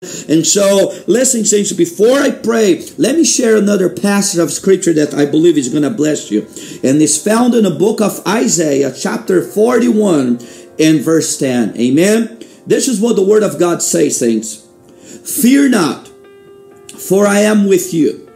And so, listen, saints, before I pray, let me share another passage of scripture that I believe is going to bless you. And it's found in the book of Isaiah, chapter 41, and verse 10. Amen. This is what the word of God says, saints. Fear not, for I am with you.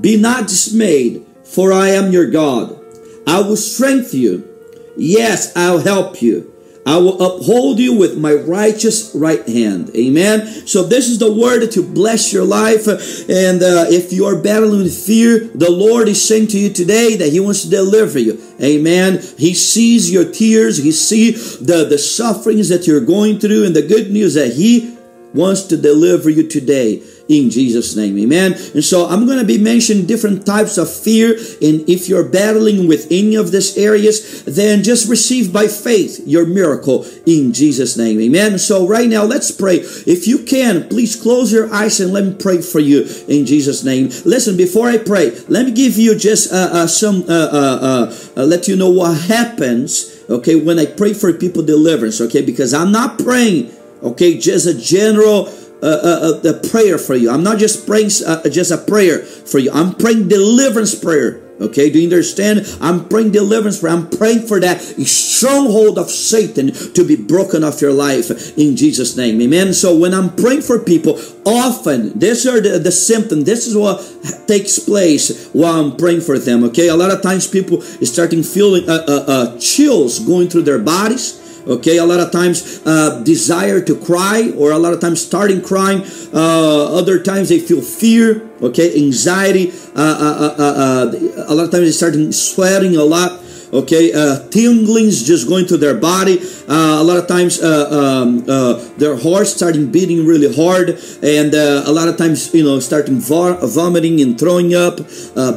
Be not dismayed, for I am your God. I will strengthen you. Yes, I'll help you. I will uphold you with my righteous right hand. Amen. So this is the word to bless your life. And uh, if you are battling with fear, the Lord is saying to you today that He wants to deliver you. Amen. He sees your tears. He sees the, the sufferings that you're going through. And the good news that He wants to deliver you today in Jesus' name. Amen. And so I'm going to be mentioning different types of fear. And if you're battling with any of these areas, then just receive by faith your miracle in Jesus' name. Amen. So right now, let's pray. If you can, please close your eyes and let me pray for you in Jesus' name. Listen, before I pray, let me give you just uh, uh, some, uh, uh, uh let you know what happens, okay, when I pray for people deliverance, okay, because I'm not praying, okay, just a general a, prayer for you. I'm not just praying uh, just a prayer for you. I'm praying deliverance prayer. Okay, do you understand? I'm praying deliverance prayer. I'm praying for that stronghold of Satan to be broken off your life in Jesus' name. Amen. So when I'm praying for people, often these are the, the symptoms. This is what takes place while I'm praying for them. Okay, a lot of times people starting feeling uh, uh, uh, chills going through their bodies okay a lot of times uh, desire to cry or a lot of times starting crying. Uh, other times they feel fear okay anxiety. Uh, uh, uh, uh a lot of times they start sweating a lot okay uh, tinglings just going to their body. Uh, a lot of times uh, um, uh, their heart starting beating really hard. And uh, a lot of times you know starting vomiting and throwing up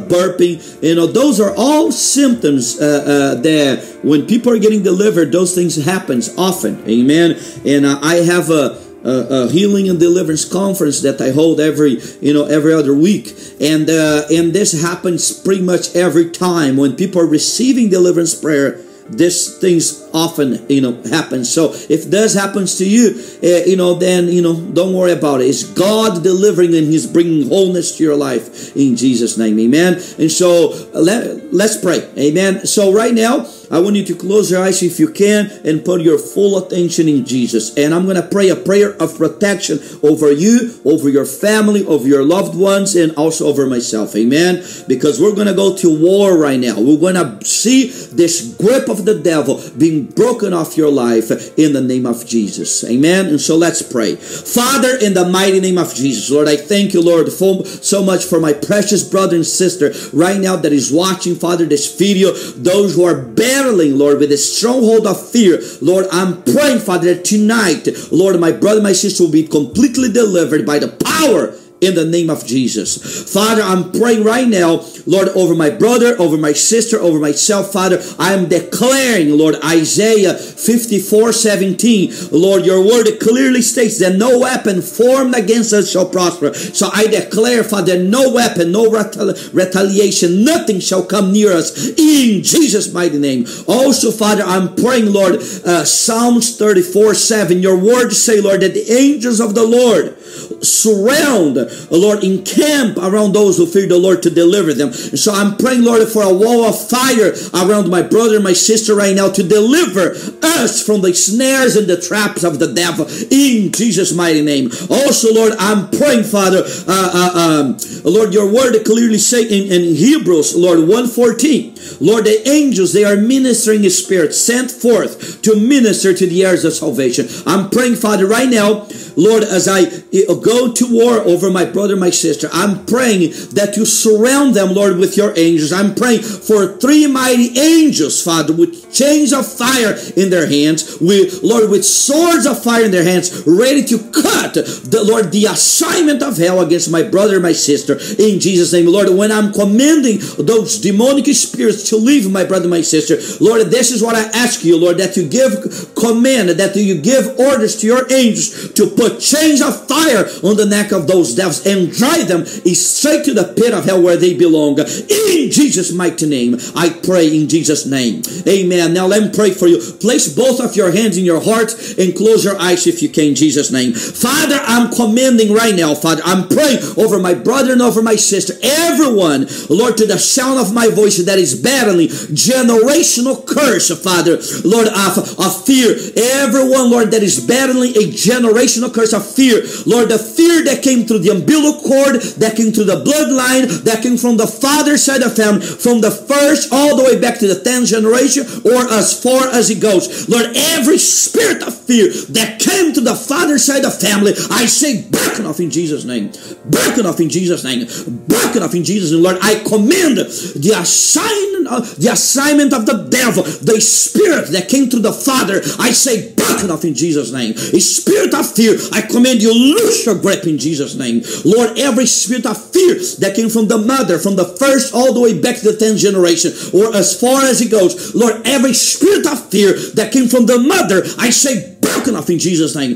burping. You know those are all symptoms that when people are getting delivered those things happens often. Amen? And i have a a, a, healing and deliverance conference that I hold every you know every other week, and uh, and this happens pretty much every time when people are receiving deliverance prayer. This things often you know happen. So if this happens to you, uh, you know then you know don't worry about it. It's God delivering and He's bringing wholeness to your life in Jesus' name, Amen. And so let, let's pray, Amen. So right now. I want you to close your eyes if you can and put your full attention in Jesus. And I'm going to pray a prayer of protection over you, over your family, over your loved ones, and also over myself. Amen. Because we're going to go to war right now. We're going to see this grip of the devil being broken off your life in the name of Jesus. Amen. And so let's pray. Father, in the mighty name of Jesus, Lord, I thank you, Lord, for, so much for my precious brother and sister right now that is watching, Father, this video. Those who are battling, Lord, with a stronghold of fear. Lord, I'm praying, Father, that tonight, Lord, my brother, my sister will be completely delivered by the power in the name of Jesus. Father, I'm praying right now, Lord, over my brother, over my sister, over myself, Father. I am declaring, Lord, Isaiah 54 17. Lord, your word clearly states that no weapon formed against us shall prosper. So I declare, Father, no weapon, no retaliation, nothing shall come near us in Jesus' mighty name. Also, Father, I'm praying, Lord, uh, Psalms 34 7. Your word say, Lord, that the angels of the Lord surround Lord, encamp around those who fear the Lord to deliver them. And so I'm praying, Lord, for a wall of fire around my brother my sister right now to deliver us from the snares and the traps of the devil in Jesus' mighty name. Also, Lord, I'm praying, Father, uh, uh, um, Lord, your word clearly say in, in Hebrews, Lord, 114, Lord, the angels, they are ministering spirit sent forth to minister to the heirs of salvation. I'm praying, Father, right now, Lord, as I eh, go to war over my brother, my sister, I'm praying that you surround them, Lord, with your angels. I'm praying for three mighty angels, Father, with chains of fire in their hands, with Lord, with swords of fire in their hands, ready to cut the Lord the assignment of hell against my brother, my sister, in Jesus' name, Lord. When I'm commanding those demonic spirits to leave my brother, my sister, Lord, this is what I ask you, Lord, that you give command, that you give orders to your angels to put put chains of fire on the neck of those devils and drive them straight to the pit of hell where they belong. In Jesus' mighty name, I pray in Jesus' name. Amen. Now let me pray for you. Place both of your hands in your heart and close your eyes if you can in Jesus' name. Father, I'm commanding right now, Father. I'm praying over my brother and over my sister, everyone, Lord, to the sound of my voice that is battling generational curse, Father, Lord, of, of fear. Everyone, Lord, that is battling a generational curse of fear. Lord, the fear that came through the umbilical cord, that came through the bloodline, that came from the father's side of family, from the first all the way back to the 10th generation, or as far as it goes. Lord, every spirit of fear that came to the father's side of family, I say, broken off in Jesus' name. Broken off in Jesus' name. Broken off in Jesus' name. Lord, I command the assignment, Uh, the assignment of the devil, the spirit that came to the father. I say, broken off in Jesus' name. A spirit of fear, I command you, loose your grip in Jesus' name. Lord, every spirit of fear that came from the mother, from the first all the way back to the 10th generation, or as far as it goes, Lord, every spirit of fear that came from the mother, I say, broken off in Jesus' name,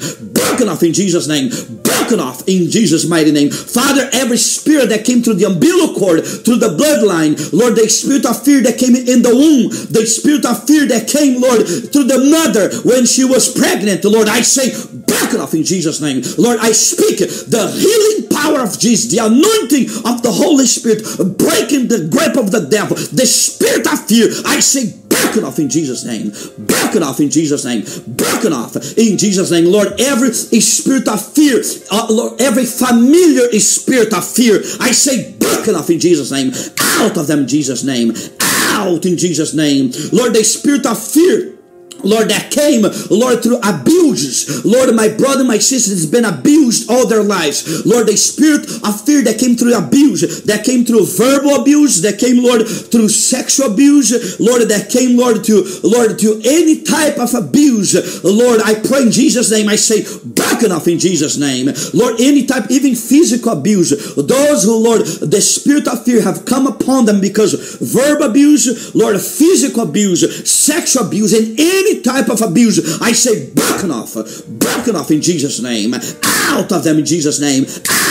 broken off in Jesus' name, broken off in Jesus' mighty name. Father, every spirit that came through the umbilical cord, through the bloodline, Lord, the spirit of fear that came in the womb, the spirit of fear that came, Lord, through the mother when she was pregnant, Lord, I say, broken off in Jesus' name. Lord, I speak the healing power of Jesus, the anointing of the Holy Spirit, breaking the grip of the devil, the spirit of fear. I say, broken off in Jesus' name. Broken off in Jesus' name. Broken off in Jesus' name. Lord, every spirit of fear, uh, Lord, every familiar spirit of fear, I say broken off in Jesus' name. Out of them, Jesus' name. Out in Jesus' name. Lord, the spirit of fear Lord, that came, Lord, through abuses. Lord, my brother, my sister has been abused all their lives. Lord, the spirit of fear that came through abuse, that came through verbal abuse, that came, Lord, through sexual abuse, Lord, that came, Lord, to, Lord, to any type of abuse. Lord, I pray in Jesus' name, I say, back enough in Jesus' name. Lord, any type, even physical abuse. Those who, Lord, the spirit of fear have come upon them because verbal abuse, Lord, physical abuse, sexual abuse, and any any type of abuse, I say broken off, broken off in Jesus' name, out of them in Jesus' name,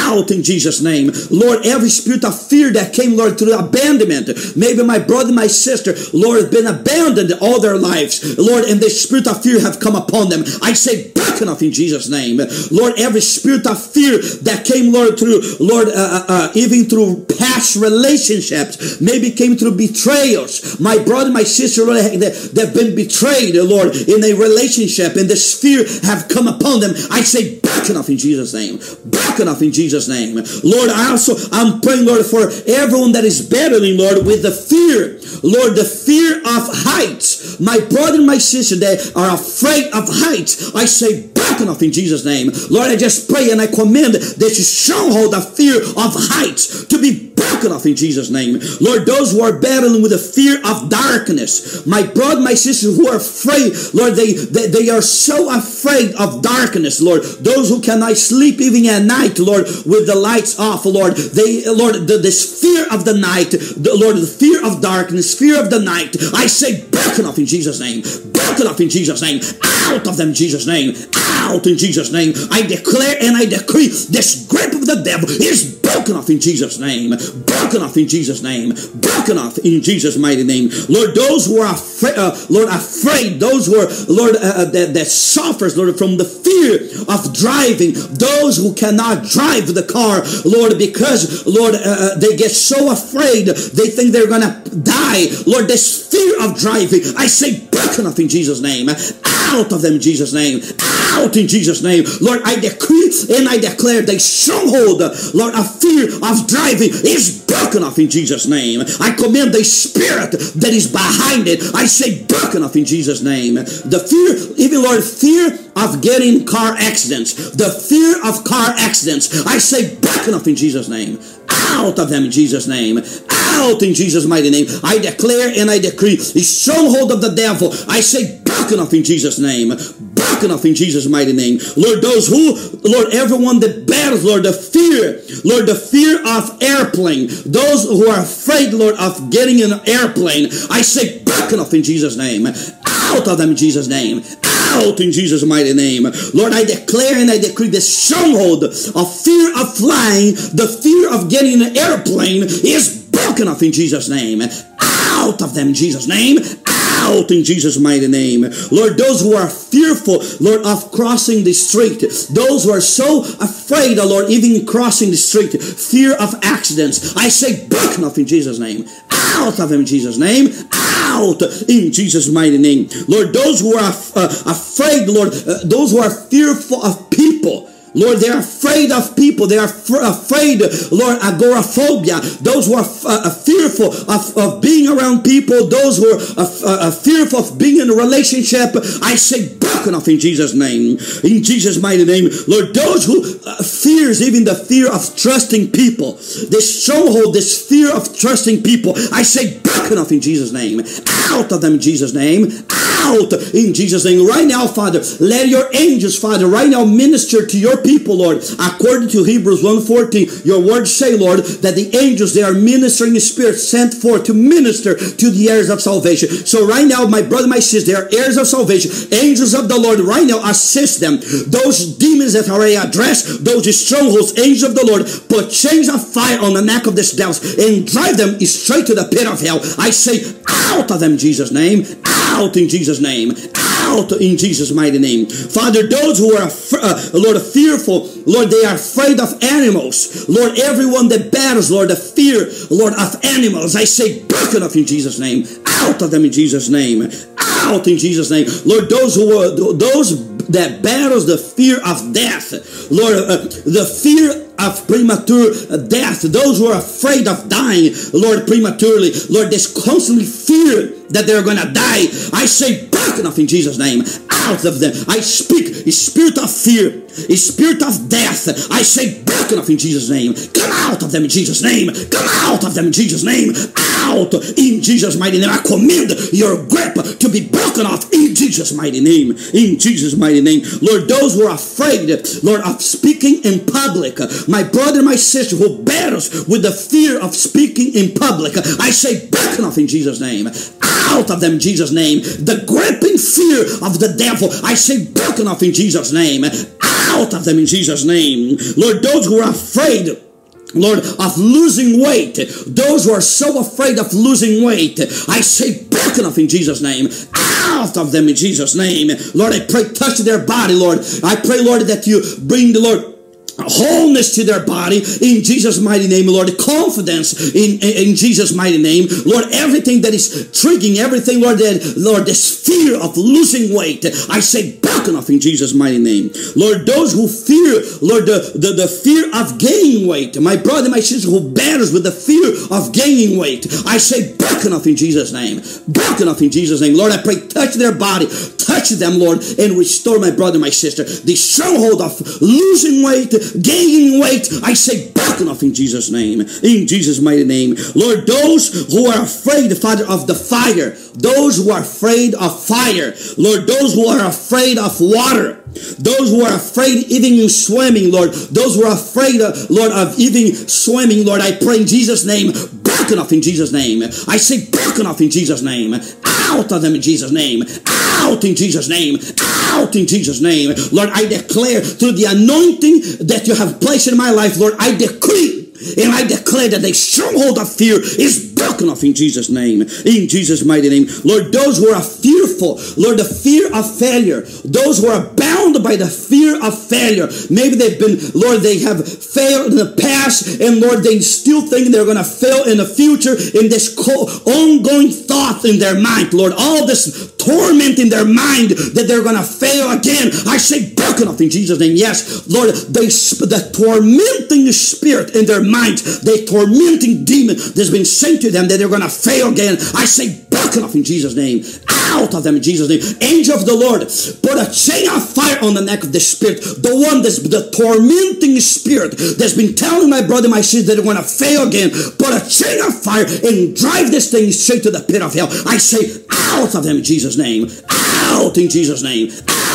out in Jesus' name. Lord, every spirit of fear that came, Lord, through abandonment, maybe my brother, my sister, Lord, been abandoned all their lives, Lord, and the spirit of fear have come upon them. I say broken off in Jesus' name. Lord, every spirit of fear that came, Lord, through, Lord, uh, uh, uh even through past relationships, maybe came through betrayals. My brother, my sister, Lord, they've been betrayed, Lord, in a relationship, and the fear have come upon them. I say, back enough in Jesus' name. Back enough in Jesus' name. Lord, I also, I'm praying, Lord, for everyone that is battling, Lord, with the fear. Lord, the fear of heights. My brother and my sister, they are afraid of heights. I say, back enough in Jesus' name. Lord, I just pray and I command that you stronghold the fear of heights to be broken off in Jesus' name. Lord, those who are battling with the fear of darkness, my brother, my sister who are afraid, Lord, they, they, they are so afraid of darkness, Lord. Those who cannot sleep even at night, Lord, with the lights off, Lord. They, Lord, the, this fear of the night, the, Lord, the fear of darkness, fear of the night, I say broken off in Jesus' name. Broken off in Jesus' name. Out of them, Jesus' name. Out in Jesus' name. I declare and I decree this grip of the devil is broken off in Jesus' name. Broken off in Jesus' name. Broken off in Jesus' mighty name. Lord, those who are afraid, uh, Lord, afraid, those who are, Lord, uh, uh, that, that suffers, Lord, from the fear of driving, those who cannot drive the car, Lord, because, Lord, uh, uh they get so afraid, they think they're going to die. Lord, this fear of driving, I say, off in Jesus' name. Out of them in Jesus' name. Out in Jesus' name. Lord, I decree and I declare the stronghold, Lord, of fear of driving is broken off in Jesus' name. I command the spirit that is behind it. I say broken off in Jesus' name. The fear, even Lord, fear of getting car accidents. The fear of car accidents. I say broken off in Jesus' name. Out of them in Jesus' name. Out in Jesus' mighty name. I declare and I decree the stronghold of the devil. I say broken off in Jesus' name. Broken off in Jesus' mighty name. Lord, those who, Lord, everyone that battles, Lord, the fear, Lord, the fear of airplane, those who are afraid, Lord, of getting an airplane, I say broken off in Jesus' name. Out of them in Jesus' name out in Jesus' mighty name. Lord, I declare and I decree the stronghold of fear of flying, the fear of getting an airplane is broken off in Jesus' name. Out of them in Jesus' name out in Jesus' mighty name. Lord, those who are fearful, Lord, of crossing the street, those who are so afraid, oh Lord, even crossing the street, fear of accidents, I say, broken off in Jesus' name. Out of them in Jesus' name. Out in Jesus' mighty name. Lord, those who are uh, afraid, Lord, uh, those who are fearful of people, Lord, they're afraid of people. They are afraid, Lord, agoraphobia. Those who are uh, fearful of, of being around people, those who are uh, uh, fearful of being in a relationship, I say, broken off in Jesus' name. In Jesus' mighty name. Lord, those who uh, fears, even the fear of trusting people, this stronghold, this fear of trusting people, I say, broken off in Jesus' name. Out of them in Jesus' name. Out in Jesus' name. Right now, Father, let your angels, Father, right now minister to your people, Lord. According to Hebrews 1.14, your words say, Lord, that the angels, they are ministering spirits sent forth to minister to the heirs of salvation. So right now, my brother, my sister, they are heirs of salvation. Angels of the Lord, right now, assist them. Those demons that are addressed, those strongholds, angels of the Lord, put chains of fire on the neck of these devils and drive them straight to the pit of hell. I say, out of them, Jesus' name. Out in Jesus' name. Out in Jesus' mighty name. Father, those who are, uh, Lord, fearful, Lord, they are afraid of animals. Lord, everyone that battles, Lord, the fear, Lord, of animals, I say, broken off in Jesus' name. Out of them in Jesus' name. Out in Jesus' name. Lord, those who are, those that battles the fear of death, Lord, uh, the fear of premature death, those who are afraid of dying, Lord, prematurely, Lord, there's constantly fear that they're gonna die. I say, back enough in Jesus' name, out of them. I speak spirit of fear, spirit of death. I say, back enough in Jesus' name. Come out of them in Jesus' name. Come out of them in Jesus' name. Out in Jesus' mighty name. I command your grip to be broken off in Jesus' mighty name. In Jesus' mighty name. Lord, those who are afraid, Lord, of speaking in public, my brother, my sister who battles with the fear of speaking in public, I say, back enough in Jesus' name out of them in Jesus' name. The gripping fear of the devil, I say, broken off in Jesus' name. Out of them in Jesus' name. Lord, those who are afraid, Lord, of losing weight. Those who are so afraid of losing weight, I say, broken off in Jesus' name. Out of them in Jesus' name. Lord, I pray, touch their body, Lord. I pray, Lord, that you bring the Lord wholeness to their body in Jesus' mighty name, Lord. Confidence in, in, in, Jesus' mighty name, Lord. Everything that is triggering, everything, Lord, that Lord, this fear of losing weight, I say, broken off in Jesus' mighty name, Lord. Those who fear, Lord, the, the, the fear of gaining weight, my brother, my sister who battles with the fear of gaining weight, I say, broken off in Jesus' name, broken off in Jesus' name, Lord. I pray, touch their body, touch them, Lord, and restore my brother, my sister, the stronghold of losing weight gaining weight, I say, broken off in Jesus' name. In Jesus' mighty name. Lord, those who are afraid, Father, of the fire, those who are afraid of fire, Lord, those who are afraid of water, those who are afraid even in swimming, Lord, those who are afraid, uh, Lord, of even swimming, Lord, I pray in Jesus' name, broken off in Jesus' name. I say broken off in Jesus' name. Out of them in Jesus' name. Out in Jesus' name. Out in Jesus' name. Lord, I declare through the anointing that you have placed in my life, Lord, I decree and I declare that the stronghold of fear is broken off in Jesus' name. In Jesus' mighty name. Lord, those who are fearful, Lord, the fear of failure, those who are bound by the fear of failure. Maybe they've been, Lord, they have failed in the past, and Lord, they still think they're going to fail in the future in this ongoing thought in their mind, Lord, all this torment in their mind that they're going to fail again. I say, broken off in Jesus' name. Yes, Lord, they, the tormenting spirit in their mind, the tormenting demon that's been sent to them that they're going to fail again. I say, broken off in Jesus' name. Out of them in Jesus' name. Angel of the Lord, put a chain of fire on the neck of the spirit. The one that's the tormenting spirit that's been telling my brother, my sister that they're going to fail again. Put a chain of fire and drive this thing straight to the pit of hell. I say, out of them in Jesus' name. Out in Jesus' name out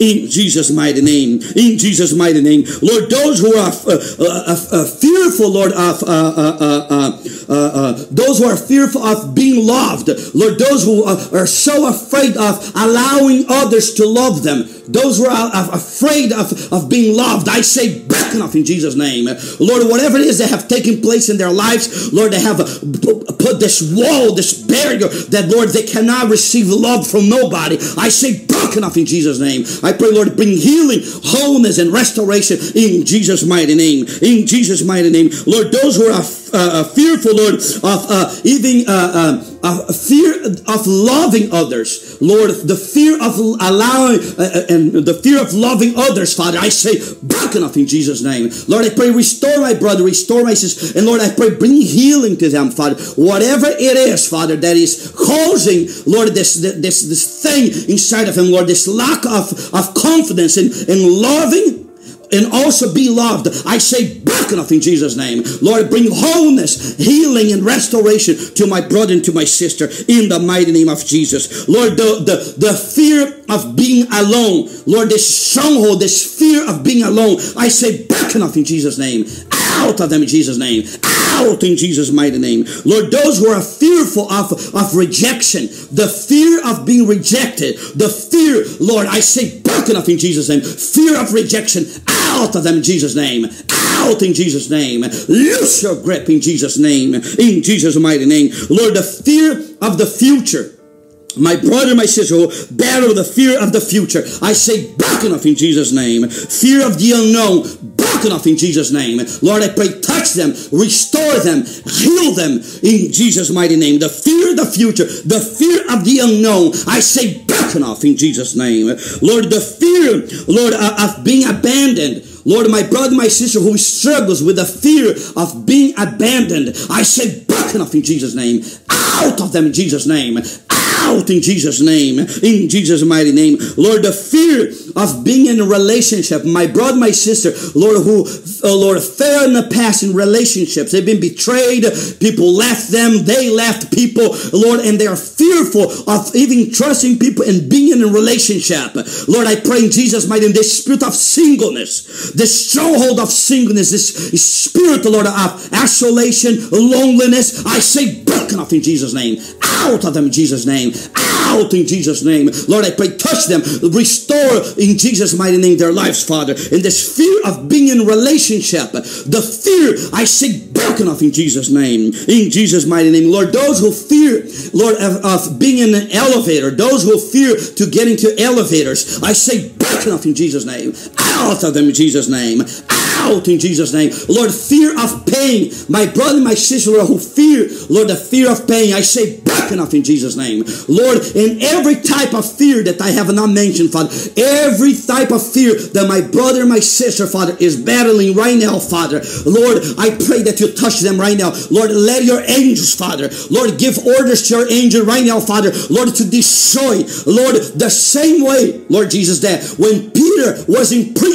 in Jesus' mighty name. In Jesus' mighty name. Lord, those who are uh, uh, uh, uh fearful, Lord, of uh, uh, those who are fearful of being loved, Lord, those who are so afraid of allowing others to love them, those who are afraid of, of being loved, I say, back off in Jesus' name. Lord, whatever it is that have taken place in their lives, Lord, they have put this wall, this barrier that, Lord, they cannot receive love from nobody. I say, broken off in Jesus' name. I pray, Lord, bring healing, wholeness, and restoration in Jesus' mighty name. In Jesus' mighty name. Lord, those who are uh, uh, fearful, Lord, of uh, even uh, uh, fear of loving others, Lord, the fear of allowing uh, and the fear of loving others, Father, I say, broken off in Jesus' name. Lord, I pray, restore my brother, restore my sister, and Lord, I pray, bring healing to them, Father. Whatever it is, Father, that is causing, Lord, this this this thing inside of him, Lord, this lack of, of confidence in, in loving and also be loved. I say back enough in Jesus' name. Lord, bring wholeness, healing, and restoration to my brother and to my sister in the mighty name of Jesus. Lord, the, the, the fear of being alone, Lord, this stronghold, this fear of being alone, I say back enough in Jesus' name. Out of them in Jesus' name. Out in Jesus' mighty name. Lord, those who are fearful of, of rejection, the fear of being rejected, the fear, Lord, I say enough in Jesus' name. Fear of rejection, out of them in Jesus' name. Out in Jesus' name. Loose your grip in Jesus' name. In Jesus' mighty name. Lord, the fear of the future. My brother, my sister, battle the fear of the future. I say, back enough in Jesus' name. Fear of the unknown, off in Jesus' name. Lord, I pray, touch them, restore them, heal them in Jesus' mighty name. The fear of the future, the fear of the unknown, I say, broken off in Jesus' name. Lord, the fear, Lord, uh, of being abandoned. Lord, my brother, my sister who struggles with the fear of being abandoned, I say, broken off in Jesus' name. Out of them in Jesus' name out in Jesus' name, in Jesus' mighty name. Lord, the fear of being in a relationship, my brother, my sister, Lord, who, uh, Lord, fell in the past in relationships. They've been betrayed. People left them. They left people, Lord, and they are fearful of even trusting people and being in a relationship. Lord, I pray in Jesus' mighty name, this spirit of singleness, this stronghold of singleness, this spirit, Lord, of isolation, loneliness, I say, broken off in Jesus' name. Out of them in Jesus' name out in Jesus' name. Lord, I pray, touch them, restore in Jesus' mighty name their lives, Father. In this fear of being in relationship, the fear I say broken off in Jesus' name. In Jesus' mighty name. Lord, those who fear, Lord, of, of being in an elevator, those who fear to get into elevators, I say broken off in Jesus' name. Out of them in Jesus' name out in Jesus' name. Lord, fear of pain. My brother, my sister, Lord, who fear, Lord, the fear of pain, I say back enough in Jesus' name. Lord, in every type of fear that I have not mentioned, Father, every type of fear that my brother, my sister, Father, is battling right now, Father. Lord, I pray that you touch them right now. Lord, let your angels, Father, Lord, give orders to your angel right now, Father, Lord, to destroy, Lord, the same way, Lord Jesus, that when Peter was in prison,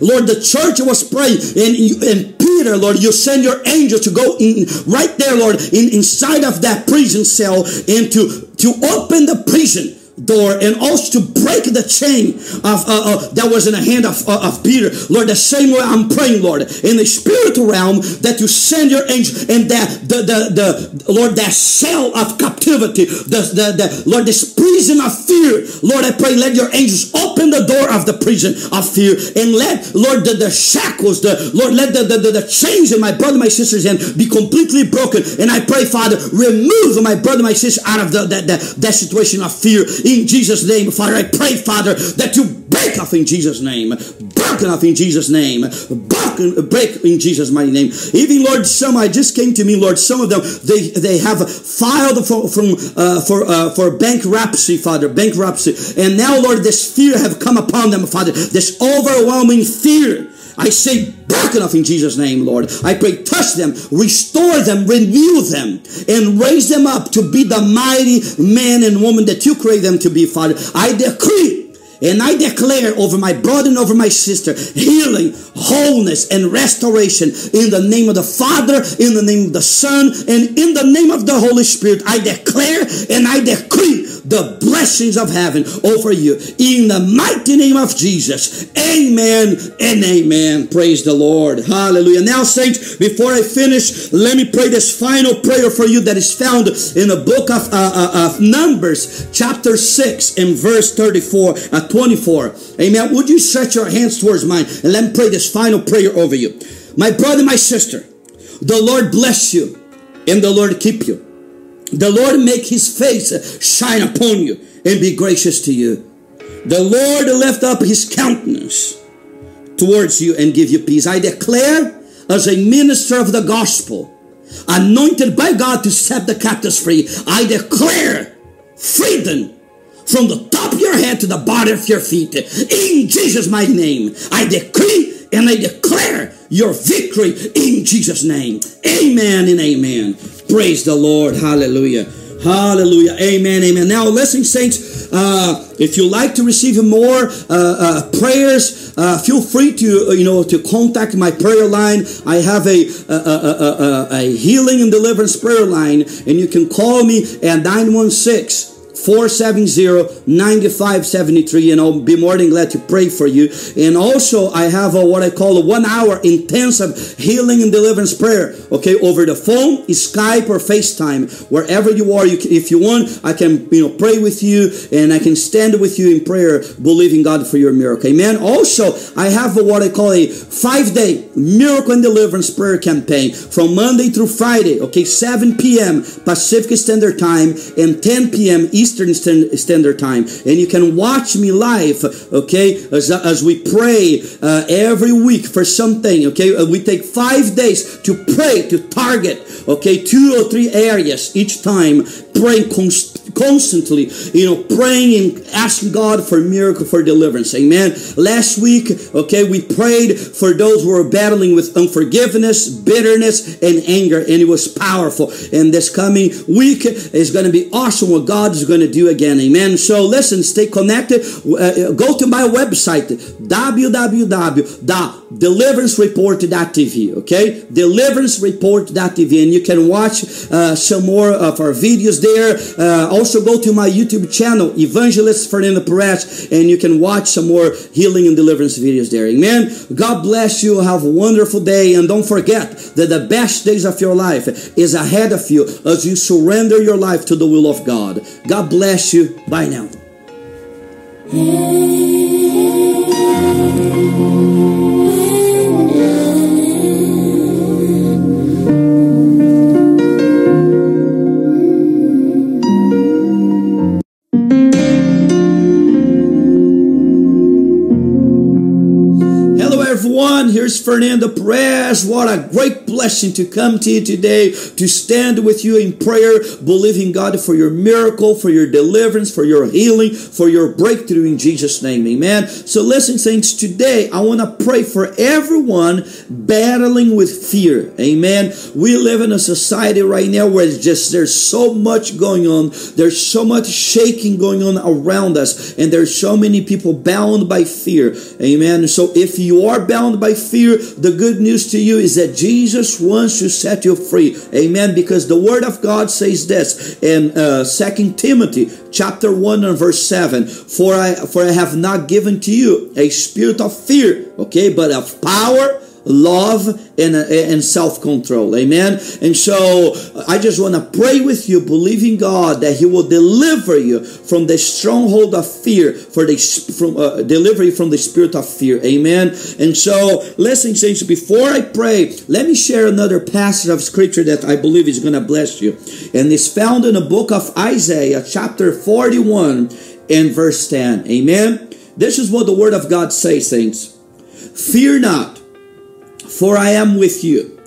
Lord, the church was praying, and, and Peter, Lord, you send your angel to go in right there, Lord, in, inside of that prison cell and to, to open the prison door and also to break the chain of uh, uh, that was in the hand of, uh, of Peter. Lord, the same way I'm praying, Lord, in the spiritual realm that you send your angel and that the, the, the Lord, that cell of captivity, the, the, the Lord, this prison of fear. Lord, I pray, let your angels open the door of the prison of fear and let, Lord, the, the shackles, the Lord, let the, the, the, the chains in my brother, my sister's hand be completely broken. And I pray, Father, remove my brother, my sister out of the, that, that, that situation of fear in Jesus' name. Father, I pray, Father, that you break off in Jesus' name. Break off in Jesus' name. Broken, break in Jesus' mighty name. Even Lord, some I just came to me, Lord. Some of them they they have filed for from uh, for uh, for bankruptcy, Father, bankruptcy, and now Lord, this fear have come upon them, Father. This overwhelming fear. I say, broken off in Jesus' name, Lord. I pray, touch them, restore them, renew them, and raise them up to be the mighty man and woman that you create them to be, Father. I decree And I declare over my brother and over my sister healing, wholeness, and restoration in the name of the Father, in the name of the Son, and in the name of the Holy Spirit. I declare and I decree the blessings of heaven over you in the mighty name of Jesus. Amen and amen. Praise the Lord. Hallelujah. Now, saints, before I finish, let me pray this final prayer for you that is found in the book of, uh, uh, of Numbers, chapter 6, and verse 34, uh, 24. Amen. Would you stretch your hands towards mine and let me pray this final prayer over you? My brother, my sister, the Lord bless you and the Lord keep you. The Lord make his face shine upon you and be gracious to you. The Lord lift up his countenance towards you and give you peace. I declare as a minister of the gospel, anointed by God to set the captives free, I declare freedom from the top of your head to the bottom of your feet. In Jesus' mighty name, I decree and I declare your victory in Jesus' name. Amen and amen. Praise the Lord. Hallelujah. Hallelujah. Amen. Amen. Now, listen, saints, uh, if you like to receive more uh, uh, prayers, uh, feel free to, uh, you know, to contact my prayer line. I have a, a, a, a, healing and deliverance prayer line, and you can call me at 916 470-9573 and I'll be more than glad to pray for you. And also I have a, what I call a one hour intensive healing and deliverance prayer. Okay, over the phone, Skype or FaceTime, wherever you are. You can, if you want, I can you know pray with you and I can stand with you in prayer, believing God for your miracle. Amen. Also, I have a, what I call a five day miracle and deliverance prayer campaign from Monday through Friday. Okay, 7 p.m. Pacific Standard Time and 10 p.m. Eastern Eastern Standard Time. And you can watch me live, okay, as, as we pray uh, every week for something, okay? Uh, we take five days to pray, to target, okay, two or three areas each time, praying constantly constantly, you know, praying and asking God for miracle, for deliverance. Amen. Last week, okay, we prayed for those who were battling with unforgiveness, bitterness, and anger, and it was powerful. And this coming week is going to be awesome what God is going to do again. Amen. So listen, stay connected. Uh, go to my website, www.deliverancereport.tv. Okay, deliverancereport.tv, and you can watch uh, some more of our videos there. Uh, also go to my YouTube channel, Evangelist Fernando Perez, and you can watch some more healing and deliverance videos there. Amen. God bless you. Have a wonderful day. And don't forget that the best days of your life is ahead of you as you surrender your life to the will of God. God bless you. Bye now. Fernando Perez. What a great blessing to come to you today to stand with you in prayer, believing God for your miracle, for your deliverance, for your healing, for your breakthrough in Jesus' name. Amen. So, listen, saints, today I want to pray for everyone battling with fear. Amen. We live in a society right now where it's just there's so much going on, there's so much shaking going on around us, and there's so many people bound by fear. Amen. So, if you are bound by fear, the good news to you is that Jesus wants to set you free. Amen. Because the word of God says this in uh, 2 Timothy chapter 1 and verse 7 for I for I have not given to you a spirit of fear, okay, but of power love and, and self-control. Amen? And so i just want to pray with you believing god that he will deliver you from the stronghold of fear for the from uh, delivery from the spirit of fear. Amen? And so listen saints before i pray let me share another passage of scripture that i believe is going to bless you. And it's found in the book of isaiah chapter 41 and verse 10 amen? This is what the word of god says saints. Fear not for I am with you.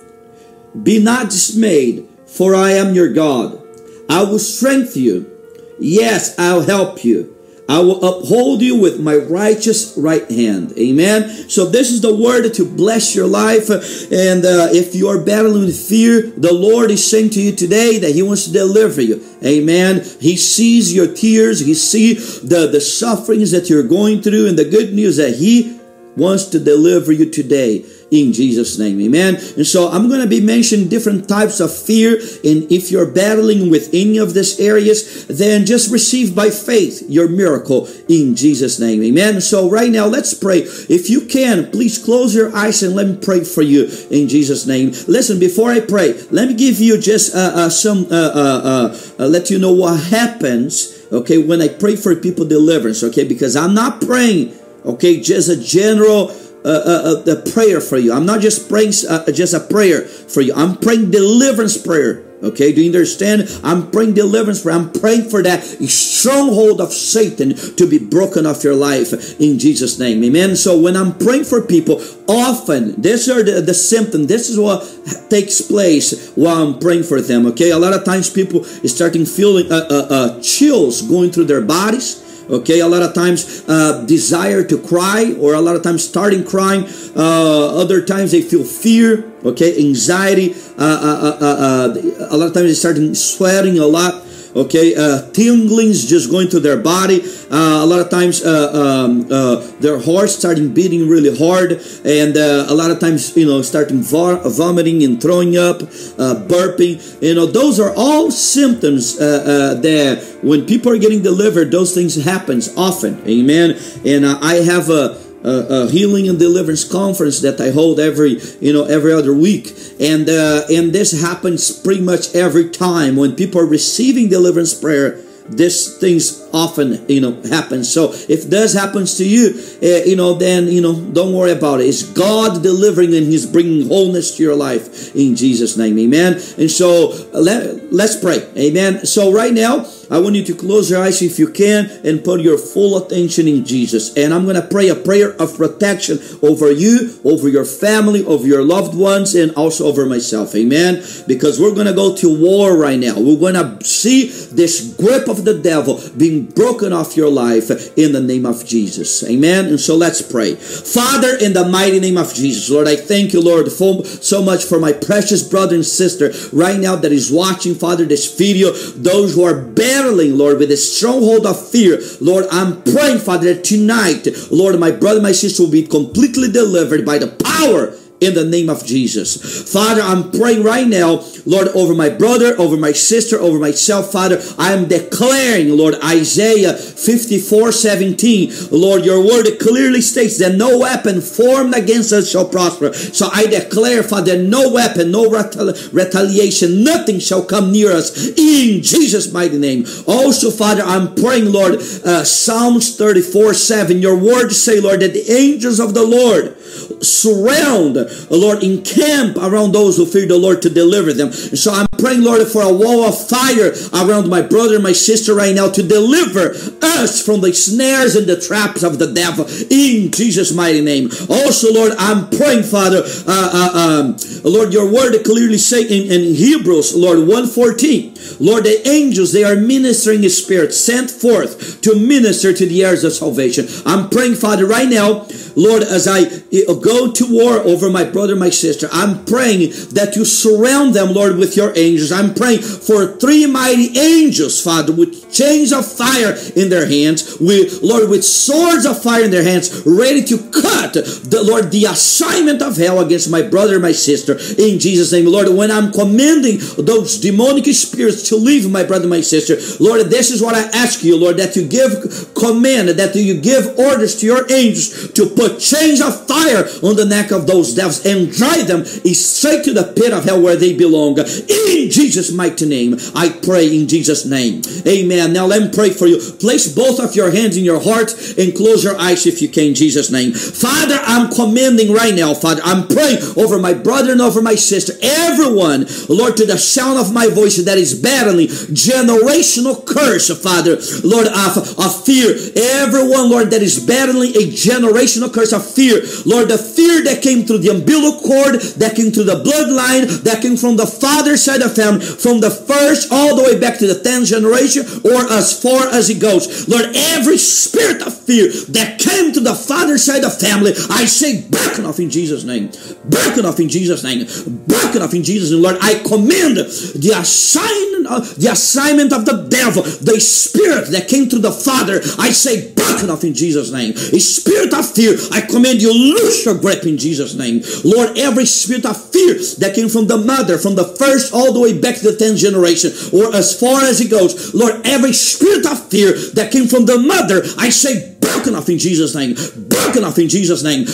Be not dismayed, for I am your God. I will strengthen you. Yes, I'll help you. I will uphold you with my righteous right hand. Amen. So this is the word to bless your life. And uh, if you are battling with fear, the Lord is saying to you today that He wants to deliver you. Amen. He sees your tears. He sees the, the sufferings that you're going through. And the good news that He wants to deliver you today in Jesus' name. Amen. And so I'm going to be mentioning different types of fear. And if you're battling with any of these areas, then just receive by faith your miracle in Jesus' name. Amen. So right now, let's pray. If you can, please close your eyes and let me pray for you in Jesus' name. Listen, before I pray, let me give you just uh, uh, some, uh, uh, uh let you know what happens, okay, when I pray for people deliverance, okay, because I'm not praying, okay, just a general a, prayer for you. I'm not just praying uh, just a prayer for you. I'm praying deliverance prayer. Okay, do you understand? I'm praying deliverance for I'm praying for that stronghold of Satan to be broken off your life in Jesus' name. Amen. So when I'm praying for people, often these are the, the symptoms. This is what takes place while I'm praying for them. Okay, a lot of times people starting feeling uh, uh, uh, chills going through their bodies okay a lot of times uh, desire to cry or a lot of times starting crying. Uh, other times they feel fear okay anxiety. Uh, uh, uh, uh a lot of times they start sweating a lot okay? Uh, tinglings just going to their body. Uh, a lot of times uh, um, uh, their heart starting beating really hard and uh, a lot of times you know starting vomiting and throwing up uh, burping. You know those are all symptoms that when people are getting delivered those things happens often. Amen? And i have a a, healing and deliverance conference that I hold every you know every other week, and uh, and this happens pretty much every time when people are receiving deliverance prayer this things often you know happen. So if this happens to you uh, you know then you know don't worry about it. It's god delivering and he's bringing wholeness to your life in jesus name. Amen. And so let, let's pray. Amen. So right now I want you to close your eyes if you can and put your full attention in Jesus. And I'm going to pray a prayer of protection over you, over your family, over your loved ones, and also over myself. Amen. Because we're going to go to war right now. We're going to see this grip of the devil being broken off your life in the name of Jesus. Amen. And so let's pray. Father, in the mighty name of Jesus, Lord, I thank you, Lord, for, so much for my precious brother and sister right now that is watching, Father, this video, those who are battling, Lord, with a stronghold of fear. Lord, I'm praying, Father, that tonight, Lord, my brother, my sister will be completely delivered by the power in the name of Jesus. Father, I'm praying right now, Lord, over my brother, over my sister, over myself, Father. I am declaring, Lord, Isaiah 54 17. Lord, your word clearly states that no weapon formed against us shall prosper. So I declare, Father, no weapon, no retaliation, nothing shall come near us in Jesus' mighty name. Also, Father, I'm praying, Lord, uh, Psalms 34 7. Your word say, Lord, that the angels of the Lord surround Lord, encamp around those who fear the Lord to deliver them. And so I'm praying, Lord, for a wall of fire around my brother and my sister right now to deliver us from the snares and the traps of the devil in Jesus' mighty name. Also, Lord, I'm praying, Father, uh, uh, um, Lord, your word clearly say in, in Hebrews, Lord, 114, Lord, the angels, they are ministering spirit sent forth to minister to the heirs of salvation. I'm praying, Father, right now, Lord, as I eh, go to war over my brother, my sister, I'm praying that you surround them, Lord, with your angels. I'm praying for three mighty angels, Father, with chains of fire in their hands, with Lord, with swords of fire in their hands, ready to cut the Lord the assignment of hell against my brother, my sister, in Jesus' name, Lord. When I'm commanding those demonic spirits to leave my brother, my sister, Lord, this is what I ask you, Lord, that you give command, that you give orders to your angels to put chains of fire on the neck of those devils and drive them straight to the pit of hell where they belong. In Jesus' mighty name, I pray in Jesus' name. Amen. Now let me pray for you. Place both of your hands in your heart and close your eyes if you can, in Jesus' name. Father, I'm commanding right now, Father. I'm praying over my brother and over my sister, everyone, Lord, to the sound of my voice that is battling generational curse, Father, Lord, of, of fear. Everyone, Lord, that is battling a generational curse of fear. Lord, the fear that came through the umbilical cord, that came through the bloodline, that came from the father's side of family, from the first all the way back to the 10th generation, or as far as it goes. Lord, every spirit of fear that came to the father's side of family, I say, broken off in Jesus' name. Broken off in Jesus' name. Broken off in Jesus' name. Lord, I command the assignment, of, uh, the assignment of the devil, the spirit that came to the Father, I say, broken off in Jesus' name. A spirit of fear, I command you, loose your grip in Jesus' name. Lord, every spirit of fear that came from the mother, from the first all the way back to the 10th generation, or as far as it goes, Lord, every spirit of fear that came from the mother, I say, broken off in Jesus' name. Broken off in Jesus' name.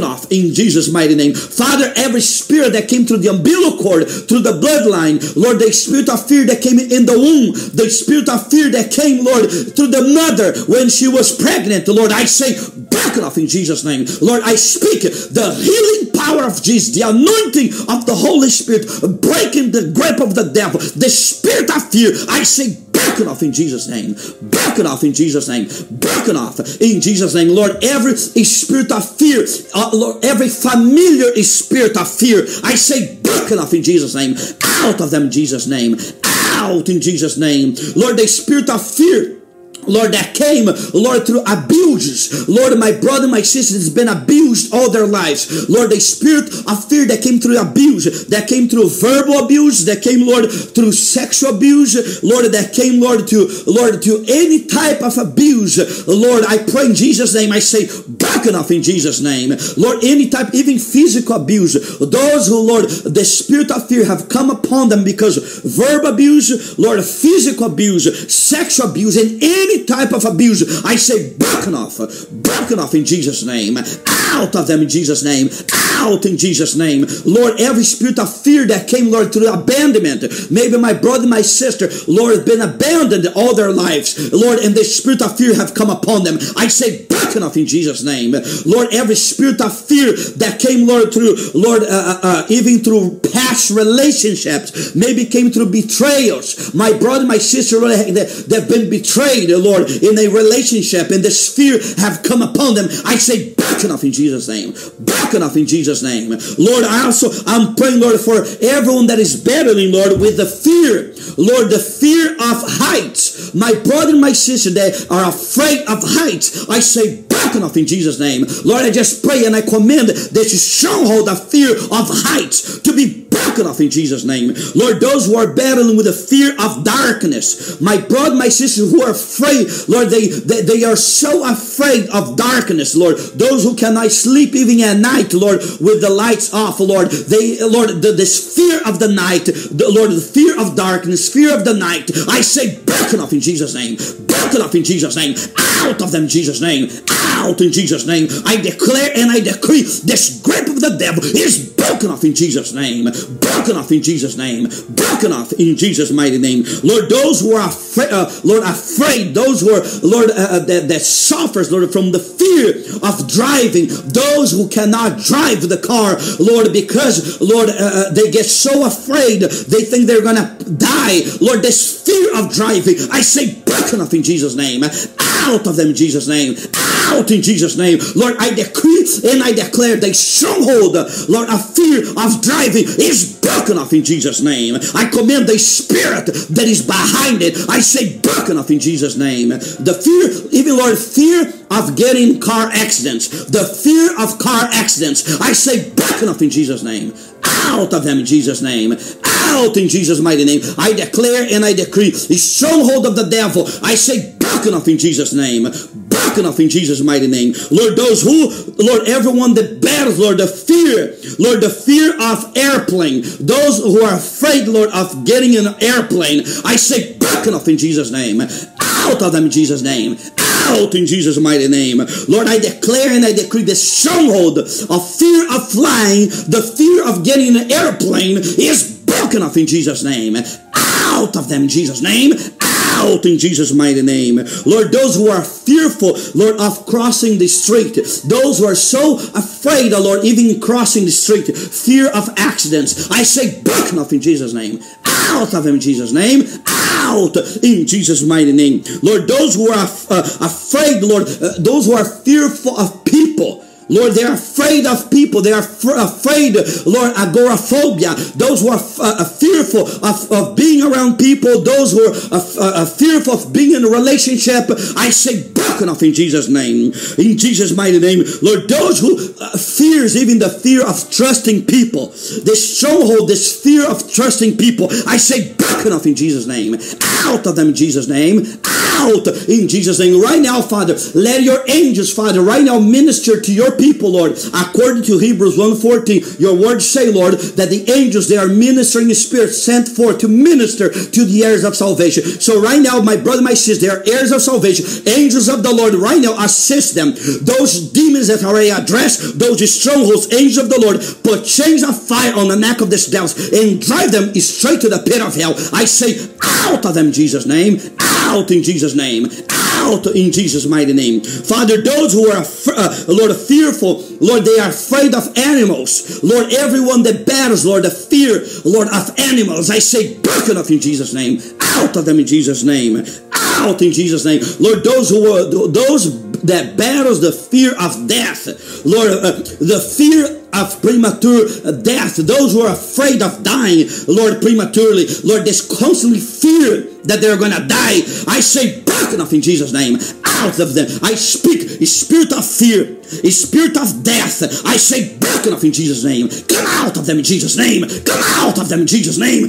Off in Jesus' mighty name. Father, every spirit that came through the umbilical cord, through the bloodline, Lord, the spirit of fear that came in the womb, the spirit of fear that came, Lord, through the mother when she was pregnant, Lord, I say, broken off in Jesus' name. Lord, I speak the healing power of Jesus, the anointing of the Holy Spirit, breaking the grip of the devil, the spirit of fear. I say, broken off in Jesus' name. Broken off in Jesus' name. Broken off in Jesus' name. Lord, every spirit of fear, uh, Lord, every familiar spirit of fear, I say broken off in Jesus' name. Out of them, Jesus' name. Out in Jesus' name. Lord, the spirit of fear Lord, that came, Lord, through abuses. Lord, my brother, my sister has been abused all their lives. Lord, the spirit of fear that came through abuse, that came through verbal abuse, that came, Lord, through sexual abuse, Lord, that came, Lord, to Lord, to any type of abuse. Lord, I pray in Jesus' name, I say, back enough in Jesus' name. Lord, any type, even physical abuse. Those who, Lord, the spirit of fear have come upon them because verbal abuse, Lord, physical abuse, sexual abuse, and any any type of abuse, I say broken off, broken off in Jesus' name, out of them in Jesus' name, out in Jesus' name. Lord, every spirit of fear that came, Lord, through abandonment, maybe my brother, my sister, Lord, has been abandoned all their lives, Lord, and the spirit of fear have come upon them. I say broken off in Jesus' name. Lord, every spirit of fear that came, Lord, through, Lord, uh, uh, uh even through past relationships, maybe came through betrayals. My brother, my sister, Lord, they've been betrayed, Lord, in a relationship, and this fear have come upon them. I say, back enough in Jesus' name. Back enough in Jesus' name. Lord, I also, I'm praying, Lord, for everyone that is battling, Lord, with the fear. Lord, the fear of heights. My brother and my sister, they are afraid of heights. I say, back enough in Jesus' name. Lord, I just pray and I command that you stronghold the fear of heights to be broken off in Jesus' name. Lord, those who are battling with the fear of darkness, my brother, my sister who are afraid, Lord, they, they, they are so afraid of darkness, Lord. Those who cannot sleep even at night, Lord, with the lights off, Lord. They, Lord, the, this fear of the night, the, Lord, the fear of darkness, fear of the night. I say, broken off in Jesus' name. Broken off in Jesus' name. Out of them, Jesus' name. Out in Jesus' name. I declare and I decree this grip of the devil is broken off in Jesus' name broken off in Jesus' name. Broken off in Jesus' mighty name. Lord, those who are afraid, uh, Lord, afraid, those who are, Lord, uh, uh, that, that suffers, Lord, from the fear of driving, those who cannot drive the car, Lord, because, Lord, uh, uh they get so afraid, they think they're going to die. Lord, this fear of driving, I say, off in Jesus' name. Out of them in Jesus' name. Out in Jesus' name. Lord, I decree and I declare the stronghold, Lord, of fear of driving is broken off in Jesus' name. I command the spirit that is behind it. I say broken off in Jesus' name. The fear, even Lord, fear of getting car accidents. The fear of car accidents. I say broken off in Jesus' name. Out of them in Jesus' name. Out in Jesus' mighty name. I declare and I decree the stronghold of the devil. I say broken off in Jesus' name broken off in Jesus' mighty name. Lord, those who, Lord, everyone that bears, Lord, the fear, Lord, the fear of airplane, those who are afraid, Lord, of getting an airplane, I say broken off in Jesus' name. Out of them in Jesus' name. Out in Jesus' mighty name. Lord, I declare and I decree the stronghold of fear of flying, the fear of getting an airplane is broken off in Jesus' name. Out of them in Jesus' name out in Jesus' mighty name. Lord, those who are fearful, Lord, of crossing the street, those who are so afraid, Lord, even crossing the street, fear of accidents, I say, broken off in Jesus' name. Out of them in Jesus' name. Out in Jesus' mighty name. Lord, those who are uh, afraid, Lord, uh, those who are fearful of people, Lord, they're afraid of people. They are f- afraid, Lord, agoraphobia. Those who are f- uh, fearful of, of being around people, those who are uh, uh, fearful of being in a relationship, I say, broken off in Jesus' name. In Jesus' mighty name. Lord, those who uh, fears even the fear of trusting people, this stronghold, this fear of trusting people, I say, broken off in Jesus' name. Out of them in Jesus' name. Out in Jesus' name. Right now, Father, let your angels, Father, right now minister to your people, Lord. According to Hebrews 1.14, your words say, Lord, that the angels, they are ministering spirits sent forth to minister to the heirs of salvation. So right now, my brother, my sister, they are heirs of salvation. Angels of the Lord, right now, assist them. Those demons that are addressed, those strongholds, angels of the Lord, put chains of fire on the neck of these devils and drive them straight to the pit of hell. I say, out of them, Jesus' name. Out in Jesus' name. Out in Jesus' mighty name. Father, those who are, uh, Lord, fearful, Lord, they are afraid of animals. Lord, everyone that battles, Lord, the fear, Lord, of animals, I say, broken off in Jesus' name. Out of them in Jesus' name. Out in Jesus' name. Lord, those who are, those that battles the fear of death, Lord, uh, the fear of premature death, those who are afraid of dying, Lord, prematurely, Lord, this constantly fear that they're gonna die. I say, broken off in Jesus' name, out of them. I speak a spirit of fear, a spirit of death. I say, broken off in Jesus' name. Come out of them in Jesus' name. Come out of them in Jesus' name.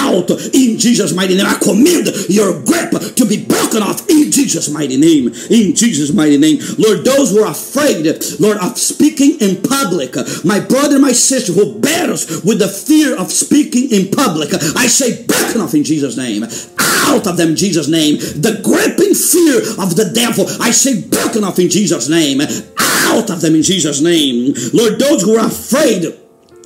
Out in Jesus' mighty name. I command your grip to be broken off in Jesus' mighty name. In Jesus' mighty name. Lord, those who are afraid, Lord, of speaking in public, my brother, my sister who battles with the fear of speaking in public, I say, broken off in Jesus' name out of them Jesus' name. The gripping fear of the devil, I say, broken off in Jesus' name. Out of them in Jesus' name. Lord, those who are afraid,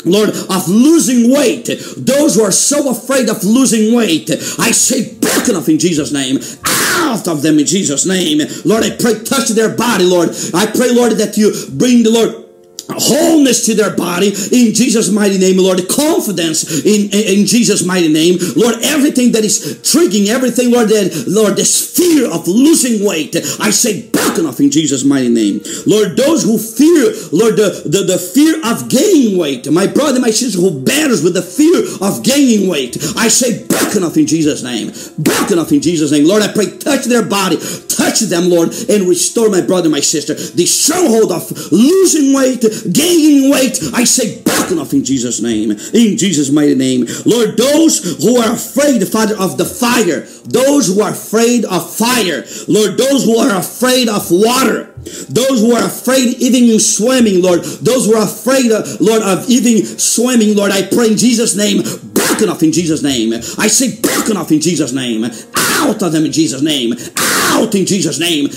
Lord, of losing weight, those who are so afraid of losing weight, I say, broken off in Jesus' name. Out of them in Jesus' name. Lord, I pray, touch their body, Lord. I pray, Lord, that you bring the Lord wholeness to their body in Jesus' mighty name, Lord. Confidence in, in, in, Jesus' mighty name, Lord. Everything that is triggering, everything, Lord, that Lord, this fear of losing weight, I say, broken off in Jesus' mighty name, Lord. Those who fear, Lord, the, the, the fear of gaining weight, my brother, my sister who battles with the fear of gaining weight, I say, broken off in Jesus' name, broken off in Jesus' name, Lord. I pray, touch their body, touch them, Lord, and restore my brother, my sister, the stronghold of losing weight gaining weight, I say, broken off in Jesus' name. In Jesus' mighty name. Lord, those who are afraid, Father, of the fire, those who are afraid of fire, Lord, those who are afraid of water, those who are afraid even in swimming, Lord, those who are afraid, of, Lord, of even swimming, Lord, I pray in Jesus' name, broken off in Jesus' name. I say broken off in Jesus' name. Out of them in Jesus' name. Out in Jesus' name.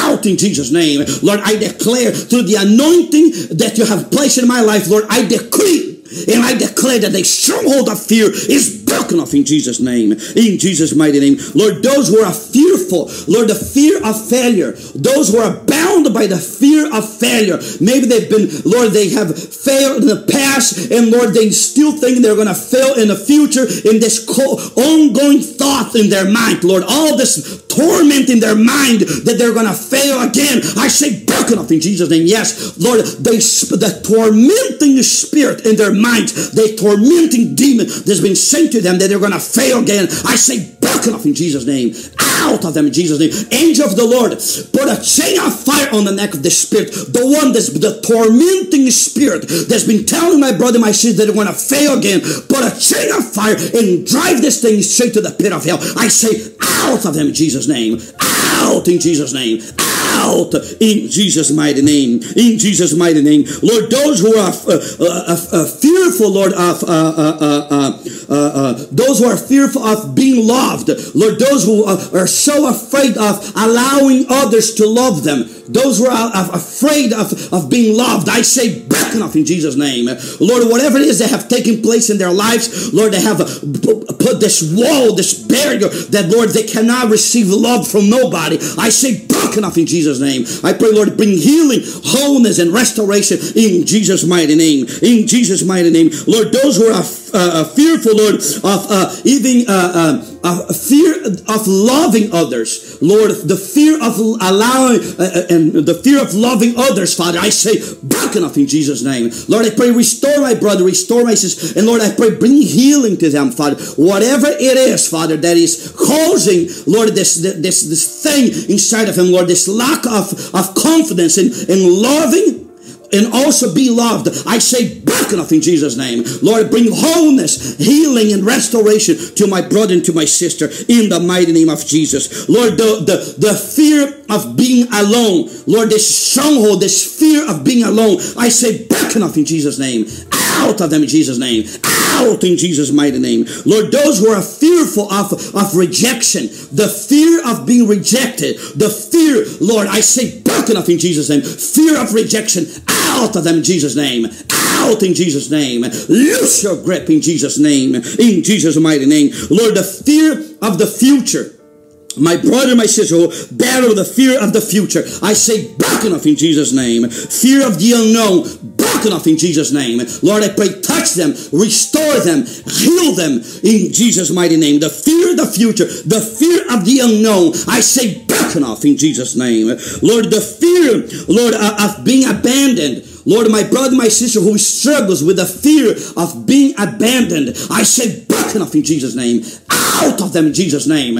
Out in Jesus' name. Lord, I declare through the anointing that you have placed in my life, Lord, I decree and I declare that the stronghold of fear is broken off in Jesus' name. In Jesus' mighty name. Lord, those who are fearful, Lord, the fear of failure, those who are bound by the fear of failure. Maybe they've been, Lord, they have failed in the past, and Lord, they still think they're going to fail in the future in this ongoing thought in their mind, Lord, all this torment in their mind that they're going to fail again. I say broken off in Jesus' name. Yes, Lord, they, the tormenting spirit in their mind, the tormenting demon that's been sent to them that they're going to fail again. I say, broken off in Jesus' name. Out of them in Jesus' name. Angel of the Lord, put a chain of fire on the neck of the spirit. The one that's the tormenting spirit that's been telling my brother, my sister they're to fail again. Put a chain of fire and drive this thing straight to the pit of hell. I say, out of them in Jesus' name. Out in Jesus' name out in Jesus' mighty name. In Jesus' mighty name. Lord, those who are uh, uh, uh, uh fearful, Lord, of uh, uh, those who are fearful of being loved, Lord, those who are so afraid of allowing others to love them, those who are afraid of, of being loved, I say, back enough in Jesus' name. Lord, whatever it is that have taken place in their lives, Lord, they have put this wall, this barrier that, Lord, they cannot receive love from nobody. I say, broken off in Jesus' name. I pray, Lord, bring healing, wholeness, and restoration in Jesus' mighty name. In Jesus' mighty name. Lord, those who are uh, fearful, Lord, of uh, even uh, uh, fear of loving others, Lord, the fear of allowing uh, and the fear of loving others, Father. I say, broken off in Jesus' name, Lord. I pray, restore my brother, restore my sister, and Lord, I pray, bring healing to them, Father. Whatever it is, Father, that is causing, Lord, this this this thing inside of him, Lord, this lack of of confidence in in loving and also be loved. I say back enough in Jesus' name. Lord, bring wholeness, healing, and restoration to my brother and to my sister in the mighty name of Jesus. Lord, the, the, the fear of being alone, Lord, this stronghold, this fear of being alone, I say back enough in Jesus' name. Out of them in Jesus' name. Out in Jesus' mighty name. Lord, those who are fearful of, of rejection, the fear of being rejected, the fear, Lord, I say back enough in Jesus' name. Fear of rejection, out of them in Jesus' name. Out in Jesus' name. Loose your grip in Jesus' name. In Jesus' mighty name. Lord, the fear of the future. My brother, my sister, who battle the fear of the future. I say back enough in Jesus' name. Fear of the unknown. Enough in Jesus' name. Lord, I pray, touch them, restore them, heal them in Jesus' mighty name. The fear of the future, the fear of the unknown. I say back enough in Jesus' name. Lord, the fear, Lord, uh, of being abandoned. Lord, my brother, my sister who struggles with the fear of being abandoned, I say back enough in Jesus' name. Out of them in Jesus' name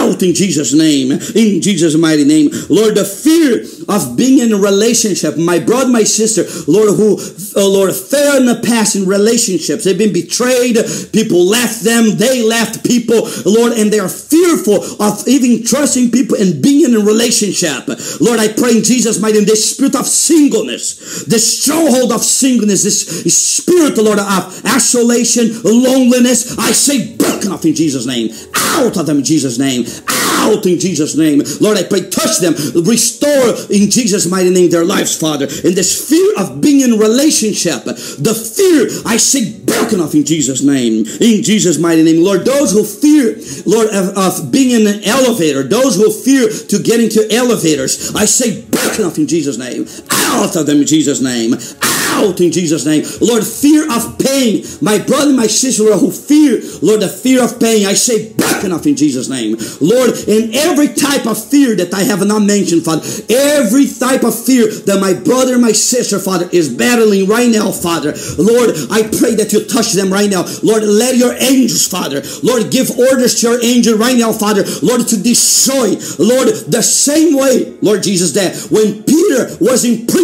out in Jesus' name, in Jesus' mighty name. Lord, the fear of being in a relationship, my brother, my sister, Lord, who, oh Lord, fell in the past in relationships. They've been betrayed. People left them. They left people, Lord, and they are fearful of even trusting people and being in a relationship. Lord, I pray in Jesus' mighty name, this spirit of singleness, this stronghold of singleness, this spirit, Lord, of isolation, loneliness, I say, broken off in Jesus' name. Out of them in Jesus' name. Out in Jesus' name. Lord, I pray, touch them, restore in Jesus' mighty name their lives, Father. In this fear of being in relationship, the fear, I say, broken off in Jesus' name. In Jesus' mighty name. Lord, those who fear, Lord, of, of being in an elevator, those who fear to get into elevators, I say, broken off in Jesus' name. Out of them in Jesus' name out in Jesus' name. Lord, fear of pain. My brother, my sister, Lord, who fear, Lord, the fear of pain, I say back enough in Jesus' name. Lord, in every type of fear that I have not mentioned, Father, every type of fear that my brother, my sister, Father, is battling right now, Father. Lord, I pray that you touch them right now. Lord, let your angels, Father, Lord, give orders to your angel right now, Father, Lord, to destroy, Lord, the same way, Lord Jesus, that when Peter was in prison,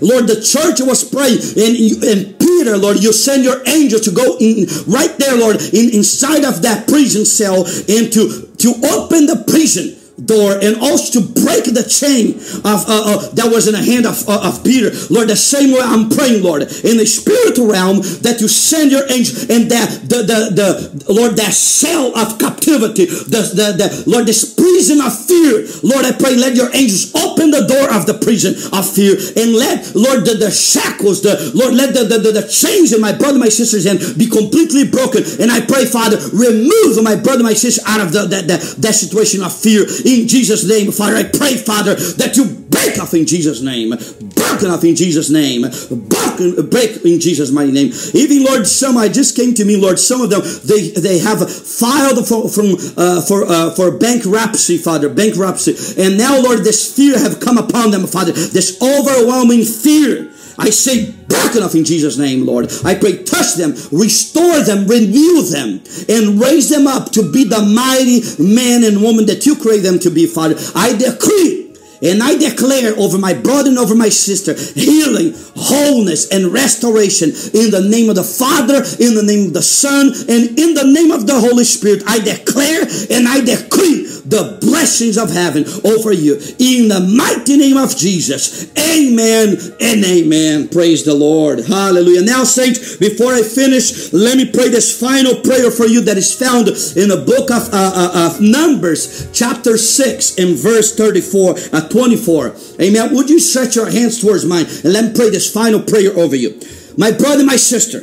Lord, the church was praying, and, and Peter, Lord, you send your angel to go in right there, Lord, in, inside of that prison cell and to, to open the prison door and also to break the chain of uh, uh, that was in the hand of, uh, of Peter. Lord, the same way I'm praying, Lord, in the spiritual realm that you send your angel and that the, the, the Lord, that cell of captivity, the, the, the Lord, this prison of fear. Lord, I pray, let your angels open the door of the prison of fear and let, Lord, the, the shackles, the Lord, let the, the, the, the chains in my brother, my sister's hand be completely broken. And I pray, Father, remove my brother, my sister out of the, that, that, that situation of fear in Jesus' name, Father. I pray, Father, that you break off in Jesus' name, broken off in Jesus' name, broken, break in Jesus' mighty name. Even Lord, some I just came to me, Lord. Some of them they they have filed for from uh, for uh, for bankruptcy, Father, bankruptcy, and now Lord, this fear have come upon them, Father. This overwhelming fear. I say back enough in Jesus' name, Lord. I pray, touch them, restore them, renew them, and raise them up to be the mighty man and woman that you create them to be, Father. I decree and I declare over my brother and over my sister healing, wholeness, and restoration in the name of the Father, in the name of the Son, and in the name of the Holy Spirit. I declare and I decree the blessings of heaven over you in the mighty name of Jesus. Amen and amen. Praise the Lord. Hallelujah. Now, saints, before I finish, let me pray this final prayer for you that is found in the book of, uh, uh, of Numbers, chapter 6, in verse 34. Uh, 24. Amen. Would you stretch your hands towards mine and let me pray this final prayer over you? My brother, my sister,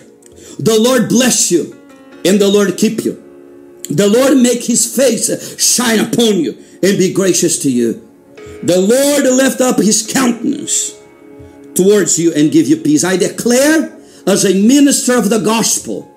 the Lord bless you and the Lord keep you. The Lord make his face shine upon you and be gracious to you. The Lord lift up his countenance towards you and give you peace. I declare as a minister of the gospel,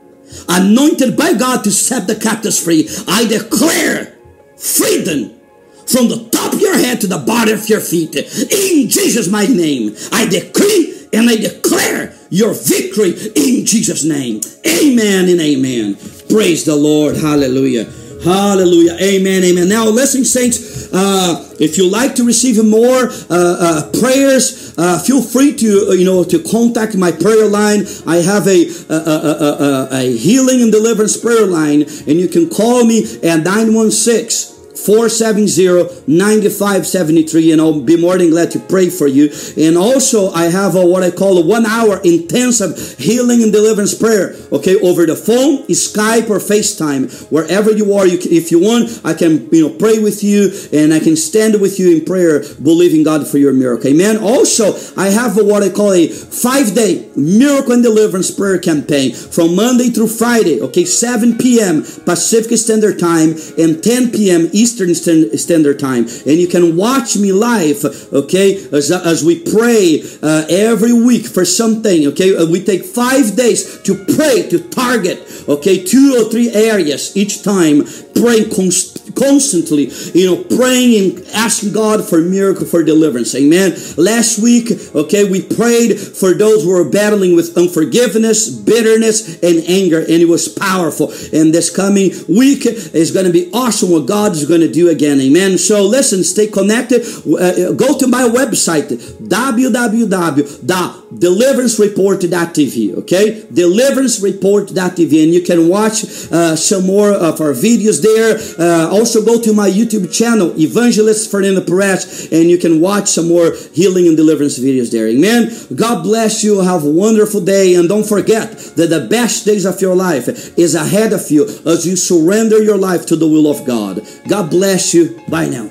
anointed by God to set the captives free. I declare freedom from the top of your head to the bottom of your feet. In Jesus' mighty name, I decree and I declare your victory in Jesus' name. Amen and amen. Praise the Lord. Hallelujah. Hallelujah. Amen. Amen. Now, listen, saints, uh, if you like to receive more uh, uh, prayers, uh, feel free to, uh, you know, to contact my prayer line. I have a, a, a, a, healing and deliverance prayer line, and you can call me at 916 470-9573 and I'll be more than glad to pray for you. And also I have a, what I call a one hour intensive healing and deliverance prayer. Okay, over the phone, Skype or FaceTime, wherever you are. You can, if you want, I can you know pray with you and I can stand with you in prayer, believing God for your miracle. Amen. Also, I have a, what I call a five day miracle and deliverance prayer campaign from Monday through Friday. Okay, 7 p.m. Pacific Standard Time and 10 p.m. Eastern Eastern Standard Time. And you can watch me live, okay, as, as we pray uh, every week for something, okay? Uh, we take five days to pray, to target, okay, two or three areas each time, praying const- constantly, you know, praying and asking God for miracle, for deliverance. Amen. Last week, okay, we prayed for those who were battling with unforgiveness, bitterness, and anger, and it was powerful. And this coming week is going to be awesome what God is going to do again. Amen. So listen, stay connected. Uh, go to my website, www.deliverancereport.tv. Okay, deliverancereport.tv, and you can watch uh, some more of our videos there. Uh, also, go to my YouTube channel, Evangelist Fernando Perez, and you can watch some more healing and deliverance videos there. Amen. God bless you. Have a wonderful day, and don't forget that the best days of your life is ahead of you as you surrender your life to the will of God. God bless you. Bye now.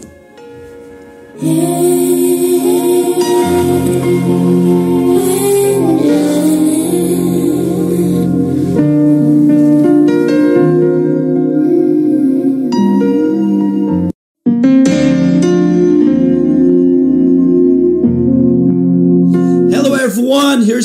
everyone.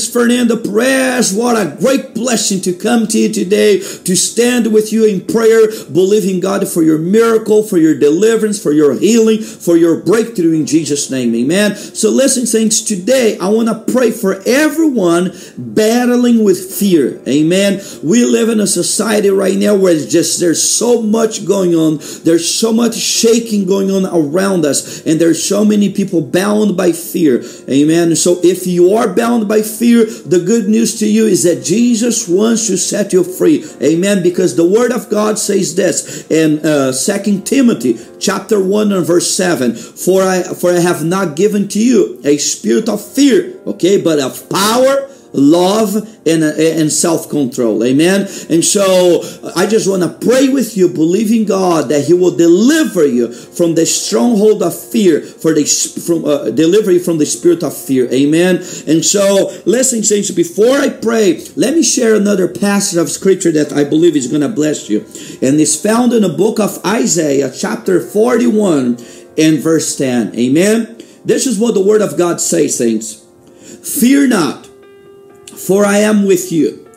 Fernando Perez. What a great blessing to come to you today to stand with you in prayer, believing God for your miracle, for your deliverance, for your healing, for your breakthrough in Jesus' name. Amen. So, listen, saints, today I want to pray for everyone battling with fear. Amen. We live in a society right now where it's just there's so much going on, there's so much shaking going on around us, and there's so many people bound by fear. Amen. So, if you are bound by fear, the good news to you is that Jesus wants to set you free. Amen. Because the word of God says this in uh, 2 Timothy chapter 1 and verse 7. For I for I have not given to you a spirit of fear, okay, but of power love and, and self-control. Amen? And so i just want to pray with you believing god that he will deliver you from the stronghold of fear for the from uh, deliver you from the spirit of fear. Amen? And so listen saints before i pray let me share another passage of scripture that i believe is going to bless you. And it's found in the book of isaiah chapter 41 and verse 10 amen? This is what the word of god says saints. Fear not for I am with you.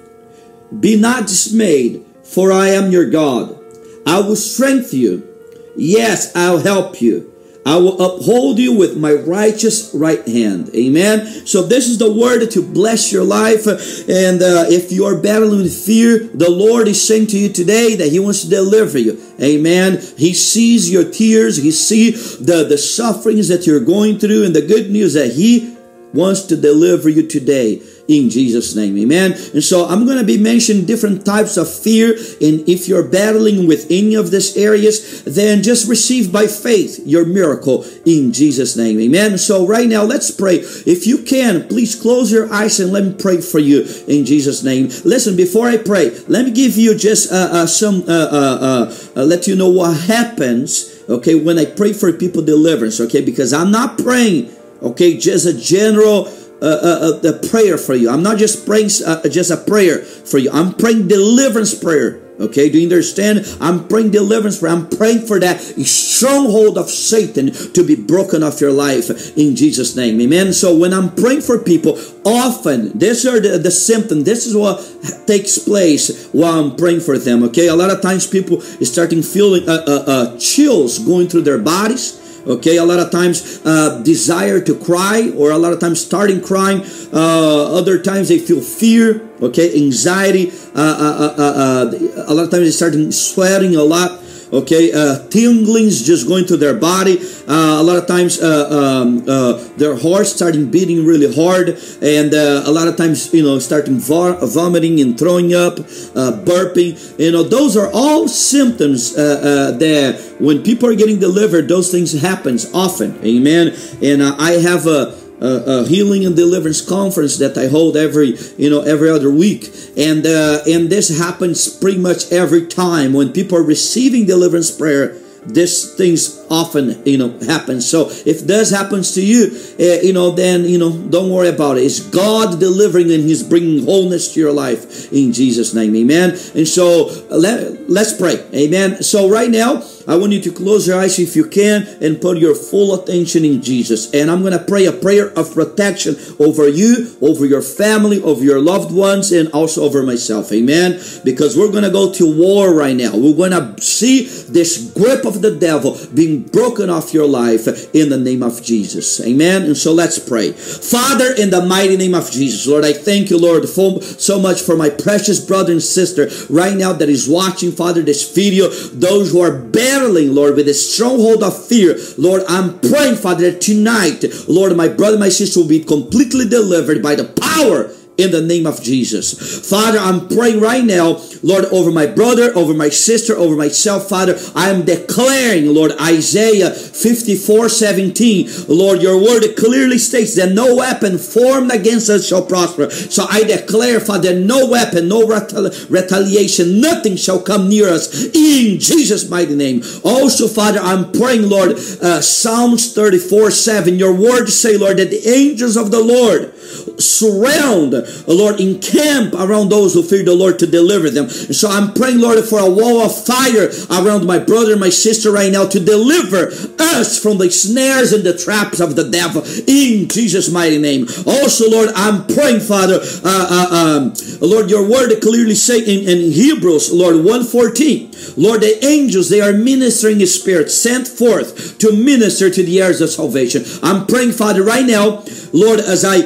Be not dismayed, for I am your God. I will strengthen you. Yes, I'll help you. I will uphold you with my righteous right hand. Amen. So this is the word to bless your life. And uh, if you are battling with fear, the Lord is saying to you today that He wants to deliver you. Amen. He sees your tears. He sees the, the sufferings that you're going through. And the good news that He wants to deliver you today in Jesus' name. Amen. And so I'm going to be mentioning different types of fear. And if you're battling with any of these areas, then just receive by faith your miracle in Jesus' name. Amen. So right now, let's pray. If you can, please close your eyes and let me pray for you in Jesus' name. Listen, before I pray, let me give you just uh, uh, some, uh, uh, uh let you know what happens, okay, when I pray for people deliverance, okay, because I'm not praying, okay, just a general a, a, prayer for you. I'm not just praying uh, just a prayer for you. I'm praying deliverance prayer Okay, do you understand? I'm praying deliverance prayer. I'm praying for that stronghold of Satan to be broken off your life in Jesus' name. Amen. So when I'm praying for people, often these are the, the symptoms. This is what takes place while I'm praying for them. Okay, a lot of times people starting feeling uh, uh, uh, chills going through their bodies okay a lot of times uh, desire to cry or a lot of times starting crying. Uh, other times they feel fear okay anxiety. Uh, uh, uh, uh a lot of times they start sweating a lot okay uh, tinglings just going to their body. Uh, a lot of times uh, um, uh, their hearts starting beating really hard and uh, a lot of times you know starting vomiting and throwing up uh, burping. You know those are all symptoms that when people are getting delivered those things happens often. Amen? And i have a a, a, healing and deliverance conference that I hold every you know every other week, and uh, and this happens pretty much every time when people are receiving deliverance prayer. This things often you know happens. So if this happens to you, uh, you know then you know don't worry about it. It's God delivering and He's bringing wholeness to your life in Jesus' name, Amen. And so let let's pray, Amen. So right now. I want you to close your eyes if you can and put your full attention in Jesus. And I'm going to pray a prayer of protection over you, over your family, over your loved ones, and also over myself. Amen. Because we're going to go to war right now. We're going to see this grip of the devil being broken off your life in the name of Jesus. Amen. And so let's pray. Father, in the mighty name of Jesus, Lord, I thank you, Lord, for, so much for my precious brother and sister right now that is watching, Father, this video, those who are better battling, Lord, with a stronghold of fear. Lord, I'm praying, Father, tonight, Lord, my brother, my sister will be completely delivered by the power in the name of Jesus. Father, I'm praying right now, Lord, over my brother, over my sister, over myself, Father. I am declaring, Lord, Isaiah 54 17. Lord, your word clearly states that no weapon formed against us shall prosper. So I declare, Father, no weapon, no retaliation, nothing shall come near us in Jesus' mighty name. Also, Father, I'm praying, Lord, uh, Psalms 34 7. Your word say, Lord, that the angels of the Lord surround Lord, encamp around those who fear the Lord to deliver them. And so I'm praying, Lord, for a wall of fire around my brother my sister right now to deliver us from the snares and the traps of the devil in Jesus' mighty name. Also, Lord, I'm praying, Father, uh, uh, um, Lord, your word clearly say in, in Hebrews, Lord, 114, Lord, the angels, they are ministering spirit sent forth to minister to the heirs of salvation. I'm praying, Father, right now, Lord, as I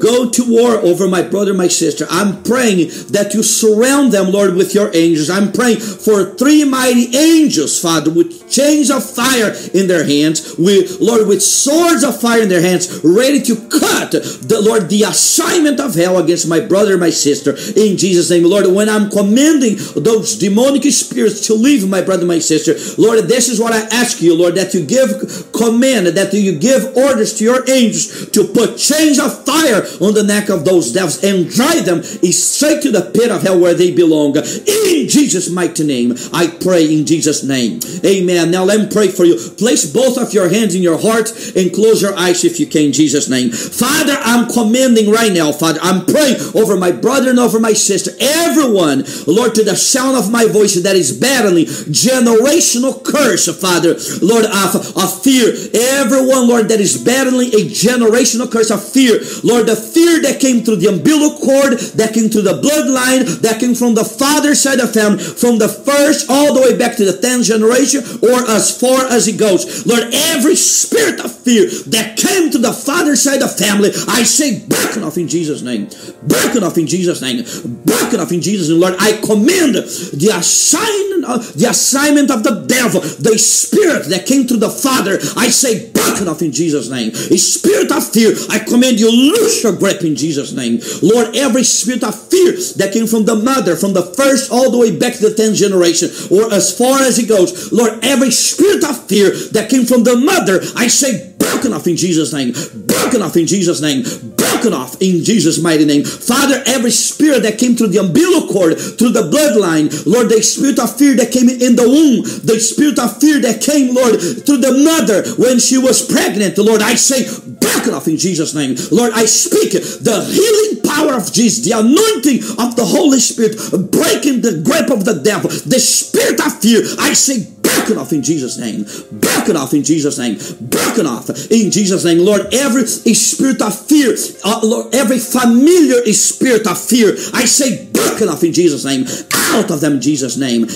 go to war over my brother, my sister, I'm praying that you surround them, Lord, with your angels. I'm praying for three mighty angels, Father, with chains of fire in their hands, with Lord, with swords of fire in their hands, ready to cut the Lord the assignment of hell against my brother, my sister, in Jesus' name, Lord. When I'm commanding those demonic spirits to leave my brother, my sister, Lord, this is what I ask you, Lord, that you give command, that you give orders to your angels to put chains of fire on the neck of those devils and drive them straight to the pit of hell where they belong. In Jesus' mighty name, I pray in Jesus' name. Amen. Now let me pray for you. Place both of your hands in your heart and close your eyes if you can, in Jesus' name. Father, I'm commanding right now, Father, I'm praying over my brother and over my sister, everyone, Lord, to the sound of my voice that is battling generational curse, Father, Lord, of, of fear. Everyone, Lord, that is battling a generational curse of fear, Lord, the fear that came through the umbilical cord, that came through the bloodline, that came from the father's side of family, from the first all the way back to the 10th generation, or as far as it goes. Lord, every spirit of fear that came to the father's side of family, I say, broken off in Jesus' name. Broken off in Jesus' name. Broken off in Jesus' name. Lord, I command the assignment, the assignment of the devil, the spirit that came to the father, I say, broken off in Jesus' name. A spirit of fear, I command you, loose your grip in Jesus' name. Lord, every spirit of fear that came from the mother, from the first all the way back to the 10th generation, or as far as it goes, Lord, every spirit of fear that came from the mother, I say, broken off in Jesus' name, broken off in Jesus' name, broken off in Jesus' mighty name. Father, every spirit that came through the umbilical cord, through the bloodline, Lord, the spirit of fear that came in the womb, the spirit of fear that came, Lord, through the mother when she was pregnant, Lord, I say, broken off in Jesus' name. Lord, I speak the healing power of Jesus, the anointing of the Holy Spirit, breaking the grip of the devil, the spirit of fear. I say, broken off in Jesus' name. Broken off in Jesus' name. Broken off in Jesus' name. Lord, every spirit of fear, uh, Lord, every familiar spirit of fear, I say, broken off in Jesus' name. Out of them in Jesus' name.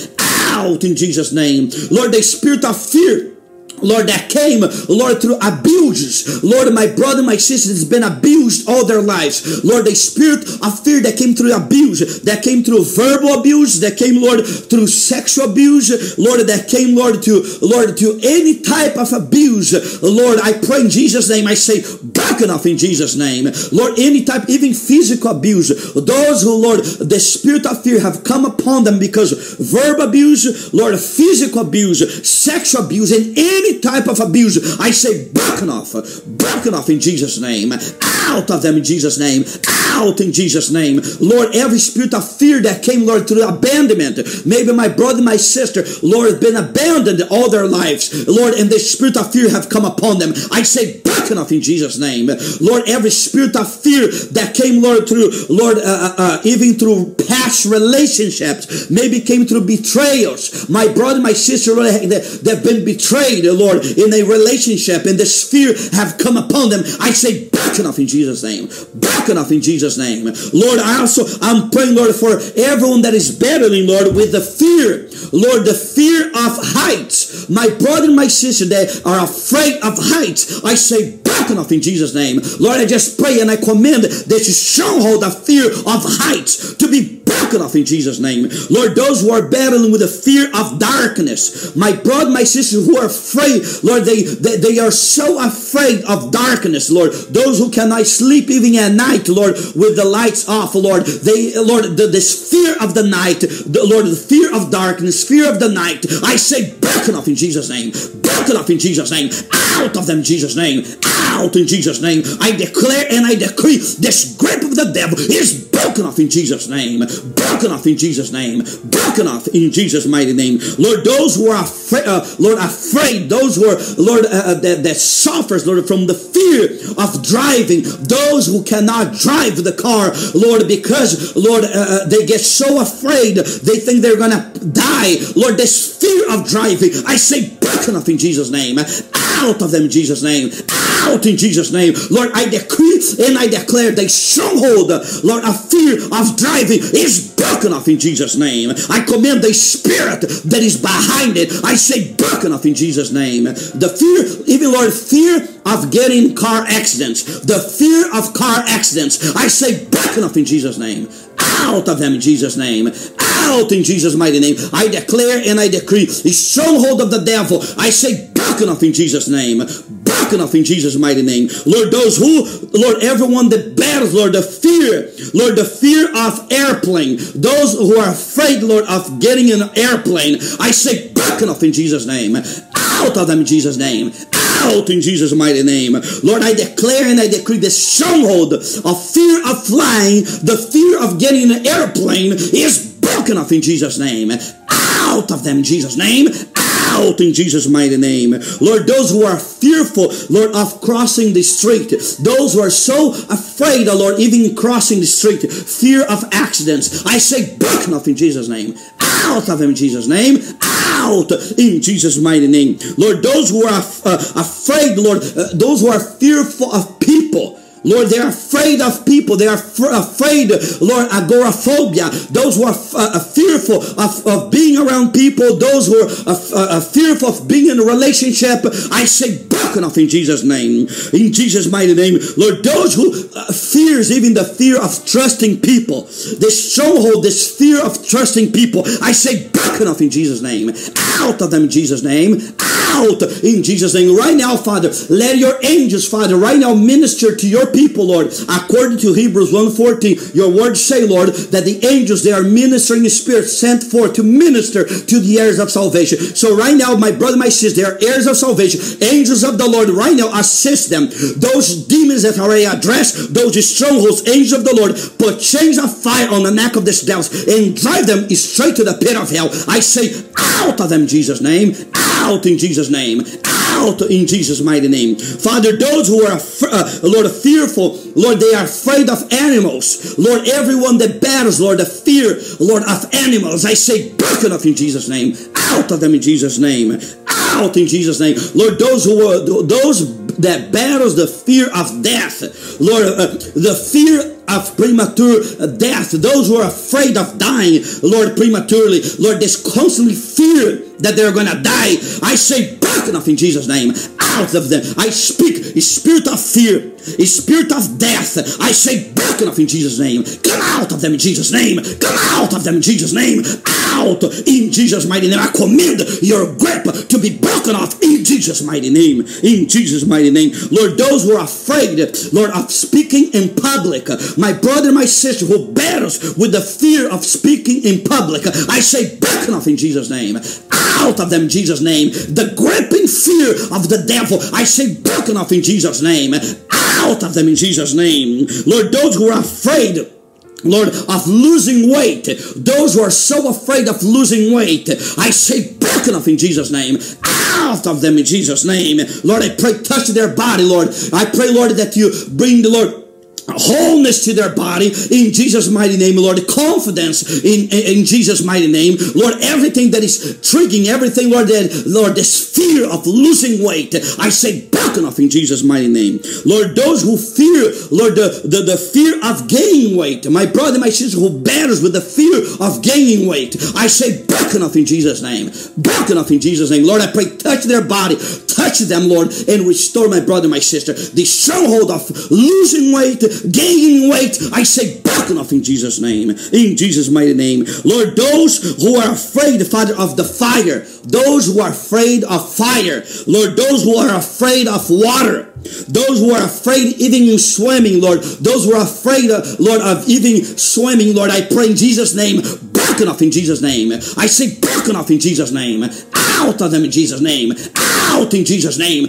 Out in Jesus' name. Lord, the spirit of fear Lord, that came, Lord, through abuses. Lord, my brother, my sister has been abused all their lives. Lord, the spirit of fear that came through abuse, that came through verbal abuse, that came, Lord, through sexual abuse, Lord, that came, Lord, to Lord, to any type of abuse. Lord, I pray in Jesus' name, I say, back enough in Jesus' name. Lord, any type, even physical abuse. Those who, Lord, the spirit of fear have come upon them because verbal abuse, Lord, physical abuse, sexual abuse, and any any type of abuse, I say broken off, broken off in Jesus' name, out of them in Jesus' name, out in Jesus' name. Lord, every spirit of fear that came, Lord, through abandonment, maybe my brother, my sister, Lord, been abandoned all their lives, Lord, and the spirit of fear have come upon them. I say broken off in Jesus' name. Lord, every spirit of fear that came, Lord, through, Lord, uh, uh, uh even through past relationships, maybe came through betrayals. My brother, my sister, Lord, they've been betrayed, Lord, in a relationship, and this fear have come upon them. I say, back enough in Jesus' name. Back enough in Jesus' name. Lord, I also, I'm praying, Lord, for everyone that is battling, Lord, with the fear. Lord, the fear of heights. My brother and my sister, they are afraid of heights. I say, off in Jesus' name. Lord, I just pray and I command commend this stronghold of fear of heights to be broken off in Jesus' name. Lord, those who are battling with the fear of darkness, my brother, my sister who are afraid, Lord, they, they, they are so afraid of darkness, Lord. Those who cannot sleep even at night, Lord, with the lights off, Lord. They, Lord, the, this fear of the night, the, Lord, the fear of darkness, fear of the night, I say broken off in Jesus' name. Broken off in Jesus' name. Out of them, Jesus' name. Out in Jesus' name. I declare and I decree this grip of the devil is broken off in Jesus' name. Broken off in Jesus' name. Broken off in Jesus' mighty name. Lord, those who are afraid, uh, Lord, afraid, those who are, Lord, uh, uh, that, that suffers, Lord, from the fear of driving, those who cannot drive the car, Lord, because, Lord, uh, uh they get so afraid, they think they're going to die. Lord, this fear of driving, I say off in Jesus' name. Out of them Jesus' name. Out in Jesus' name. Lord, I decree and I declare the stronghold, Lord, of fear of driving is broken off in Jesus' name. I command the spirit that is behind it. I say broken off in Jesus' name. The fear, even Lord, fear of getting car accidents. The fear of car accidents. I say broken off in Jesus' name. Out of them in Jesus' name. Out in Jesus' mighty name. I declare and I decree the stronghold of the devil. I say broken off in Jesus' name off in Jesus' mighty name. Lord, those who, Lord, everyone that bears, Lord, the fear, Lord, the fear of airplane, those who are afraid, Lord, of getting an airplane, I say broken off in Jesus' name. Out of them in Jesus' name. Out in Jesus' mighty name. Lord, I declare and I decree the stronghold of fear of flying, the fear of getting an airplane is broken off in Jesus' name. Out of them in Jesus' name out in Jesus' mighty name. Lord, those who are fearful, Lord, of crossing the street, those who are so afraid, oh Lord, even crossing the street, fear of accidents, I say, broken off in Jesus' name. Out of them in Jesus' name. Out in Jesus' mighty name. Lord, those who are uh, afraid, Lord, uh, those who are fearful of people, Lord, they're afraid of people. They are afraid, Lord, agoraphobia. Those who are uh, fearful of, of being around people, those who are uh, uh, fearful of being in a relationship, I say broken off in Jesus' name. In Jesus' mighty name. Lord, those who uh, fears even the fear of trusting people, this stronghold, this fear of trusting people, I say broken off in Jesus' name. Out of them in Jesus' name. Out in Jesus' name. Right now, Father, let your angels, Father, right now minister to your people, Lord. According to Hebrews 1.14, your words say, Lord, that the angels, they are ministering spirits sent forth to minister to the heirs of salvation. So right now, my brother, my sister, they are heirs of salvation. Angels of the Lord, right now, assist them. Those demons that are addressed, those strongholds, angels of the Lord, put chains of fire on the neck of these devils and drive them straight to the pit of hell. I say, out of them, Jesus' name. Out in Jesus' name. Out out in Jesus' mighty name. Father, those who are, uh, Lord, fearful, Lord, they are afraid of animals. Lord, everyone that battles, Lord, the fear, Lord, of animals, I say, broken off in Jesus' name. Out of them in Jesus' name. Out in Jesus' name. Lord, those who are, those that battles the fear of death, Lord, uh, the fear of premature death, those who are afraid of dying, Lord, prematurely, Lord, this constantly fear that they're gonna die. I say, broken off in Jesus' name, out of them. I speak spirit of fear, spirit of death. I say, broken off in Jesus' name. Come out of them in Jesus' name. Come out of them in Jesus' name. Out in Jesus' mighty name. I command your grip to be broken off in Jesus' mighty name. In Jesus' mighty name. Lord, those who are afraid, Lord, of speaking in public, my brother, my sister who battles with the fear of speaking in public, I say, broken off in Jesus' name out of them in Jesus' name. The gripping fear of the devil, I say, broken off in Jesus' name. Out of them in Jesus' name. Lord, those who are afraid, Lord, of losing weight. Those who are so afraid of losing weight, I say, broken off in Jesus' name. Out of them in Jesus' name. Lord, I pray, touch their body, Lord. I pray, Lord, that you bring the Lord wholeness to their body in Jesus' mighty name, Lord. Confidence in, in, in, Jesus' mighty name, Lord. Everything that is triggering, everything, Lord, that, Lord, this fear of losing weight, I say, broken off in Jesus' mighty name, Lord. Those who fear, Lord, the, the, the fear of gaining weight, my brother, my sister who battles with the fear of gaining weight, I say, broken off in Jesus' name, broken off in Jesus' name, Lord. I pray, touch their body, touch them, Lord, and restore my brother, my sister, the stronghold of losing weight gaining weight, I say, broken off in Jesus' name. In Jesus' mighty name. Lord, those who are afraid, Father, of the fire, those who are afraid of fire, Lord, those who are afraid of water, those who are afraid even in swimming, Lord, those who are afraid, of, Lord, of even swimming, Lord, I pray in Jesus' name, broken off in Jesus' name. I say broken off in Jesus' name. Out of them in Jesus' name. Out in Jesus' name.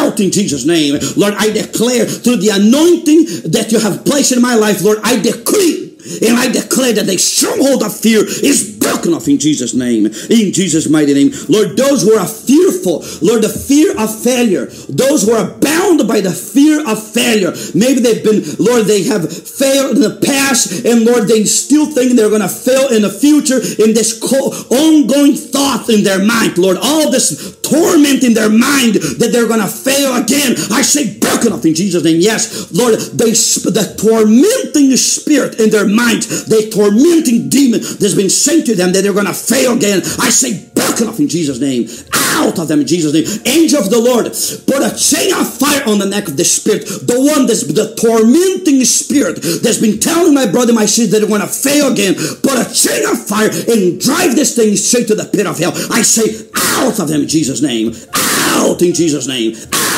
Out in Jesus' name. Lord, I declare through the anointing that you have placed in my life, Lord, I decree and I declare that the stronghold of fear is broken off in Jesus' name. In Jesus' mighty name. Lord, those who are fearful, Lord, the fear of failure, those who are bound by the fear of failure. Maybe they've been, Lord, they have failed in the past, and Lord, they still think they're going to fail in the future in this ongoing thought in their mind, Lord, all this torment in their mind that they're going to fail again. I say, broken off in Jesus' name. Yes, Lord, they, the tormenting spirit in their mind, the tormenting demon that's been sent to them that they're going to fail again. I say, broken off in Jesus' name. Out of them in Jesus' name. Angel of the Lord, put a chain of fire on the neck of the spirit. The one that's the tormenting spirit that's been telling my brother, my sister that they're going to fail again. Put a chain of fire and drive this thing straight to the pit of hell. I say, out of them in Jesus' name. Out in Jesus' name. Out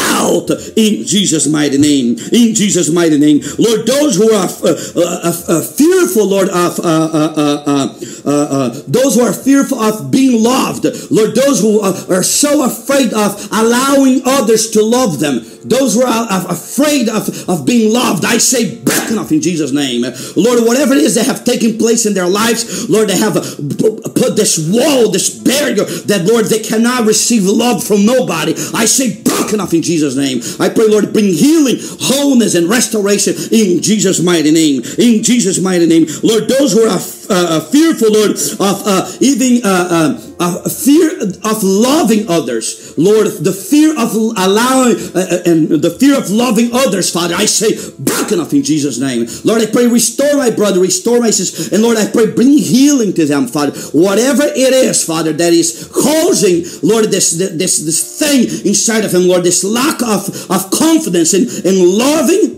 in Jesus' mighty name. In Jesus' mighty name. Lord, those who are uh, uh, uh, uh fearful, Lord, of uh, uh, those who are fearful of being loved, Lord, those who are so afraid of allowing others to love them, those who are afraid of, of being loved, I say, back off in Jesus' name. Lord, whatever it is that have taken place in their lives, Lord, they have put this wall, this barrier that, Lord, they cannot receive love from nobody. I say, broken off in Jesus' name. I pray, Lord, bring healing, wholeness, and restoration in Jesus' mighty name. In Jesus' mighty name. Lord, those who are uh, fearful, Lord, of uh, even uh, uh, fear of loving others, Lord, the fear of allowing uh, and the fear of loving others, Father, I say, broken off in Jesus' name. Lord, I pray, restore my brother, restore my sister, and Lord, I pray, bring healing to them, Father. Whatever it is, Father, that is causing, Lord, this this this thing inside of him, Lord, this lack of, of confidence in, in loving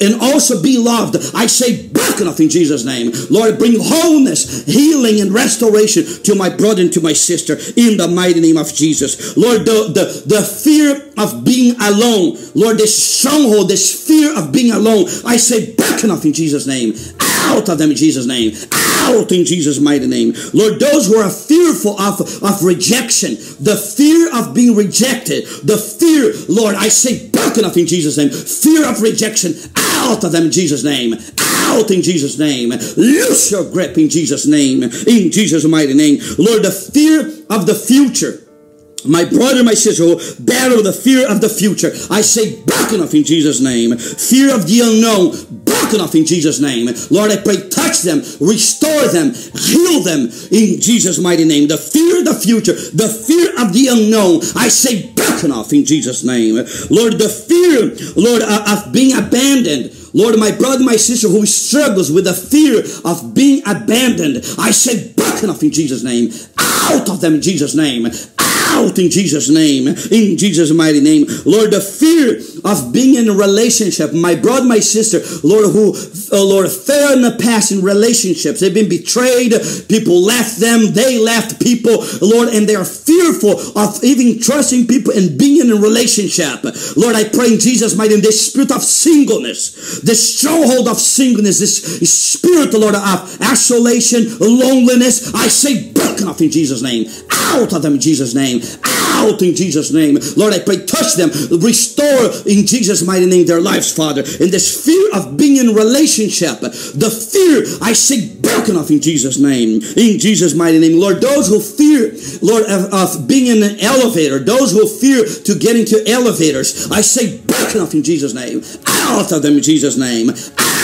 and also be loved. I say back off in Jesus' name. Lord, bring wholeness, healing, and restoration to my brother and to my sister in the mighty name of Jesus. Lord, the, the, the fear of being alone, Lord, this stronghold, this fear of being alone, I say back off in Jesus' name. Out of them in Jesus' name. Out in Jesus' mighty name. Lord, those who are fearful of, of rejection, the fear of being rejected, the fear, Lord, I say off in Jesus' name. Fear of rejection, out of them in Jesus' name. Out in Jesus' name. Loose your grip in Jesus' name. In Jesus' mighty name. Lord, the fear of the future my brother, my sister, who battle the fear of the future, I say, broken off in Jesus' name. Fear of the unknown, broken off in Jesus' name. Lord, I pray, touch them, restore them, heal them in Jesus' mighty name. The fear of the future, the fear of the unknown, I say, broken off in Jesus' name. Lord, the fear, Lord, uh, of being abandoned. Lord, my brother, my sister who struggles with the fear of being abandoned, I say, broken off in Jesus' name. Out of them in Jesus' name in Jesus' name, in Jesus' mighty name. Lord, the fear of being in a relationship, my brother, my sister, Lord, who, uh, Lord, fell in the past in relationships. They've been betrayed. People left them. They left people, Lord, and they are fearful of even trusting people and being in a relationship. Lord, I pray in Jesus' mighty name, this spirit of singleness, this stronghold of singleness, this spirit, Lord, of isolation, loneliness, I say, broken off in Jesus' name. Out of them in Jesus' name out in Jesus' name. Lord, I pray, touch them, restore in Jesus' mighty name their lives, Father. In this fear of being in relationship, the fear I say broken off in Jesus' name. In Jesus' mighty name. Lord, those who fear, Lord, of, of being in an elevator, those who fear to get into elevators, I say broken off in Jesus' name. Out of them in Jesus' name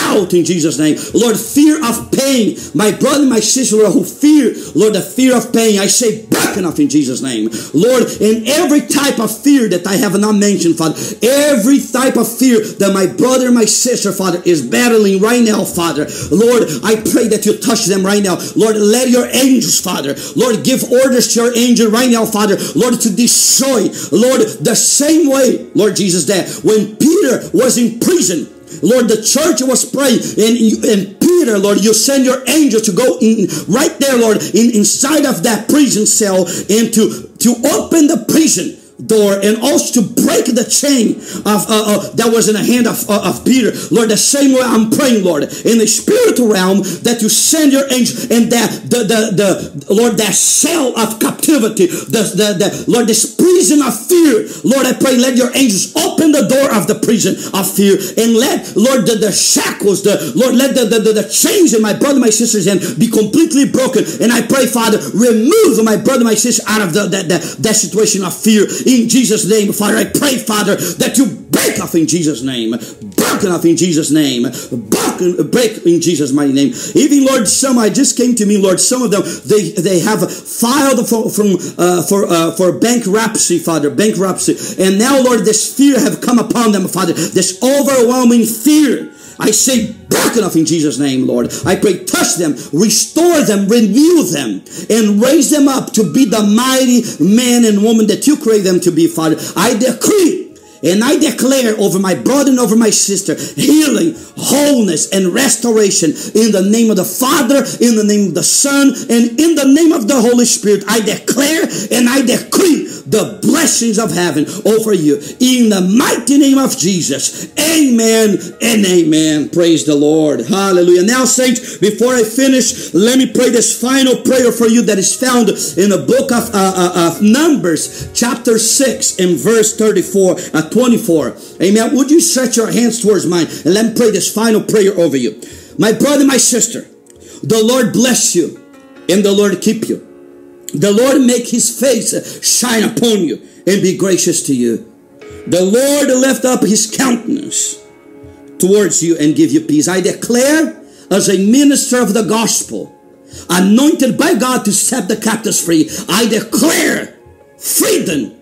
out in Jesus' name. Lord, fear of pain. My brother, my sister, Lord, who fear, Lord, the fear of pain, I say back enough in Jesus' name. Lord, in every type of fear that I have not mentioned, Father, every type of fear that my brother, my sister, Father, is battling right now, Father. Lord, I pray that you touch them right now. Lord, let your angels, Father, Lord, give orders to your angel right now, Father, Lord, to destroy, Lord, the same way, Lord Jesus, that when Peter was in prison, Lord, the church was praying, and, and Peter, Lord, you send your angel to go in right there, Lord, in, inside of that prison cell and to, to open the prison door and also to break the chain of uh, uh, that was in the hand of, uh, of Peter. Lord, the same way I'm praying, Lord, in the spiritual realm that you send your angel and that the, the, the Lord, that cell of captivity, the, the, the Lord, this prison of fear. Lord, I pray, let your angels open the door of the prison of fear and let, Lord, the, the shackles, the Lord, let the, the, the, the chains in my brother, my sister's hand be completely broken. And I pray, Father, remove my brother, my sister out of the, that, that, that situation of fear in Jesus' name, Father. I pray, Father, that you break off in Jesus' name, broken off in Jesus' name, broken, break in Jesus' mighty name. Even Lord, some I just came to me, Lord. Some of them they they have filed for from uh, for uh, for bankruptcy, Father, bankruptcy, and now Lord, this fear have come upon them, Father. This overwhelming fear. I say, broken off in Jesus' name, Lord. I pray, touch them, restore them, renew them, and raise them up to be the mighty man and woman that you create them to be, Father. I decree and I declare over my brother and over my sister healing, wholeness, and restoration in the name of the Father, in the name of the Son, and in the name of the Holy Spirit. I declare and I decree the blessings of heaven over you in the mighty name of Jesus. Amen and amen. Praise the Lord. Hallelujah. Now, saints, before I finish, let me pray this final prayer for you that is found in the book of, uh, uh, of Numbers, chapter 6, and verse 34. Uh, 24. Amen. Would you stretch your hands towards mine and let me pray this final prayer over you? My brother, my sister, the Lord bless you and the Lord keep you. The Lord make his face shine upon you and be gracious to you. The Lord lift up his countenance towards you and give you peace. I declare as a minister of the gospel, anointed by God to set the captives free, I declare freedom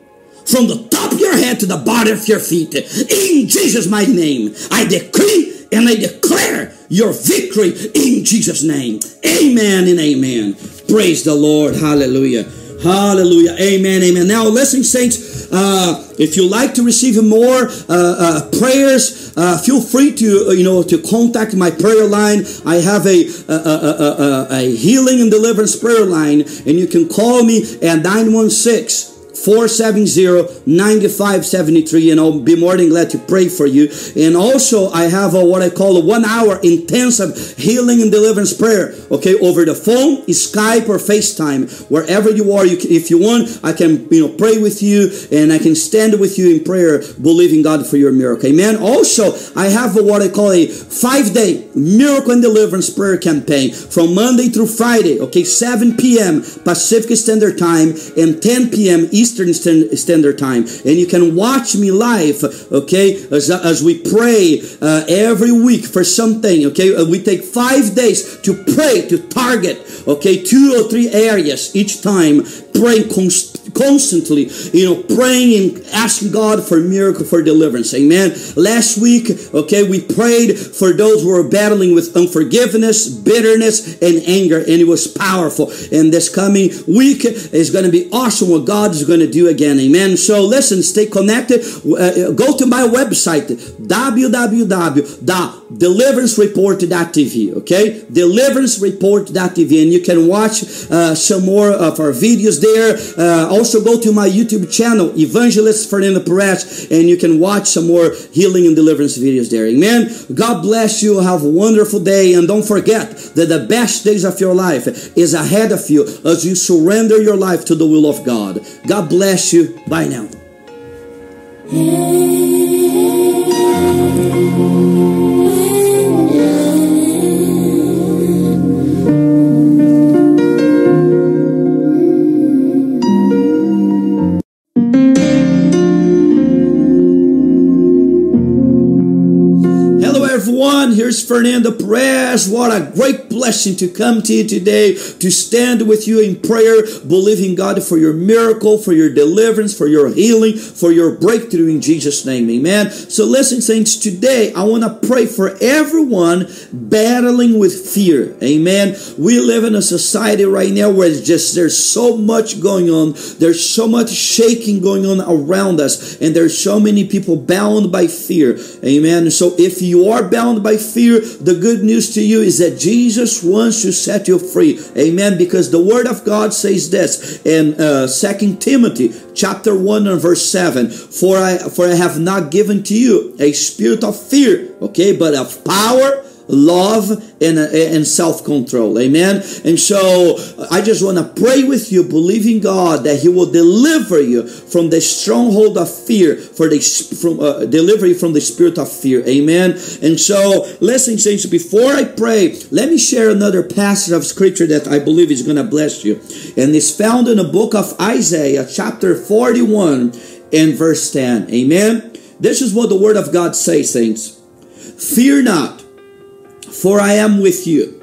from the top of your head to the bottom of your feet. In Jesus' mighty name, I decree and I declare your victory in Jesus' name. Amen and amen. Praise the Lord. Hallelujah. Hallelujah. Amen. Amen. Now, listen, saints, uh, if you like to receive more uh, uh, prayers, uh, feel free to, uh, you know, to contact my prayer line. I have a, a, a, a, healing and deliverance prayer line, and you can call me at 916 470-9573 and I'll be more than glad to pray for you. And also I have a, what I call a one hour intensive healing and deliverance prayer. Okay, over the phone, Skype or FaceTime, wherever you are. You can, if you want, I can you know pray with you and I can stand with you in prayer, believing God for your miracle. Amen. Also, I have a, what I call a five day miracle and deliverance prayer campaign from Monday through Friday. Okay, 7 p.m. Pacific Standard Time and 10 p.m. Eastern Eastern Standard Time, and you can watch me live, okay, as, as we pray uh, every week for something, okay. Uh, we take five days to pray to target, okay, two or three areas each time, praying const- constantly, you know, praying and asking God for miracle, for deliverance. Amen. Last week, okay, we prayed for those who were battling with unforgiveness, bitterness, and anger, and it was powerful. And this coming week is going to be awesome what God is going to do again. Amen. So listen, stay connected. Uh, go to my website, www.deliverancereport.tv. Okay, deliverancereport.tv, and you can watch uh, some more of our videos there. Uh, also, go to my YouTube channel, Evangelist Fernando Perez, and you can watch some more healing and deliverance videos there. Amen. God bless you. Have a wonderful day, and don't forget that the best days of your life is ahead of you as you surrender your life to the will of God. God bless you. Bye now. Everyone. Here's Fernando Perez. What a great blessing to come to you today to stand with you in prayer, believing God for your miracle, for your deliverance, for your healing, for your breakthrough in Jesus' name. Amen. So, listen, saints, today I want to pray for everyone battling with fear. Amen. We live in a society right now where it's just there's so much going on, there's so much shaking going on around us, and there's so many people bound by fear. Amen. So, if you are bound by fear, the good news to you is that Jesus wants to set you free. Amen. Because the word of God says this in uh, 2 Timothy chapter 1 and verse 7. For I for I have not given to you a spirit of fear, okay, but of power love and, and self-control. Amen? And so i just want to pray with you believing god that he will deliver you from the stronghold of fear for the from uh, deliver you from the spirit of fear. Amen? And so listen saints before i pray let me share another passage of scripture that i believe is going to bless you. And it's found in the book of isaiah chapter 41 and verse 10 amen? This is what the word of god says saints. Fear not for I am with you.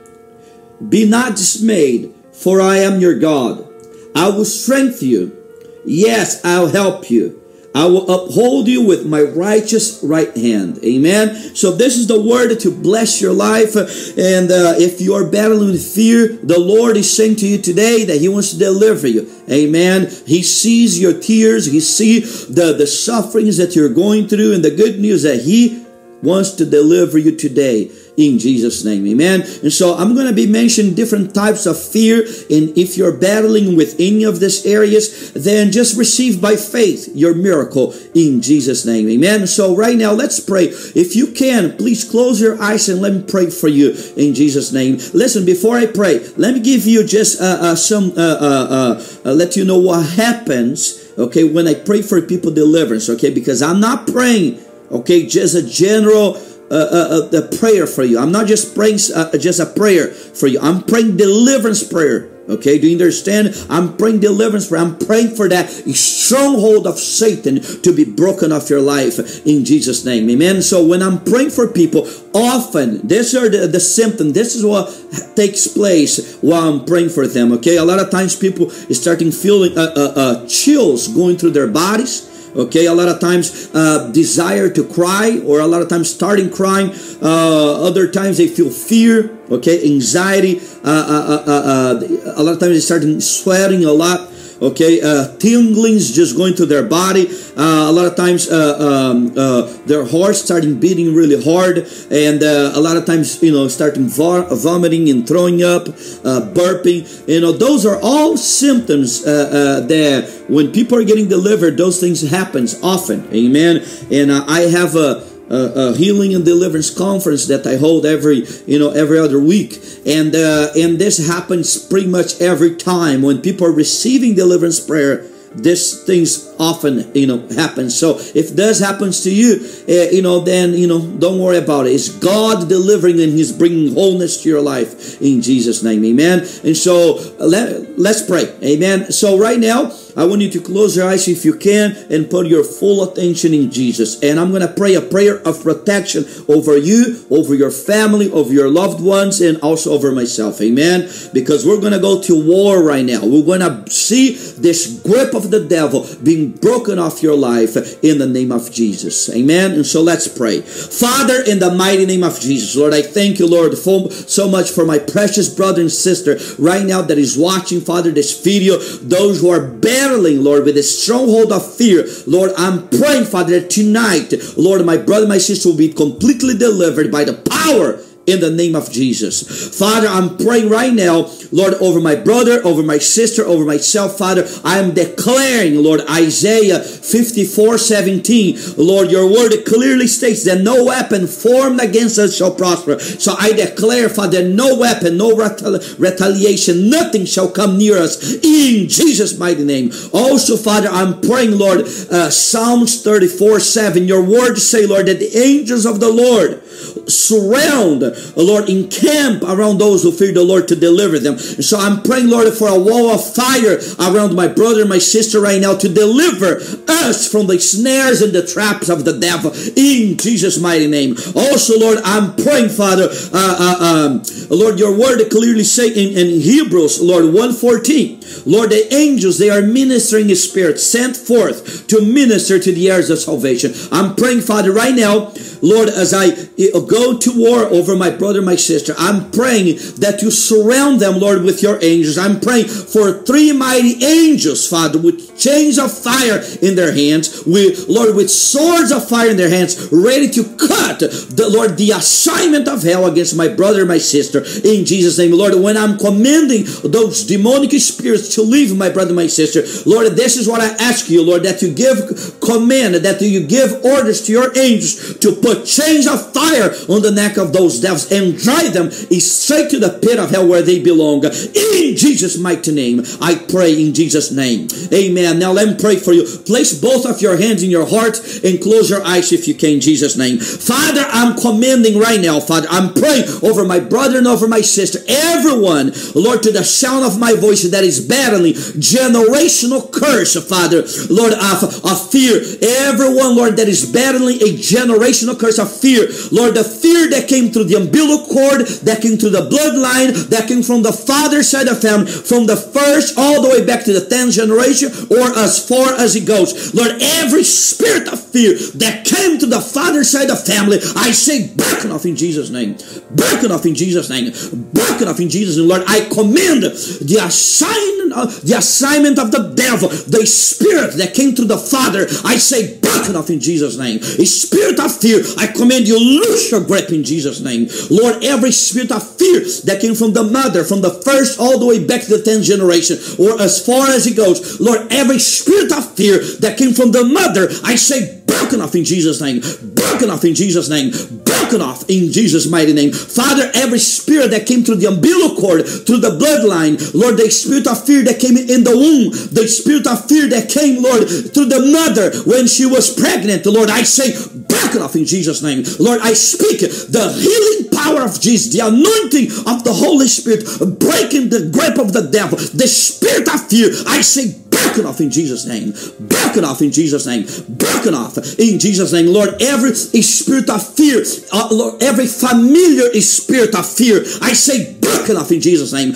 Be not dismayed, for I am your God. I will strengthen you. Yes, I'll help you. I will uphold you with my righteous right hand. Amen. So this is the word to bless your life. And uh, if you are battling with fear, the Lord is saying to you today that He wants to deliver you. Amen. He sees your tears. He sees the, the sufferings that you're going through. And the good news that He wants to deliver you today in Jesus' name. Amen. And so I'm going to be mentioning different types of fear. And if you're battling with any of these areas, then just receive by faith your miracle in Jesus' name. Amen. So right now, let's pray. If you can, please close your eyes and let me pray for you in Jesus' name. Listen, before I pray, let me give you just uh, uh, some, uh, uh, uh let you know what happens, okay, when I pray for people deliverance, okay, because I'm not praying, okay, just a general a, prayer for you. I'm not just praying uh, just a prayer for you. I'm praying deliverance prayer. Okay, do you understand? I'm praying deliverance prayer. I'm praying for that stronghold of Satan to be broken off your life in Jesus' name. Amen. So when I'm praying for people, often these are the, the symptoms. This is what takes place while I'm praying for them. Okay, a lot of times people starting feeling uh, uh, chills going through their bodies okay a lot of times uh, desire to cry or a lot of times starting crying. Uh, other times they feel fear okay anxiety. Uh, uh, uh, uh a lot of times they start sweating a lot okay uh, tinglings just going through their body. Uh, a lot of times uh, um, uh, their heart starting beating really hard and uh, a lot of times you know starting vomiting and throwing up uh, burping. You know those are all symptoms uh, that when people are getting delivered those things happens often. Amen? And i have a a, a, healing and deliverance conference that I hold every you know every other week, and uh, and this happens pretty much every time when people are receiving deliverance prayer. This things often you know happen. So if this happens to you, uh, you know then you know don't worry about it. It's God delivering and He's bringing wholeness to your life in Jesus' name, Amen. And so let let's pray, Amen. So right now I want you to close your eyes if you can and put your full attention in Jesus. And I'm going to pray a prayer of protection over you, over your family, over your loved ones, and also over myself. Amen. Because we're going to go to war right now. We're going to see this grip of the devil being broken off your life in the name of Jesus. Amen. And so let's pray. Father, in the mighty name of Jesus, Lord, I thank you, Lord, for, so much for my precious brother and sister right now that is watching, Father, this video. Those who are battling, Lord, with a stronghold of fear. Lord, I'm praying, Father, tonight, Lord, my brother, my sister will be completely delivered by the power in the name of Jesus. Father, I'm praying right now, Lord, over my brother, over my sister, over myself, Father. I am declaring, Lord, Isaiah 54 17. Lord, your word clearly states that no weapon formed against us shall prosper. So I declare, Father, no weapon, no retaliation, nothing shall come near us in Jesus' mighty name. Also, Father, I'm praying, Lord, uh, Psalms 34 7. Your word say, Lord, that the angels of the Lord surround, Lord, encamp around those who fear the Lord to deliver them. So I'm praying, Lord, for a wall of fire around my brother and my sister right now to deliver us from the snares and the traps of the devil in Jesus' mighty name. Also, Lord, I'm praying, Father, uh, uh, um, Lord, your word clearly say in, in Hebrews, Lord, 114, Lord, the angels, they are ministering spirit sent forth to minister to the heirs of salvation. I'm praying, Father, right now, Lord, as I go to war over my brother, my sister, I'm praying that you surround them, Lord, with your angels. I'm praying for three mighty angels, Father, with chains of fire in their hands, with Lord, with swords of fire in their hands, ready to cut the Lord the assignment of hell against my brother, my sister, in Jesus' name, Lord. When I'm commanding those demonic spirits to leave my brother, my sister, Lord, this is what I ask you, Lord, that you give command, that you give orders to your angels to put chains of fire on the neck of those devils and drive them straight to the pit of hell where they belong. In Jesus' mighty name, I pray in Jesus' name. Amen. Now let me pray for you. Place both of your hands in your heart and close your eyes if you can, Jesus' name. Father, I'm commanding right now, Father. I'm praying over my brother and over my sister. Everyone, Lord, to the sound of my voice that is battling generational curse, Father, Lord, of, of fear. Everyone, Lord, that is battling a generational curse of fear. Lord, the fear that came through the umbilical cord, that came through the bloodline, that came from the father's side of family, from the first all the way back to the 10th generation, or as far as it goes. Lord, every spirit of fear that came to the father's side of family, I say, broken off in Jesus' name. Broken off in Jesus' name. Broken off in Jesus' name. Lord, I command the assignment, of, the assignment of the devil, the spirit that came to the father, I say, broken off in Jesus' name. A spirit of fear, I command you, loose your grip in Jesus' name. Lord, every spirit of fear that came from the mother, from the first all the way back to the 10th generation, or as far as it goes, Lord, every spirit of fear that came from the mother, I say, broken off in Jesus' name, broken off in Jesus' name, broken off in Jesus' mighty name. Father, every spirit that came through the umbilical cord, through the bloodline, Lord, the spirit of fear that came in the womb, the spirit of fear that came, Lord, through the mother when she was pregnant, Lord, I say, broken off in Jesus' name. Lord, I speak the healing power of Jesus, the anointing of the Holy Spirit, breaking the grip of the devil, the spirit of fear. I say, broken off in Jesus' name. Broken off in Jesus' name. Broken off in Jesus' name. Lord, every spirit of fear, uh, Lord, every familiar spirit of fear, I say broken off in Jesus' name.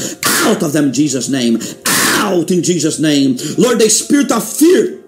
Out of them Jesus' name. Out in Jesus' name. Lord, the spirit of fear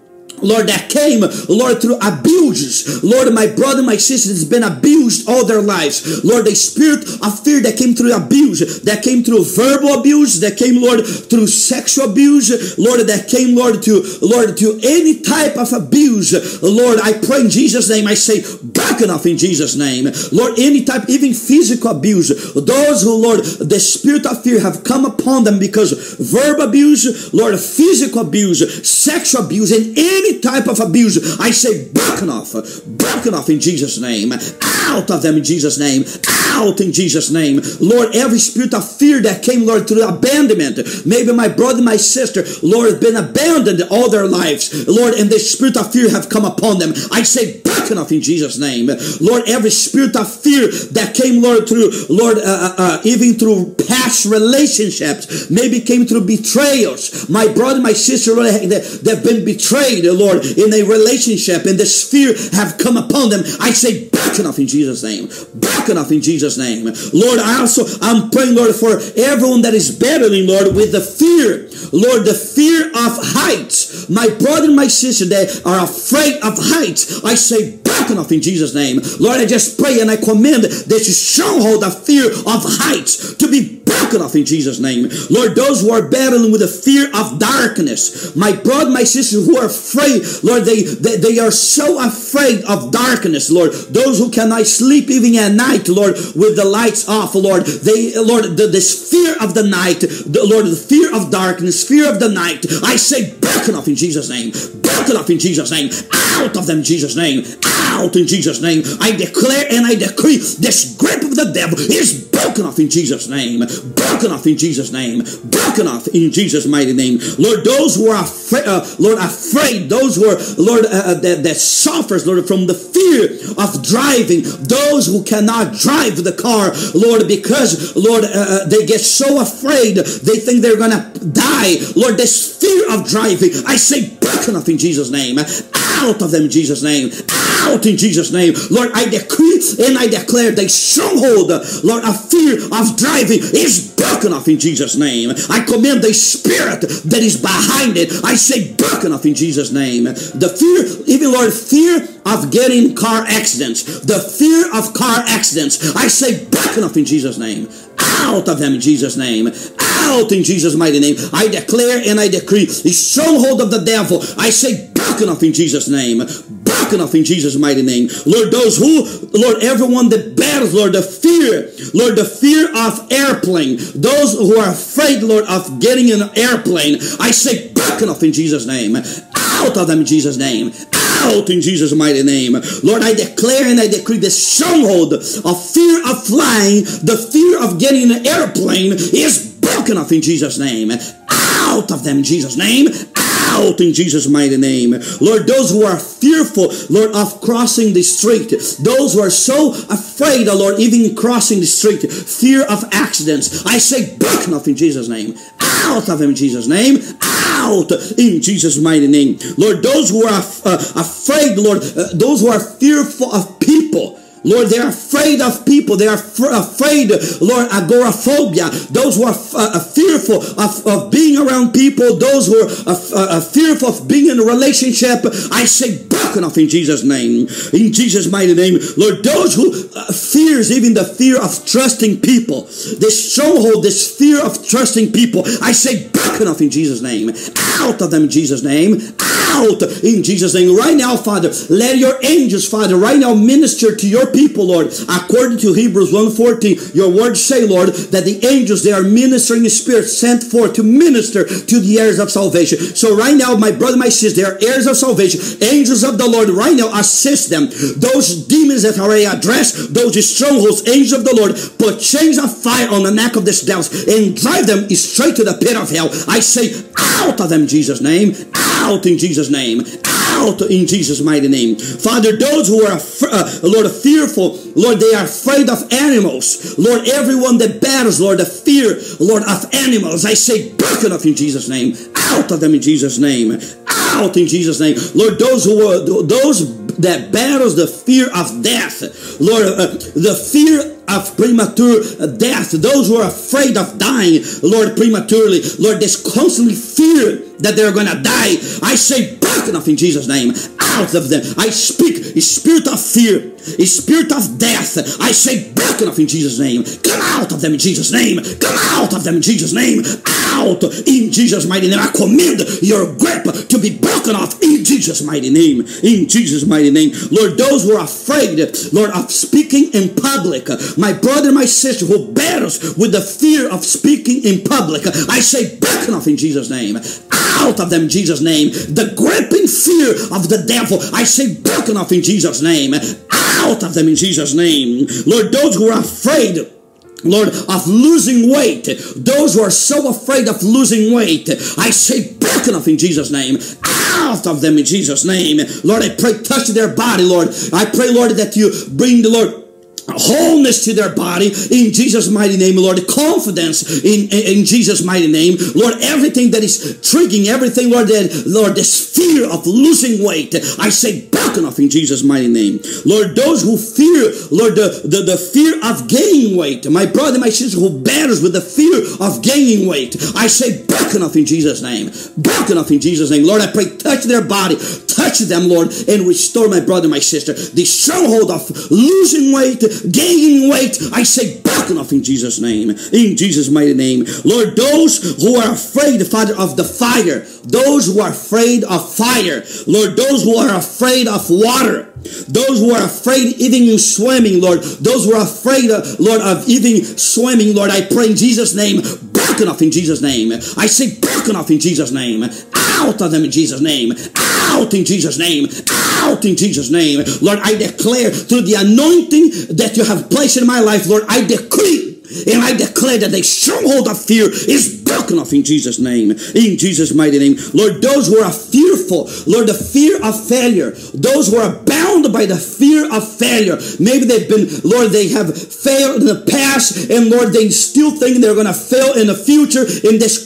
Lord, that came, Lord, through abuses. Lord, my brother, my sister has been abused all their lives. Lord, the spirit of fear that came through abuse, that came through verbal abuse, that came, Lord, through sexual abuse, Lord, that came, Lord, to, Lord, to any type of abuse. Lord, I pray in Jesus' name, I say, back enough in Jesus' name. Lord, any type, even physical abuse. Those who, Lord, the spirit of fear have come upon them because verbal abuse, Lord, physical abuse, sexual abuse, and any type of abuse, I say broken off, broken off in Jesus' name, out of them in Jesus' name, out in Jesus' name. Lord, every spirit of fear that came, Lord, through abandonment, maybe my brother, my sister, Lord, been abandoned all their lives, Lord, and the spirit of fear have come upon them. I say broken off in Jesus' name. Lord, every spirit of fear that came, Lord, through, Lord, uh, uh, uh even through past relationships, maybe came through betrayals. My brother, my sister, Lord, they've been betrayed, Lord, in a relationship, and this fear have come upon them. I say broken off in Jesus' name. Broken off in Jesus' name. Lord, I also, I'm praying, Lord, for everyone that is battling, Lord, with the fear, Lord, the fear of heights. My brother and my sister, they are afraid of heights. I say broken off in Jesus' name. Lord, I just pray and I commend this stronghold of fear of heights to be broken off in Jesus' name. Lord, those who are battling with the fear of darkness, my brother, my sister who are afraid, Lord, they, they, they are so afraid of darkness, Lord. Those who cannot sleep even at night, Lord, with the lights off, Lord. They, Lord, the, this fear of the night, the, Lord, the fear of darkness, fear of the night, I say broken off in Jesus' name. Broken off in Jesus' name. Out of them, Jesus' name. Out in Jesus' name. I declare and I decree this grip of the devil is broken off in Jesus' name. Broken off in Jesus' name. Broken off in Jesus' mighty name. Lord, those who are afraid, uh, Lord, afraid, those who are, Lord, uh, uh, that, that suffers, Lord, from the fear of driving, those who cannot drive the car, Lord, because, Lord, uh, uh they get so afraid, they think they're going to die. Lord, this fear of driving, I say broken off in Jesus' name. Out of them Jesus' name. Out in Jesus' name. Lord, I decree and I declare the stronghold, Lord, of fear of driving is broken off in Jesus' name. I command the spirit that is behind it. I say broken off in Jesus' name. The fear, even Lord, fear of getting car accidents, the fear of car accidents, I say broken off in Jesus' name. Out of them in Jesus' name. Out in Jesus' mighty name. I declare and I decree the stronghold of the devil. I say broken off in Jesus' name. Broken off in Jesus' mighty name. Lord, those who, Lord, everyone that bears, Lord, the fear, Lord, the fear of airplane, those who are afraid, Lord, of getting an airplane, I say broken off in Jesus' name. Out of them in Jesus' name out in Jesus' mighty name. Lord, I declare and I decree the stronghold of fear of flying, the fear of getting an airplane is broken off in Jesus' name. Out of them in Jesus' name out in Jesus' mighty name. Lord, those who are fearful, Lord, of crossing the street, those who are so afraid, oh Lord, even crossing the street, fear of accidents, I say, broken off in Jesus' name. Out of them in Jesus' name. Out in Jesus' mighty name. Lord, those who are uh, afraid, Lord, uh, those who are fearful of people, Lord, they're afraid of people. They are afraid, Lord, agoraphobia. Those who are uh, fearful of, of being around people, those who are uh, uh, fearful of being in a relationship, I say broken off in Jesus' name. In Jesus' mighty name. Lord, those who uh, fears even the fear of trusting people, this stronghold, this fear of trusting people, I say broken off in Jesus' name. Out of them in Jesus' name. Out in Jesus' name. Right now, Father, let your angels, Father, right now minister to your people, Lord. According to Hebrews 1.14, your words say, Lord, that the angels, they are ministering spirits sent forth to minister to the heirs of salvation. So right now, my brother, my sister, they are heirs of salvation. Angels of the Lord, right now, assist them. Those demons that are already addressed, those strongholds, angels of the Lord, put chains of fire on the neck of these devils and drive them straight to the pit of hell. I say, out of them, Jesus' name. Out in Jesus' name out in Jesus' mighty name. Father, those who are, uh, Lord, fearful, Lord, they are afraid of animals. Lord, everyone that battles, Lord, the fear, Lord, of animals, I say, broken off in Jesus' name. Out of them in Jesus' name. Out in Jesus' name. Lord, those who are, those that battles the fear of death, Lord, uh, the fear of premature death, those who are afraid of dying, Lord, prematurely, Lord, this constantly fear that they're to die. I say, broken off in Jesus' name, out of them. I speak spirit of fear, spirit of death. I say, broken off in Jesus' name. Come out of them in Jesus' name. Come out of them in Jesus' name. Out out in Jesus' mighty name. I command your grip to be broken off in Jesus' mighty name. In Jesus' mighty name. Lord, those who are afraid, Lord, of speaking in public, my brother, my sister who battles with the fear of speaking in public, I say broken off in Jesus' name. Out of them, Jesus' name. The gripping fear of the devil, I say broken off in Jesus' name. Out of them in Jesus' name. Lord, those who are afraid, Lord, of losing weight. Those who are so afraid of losing weight, I say, broken off in Jesus' name. Out of them in Jesus' name. Lord, I pray, touch their body, Lord. I pray, Lord, that you bring the Lord wholeness to their body in Jesus' mighty name, Lord. Confidence in, in Jesus' mighty name, Lord. Everything that is triggering, everything, Lord, that Lord, this fear of losing weight, I say broken off in Jesus' mighty name, Lord. Those who fear, Lord, the, the, the fear of gaining weight, my brother, my sister who battles with the fear of gaining weight, I say broken off in Jesus' name, broken off in Jesus' name, Lord. I pray, touch their body, touch them, Lord, and restore my brother, my sister, the stronghold of losing weight gaining weight, I say broken off in Jesus' name. In Jesus' mighty name. Lord, those who are afraid, Father, of the fire, those who are afraid of fire, Lord, those who are afraid of water, those who are afraid even in swimming, Lord, those who are afraid, of, Lord, of even swimming, Lord, I pray in Jesus' name, broken off in Jesus' name. I say broken off in Jesus' name. Out of them in Jesus' name. In Jesus' name. Out in Jesus' name. Lord, I declare through the anointing that you have placed in my life, Lord, I decree and I declare that the stronghold of fear is broken off in Jesus' name. In Jesus' mighty name. Lord, those who are fearful, Lord, the fear of failure, those who are bound by the fear of failure, maybe they've been, Lord, they have failed in the past, and Lord, they still think they're going to fail in the future in this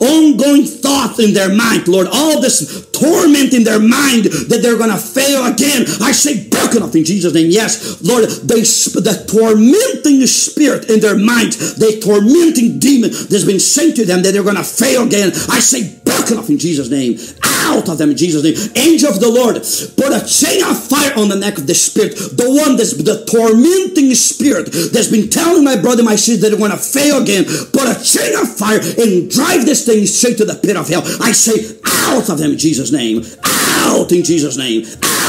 ongoing thought in their mind, Lord, all this torment in their mind that they're going to fail again. I say broken off in Jesus' name. Yes, Lord, they, the tormenting spirit in their mind, the tormenting demon that's been sent to them that they're going to fail again. I say broken off in Jesus' name. Out of them in Jesus' name. Angel of the Lord, put a chain of fire on the neck of the spirit. The one that's the tormenting spirit that's been telling my brother, my sister they're going to fail again. Put a chain of fire and drive this thing straight to the pit of hell. I say out of them in Jesus' name. Out in Jesus' name. Out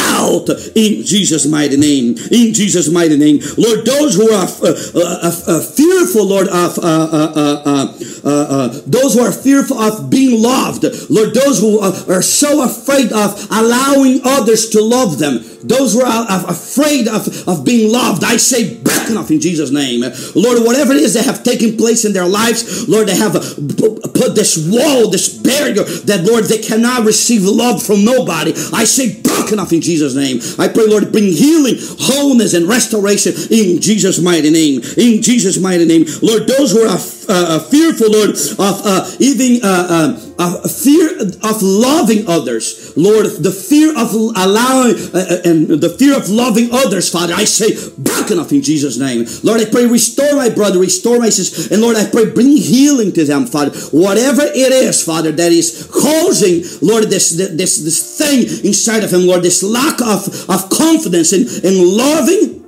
in Jesus' mighty name. In Jesus' mighty name. Lord, those who are uh, uh, uh, uh fearful, Lord, of uh, uh, those who are fearful of being loved, Lord, those who are so afraid of allowing others to love them, those who are afraid of, of being loved, I say, back off in Jesus' name. Lord, whatever it is that have taken place in their lives, Lord, they have put this wall, this barrier that, Lord, they cannot receive love from nobody. I say, off in Jesus' name. I pray, Lord, bring healing, wholeness, and restoration in Jesus' mighty name. In Jesus' mighty name. Lord, those who are uh, fearful, Lord, of uh, even uh, uh, fear of loving others, Lord, the fear of allowing uh, uh, and the fear of loving others, Father, I say, broken off in Jesus' name. Lord, I pray, restore my brother, restore my sister, and Lord, I pray, bring healing to them, Father. Whatever it is, Father, that is causing, Lord, this this this thing inside of him, Lord, this lack of, of confidence in, in loving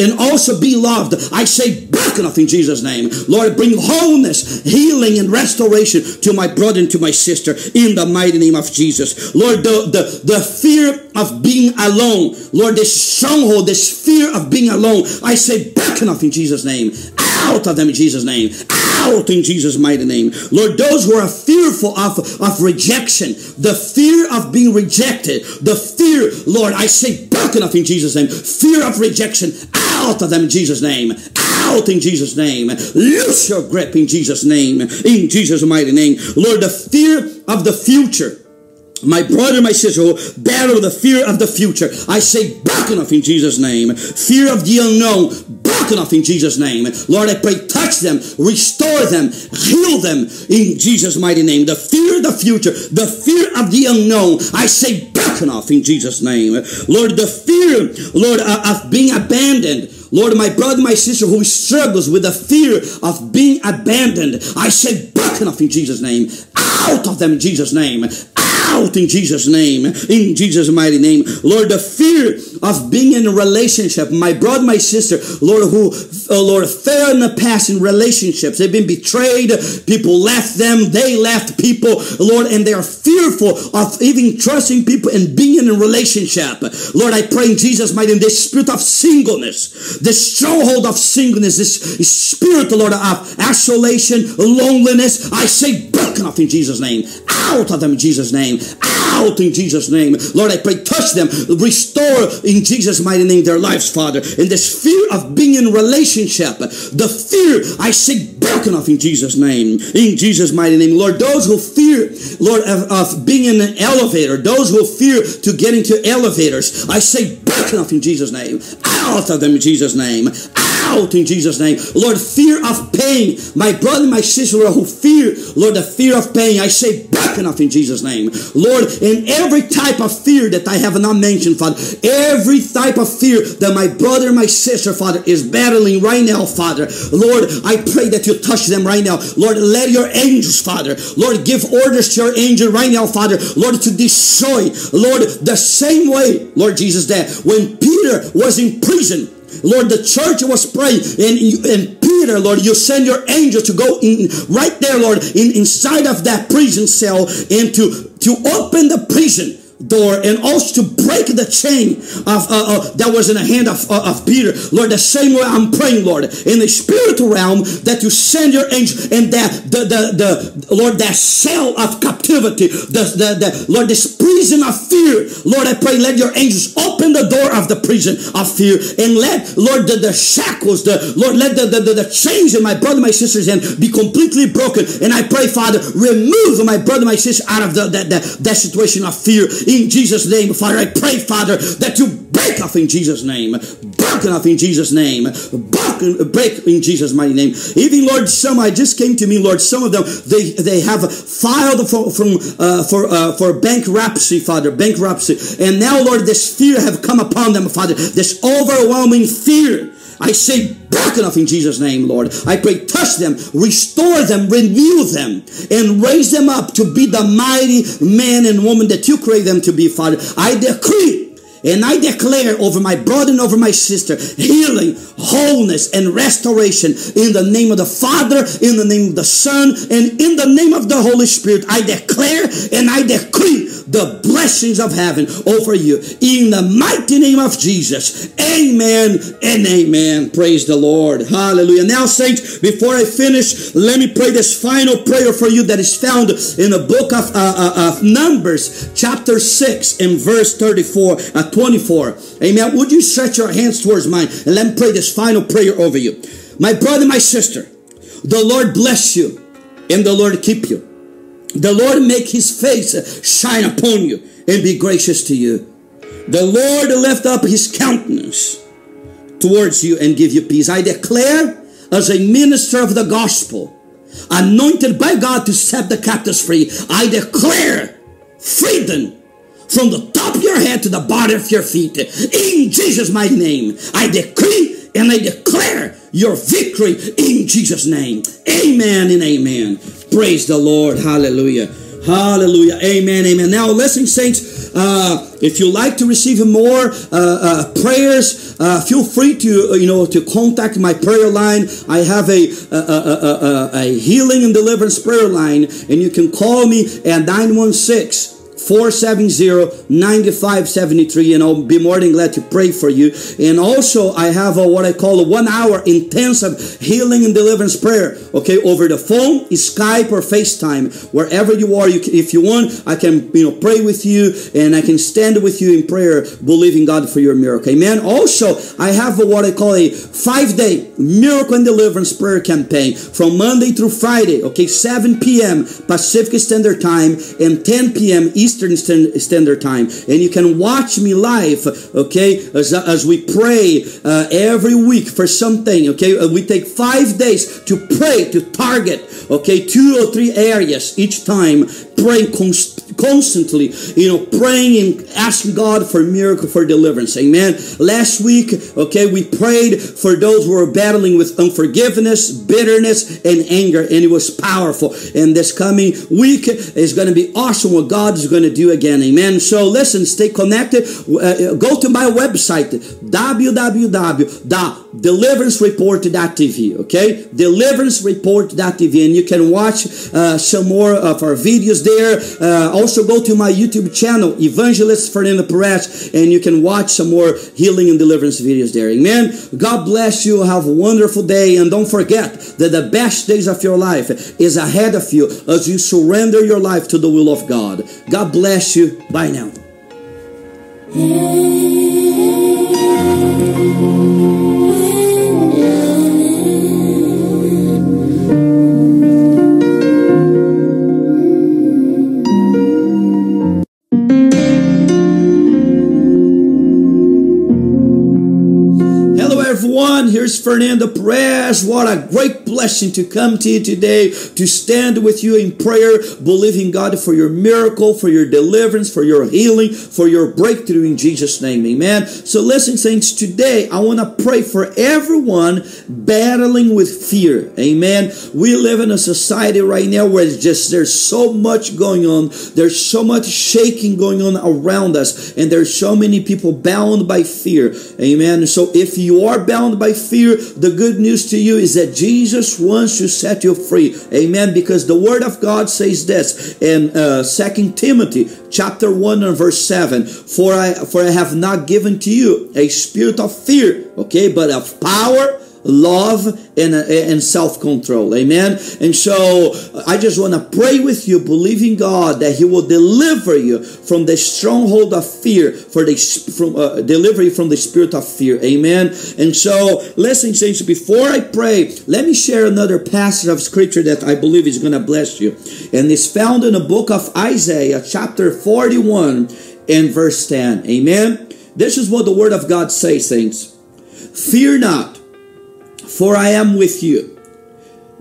and also be loved. I say broken off in Jesus' name. Lord, bring wholeness, healing, and restoration to my brother and to my sister in the mighty name of Jesus. Lord, the, the, the fear of being alone, Lord, this stronghold, this fear of being alone, I say broken off in Jesus' name. Out of them in Jesus' name. Out in Jesus' mighty name. Lord, those who are fearful of, of rejection, the fear of being rejected, the fear, Lord, I say broken off in Jesus' name. Fear of rejection, out of them in Jesus' name. Out in Jesus' name. Loose your grip in Jesus' name. In Jesus' mighty name. Lord, the fear of the future. My brother, my sister, oh, battle the fear of the future. I say, broken off in Jesus' name. Fear of the unknown, off in Jesus' name. Lord, I pray, touch them, restore them, heal them in Jesus' mighty name. The fear of the future, the fear of the unknown, I say, broken in Jesus' name. Lord, the fear, Lord, uh, of being abandoned. Lord, my brother, my sister who struggles with the fear of being abandoned, I say, broken in Jesus' name. Out of them in Jesus' name out in Jesus' name. In Jesus' mighty name. Lord, the fear of being in a relationship, my brother, my sister, Lord, who, oh Lord, failed in the past in relationships. They've been betrayed. People left them. They left people, Lord, and they are fearful of even trusting people and being in a relationship. Lord, I pray in Jesus' mighty name, this spirit of singleness, this stronghold of singleness, this spirit, Lord, of isolation, loneliness, I say broken off in Jesus' name. Out of them in Jesus' name. Out in Jesus' name. Lord, I pray, touch them, restore in Jesus' mighty name their lives, Father. In this fear of being in relationship, the fear, I say broken off in Jesus' name. In Jesus' mighty name. Lord, those who fear, Lord, of, of being in an elevator, those who fear to get into elevators, I say off in Jesus' name. Out of them in Jesus' name. Out in Jesus' name. Lord, fear of pain. My brother, my sister, Lord, who fear, Lord, the fear of pain, I say back enough in Jesus' name. Lord, in every type of fear that I have not mentioned, Father, every type of fear that my brother, my sister, Father, is battling right now, Father, Lord, I pray that you touch them right now. Lord, let your angels, Father, Lord, give orders to your angel right now, Father, Lord, to destroy, Lord, the same way, Lord Jesus, that when Peter was in prison, Lord, the church was praying, and, and Peter, Lord, you send your angel to go in right there, Lord, in, inside of that prison cell and to, to open the prison door and also to break the chain of uh, uh, that was in the hand of, uh, of Peter. Lord, the same way I'm praying, Lord, in the spiritual realm that you send your angel and that the the, the Lord that cell of captivity, the, the, the Lord, this prison of fear. Lord, I pray, let your angels open the door of the prison of fear and let Lord the, the shackles, the Lord, let the, the, the, the chains in my brother, my sister's hand be completely broken. And I pray, Father, remove my brother, my sister out of the, that, that, that situation of fear in Jesus' name. Father, I pray, Father, that you break off in Jesus' name. Broken off in Jesus' name. Break in Jesus' mighty name. Even Lord, some I just came to me, Lord. Some of them they they have filed for from uh, for uh, for bankruptcy, Father, bankruptcy, and now, Lord, this fear have come upon them, Father. This overwhelming fear. I say broken off in Jesus' name, Lord. I pray, touch them, restore them, renew them, and raise them up to be the mighty man and woman that you create them to be, Father. I decree and I declare over my brother and over my sister healing, wholeness, and restoration in the name of the Father, in the name of the Son, and in the name of the Holy Spirit. I declare and I decree the blessings of heaven over you in the mighty name of Jesus. Amen and amen. Praise the Lord. Hallelujah. Now, saints, before I finish, let me pray this final prayer for you that is found in the book of, uh, uh, of Numbers, chapter 6, and verse 34. Uh, 24. Amen. Would you stretch your hands towards mine and let me pray this final prayer over you? My brother, my sister, the Lord bless you and the Lord keep you. The Lord make his face shine upon you and be gracious to you. The Lord lift up his countenance towards you and give you peace. I declare as a minister of the gospel, anointed by God to set the captives free, I declare freedom from the top of your head to the bottom of your feet. In Jesus' mighty name, I decree and I declare your victory in Jesus' name. Amen and amen. Praise the Lord. Hallelujah. Hallelujah. Amen. Amen. Now, listen, saints, uh, if you like to receive more uh, uh, prayers, uh, feel free to, uh, you know, to contact my prayer line. I have a, a, a, a, healing and deliverance prayer line, and you can call me at 916 470-9573 and I'll be more than glad to pray for you. And also I have a, what I call a one hour intensive healing and deliverance prayer. Okay, over the phone, Skype or FaceTime, wherever you are. You can, if you want, I can you know pray with you and I can stand with you in prayer, believing God for your miracle. Amen. Also, I have a, what I call a five day miracle and deliverance prayer campaign from Monday through Friday. Okay, 7 p.m. Pacific Standard Time and 10 p.m. Eastern Eastern Standard Time. And you can watch me live, okay, as, as we pray uh, every week for something, okay? Uh, we take five days to pray, to target, okay, two or three areas each time, praying constantly constantly, you know, praying and asking God for miracle, for deliverance. Amen. Last week, okay, we prayed for those who are battling with unforgiveness, bitterness, and anger, and it was powerful. And this coming week is going to be awesome what God is going to do again. Amen. So listen, stay connected. Uh, go to my website, www.deliverancereport.tv. Okay, deliverancereport.tv, and you can watch uh, some more of our videos there. Uh, also, go to my YouTube channel, Evangelist Fernando Perez, and you can watch some more healing and deliverance videos there. Amen. God bless you. Have a wonderful day, and don't forget that the best days of your life is ahead of you as you surrender your life to the will of God. God bless you. Bye now. Here's Fernando Perez. What a great blessing to come to you today to stand with you in prayer, believing God for your miracle, for your deliverance, for your healing, for your breakthrough in Jesus' name. Amen. So, listen, saints, today I want to pray for everyone battling with fear. Amen. We live in a society right now where it's just there's so much going on, there's so much shaking going on around us, and there's so many people bound by fear. Amen. So, if you are bound by fear, the good news to you is that Jesus wants to set you free. Amen. Because the word of God says this in uh, 2 Timothy chapter 1 and verse 7 for I for I have not given to you a spirit of fear, okay, but of power love and, and self-control. Amen? And so i just want to pray with you believing god that he will deliver you from the stronghold of fear for the from uh, deliver you from the spirit of fear. Amen? And so listen saints before i pray let me share another passage of scripture that i believe is going to bless you. And it's found in the book of isaiah chapter 41 and verse 10 amen? This is what the word of god says saints. Fear not for I am with you.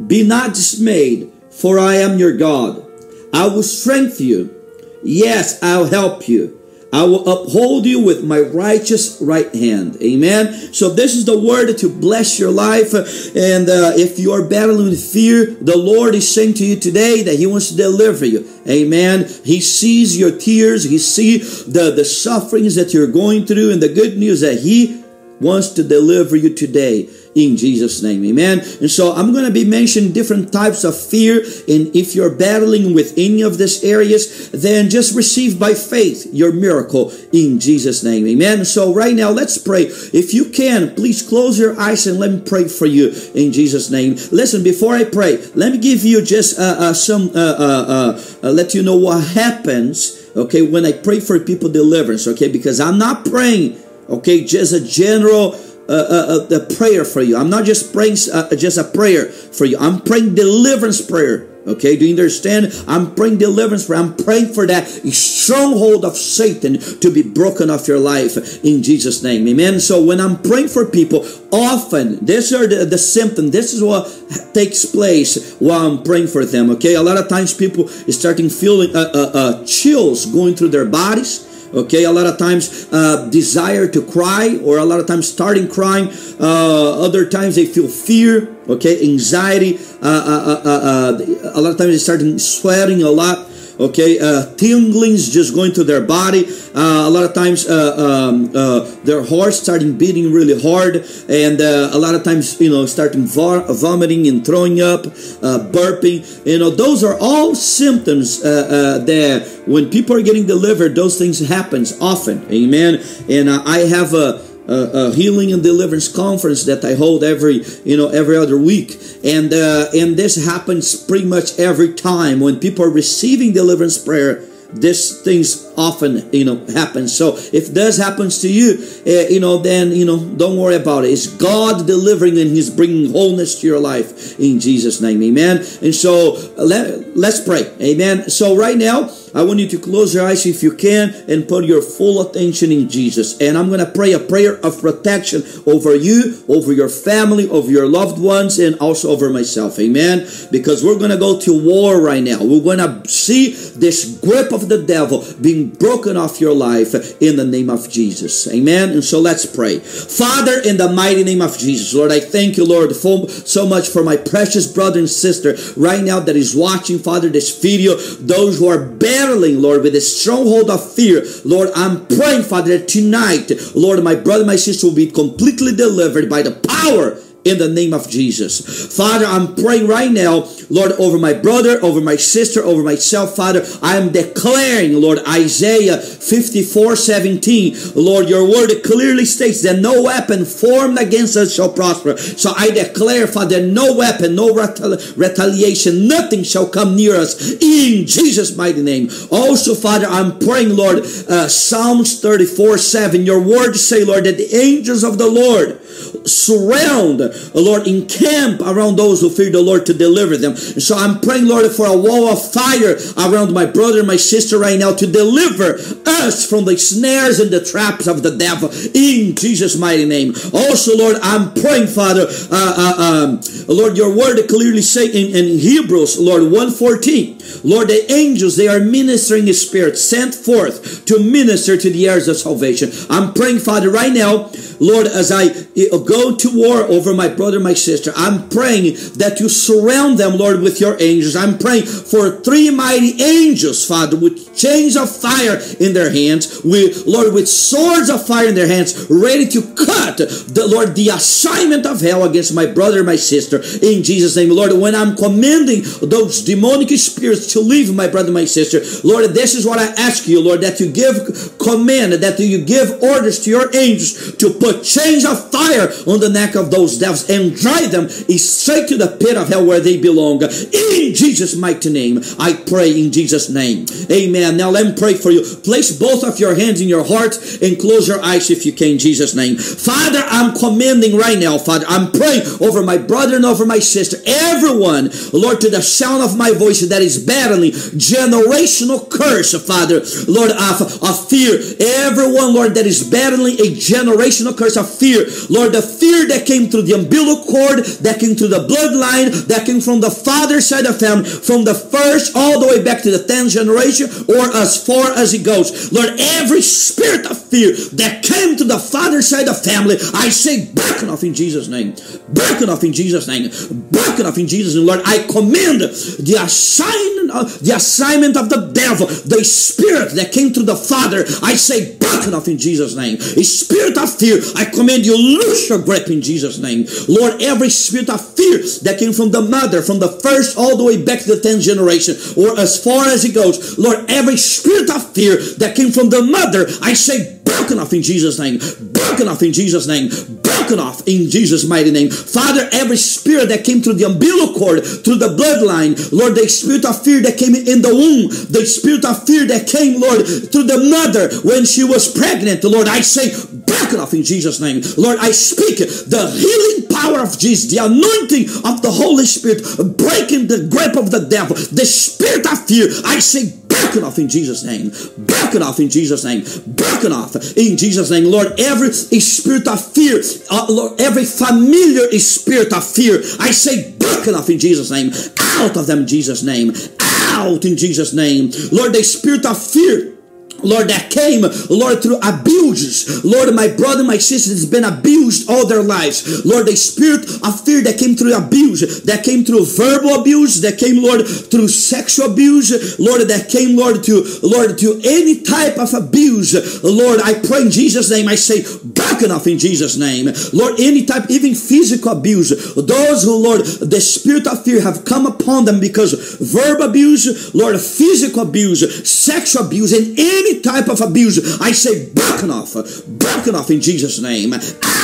Be not dismayed, for I am your God. I will strengthen you. Yes, I'll help you. I will uphold you with my righteous right hand. Amen. So this is the word to bless your life. And uh, if you are battling with fear, the Lord is saying to you today that He wants to deliver you. Amen. He sees your tears. He sees the, the sufferings that you're going through. And the good news that He wants to deliver you today in Jesus' name. Amen. And so I'm going to be mentioning different types of fear. And if you're battling with any of these areas, then just receive by faith your miracle in Jesus' name. Amen. So right now, let's pray. If you can, please close your eyes and let me pray for you in Jesus' name. Listen, before I pray, let me give you just uh, uh, some, uh, uh, uh let you know what happens, okay, when I pray for people deliverance, okay, because I'm not praying, okay, just a general a prayer for you. I'm not just praying uh, just a prayer for you. I'm praying deliverance prayer. Okay, do you understand? I'm praying deliverance prayer. I'm praying for that stronghold of Satan to be broken off your life in Jesus' name. Amen. So when I'm praying for people, often these are the, the symptoms. This is what takes place while I'm praying for them. Okay, a lot of times people starting feeling uh, uh, uh, chills going through their bodies okay a lot of times uh, desire to cry or a lot of times starting crying. Uh, other times they feel fear okay anxiety. Uh, uh, uh, uh a lot of times they start sweating a lot okay? Uh, tinglings just going to their body. Uh, a lot of times uh, um, uh, their heart starting beating really hard and uh, a lot of times you know starting vomiting and throwing up burping. You know those are all symptoms that when people are getting delivered those things happens often. Amen? And i have a a, healing and deliverance conference that I hold every you know every other week, and uh, and this happens pretty much every time when people are receiving deliverance prayer this things often you know happen. So if this happens to you uh, you know then you know don't worry about it. It's god delivering and he's bringing wholeness to your life in jesus name. Amen. And so let, let's pray. Amen. So right now I want you to close your eyes if you can and put your full attention in Jesus. And I'm going to pray a prayer of protection over you, over your family, over your loved ones, and also over myself. Amen. Because we're going to go to war right now. We're going to see this grip of the devil being broken off your life in the name of Jesus. Amen. And so let's pray. Father, in the mighty name of Jesus, Lord, I thank you, Lord, so much for my precious brother and sister right now that is watching, Father, this video. Those who are battling, Lord, with a stronghold of fear. Lord, I'm praying, Father, tonight, Lord, my brother, my sister will be completely delivered by the power in the name of Jesus. Father, I'm praying right now, Lord, over my brother, over my sister, over myself, Father. I am declaring, Lord, Isaiah 54 17. Lord, your word clearly states that no weapon formed against us shall prosper. So I declare, Father, no weapon, no retaliation, nothing shall come near us in Jesus' mighty name. Also, Father, I'm praying, Lord, uh, Psalms 34 7. Your word say, Lord, that the angels of the Lord surround Lord, encamp around those who fear the Lord to deliver them. So I'm praying, Lord, for a wall of fire around my brother my sister right now to deliver us from the snares and the traps of the devil in Jesus' mighty name. Also, Lord, I'm praying, Father, uh, uh, um, Lord, your word clearly say in, in Hebrews, Lord, 114, Lord, the angels, they are ministering spirit sent forth to minister to the heirs of salvation. I'm praying, Father, right now, Lord, as I go to war over my brother, my sister, I'm praying that you surround them, Lord, with your angels. I'm praying for three mighty angels, Father, with chains of fire in their hands, with Lord, with swords of fire in their hands, ready to cut the Lord the assignment of hell against my brother, my sister, in Jesus' name, Lord. When I'm commanding those demonic spirits to leave my brother, my sister, Lord, this is what I ask you, Lord, that you give command, that you give orders to your angels to put chains of fire on the neck of those devils and drive them straight to the pit of hell where they belong. In Jesus' mighty name, I pray in Jesus' name. Amen. Now let me pray for you. Place both of your hands in your heart and close your eyes if you can, in Jesus' name. Father, I'm commanding right now, Father. I'm praying over my brother and over my sister. Everyone, Lord, to the sound of my voice that is battling generational curse, Father, Lord, of, of fear. Everyone, Lord, that is battling a generational curse of fear. Lord, the fear that came through the umbilical cord, that came through the bloodline, that came from the father side of family, from the first all the way back to the 10th generation, or as far as it goes. Lord, every spirit of fear that came to the father side of family, I say, broken off in Jesus' name. Broken off in Jesus' name. Broken off in Jesus' name. Lord, I command the assignment, of, uh, the assignment of the devil, the spirit that came to the father, I say, broken off in Jesus' name. A spirit of fear, I command you, loose your grip in Jesus' name. Lord, every spirit of fear that came from the mother, from the first all the way back to the 10th generation, or as far as it goes, Lord, every spirit of fear that came from the mother, I say, broken off in Jesus' name. Broken off in Jesus' name. Broken off in Jesus' mighty name. Father, every spirit that came through the umbilical cord, through the bloodline, Lord, the spirit of fear that came in the womb, the spirit of fear that came, Lord, through the mother when she was pregnant, Lord, I say, broken off in Jesus' name. Lord, I speak the healing power of Jesus, the anointing of the Holy Spirit, breaking the grip of the devil, the spirit of fear. I say, broken off in Jesus' name. Broken off in Jesus' name. Off in Jesus' name. Lord, every spirit of fear, uh, Lord, every familiar spirit of fear, I say broken off in Jesus' name. Out of them, Jesus' name. Out in Jesus' name. Lord, the spirit of fear Lord, that came, Lord, through abuses. Lord, my brother, my sister has been abused all their lives. Lord, the spirit of fear that came through abuse, that came through verbal abuse, that came, Lord, through sexual abuse, Lord, that came, Lord, to Lord, to any type of abuse. Lord, I pray in Jesus' name, I say, back enough in Jesus' name. Lord, any type, even physical abuse. Those who, Lord, the spirit of fear have come upon them because verbal abuse, Lord, physical abuse, sexual abuse, and any any type of abuse, I say broken off, broken off in Jesus' name.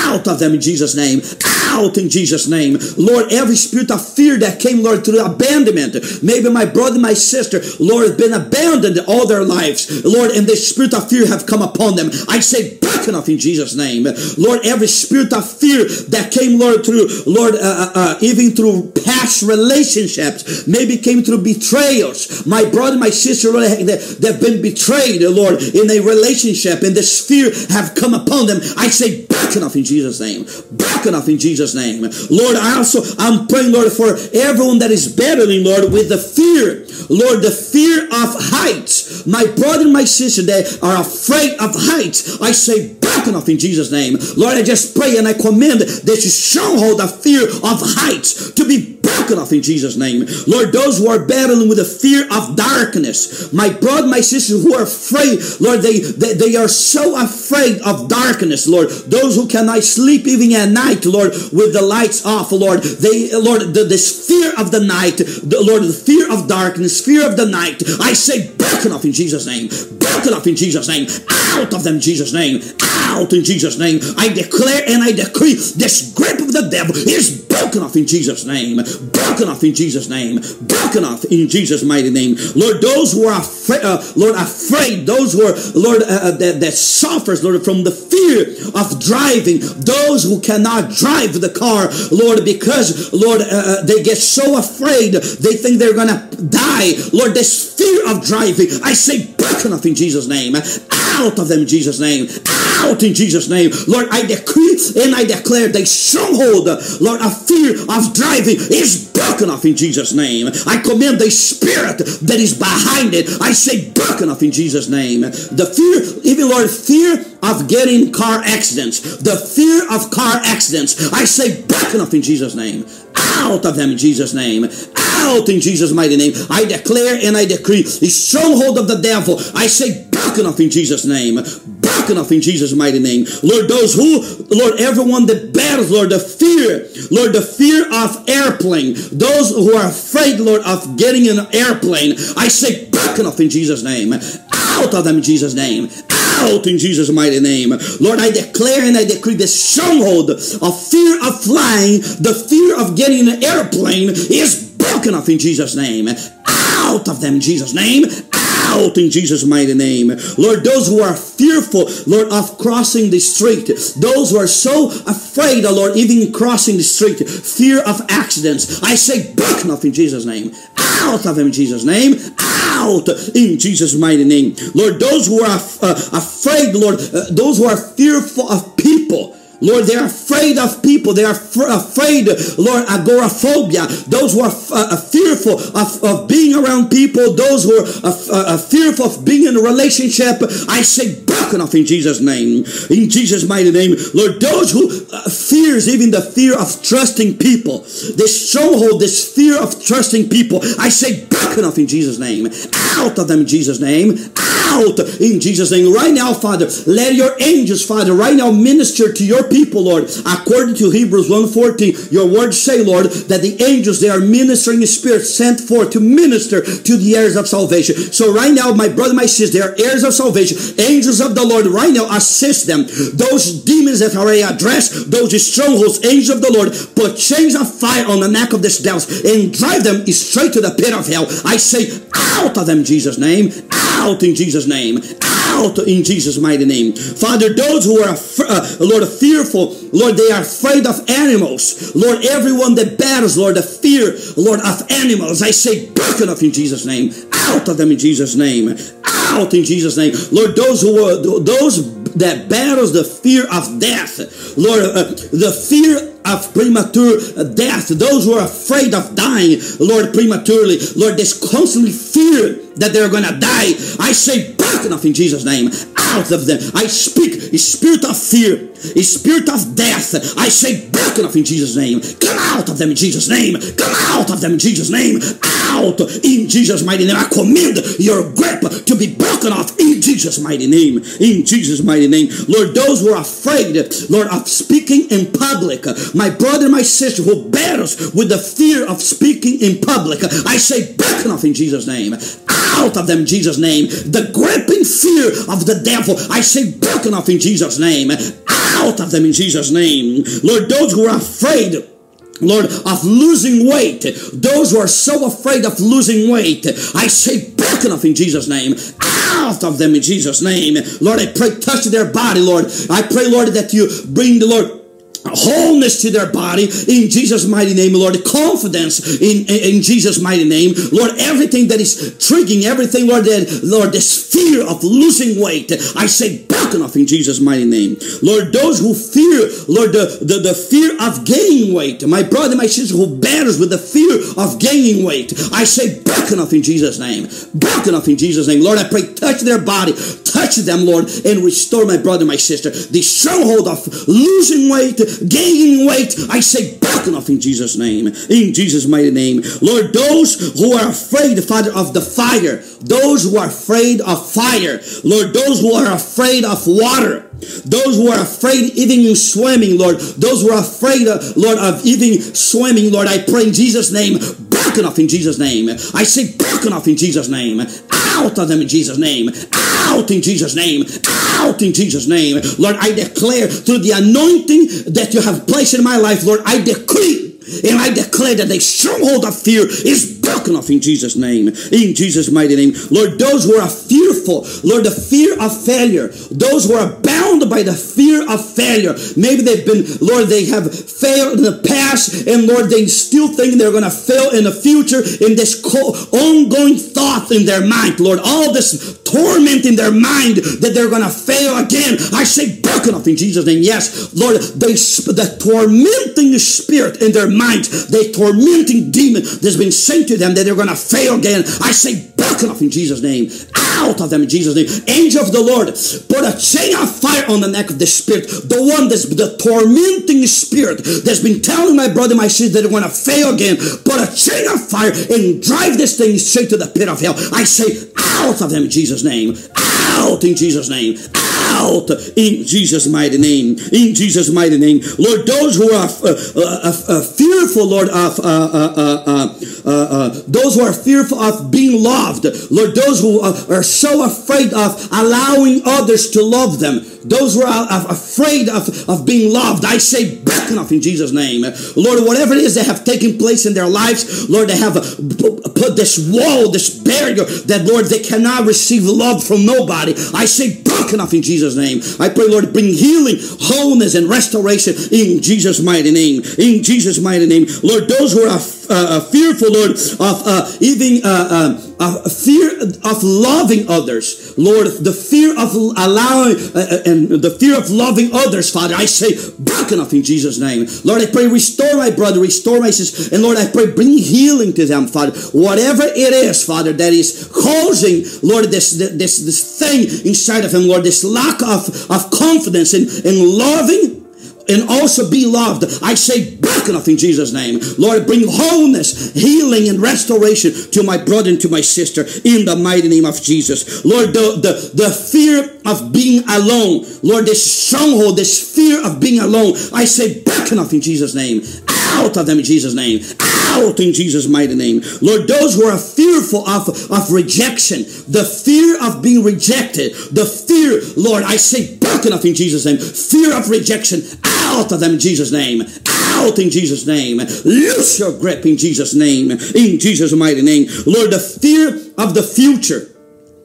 Out of them in Jesus' name. Out in Jesus' name. Lord, every spirit of fear that came, Lord, through abandonment. Maybe my brother, my sister, Lord, has been abandoned all their lives. Lord, and the spirit of fear have come upon them. I say broken off in Jesus' name. Lord, every spirit of fear that came, Lord, through, Lord, uh, uh, uh even through past relationships, maybe came through betrayals. My brother, my sister, Lord, they've been betrayed, Lord, in a relationship, and this fear have come upon them. I say broken off in Jesus' name. Broken off in Jesus' name. Lord, I also, I'm praying, Lord, for everyone that is battling, Lord, with the fear, Lord, the fear of heights. My brother and my sister, they are afraid of heights. I say broken off in Jesus' name. Lord, I just pray and I command this stronghold of fear of heights to be broken off in Jesus' name. Lord, those who are battling with the fear of darkness, my brother, my sister who are afraid, Lord, they, they, they are so afraid of darkness, Lord. Those who cannot sleep even at night, Lord, with the lights off, Lord. They, Lord, the, this fear of the night, the, Lord, the fear of darkness, fear of the night, I say broken off in Jesus' name. Broken off in Jesus' name. Out of them, Jesus' name. Out in Jesus' name. I declare and I decree this grip of the devil is broken off in Jesus' name. Broken off in Jesus' name. Broken off in Jesus' mighty name. Lord, those who are afraid, uh, Lord, afraid, those who are, Lord, uh, uh, that, that suffers, Lord, from the fear of driving, those who cannot drive the car, Lord, because, Lord, uh, uh they get so afraid, they think they're going to die. Lord, this fear of driving, I say broken off in Jesus' name. Out of them in Jesus' name. Out in Jesus' name. Lord, I decree and I declare the stronghold, Lord, of fear of driving is broken off in Jesus' name. I command the spirit that is behind it. I say broken off in Jesus' name. The fear, even Lord, fear of getting car accidents. The fear of car accidents. I say broken off in Jesus' name. Out of them in Jesus' name. Out in Jesus' mighty name. I declare and I decree the stronghold of the devil. I say broken off in Jesus' name broken off in Jesus' mighty name. Lord, those who, Lord, everyone that bears, Lord, the fear, Lord, the fear of airplane, those who are afraid, Lord, of getting an airplane, I say broken off in Jesus' name. Out of them in Jesus' name. Out in Jesus' mighty name. Lord, I declare and I decree the stronghold of fear of flying, the fear of getting an airplane is broken off in Jesus' name. Out of them Jesus' name out in Jesus' mighty name. Lord, those who are fearful, Lord, of crossing the street, those who are so afraid, oh Lord, even crossing the street, fear of accidents, I say, broken off in Jesus' name. Out of them in Jesus' name. Out in Jesus' mighty name. Lord, those who are uh, afraid, Lord, uh, those who are fearful of people, Lord, they're afraid of people. They are afraid, Lord, agoraphobia. Those who are uh, fearful of, of being around people, those who are uh, uh, fearful of being in a relationship, I say broken off in Jesus' name. In Jesus' mighty name. Lord, those who uh, fears even the fear of trusting people, this stronghold, this fear of trusting people, I say broken off in Jesus' name. Out of them in Jesus' name. Out in Jesus' name. Right now, Father, let your angels, Father, right now minister to your people, Lord. According to Hebrews 1.14, your words say, Lord, that the angels, they are ministering spirits sent forth to minister to the heirs of salvation. So right now, my brother, my sister, they are heirs of salvation. Angels of the Lord right now assist them. Those demons that are addressed, those strongholds, angels of the Lord, put chains of fire on the neck of these devils and drive them straight to the pit of hell. I say, out of them, Jesus' name. Out in Jesus' name. Out in Jesus' mighty name. Father, those who are, uh, Lord, fearful, Lord, they are afraid of animals. Lord, everyone that battles, Lord, the fear, Lord, of animals, I say, broken off in Jesus' name. Out of them in Jesus' name. Out in Jesus' name. Lord, those who are, those that battles the fear of death, Lord, uh, the fear of premature death, those who are afraid of dying, Lord, prematurely, Lord, this constantly fear that they're gonna die. I say, back enough in Jesus' name, out of them. I speak a spirit of fear, a spirit of death. I say, back enough in Jesus' name. Come out of them in Jesus' name. Come out of them in Jesus' name. Out out in Jesus' mighty name. I command your grip to be broken off in Jesus' mighty name. In Jesus' mighty name. Lord, those who are afraid, Lord, of speaking in public, my brother, my sister who battles with the fear of speaking in public, I say, broken off in Jesus' name. Out of them, Jesus' name. The gripping fear of the devil, I say, broken off in Jesus' name. Out of them in Jesus' name. Lord, those who are afraid, Lord, of losing weight. Those who are so afraid of losing weight, I say, broken off in Jesus' name. Out of them in Jesus' name. Lord, I pray, touch their body, Lord. I pray, Lord, that you bring the Lord wholeness to their body in Jesus' mighty name, Lord. Confidence in, in, in, Jesus' mighty name, Lord. Everything that is triggering, everything, Lord, that Lord, this fear of losing weight, I say back off in Jesus' mighty name, Lord. Those who fear, Lord, the, the, the fear of gaining weight, my brother, my sister who battles with the fear of gaining weight, I say back off in Jesus' name, back off in Jesus' name, Lord. I pray, touch their body, touch them, Lord, and restore my brother, my sister, the stronghold of losing weight gaining weight, I say, broken off in Jesus' name. In Jesus' mighty name. Lord, those who are afraid, Father, of the fire, those who are afraid of fire, Lord, those who are afraid of water, those who are afraid even in swimming, Lord, those who are afraid, of, Lord, of even swimming, Lord, I pray in Jesus' name, broken off in Jesus' name. I say broken off in Jesus' name. Out of them in Jesus' name. In Jesus' name. Out in Jesus' name. Lord, I declare through the anointing that you have placed in my life, Lord, I decree and I declare that the stronghold of fear is broken off in Jesus' name. In Jesus' mighty name. Lord, those who are fearful, Lord, the fear of failure, those who are bound by the fear of failure. Maybe they've been, Lord, they have failed in the past, and Lord, they still think they're going to fail in the future in this ongoing thought in their mind, Lord, all this torment in their mind that they're going to fail again. I say broken off in Jesus' name. Yes, Lord, they, the tormenting spirit in their mind, the tormenting demon that's been sent to them that they're going to fail again. I say, buckle up in Jesus' name. Out of them in Jesus' name. Angel of the Lord, put a chain of fire on the neck of the spirit. The one that's the tormenting spirit that's been telling my brother, my sister they're going to fail again. Put a chain of fire and drive this thing straight to the pit of hell. I say, out of them in Jesus' name. Out in Jesus' name out in Jesus' mighty name. In Jesus' mighty name. Lord, those who are uh, uh, uh, uh fearful, Lord, of uh, uh, those who are fearful of being loved, Lord, those who are so afraid of allowing others to love them, those who are afraid of, of being loved, I say, back enough in Jesus' name. Lord, whatever it is that have taken place in their lives, Lord, they have put this wall, this barrier that, Lord, they cannot receive love from nobody. I say, enough in Jesus' Jesus' name. I pray, Lord, bring healing, wholeness, and restoration in Jesus' mighty name. In Jesus' mighty name. Lord, those who are uh, uh, fearful, Lord, of uh, even uh, uh, fear of loving others, Lord, the fear of allowing uh, and the fear of loving others, Father, I say, broken off in Jesus' name. Lord, I pray, restore my brother, restore my sister, and Lord, I pray, bring healing to them, Father. Whatever it is, Father, that is causing, Lord, this this this thing inside of him, Lord, this lack of, of confidence in, in loving and also be loved. I say back enough in Jesus' name. Lord, bring wholeness, healing, and restoration to my brother and to my sister in the mighty name of Jesus. Lord, the, the, the fear of being alone, Lord, this stronghold, this fear of being alone, I say back enough in Jesus' name. Out of them in Jesus' name. Out in Jesus' mighty name. Lord, those who are fearful of, of rejection, the fear of being rejected, the fear, Lord, I say enough in Jesus' name. Fear of rejection out of them in Jesus' name. Out in Jesus' name. Loose your grip in Jesus' name. In Jesus' mighty name. Lord, the fear of the future.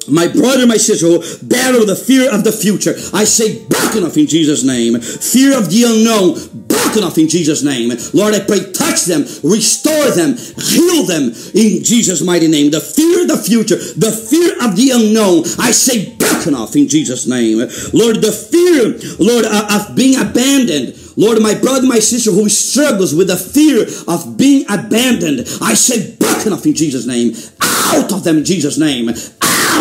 My brother, my sister, who battle the fear of the future. I say, back enough in Jesus' name. Fear of the unknown, back enough in Jesus' name. Lord, I pray, touch them, restore them, heal them in Jesus' mighty name. The fear of the future, the fear of the unknown. I say, back enough in Jesus' name. Lord, the fear, Lord, uh, of being abandoned. Lord, my brother, my sister who struggles with the fear of being abandoned, I say, back enough in Jesus' name out of them in Jesus' name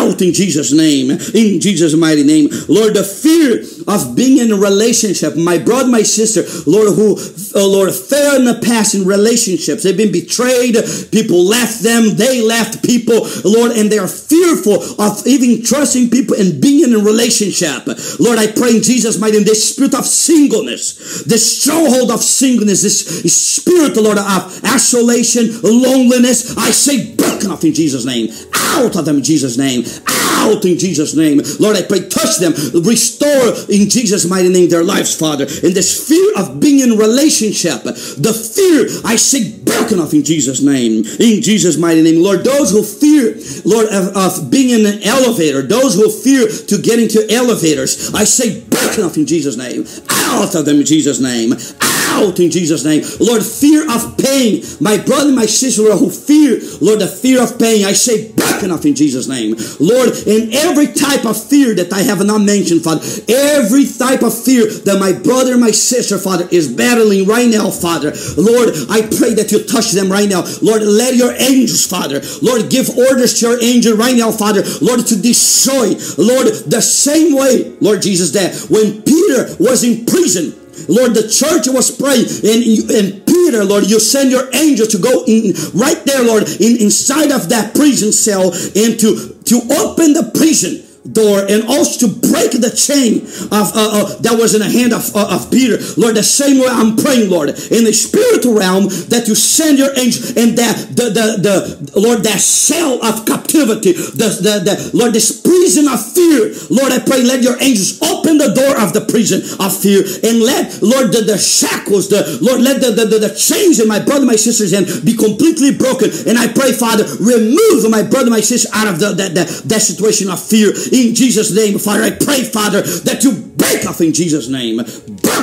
out in Jesus' name. In Jesus' mighty name. Lord, the fear of being in a relationship, my brother, my sister, Lord, who, oh Lord, fell in the past in relationships. They've been betrayed. People left them. They left people, Lord, and they are fearful of even trusting people and being in a relationship. Lord, I pray in Jesus' mighty name, this spirit of singleness, this stronghold of singleness, this spirit, Lord, of isolation, loneliness, I say, broken off in Jesus' name. Out of them in Jesus' name out in Jesus' name. Lord, I pray, touch them, restore in Jesus' mighty name their lives, Father. In this fear of being in relationship, the fear I say broken off in Jesus' name. In Jesus' mighty name. Lord, those who fear, Lord, of, of being in an elevator, those who fear to get into elevators, I say broken off in Jesus' name. Out of them in Jesus' name out in Jesus' name. Lord, fear of pain. My brother, my sister, Lord, who fear, Lord, the fear of pain, I say back enough in Jesus' name. Lord, in every type of fear that I have not mentioned, Father, every type of fear that my brother, my sister, Father, is battling right now, Father. Lord, I pray that you touch them right now. Lord, let your angels, Father, Lord, give orders to your angel right now, Father, Lord, to destroy, Lord, the same way, Lord Jesus, that when Peter was in prison, Lord, the church was praying, and, and Peter, Lord, you send your angel to go in right there, Lord, in, inside of that prison cell and to, to open the prison door and also to break the chain of uh, uh, that was in the hand of, uh, of Peter. Lord, the same way I'm praying, Lord, in the spiritual realm that you send your angel and that the, the, the Lord, that cell of captivity, the, the, the Lord, this prison of fear. Lord, I pray, let your angels open the door of the prison of fear and let, Lord, the, the shackles, the Lord, let the, the, the, the chains in my brother, my sister's hand be completely broken. And I pray, Father, remove my brother, my sister out of the, that, that, that situation of fear in Jesus' name, Father. I pray, Father, that you break off in Jesus' name,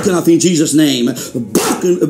off in Jesus' name,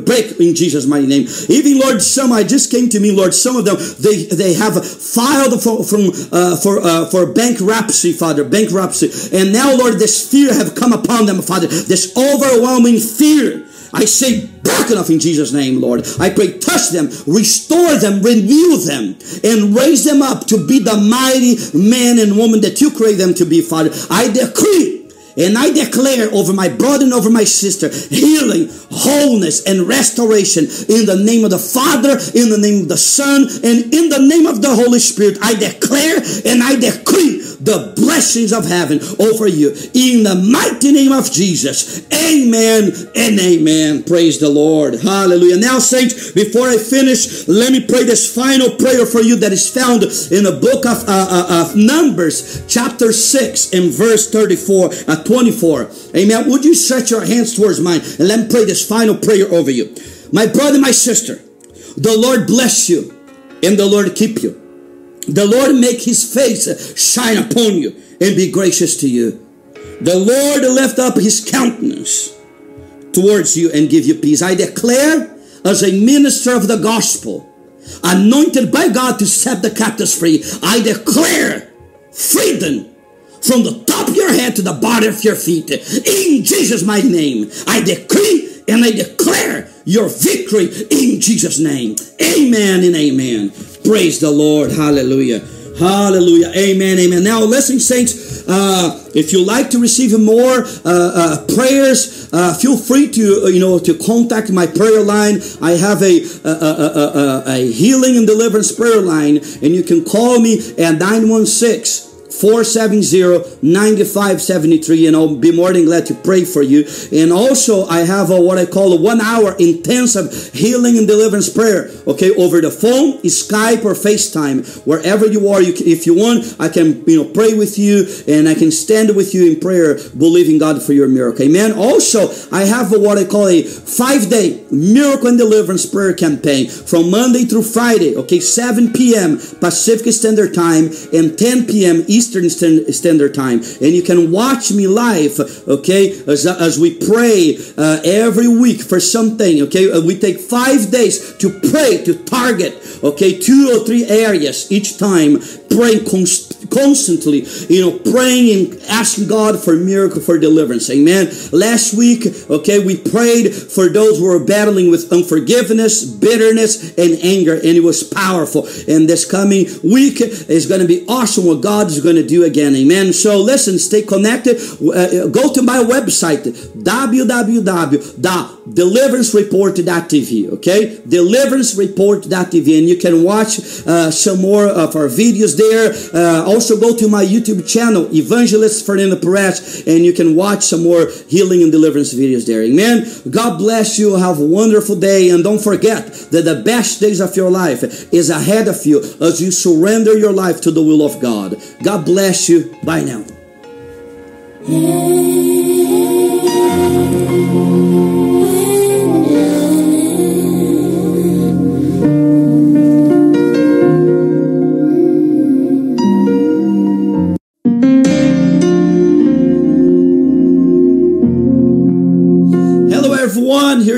break in Jesus' mighty name. Even Lord, some I just came to me, Lord. Some of them they they have filed for from uh, for uh, for bankruptcy, Father, bankruptcy, and now Lord, this fear have come upon them, Father. This overwhelming fear. I say broken off in Jesus' name, Lord. I pray, touch them, restore them, renew them, and raise them up to be the mighty man and woman that you create them to be, Father. I decree and I declare over my brother and over my sister healing, wholeness, and restoration in the name of the Father, in the name of the Son, and in the name of the Holy Spirit. I declare and I decree the blessings of heaven over you in the mighty name of Jesus. Amen and amen. Praise the Lord. Hallelujah. Now, saints, before I finish, let me pray this final prayer for you that is found in the book of, uh, uh, of Numbers, chapter 6, and verse 34. Uh, 24. Amen. Would you stretch your hands towards mine and let me pray this final prayer over you? My brother, my sister, the Lord bless you and the Lord keep you. The Lord make his face shine upon you and be gracious to you. The Lord lift up his countenance towards you and give you peace. I declare as a minister of the gospel, anointed by God to set the captives free, I declare freedom from the top of your head to the bottom of your feet. In Jesus' mighty name, I decree and I declare your victory in Jesus' name. Amen and amen. Praise the Lord. Hallelujah. Hallelujah. Amen. Amen. Now, listen, saints, uh, if you like to receive more uh, uh, prayers, uh, feel free to, uh, you know, to contact my prayer line. I have a, a, a, a, healing and deliverance prayer line, and you can call me at 916 470-9573 and I'll be more than glad to pray for you. And also I have a, what I call a one hour intensive healing and deliverance prayer. Okay, over the phone, Skype or FaceTime, wherever you are. You can, if you want, I can you know pray with you and I can stand with you in prayer, believing God for your miracle. Amen. Also, I have a, what I call a five day miracle and deliverance prayer campaign from Monday through Friday. Okay, 7 p.m. Pacific Standard Time and 10 p.m. Eastern Eastern Standard Time. And you can watch me live, okay, as, as we pray uh, every week for something, okay? Uh, we take five days to pray, to target, okay, two or three areas each time, praying const- constantly, you know, praying and asking God for miracle, for deliverance. Amen. Last week, okay, we prayed for those who were battling with unforgiveness, bitterness, and anger, and it was powerful. And this coming week is going to be awesome what God is going to do again. Amen. So listen, stay connected. Uh, go to my website, www.deliverancereport.tv. Okay, deliverancereport.tv, and you can watch uh, some more of our videos there. Uh, also, go to my YouTube channel, Evangelist Fernando Perez, and you can watch some more healing and deliverance videos there. Amen. God bless you. Have a wonderful day, and don't forget that the best days of your life is ahead of you as you surrender your life to the will of God. God bless you. Bye now.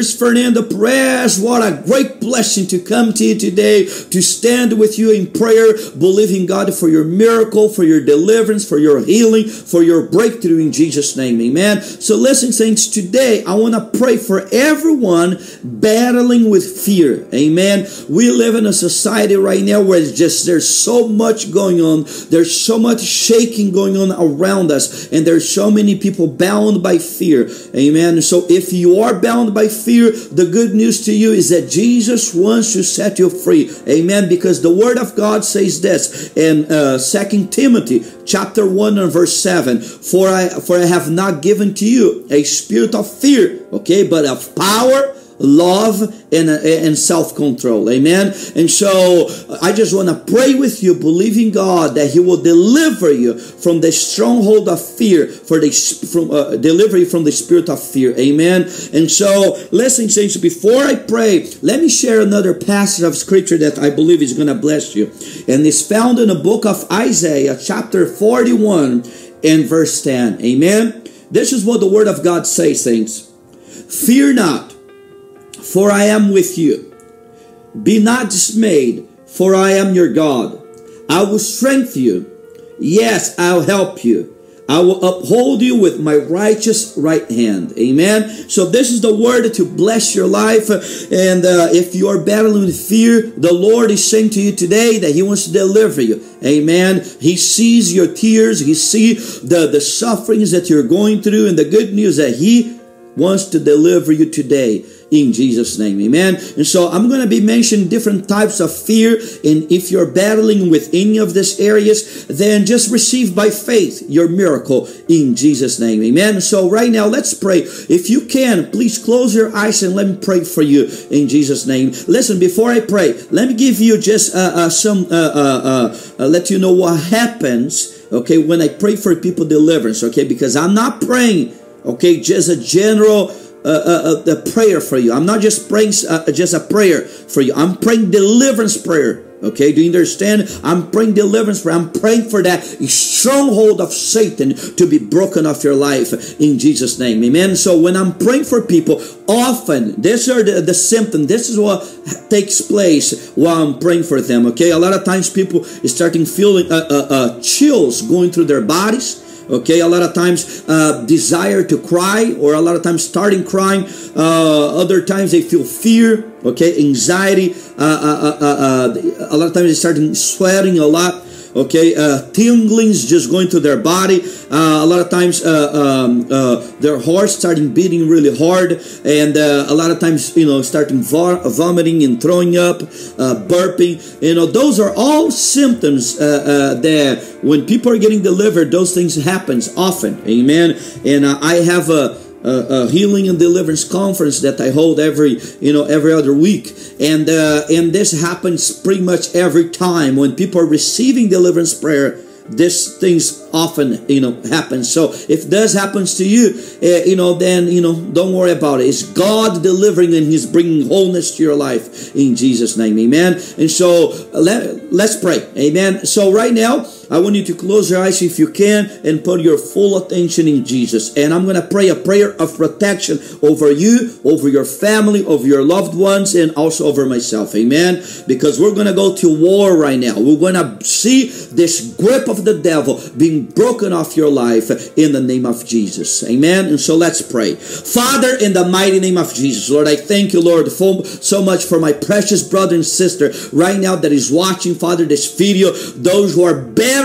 Here's Fernando Perez. What a great blessing to come to you today to stand with you in prayer, believing God for your miracle, for your deliverance, for your healing, for your breakthrough in Jesus' name. Amen. So, listen, saints, today I want to pray for everyone battling with fear. Amen. We live in a society right now where it's just there's so much going on, there's so much shaking going on around us, and there's so many people bound by fear. Amen. So, if you are bound by fear, the good news to you is that Jesus wants to set you free. Amen. Because the word of God says this in uh, 2 Timothy chapter 1 and verse 7. For I for I have not given to you a spirit of fear, okay, but of power love and, and self-control. Amen? And so i just want to pray with you believing god that he will deliver you from the stronghold of fear for the from uh, deliver you from the spirit of fear. Amen? And so listen saints before i pray let me share another passage of scripture that i believe is going to bless you. And it's found in the book of isaiah chapter 41 and verse 10 amen? This is what the word of god says saints. Fear not for I am with you. Be not dismayed, for I am your God. I will strengthen you. Yes, I'll help you. I will uphold you with my righteous right hand. Amen. So this is the word to bless your life. And uh, if you are battling with fear, the Lord is saying to you today that He wants to deliver you. Amen. He sees your tears. He sees the, the sufferings that you're going through. And the good news that He wants to deliver you today in Jesus' name. Amen. And so I'm going to be mentioning different types of fear. And if you're battling with any of these areas, then just receive by faith your miracle in Jesus' name. Amen. So right now, let's pray. If you can, please close your eyes and let me pray for you in Jesus' name. Listen, before I pray, let me give you just uh, uh, some, uh, uh, uh let you know what happens, okay, when I pray for people deliverance, okay, because I'm not praying, okay, just a general a, prayer for you. I'm not just praying uh, just a prayer for you. I'm praying deliverance prayer. Okay, do you understand? I'm praying deliverance prayer. I'm praying for that stronghold of Satan to be broken off your life in Jesus' name. Amen. So when I'm praying for people, often these are the, the symptoms. This is what takes place while I'm praying for them. Okay, a lot of times people starting feeling uh, uh, chills going through their bodies okay a lot of times uh, desire to cry or a lot of times starting crying. Uh, other times they feel fear okay anxiety. Uh, uh, uh, uh a lot of times they start sweating a lot okay uh, tinglings just going through their body. Uh, a lot of times uh, um, uh, their heart starting beating really hard and uh, a lot of times you know starting vomiting and throwing up uh, burping. You know those are all symptoms uh, that when people are getting delivered those things happens often. Amen? And i have a a, a, healing and deliverance conference that I hold every you know every other week, and uh, and this happens pretty much every time when people are receiving deliverance prayer. This things often you know happen. So if this happens to you, uh, you know then you know don't worry about it. It's God delivering and He's bringing wholeness to your life in Jesus' name, Amen. And so let let's pray, Amen. So right now I want you to close your eyes if you can and put your full attention in Jesus. And I'm going to pray a prayer of protection over you, over your family, over your loved ones, and also over myself. Amen. Because we're going to go to war right now. We're going to see this grip of the devil being broken off your life in the name of Jesus. Amen. And so let's pray. Father, in the mighty name of Jesus, Lord, I thank you, Lord, for, so much for my precious brother and sister right now that is watching, Father, this video. Those who are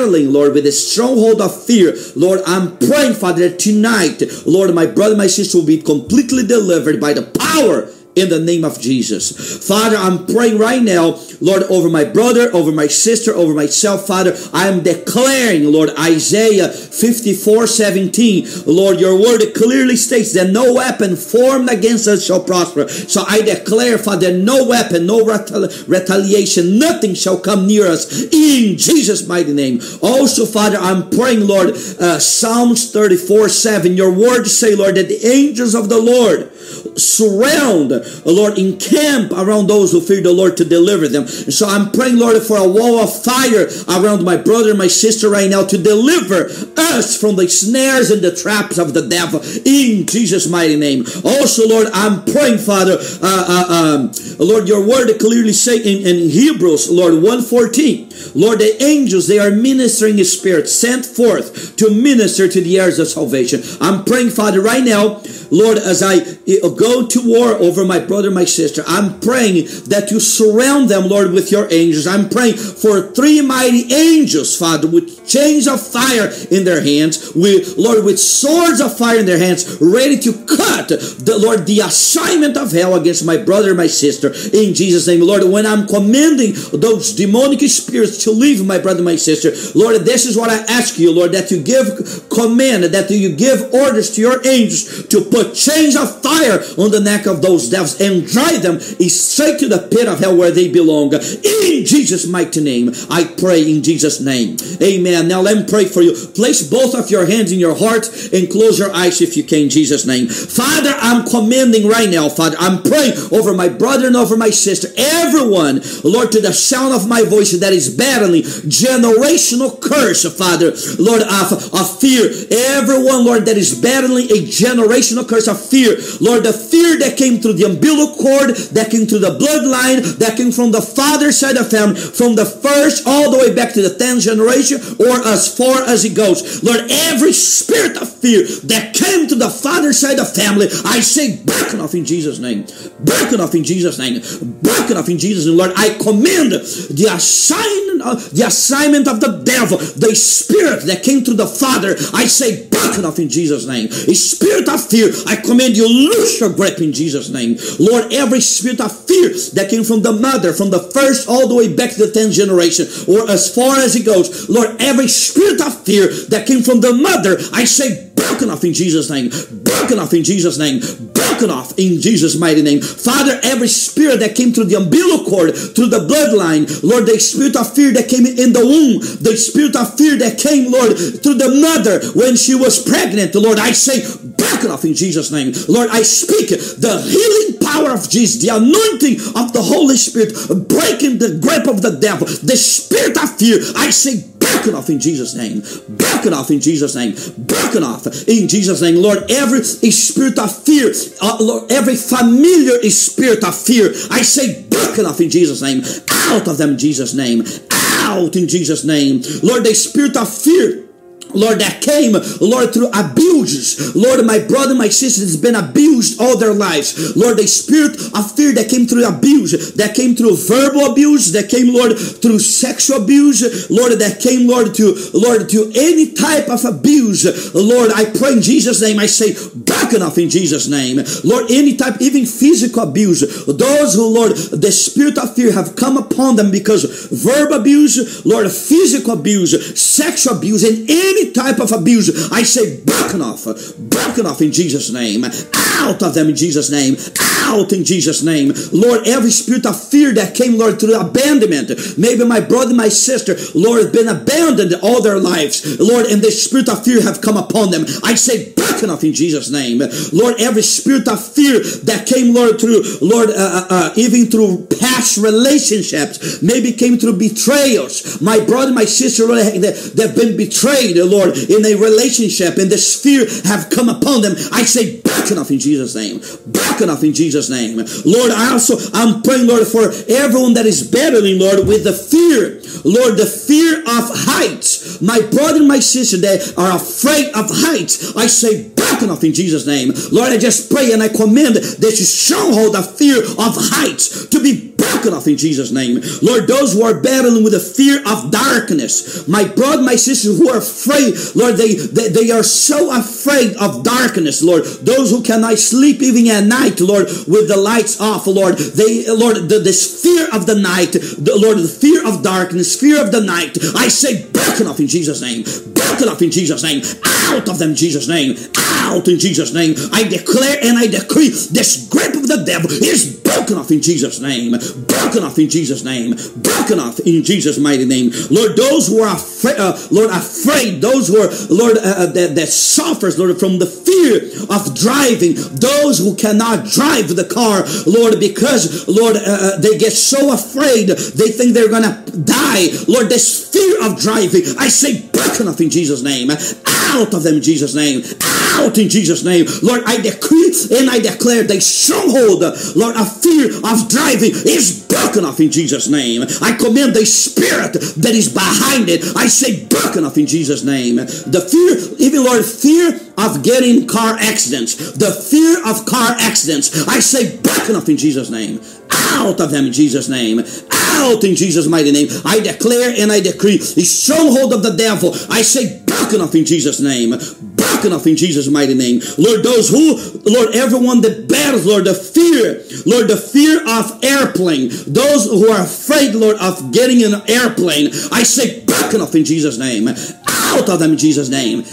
Lord, with a stronghold of fear. Lord, I'm praying, Father, tonight, Lord, my brother, my sister will be completely delivered by the power in the name of Jesus. Father, I'm praying right now, Lord, over my brother, over my sister, over myself, Father. I am declaring, Lord, Isaiah 54 17. Lord, your word clearly states that no weapon formed against us shall prosper. So I declare, Father, no weapon, no retaliation, nothing shall come near us in Jesus' mighty name. Also, Father, I'm praying, Lord, uh, Psalms 34 7. Your word say, Lord, that the angels of the Lord surround, Lord, encamp around those who fear the Lord to deliver them. And so I'm praying, Lord, for a wall of fire around my brother and my sister right now to deliver us from the snares and the traps of the devil in Jesus' mighty name. Also, Lord, I'm praying, Father, uh, uh, um, Lord, your word clearly say in, in Hebrews, Lord, 114, Lord, the angels, they are ministering spirit sent forth to minister to the heirs of salvation. I'm praying, Father, right now, Lord, as I eh, go to war over my brother, my sister, I'm praying that you surround them, Lord, with your angels. I'm praying for three mighty angels, Father, with chains of fire in their hands, with Lord, with swords of fire in their hands, ready to cut the Lord the assignment of hell against my brother, my sister, in Jesus' name, Lord. When I'm commanding those demonic spirits to leave my brother, my sister, Lord, this is what I ask you, Lord, that you give command, that you give orders to your angels to put chains of fire on the neck of those devils and drive them straight to the pit of hell where they belong. In Jesus' mighty name, I pray in Jesus' name. Amen. Now let me pray for you. Place both of your hands in your heart and close your eyes if you can, in Jesus' name. Father, I'm commanding right now, Father. I'm praying over my brother and over my sister. Everyone, Lord, to the sound of my voice that is battling generational curse, Father, Lord, of, of fear. Everyone, Lord, that is battling a generational curse of fear. Lord, the fear that came through the umbilical cord, that came through the bloodline, that came from the father's side of family, from the first all the way back to the 10th generation, or as far as it goes. Lord, every spirit of fear that came to the father's side of family, I say, broken off in Jesus' name. Broken off in Jesus' name. Broken off in Jesus' name. Lord, I command the assignment, the assignment of the devil, the spirit that came to the father, I say, broken off in Jesus' name. A spirit of fear, I command you, loose your grip in Jesus' name. Lord, every spirit of fear that came from the mother, from the first all the way back to the 10th generation, or as far as it goes, Lord, every spirit of fear that came from the mother, I say, broken off in Jesus' name, broken off in Jesus' name, broken off in Jesus' mighty name. Father, every spirit that came through the umbilical cord, through the bloodline, Lord, the spirit of fear that came in the womb, the spirit of fear that came, Lord, through the mother when she was pregnant, Lord, I say, broken off in Jesus' name. Lord, I speak the healing power of Jesus, the anointing of the Holy Spirit, breaking the grip of the devil, the spirit of fear. I say, broken off in Jesus' name. Broken off in Jesus' name. Broken off in Jesus' name. Lord, every spirit of fear, uh, Lord, every familiar spirit of fear, I say broken off in Jesus' name. Out of them Jesus' name. Out in Jesus' name. Lord, the spirit of fear Lord, that came, Lord, through abuses. Lord, my brother, my sister has been abused all their lives. Lord, the spirit of fear that came through abuse, that came through verbal abuse, that came, Lord, through sexual abuse, Lord, that came, Lord, to, Lord, to any type of abuse. Lord, I pray in Jesus' name, I say, back enough in Jesus' name. Lord, any type, even physical abuse. Those who, Lord, the spirit of fear have come upon them because verbal abuse, Lord, physical abuse, sexual abuse, and any type of abuse, I say broken off, broken off in Jesus' name, out of them in Jesus' name, out in Jesus' name. Lord, every spirit of fear that came, Lord, through abandonment, maybe my brother, my sister, Lord, been abandoned all their lives, Lord, and the spirit of fear have come upon them. I say broken off in Jesus' name. Lord, every spirit of fear that came, Lord, through, Lord, uh, uh, uh, even through past relationships, maybe came through betrayals. My brother, my sister, Lord, they've been betrayed, Lord, in a relationship, and this fear have come upon them. I say, broken off in Jesus' name. Broken off in Jesus' name. Lord, I also, I'm praying, Lord, for everyone that is battling, Lord, with the fear, Lord, the fear of heights. My brother and my sister, they are afraid of heights. I say, broken off in Jesus' name. Lord, I just pray and I commend this stronghold of fear of heights to be broken off in Jesus' name. Lord, those who are battling with the fear of darkness, my brother, my sister who are afraid, Lord, they, they, they are so afraid of darkness, Lord. Those who cannot sleep even at night, Lord, with the lights off, Lord. They, Lord, the, this fear of the night, the, Lord, the fear of darkness, fear of the night, I say broken off in Jesus' name. Broken off in Jesus' name. Out of them, Jesus' name. Out in Jesus' name. I declare and I decree this grip of the devil is broken off in Jesus' name. Broken off in Jesus' name. Broken off in Jesus' mighty name. Lord, those who are afraid, uh, Lord, afraid, those who are, Lord, uh, uh, that, that suffers, Lord, from the fear of driving, those who cannot drive the car, Lord, because, Lord, uh, uh they get so afraid, they think they're gonna die. Lord, this fear of driving, I say, off in Jesus' name. Out of them, in Jesus' name. Out in Jesus' name. Lord, I decree and I declare the stronghold, Lord, of fear of driving is broken off in Jesus' name. I command the spirit that is behind it. I say broken off in Jesus' name. The fear, even Lord, fear of getting car accidents, the fear of car accidents, I say broken off in Jesus' name. Out of them in Jesus' name. Out in Jesus' mighty name. I declare and I decree the stronghold of the devil. I say broken off in Jesus' name. Off in Jesus' mighty name. Lord, those who, Lord, everyone that bears, Lord, the fear, Lord, the fear of airplane, those who are afraid, Lord, of getting in an airplane, I say broken off in Jesus' name. Out of them in Jesus' name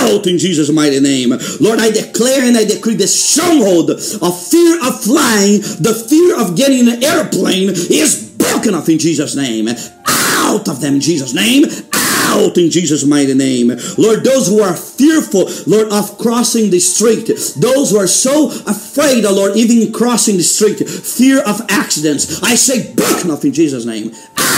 out in Jesus' mighty name. Lord, I declare and I decree the stronghold of fear of flying, the fear of getting an airplane is broken off in Jesus' name. Out of them in Jesus' name out in Jesus' mighty name. Lord, those who are fearful, Lord, of crossing the street, those who are so afraid, oh Lord, even crossing the street, fear of accidents, I say, broken off in Jesus' name.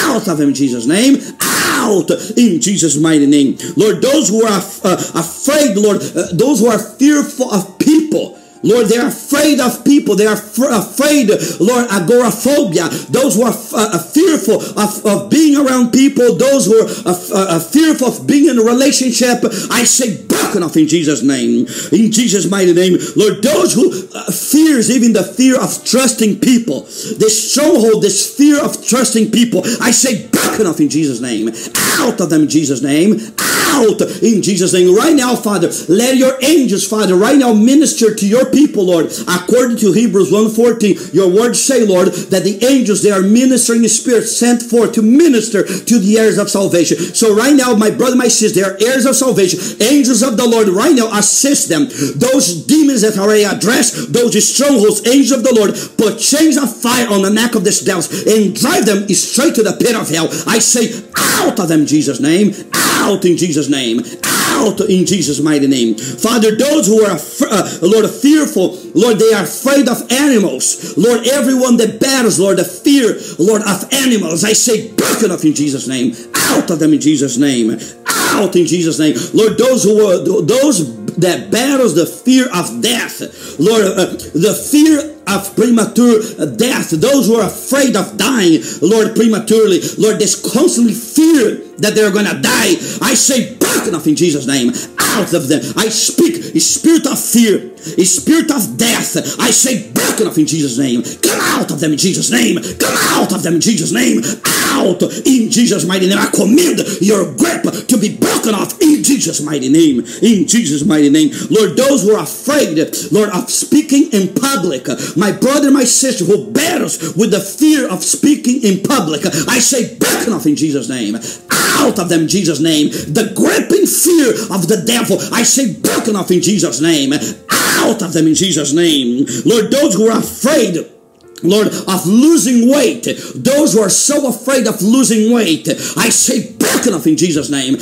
Out of them in Jesus' name. Out in Jesus' mighty name. Lord, those who are uh, afraid, Lord, uh, those who are fearful of people, Lord, they're afraid of people. They are afraid, Lord, agoraphobia. Those who are uh, fearful of, of being around people, those who are uh, uh, fearful of being in a relationship, I say broken off in Jesus' name. In Jesus' mighty name. Lord, those who uh, fears even the fear of trusting people, this stronghold, this fear of trusting people, I say broken off in Jesus' name. Out of them in Jesus' name. In Jesus' name. Right now, Father, let your angels, Father, right now minister to your people, Lord. According to Hebrews 1.14, your words say, Lord, that the angels, they are ministering spirits sent forth to minister to the heirs of salvation. So right now, my brother, my sister, they are heirs of salvation. Angels of the Lord, right now, assist them. Those demons that are addressed, those strongholds, angels of the Lord, put chains of fire on the neck of these devils and drive them straight to the pit of hell. I say, out of them, Jesus' name. Out in Jesus' name. Out in Jesus' mighty name. Father, those who are, uh, Lord, fearful. Lord, they are afraid of animals. Lord, everyone that battles, Lord, the fear, Lord, of animals, I say, broken off in Jesus' name. Out of them in Jesus' name. Out in Jesus' name. Lord, those who are, those that battles the fear of death. Lord, uh, the fear of premature death, those who are afraid of dying, Lord, prematurely, Lord, this constantly fear that they're to die. I say, broken off in Jesus' name, out of them. I speak spirit of fear, spirit of death. I say, broken off in Jesus' name. Come out of them in Jesus' name. Come out of them in Jesus' name. Out in Jesus' mighty name. I command your grip to be broken off in Jesus' mighty name. In Jesus' mighty name. Lord, those who are afraid, Lord, of speaking in public, my brother, my sister who battles with the fear of speaking in public, I say, broken off in Jesus' name out of them in Jesus' name. The gripping fear of the devil, I say broken off in Jesus' name. Out of them in Jesus' name. Lord, those who are afraid Lord, of losing weight. Those who are so afraid of losing weight, I say, broken off in Jesus' name.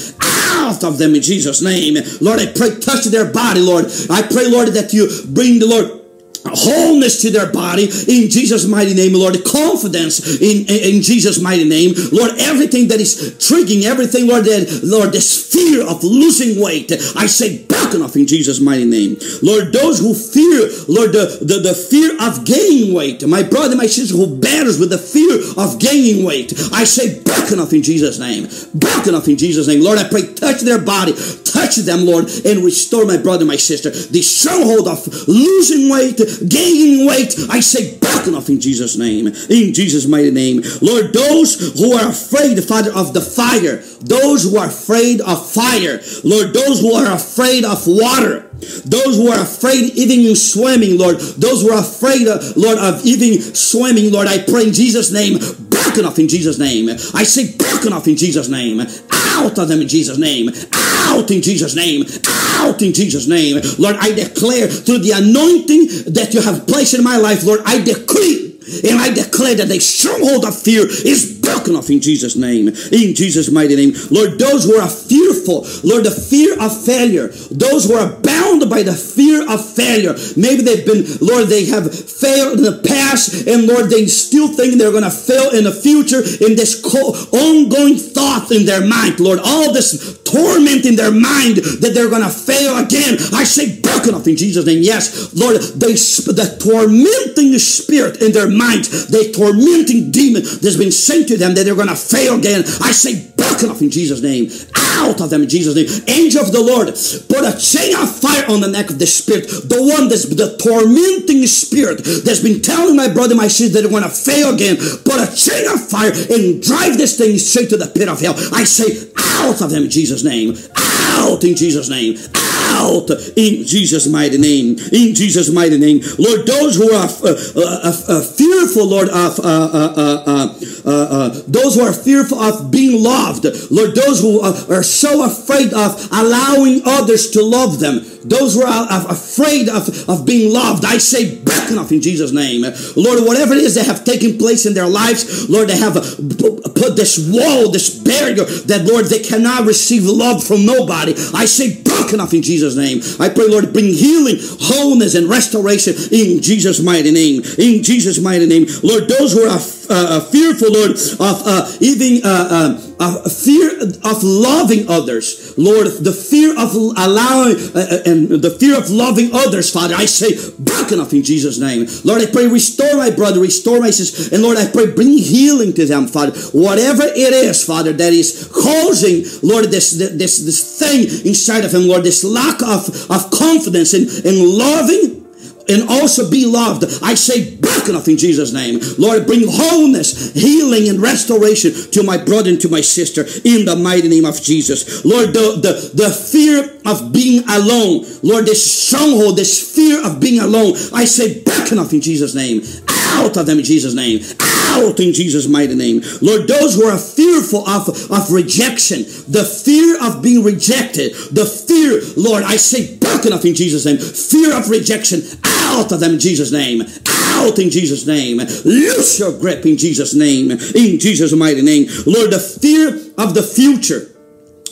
Out of them in Jesus' name. Lord, I pray, touch their body, Lord. I pray, Lord, that you bring the Lord wholeness to their body in Jesus' mighty name, Lord. Confidence in, in Jesus' mighty name, Lord. Everything that is triggering, everything, Lord, that Lord, this fear of losing weight, I say back off in Jesus' mighty name, Lord. Those who fear, Lord, the, the, the fear of gaining weight, my brother, my sister who battles with the fear of gaining weight, I say broken off in Jesus' name, broken off in Jesus' name, Lord. I pray, touch their body, touch them, Lord, and restore my brother, my sister, the stronghold of losing weight gaining weight, I say broken off in Jesus' name. In Jesus' mighty name. Lord, those who are afraid, Father, of the fire, those who are afraid of fire, Lord, those who are afraid of water, those who are afraid even in swimming, Lord, those who are afraid, of, Lord, of even swimming, Lord, I pray in Jesus' name, broken off in Jesus' name. I say broken off in Jesus' name. Out of them in Jesus' name. Out in Jesus' name. Out in Jesus' name. Lord, I declare through the anointing that you have placed in my life, Lord, I decree and I declare that the stronghold of fear is broken off in Jesus' name. In Jesus' mighty name. Lord, those who are fearful, Lord, the fear of failure, those who are bound by the fear of failure, maybe they've been, Lord, they have failed in the past, and Lord, they still think they're going to fail in the future in this ongoing thought in their mind, Lord, all this torment in their mind that they're going to fail again. I say broken off in Jesus' name. Yes, Lord, they, the tormenting spirit in their mind, the tormenting demon that's been sent to them that they're going to fail again. I say broken off in Jesus' name. Out of them in Jesus' name. Angel of the Lord, put a chain of fire on the neck of the spirit, the one that's the tormenting spirit that's been telling my brother, my sister they're going to fail again. Put a chain of fire and drive this thing straight to the pit of hell. I say out of them in Jesus' name. Out in Jesus' name. Out in Jesus' mighty name. In Jesus' mighty name. Lord, those who are uh, uh, uh, uh fearful, Lord, of uh, uh, those who are fearful of being loved, Lord, those who are so afraid of allowing others to love them, those who are afraid of, of being loved, I say, back off in Jesus' name. Lord, whatever it is that have taken place in their lives, Lord, they have uh, put this wall, this barrier that, Lord, they cannot receive love from nobody. I say, broken off in Jesus' name. I pray, Lord, bring healing, wholeness, and restoration in Jesus' mighty name. In Jesus' mighty name. Lord, those who are uh, fearful, Lord, of uh, even uh, uh, fear of loving others, Lord, the fear of allowing uh, uh, and the fear of loving others, Father, I say, broken off in Jesus' name. Lord, I pray, restore my brother, restore my sister, and Lord, I pray, bring healing to them, Father. Whatever it is, Father, that is causing, Lord, this this this thing inside of him, Lord, this lack of, of confidence in, in loving and also be loved. I say back off in Jesus' name. Lord, bring wholeness, healing, and restoration to my brother and to my sister in the mighty name of Jesus. Lord, the, the, the fear of being alone, Lord, this stronghold, this fear of being alone, I say back off in Jesus' name. Out of them in Jesus' name. Out in Jesus' mighty name. Lord, those who are fearful of, of rejection, the fear of being rejected, the fear, Lord, I say broken off in Jesus' name. Fear of rejection, out of them in Jesus' name. Out in Jesus' name. Loose your grip in Jesus' name. In Jesus' mighty name. Lord, the fear of the future.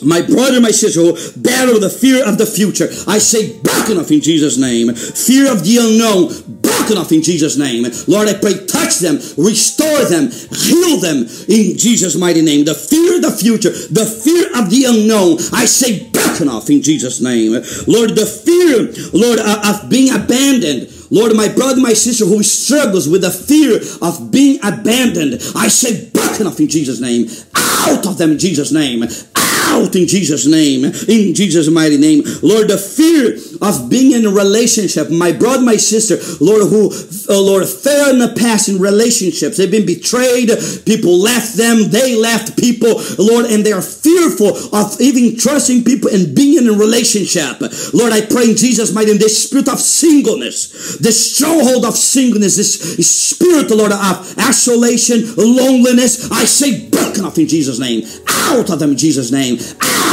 My brother, my sister, who battle the fear of the future. I say, broken off in Jesus' name. Fear of the unknown, broken off in Jesus' name. Lord, I pray, touch them, restore them, heal them in Jesus' mighty name. The fear of the future, the fear of the unknown, I say, broken off in Jesus' name. Lord, the fear, Lord, uh, of being abandoned. Lord, my brother, my sister who struggles with the fear of being abandoned, I say, broken off in Jesus' name. Out of them in Jesus' name out in Jesus' name, in Jesus' mighty name. Lord, the fear of being in a relationship, my brother, my sister, Lord, who, oh Lord, fell in the past in relationships. They've been betrayed. People left them. They left people, Lord, and they are fearful of even trusting people and being in a relationship. Lord, I pray in Jesus' mighty name, this spirit of singleness, this stronghold of singleness, this spirit, Lord, of isolation, loneliness, I say broken off in Jesus' name. Out of them in Jesus' name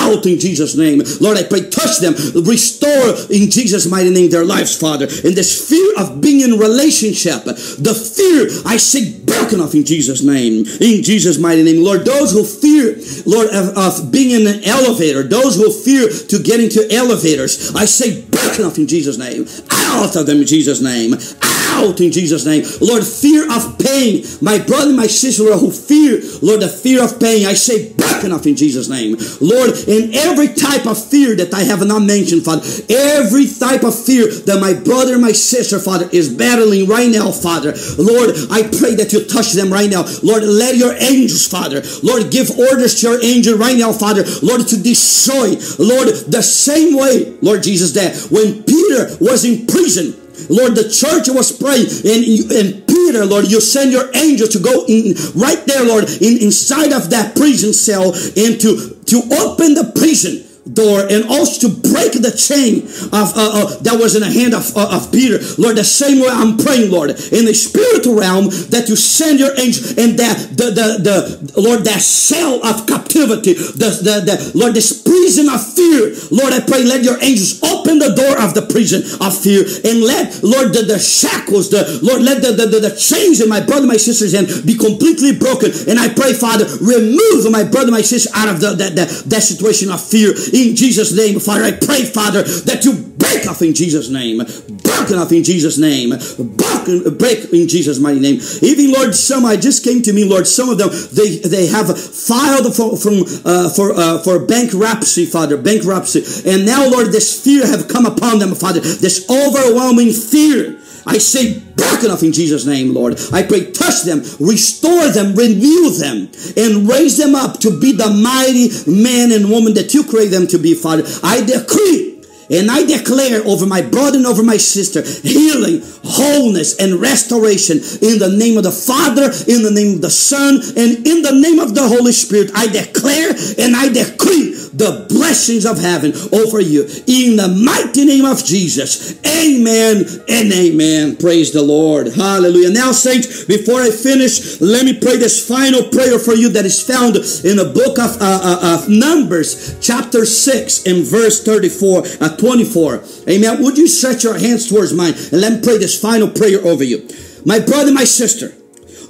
out in Jesus' name. Lord, I pray, touch them, restore in Jesus' mighty name their lives, Father. In this fear of being in relationship, the fear, I say, broken off in Jesus' name. In Jesus' mighty name. Lord, those who fear, Lord, of, of being in an elevator, those who fear to get into elevators, I say, broken off in Jesus' name. Out of them in Jesus' name. Out in Jesus' name. Lord, fear of pain. My brother, my sister, Lord, who fear, Lord, the fear of pain, I say, back enough in Jesus' name. Lord, in every type of fear that I have not mentioned, Father, every type of fear that my brother, my sister, Father, is battling right now, Father, Lord, I pray that you touch them right now. Lord, let your angels, Father, Lord, give orders to your angel right now, Father, Lord, to destroy, Lord, the same way, Lord Jesus, that when Peter was in prison, Lord, the church was praying, and, and Peter, Lord, you send your angel to go in right there, Lord, in, inside of that prison cell and to, to open the prison door and also to break the chain of uh, uh, that was in the hand of, uh, of Peter. Lord, the same way I'm praying, Lord, in the spiritual realm that you send your angel and that the the, the Lord that cell of captivity, the, the, the Lord, this prison of fear. Lord, I pray, let your angels open the door of the prison of fear and let Lord the, the shackles, the Lord, let the, the, the, the chains in my brother, my sister's hand be completely broken. And I pray, Father, remove my brother, my sister out of the, that, that, that situation of fear in Jesus' name. Father, I pray, Father, that you break off in Jesus' name. Break off in Jesus' name. Broken, break in Jesus' mighty name. Even Lord, some I just came to me, Lord. Some of them they they have filed for from uh, for uh, for bankruptcy, Father, bankruptcy, and now Lord, this fear have come upon them, Father. This overwhelming fear. I say broken off in Jesus' name, Lord. I pray, touch them, restore them, renew them, and raise them up to be the mighty man and woman that you create them to be, Father. I decree and I declare over my brother and over my sister healing, wholeness, and restoration in the name of the Father, in the name of the Son, and in the name of the Holy Spirit. I declare and I decree the blessings of heaven over you in the mighty name of Jesus. Amen and amen. Praise the Lord. Hallelujah. Now, saints, before I finish, let me pray this final prayer for you that is found in the book of, uh, uh, of Numbers, chapter 6, and verse 34, uh, 24. Amen. Would you stretch your hands towards mine and let me pray this final prayer over you? My brother, my sister,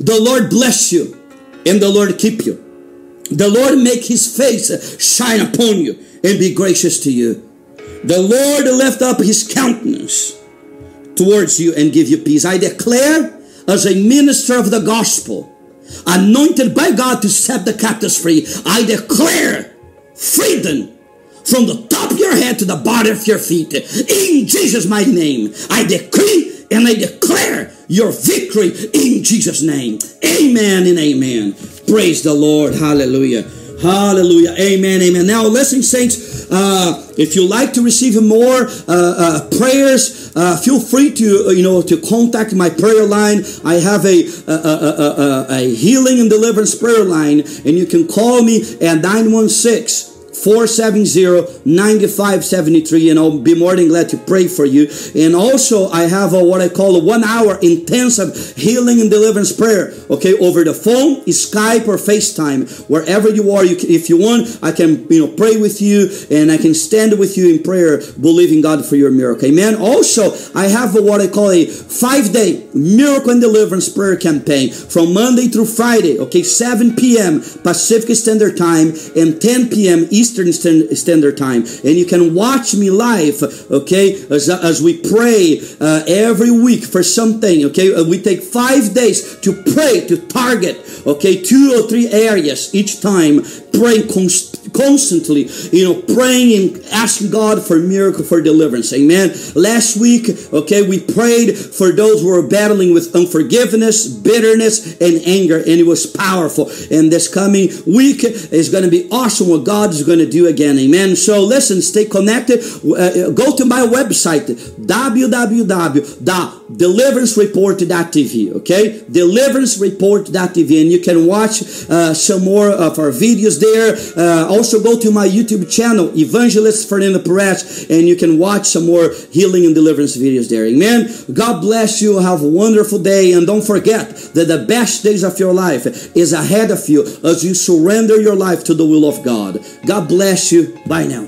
the Lord bless you and the Lord keep you. The Lord make his face shine upon you and be gracious to you. The Lord lift up his countenance towards you and give you peace. I declare as a minister of the gospel, anointed by God to set the captives free, I declare freedom from the top of your head to the bottom of your feet. In Jesus' mighty name, I decree and I declare your victory in Jesus' name. Amen and amen. Praise the Lord. Hallelujah. Hallelujah. Amen. Amen. Now, listen, saints, uh, if you like to receive more uh, uh, prayers, uh, feel free to, uh, you know, to contact my prayer line. I have a, a, a, a, healing and deliverance prayer line, and you can call me at 916 470-9573 and I'll be more than glad to pray for you. And also I have a, what I call a one hour intensive healing and deliverance prayer. Okay, over the phone, Skype or FaceTime, wherever you are. You can, if you want, I can you know pray with you and I can stand with you in prayer, believing God for your miracle. Amen. Also, I have a, what I call a five day miracle and deliverance prayer campaign from Monday through Friday. Okay, 7 p.m. Pacific Standard Time and 10 p.m. Eastern Eastern Standard Time. And you can watch me live, okay, as, as we pray uh, every week for something, okay? Uh, we take five days to pray, to target, okay, two or three areas each time, praying const- constantly, you know, praying and asking God for miracle, for deliverance. Amen. Last week, okay, we prayed for those who are battling with unforgiveness, bitterness, and anger, and it was powerful. And this coming week is going to be awesome what God is going to do again. Amen. So listen, stay connected. Uh, go to my website, www.deliverancereport.tv. Okay, deliverancereport.tv, and you can watch uh, some more of our videos there. Uh, also, go to my YouTube channel, Evangelist Fernando Perez, and you can watch some more healing and deliverance videos there. Amen. God bless you. Have a wonderful day, and don't forget that the best days of your life is ahead of you as you surrender your life to the will of God. God bless you. Bye now.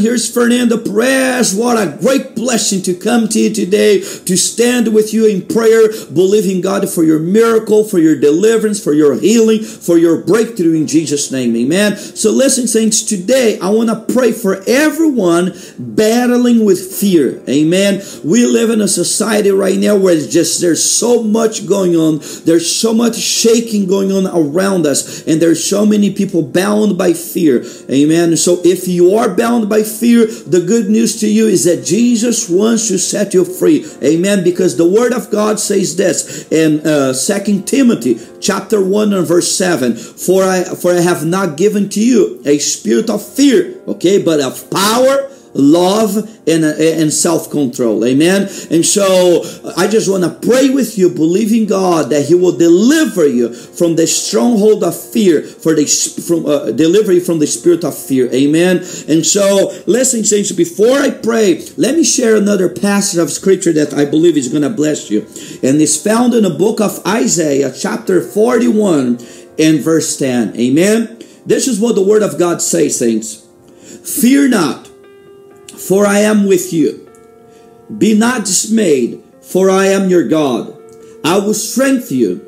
Here's Fernando Perez. What a great blessing to come to you today to stand with you in prayer, believing God for your miracle, for your deliverance, for your healing, for your breakthrough in Jesus' name. Amen. So, listen, saints, today I want to pray for everyone battling with fear. Amen. We live in a society right now where it's just there's so much going on, there's so much shaking going on around us, and there's so many people bound by fear. Amen. So, if you are bound by fear, the good news to you is that Jesus wants to set you free. Amen. Because the word of God says this in uh, 2 Timothy chapter 1 and verse 7 for I for I have not given to you a spirit of fear, okay, but of power love and, and self-control. Amen? And so i just want to pray with you believing god that he will deliver you from the stronghold of fear for the from uh, delivery from the spirit of fear. Amen? And so listen saints before i pray let me share another passage of scripture that i believe is going to bless you. And it's found in the book of isaiah chapter 41 and verse 10 amen? This is what the word of god says saints. Fear not for I am with you. Be not dismayed, for I am your God. I will strengthen you.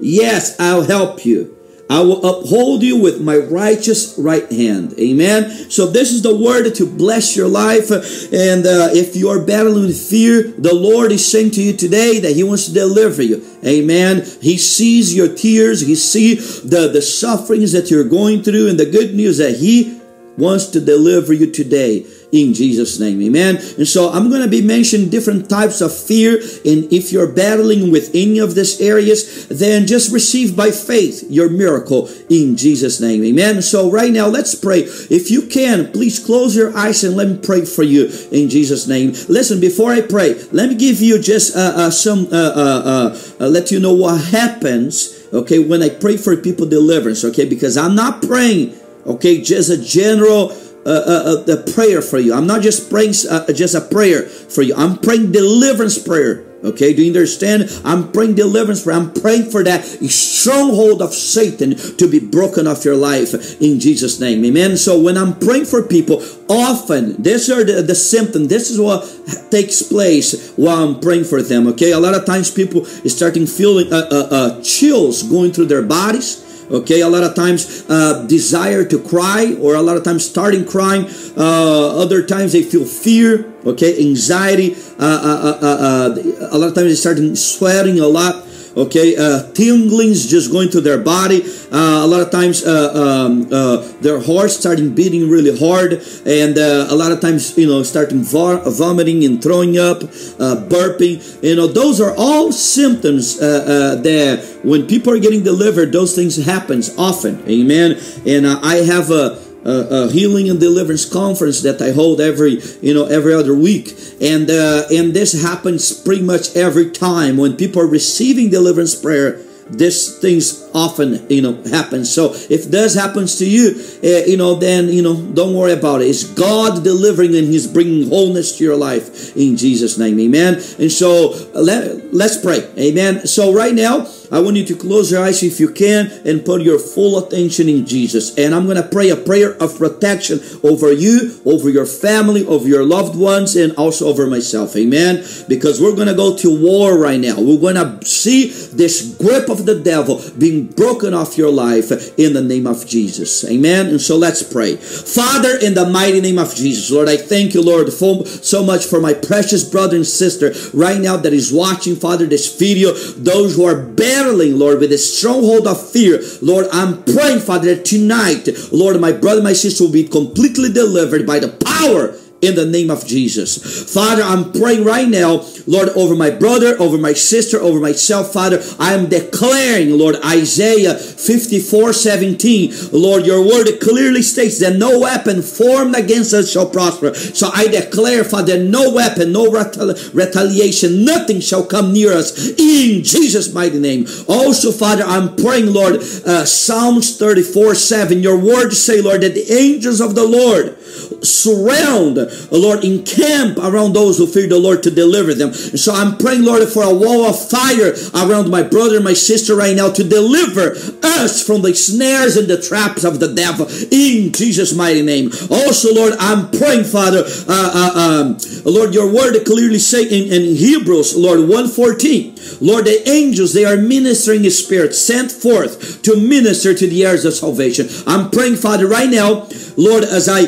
Yes, I'll help you. I will uphold you with my righteous right hand. Amen. So this is the word to bless your life. And uh, if you are battling with fear, the Lord is saying to you today that He wants to deliver you. Amen. He sees your tears. He sees the, the sufferings that you're going through. And the good news that He wants to deliver you today in Jesus' name. Amen. And so I'm going to be mentioning different types of fear. And if you're battling with any of these areas, then just receive by faith your miracle in Jesus' name. Amen. So right now, let's pray. If you can, please close your eyes and let me pray for you in Jesus' name. Listen, before I pray, let me give you just uh, uh, some, uh, uh, uh let you know what happens, okay, when I pray for people deliverance, okay, because I'm not praying, okay, just a general a, a, prayer for you. I'm not just praying uh, just a prayer for you. I'm praying deliverance prayer. Okay, do you understand? I'm praying deliverance prayer. I'm praying for that stronghold of Satan to be broken off your life in Jesus' name. Amen. So when I'm praying for people, often these are the, the symptoms. This is what takes place while I'm praying for them. Okay, a lot of times people starting feeling uh, uh, uh, chills going through their bodies okay a lot of times uh, desire to cry or a lot of times starting crying uh, other times they feel fear okay anxiety uh, uh, uh, uh a lot of times they start sweating a lot okay uh, tinglings just going to their body. Uh, a lot of times uh, um, uh, their heart starting beating really hard. And uh, a lot of times you know starting vomiting and throwing up uh, burping. You know those are all symptoms that when people are getting delivered those things happens often. Amen? And i have a a, a, healing and deliverance conference that I hold every you know every other week, and uh, and this happens pretty much every time when people are receiving deliverance prayer this things often you know happen. So if this happens to you uh, you know then you know don't worry about it. It's god delivering and he's bringing wholeness to your life in jesus name. Amen. And so let, let's pray. Amen. So right now I want you to close your eyes if you can and put your full attention in Jesus. And I'm going to pray a prayer of protection over you, over your family, over your loved ones, and also over myself. Amen. Because we're going to go to war right now. We're going to see this grip of the devil being broken off your life in the name of Jesus. Amen. And so let's pray. Father, in the mighty name of Jesus, Lord, I thank you, Lord, for, so much for my precious brother and sister right now that is watching, Father, this video, those who are bearing battling, Lord, with a stronghold of fear, Lord, I'm praying, Father, that tonight, Lord, my brother, my sister will be completely delivered by the power in the name of Jesus. Father, I'm praying right now, Lord, over my brother, over my sister, over myself, Father. I'm declaring, Lord, Isaiah 54 17. Lord, your word clearly states that no weapon formed against us shall prosper. So I declare, Father, no weapon, no retaliation, nothing shall come near us in Jesus' mighty name. Also, Father, I'm praying, Lord, uh, Psalms 34 7. Your word say, Lord, that the angels of the Lord surround, Lord, encamp around those who fear the Lord to deliver them. And so I'm praying, Lord, for a wall of fire around my brother my sister right now to deliver us from the snares and the traps of the devil in Jesus' mighty name. Also, Lord, I'm praying, Father, uh, uh, um, Lord, your word clearly say in, in Hebrews, Lord, 114, Lord, the angels, they are ministering spirit sent forth to minister to the heirs of salvation. I'm praying, Father, right now, Lord, as I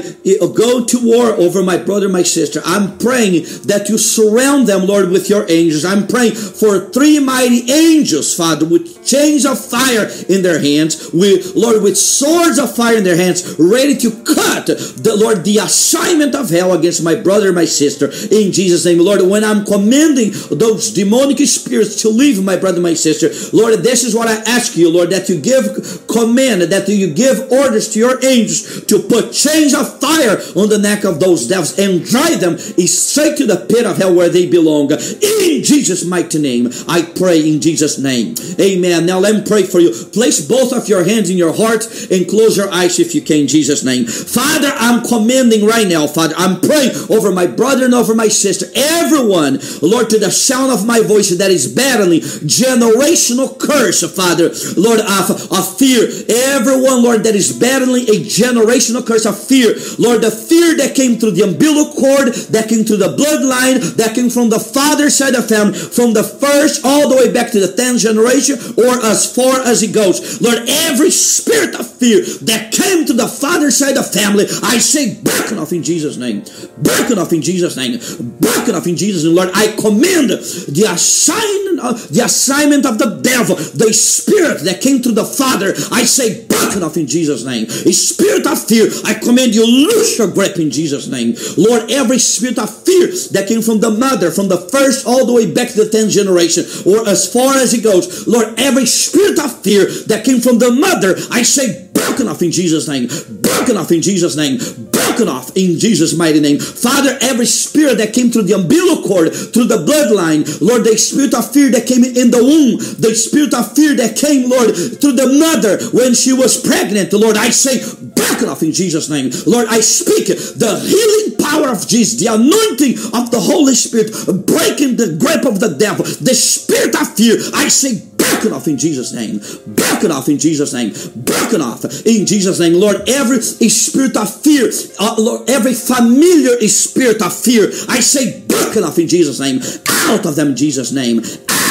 go to war over my brother, my sister, I'm praying that you surround them, Lord, with your angels. I'm praying for three mighty angels, Father, with chains of fire in their hands, with Lord, with swords of fire in their hands, ready to cut the Lord the assignment of hell against my brother, my sister, in Jesus' name, Lord. When I'm commanding those demonic spirits to leave my brother, my sister, Lord, this is what I ask you, Lord, that you give command, that you give orders to your angels to put chains of fire on the neck of those devils and drive them straight to the pit of hell where they belong. In Jesus' mighty name, I pray in Jesus' name. Amen. Now let me pray for you. Place both of your hands in your heart and close your eyes if you can, in Jesus' name. Father, I'm commanding right now, Father, I'm praying over my brother and over my sister, everyone, Lord, to the sound of my voice that is battling generational curse, Father, Lord, of, of fear. Everyone, Lord, that is battling a generational curse of fear, Lord, the fear that came through the umbilical cord, that came through the bloodline, that came from the father side of family, from the first all the way back to the 10th generation, or as far as it goes. Lord, every spirit of fear that came to the father side of family, I say, broken off in Jesus' name. Broken off in Jesus' name. Broken off in Jesus' name. Lord, I command the assignment, of, the assignment of the devil, the spirit that came to the father, I say, broken off in Jesus' name. A spirit of fear, I command you, loose your grip in Jesus' name. Lord, every spirit of fear that came from the mother, from the first all the way back to the 10th generation, or as far as it goes, Lord, every spirit of fear that came from the mother, I say, broken off in Jesus' name. Broken off in Jesus' name. Broken off in Jesus' mighty name. Father, every spirit that came through the umbilical cord, through the bloodline, Lord, the spirit of fear that came in the womb, the spirit of fear that came, Lord, through the mother when she was pregnant, Lord, I say, broken off in Jesus' name. Lord, I speak the healing power of Jesus, the anointing of the Holy Spirit, breaking the grip of the devil, the spirit of fear. I say, broken off in Jesus' name. Broken off in Jesus' name. Broken off in Jesus' name. Lord, every spirit of fear, uh, Lord, every familiar spirit of fear, I say broken off in Jesus' name. Out of them in Jesus' name.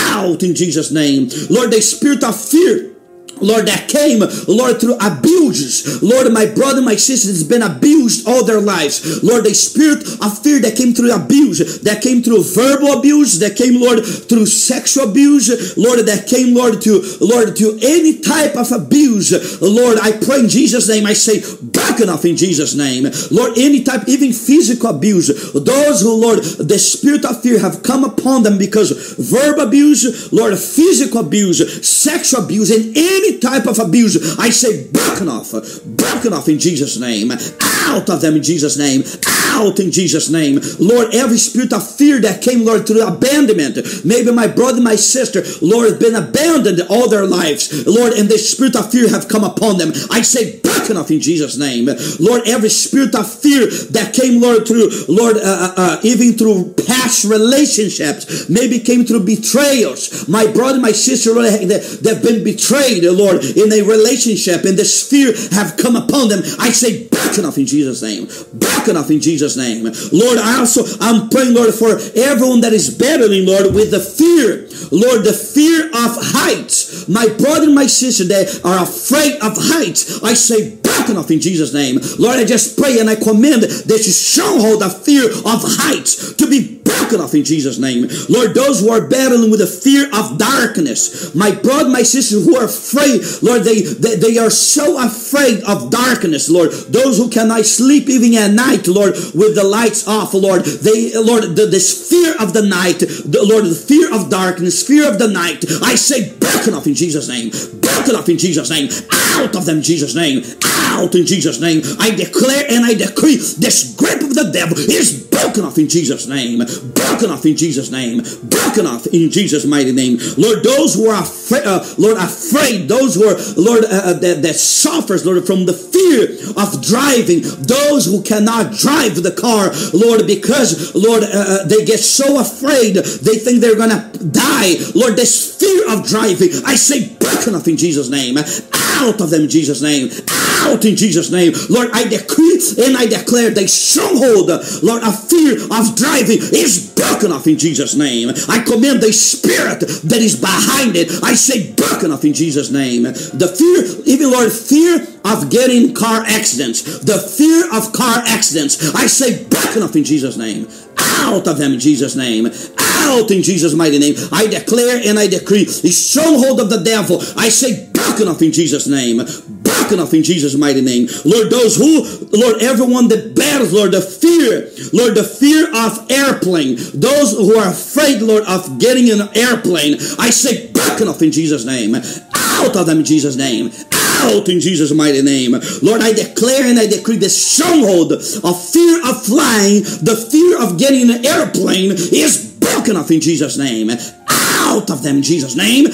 Out in Jesus' name. Lord, the spirit of fear Lord, that came, Lord, through abuses. Lord, my brother, my sister has been abused all their lives. Lord, the spirit of fear that came through abuse, that came through verbal abuse, that came, Lord, through sexual abuse, Lord, that came, Lord, to, Lord, to any type of abuse. Lord, I pray in Jesus' name, I say, back enough in Jesus' name. Lord, any type, even physical abuse, those who, Lord, the spirit of fear have come upon them because verbal abuse, Lord, physical abuse, sexual abuse, and any any type of abuse, I say broken off, broken off in Jesus' name, out of them in Jesus' name, out in Jesus' name. Lord, every spirit of fear that came, Lord, through abandonment, maybe my brother, my sister, Lord, has been abandoned all their lives, Lord, and the spirit of fear have come upon them. I say broken off in Jesus' name. Lord, every spirit of fear that came, Lord, through, Lord, uh, uh, uh even through past relationships, maybe came through betrayals. My brother, my sister, Lord, they've been betrayed, Lord, in a relationship, and this fear have come upon them. I say, back enough in Jesus' name. Back enough in Jesus' name. Lord, I also, I'm praying, Lord, for everyone that is battling, Lord, with the fear. Lord, the fear of heights. My brother and my sister, they are afraid of heights. I say, enough in Jesus' name. Lord, I just pray and I command that this stronghold of fear of heights to be broken off in Jesus' name. Lord, those who are battling with the fear of darkness, my brother, my sister who are afraid, Lord, they, they, they are so afraid of darkness, Lord. Those who cannot sleep even at night, Lord, with the lights off, Lord. They, Lord, the, this fear of the night, the, Lord, the fear of darkness, fear of the night, I say broken off in Jesus' name. Broken off in Jesus' name. Out of them, Jesus' name. Out in Jesus' name. I declare and I decree this grip of the devil is broken off in Jesus' name. Broken off in Jesus' name. Broken off in Jesus' mighty name. Lord, those who are afraid, uh, Lord, afraid, those who are, Lord, uh, uh, that, that suffers, Lord, from the fear of driving, those who cannot drive the car, Lord, because, Lord, uh, uh they get so afraid, they think they're gonna die. Lord, this fear of driving, I say broken off in Jesus' name. Out of them in Jesus' name. Out in Jesus' name. Lord, I decree and I declare the stronghold, Lord, of fear of driving is broken off in Jesus' name. I command the spirit that is behind it. I say broken off in Jesus' name. The fear, even Lord, fear of getting car accidents. The fear of car accidents. I say broken off in Jesus' name. Out of them in Jesus' name. Out in Jesus' mighty name. I declare and I decree the stronghold of the devil. I say broken off in Jesus' name broken off in Jesus' mighty name. Lord, those who, Lord, everyone that bears, Lord, the fear, Lord, the fear of airplane, those who are afraid, Lord, of getting an airplane, I say broken off in Jesus' name. Out of them in Jesus' name. Out in Jesus' mighty name. Lord, I declare and I decree the stronghold of fear of flying, the fear of getting an airplane is broken off in Jesus' name. Out of them in Jesus' name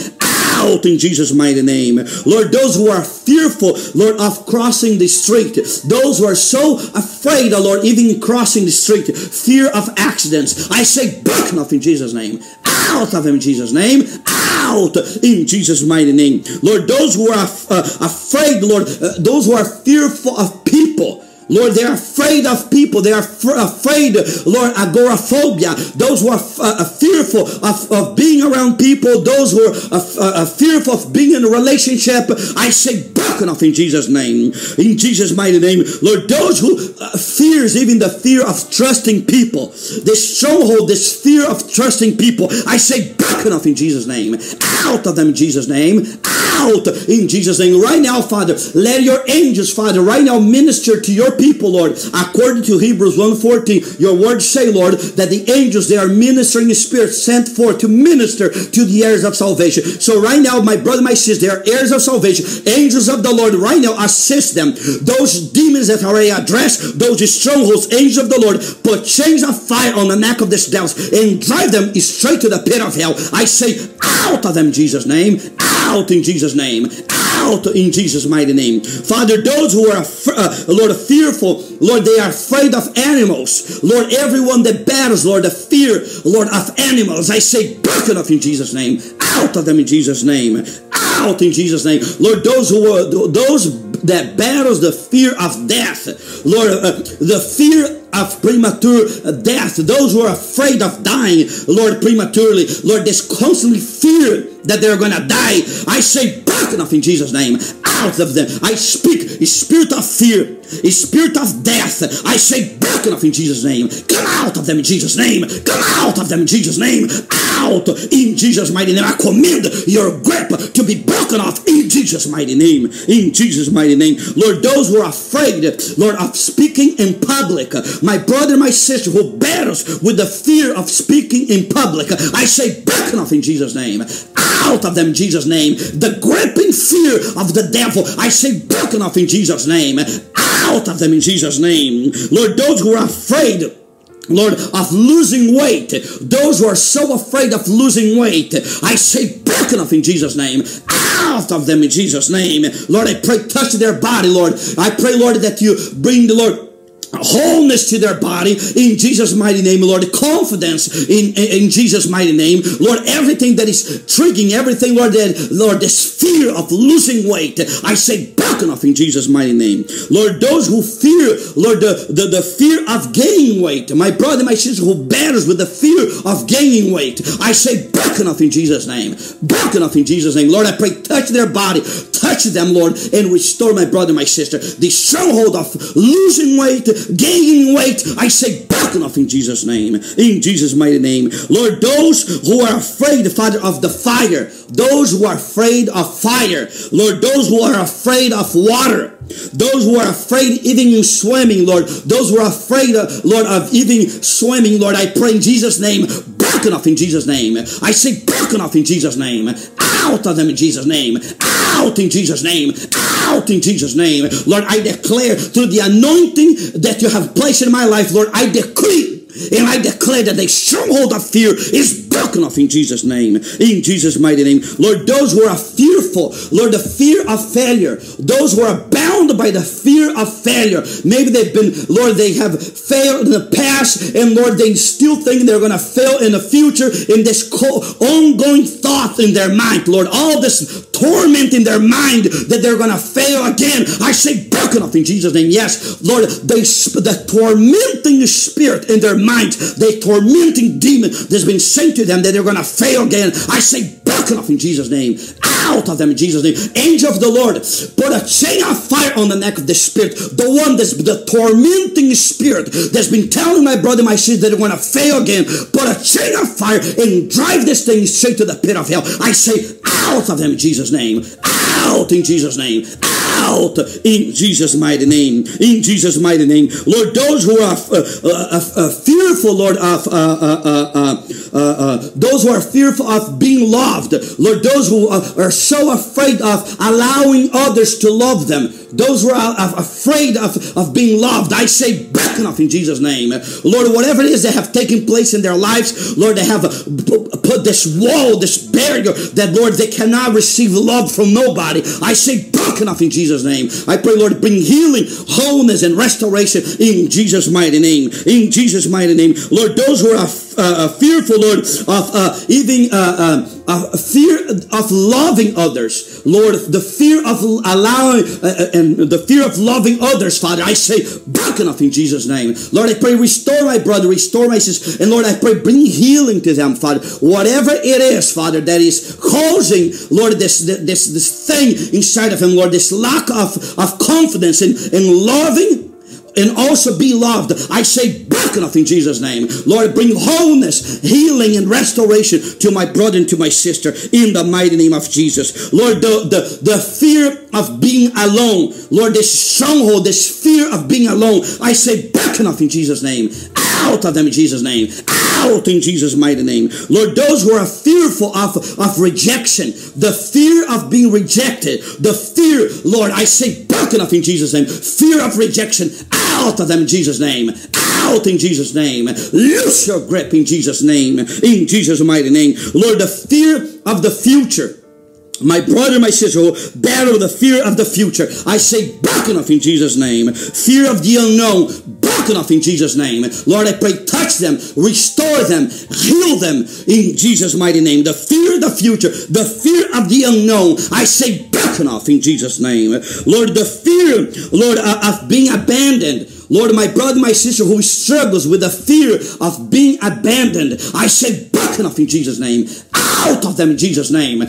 in Jesus' mighty name. Lord, those who are fearful, Lord, of crossing the street, those who are so afraid, oh Lord, even crossing the street, fear of accidents, I say, broken off in Jesus' name. Out of him in Jesus' name. Out in Jesus' mighty name. Lord, those who are uh, afraid, Lord, uh, those who are fearful of people, Lord, they're afraid of people. They are afraid, Lord, agoraphobia. Those who are uh, fearful of, of being around people, those who are uh, uh, fearful of being in a relationship, I say broken off in Jesus' name. In Jesus' mighty name. Lord, those who uh, fears even the fear of trusting people, this stronghold, this fear of trusting people, I say broken off in Jesus' name. Out of them in Jesus' name. In Jesus' name. Right now, Father, let your angels, Father, right now minister to your people, Lord. According to Hebrews 1.14, your words say, Lord, that the angels, they are ministering spirits sent forth to minister to the heirs of salvation. So right now, my brother, my sister, they are heirs of salvation. Angels of the Lord, right now, assist them. Those demons that are addressed, those strongholds, angels of the Lord, put chains of fire on the neck of these devils and drive them straight to the pit of hell. I say, out of them, Jesus' name. Out in Jesus' name. Out in Jesus' mighty name. Father, those who are, uh, Lord, fearful, Lord, they are afraid of animals. Lord, everyone that battles, Lord, the fear, Lord, of animals, I say, broken off in Jesus' name. Out of them in Jesus' name. Out in Jesus' name. Lord, those who are, those that battles the fear of death, Lord, uh, the fear of premature death, those who are afraid of dying, Lord, prematurely, Lord, this constantly fear that they're gonna die. I say, enough in Jesus' name, out of them. I speak a spirit of fear, a spirit of death. I say, back enough in Jesus' name. Come out of them in Jesus' name. Come out of them in Jesus' name. Out in Jesus' mighty name. I command your grip to be broken off in Jesus' mighty name. In Jesus' mighty name. Lord, those who are afraid, Lord, of speaking in public, my brother, my sister who battles with the fear of speaking in public, I say, broken off in Jesus' name out of them in Jesus' name. The gripping fear of the devil, I say, broken off in Jesus' name. Out of them in Jesus' name. Lord, those who are afraid, Lord, of losing weight. Those who are so afraid of losing weight, I say, broken off in Jesus' name. Out of them in Jesus' name. Lord, I pray, touch their body, Lord. I pray, Lord, that you bring the Lord wholeness to their body in Jesus' mighty name, Lord. Confidence in, in, in, Jesus' mighty name, Lord. Everything that is triggering, everything, Lord, that Lord, this fear of losing weight, I say, broken off in Jesus' mighty name. Lord, those who fear, Lord, the, the, the fear of gaining weight, my brother, my sister who battles with the fear of gaining weight, I say broken off in Jesus' name. Broken off in Jesus' name. Lord, I pray, touch their body, touch them, Lord, and restore my brother, my sister. The stronghold of losing weight, gaining weight, I say broken off in Jesus' name. In Jesus' mighty name. Lord, those who are afraid, Father, of the fire, those who are afraid of fire, Lord, those who are afraid of water, those who are afraid even in swimming, Lord, those who are afraid, of, Lord, of even swimming, Lord, I pray in Jesus' name, broken off in Jesus' name. I say broken off in Jesus' name. Out of them in Jesus' name. Out in Jesus' name. Out in Jesus' name. Lord, I declare through the anointing that you have placed in my life, Lord, I decree and I declare that the stronghold of fear is broken off in Jesus' name. In Jesus' mighty name. Lord, those who are fearful, Lord, the fear of failure, those who are bound by the fear of failure. Maybe they've been, Lord, they have failed in the past, and Lord, they still think they're going to fail in the future in this ongoing thought in their mind, Lord, all this torment in their mind that they're going to fail again. I say broken off in Jesus' name. Yes, Lord, they, the tormenting spirit in their mind, the tormenting demon that's been sent to them that they're going to fail again. I say broken off in Jesus' name. Out of them in Jesus' name. Angel of the Lord, put a chain of fire on the neck of the spirit. The one that's the tormenting spirit that's been telling my brother, my sister that they're going to fail again. Put a chain of fire and drive this thing straight to the pit of hell. I say out of them in Jesus' name. Out in Jesus' name. Out in Jesus' mighty name. In Jesus' mighty name. Lord, those who are uh, uh, uh, uh fearful, Lord, of uh, uh, those who are fearful of being loved, Lord, those who are so afraid of allowing others to love them, those who are afraid of, of being loved, I say, back enough in Jesus' name. Lord, whatever it is that have taken place in their lives, Lord, they have put this wall, this barrier that, Lord, they cannot receive love from nobody. I say, broken off in Jesus' name. I pray, Lord, bring healing, wholeness, and restoration in Jesus' mighty name. In Jesus' mighty name. Lord, those who are uh, fearful, Lord, of uh, even uh, uh, fear of loving others, Lord, the fear of allowing uh, and the fear of loving others, Father, I say, broken off in Jesus' name. Lord, I pray, restore my brother, restore my sister, and Lord, I pray, bring healing to them, Father. Whatever it is, Father, that is causing, Lord, this this this thing inside of him, Lord, this lack of, of confidence in, in loving and also be loved. I say enough in Jesus' name. Lord, bring wholeness, healing, and restoration to my brother and to my sister in the mighty name of Jesus. Lord, the, the, the fear of being alone, Lord, this stronghold, this fear of being alone, I say back enough in Jesus' name. Out of them in Jesus' name. Out in Jesus' mighty name. Lord, those who are fearful of, of rejection, the fear of being rejected, the fear, Lord, I say back enough in Jesus' name. Fear of rejection, out of them in Jesus' name. Out in Jesus' name. Loose your grip in Jesus' name. In Jesus' mighty name. Lord, the fear of the future. My brother, my sister, battle the fear of the future. I say, broken off in Jesus' name. Fear of the unknown, off in Jesus' name. Lord, I pray, touch them, restore them, heal them in Jesus' mighty name. The fear of the future, the fear of the unknown, I say, broken off in Jesus' name. Lord, the fear, Lord, uh, of being abandoned. Lord, my brother, my sister who struggles with the fear of being abandoned, I say, broken off in Jesus' name. Out of them in Jesus' name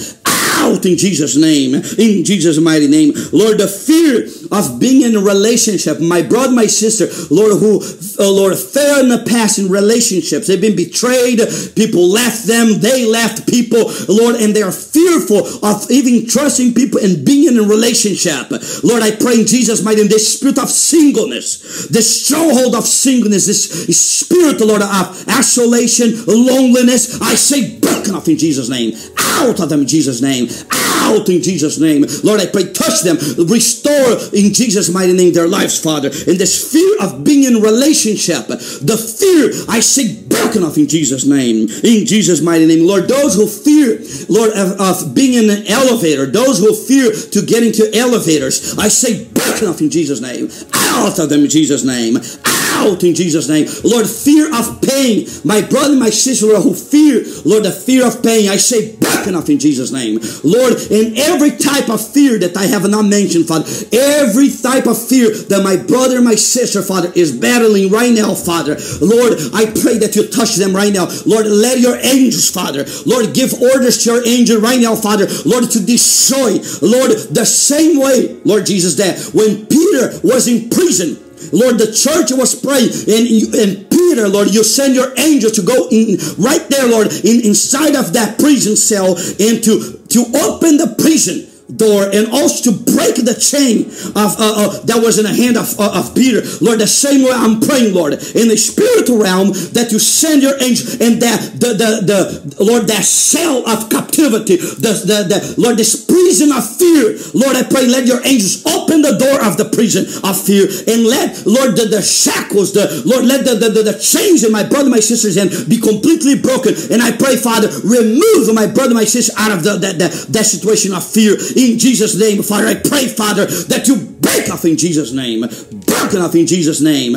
out in Jesus' name, in Jesus' mighty name. Lord, the fear of being in a relationship, my brother, my sister, Lord, who, uh, Lord, fell in the past in relationships. They've been betrayed. People left them. They left people, Lord, and they are fearful of even trusting people and being in a relationship. Lord, I pray in Jesus' mighty name, this spirit of singleness, this stronghold of singleness, this spirit, Lord, of isolation, loneliness, I say, broken off in Jesus' name. Out of them in Jesus' name. Out in Jesus' name. Lord, I pray, touch them, restore in Jesus' mighty name their lives, Father. In this fear of being in relationship, the fear, I say, broken off in Jesus' name. In Jesus' mighty name. Lord, those who fear, Lord, of, of being in an elevator, those who fear to get into elevators, I say, broken off in Jesus' name. Out of them in Jesus' name. Out out in Jesus' name. Lord, fear of pain. My brother, my sister, Lord, who fear, Lord, the fear of pain, I say back enough in Jesus' name. Lord, in every type of fear that I have not mentioned, Father, every type of fear that my brother, my sister, Father, is battling right now, Father. Lord, I pray that you touch them right now. Lord, let your angels, Father, Lord, give orders to your angel right now, Father, Lord, to destroy, Lord, the same way, Lord Jesus, that when Peter was in prison, Lord, the church was praying, and, and Peter, Lord, you send your angel to go in right there, Lord, in, inside of that prison cell and to, to open the prison door and also to break the chain of uh, uh, that was in the hand of, uh, of Peter. Lord, the same way I'm praying, Lord, in the spiritual realm that you send your angel and that the, the, the Lord, that cell of captivity, the, the, the Lord, this prison of fear. Lord, I pray, let your angels open the door of the prison of fear and let, Lord, the, the shackles, the Lord, let the, the, the, the chains in my brother, my sister's hand be completely broken. And I pray, Father, remove my brother, my sister out of the, that, that, that situation of fear in Jesus' name, Father. I pray, Father, that you break off in Jesus' name, broken off in Jesus' name,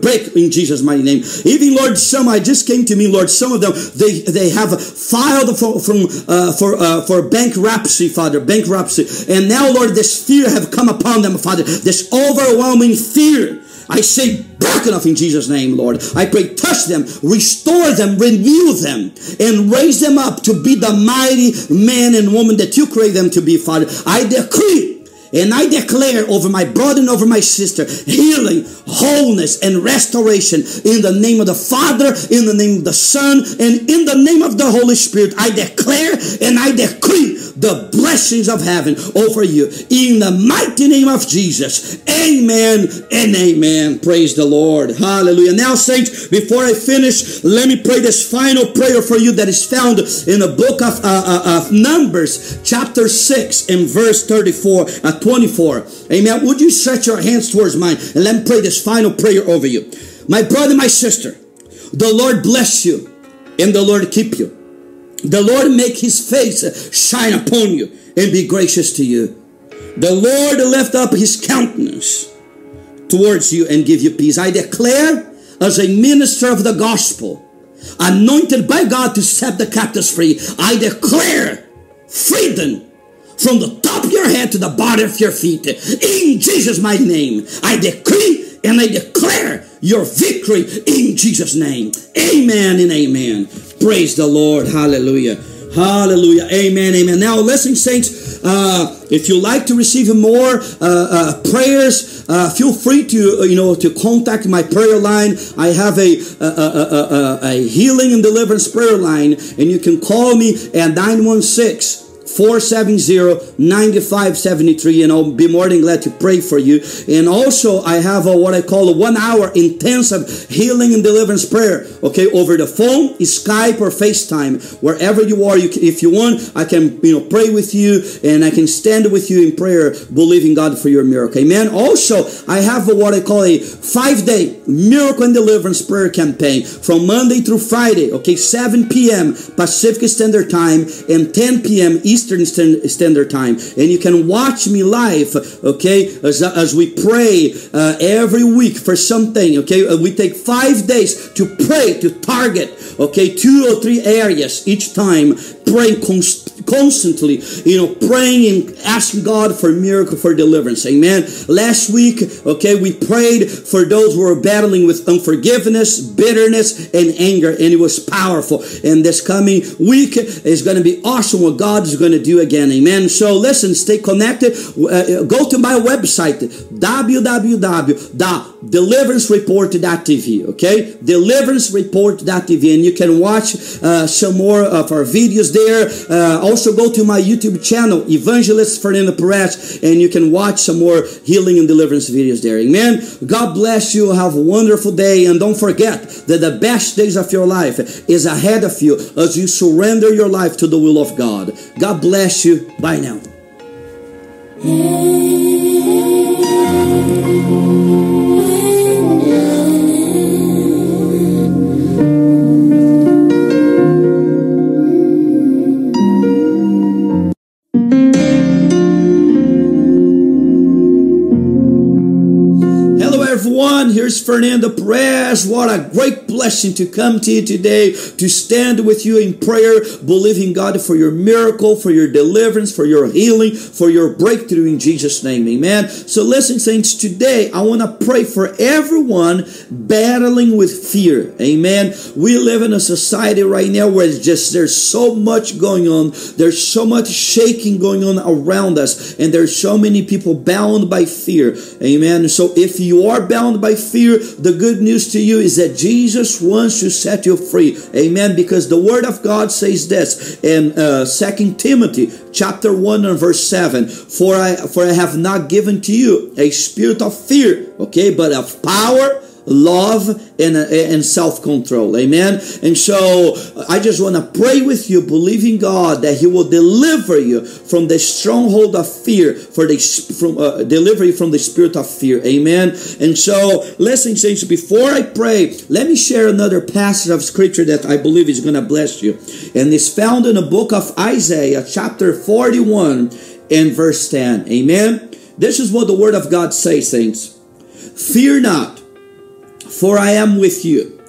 break in Jesus' mighty name. Even Lord, some I just came to me, Lord. Some of them they they have filed for from uh, for uh, for bankruptcy, Father, bankruptcy, and now Lord, this fear have come upon them, Father. This overwhelming fear. I say broken off in Jesus' name, Lord. I pray, touch them, restore them, renew them, and raise them up to be the mighty man and woman that you create them to be, Father. I decree and I declare over my brother and over my sister healing, wholeness, and restoration in the name of the Father, in the name of the Son, and in the name of the Holy Spirit. I declare and I decree the blessings of heaven over you in the mighty name of Jesus. Amen and amen. Praise the Lord. Hallelujah. Now, saints, before I finish, let me pray this final prayer for you that is found in the book of, uh, uh, of Numbers, chapter 6, and verse 34, uh, 24. Amen. Would you stretch your hands towards mine and let me pray this final prayer over you? My brother, my sister, the Lord bless you and the Lord keep you. The Lord make his face shine upon you and be gracious to you. The Lord lift up his countenance towards you and give you peace. I declare as a minister of the gospel, anointed by God to set the captives free, I declare freedom from the top of your head to the bottom of your feet. In Jesus' mighty name, I decree and I declare your victory in Jesus' name. Amen and amen. Praise the Lord. Hallelujah. Hallelujah. Amen. Amen. Now, listen, saints, uh, if you like to receive more uh, uh, prayers, uh, feel free to, uh, you know, to contact my prayer line. I have a, a, a, a, healing and deliverance prayer line, and you can call me at 916 470-9573 and I'll be more than glad to pray for you. And also I have a, what I call a one hour intensive healing and deliverance prayer. Okay, over the phone, Skype or FaceTime, wherever you are. You can, if you want, I can you know pray with you and I can stand with you in prayer, believing God for your miracle. Amen. Also, I have a, what I call a five day miracle and deliverance prayer campaign from Monday through Friday. Okay, 7 p.m. Pacific Standard Time and 10 p.m. Eastern Eastern Standard Time. And you can watch me live, okay, as, as we pray uh, every week for something, okay? Uh, we take five days to pray, to target, okay, two or three areas each time, praying const- constantly, you know, praying and asking God for miracle, for deliverance. Amen. Last week, okay, we prayed for those who are battling with unforgiveness, bitterness, and anger, and it was powerful. And this coming week is going to be awesome what God is going to do again. Amen. So listen, stay connected. Uh, go to my website, www.deliverancereport.tv. Okay, deliverancereport.tv, and you can watch uh, some more of our videos there. Uh, also, go to my YouTube channel, Evangelist Fernando Perez, and you can watch some more healing and deliverance videos there. Amen. God bless you. Have a wonderful day, and don't forget that the best days of your life is ahead of you as you surrender your life to the will of God. God bless you. Bye now. Everyone. Here's Fernando Perez. What a great blessing to come to you today to stand with you in prayer, believing God for your miracle, for your deliverance, for your healing, for your breakthrough in Jesus' name. Amen. So, listen, saints, today I want to pray for everyone battling with fear. Amen. We live in a society right now where it's just there's so much going on, there's so much shaking going on around us, and there's so many people bound by fear. Amen. So, if you are bound by fear, the good news to you is that Jesus wants to set you free. Amen. Because the word of God says this in uh, 2 Timothy chapter 1 and verse 7 for I for I have not given to you a spirit of fear, okay, but of power love and, and self-control. Amen? And so i just want to pray with you believing god that he will deliver you from the stronghold of fear for the from uh, deliver you from the spirit of fear. Amen? And so listen saints before i pray let me share another passage of scripture that i believe is going to bless you. And it's found in the book of isaiah chapter 41 and verse 10 amen? This is what the word of god says saints. Fear not for I am with you.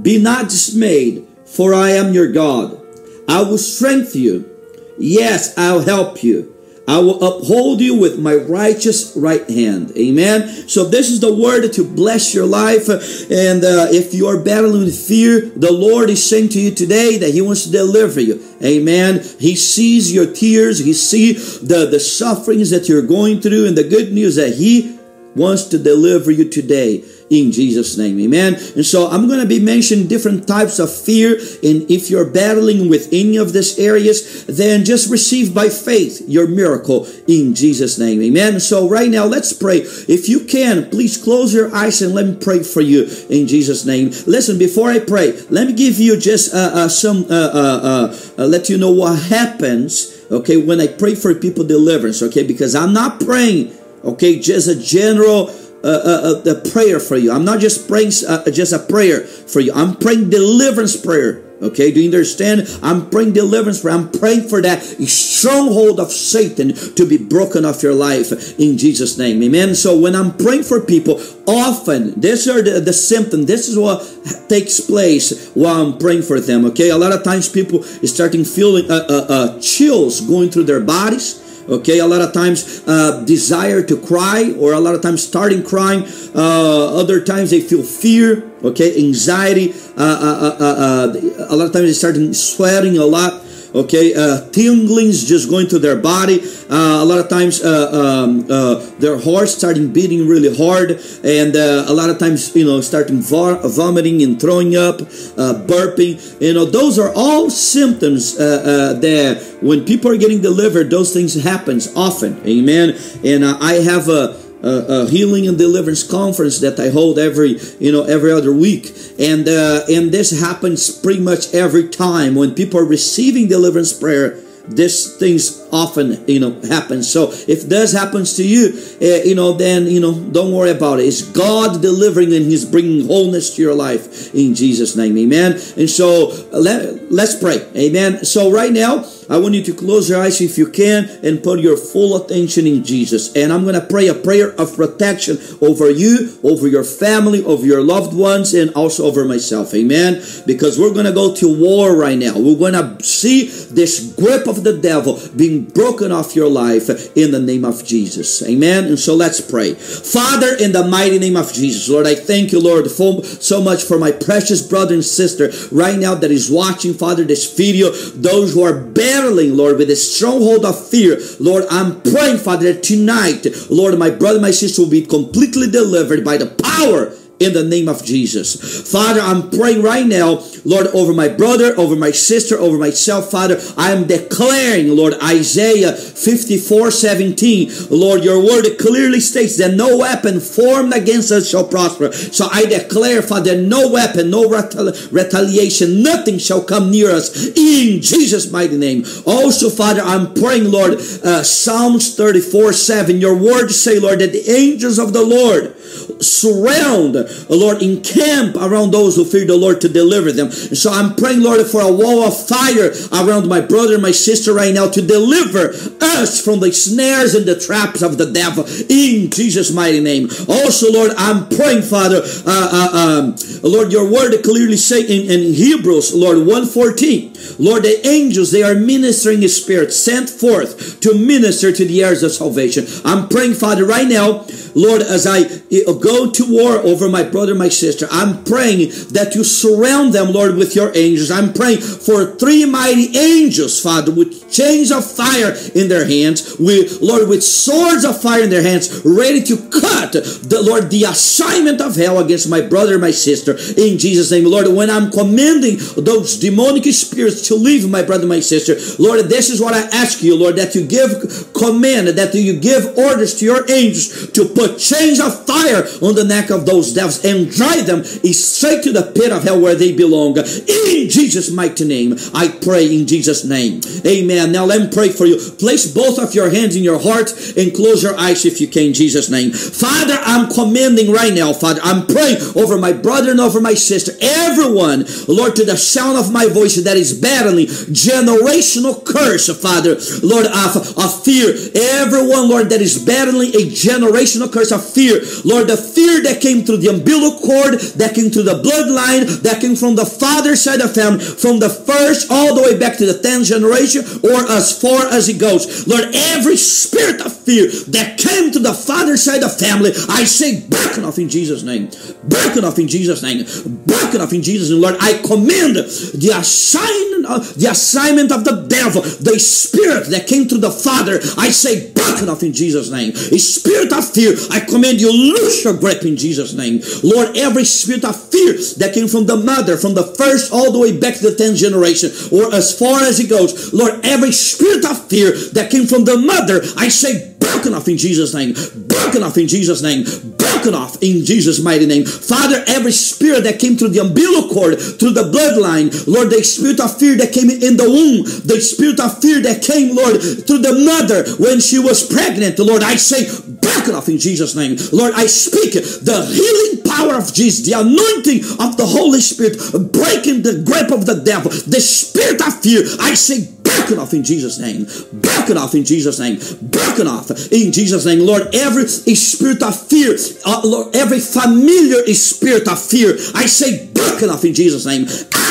Be not dismayed, for I am your God. I will strengthen you. Yes, I'll help you. I will uphold you with my righteous right hand. Amen. So this is the word to bless your life. And uh, if you are battling with fear, the Lord is saying to you today that He wants to deliver you. Amen. He sees your tears. He sees the, the sufferings that you're going through. And the good news that He wants to deliver you today in Jesus' name. Amen. And so I'm going to be mentioning different types of fear. And if you're battling with any of these areas, then just receive by faith your miracle in Jesus' name. Amen. So right now, let's pray. If you can, please close your eyes and let me pray for you in Jesus' name. Listen, before I pray, let me give you just uh, uh, some, uh, uh, uh let you know what happens, okay, when I pray for people deliverance, okay, because I'm not praying, okay, just a general a, prayer for you. I'm not just praying just a prayer for you. I'm praying deliverance prayer. Okay, do you understand? I'm praying deliverance prayer. I'm praying for that stronghold of Satan to be broken off your life in Jesus' name. Amen. So when I'm praying for people, often these are the, the symptoms. This is what takes place while I'm praying for them. Okay, a lot of times people starting feeling uh, uh, uh, chills going through their bodies okay a lot of times uh, desire to cry or a lot of times starting crying. Uh, other times they feel fear okay anxiety. Uh, uh, uh, uh a lot of times they start sweating a lot okay? Uh, tinglings just going to their body. Uh, a lot of times uh, um, uh, their heart starting beating really hard and uh, a lot of times you know starting vomiting and throwing up uh, burping. You know those are all symptoms that when people are getting delivered those things happens often. Amen? And i have a a, healing and deliverance conference that I hold every you know every other week, and uh, and this happens pretty much every time when people are receiving deliverance prayer this things often you know happens so if this happens to you uh, you know then you know don't worry about it it's god delivering and he's bringing wholeness to your life in jesus name amen and so let, let's pray amen so right now I want you to close your eyes if you can and put your full attention in Jesus. And I'm going to pray a prayer of protection over you, over your family, over your loved ones, and also over myself. Amen. Because we're going to go to war right now. We're going to see this grip of the devil being broken off your life in the name of Jesus. Amen. And so let's pray. Father, in the mighty name of Jesus, Lord, I thank you, Lord, so much for my precious brother and sister right now that is watching, Father, this video. Those who are battling, Lord, with a stronghold of fear. Lord, I'm praying, Father, tonight, Lord, my brother, my sister will be completely delivered by the power in the name of Jesus. Father, I'm praying right now, Lord, over my brother, over my sister, over myself, Father. I am declaring, Lord, Isaiah 54 17. Lord, your word clearly states that no weapon formed against us shall prosper. So I declare, Father, no weapon, no retaliation, nothing shall come near us in Jesus' mighty name. Also, Father, I'm praying, Lord, uh, Psalms 34 7. Your word say, Lord, that the angels of the Lord surround, Lord, encamp around those who fear the Lord to deliver them. And so I'm praying, Lord, for a wall of fire around my brother my sister right now to deliver us from the snares and the traps of the devil in Jesus' mighty name. Also, Lord, I'm praying, Father, uh, uh, um, Lord, your word clearly say in, in Hebrews, Lord, 114, Lord, the angels, they are ministering spirits sent forth to minister to the heirs of salvation. I'm praying, Father, right now, Lord, as I Uh, go to war over my brother, my sister, I'm praying that you surround them, Lord, with your angels. I'm praying for three mighty angels, Father, with chains of fire in their hands, with Lord, with swords of fire in their hands, ready to cut the Lord the assignment of hell against my brother, my sister, in Jesus' name, Lord. When I'm commanding those demonic spirits to leave my brother, my sister, Lord, this is what I ask you, Lord, that you give command, that you give orders to your angels to put chains of fire on the neck of those devils and drive them straight to the pit of hell where they belong. In Jesus' mighty name, I pray in Jesus' name. Amen. Now let me pray for you. Place both of your hands in your heart and close your eyes if you can, Jesus' name. Father, I'm commanding right now, Father. I'm praying over my brother and over my sister, everyone, Lord, to the sound of my voice that is battling generational curse, Father, Lord, of, of fear. Everyone, Lord, that is battling a generational curse of fear, Lord, the fear that came through the umbilical cord, that came through the bloodline, that came from the father side of family, from the first all the way back to the 10th generation, or as far as it goes. Lord, every spirit of fear that came to the father side of family, I say, broken off in Jesus' name. Broken off in Jesus' name. Broken off in Jesus' name. Lord, I command the assignment, of, uh, the assignment of the devil, the spirit that came to the father, I say, broken off in Jesus' name. A spirit of fear, I command you, loose your grip in Jesus' name. Lord, every spirit of fear that came from the mother, from the first all the way back to the 10th generation, or as far as it goes, Lord, every spirit of fear that came from the mother, I say, broken off in Jesus' name. Broken off in Jesus' name. Broken off in Jesus' mighty name. Father, every spirit that came through the umbilical cord, through the bloodline, Lord, the spirit of fear that came in the womb, the spirit of fear that came, Lord, through the mother when she was pregnant, Lord, I say, broken off in Jesus' name. Lord, I speak the healing power of Jesus, the anointing of the Holy Spirit, breaking the grip of the devil, the spirit of fear. I say, broken off in Jesus' name. Back it off in Jesus' name. Back it off in Jesus' name. Lord, every spirit of fear, uh, Lord, every familiar spirit of fear, I say back it off in Jesus' name.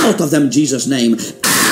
Out of them Jesus' name.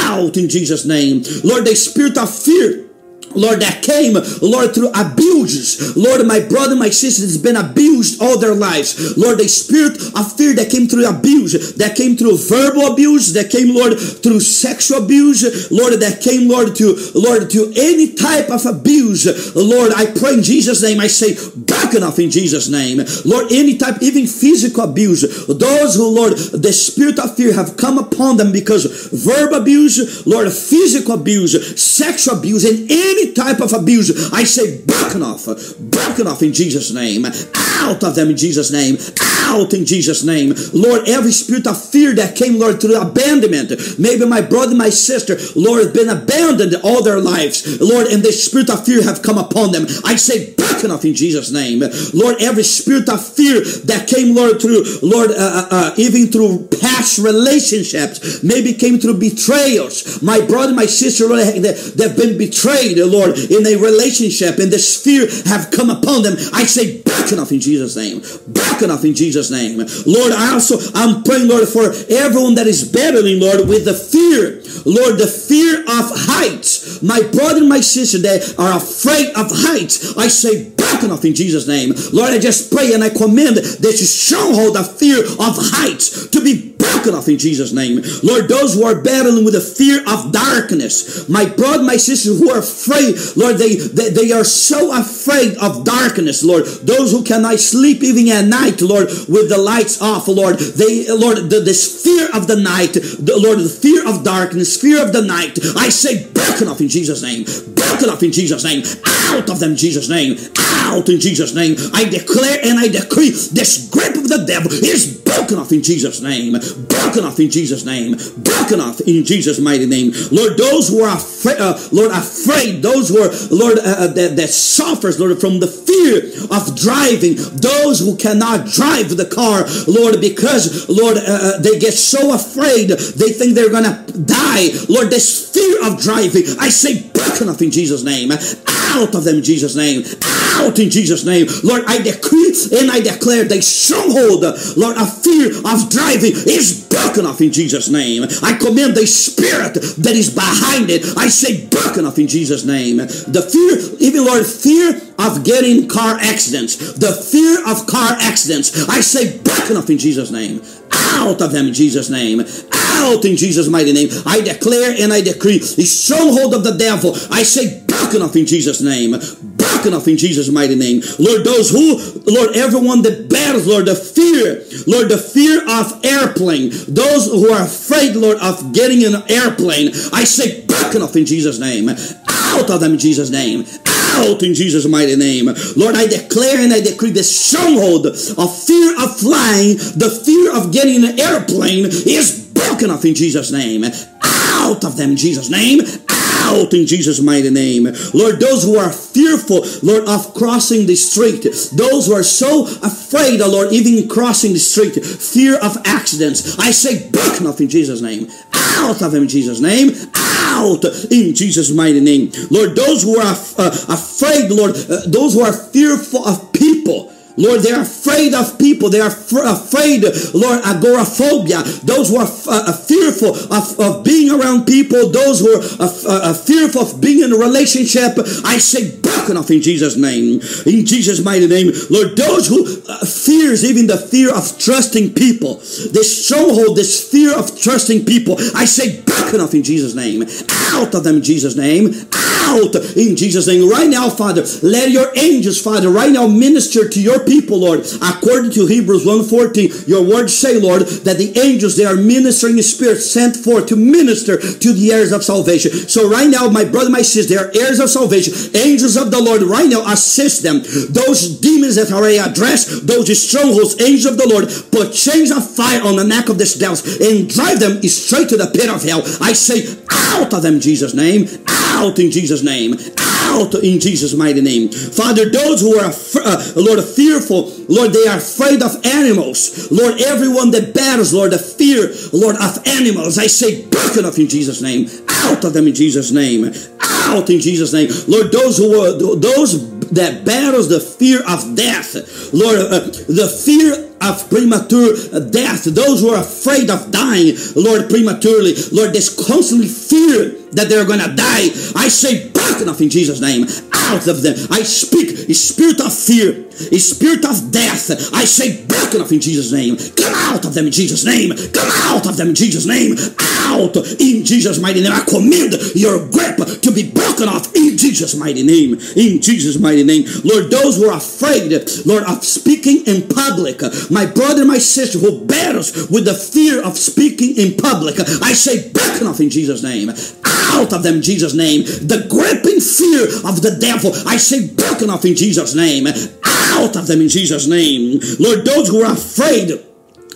Out in Jesus' name. Lord, the spirit of fear Lord, that came, Lord, through abuses. Lord, my brother, my sister has been abused all their lives. Lord, the spirit of fear that came through abuse, that came through verbal abuse, that came, Lord, through sexual abuse, Lord, that came, Lord, to Lord, to any type of abuse. Lord, I pray in Jesus' name, I say, back enough in Jesus' name. Lord, any type, even physical abuse. Those who, Lord, the spirit of fear have come upon them because verbal abuse, Lord, physical abuse, sexual abuse, and any any type of abuse, I say broken off, broken off in Jesus' name, out of them in Jesus' name, out in Jesus' name. Lord, every spirit of fear that came, Lord, through abandonment, maybe my brother, my sister, Lord, has been abandoned all their lives, Lord, and the spirit of fear have come upon them. I say broken off in Jesus' name. Lord, every spirit of fear that came, Lord, through, Lord, uh, uh, uh even through past relationships, maybe came through betrayals. My brother, my sister, Lord, they've been betrayed, Lord, in a relationship, and this fear have come upon them. I say, broken off in Jesus' name. Broken off in Jesus' name. Lord, I also, I'm praying, Lord, for everyone that is battling, Lord, with the fear. Lord, the fear of heights. My brother and my sister, they are afraid of heights. I say, broken in Jesus' name. Lord, I just pray and I command that you stronghold the fear of heights to be broken off in Jesus' name. Lord, those who are battling with the fear of darkness, my brother, my sister who are afraid, Lord, they, they, they are so afraid of darkness, Lord. Those who cannot sleep even at night, Lord, with the lights off, Lord. They, Lord, the, this fear of the night, the, Lord, the fear of darkness, fear of the night, I say broken off in Jesus' name. Broken off in Jesus' name. Out of them, Jesus' name. Out in Jesus' name. I declare and I decree this grip of the devil is broken off in Jesus' name. Broken off in Jesus' name. Broken off in Jesus' mighty name. Lord, those who are afraid, uh, Lord, afraid, those who are, Lord, uh, uh, that, that suffers, Lord, from the fear of driving, those who cannot drive the car, Lord, because, Lord, uh, uh they get so afraid, they think they're going to die. Lord, this fear of driving, I say, broken off in Jesus' name. Out of them in Jesus' name. Out in Jesus' name. Lord, I decree and I declare the stronghold, Lord, of fear of driving is broken off in Jesus' name. I command the spirit that is behind it. I say broken off in Jesus' name. The fear, even Lord, fear of getting car accidents, the fear of car accidents, I say broken off in Jesus' name. Out of them in Jesus' name. Out in Jesus' mighty name. I declare and I decree the stronghold of the devil. I say broken off in Jesus' name broken off in Jesus' mighty name. Lord, those who, Lord, everyone that bears, Lord, the fear, Lord, the fear of airplane, those who are afraid, Lord, of getting in an airplane, I say broken off in Jesus' name. Out of them in Jesus' name out in Jesus' mighty name. Lord, I declare and I decree the stronghold of fear of flying, the fear of getting an airplane is broken off in Jesus' name. Out of them, Jesus' name in Jesus' mighty name. Lord, those who are fearful, Lord, of crossing the street, those who are so afraid, oh Lord, even crossing the street, fear of accidents, I say, broken off in Jesus' name. Out of him in Jesus' name. Out in Jesus' mighty name. Lord, those who are uh, afraid, Lord, uh, those who are fearful of people, Lord, they're afraid of people. They are afraid, Lord, agoraphobia. Those who are uh, fearful of, of being around people, those who are uh, uh, fearful of being in a relationship, I say broken off in Jesus' name. In Jesus' mighty name. Lord, those who uh, fears even the fear of trusting people, this stronghold, this fear of trusting people, I say broken off in Jesus' name. Out of them in Jesus' name. Out in Jesus' name. Right now, Father, let your angels, Father, right now minister to your people, Lord. According to Hebrews 1.14, your words say, Lord, that the angels, they are ministering spirits sent forth to minister to the heirs of salvation. So right now, my brother, my sister, they are heirs of salvation. Angels of the Lord, right now, assist them. Those demons that are addressed, those strongholds, angels of the Lord, put chains of fire on the neck of these devils and drive them straight to the pit of hell. I say, out of them, Jesus' name. Out in Jesus' name. Out in Jesus' mighty name. Father, those who are, uh, Lord, fearful, Lord, they are afraid of animals. Lord, everyone that battles, Lord, the fear, Lord, of animals, I say, broken off in Jesus' name. Out of them in Jesus' name. Out in Jesus' name. Lord, those who are, those that battles the fear of death, Lord, uh, the fear of premature death, those who are afraid of dying, Lord, prematurely, Lord, this constantly fear that they're gonna die. I say, broken off in Jesus' name, out of them. I speak a spirit of fear, a spirit of death. I say, broken off in Jesus' name. Come out of them in Jesus' name. Come out of them in Jesus' name. Out in Jesus' mighty name. I command your grip to be broken off in Jesus' mighty name. In Jesus' mighty name. Lord, those who are afraid, Lord, of speaking in public, my brother, my sister who battles with the fear of speaking in public, I say, broken off in Jesus' name out of them in Jesus' name. The gripping fear of the devil, I say broken off in Jesus' name. Out of them in Jesus' name. Lord, those who are afraid,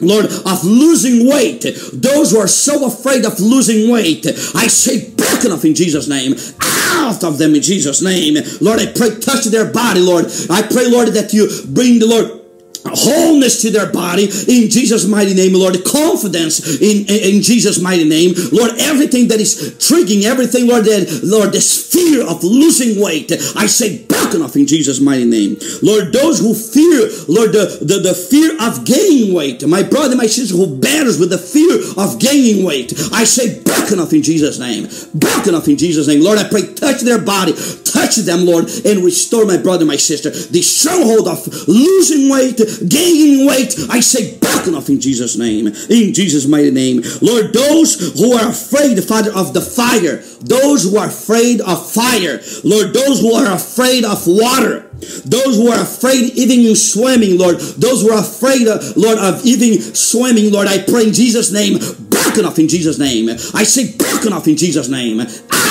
Lord, of losing weight, those who are so afraid of losing weight, I say broken off in Jesus' name. Out of them in Jesus' name. Lord, I pray, touch their body, Lord. I pray, Lord, that you bring the Lord wholeness to their body in Jesus' mighty name, Lord. Confidence in, in, in, Jesus' mighty name, Lord. Everything that is triggering, everything, Lord, that, Lord, this fear of losing weight, I say off in Jesus' mighty name. Lord, those who fear, Lord, the, the, the fear of gaining weight, my brother, my sister who battles with the fear of gaining weight, I say broken off in Jesus' name. Broken off in Jesus' name. Lord, I pray, touch their body, touch them, Lord, and restore my brother, my sister. The stronghold of losing weight, gaining weight, I say broken off in Jesus' name. In Jesus' mighty name. Lord, those who are afraid, Father, of the fire, those who are afraid of fire, Lord, those who are afraid of water, those who are afraid even in swimming, Lord, those who are afraid, uh, Lord, of even swimming, Lord, I pray in Jesus' name, back enough in Jesus' name. I say back enough in Jesus' name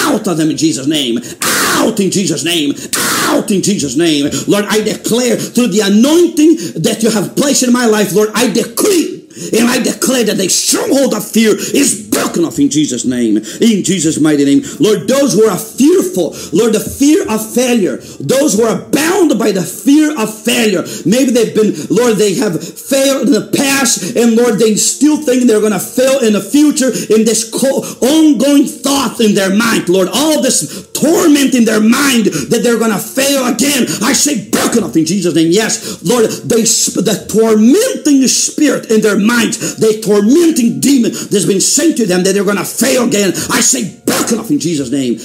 out of them in Jesus' name. Out in Jesus' name. Out in Jesus' name. Lord, I declare through the anointing that you have placed in my life, Lord, I decree and I declare that the stronghold of fear is broken off in Jesus' name. In Jesus' mighty name. Lord, those who are fearful, Lord, the fear of failure, those who are bound by the fear of failure. Maybe they've been, Lord, they have failed in the past, and Lord, they still think they're going to fail in the future in this ongoing thought in their mind, Lord, all this torment in their mind that they're going to fail again. I say broken off in Jesus' name. Yes, Lord, they, the tormenting spirit in their minds, the tormenting demon that's been sent to them that they're going to fail again. I say buckle up in Jesus' name.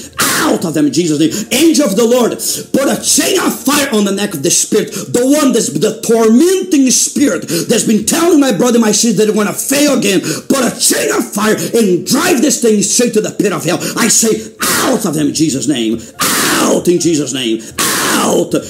Out of them in Jesus' name. Angel of the Lord, put a chain of fire on the neck of the spirit. The one that's the tormenting spirit that's been telling my brother, my sister they're going to fail again. Put a chain of fire and drive this thing straight to the pit of hell. I say out of them in Jesus' name. Out in Jesus' name out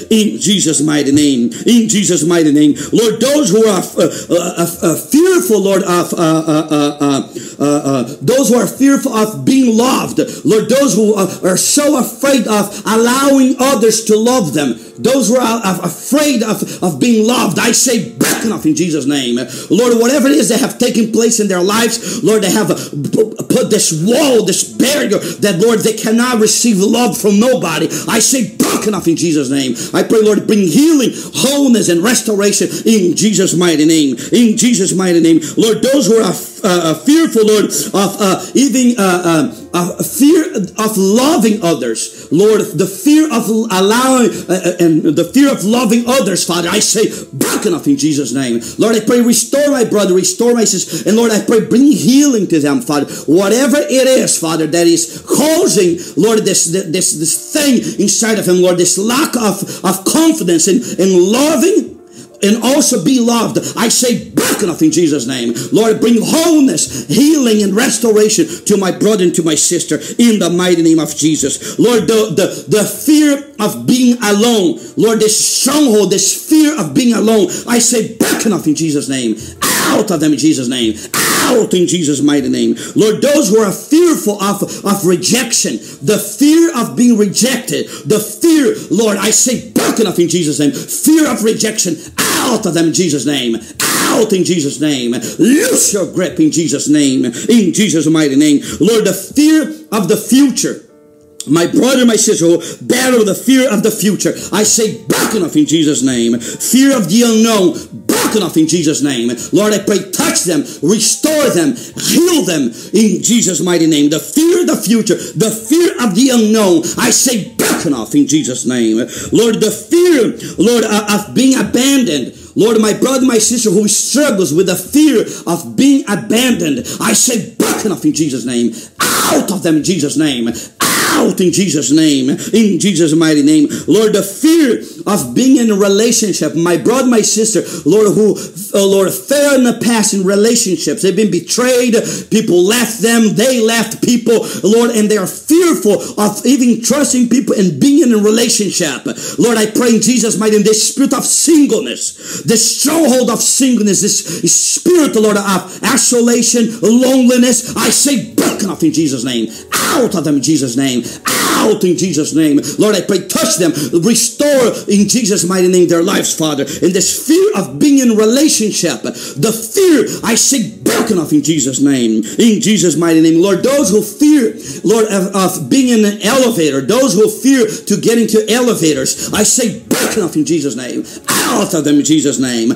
in Jesus' mighty name. In Jesus' mighty name. Lord, those who are uh, uh, uh, uh fearful, Lord, of uh, uh, those who are fearful of being loved, Lord, those who are so afraid of allowing others to love them, those who are afraid of, of being loved, I say, enough in Jesus' name. Lord, whatever it is that have taken place in their lives, Lord, they have put this wall, this barrier that, Lord, they cannot receive love from nobody. I say, back enough in Jesus' name. I pray, Lord, bring healing, wholeness, and restoration in Jesus' mighty name. In Jesus' mighty name. Lord, those who are uh, uh, fearful, Lord, of uh, even uh, uh, fear of loving others, Lord, the fear of allowing uh, and the fear of loving others, Father, I say, broken off in Jesus' name. Lord, I pray, restore my brother, restore my sister, and Lord, I pray, bring healing to them, Father. Whatever it is, Father, that is causing, Lord, this this this thing inside of him, Lord, this lack of, of confidence in, in loving and also be loved. I say enough in Jesus' name. Lord, bring wholeness, healing, and restoration to my brother and to my sister in the mighty name of Jesus. Lord, the, the, the fear of being alone, Lord, this stronghold, this fear of being alone, I say enough in Jesus' name. Out of them in Jesus' name. Out in Jesus' mighty name. Lord, those who are fearful of, of rejection, the fear of being rejected, the fear, Lord, I say enough in Jesus' name. Fear of rejection out of them in Jesus' name. Out in Jesus' name. Loose your grip in Jesus' name. In Jesus' mighty name. Lord, the fear of the future. My brother, my sister, battle the fear of the future. I say back enough in Jesus' name. Fear of the unknown. Enough in Jesus' name. Lord, I pray, touch them, restore them, heal them in Jesus' mighty name. The fear of the future, the fear of the unknown. I say back enough in Jesus' name. Lord, the fear, Lord, uh, of being abandoned. Lord, my brother, my sister who struggles with the fear of being abandoned, I say, back enough in Jesus' name. Out of them in Jesus' name out in Jesus' name, in Jesus' mighty name. Lord, the fear of being in a relationship, my brother, my sister, Lord, who, uh, Lord, fell in the past in relationships. They've been betrayed. People left them. They left people, Lord, and they are fearful of even trusting people and being in a relationship. Lord, I pray in Jesus' mighty name, this spirit of singleness, this stronghold of singleness, this spirit, Lord, of isolation, loneliness, I say, broken off in Jesus' name. Out of them in Jesus' name out in Jesus' name. Lord, I pray, touch them, restore in Jesus' mighty name their lives, Father. In this fear of being in relationship, the fear I say broken off in Jesus' name. In Jesus' mighty name. Lord, those who fear, Lord, of, of being in an elevator, those who fear to get into elevators, I say broken off in Jesus' name. Out of them in Jesus' name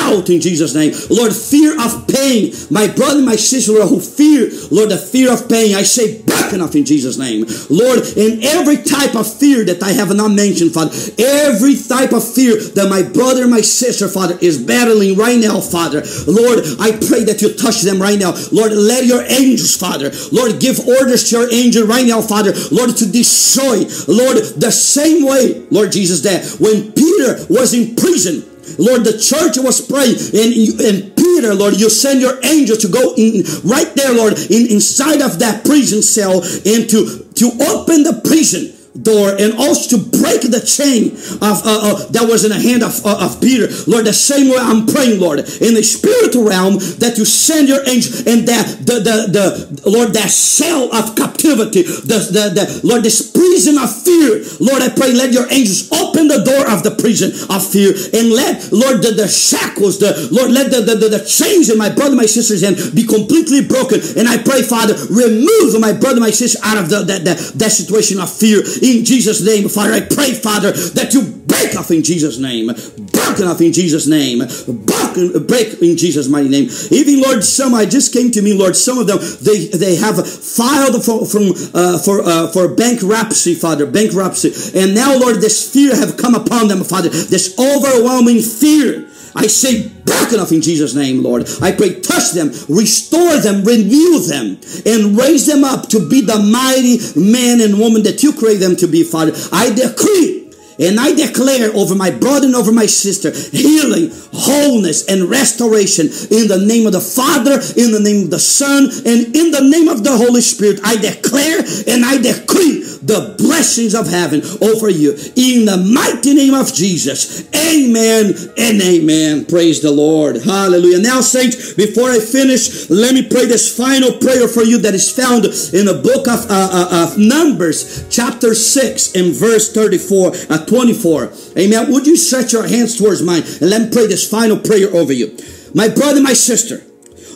out in Jesus' name. Lord, fear of pain. My brother, my sister, Lord, who fear, Lord, the fear of pain, I say back enough in Jesus' name. Lord, in every type of fear that I have not mentioned, Father, every type of fear that my brother, my sister, Father, is battling right now, Father. Lord, I pray that you touch them right now. Lord, let your angels, Father, Lord, give orders to your angel right now, Father, Lord, to destroy, Lord, the same way, Lord Jesus, that when Peter was in prison, Lord, the church was praying, and, and Peter, Lord, you send your angel to go in right there, Lord, in, inside of that prison cell and to, to open the prison door and also to break the chain of uh, uh, that was in the hand of, uh, of Peter. Lord, the same way I'm praying, Lord, in the spiritual realm that you send your angel and that the, the, the Lord, that cell of captivity, the, the, the Lord, this prison of fear. Lord, I pray, let your angels open the door of the prison of fear and let, Lord, the, the shackles, the Lord, let the, the, the, the chains in my brother, my sister's hand be completely broken. And I pray, Father, remove my brother, my sister out of the, that, that, that situation of fear in Jesus' name, Father. I pray, Father, that you break off in Jesus' name, broken off in Jesus' name, broken, break in Jesus' mighty name. Even Lord, some I just came to me, Lord. Some of them they they have filed for from uh, for uh, for bankruptcy, Father, bankruptcy, and now Lord, this fear have come upon them, Father, this overwhelming fear. I say, broken off in Jesus' name, Lord. I pray, touch them, restore them, renew them, and raise them up to be the mighty man and woman that you create them to be, Father. I decree and I declare over my brother and over my sister healing, wholeness, and restoration in the name of the Father, in the name of the Son, and in the name of the Holy Spirit. I declare and I decree the blessings of heaven over you in the mighty name of Jesus. Amen and amen. Praise the Lord. Hallelujah. Now, saints, before I finish, let me pray this final prayer for you that is found in the book of, uh, uh, of Numbers, chapter 6, and verse 34, uh, 24. Amen. Would you stretch your hands towards mine and let me pray this final prayer over you? My brother, my sister,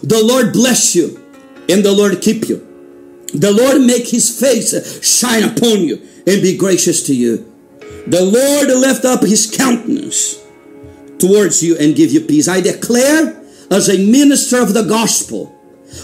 the Lord bless you and the Lord keep you. The Lord make his face shine upon you and be gracious to you. The Lord lift up his countenance towards you and give you peace. I declare as a minister of the gospel,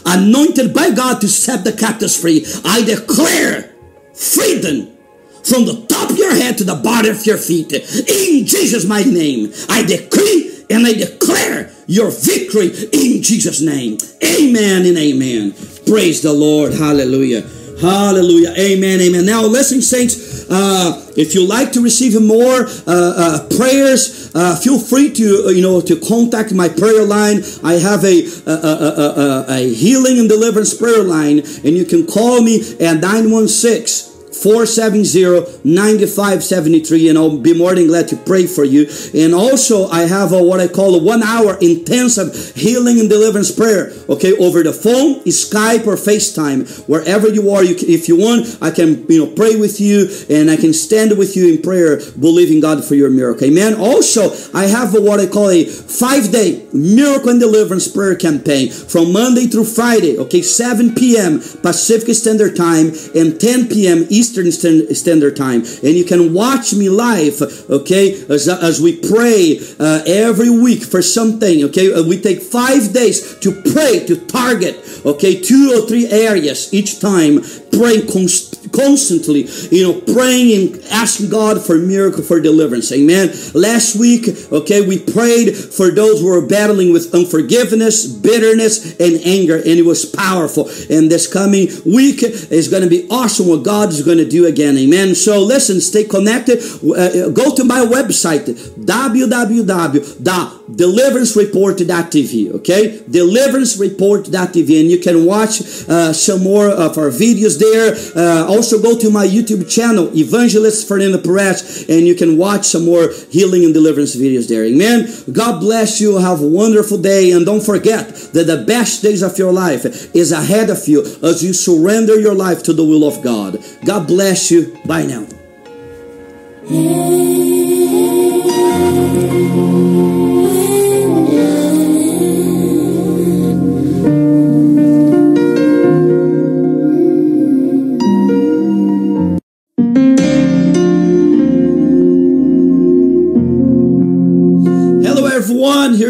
anointed by God to set the captives free, I declare freedom from the top of your head to the bottom of your feet. In Jesus' mighty name, I decree and I declare your victory in Jesus' name. Amen and amen. Praise the Lord. Hallelujah. Hallelujah. Amen. Amen. Now, listen, saints, uh, if you like to receive more uh, uh, prayers, uh, feel free to, uh, you know, to contact my prayer line. I have a, a, a, a, healing and deliverance prayer line, and you can call me at 916 470-9573 and I'll be more than glad to pray for you. And also I have a, what I call a one hour intensive healing and deliverance prayer. Okay, over the phone, Skype or FaceTime, wherever you are. You can, if you want, I can you know pray with you and I can stand with you in prayer, believing God for your miracle. Amen. Also, I have a, what I call a five day miracle and deliverance prayer campaign from Monday through Friday. Okay, 7 p.m. Pacific Standard Time and 10 p.m. Eastern Eastern Standard Time. And you can watch me live, okay, as, as we pray uh, every week for something, okay? Uh, we take five days to pray, to target, okay, two or three areas each time, praying const- constantly, you know, praying and asking God for miracle, for deliverance. Amen. Last week, okay, we prayed for those who were battling with unforgiveness, bitterness, and anger, and it was powerful. And this coming week is going to be awesome what God is going to do again. Amen. So listen, stay connected. Uh, go to my website, www.deliverancereport.tv. Okay, deliverancereport.tv, and you can watch uh, some more of our videos there. Uh, also, go to my YouTube channel, Evangelist Fernando Perez, and you can watch some more healing and deliverance videos there. Amen. God bless you. Have a wonderful day, and don't forget that the best days of your life is ahead of you as you surrender your life to the will of God. God bless you. Bye now.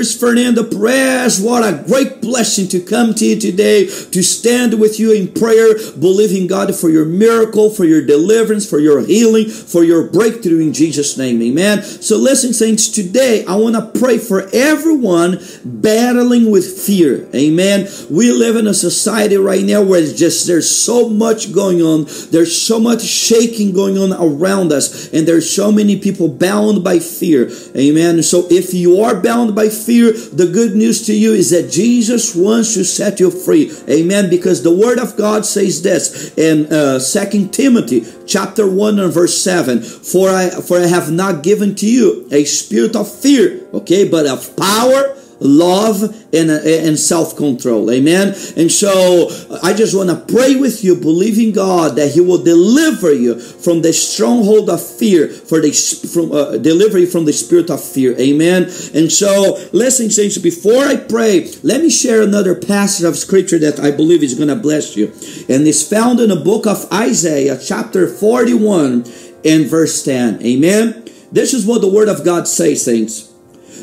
Here's Fernando Perez. What a great blessing to come to you today, to stand with you in prayer, believing God for your miracle, for your deliverance, for your healing, for your breakthrough in Jesus' name. Amen. So listen, saints, today I want to pray for everyone battling with fear. Amen. We live in a society right now where it's just there's so much going on. There's so much shaking going on around us, and there's so many people bound by fear. Amen. So if you are bound by fear, the good news to you is that Jesus just wants to set you free. Amen. Because the word of God says this in uh, 2 Timothy chapter 1 and verse 7. For I for I have not given to you a spirit of fear, okay, but of power love and, and self-control. Amen? And so i just want to pray with you believing god that he will deliver you from the stronghold of fear for the from uh, deliver you from the spirit of fear. Amen? And so listen saints before i pray let me share another passage of scripture that i believe is going to bless you. And it's found in the book of isaiah chapter 41 and verse 10 amen? This is what the word of god says saints.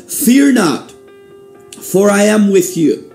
Fear not for I am with you.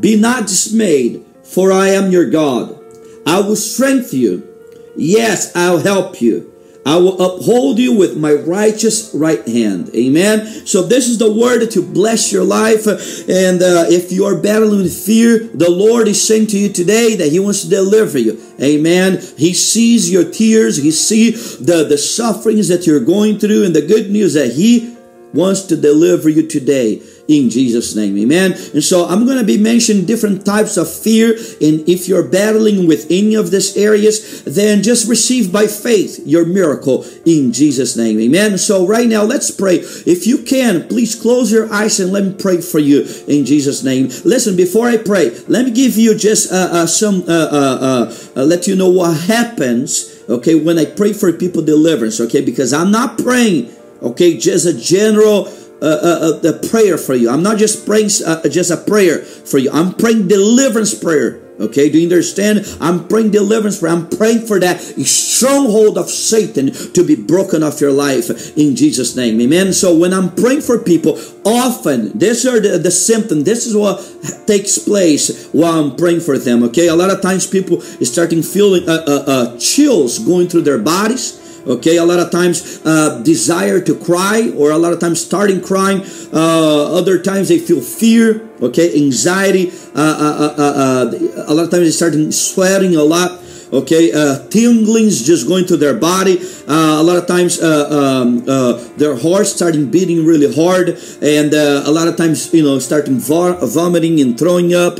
Be not dismayed, for I am your God. I will strengthen you. Yes, I'll help you. I will uphold you with my righteous right hand. Amen. So this is the word to bless your life. And uh, if you are battling with fear, the Lord is saying to you today that He wants to deliver you. Amen. He sees your tears. He sees the, the sufferings that you're going through. And the good news that He wants to deliver you today in Jesus' name. Amen. And so I'm going to be mentioning different types of fear. And if you're battling with any of these areas, then just receive by faith your miracle in Jesus' name. Amen. So right now, let's pray. If you can, please close your eyes and let me pray for you in Jesus' name. Listen, before I pray, let me give you just uh, uh, some, uh, uh, uh let you know what happens, okay, when I pray for people deliverance, okay, because I'm not praying, okay, just a general a, a, prayer for you. I'm not just praying uh, just a prayer for you. I'm praying deliverance prayer. Okay, do you understand? I'm praying deliverance prayer. I'm praying for that stronghold of Satan to be broken off your life in Jesus' name. Amen. So when I'm praying for people, often these are the, the symptoms. This is what takes place while I'm praying for them. Okay, a lot of times people starting feeling uh, uh, uh, chills going through their bodies okay a lot of times uh, desire to cry or a lot of times starting crying. Uh, other times they feel fear okay anxiety. Uh, uh, uh, uh a lot of times they start sweating a lot okay uh, tinglings just going to their body. Uh, a lot of times uh, um, uh, their heart starting beating really hard and uh, a lot of times you know starting vomiting and throwing up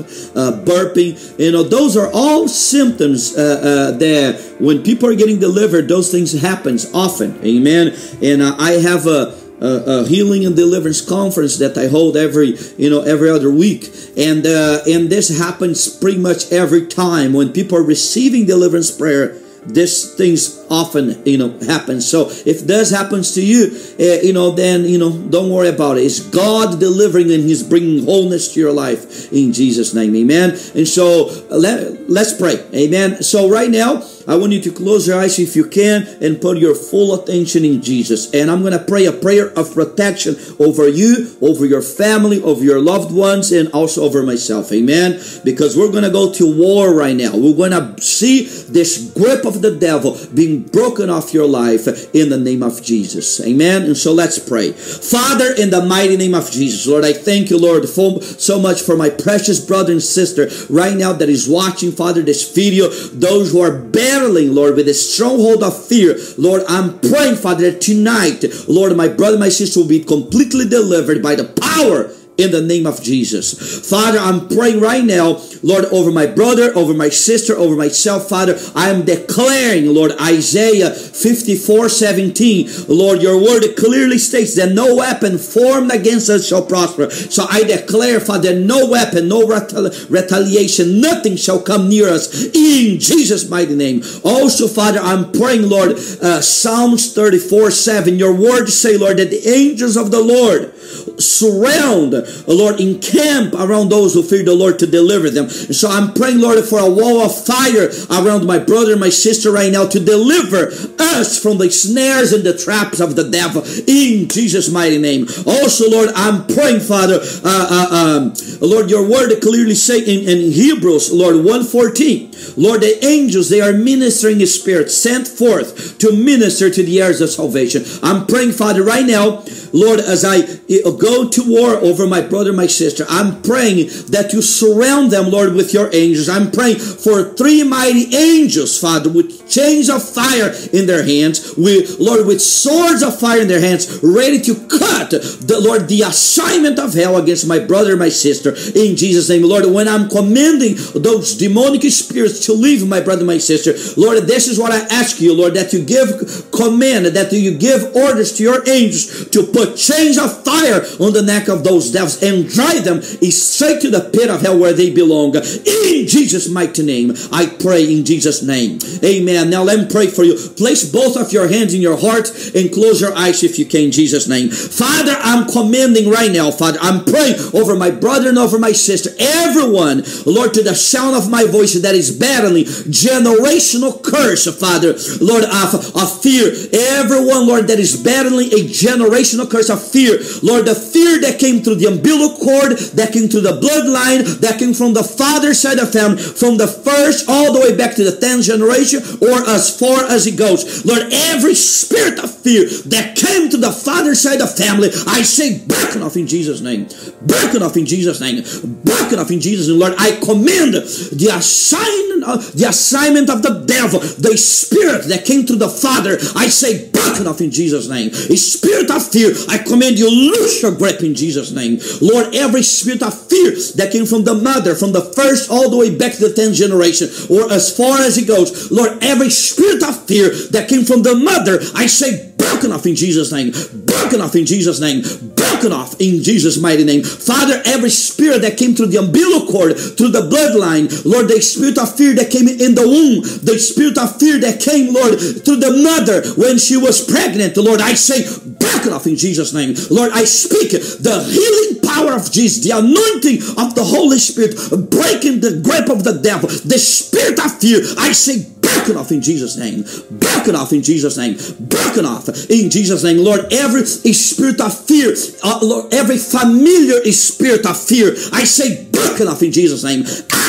burping. You know those are all symptoms uh, that when people are getting delivered those things happens often. Amen? And i have a a, a, healing and deliverance conference that I hold every you know every other week, and uh, and this happens pretty much every time when people are receiving deliverance prayer this things often you know happens so if this happens to you uh, you know then you know don't worry about it it's god delivering and he's bringing wholeness to your life in jesus name amen and so let, let's pray amen so right now I want you to close your eyes if you can and put your full attention in Jesus. And I'm going to pray a prayer of protection over you, over your family, over your loved ones, and also over myself. Amen. Because we're going to go to war right now. We're going to see this grip of the devil being broken off your life in the name of Jesus. Amen. And so let's pray. Father, in the mighty name of Jesus, Lord, I thank you, Lord, for, so much for my precious brother and sister right now that is watching, Father, this video, those who are battling, Lord, with a stronghold of fear. Lord, I'm praying, Father, tonight, Lord, my brother, my sister will be completely delivered by the power in the name of Jesus. Father, I'm praying right now, Lord, over my brother, over my sister, over myself, Father. I am declaring, Lord, Isaiah 54 17. Lord, your word clearly states that no weapon formed against us shall prosper. So I declare, Father, no weapon, no retaliation, nothing shall come near us in Jesus' mighty name. Also, Father, I'm praying, Lord, uh, Psalms 34 7. Your word say, Lord, that the angels of the Lord surround, Lord, encamp around those who fear the Lord to deliver them. So I'm praying, Lord, for a wall of fire around my brother and my sister right now to deliver us from the snares and the traps of the devil in Jesus' mighty name. Also, Lord, I'm praying, Father, uh, uh, um, Lord, your word clearly say in, in Hebrews, Lord, 114, Lord, the angels, they are ministering spirit sent forth to minister to the heirs of salvation. I'm praying, Father, right now, Lord, as I uh, go to war over my brother, my sister, I'm praying that you surround them, Lord, with your angels. I'm praying for three mighty angels, Father, with chains of fire in their hands, with Lord, with swords of fire in their hands, ready to cut the Lord the assignment of hell against my brother, my sister, in Jesus' name, Lord. When I'm commanding those demonic spirits to leave my brother, my sister, Lord, this is what I ask you, Lord, that you give command, that you give orders to your angels to put chains of fire on the neck of those devils and drive them straight to the pit of hell where they belong. In Jesus' mighty name, I pray in Jesus' name. Amen. Now let me pray for you. Place both of your hands in your heart and close your eyes if you can, in Jesus' name. Father, I'm commanding right now, Father. I'm praying over my brother and over my sister. Everyone, Lord, to the sound of my voice that is battling generational curse, Father, Lord, of, of fear. Everyone, Lord, that is battling a generational curse of fear. Lord, the fear that came through the umbilical cord, that came through the bloodline, that came from the father's side of family, from the first all the way back to the 10th generation, or as far as it goes. Lord, every spirit of fear that came to the father's side of family, I say, broken off in Jesus' name. Broken off in Jesus' name. Broken off in Jesus' name. Lord, I command the assignment, the assignment of the devil, the spirit that came to the father, I say, broken off in Jesus' name. A spirit of fear, I command you, loose your grip in Jesus' name. Lord, every spirit of fear that came from the mother, from the first all the way back to the 10th generation, or as far as it goes, Lord, every spirit of fear that came from the mother, I say, broken off in Jesus' name, broken off in Jesus' name, broken off in Jesus' mighty name. Father, every spirit that came through the umbilical cord, through the bloodline, Lord, the spirit of fear that came in the womb, the spirit of fear that came, Lord, through the mother when she was pregnant, Lord, I say, broken off in Jesus' name. Lord, I speak the healing power of Jesus, the anointing of the Holy Spirit, breaking the grip of the devil, the spirit of fear. I say, broken off in Jesus' name. Broken off in Jesus' name. Broken off in Jesus' name. Lord, every spirit of fear, uh, Lord, every familiar spirit of fear, I say broken off in Jesus' name.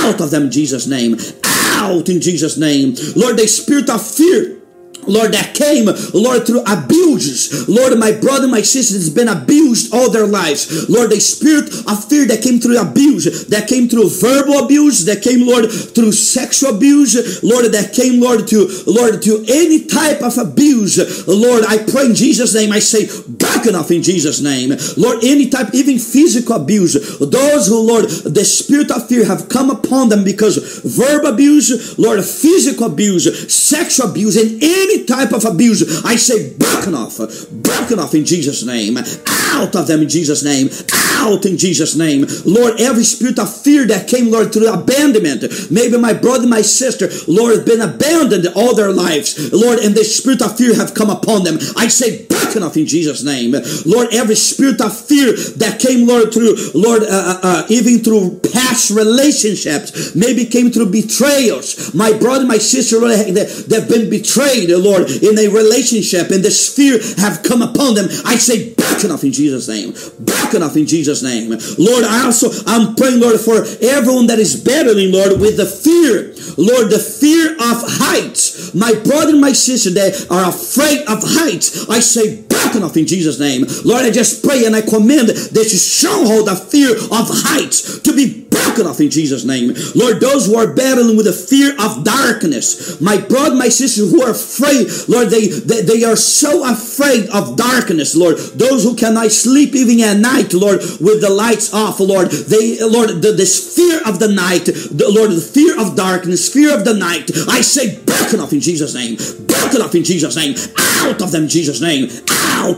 Out of them in Jesus' name. Out in Jesus' name. Lord, the spirit of fear Lord, that came, Lord, through abuses. Lord, my brother, my sister has been abused all their lives. Lord, the spirit of fear that came through abuse, that came through verbal abuse, that came, Lord, through sexual abuse, Lord, that came, Lord, to, Lord, to any type of abuse. Lord, I pray in Jesus' name, I say, back enough in Jesus' name. Lord, any type, even physical abuse, those who, Lord, the spirit of fear have come upon them because verbal abuse, Lord, physical abuse, sexual abuse, and any type of abuse, I say broken off, broken off in Jesus' name, out of them in Jesus' name, out in Jesus' name. Lord, every spirit of fear that came, Lord, through abandonment, maybe my brother, my sister, Lord, been abandoned all their lives, Lord, and the spirit of fear have come upon them. I say broken off in Jesus' name. Lord, every spirit of fear that came, Lord, through, Lord, uh, uh, uh even through past relationships, maybe came through betrayals. My brother, my sister, Lord, they've been betrayed, Lord, in a relationship, and this fear have come upon them. I say, back enough in Jesus' name. Back enough in Jesus' name. Lord, I also, I'm praying, Lord, for everyone that is battling, Lord, with the fear. Lord, the fear of heights. My brother and my sister, they are afraid of heights. I say, back enough in Jesus' name. Lord, I just pray and I command you stronghold the fear of heights to be broken off in Jesus' name. Lord, those who are battling with the fear of darkness, my brother, my sister who are afraid, Lord, they, they, they are so afraid of darkness, Lord. Those who cannot sleep even at night, Lord, with the lights off, Lord. They, Lord, the, this fear of the night, the, Lord, the fear of darkness, fear of the night. I say, off in Jesus' name. Off in Jesus' name. Out of them, Jesus' name.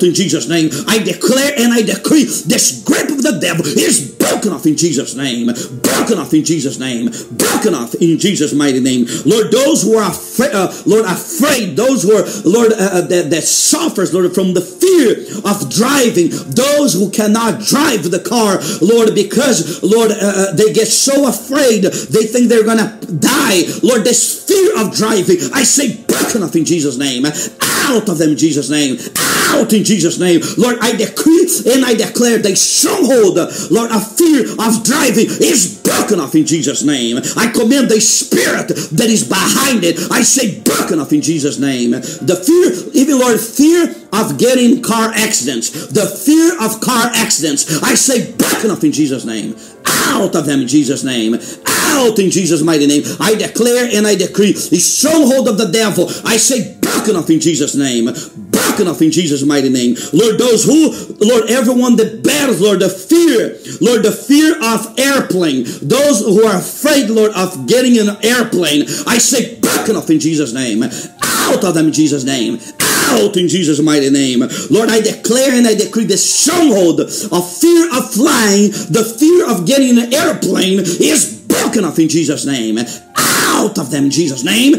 In Jesus' name. I declare and I decree this grip of the devil is broken off in Jesus' name. Broken off in Jesus' name. Broken off in Jesus' mighty name. Lord, those who are afraid, uh, Lord, afraid, those who are, Lord, uh, uh, that, that suffers, Lord, from the fear of driving, those who cannot drive the car, Lord, because, Lord, uh, uh they get so afraid, they think they're going to die. Lord, this fear of driving, I say, broken off in Jesus' name. Out of them in Jesus' name. Out in Jesus' name. Lord, I decree and I declare the stronghold, Lord, of fear of driving is broken off in Jesus' name. I command the spirit that is behind it. I say broken off in Jesus' name. The fear, even Lord, fear of getting car accidents, the fear of car accidents, I say broken off in Jesus' name. Out of them in Jesus' name. Out in Jesus' mighty name. I declare and I decree the stronghold of the devil. I say broken off in Jesus' name. Off in Jesus' mighty name. Lord, those who, Lord, everyone that bears, Lord, the fear, Lord, the fear of airplane, those who are afraid, Lord, of getting in an airplane, I say off in Jesus' name. Out of them in Jesus' name out in Jesus' mighty name. Lord, I declare and I decree the stronghold of fear of flying, the fear of getting an airplane is broken off in Jesus' name. Out of them in Jesus' name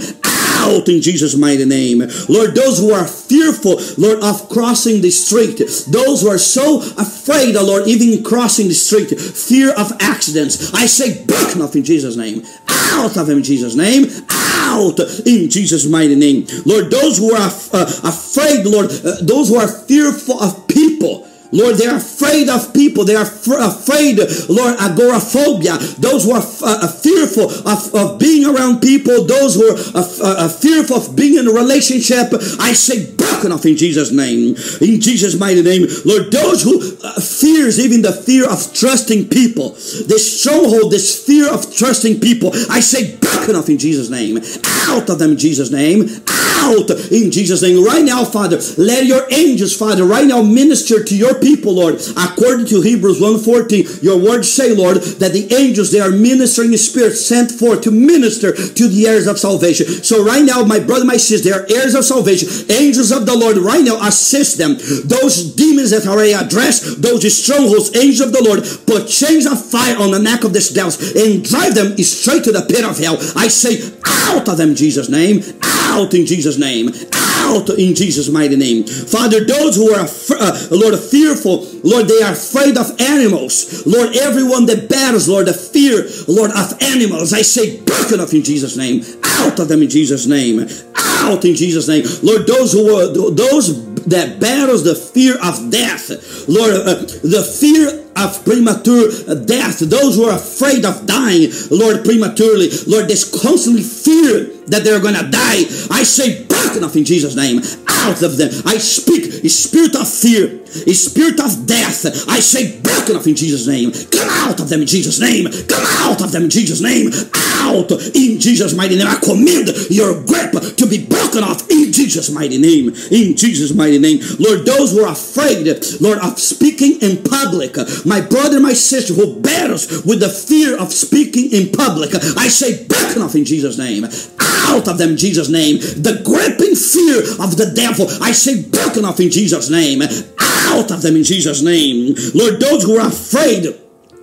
out in Jesus' mighty name. Lord, those who are fearful, Lord, of crossing the street, those who are so afraid, oh Lord, even crossing the street, fear of accidents, I say, broken off in Jesus' name. Out of them in Jesus' name. Out in Jesus' mighty name. Lord, those who are uh, afraid, Lord, uh, those who are fearful of people, Lord, they're afraid of people. They are afraid, Lord, agoraphobia. Those who are uh, fearful of, of being around people, those who are uh, uh, fearful of being in a relationship, I say broken off in Jesus' name. In Jesus' mighty name. Lord, those who uh, fears, even the fear of trusting people, this stronghold, this fear of trusting people, I say broken off in Jesus' name. Out of them in Jesus' name. Out in Jesus' name. Right now, Father, let your angels, Father, right now minister to your people, Lord. According to Hebrews 1.14, your words say, Lord, that the angels, they are ministering spirits sent forth to minister to the heirs of salvation. So right now, my brother, my sister, they are heirs of salvation. Angels of the Lord, right now, assist them. Those demons that are already addressed, those strongholds, angels of the Lord, put chains of fire on the neck of these devils and drive them straight to the pit of hell. I say, out of them, Jesus' name. Out in Jesus' name. Out in Jesus' mighty name. Father, those who are, uh, Lord, fearful, Lord, they are afraid of animals. Lord, everyone that battles, Lord, the fear, Lord, of animals, I say, broken off in Jesus' name. Out of them in Jesus' name. Out in Jesus' name. Lord, those who are, those that battles the fear of death, Lord, uh, the fear of premature death, those who are afraid of dying, Lord, prematurely, Lord, this constantly fear that they're to die. I say, broken off in Jesus' name, out of them. I speak spirit of fear, a spirit of death. I say, broken off in Jesus' name. Come out of them in Jesus' name. Come out of them in Jesus' name. Out in Jesus' mighty name. I command your grip to be broken off in Jesus' mighty name. In Jesus' mighty name. Lord, those who are afraid, Lord, of speaking in public, my brother, my sister who battles with the fear of speaking in public, I say, broken off in Jesus' name out of them in Jesus' name. The gripping fear of the devil, I say, broken off in Jesus' name. Out of them in Jesus' name. Lord, those who are afraid,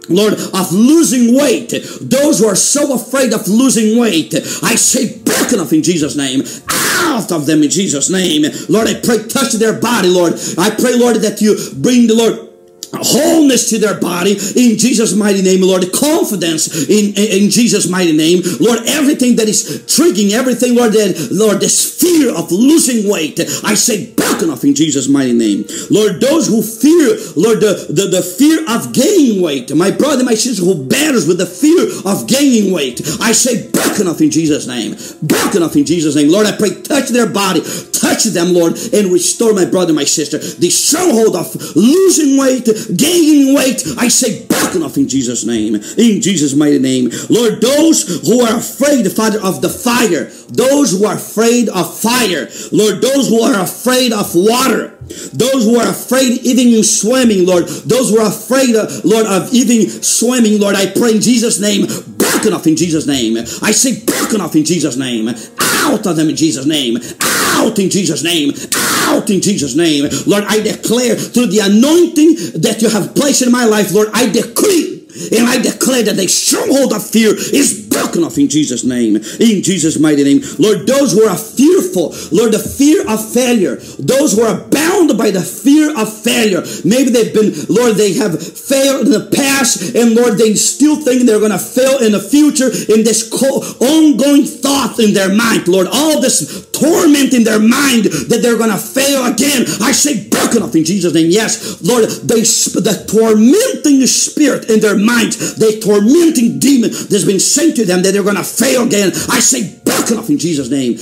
Lord, of losing weight, those who are so afraid of losing weight, I say, broken off in Jesus' name. Out of them in Jesus' name. Lord, I pray, touch their body, Lord. I pray, Lord, that you bring the Lord wholeness to their body in Jesus' mighty name, Lord. Confidence in, in Jesus' mighty name, Lord. Everything that is triggering, everything, Lord, that Lord, this fear of losing weight, I say broken off in Jesus' mighty name, Lord. Those who fear, Lord, the, the, the fear of gaining weight, my brother, my sister who battles with the fear of gaining weight, I say broken off in Jesus' name, broken off in Jesus' name, Lord. I pray, touch their body, touch them, Lord, and restore my brother, my sister. The stronghold of losing weight, gaining weight, I say broken off in Jesus' name. In Jesus' mighty name. Lord, those who are afraid, Father, of the fire, those who are afraid of fire, Lord, those who are afraid of water, those who are afraid even in swimming, Lord, those who are afraid, uh, Lord, of even swimming, Lord, I pray in Jesus' name, broken off in Jesus' name. I say broken off in Jesus' name. Out of them in Jesus' name. In Jesus' name. Out in Jesus' name. Lord, I declare through the anointing that you have placed in my life, Lord, I decree and I declare that the stronghold of fear is broken off in Jesus' name. In Jesus' mighty name. Lord, those who are fearful, Lord, the fear of failure, those who are bound by the fear of failure. Maybe they've been, Lord, they have failed in the past, and Lord, they still think they're going to fail in the future in this ongoing thought in their mind, Lord, all this torment in their mind that they're going to fail again. I say, broken off in Jesus' name. Yes, Lord, they the tormenting spirit in their mind, the tormenting demon that's been sent to them that they're going to fail again. I say, broken off in Jesus' name.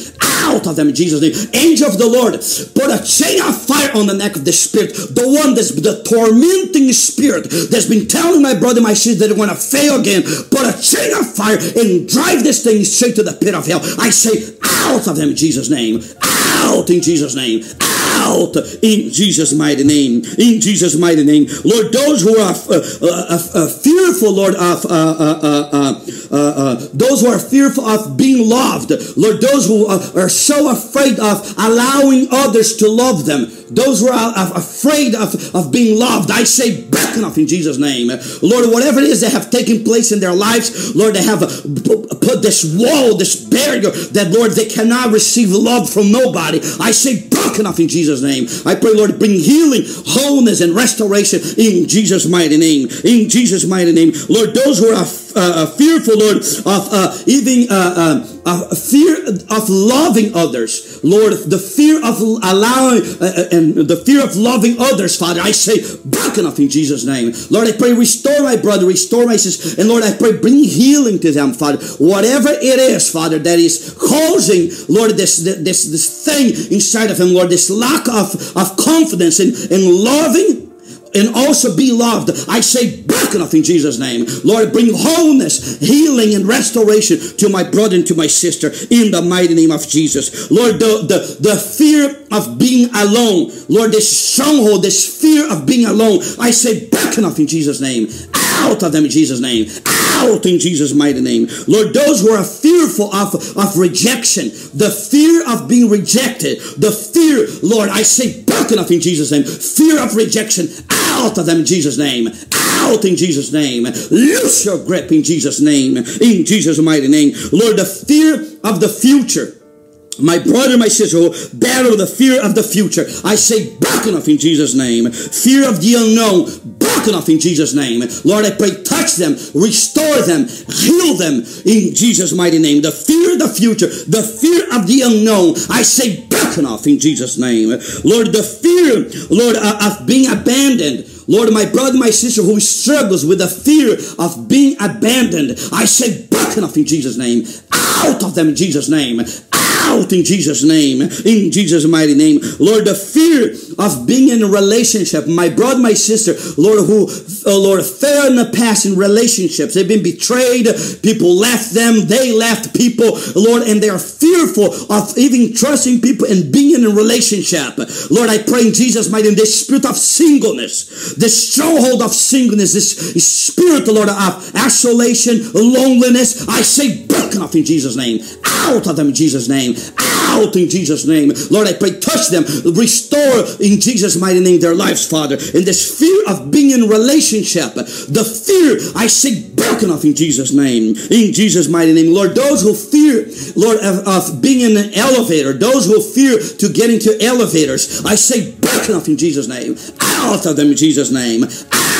Out of them in Jesus' name. Angel of the Lord, put a chain of fire on the neck of the spirit, the one that's the tormenting spirit that's been telling my brother, my sister they're going to fail again. Put a chain of fire and drive this thing straight to the pit of hell. I say, out of them in Jesus' name. Out in Jesus' name. Out in Jesus' mighty name. In Jesus' mighty name. Lord, those who are uh, uh, uh, uh fearful, Lord, of uh, uh, those who are fearful of being loved, Lord, those who are so afraid of allowing others to love them, those who are afraid of, of being loved, I say, back off in Jesus' name. Lord, whatever it is that have taken place in their lives, Lord, they have uh, put this wall, this barrier that, Lord, they cannot receive love from nobody. I say, broken off in Jesus' name. I pray, Lord, bring healing, wholeness, and restoration in Jesus' mighty name. In Jesus' mighty name. Lord, those who are uh, fearful, Lord, of uh, even uh, uh, fear of loving others, Lord, the fear of allowing uh, uh, and the fear of loving others, Father, I say, broken off in Jesus' name. Lord, I pray, restore my brother, restore my sister, and Lord, I pray, bring healing to them, Father. Whatever it is, Father, that is causing, Lord, this this this thing inside of him, Lord, this lack of, of confidence in, in loving and also be loved. I say broken off in Jesus' name. Lord, bring wholeness, healing, and restoration to my brother and to my sister in the mighty name of Jesus. Lord, the, the, the fear of being alone, Lord, this stronghold, this fear of being alone, I say broken off in Jesus' name. Out of them in Jesus' name. Out in Jesus' mighty name. Lord, those who are fearful of, of rejection, the fear of being rejected, the fear, Lord, I say broken off in Jesus' name. Fear of rejection, out of them in Jesus' name. Out in Jesus' name. Loose your grip in Jesus' name. In Jesus' mighty name. Lord, the fear of the future. My brother, my sister, who battle the fear of the future. I say, broken off in Jesus' name. Fear of the unknown, broken off in Jesus' name. Lord, I pray, touch them, restore them, heal them in Jesus' mighty name. The fear of the future, the fear of the unknown, I say, broken off in Jesus' name. Lord, the fear, Lord, uh, of being abandoned. Lord, my brother, my sister who struggles with the fear of being abandoned, I say, off in Jesus' name. Out of them in Jesus' name out in Jesus' name, in Jesus' mighty name. Lord, the fear of being in a relationship, my brother, my sister, Lord, who, oh Lord, failed in the past in relationships. They've been betrayed. People left them. They left people, Lord, and they are fearful of even trusting people and being in a relationship. Lord, I pray in Jesus' mighty name, this spirit of singleness, this stronghold of singleness, this spirit, Lord, of isolation, loneliness, I say, broken off in Jesus' name. Out of them in Jesus' name out in Jesus' name. Lord, I pray, touch them, restore in Jesus' mighty name their lives, Father. In this fear of being in relationship, the fear I say broken off in Jesus' name. In Jesus' mighty name. Lord, those who fear, Lord, of, of being in an elevator, those who fear to get into elevators, I say broken off in Jesus' name. Out of them in Jesus' name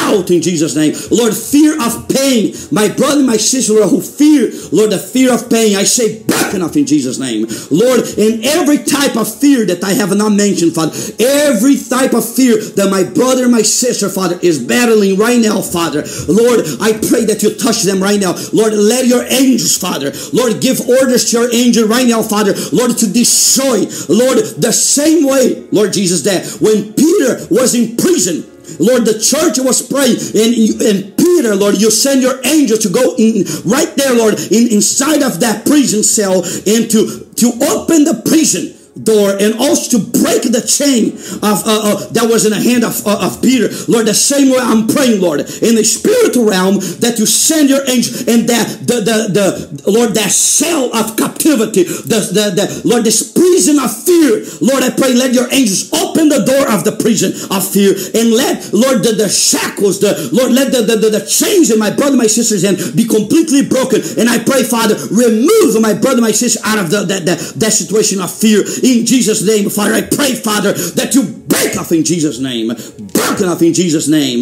out in Jesus' name. Lord, fear of pain. My brother, my sister, Lord, who fear, Lord, the fear of pain, I say back enough in Jesus' name. Lord, in every type of fear that I have not mentioned, Father, every type of fear that my brother, my sister, Father, is battling right now, Father. Lord, I pray that you touch them right now. Lord, let your angels, Father, Lord, give orders to your angel right now, Father, Lord, to destroy, Lord, the same way, Lord Jesus, that when Peter was in prison, Lord, the church was praying, and, and Peter, Lord, you send your angel to go in right there, Lord, in, inside of that prison cell and to, to open the prison door and also to break the chain of uh, uh, that was in the hand of, uh, of Peter. Lord, the same way I'm praying, Lord, in the spiritual realm that you send your angel and that the, the, the Lord, that cell of captivity, the, the, the Lord, this prison of fear. Lord, I pray, let your angels open the door of the prison of fear and let, Lord, the, the shackles, the Lord, let the, the, the, the chains in my brother, my sister's hand be completely broken. And I pray, Father, remove my brother, my sister out of the, that, that, that situation of fear in Jesus' name. Father, I pray, Father, that you break off in Jesus' name. Broken off in Jesus' name.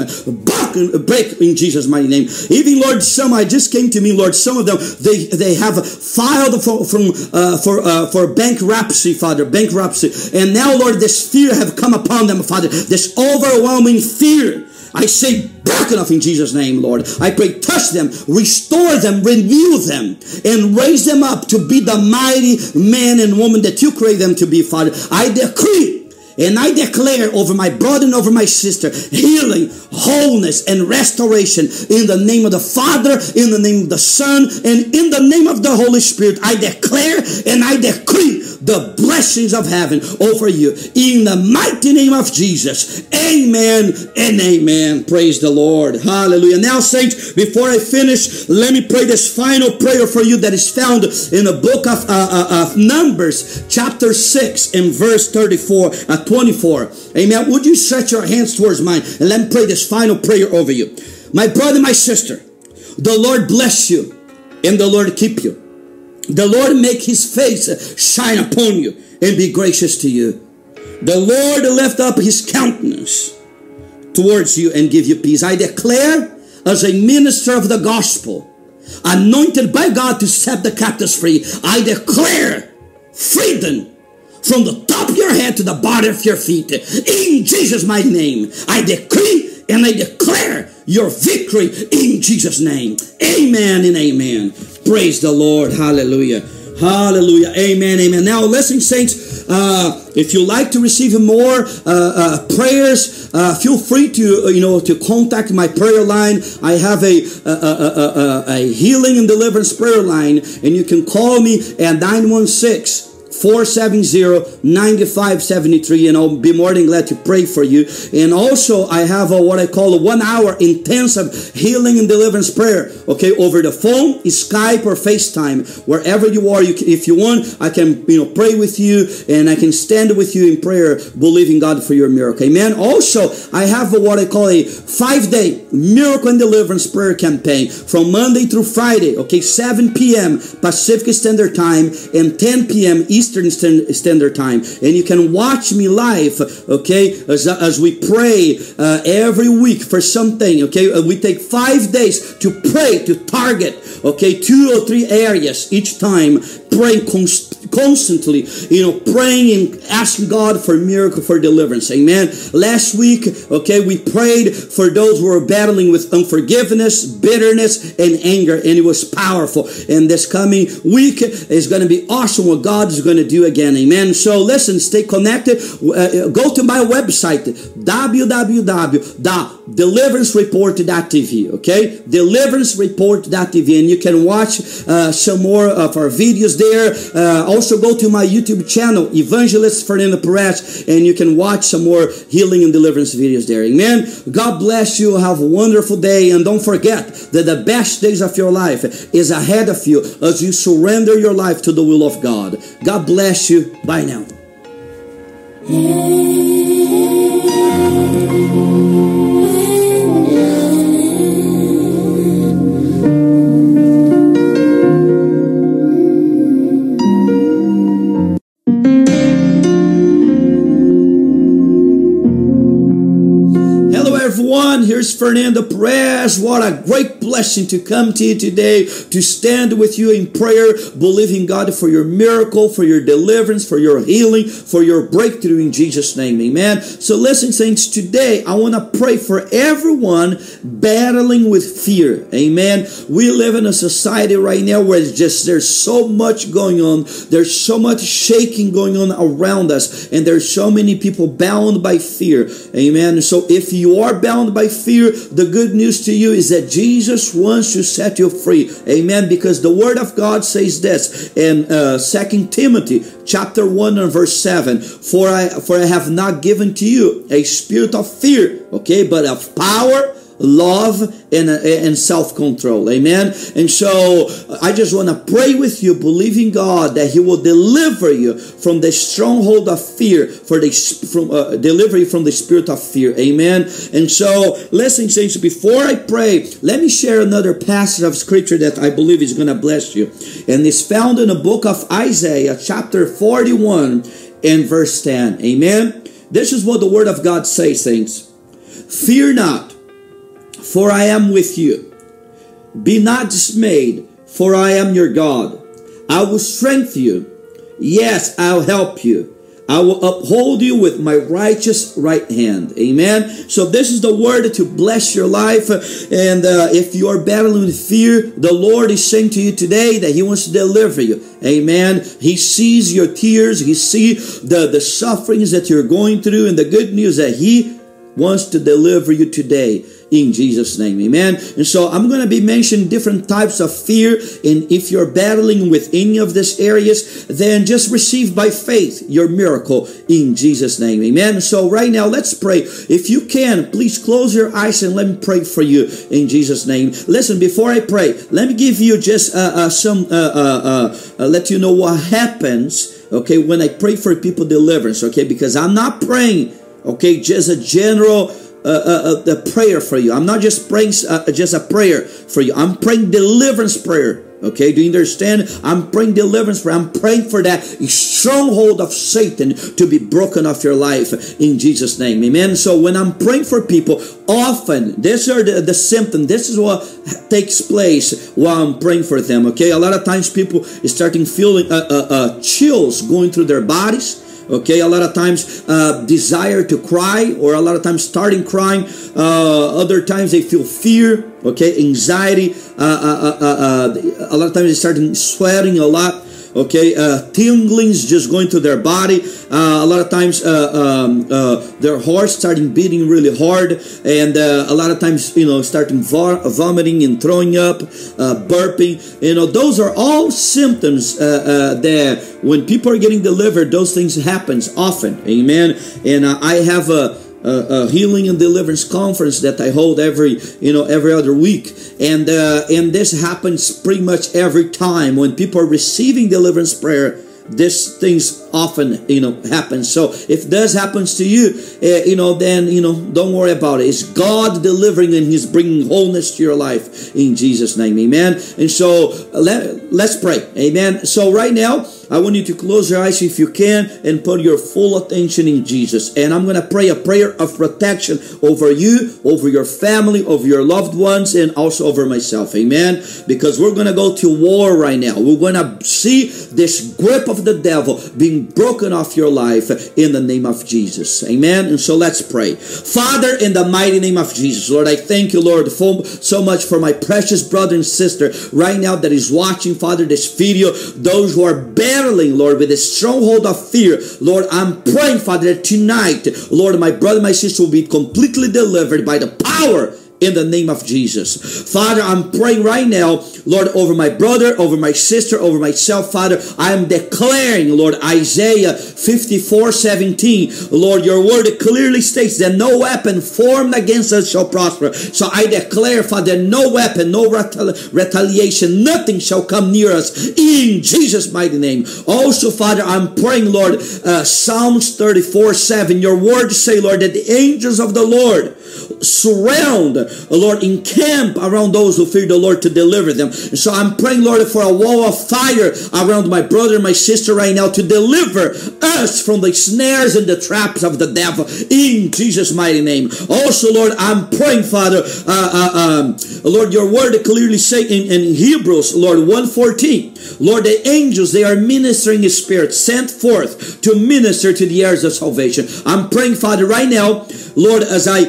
Break in Jesus' mighty name. Even Lord, some I just came to me, Lord. Some of them they they have filed for from uh, for uh, for bankruptcy, Father, bankruptcy, and now, Lord, this fear have come upon them, Father. This overwhelming fear. I say broken off in Jesus' name, Lord. I pray, touch them, restore them, renew them, and raise them up to be the mighty man and woman that you create them to be, Father. I decree and I declare over my brother and over my sister healing, wholeness, and restoration in the name of the Father, in the name of the Son, and in the name of the Holy Spirit. I declare and I decree the blessings of heaven over you in the mighty name of Jesus. Amen and amen. Praise the Lord. Hallelujah. Now, saints, before I finish, let me pray this final prayer for you that is found in the book of, uh, uh, of Numbers, chapter 6, and verse 34. Uh, 24. Amen. Would you stretch your hands towards mine and let me pray this final prayer over you? My brother, my sister, the Lord bless you and the Lord keep you. The Lord make his face shine upon you and be gracious to you. The Lord lift up his countenance towards you and give you peace. I declare as a minister of the gospel, anointed by God to set the captives free, I declare freedom from the top of your head to the bottom of your feet. In Jesus' mighty name, I decree and I declare your victory in Jesus' name. Amen and amen. Praise the Lord. Hallelujah. Hallelujah. Amen. Amen. Now, listen, saints, uh, if you like to receive more uh, uh, prayers, uh, feel free to, uh, you know, to contact my prayer line. I have a, a, a, a healing and deliverance prayer line, and you can call me at 916 470-9573 and I'll be more than glad to pray for you. And also I have a, what I call a one hour intensive healing and deliverance prayer. Okay, over the phone, Skype or FaceTime, wherever you are. You can, if you want, I can you know pray with you and I can stand with you in prayer, believing God for your miracle. Amen. Also, I have a, what I call a five day miracle and deliverance prayer campaign from Monday through Friday. Okay, 7 p.m. Pacific Standard Time and 10 p.m. Eastern Eastern Standard Time. And you can watch me live, okay, as, as we pray uh, every week for something, okay? Uh, we take five days to pray, to target, okay, two or three areas each time, praying const- constantly, you know, praying and asking God for miracle, for deliverance. Amen. Last week, okay, we prayed for those who are battling with unforgiveness, bitterness, and anger, and it was powerful. And this coming week is going to be awesome what God is going to do again. Amen. So listen, stay connected. Uh, go to my website, www.deliverancereport.tv. Okay, deliverancereport.tv, and you can watch uh, some more of our videos there. Uh, also, go to my YouTube channel, Evangelist Fernando Perez, and you can watch some more healing and deliverance videos there. Amen. God bless you. Have a wonderful day, and don't forget that the best days of your life is ahead of you as you surrender your life to the will of God. God bless you. Bye now. Here's Fernando Perez. What a great blessing to come to you today to stand with you in prayer, believing God for your miracle, for your deliverance, for your healing, for your breakthrough in Jesus' name. Amen. So, listen, saints, today I want to pray for everyone battling with fear. Amen. We live in a society right now where it's just there's so much going on, there's so much shaking going on around us, and there's so many people bound by fear. Amen. So, if you are bound by fear, the good news to you is that Jesus wants to set you free. Amen. Because the word of God says this in uh, 2 Timothy chapter 1 and verse 7 for I for I have not given to you a spirit of fear, okay, but of power love and, and self-control amen and so i just want to pray with you believing god that he will deliver you from the stronghold of fear for the from uh, delivery from the spirit of fear amen and so listen saints before i pray let me share another passage of scripture that i believe is going to bless you and it's found in the book of isaiah chapter 41 and verse 10. Amen. This is what the word of God says, saints. Fear not, for I am with you. Be not dismayed, for I am your God. I will strengthen you. Yes, I'll help you. I will uphold you with my righteous right hand. Amen. So this is the word to bless your life. And uh, if you are battling with fear, the Lord is saying to you today that He wants to deliver you. Amen. He sees your tears. He sees the, the sufferings that you're going through. And the good news that He wants to deliver you today in Jesus' name. Amen. And so I'm going to be mentioning different types of fear. And if you're battling with any of these areas, then just receive by faith your miracle in Jesus' name. Amen. So right now, let's pray. If you can, please close your eyes and let me pray for you in Jesus' name. Listen, before I pray, let me give you just uh, uh, some, uh, uh, uh let you know what happens, okay, when I pray for people deliverance, okay, because I'm not praying, okay, just a general a, prayer for you. I'm not just praying just a prayer for you. I'm praying deliverance prayer. Okay, do you understand? I'm praying deliverance for. I'm praying for that stronghold of Satan to be broken off your life in Jesus' name. Amen. So when I'm praying for people, often these are the, the symptoms. This is what takes place while I'm praying for them. Okay, a lot of times people starting feeling uh, uh, uh, chills going through their bodies okay a lot of times uh, desire to cry or a lot of times starting crying uh, other times they feel fear okay anxiety uh, uh, uh, uh a lot of times they start sweating a lot okay? Uh, tinglings just going to their body. Uh, a lot of times uh, um, uh, their heart starting beating really hard and uh, a lot of times you know starting vomiting and throwing up uh, burping. You know those are all symptoms that when people are getting delivered those things happens often. Amen? And i have a a, a, healing and deliverance conference that I hold every you know every other week, and uh, and this happens pretty much every time when people are receiving deliverance prayer this things often you know happen. So if this happens to you uh, you know then you know don't worry about it. It's god delivering and he's bringing wholeness to your life in jesus name. Amen. And so let, let's pray. Amen. So right now I want you to close your eyes if you can and put your full attention in Jesus. And I'm going to pray a prayer of protection over you, over your family, over your loved ones, and also over myself. Amen. Because we're going to go to war right now. We're going to see this grip of the devil being broken off your life in the name of Jesus. Amen. And so let's pray. Father, in the mighty name of Jesus, Lord, I thank you, Lord, for, so much for my precious brother and sister right now that is watching, Father, this video. Those who are battling, Lord, with a stronghold of fear. Lord, I'm praying, Father, tonight, Lord, my brother, my sister will be completely delivered by the power in the name of Jesus. Father, I'm praying right now, Lord, over my brother, over my sister, over myself, Father. I am declaring, Lord, Isaiah 54 17. Lord, your word clearly states that no weapon formed against us shall prosper. So I declare, Father, no weapon, no retaliation, nothing shall come near us in Jesus' mighty name. Also, Father, I'm praying, Lord, uh, Psalms 34 7. Your word say, Lord, that the angels of the Lord surround Lord, encamp around those who fear the Lord to deliver them. And so I'm praying, Lord, for a wall of fire around my brother my sister right now to deliver us from the snares and the traps of the devil in Jesus' mighty name. Also, Lord, I'm praying, Father, uh, uh, um, Lord, your word clearly say in, in Hebrews, Lord, 114, Lord, the angels, they are ministering spirit sent forth to minister to the heirs of salvation. I'm praying, Father, right now, Lord, as I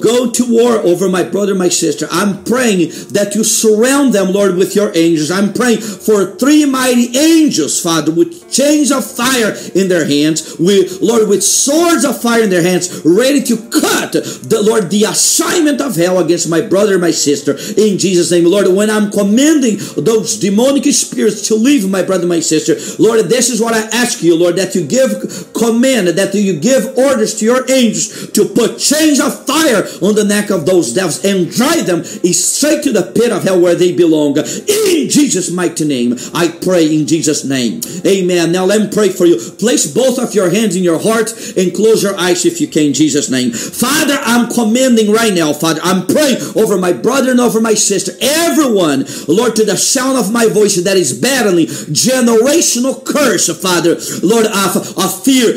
go to war over my brother, my sister, I'm praying that you surround them, Lord, with your angels. I'm praying for three mighty angels, Father, with chains of fire in their hands, with Lord, with swords of fire in their hands, ready to cut the Lord the assignment of hell against my brother, my sister, in Jesus' name, Lord. When I'm commanding those demonic spirits to leave my brother, my sister, Lord, this is what I ask you, Lord, that you give command, that you give orders to your angels to put chains of fire on the neck of those devils and drive them straight to the pit of hell where they belong. In Jesus' mighty name, I pray in Jesus' name. Amen. Now let me pray for you. Place both of your hands in your heart and close your eyes if you can in Jesus' name. Father, I'm commanding right now, Father. I'm praying over my brother and over my sister, everyone, Lord, to the sound of my voice that is battling generational curse, Father, Lord, of, of fear.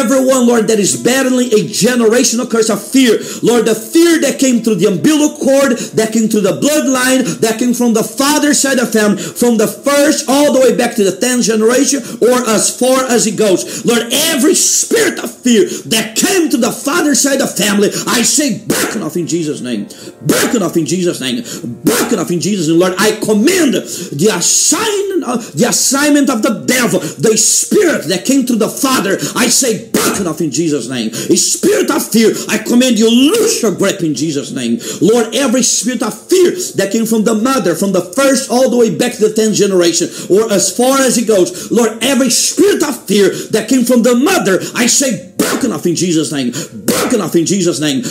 Everyone, Lord, that is battling a generational curse of fear. Lord, the fear that came through the umbilical cord, that came through the bloodline, that came from the father's side of family, from the first all the way back to the 10th generation, or as far as it goes. Lord, every spirit of fear that came to the father's side of family, I say, broken off in Jesus' name. Broken off in Jesus' name. Broken off in Jesus' name. Lord, I command the assignment, of, the assignment of the devil, the spirit that came to the father, I say, broken off in Jesus' name. A spirit of fear, I command you, loose your grip in Jesus' name. Lord, every spirit of fear that came from the mother, from the first all the way back to the 10th generation, or as far as it goes, Lord, every spirit of fear that came from the mother, I say, broken off in Jesus' name. Broken off in Jesus' name.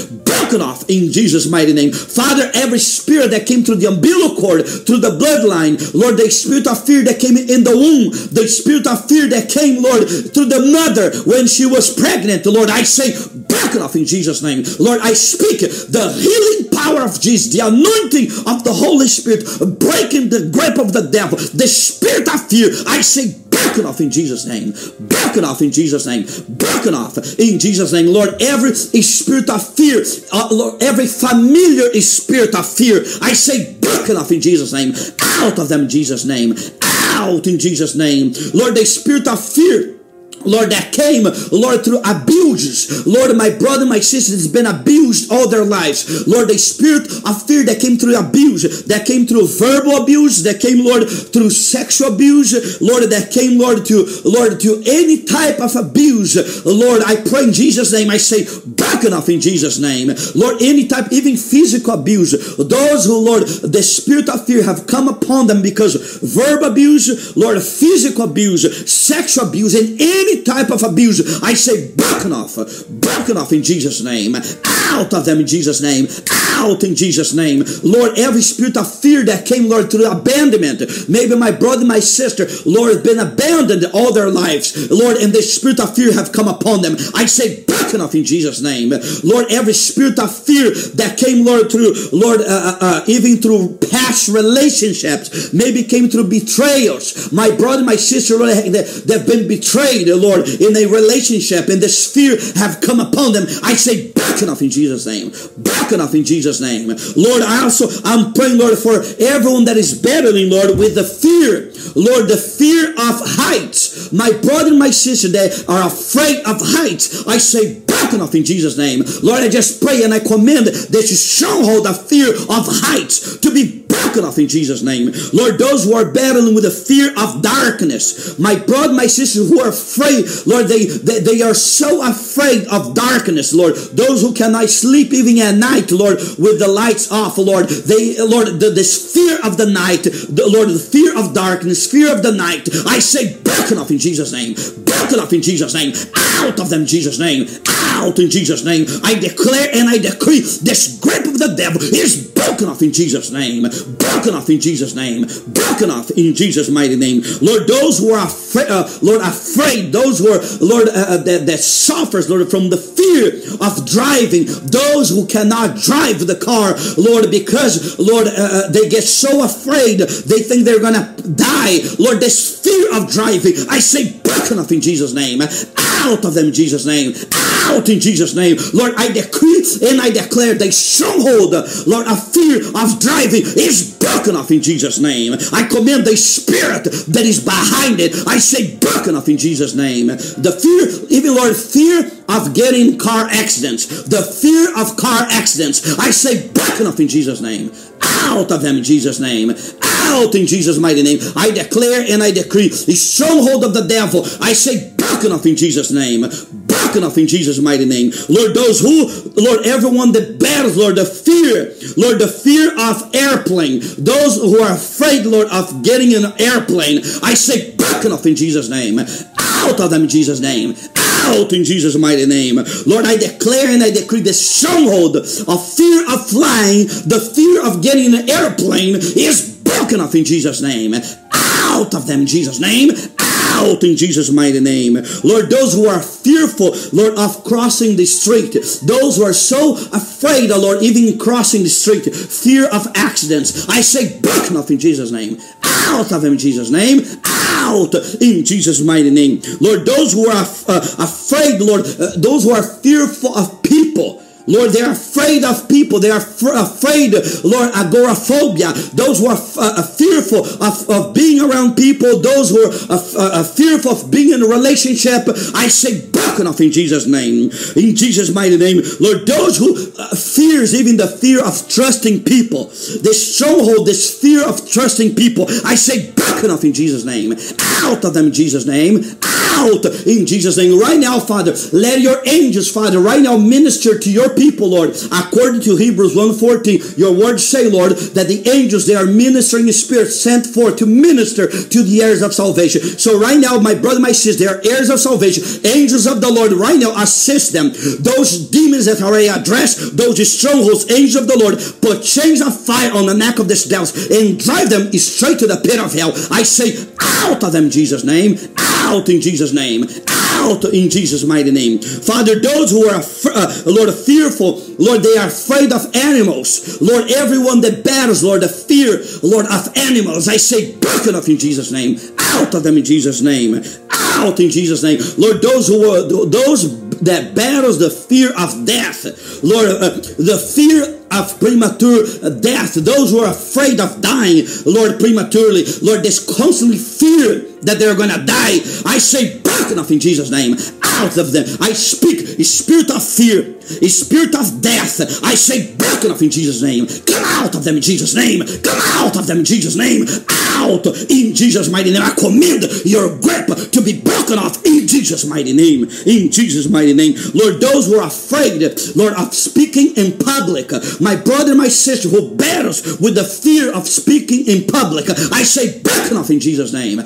Broken off in Jesus' mighty name. Father, every spirit that came through the umbilical cord, through the bloodline, Lord, the spirit of fear that came in the womb, the spirit of fear that came, Lord, through the mother when she was pregnant, Lord, I say, broken off in Jesus' name. Lord, I speak the healing power of Jesus, the anointing of the Holy Spirit, breaking the grip of the devil, the spirit of fear. I say, broken off in Jesus' name. Broken off in Jesus' name. Broken off in Jesus' name. Lord, every spirit of fear, uh, Lord, every familiar spirit of fear, I say broken off in Jesus' name. Out of them in Jesus' name. Out in Jesus' name. Lord, the spirit of fear Lord, that came, Lord, through abuses. Lord, my brother, my sister has been abused all their lives. Lord, the spirit of fear that came through abuse, that came through verbal abuse, that came, Lord, through sexual abuse, Lord, that came, Lord, to, Lord, to any type of abuse. Lord, I pray in Jesus' name, I say, back enough in Jesus' name. Lord, any type, even physical abuse. Those who, Lord, the spirit of fear have come upon them because verbal abuse, Lord, physical abuse, sexual abuse, and any any type of abuse, I say broken off, broken off in Jesus' name, out of them in Jesus' name, out in Jesus' name. Lord, every spirit of fear that came, Lord, through abandonment, maybe my brother, my sister, Lord, been abandoned all their lives, Lord, and the spirit of fear have come upon them. I say broken off in Jesus' name. Lord, every spirit of fear that came, Lord, through, Lord, uh, uh, uh even through past relationships, maybe came through betrayals. My brother, my sister, Lord, they've been betrayed, Lord, in a relationship, and this fear have come upon them. I say, broken off in Jesus' name. Broken off in Jesus' name. Lord, I also, I'm praying, Lord, for everyone that is battling, Lord, with the fear. Lord, the fear of heights. My brother and my sister, they are afraid of heights. I say, broken off in Jesus' name. Lord, I just pray and I command that you stronghold the fear of heights to be broken off in Jesus' name. Lord, those who are battling with the fear of darkness, my brother, my sister who are afraid, Lord, they, they, they are so afraid of darkness, Lord. Those who cannot sleep even at night, Lord, with the lights off, Lord. They, Lord, the, this fear of the night, the, Lord, the fear of darkness, fear of the night, I say broken off in Jesus' name. Broken off in Jesus' name. Out of them, Jesus' name. Out in Jesus' name. I declare and I decree this grip of the devil is broken off in Jesus' name broken off in Jesus' name. Broken off in Jesus' mighty name. Lord, those who are afraid, uh, Lord, afraid, those who are, Lord, uh, uh, that, that suffers, Lord, from the fear of driving, those who cannot drive the car, Lord, because, Lord, uh, uh they get so afraid, they think they're to die. Lord, this fear of driving, I say broken off in Jesus' name. Out of them in Jesus' name. Out in Jesus' name. Lord, I decree and I declare the stronghold, Lord, of fear of driving is broken off in Jesus' name. I command the spirit that is behind it. I say broken off in Jesus' name. The fear, even Lord, fear of getting car accidents. The fear of car accidents. I say broken off in Jesus' name. Out of them in Jesus' name. Out in Jesus' mighty name. I declare and I decree the stronghold of the devil. I say broken off in Jesus' name off in Jesus' mighty name. Lord, those who, Lord, everyone that bears, Lord, the fear, Lord, the fear of airplane, those who are afraid, Lord, of getting an airplane, I say broken off in Jesus' name. Out of them in Jesus' name out in Jesus' mighty name. Lord, I declare and I decree the stronghold of fear of flying, the fear of getting an airplane is broken off in Jesus' name. Out of them in Jesus' name out in Jesus' mighty name. Lord, those who are fearful, Lord, of crossing the street, those who are so afraid, oh Lord, even crossing the street, fear of accidents, I say, broken off in Jesus' name. Out of him in Jesus' name. Out in Jesus' mighty name. Lord, those who are uh, afraid, Lord, uh, those who are fearful of Lord, they're afraid of people. They are afraid, Lord, agoraphobia. Those who are uh, fearful of, of being around people, those who are uh, uh, fearful of being in a relationship, I say, broken off in Jesus' name. In Jesus' mighty name. Lord, those who uh, fears, even the fear of trusting people, this stronghold, this fear of trusting people, I say, broken off in Jesus' name. Out of them in Jesus' name. Out in Jesus' name. Right now, Father, let your angels, Father, right now minister to your people, Lord. According to Hebrews 1.14, your words say, Lord, that the angels, they are ministering spirits sent forth to minister to the heirs of salvation. So right now, my brother, my sister, they are heirs of salvation. Angels of the Lord, right now, assist them. Those demons that are addressed, those strongholds, angels of the Lord, put chains of fire on the neck of these devils and drive them straight to the pit of hell. I say, out of them, Jesus' name. Out in Jesus' name. Out in Jesus' mighty name. Father, those who are, uh, Lord, fearful, Lord, they are afraid of animals. Lord, everyone that battles, Lord, the fear, Lord, of animals, I say, broken off in Jesus' name. Out of them in Jesus' name. Out in Jesus' name. Lord, those who are, those that battles the fear of death, Lord, uh, the fear of premature death, those who are afraid of dying, Lord, prematurely, Lord, this constantly fear that they're gonna die. I say, broken enough in Jesus' name, out of them. I speak spirit of fear, spirit of death. I say, broken off in Jesus' name. Come out of them in Jesus' name. Come out of them in Jesus' name. Out in Jesus' mighty name. I command your grip to be broken off in Jesus' mighty name. In Jesus' mighty name. Lord, those who are afraid, Lord, of speaking in public, my brother, my sister who battles with the fear of speaking in public, I say, broken off in Jesus' name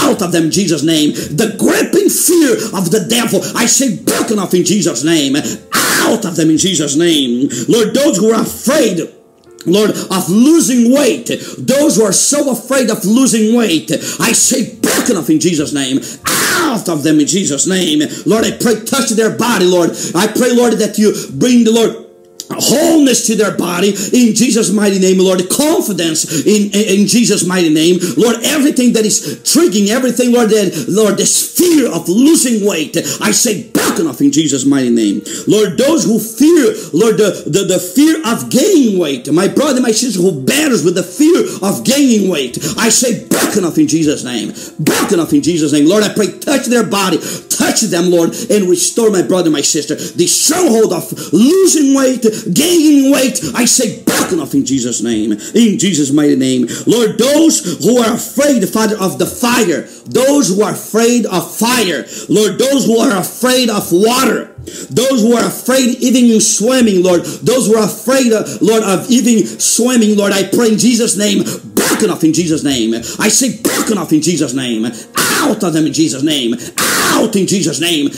out of them in Jesus' name. The gripping fear of the devil, I say, broken off in Jesus' name. Out of them in Jesus' name. Lord, those who are afraid, Lord, of losing weight, those who are so afraid of losing weight, I say, broken off in Jesus' name. Out of them in Jesus' name. Lord, I pray, touch their body, Lord. I pray, Lord, that you bring the Lord wholeness to their body in Jesus' mighty name, Lord. Confidence in, in, in, Jesus' mighty name, Lord. Everything that is triggering, everything, Lord, that, Lord, this fear of losing weight, I say, back off in Jesus' mighty name. Lord, those who fear, Lord, the, the, the fear of gaining weight, my brother, my sister who battles with the fear of gaining weight, I say, back off in Jesus' name. back off in Jesus' name. Lord, I pray, touch their body, touch them, Lord, and restore my brother, my sister. The stronghold of losing weight, gaining weight, I say broken off in Jesus' name. In Jesus' mighty name. Lord, those who are afraid, Father, of the fire, those who are afraid of fire, Lord, those who are afraid of water, those who are afraid even in swimming, Lord, those who are afraid, of, Lord, of even swimming, Lord, I pray in Jesus' name, broken off in Jesus' name. I say broken off in Jesus' name. Out of them in Jesus' name. In Jesus' name.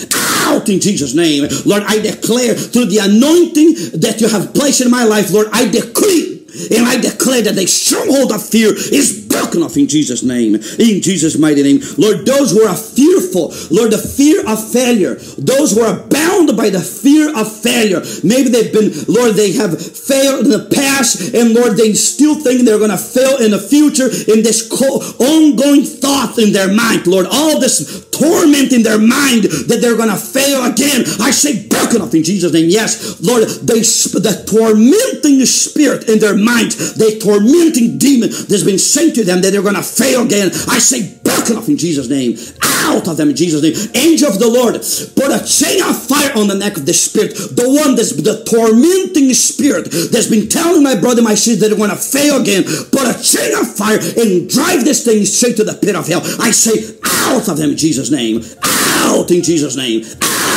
Out in Jesus' name. Lord, I declare through the anointing that you have placed in my life, Lord, I decree and I declare that the stronghold of fear is broken off in Jesus' name. In Jesus' mighty name. Lord, those who are fearful, Lord, the fear of failure, those who are bound by the fear of failure. Maybe they've been, Lord, they have failed in the past, and Lord, they still think they're going to fail in the future in this ongoing thought in their mind, Lord, all this torment in their mind that they're going to fail again. I say, broken off in Jesus' name. Yes, Lord, they, the tormenting spirit in their mind, the tormenting demon that's been sent to them that they're going to fail again. I say, broken off in Jesus' name. Out of them in Jesus' name. Angel of the Lord, put a chain of fire on the neck of the spirit. The one that's the tormenting spirit that's been telling my brother, my sister that they're going to fail again. Put a chain of fire and drive this thing straight to the pit of hell. I say, out of them in Jesus' name. Out in Jesus' name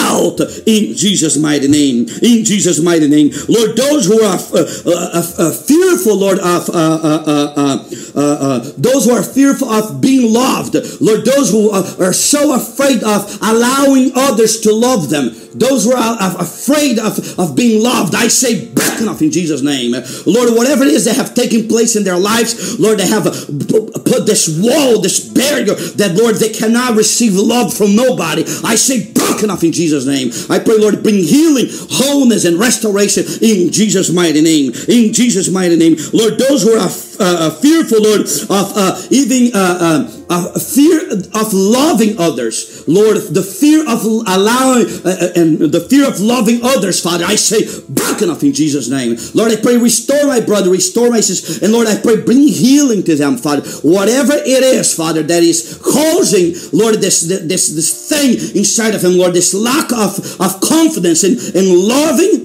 out in Jesus' mighty name. In Jesus' mighty name. Lord, those who are uh, uh, uh, uh fearful, Lord, of uh, uh, those who are fearful of being loved loved. Lord, those who are, so afraid of allowing others to love them, those who are afraid of, of being loved, I say, back off in Jesus' name. Lord, whatever it is that have taken place in their lives, Lord, they have put this wall, this barrier that, Lord, they cannot receive love from nobody. I say, broken off in Jesus' name. I pray, Lord, bring healing, wholeness, and restoration in Jesus' mighty name. In Jesus' mighty name. Lord, those who are uh, uh, fearful, Lord, of uh, even uh, uh, fear of loving others, Lord, the fear of allowing uh, and the fear of loving others, Father, I say, broken off in Jesus' name. Lord, I pray, restore my brother, restore my sister, and Lord, I pray, bring healing to them, Father. Whatever it is, Father, that is causing, Lord, this this this thing inside of him, Lord, this lack of, of confidence in, in loving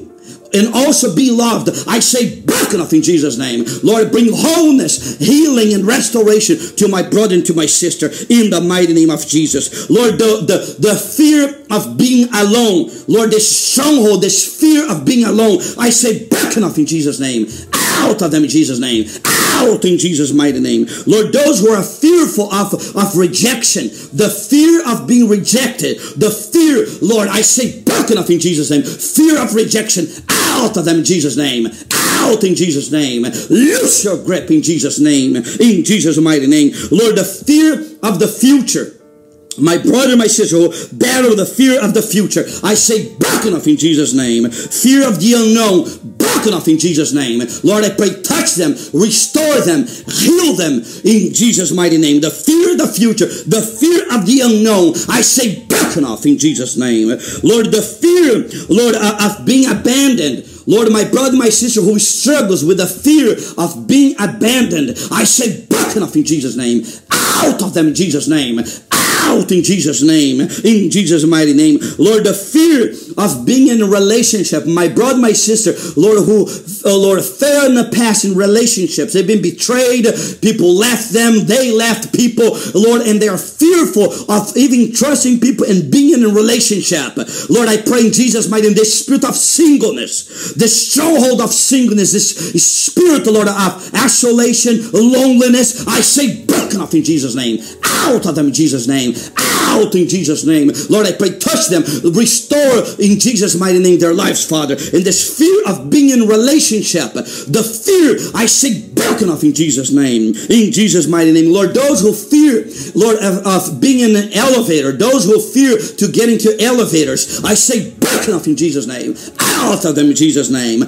and also be loved. I say back enough in Jesus' name. Lord, bring wholeness, healing, and restoration to my brother and to my sister in the mighty name of Jesus. Lord, the, the, the fear of being alone, Lord, this stronghold, this fear of being alone, I say back enough in Jesus' name. Out of them in Jesus' name. Out in Jesus' mighty name. Lord, those who are fearful of, of rejection, the fear of being rejected, the fear, Lord, I say back enough in Jesus' name. Fear of rejection, out of them in Jesus' name. Out in Jesus' name. Loose your grip in Jesus' name. In Jesus' mighty name. Lord, the fear of the future. My brother, my sister, battle the fear of the future. I say, broken off in Jesus' name. Fear of the unknown, broken off in Jesus' name. Lord, I pray, touch them, restore them, heal them in Jesus' mighty name. The fear of the future, the fear of the unknown, I say, broken off in Jesus' name. Lord, the fear, Lord, uh, of being abandoned. Lord, my brother, my sister who struggles with the fear of being abandoned, I say, broken off in Jesus' name. Out of them in Jesus' name out in Jesus' name, in Jesus' mighty name. Lord, the fear of being in a relationship, my brother, my sister, Lord, who, uh, Lord, fell in the past in relationships. They've been betrayed. People left them. They left people, Lord, and they are fearful of even trusting people and being in a relationship. Lord, I pray in Jesus' mighty name, this spirit of singleness, this stronghold of singleness, this spirit, Lord, of isolation, loneliness, I say, off in Jesus' name. Out of them in Jesus' name out in Jesus' name. Lord, I pray, touch them, restore in Jesus' mighty name their lives, Father. In this fear of being in relationship, the fear, I say, broken off in Jesus' name. In Jesus' mighty name. Lord, those who fear, Lord, of, of being in an elevator, those who fear to get into elevators, I say, off in Jesus' name. Out of them in Jesus' name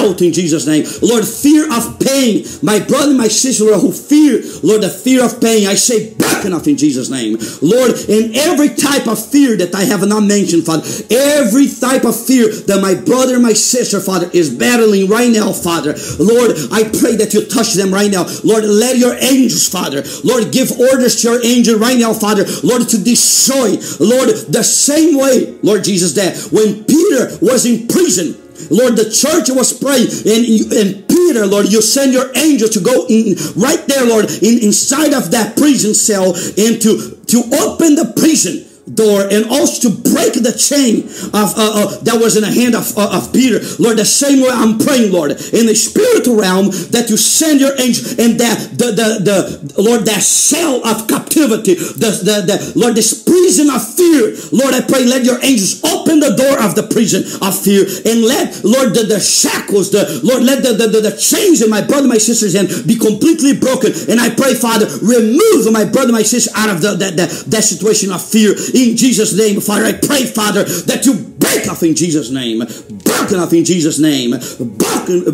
out in Jesus' name. Lord, fear of pain. My brother, my sister, Lord, who fear, Lord, the fear of pain, I say back enough in Jesus' name. Lord, in every type of fear that I have not mentioned, Father, every type of fear that my brother, my sister, Father, is battling right now, Father. Lord, I pray that you touch them right now. Lord, let your angels, Father, Lord, give orders to your angel right now, Father, Lord, to destroy, Lord, the same way, Lord Jesus, that when Peter was in prison, Lord, the church was praying, and, and Peter, Lord, you send your angel to go in right there, Lord, in, inside of that prison cell and to, to open the prison door and also to break the chain of uh, uh, that was in the hand of, uh, of Peter. Lord, the same way I'm praying, Lord, in the spiritual realm that you send your angel and that the, the, the Lord, that cell of captivity, the, the, the Lord, this prison of fear. Lord, I pray, let your angels open the door of the prison of fear and let, Lord, the, the shackles, the Lord, let the, the, the, the chains in my brother, my sister's hand be completely broken. And I pray, Father, remove my brother, my sister out of the, that, that, that situation of fear in Jesus' name, Father. I pray, Father, that you break off in Jesus' name, broken off in Jesus' name,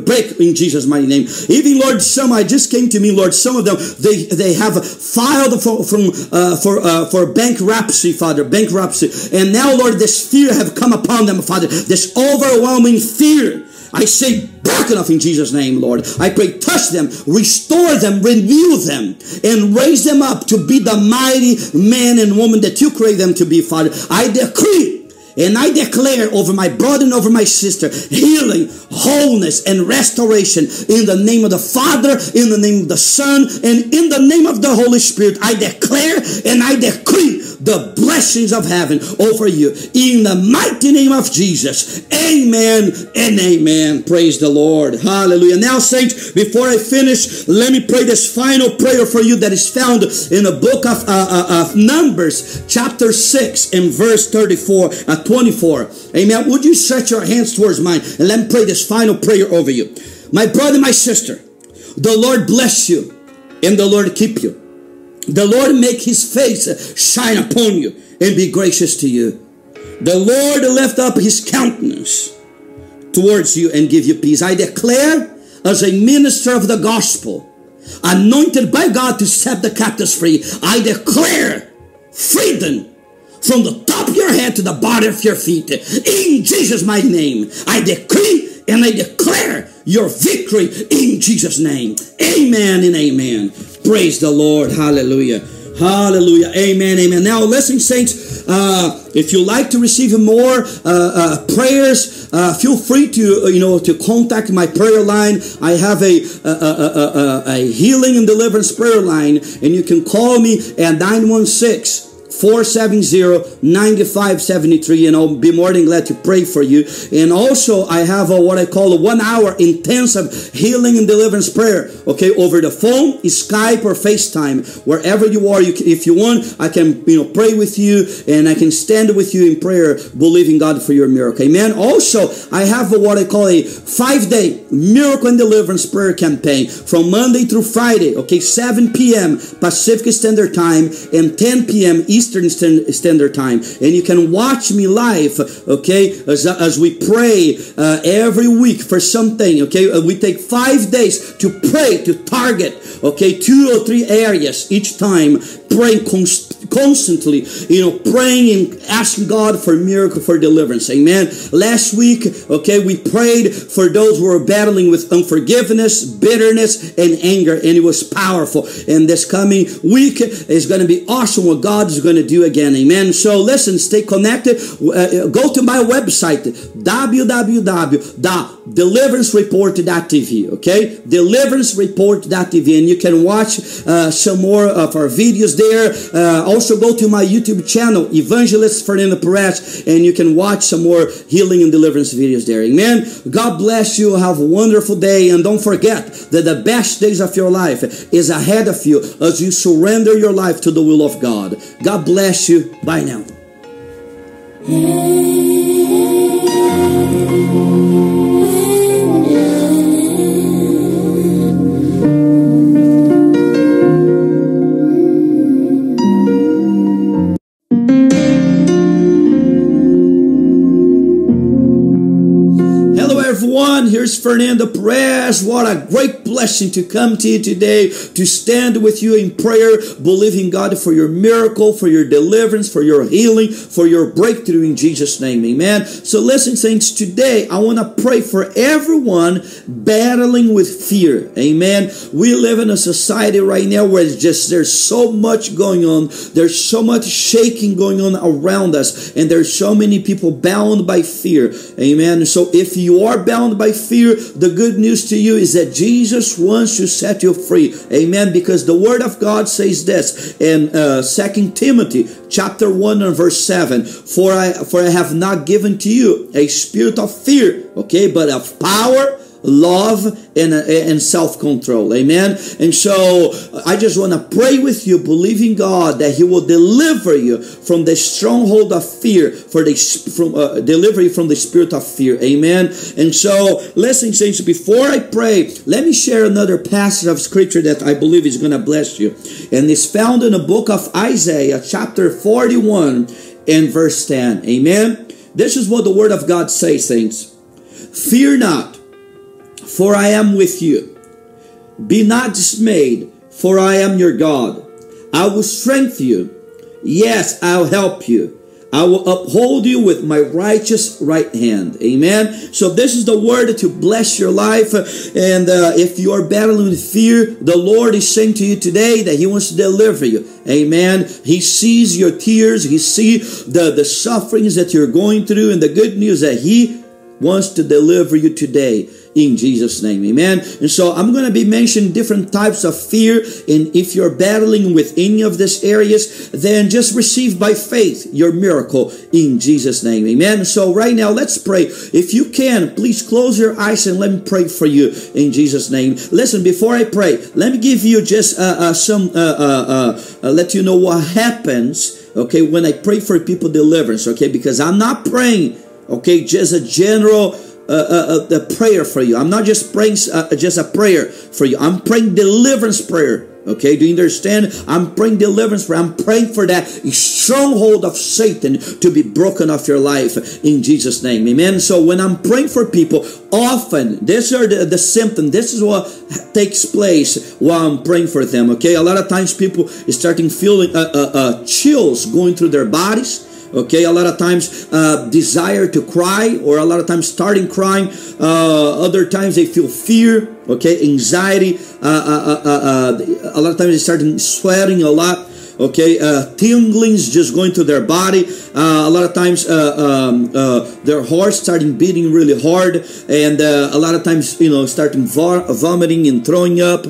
break in Jesus' mighty name. Even Lord, some I just came to me, Lord. Some of them they they have filed for from uh, for uh, for bankruptcy, Father, bankruptcy, and now Lord, this fear have come upon them, Father. This overwhelming fear. I say broken off in Jesus' name, Lord. I pray, touch them, restore them, renew them, and raise them up to be the mighty man and woman that you create them to be, Father. I decree and I declare over my brother and over my sister healing, wholeness, and restoration in the name of the Father, in the name of the Son, and in the name of the Holy Spirit. I declare and I decree the blessings of heaven over you. In the mighty name of Jesus. Amen and amen. Praise the Lord. Hallelujah. Now, saints, before I finish, let me pray this final prayer for you that is found in the book of, uh, uh, of Numbers, chapter 6, and verse 34, uh, 24. Amen. Would you stretch your hands towards mine and let me pray this final prayer over you? My brother, my sister, the Lord bless you and the Lord keep you. The Lord make his face shine upon you and be gracious to you. The Lord lift up his countenance towards you and give you peace. I declare as a minister of the gospel, anointed by God to set the captives free, I declare freedom from the top of your head to the bottom of your feet. In Jesus' mighty name, I decree and I declare your victory in Jesus' name. Amen and amen. Praise the Lord. Hallelujah. Hallelujah. Amen. Amen. Now, listen, saints, uh, if you like to receive more uh, uh, prayers, uh, feel free to, uh, you know, to contact my prayer line. I have a, a, a, a, healing and deliverance prayer line, and you can call me at 916 470-9573 and I'll be more than glad to pray for you. And also I have a, what I call a one hour intensive healing and deliverance prayer. Okay, over the phone, Skype or FaceTime, wherever you are. You can, if you want, I can you know pray with you and I can stand with you in prayer, believing God for your miracle. Amen. Also, I have a, what I call a five day miracle and deliverance prayer campaign from Monday through Friday. Okay, 7 p.m. Pacific Standard Time and 10 p.m. Eastern Eastern Standard Time. And you can watch me live, okay, as, as we pray uh, every week for something, okay? Uh, we take five days to pray, to target, okay, two or three areas each time, praying const- constantly, you know, praying and asking God for miracle, for deliverance. Amen. Last week, okay, we prayed for those who are battling with unforgiveness, bitterness, and anger, and it was powerful. And this coming week is going to be awesome what God is going to do again. Amen. So listen, stay connected. Uh, go to my website, www.deliverancereport.tv. Okay, deliverancereport.tv, and you can watch uh, some more of our videos there. Uh, also, go to my YouTube channel, Evangelist Fernando Perez, and you can watch some more healing and deliverance videos there. Amen. God bless you. Have a wonderful day, and don't forget that the best days of your life is ahead of you as you surrender your life to the will of God. God bless you. Bye now. Here's Fernando Perez. What a great blessing to come to you today to stand with you in prayer, believing God for your miracle, for your deliverance, for your healing, for your breakthrough in Jesus' name. Amen. So, listen, saints, today I want to pray for everyone battling with fear. Amen. We live in a society right now where it's just there's so much going on, there's so much shaking going on around us, and there's so many people bound by fear. Amen. So, if you are bound by fear, the good news to you is that Jesus wants to set you free. Amen. Because the word of God says this in uh, 2 Timothy chapter 1 and verse 7. For I for I have not given to you a spirit of fear, okay, but of power love and, and self-control. Amen? And so i just want to pray with you believing god that he will deliver you from the stronghold of fear for the from uh, deliver you from the spirit of fear. Amen? And so listen saints before i pray let me share another passage of scripture that i believe is going to bless you. And it's found in the book of isaiah chapter 41 and verse 10 amen? This is what the word of god says saints. Fear not for I am with you. Be not dismayed, for I am your God. I will strengthen you. Yes, I'll help you. I will uphold you with my righteous right hand. Amen. So this is the word to bless your life. And uh, if you are battling with fear, the Lord is saying to you today that He wants to deliver you. Amen. He sees your tears. He sees the, the sufferings that you're going through. And the good news that He wants to deliver you today in Jesus' name. Amen. And so I'm going to be mentioning different types of fear. And if you're battling with any of these areas, then just receive by faith your miracle in Jesus' name. Amen. So right now, let's pray. If you can, please close your eyes and let me pray for you in Jesus' name. Listen, before I pray, let me give you just uh, uh, some, uh, uh, uh let you know what happens okay, when I pray for people deliverance, okay, because I'm not praying, okay, just a general uh, uh, prayer for you. I'm not just praying uh, just a prayer for you. I'm praying deliverance prayer. Okay, do you understand? I'm praying deliverance for I'm praying for that stronghold of Satan to be broken off your life in Jesus' name. Amen. So when I'm praying for people, often these are the, the symptoms. This is what takes place while I'm praying for them. Okay, a lot of times people starting feeling uh, uh, uh, chills going through their bodies okay a lot of times uh, desire to cry or a lot of times starting crying. Uh, other times they feel fear okay anxiety. Uh, uh, uh, uh a lot of times they start sweating a lot okay uh, tinglings just going to their body. Uh, a lot of times uh, um, uh, their hearts starting beating really hard and uh, a lot of times you know starting vomiting and throwing up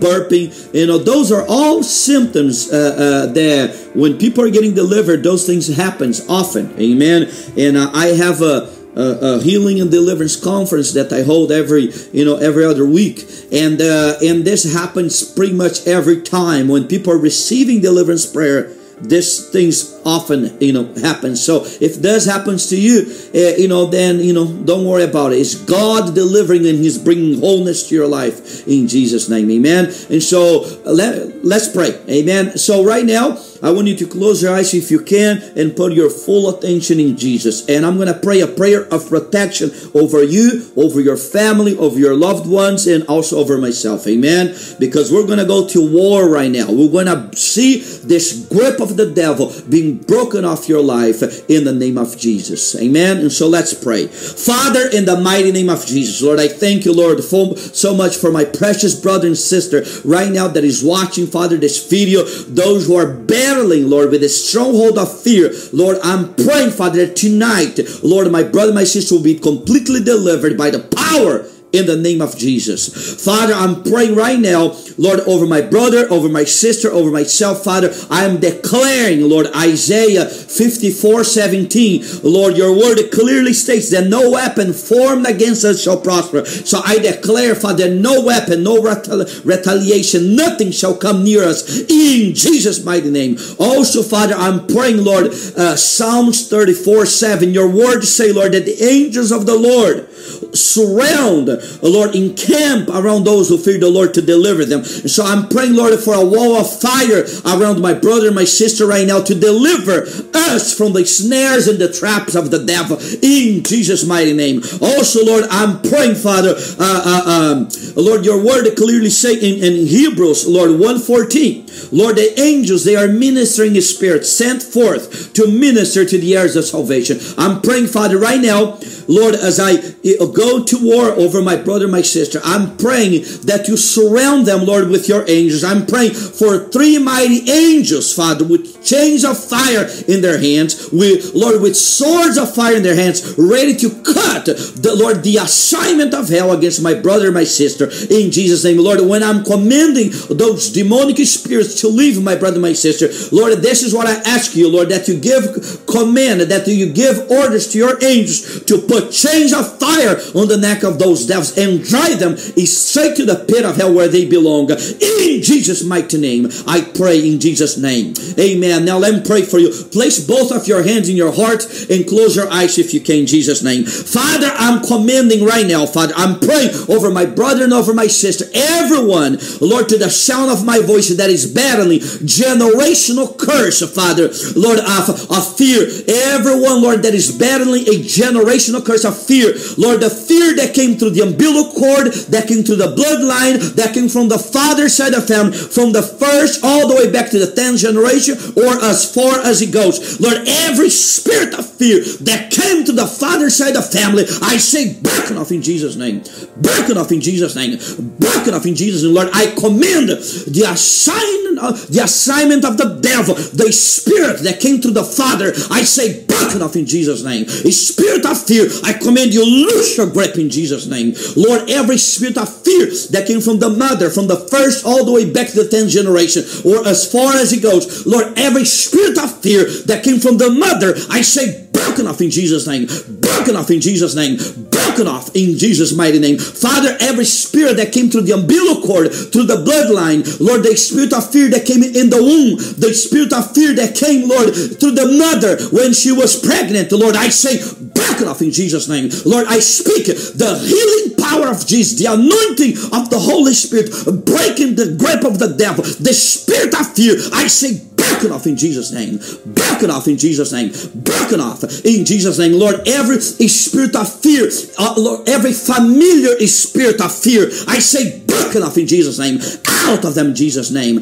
burping. You know those are all symptoms that when people are getting delivered those things happens often. Amen? And i have a a, a, healing and deliverance conference that I hold every you know every other week, and uh, and this happens pretty much every time when people are receiving deliverance prayer. This things often you know happens. So if this happens to you, uh, you know then you know don't worry about it. It's God delivering and He's bringing wholeness to your life in Jesus' name, Amen. And so let, let's pray, Amen. So right now. I want you to close your eyes if you can and put your full attention in Jesus. And I'm going to pray a prayer of protection over you, over your family, over your loved ones, and also over myself. Amen. Because we're going to go to war right now. We're going to see this grip of the devil being broken off your life in the name of Jesus. Amen. And so let's pray. Father, in the mighty name of Jesus, Lord, I thank you, Lord, for, so much for my precious brother and sister right now that is watching, Father, this video, those who are better battling, Lord, with a stronghold of fear. Lord, I'm praying, Father, tonight, Lord, my brother, my sister will be completely delivered by the power in the name of Jesus. Father, I'm praying right now, Lord, over my brother, over my sister, over myself, Father. I am declaring, Lord, Isaiah 54 17. Lord, your word clearly states that no weapon formed against us shall prosper. So I declare, Father, no weapon, no retaliation, nothing shall come near us in Jesus' mighty name. Also, Father, I'm praying, Lord, uh, Psalms 34 7. Your word say, Lord, that the angels of the Lord surround, Lord, encamp around those who fear the Lord to deliver them. And so I'm praying, Lord, for a wall of fire around my brother and my sister right now to deliver us from the snares and the traps of the devil in Jesus' mighty name. Also, Lord, I'm praying, Father, uh, uh, um, Lord, your word clearly say in, in Hebrews, Lord, 114, Lord, the angels, they are ministering spirit sent forth to minister to the heirs of salvation. I'm praying, Father, right now, Lord, as I eh, go to war over my brother, my sister, I'm praying that you surround them, Lord, with your angels. I'm praying for three mighty angels, Father, with chains of fire in their hands, with Lord, with swords of fire in their hands, ready to cut the Lord the assignment of hell against my brother, my sister, in Jesus' name, Lord. When I'm commanding those demonic spirits to leave my brother, my sister, Lord, this is what I ask you, Lord, that you give command, that you give orders to your angels to put chains of fire on the neck of those devils and drive them straight to the pit of hell where they belong. In Jesus' mighty name, I pray in Jesus' name. Amen. Now let me pray for you. Place both of your hands in your heart and close your eyes if you can, in Jesus' name. Father, I'm commanding right now, Father. I'm praying over my brother and over my sister, everyone, Lord, to the sound of my voice that is battling generational curse, Father, Lord, of, of fear. Everyone, Lord, that is battling a generational curse of fear. Lord, the fear that came through the umbilical cord, that came through the bloodline, that came from the father's side of family, from the first all the way back to the 10th generation, or as far as it goes. Lord, every spirit of fear that came to the father's side of family, I say, broken off in Jesus' name. Broken off in Jesus' name. Broken off in Jesus' name. Lord, I command the assignment the assignment of the devil, the spirit that came through the Father, I say, broken off in Jesus' name. A spirit of fear, I command you, loose your grip in Jesus' name. Lord, every spirit of fear that came from the mother, from the first all the way back to the 10th generation, or as far as it goes, Lord, every spirit of fear that came from the mother, I say, broken off in Jesus' name, broken off in Jesus' name, broken off in Jesus' mighty name. Father, every spirit that came through the umbilical cord, through the bloodline, Lord, the spirit of fear that came in the womb, the spirit of fear that came, Lord, through the mother when she was pregnant, Lord, I say, broken off in Jesus' name. Lord, I speak the healing power of Jesus, the anointing of the Holy Spirit, breaking the grip of the devil, the spirit of fear. I say, broken off in Jesus' name. Broken off in Jesus' name. Broken off in Jesus' name. Lord, every spirit of fear, uh, Lord, every familiar spirit of fear, I say broken off in Jesus' name. Out of them in Jesus' name.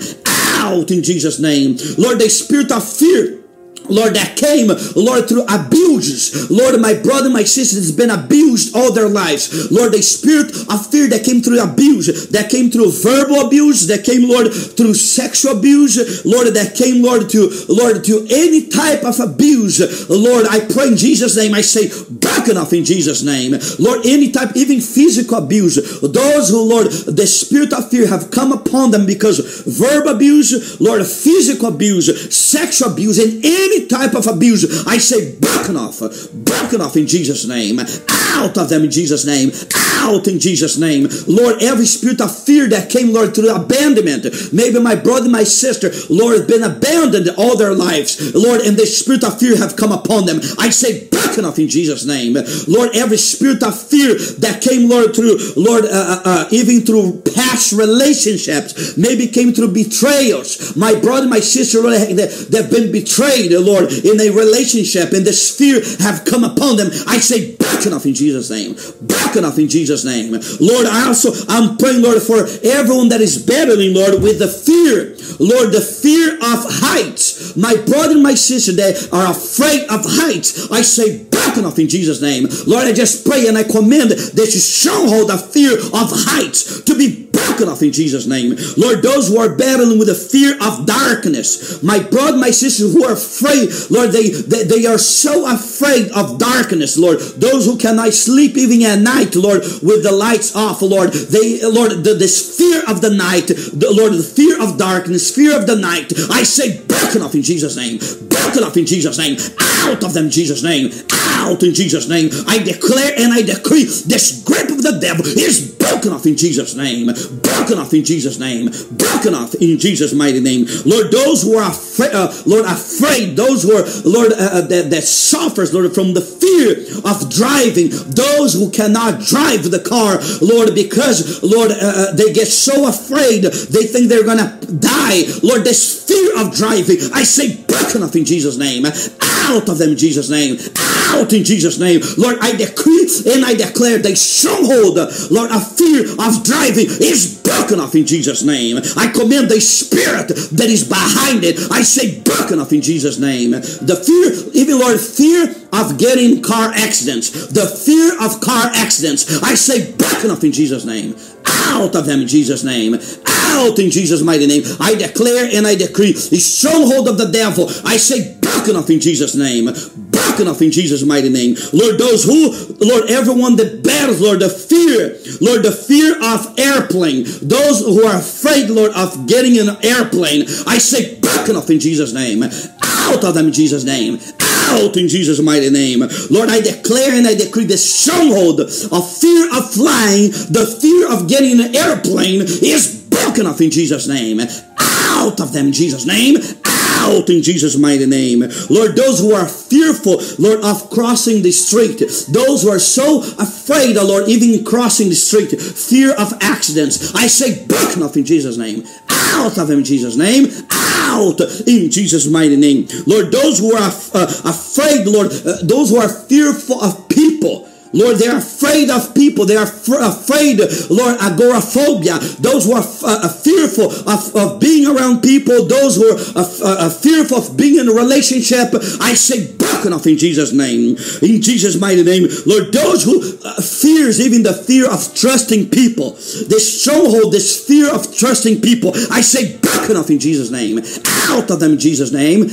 Out in Jesus' name. Lord, the spirit of fear Lord, that came, Lord, through abuses. Lord, my brother, my sister has been abused all their lives. Lord, the spirit of fear that came through abuse, that came through verbal abuse, that came, Lord, through sexual abuse, Lord, that came, Lord, to Lord, to any type of abuse. Lord, I pray in Jesus' name, I say, back enough in Jesus' name. Lord, any type, even physical abuse. Those who, Lord, the spirit of fear have come upon them because verbal abuse, Lord, physical abuse, sexual abuse, and any any type of abuse, I say broken off, broken off in Jesus' name, out of them in Jesus' name, out in Jesus' name. Lord, every spirit of fear that came, Lord, through abandonment, maybe my brother, my sister, Lord, been abandoned all their lives, Lord, and the spirit of fear have come upon them. I say broken off in Jesus' name. Lord, every spirit of fear that came, Lord, through, Lord, uh, uh, uh even through past relationships, maybe came through betrayals. My brother, my sister, Lord, they've been betrayed, Lord, in a relationship, and this fear have come upon them. I say, back enough in Jesus' name. Back enough in Jesus' name. Lord, I also, I'm praying, Lord, for everyone that is battling, Lord, with the fear. Lord, the fear of heights. My brother and my sister, they are afraid of heights. I say, off in Jesus' name. Lord, I just pray and I command that you stronghold the fear of heights to be broken off in Jesus' name. Lord, those who are battling with the fear of darkness, my brother, my sister who are afraid, Lord, they, they, they are so afraid of darkness, Lord. Those who cannot sleep even at night, Lord, with the lights off, Lord. They, Lord, the, this fear of the night, the, Lord, the fear of darkness, fear of the night, I say broken off in Jesus' name. Broken off in Jesus' name. Out of them, Jesus' name. Out in Jesus' name. I declare and I decree this grip of the devil is broken off in Jesus' name broken off in Jesus' name, broken off in Jesus' mighty name. Lord, those who are afraid, uh, Lord, afraid, those who are, Lord, uh, uh, that, that suffers, Lord, from the fear of driving, those who cannot drive the car, Lord, because, Lord, uh, uh they get so afraid, they think they're gonna die. Lord, this fear of driving, I say, broken off in Jesus' name, out of them in Jesus' name, out in Jesus' name. Lord, I decree and I declare the stronghold, Lord, of fear of driving is broken off in Jesus' name. I command the spirit that is behind it. I say broken off in Jesus' name. The fear, even Lord, fear of getting car accidents, the fear of car accidents, I say broken off in Jesus' name. Out of them in Jesus' name. Out in Jesus' mighty name. I declare and I decree the stronghold of the devil. I say broken off in Jesus' name broken off in Jesus' mighty name. Lord, those who, Lord, everyone that bears, Lord, the fear, Lord, the fear of airplane, those who are afraid, Lord, of getting an airplane, I say broken off in Jesus' name. Out of them in Jesus' name. Out in Jesus' mighty name. Lord, I declare and I decree the stronghold of fear of flying, the fear of getting an airplane is broken off in Jesus' name. Out of them in Jesus' name in Jesus' mighty name. Lord, those who are fearful, Lord, of crossing the street, those who are so afraid, oh Lord, even crossing the street, fear of accidents, I say, broken off in Jesus' name. Out of him in Jesus' name. Out in Jesus' mighty name. Lord, those who are uh, afraid, Lord, uh, those who are fearful of people, Lord, they're afraid of people. They are afraid, Lord, agoraphobia. Those who are uh, fearful of, of being around people, those who are uh, uh, fearful of being in a relationship, I say, broken off in Jesus' name. In Jesus' mighty name, Lord, those who uh, fears even the fear of trusting people, this stronghold, this fear of trusting people, I say broken off in Jesus' name. Out of them in Jesus' name.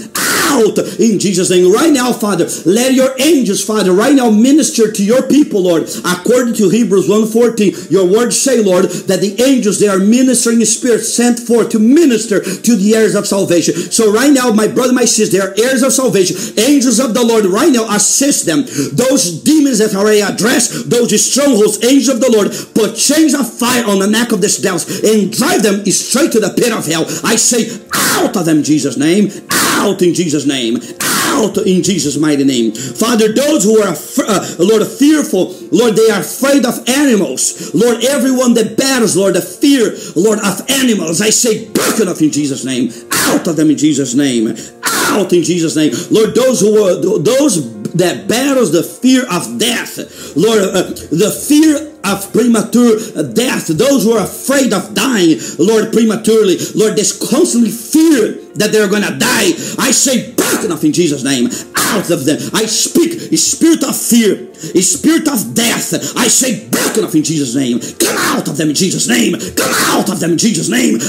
In Jesus' name. Right now, Father, let your angels, Father, right now minister to your people, Lord. According to Hebrews 1.14, your words say, Lord, that the angels, they are ministering spirits sent forth to minister to the heirs of salvation. So right now, my brother, my sister, they are heirs of salvation. Angels of the Lord, right now, assist them. Those demons that are addressed, those strongholds, angels of the Lord, put chains of fire on the neck of these devils and drive them straight to the pit of hell. I say, out of them, Jesus' name. Out in Jesus' name. Out in Jesus' mighty name. Father, those who are, uh, Lord, fearful, Lord, they are afraid of animals. Lord, everyone that battles, Lord, the fear, Lord, of animals, I say, broken off in Jesus' name. Out of them in Jesus' name. Out in Jesus' name. Lord, those who are, those that battles the fear of death, Lord, uh, the fear of premature death, those who are afraid of dying, Lord, prematurely, Lord, this constantly fear that they're going to die. I say, broken off in Jesus' name, out of them. I speak spirit of fear, spirit of death. I say, broken off in Jesus' name. Come out of them in Jesus' name. Come out of them in Jesus' name.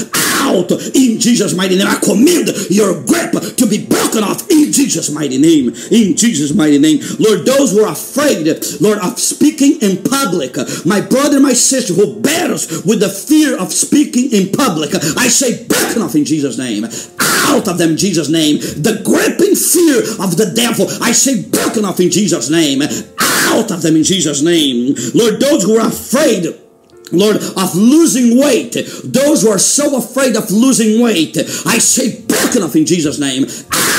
Out in Jesus' mighty name. I command your grip to be broken off in Jesus' mighty name. In Jesus' mighty name. Lord, those who are afraid, Lord, of speaking in public, my brother, my sister who battles with the fear of speaking in public, I say, broken off in Jesus' name out of them in Jesus' name. The gripping fear of the devil, I say, broken off in Jesus' name. Out of them in Jesus' name. Lord, those who are afraid, Lord, of losing weight. Those who are so afraid of losing weight, I say, broken off in Jesus' name.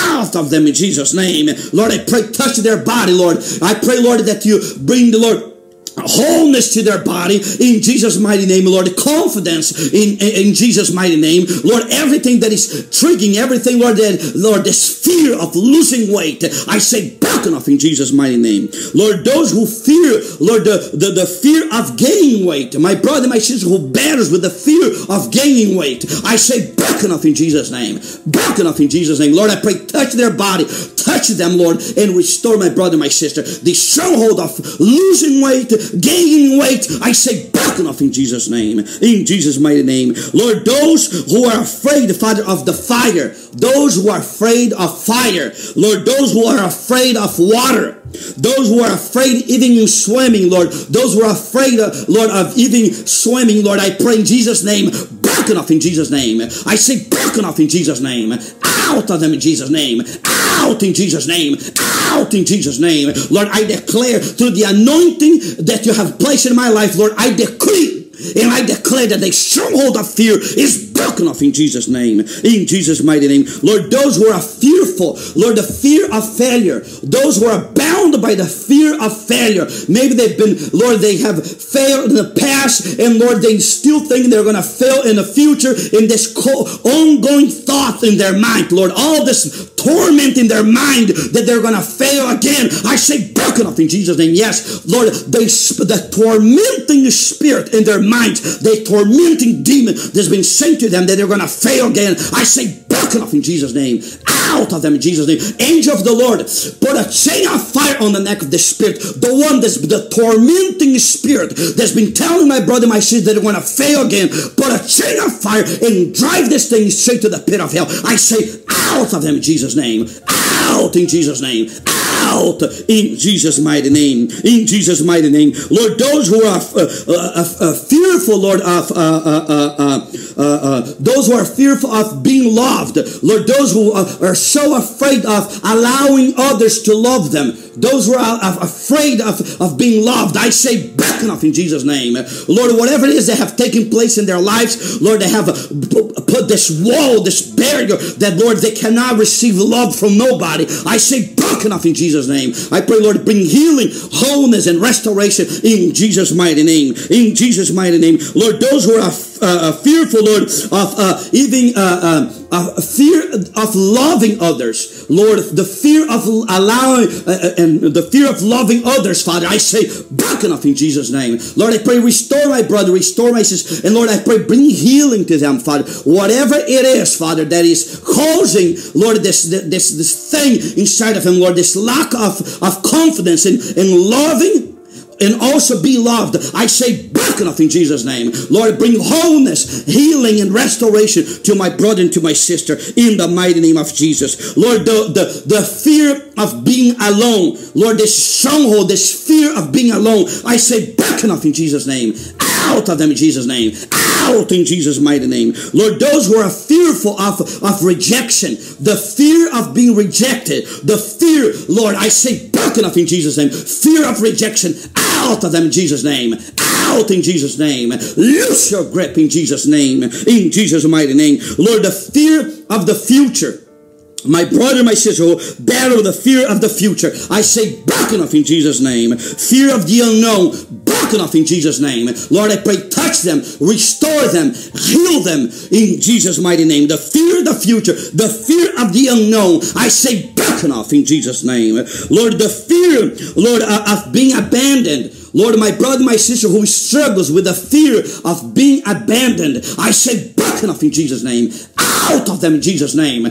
Out of them in Jesus' name. Lord, I pray, touch their body, Lord. I pray, Lord, that you bring the Lord wholeness to their body in Jesus' mighty name, Lord. Confidence in, in Jesus' mighty name, Lord. Everything that is triggering, everything, Lord, that Lord, this fear of losing weight, I say off in Jesus' mighty name, Lord. Those who fear, Lord, the, the, the fear of gaining weight, my brother, my sister who battles with the fear of gaining weight, I say off in Jesus' name, off in Jesus' name, Lord. I pray, touch their body, touch them, Lord, and restore my brother, my sister. The stronghold of losing weight gaining weight, I say, off in Jesus' name. In Jesus' mighty name. Lord, those who are afraid, Father, of the fire, those who are afraid of fire, Lord, those who are afraid of water, those who are afraid even in swimming, Lord, those who are afraid, uh, Lord, of even swimming, Lord, I pray in Jesus' name, broken off in Jesus' name. I say broken off in Jesus' name. Out of them in Jesus' name. Out in Jesus' name. Out in Jesus' name. Lord, I declare through the anointing that you have placed in my life, Lord, I decree and I declare that the stronghold of fear is broken off in Jesus' name. In Jesus' mighty name. Lord, those who are fearful, Lord, the fear of failure, those who are bound by the fear of failure. Maybe they've been, Lord, they have failed in the past, and Lord, they still think they're going to fail in the future in this ongoing thought in their mind, Lord, all this torment in their mind that they're going to fail again. I say broken off in Jesus' name. Yes, Lord, they, the tormenting spirit in their mind, the tormenting demon that's been sent to them that they're going to fail again. I say broken off in Jesus' name. Out of them in Jesus' name. Angel of the Lord, put a chain of fire on the neck of the spirit. The one that's the tormenting spirit that's been telling my brother, my sister that they're going to fail again. Put a chain of fire and drive this thing straight to the pit of hell. I say out of them in Jesus' name. Out in Jesus' name. Out in Jesus' mighty name. In Jesus' mighty name. Lord, those who are uh, uh, uh, uh fearful, Lord, of uh, uh, those who are fearful of being loved, Lord, those who are so afraid of allowing others to love them, those who are afraid of, of being loved, I say, back off in Jesus' name. Lord, whatever it is that have taken place in their lives, Lord, they have put this wall, this barrier that, Lord, they cannot receive love from nobody. I say, broken off in Jesus' name. I pray, Lord, bring healing, wholeness, and restoration in Jesus' mighty name. In Jesus' mighty name. Lord, those who are uh, fearful, Lord, of uh, even uh, a fear of loving others, Lord, the fear of allowing uh, and the fear of loving others, Father, I say, broken off in Jesus' name. Lord, I pray, restore my brother, restore my sister, and Lord, I pray, bring healing to them, Father. Whatever it is, Father, that is causing, Lord, this this this thing inside of him, Lord, this lack of, of confidence in, in loving and also be loved. I say off in Jesus' name. Lord, bring wholeness, healing, and restoration to my brother and to my sister in the mighty name of Jesus. Lord, the, the, the fear of being alone, Lord, this stronghold, this fear of being alone, I say back enough in Jesus' name. Out of them in Jesus' name. Out in Jesus' mighty name. Lord, those who are fearful of, of rejection, the fear of being rejected, the fear, Lord, I say back enough in Jesus' name. Fear of rejection, out of them in Jesus' name. Out in Jesus' name. Loose your grip in Jesus' name. In Jesus' mighty name. Lord, the fear of the future. My brother, my sister, oh, who battle the fear of the future. I say, broken off in Jesus' name. Fear of the unknown, broken off in Jesus' name. Lord, I pray, touch them, restore them, heal them in Jesus' mighty name. The fear of the future, the fear of the unknown, I say, broken off in Jesus' name. Lord, the fear, Lord, of being abandoned. Lord, my brother, my sister who struggles with the fear of being abandoned, I say, broken off in Jesus' name. Out of them in Jesus' name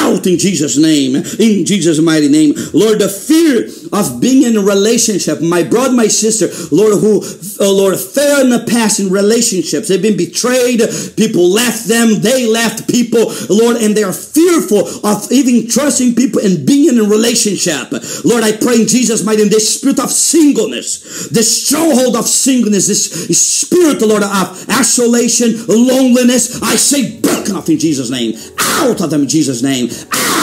out in Jesus' name, in Jesus' mighty name. Lord, the fear of being in a relationship, my brother, my sister, Lord, who, oh Lord, fell in the past in relationships. They've been betrayed. People left them. They left people, Lord, and they are fearful of even trusting people and being in a relationship. Lord, I pray in Jesus' mighty name, this spirit of singleness, this stronghold of singleness, this spirit, Lord, of isolation, loneliness, I say, off in Jesus' name. Out of them in Jesus' name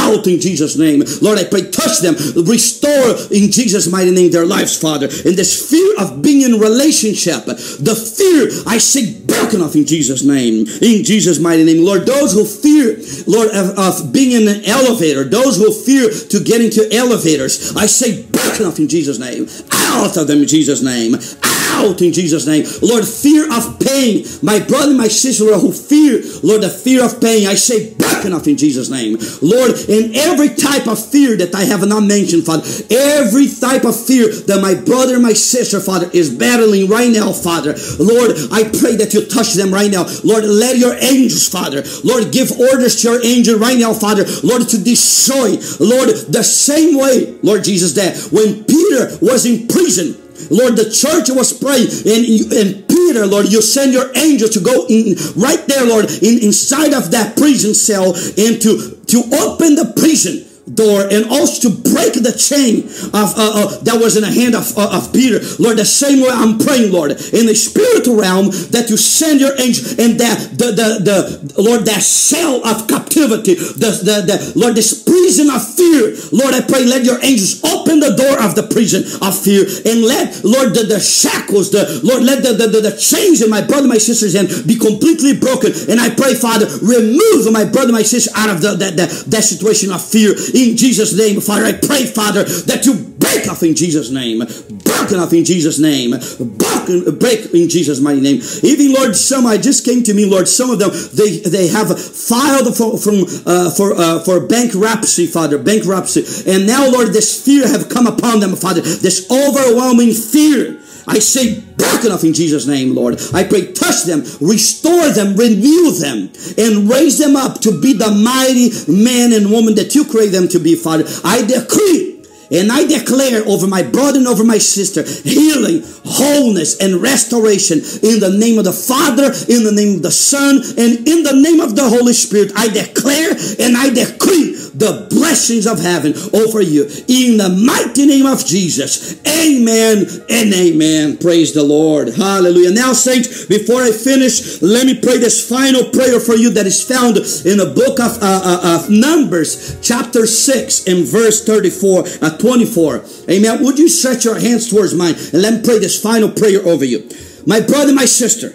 out in Jesus' name. Lord, I pray, touch them, restore in Jesus' mighty name their lives, Father. In this fear of being in relationship, the fear, I say, broken off in Jesus' name. In Jesus' mighty name. Lord, those who fear, Lord, of, of being in an elevator, those who fear to get into elevators, I say, broken off in Jesus' name. Out of them in Jesus' name. Out in Jesus' name. Lord, fear of pain. My brother, my sister, who fear, Lord, the fear of pain, I say, back enough in Jesus' name. Lord, in every type of fear that I have not mentioned, Father, every type of fear that my brother, my sister, Father, is battling right now, Father, Lord, I pray that you touch them right now. Lord, let your angels, Father, Lord, give orders to your angel right now, Father, Lord, to destroy, Lord, the same way, Lord Jesus, that when Peter was in prison, Lord, the church was praying, and, and Peter, Lord, you send your angel to go in right there, Lord, in, inside of that prison cell and to, to open the prison door and also to break the chain of uh, uh, that was in the hand of, uh, of Peter. Lord, the same way I'm praying, Lord, in the spiritual realm that you send your angel and that the the, the Lord that cell of captivity, the, the, the Lord, this prison of fear. Lord, I pray, let your angels open the door of the prison of fear and let Lord the, the shackles, the Lord, let the, the, the, the chains in my brother, my sister's hand be completely broken. And I pray, Father, remove my brother, my sister out of the, that, that, that situation of fear in Jesus' name. Father, I pray, Father, that you break off in Jesus' name. Broken off in Jesus' name. Broken, break in Jesus' mighty name. Even Lord, some I just came to me, Lord. Some of them they they have filed for from uh, for uh, for bankruptcy, Father, bankruptcy, and now, Lord, this fear have come upon them, Father. This overwhelming fear. I say broken off in Jesus' name, Lord. I pray, touch them, restore them, renew them, and raise them up to be the mighty man and woman that you create them to be, Father. I decree and I declare over my brother and over my sister healing, wholeness, and restoration in the name of the Father, in the name of the Son, and in the name of the Holy Spirit. I declare and I decree the blessings of heaven over you in the mighty name of Jesus. Amen and amen. Praise the Lord. Hallelujah. Now, saints, before I finish, let me pray this final prayer for you that is found in the book of, uh, uh, of Numbers, chapter 6, and verse 34. Uh, 24. Amen. Would you stretch your hands towards mine and let me pray this final prayer over you. My brother, my sister,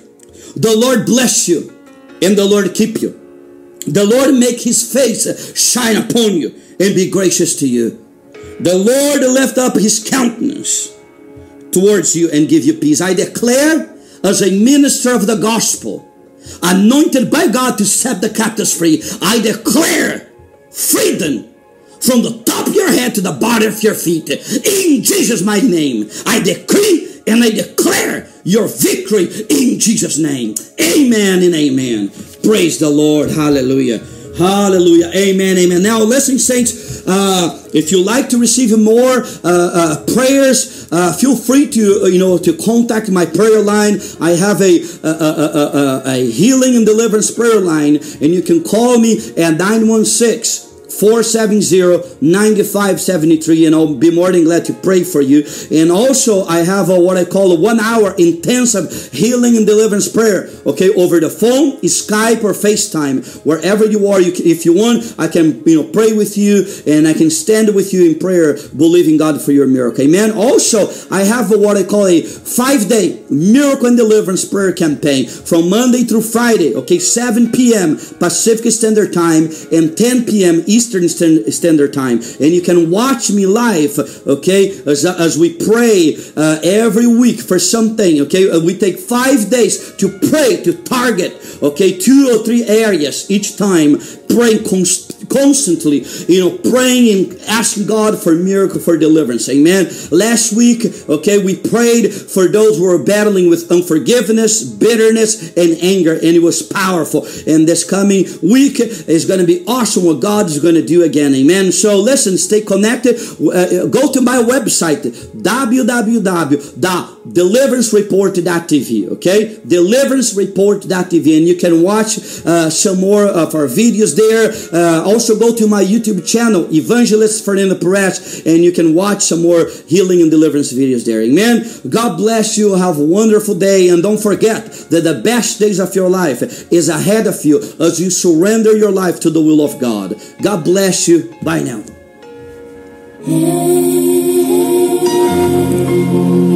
the Lord bless you and the Lord keep you. The Lord make his face shine upon you and be gracious to you. The Lord lift up his countenance towards you and give you peace. I declare as a minister of the gospel anointed by God to set the captives free. I declare freedom from the top of your head to the bottom of your feet. In Jesus' mighty name, I decree and I declare your victory in Jesus' name. Amen and amen. Praise the Lord. Hallelujah. Hallelujah. Amen. Amen. Now, listen, saints, uh, if you like to receive more uh, uh, prayers, uh, feel free to, uh, you know, to contact my prayer line. I have a, a, a, a, healing and deliverance prayer line, and you can call me at 916 470-9573 and I'll be more than glad to pray for you. And also I have a, what I call a one hour intensive healing and deliverance prayer. Okay, over the phone, Skype or FaceTime, wherever you are. You can, if you want, I can you know pray with you and I can stand with you in prayer, believing God for your miracle. Amen. Also, I have a, what I call a five day miracle and deliverance prayer campaign from Monday through Friday. Okay, 7 p.m. Pacific Standard Time and 10 p.m. Eastern Eastern Standard Time. And you can watch me live, okay, as, as we pray uh, every week for something, okay? Uh, we take five days to pray, to target, okay, two or three areas each time, praying constantly constantly, you know, praying and asking God for miracle, for deliverance. Amen. Last week, okay, we prayed for those who are battling with unforgiveness, bitterness, and anger, and it was powerful. And this coming week is going to be awesome what God is going to do again. Amen. So listen, stay connected. Uh, go to my website, www.deliverancereport.tv, okay? Deliverancereport.tv, and you can watch uh, some more of our videos there. Uh, also go to my YouTube channel, Evangelist Fernando Perez, and you can watch some more healing and deliverance videos there. Amen. God bless you. Have a wonderful day. And don't forget that the best days of your life is ahead of you as you surrender your life to the will of God. God bless you. Bye now. Ooh.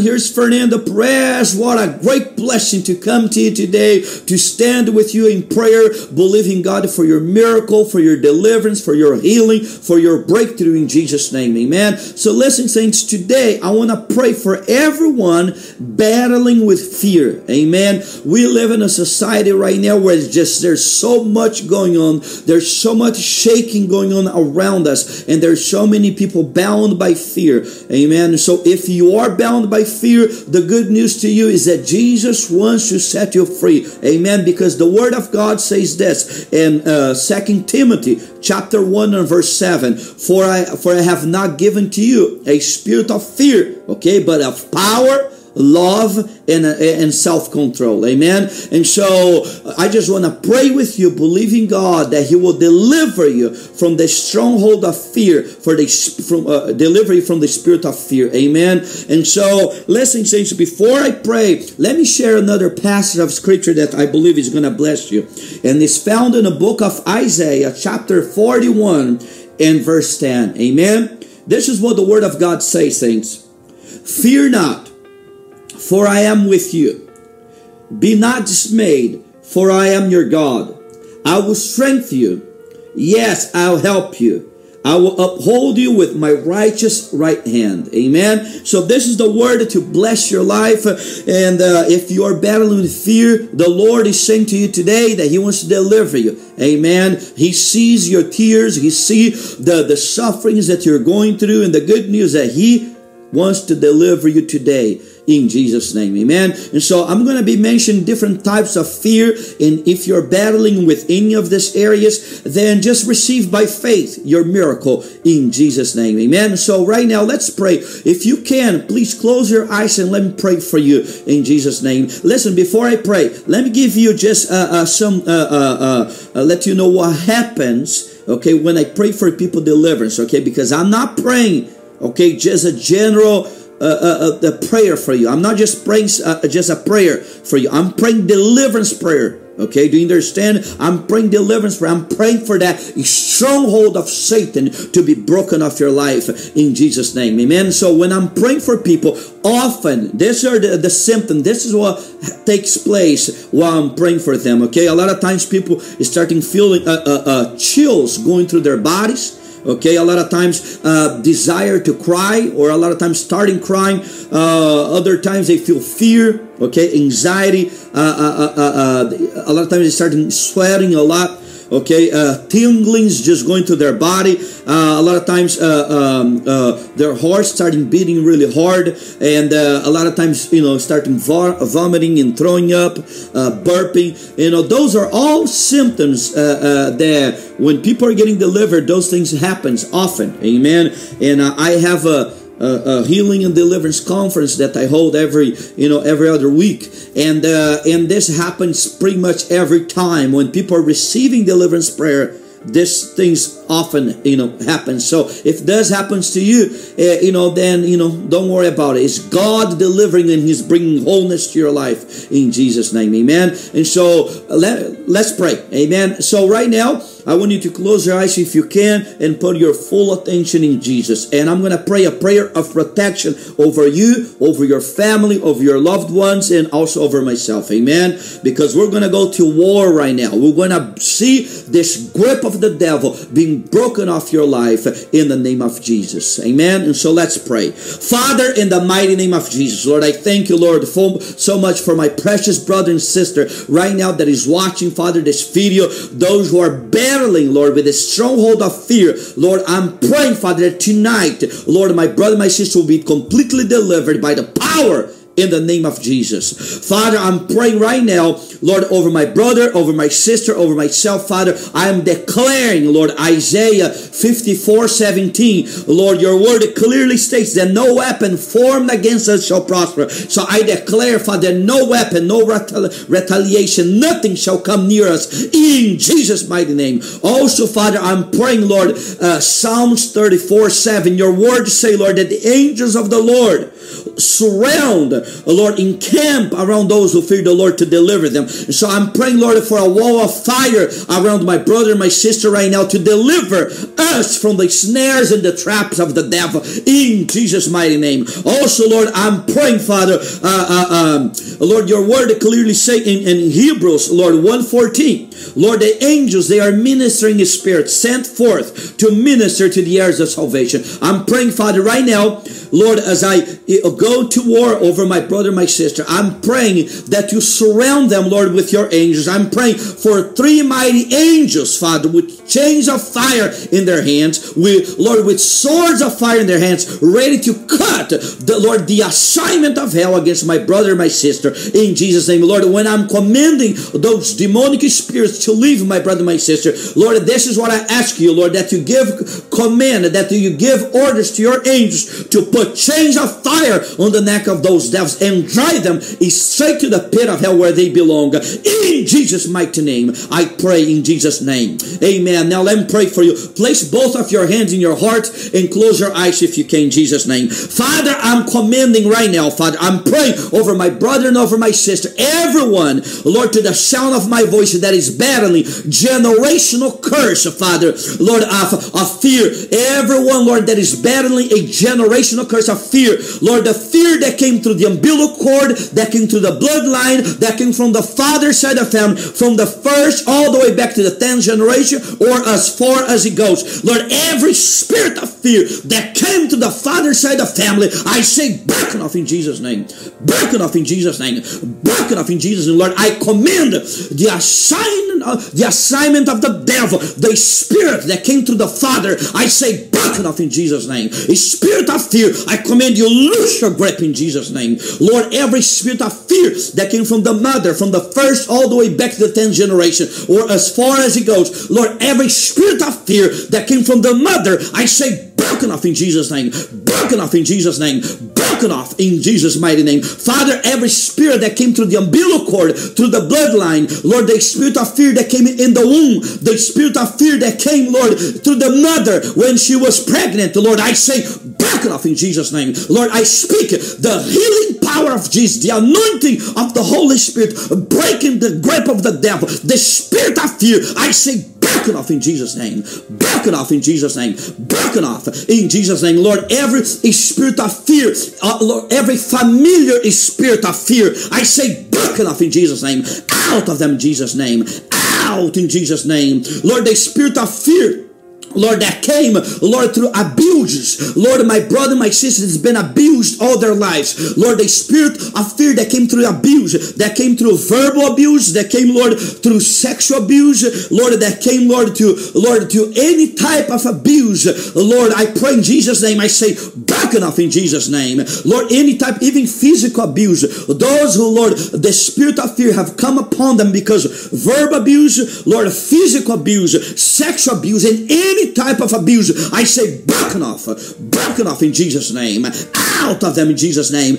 Here's Fernando Perez. What a great blessing to come to you today, to stand with you in prayer, believing God for your miracle, for your deliverance, for your healing, for your breakthrough in Jesus' name. Amen. So listen, saints, today I want to pray for everyone battling with fear. Amen. We live in a society right now where it's just there's so much going on. There's so much shaking going on around us, and there's so many people bound by fear. Amen. So if you are bound by fear, the good news to you is that Jesus wants to set you free. Amen. Because the word of God says this in uh, 2 Timothy chapter 1 and verse 7. For I for I have not given to you a spirit of fear, okay, but of power love and, and self-control. Amen? And so i just want to pray with you believing god that he will deliver you from the stronghold of fear for the from uh, deliver you from the spirit of fear. Amen? And so listen saints before i pray let me share another passage of scripture that i believe is going to bless you. And it's found in the book of isaiah chapter 41 and verse 10 amen? This is what the word of god says saints. Fear not for I am with you. Be not dismayed, for I am your God. I will strengthen you. Yes, I'll help you. I will uphold you with my righteous right hand. Amen. So this is the word to bless your life. And uh, if you are battling with fear, the Lord is saying to you today that He wants to deliver you. Amen. He sees your tears. He sees the, the sufferings that you're going through. And the good news that He wants to deliver you today in Jesus' name. Amen. And so I'm going to be mentioning different types of fear. And if you're battling with any of these areas, then just receive by faith your miracle in Jesus' name. Amen. So right now, let's pray. If you can, please close your eyes and let me pray for you in Jesus' name. Listen, before I pray, let me give you just uh, uh, some, uh, uh, uh let you know what happens, okay, when I pray for people deliverance, okay, because I'm not praying, okay, just a general a, a, prayer for you. I'm not just praying uh, just a prayer for you. I'm praying deliverance prayer Okay, do you understand? I'm praying deliverance prayer. I'm praying for that stronghold of Satan to be broken off your life in Jesus' name. Amen. So when I'm praying for people, often these are the, the symptoms. This is what takes place while I'm praying for them. Okay, a lot of times people starting feeling uh, uh, uh, chills going through their bodies okay a lot of times uh, desire to cry or a lot of times starting crying. Uh, other times they feel fear okay anxiety. Uh, uh, uh, uh a lot of times they start sweating a lot okay? Uh, tinglings just going to their body. Uh, a lot of times uh, um, uh, their heart starting beating really hard and uh, a lot of times you know starting vomiting and throwing up burping. You know those are all symptoms that when people are getting delivered those things happens often. Amen? And i have a a, healing and deliverance conference that I hold every you know every other week, and uh, and this happens pretty much every time when people are receiving deliverance prayer. This things often you know happens. So if this happens to you, uh, you know then you know don't worry about it. It's God delivering and He's bringing wholeness to your life in Jesus' name, Amen. And so let let's pray, Amen. So right now I want you to close your eyes if you can and put your full attention in Jesus. And I'm going to pray a prayer of protection over you, over your family, over your loved ones, and also over myself. Amen. Because we're going to go to war right now. We're going to see this grip of the devil being broken off your life in the name of Jesus. Amen. And so let's pray. Father, in the mighty name of Jesus, Lord, I thank you, Lord, for, so much for my precious brother and sister right now that is watching, Father, this video, those who are battling, Lord, with a stronghold of fear. Lord, I'm praying, Father, tonight, Lord, my brother, my sister will be completely delivered by the power in the name of Jesus. Father, I'm praying right now, Lord, over my brother, over my sister, over myself, Father. I am declaring, Lord, Isaiah 54 17. Lord, your word clearly states that no weapon formed against us shall prosper. So I declare, Father, no weapon, no retaliation, nothing shall come near us in Jesus' mighty name. Also, Father, I'm praying, Lord, uh, Psalms 34 7. Your word say, Lord, that the angels of the Lord surround Lord, encamp around those who fear the Lord to deliver them. So I'm praying, Lord, for a wall of fire around my brother and my sister right now to deliver us from the snares and the traps of the devil in Jesus' mighty name. Also, Lord, I'm praying, Father, uh, uh, um, Lord, your word clearly say in, in Hebrews, Lord, 114, Lord, the angels, they are ministering spirits sent forth to minister to the heirs of salvation. I'm praying, Father, right now, Lord, as I Uh, go to war over my brother, my sister, I'm praying that you surround them, Lord, with your angels. I'm praying for three mighty angels, Father, with chains of fire in their hands, with Lord, with swords of fire in their hands, ready to cut the Lord the assignment of hell against my brother, my sister, in Jesus' name, Lord. When I'm commanding those demonic spirits to leave my brother, my sister, Lord, this is what I ask you, Lord, that you give command, that you give orders to your angels to put put chains of fire on the neck of those devils and drive them straight to the pit of hell where they belong. In Jesus' mighty name, I pray in Jesus' name. Amen. Now let me pray for you. Place both of your hands in your heart and close your eyes if you can, in Jesus' name. Father, I'm commanding right now, Father. I'm praying over my brother and over my sister, everyone, Lord, to the sound of my voice that is battling generational curse, Father, Lord, of, of fear. Everyone, Lord, that is battling a generational curse of fear. Lord, the fear that came through the umbilical cord, that came through the bloodline, that came from the father's side of family, from the first all the way back to the 10th generation, or as far as it goes. Lord, every spirit of fear that came to the father's side of family, I say, broken off in Jesus' name. Broken off in Jesus' name. Broken off in Jesus' name. Lord, I command the assignment, Uh, the assignment of the devil, the spirit that came to the father, I say, broken off in Jesus' name. A spirit of fear, I command you, loose your grip in Jesus' name. Lord, every spirit of fear that came from the mother, from the first all the way back to the 10th generation, or as far as it goes, Lord, every spirit of fear that came from the mother, I say, broken off in Jesus' name, broken off in Jesus' name, broken off in Jesus' mighty name. Father, every spirit that came through the umbilical cord, through the bloodline, Lord, the spirit of fear that came in the womb, the spirit of fear that came, Lord, through the mother when she was pregnant, Lord, I say, broken off in Jesus' name. Lord, I speak the healing power power of Jesus, the anointing of the Holy Spirit, breaking the grip of the devil, the spirit of fear. I say, broken off in Jesus' name. Broken off in Jesus' name. Broken off in Jesus' name. Lord, every spirit of fear, uh, Lord, every familiar spirit of fear, I say, broken off in Jesus' name. Out of them, Jesus' name. Out in Jesus' name. Lord, the spirit of fear Lord, that came, Lord, through abuses. Lord, my brother, my sister has been abused all their lives. Lord, the spirit of fear that came through abuse, that came through verbal abuse, that came, Lord, through sexual abuse, Lord, that came, Lord, to, Lord, to any type of abuse. Lord, I pray in Jesus' name, I say, enough in Jesus' name. Lord, any type, even physical abuse, those who, Lord, the spirit of fear have come upon them because verbal abuse, Lord, physical abuse, sexual abuse, and any any type of abuse, I say broken off, broken off in Jesus' name, out of them in Jesus' name,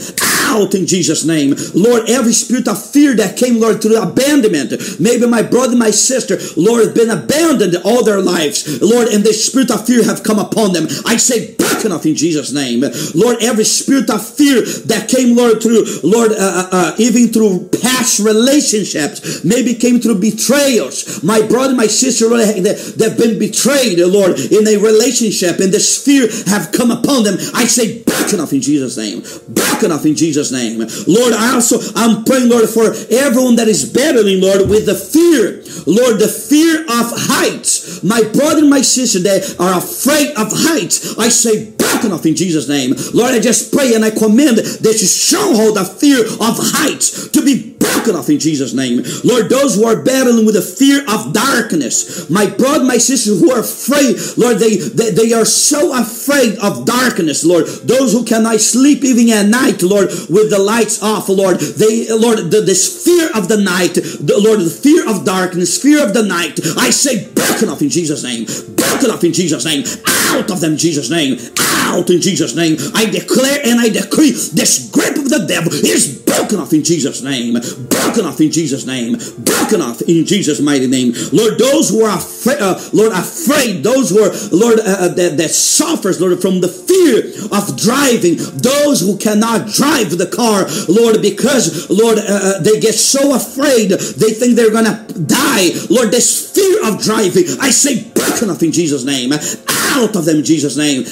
out in Jesus' name. Lord, every spirit of fear that came, Lord, through abandonment, maybe my brother, my sister, Lord, have been abandoned all their lives, Lord, and the spirit of fear have come upon them. I say broken off in Jesus' name. Lord, every spirit of fear that came, Lord, through, Lord, uh, uh, uh even through past relationships, maybe came through betrayals. My brother, my sister, Lord, they've been betrayed, Lord, in a relationship, and this fear have come upon them. I say, back enough in Jesus' name. Back enough in Jesus' name. Lord, I also, I'm praying, Lord, for everyone that is battling, Lord, with the fear. Lord, the fear of heights. My brother and my sister, they are afraid of heights. I say, enough in Jesus' name. Lord, I just pray and I command that you stronghold the fear of heights to be broken off in Jesus' name. Lord, those who are battling with the fear of darkness, my brother, my sister who are afraid, Lord, they, they, they are so afraid of darkness, Lord. Those who cannot sleep even at night, Lord, with the lights off, Lord. They, Lord, the, this fear of the night, the, Lord, the fear of darkness, fear of the night, I say broken off in Jesus' name. Broken off in Jesus' name. Out of them, Jesus' name. Out in Jesus' name. I declare and I decree this grip of the devil is broken off in Jesus' name. Broken off in Jesus' name. Broken off in Jesus' mighty name. Lord, those who are afraid, uh, Lord, afraid, those who are, Lord, uh, uh, that, that suffers, Lord, from the fear of driving, those who cannot drive the car, Lord, because, Lord, uh, uh they get so afraid, they think they're to die. Lord, this fear of driving, I say, broken off in Jesus' name. Out of them Jesus' name.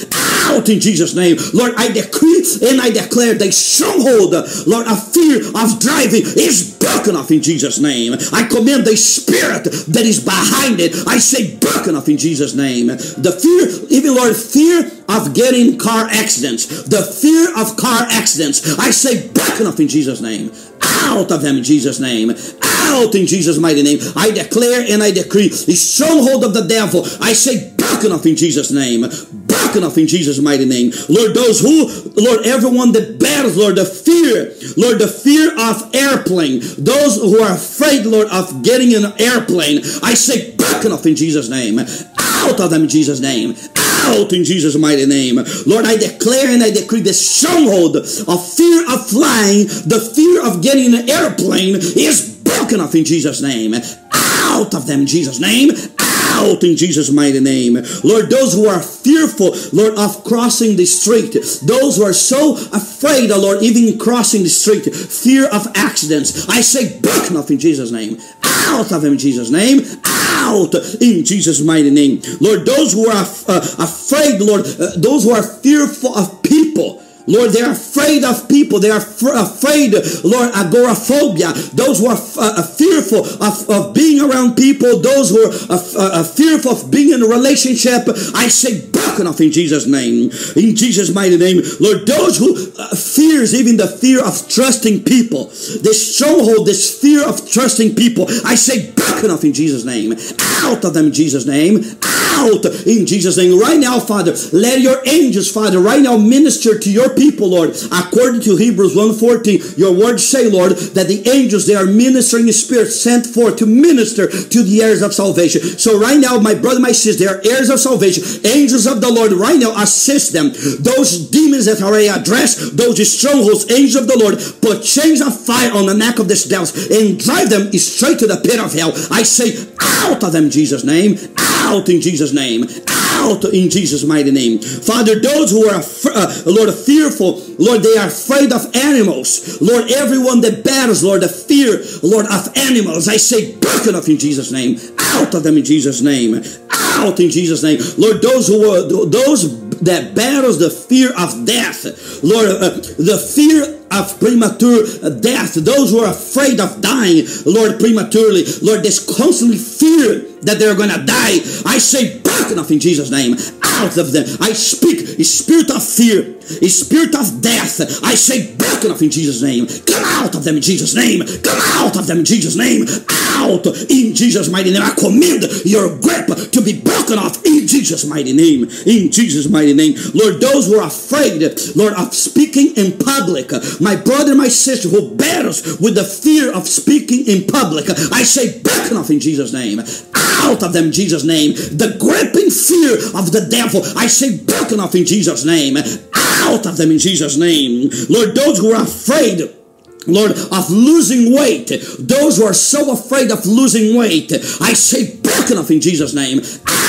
Out in Jesus' name. Lord, I decree and I declare the stronghold, Lord, of fear of driving is broken off in Jesus' name. I command the spirit that is behind it. I say broken off in Jesus' name. The fear, even Lord, fear of getting car accidents. The fear of car accidents. I say broken off in Jesus' name. Out of them in Jesus' name. Out in Jesus' mighty name. I declare and I decree the stronghold of the devil. I say broken off in Jesus' name broken off in Jesus' mighty name. Lord, those who, Lord, everyone that bears, Lord, the fear, Lord, the fear of airplane, those who are afraid, Lord, of getting an airplane, I say broken off in Jesus' name. Out of them in Jesus' name out in Jesus' mighty name. Lord, I declare and I decree the stronghold of fear of flying, the fear of getting an airplane is broken off in Jesus' name. Out of them in Jesus' name out in Jesus' mighty name. Lord, those who are fearful, Lord, of crossing the street, those who are so afraid, oh Lord, even crossing the street, fear of accidents, I say, broken off in Jesus' name. Out of him in Jesus' name. Out in Jesus' mighty name. Lord, those who are uh, afraid, Lord, uh, those who are fearful of people, Lord, they're afraid of people. They are afraid, Lord, agoraphobia. Those who are uh, fearful of, of being around people, those who are uh, uh, fearful of being in a relationship, I say, broken off in Jesus' name. In Jesus' mighty name. Lord, those who uh, fears even the fear of trusting people, this stronghold, this fear of trusting people, I say, broken off in Jesus' name. Out of them in Jesus' name. In Jesus' name. Right now, Father, let your angels, Father, right now minister to your people, Lord. According to Hebrews 1.14, your words say, Lord, that the angels, they are ministering spirits sent forth to minister to the heirs of salvation. So right now, my brother, my sister, they are heirs of salvation. Angels of the Lord right now assist them. Those demons that are addressed, those strongholds, angels of the Lord, put chains of fire on the neck of these devils and drive them straight to the pit of hell. I say, out of them, Jesus' name. Out in Jesus' name. Out in Jesus' mighty name. Father, those who are, uh, Lord, fearful, Lord, they are afraid of animals. Lord, everyone that battles, Lord, the fear, Lord, of animals, I say, broken off in Jesus' name. Out of them in Jesus' name. Out in Jesus' name. Lord, those who are, those that battles the fear of death, Lord, uh, the fear of premature death, those who are afraid of dying, Lord, prematurely, Lord, this constantly fear that they're gonna die. I say, broken off in Jesus' name, out of them. I speak a spirit of fear, a spirit of death. I say, broken off in Jesus' name. Come out of them in Jesus' name. Come out of them in Jesus' name. Out in Jesus' mighty name. I command your grip to be broken off in Jesus' mighty name. In Jesus' mighty name. Lord, those who are afraid, Lord, of speaking in public, my brother, my sister who battles with the fear of speaking in public, I say, broken off in Jesus' name out of them in Jesus' name. The gripping fear of the devil, I say, broken off in Jesus' name. Out of them in Jesus' name. Lord, those who are afraid, Lord, of losing weight, those who are so afraid of losing weight, I say, broken off in Jesus' name.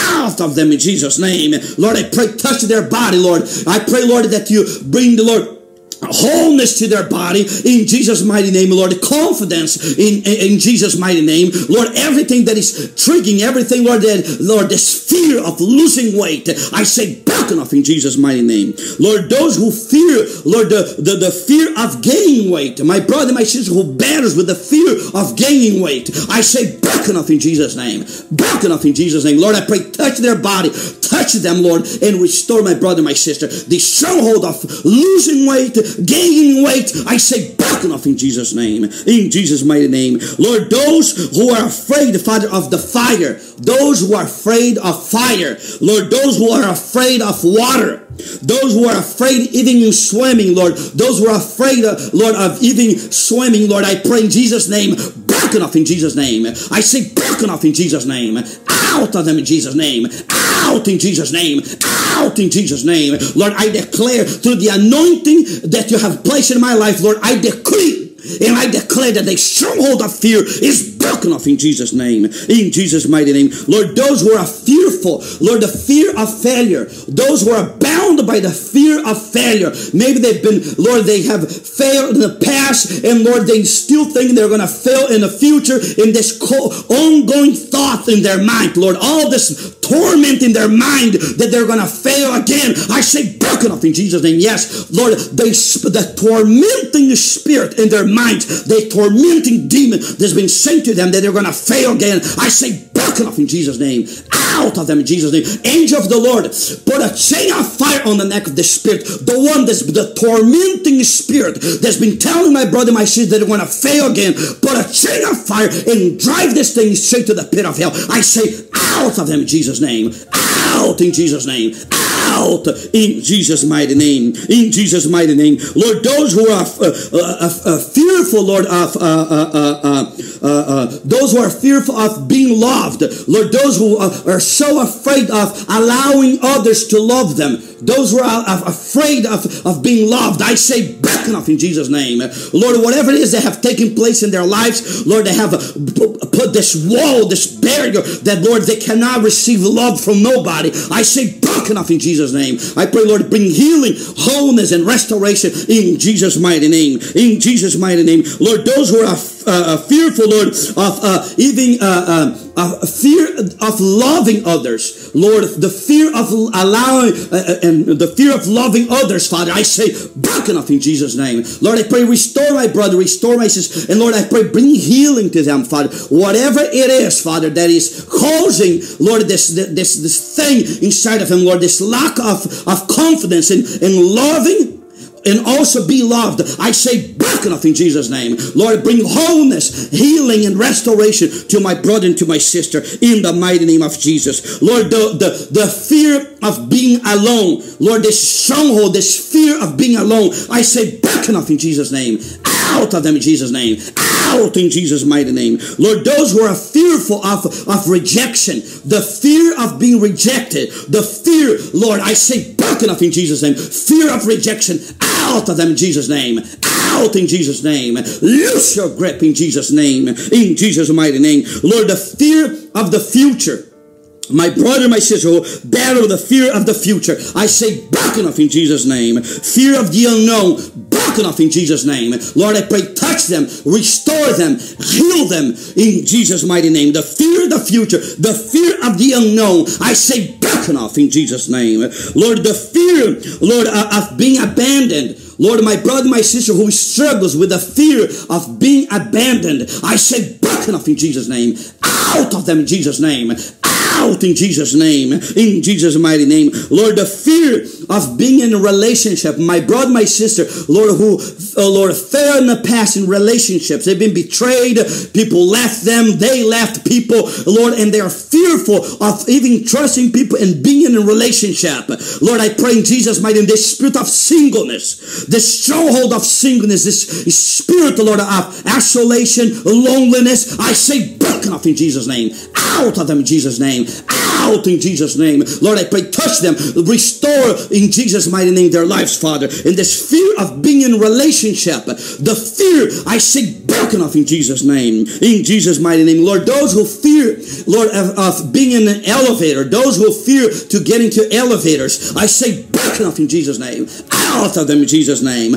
Out of them in Jesus' name. Lord, I pray, touch their body, Lord. I pray, Lord, that you bring the Lord wholeness to their body in Jesus' mighty name, Lord. Confidence in, in, in, Jesus' mighty name, Lord. Everything that is triggering, everything, Lord, that, Lord, this fear of losing weight, I say, broken off in Jesus' mighty name. Lord, those who fear, Lord, the, the, the fear of gaining weight, my brother, my sister who battles with the fear of gaining weight, I say, broken off in Jesus' name. Broken off in Jesus' name. Lord, I pray, touch their body, touch them, Lord, and restore my brother, my sister. The stronghold of losing weight, gaining weight, I say, broken off in Jesus' name. In Jesus' mighty name. Lord, those who are afraid, Father, of the fire, those who are afraid of fire, Lord, those who are afraid of water, those who are afraid even in swimming, Lord, those who are afraid, of, Lord, of even swimming, Lord, I pray in Jesus' name, broken off in Jesus' name. I say broken off in Jesus' name. Out of them in Jesus' name. Out in Jesus' name. Out in Jesus' name. Lord, I declare through the anointing that you have placed in my life, Lord, I decree and I declare that the stronghold of fear is broken off in Jesus' name. In Jesus' mighty name. Lord, those who are fearful, Lord, the fear of failure, those who are bound by the fear of failure. Maybe they've been, Lord, they have failed in the past, and Lord, they still think they're going to fail in the future in this ongoing thought in their mind, Lord. All this torment in their mind that they're going to fail again. I say broken off in Jesus' name. Yes, Lord, they, the tormenting spirit in their minds, the tormenting demon that's been sent to them that they're going to fail again. I say broken off in Jesus' name. Out of them in Jesus' name. Angel of the Lord, put a chain of fire on the neck of the spirit. The one that's the tormenting spirit that's been telling my brother, my sister that they're going to fail again. Put a chain of fire and drive this thing straight to the pit of hell. I say out of them in Jesus' name. Out in Jesus' name out in Jesus' mighty name. In Jesus' mighty name. Lord, those who are uh, uh, uh, uh fearful, Lord, of uh, uh, those who are fearful of being loved, Lord, those who are so afraid of allowing others to love them, those who are afraid of, of being loved, I say, back off in Jesus' name. Lord, whatever it is that have taken place in their lives, Lord, they have put this wall, this barrier that, Lord, they cannot receive love from nobody. I say, broken off in Jesus' name. I pray, Lord, bring healing, wholeness, and restoration in Jesus' mighty name. In Jesus' mighty name. Lord, those who are uh, fearful, Lord, of uh, even uh, uh, fear of loving others, Lord, the fear of allowing uh, uh, and the fear of loving others, Father, I say, broken off in Jesus' name. Lord, I pray, restore my brother, restore my sister, and Lord, I pray, bring healing to them, Father. Whatever it is, Father, that is causing, Lord, this this this thing inside of him, Lord, this lack of, of confidence in, in loving and also be loved. I say back enough in Jesus' name. Lord, bring wholeness, healing, and restoration to my brother and to my sister in the mighty name of Jesus. Lord, the, the, the fear of being alone, Lord, this stronghold, this fear of being alone, I say back enough in Jesus' name. Out of them in Jesus' name. In Jesus' mighty name. Lord, those who are fearful of, of rejection, the fear of being rejected, the fear, Lord, I say back enough in Jesus' name. Fear of rejection out of them in Jesus' name. Out in Jesus' name. Loose your grip in Jesus' name. In Jesus' mighty name. Lord, the fear of the future my brother, my sister, who battle the fear of the future, I say back enough in Jesus' name. Fear of the unknown, enough in Jesus' name. Lord, I pray, touch them, restore them, heal them in Jesus' mighty name. The fear of the future, the fear of the unknown, I say back enough in Jesus' name. Lord, the fear, Lord, uh, of being abandoned, Lord, my brother, my sister who struggles with the fear of being abandoned, I say, back enough in Jesus' name. Out of them in Jesus' name out in Jesus' name, in Jesus' mighty name. Lord, the fear of being in a relationship, my brother, my sister, Lord, who, uh, Lord, fell in the past in relationships. They've been betrayed. People left them. They left people, Lord, and they are fearful of even trusting people and being in a relationship. Lord, I pray in Jesus' mighty name, this spirit of singleness, this stronghold of singleness, this spirit, Lord, of isolation, loneliness, I say, broken off in Jesus' name. Out of them in Jesus' name out in Jesus' name. Lord, I pray, touch them, restore in Jesus' mighty name their lives, Father. In this fear of being in relationship, the fear I say broken off in Jesus' name. In Jesus' mighty name. Lord, those who fear, Lord, of, of being in an elevator, those who fear to get into elevators, I say broken off in Jesus' name. Out of them in Jesus' name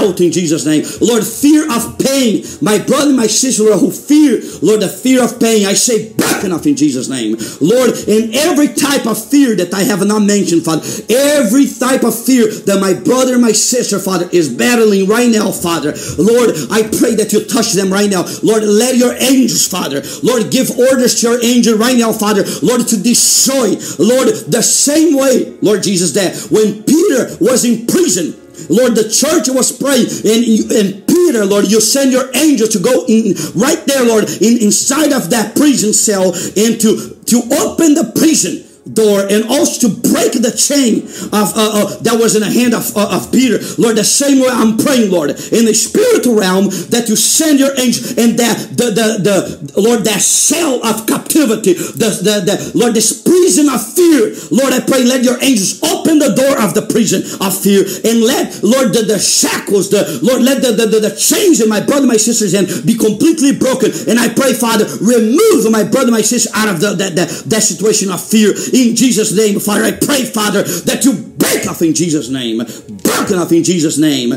in Jesus' name. Lord, fear of pain. My brother, my sister who fear, Lord, the fear of pain, I say back enough in Jesus' name. Lord, in every type of fear that I have not mentioned, Father, every type of fear that my brother, my sister, Father, is battling right now, Father. Lord, I pray that you touch them right now. Lord, let your angels, Father, Lord, give orders to your angel right now, Father, Lord, to destroy, Lord, the same way, Lord Jesus, that when Peter was in prison, Lord, the church was praying, and, and Peter, Lord, you send your angel to go in right there, Lord, in, inside of that prison cell and to, to open the prison door and also to break the chain of uh, uh, that was in the hand of, uh, of Peter. Lord, the same way I'm praying, Lord, in the spiritual realm that you send your angel and that the, the, the Lord, that cell of captivity, the, the, the Lord, this prison of fear. Lord, I pray, let your angels open the door of the prison of fear and let, Lord, the, the shackles, the Lord, let the, the, the, the chains in my brother, my sister's hand be completely broken. And I pray, Father, remove my brother, my sister out of the, that, that, that situation of fear in Jesus' name, Father. I pray, Father, that you break off in Jesus' name, broken off in Jesus' name,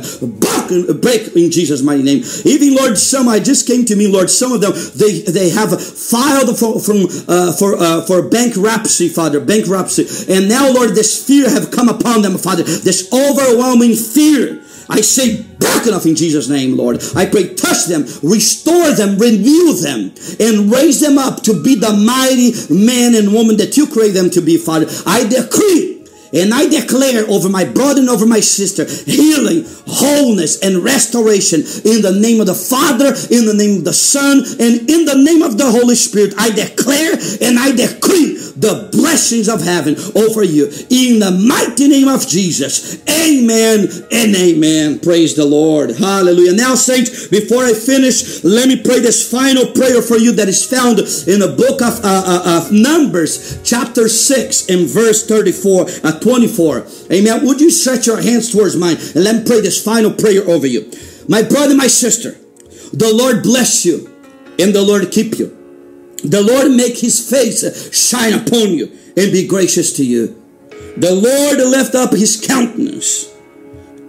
break in Jesus' mighty name. Even Lord, some I just came to me, Lord. Some of them they they have filed for from uh, for uh, for bankruptcy, Father, bankruptcy, and now Lord, this fear have come upon them, Father. This overwhelming fear. I say back enough in Jesus' name, Lord. I pray, touch them, restore them, renew them, and raise them up to be the mighty man and woman that you create them to be, Father. I decree and I declare over my brother and over my sister healing, wholeness, and restoration in the name of the Father, in the name of the Son, and in the name of the Holy Spirit. I declare and I decree the blessings of heaven over you in the mighty name of Jesus. Amen and amen. Praise the Lord. Hallelujah. Now, saints, before I finish, let me pray this final prayer for you that is found in the book of, uh, uh, of Numbers, chapter 6, and verse 34. Uh, 24. Amen. Would you stretch your hands towards mine and let me pray this final prayer over you? My brother, my sister, the Lord bless you and the Lord keep you. The Lord make his face shine upon you and be gracious to you. The Lord lift up his countenance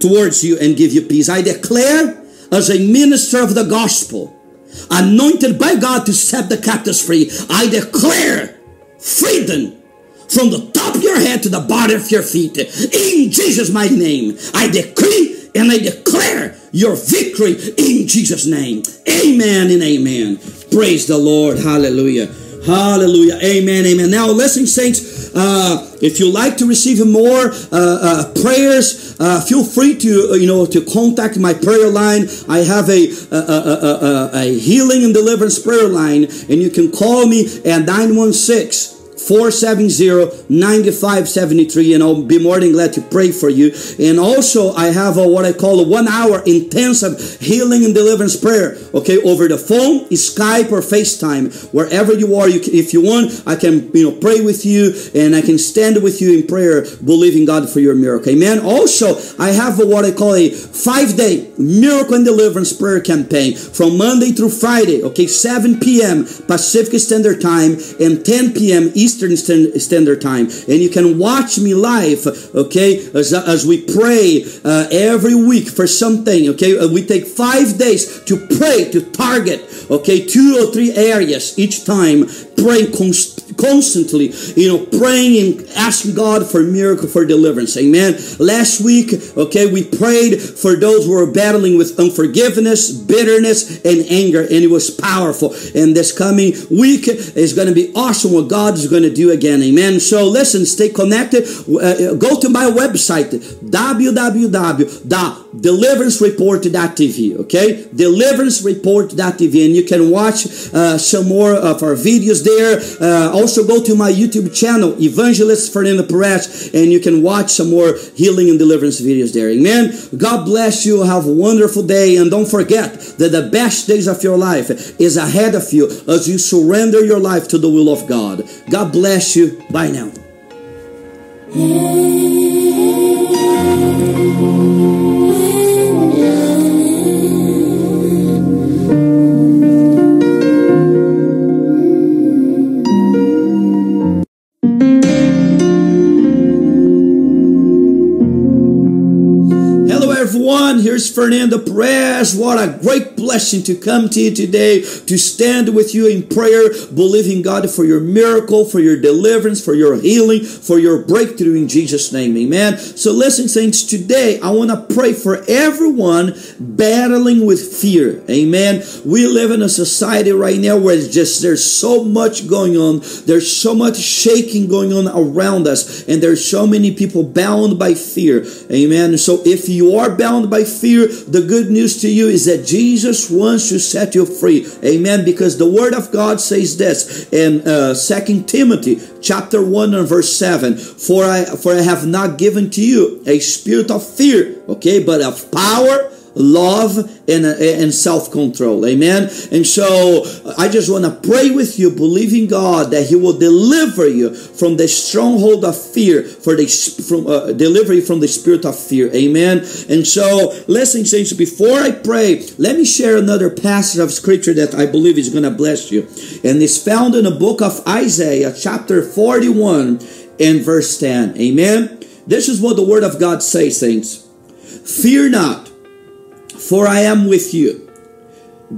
towards you and give you peace. I declare as a minister of the gospel, anointed by God to set the captives free, I declare freedom from the top of your head to the bottom of your feet. In Jesus' mighty name, I decree and I declare your victory in Jesus' name. Amen and amen. Praise the Lord. Hallelujah. Hallelujah. Amen. Amen. Now, listen, saints, uh, if you like to receive more uh, uh, prayers, uh, feel free to, uh, you know, to contact my prayer line. I have a, a, a, a, healing and deliverance prayer line, and you can call me at 916 470-9573 and I'll be more than glad to pray for you. And also I have a, what I call a one hour intensive healing and deliverance prayer. Okay, over the phone, Skype or FaceTime, wherever you are. You can, if you want, I can you know pray with you and I can stand with you in prayer, believing God for your miracle. Amen. Also, I have a, what I call a five day miracle and deliverance prayer campaign from Monday through Friday. Okay, 7 p.m. Pacific Standard Time and 10 p.m. Eastern Eastern Standard Time. And you can watch me live, okay, as, as we pray uh, every week for something, okay? Uh, we take five days to pray, to target, okay, two or three areas each time, praying const- constantly, you know, praying and asking God for miracle, for deliverance. Amen. Last week, okay, we prayed for those who are battling with unforgiveness, bitterness, and anger, and it was powerful. And this coming week is going to be awesome what God is going to do again. Amen. So listen, stay connected. Uh, go to my website, www.deliverancereport.tv. Okay, deliverancereport.tv, and you can watch uh, some more of our videos there. Uh, also, go to my YouTube channel, Evangelist Fernando Perez, and you can watch some more healing and deliverance videos there. Amen. God bless you. Have a wonderful day, and don't forget that the best days of your life is ahead of you as you surrender your life to the will of God. God bless you. Bye now. Everyone. Here's Fernando Perez. What a great blessing to come to you today to stand with you in prayer, believing God for your miracle, for your deliverance, for your healing, for your breakthrough in Jesus' name. Amen. So, listen, saints, today I want to pray for everyone battling with fear. Amen. We live in a society right now where it's just there's so much going on, there's so much shaking going on around us, and there's so many people bound by fear. Amen. So, if you are bound by fear, the good news to you is that Jesus wants to set you free. Amen. Because the word of God says this in uh, 2 Timothy chapter 1 and verse 7. For I for I have not given to you a spirit of fear, okay, but of power love and, and self-control. Amen? And so i just want to pray with you believing god that he will deliver you from the stronghold of fear for the from uh, deliver you from the spirit of fear. Amen? And so listen saints before i pray let me share another passage of scripture that i believe is going to bless you. And it's found in the book of isaiah chapter 41 and verse 10 amen? This is what the word of god says saints. Fear not for I am with you.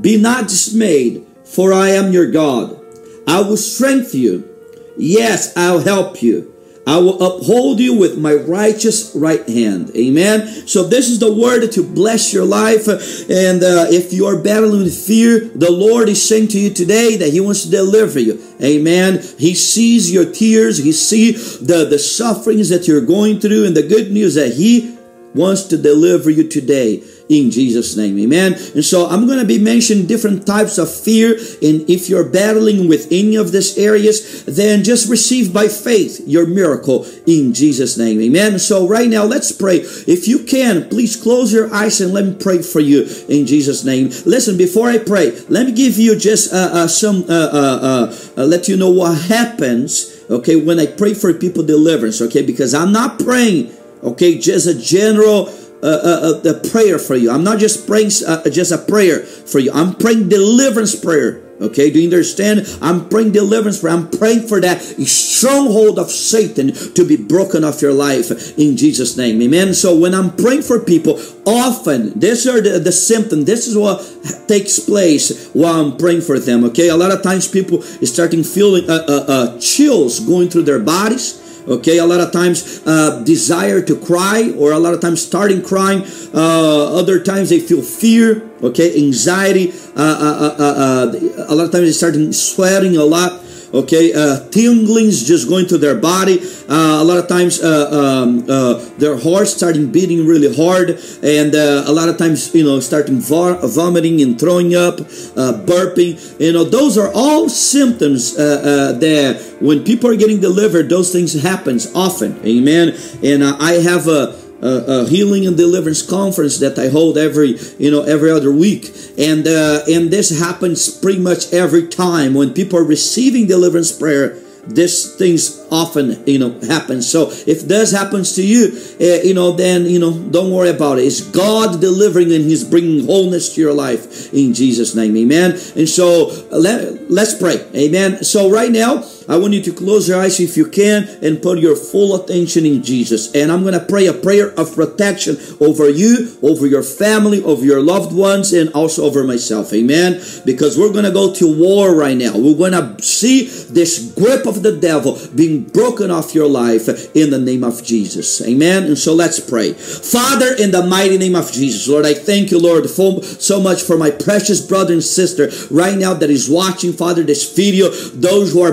Be not dismayed, for I am your God. I will strengthen you. Yes, I'll help you. I will uphold you with my righteous right hand. Amen. So this is the word to bless your life. And uh, if you are battling with fear, the Lord is saying to you today that He wants to deliver you. Amen. He sees your tears. He sees the, the sufferings that you're going through. And the good news that He wants to deliver you today in Jesus' name. Amen. And so I'm going to be mentioning different types of fear. And if you're battling with any of these areas, then just receive by faith your miracle in Jesus' name. Amen. So right now, let's pray. If you can, please close your eyes and let me pray for you in Jesus' name. Listen, before I pray, let me give you just uh, uh, some, uh, uh, uh let you know what happens, okay, when I pray for people deliverance, okay, because I'm not praying, okay, just a general a, a, prayer for you. I'm not just praying uh, just a prayer for you. I'm praying deliverance prayer. Okay, do you understand? I'm praying deliverance prayer. I'm praying for that stronghold of Satan to be broken off your life in Jesus' name. Amen. So when I'm praying for people, often these are the, the symptoms. This is what takes place while I'm praying for them. Okay, a lot of times people starting feeling uh, uh, uh, chills going through their bodies okay a lot of times uh, desire to cry or a lot of times starting crying. Uh, other times they feel fear okay anxiety. Uh, uh, uh, uh a lot of times they start sweating a lot okay uh, tinglings just going to their body. Uh, a lot of times uh, um, uh, their heart starting beating really hard and uh, a lot of times you know starting vomiting and throwing up uh, burping. You know those are all symptoms uh, that when people are getting delivered those things happens often. Amen? And i have a a, a, healing and deliverance conference that I hold every you know every other week, and uh, and this happens pretty much every time when people are receiving deliverance prayer. This things often you know happen. So if this happens to you, uh, you know then you know don't worry about it. It's God delivering and He's bringing wholeness to your life in Jesus' name, Amen. And so let let's pray, Amen. So right now I want you to close your eyes if you can and put your full attention in Jesus. And I'm going to pray a prayer of protection over you, over your family, over your loved ones, and also over myself. Amen. Because we're going to go to war right now. We're going to see this grip of the devil being broken off your life in the name of Jesus. Amen. And so let's pray. Father, in the mighty name of Jesus, Lord, I thank you, Lord, for, so much for my precious brother and sister right now that is watching, Father, this video. Those who are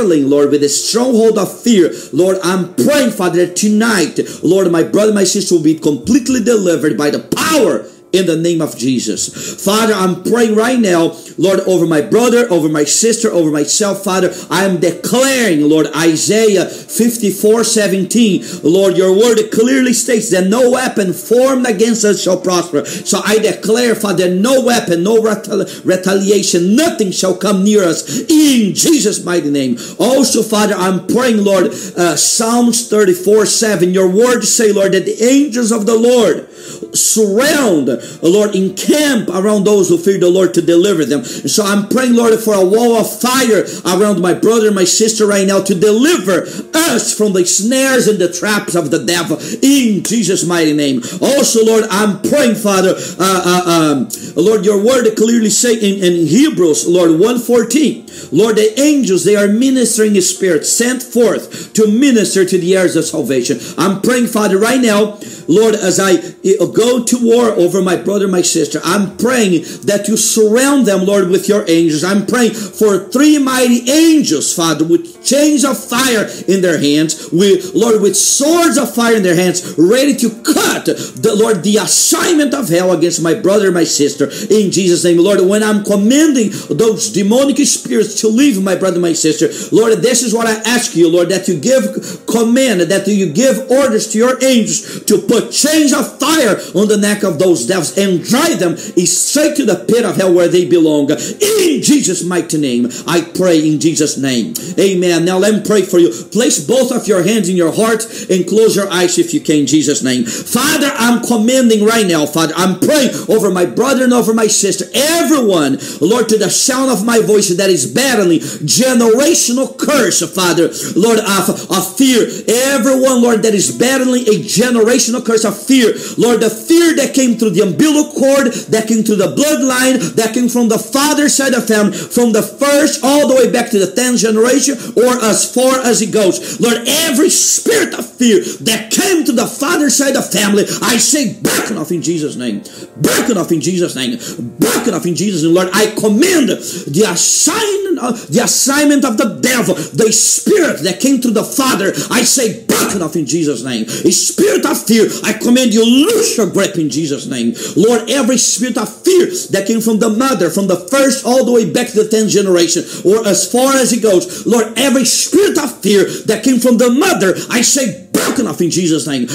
Lord, with a stronghold of fear. Lord, I'm praying, Father, tonight, Lord, my brother, my sister will be completely delivered by the power in the name of Jesus. Father, I'm praying right now, Lord, over my brother, over my sister, over myself, Father. I am declaring, Lord, Isaiah 54 17. Lord, your word clearly states that no weapon formed against us shall prosper. So I declare, Father, no weapon, no retaliation, nothing shall come near us in Jesus' mighty name. Also, Father, I'm praying, Lord, uh, Psalms 34 7. Your word say, Lord, that the angels of the Lord surround Lord, encamp around those who fear the Lord to deliver them. So I'm praying, Lord, for a wall of fire around my brother and my sister right now to deliver us from the snares and the traps of the devil in Jesus' mighty name. Also, Lord, I'm praying, Father, uh, uh, um, Lord, your word clearly say in, in Hebrews, Lord, 114, Lord, the angels, they are ministering spirit sent forth to minister to the heirs of salvation. I'm praying, Father, right now, Lord, as I eh, go to war over my brother, my sister, I'm praying that you surround them, Lord, with your angels. I'm praying for three mighty angels, Father, with chains of fire in their hands, with Lord, with swords of fire in their hands, ready to cut the Lord the assignment of hell against my brother, my sister, in Jesus' name, Lord. When I'm commanding those demonic spirits to leave my brother, my sister, Lord, this is what I ask you, Lord, that you give command, that you give orders to your angels to put chains of fire on the neck of those devils and drive them straight to the pit of hell where they belong. In Jesus' mighty name, I pray in Jesus' name. Amen. Now let me pray for you. Place both of your hands in your heart and close your eyes if you can, in Jesus' name. Father, I'm commanding right now, Father. I'm praying over my brother and over my sister. Everyone, Lord, to the sound of my voice that is battling generational curse, Father, Lord, of, of fear. Everyone, Lord, that is battling a generational curse of fear. Lord, the fear that came through the umbilical cord, that came through the bloodline, that came from the father's side of family, from the first all the way back to the 10th generation, or as far as it goes. Lord, every spirit of fear that came to the father's side of family, I say, back off in Jesus' name. Back off in Jesus' name. Back off in Jesus' name. Lord, I command the assignment, the assignment of the devil, the spirit that came to the father, I say, back off in Jesus' name. A spirit of fear, I command you, loose your grip in Jesus' name. Lord, every spirit of fear that came from the mother, from the first all the way back to the 10th generation, or as far as it goes, Lord, every spirit of fear that came from the mother, I say, broken off in Jesus' name,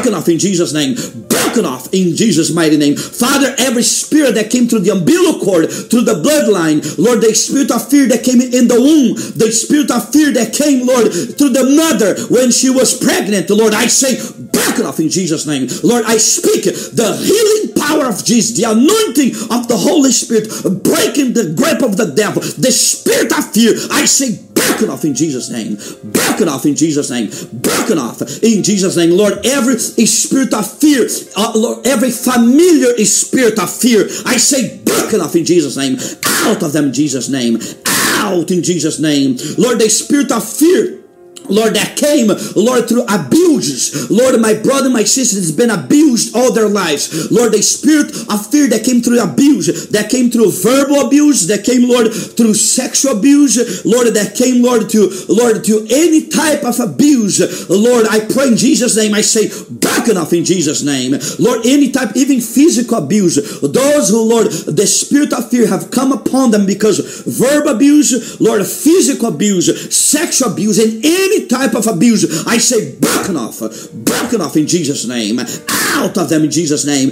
broken off in Jesus' name, broken off in Jesus' mighty name. Father, every spirit that came through the umbilical cord, through the bloodline, Lord, the spirit of fear that came in the womb, the spirit of fear that came, Lord, through the mother when she was pregnant, Lord, I say, broken off in Jesus' name. Lord, I speak the healing power of Jesus, the anointing of the Holy Spirit, breaking the grip of the devil, the spirit of fear. I say, broken off in Jesus' name. Broken off in Jesus' name. Broken off in Jesus' name. Lord, every spirit of fear, uh, Lord, every familiar spirit of fear, I say, broken off in Jesus' name. Out of them Jesus' name. Out in Jesus' name. Lord, the spirit of fear Lord, that came, Lord, through abuses. Lord, my brother, my sister has been abused all their lives. Lord, the spirit of fear that came through abuse, that came through verbal abuse, that came, Lord, through sexual abuse, Lord, that came, Lord, to, Lord, to any type of abuse. Lord, I pray in Jesus' name, I say, back enough in Jesus' name. Lord, any type, even physical abuse. Those who, Lord, the spirit of fear have come upon them because verbal abuse, Lord, physical abuse, sexual abuse, and any type of abuse, I say broken off, broken off in Jesus' name out of them in Jesus' name.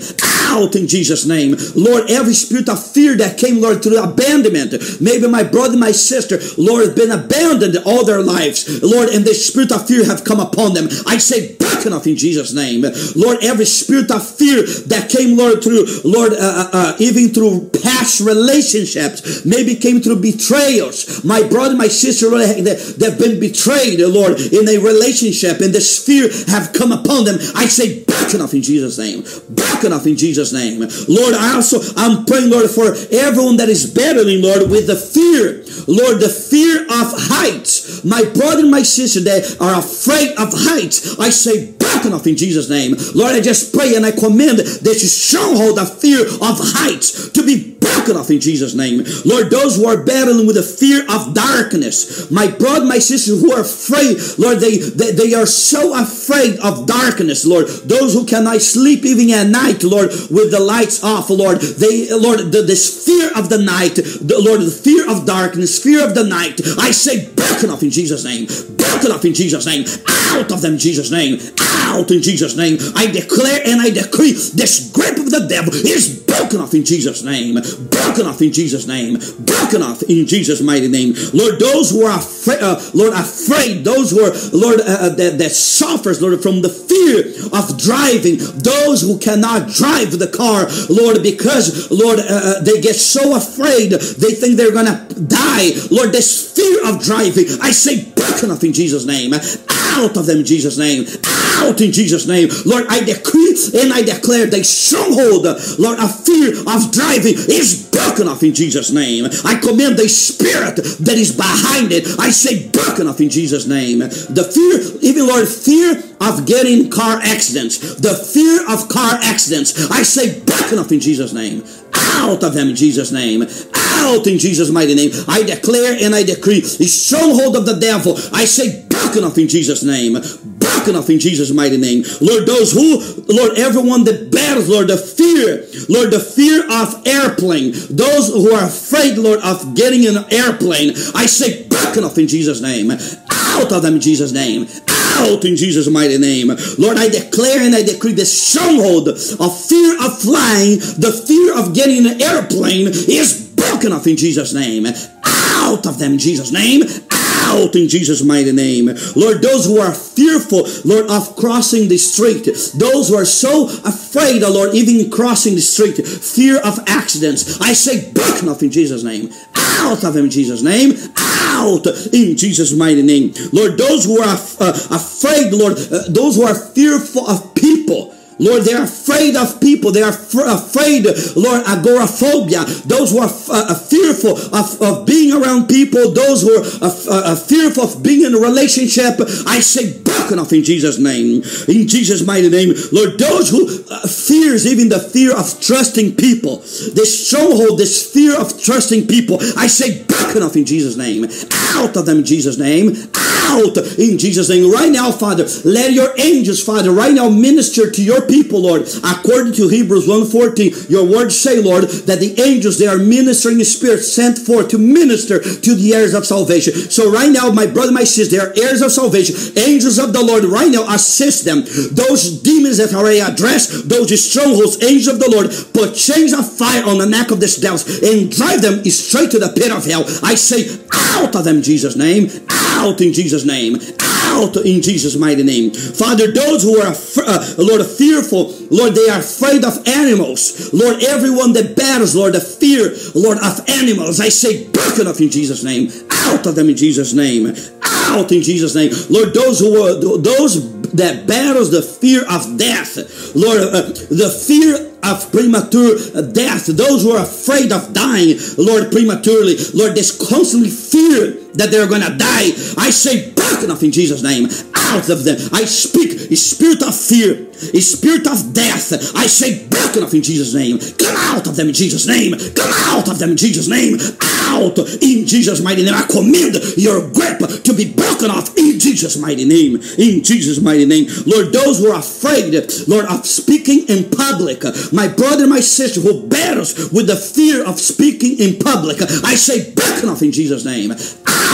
Out in Jesus' name. Lord, every spirit of fear that came, Lord, through abandonment. Maybe my brother, my sister, Lord, has been abandoned all their lives. Lord, and the spirit of fear have come upon them. I say, back enough in Jesus' name. Lord, every spirit of fear that came, Lord, through, Lord, uh, uh, uh even through past relationships, maybe came through betrayals. My brother, my sister, Lord, they've been betrayed, Lord, in a relationship, and this fear have come upon them. I say, broken off in Jesus' name. Broken off in Jesus' name. Lord, I also, I'm praying, Lord, for everyone that is battling, Lord, with the fear, Lord, the fear of heights. My brother and my sister, they are afraid of heights. I say, broken off in Jesus' name. Lord, I just pray and I commend this stronghold of fear of heights to be broken off in Jesus' name. Lord, those who are battling with the fear of darkness, my brother, my sister who are afraid, Lord, they, they, they are so afraid of darkness, Lord. Those who cannot sleep even at night, Lord, with the lights off, Lord. They, Lord, the, this fear of the night, the, Lord, the fear of darkness, fear of the night. I say broken off in Jesus' name. Broken off in Jesus' name. Out of them Jesus' name. Out in Jesus' name. I declare and I decree this grip of the devil is broken off in Jesus' name. Broken off in Jesus' name. Broken off in Jesus' mighty name. Lord, those who are afraid, uh, Lord, afraid, those who are, Lord, uh, uh, that, that suffers, Lord, from the fear of driving, those who cannot drive the car, Lord, because, Lord, uh, uh they get so afraid, they think they're gonna die. Lord, this fear of driving, I say broken off in Jesus' name. Out of them in Jesus' name. Out in Jesus' name. Lord, I decree and I declare the stronghold, Lord, of fear of driving is broken off in Jesus' name. I command the spirit that is behind it. I say broken off in Jesus' name. The fear, even Lord, fear of getting car accidents, the fear of car accidents, I say broken off in Jesus' name. Out of them in Jesus' name. Out in Jesus' mighty name. I declare and I decree the stronghold of the devil. I say broken off in Jesus' name. Broken off in Jesus' mighty name. Lord, those who, Lord, everyone that bears, Lord, the fear, Lord, the fear of airplane, those who are afraid, Lord, of getting an airplane, I say broken off in Jesus' name. Out of them in Jesus' name out in Jesus' mighty name. Lord, I declare and I decree the stronghold of fear of flying, the fear of getting an airplane is broken off in Jesus' name. Out of them in Jesus' name out in Jesus' mighty name. Lord, those who are fearful, Lord, of crossing the street, those who are so afraid, oh Lord, even crossing the street, fear of accidents, I say, broken off in Jesus' name. Out of him Jesus' name. Out in Jesus' mighty name. Lord, those who are uh, afraid, Lord, uh, those who are fearful of people, Lord, they're afraid of people. They are afraid, Lord, agoraphobia. Those who are uh, fearful of, of being around people, those who are uh, uh, fearful of being in a relationship, I say broken off in Jesus' name. In Jesus' mighty name. Lord, those who uh, fears even the fear of trusting people, this stronghold, this fear of trusting people, I say broken off in Jesus' name. Out of them in Jesus' name. Out in Jesus' name. Right now, Father, let your angels, Father, right now minister to your people, Lord. According to Hebrews 1.14, your words say, Lord, that the angels, they are ministering spirits sent forth to minister to the heirs of salvation. So right now, my brother, my sister, they are heirs of salvation. Angels of the Lord, right now, assist them. Those demons that are addressed, those strongholds, angels of the Lord, put chains of fire on the neck of these devils and drive them straight to the pit of hell. I say, out of them, Jesus' name. Out in Jesus' name out in Jesus' mighty name. Father, those who are, uh, Lord, fearful, Lord, they are afraid of animals. Lord, everyone that battles, Lord, the fear, Lord, of animals, I say, broken off in Jesus' name. Out of them in Jesus' name. Out in Jesus' name. Lord, those who are, those that battles the fear of death, Lord, uh, the fear of premature death, those who are afraid of dying, Lord, prematurely, Lord, this constantly fear that they're to die. I say, broken off in Jesus' name, out of them. I speak spirit of fear, spirit of death. I say, broken off in Jesus' name. Come out of them in Jesus' name. Come out of them in Jesus' name. Out in Jesus' mighty name. I command your grip to be broken off in Jesus' mighty name. In Jesus' mighty name. Lord, those who are afraid, Lord, of speaking in public, my brother, my sister who battles with the fear of speaking in public, I say, broken off in Jesus' name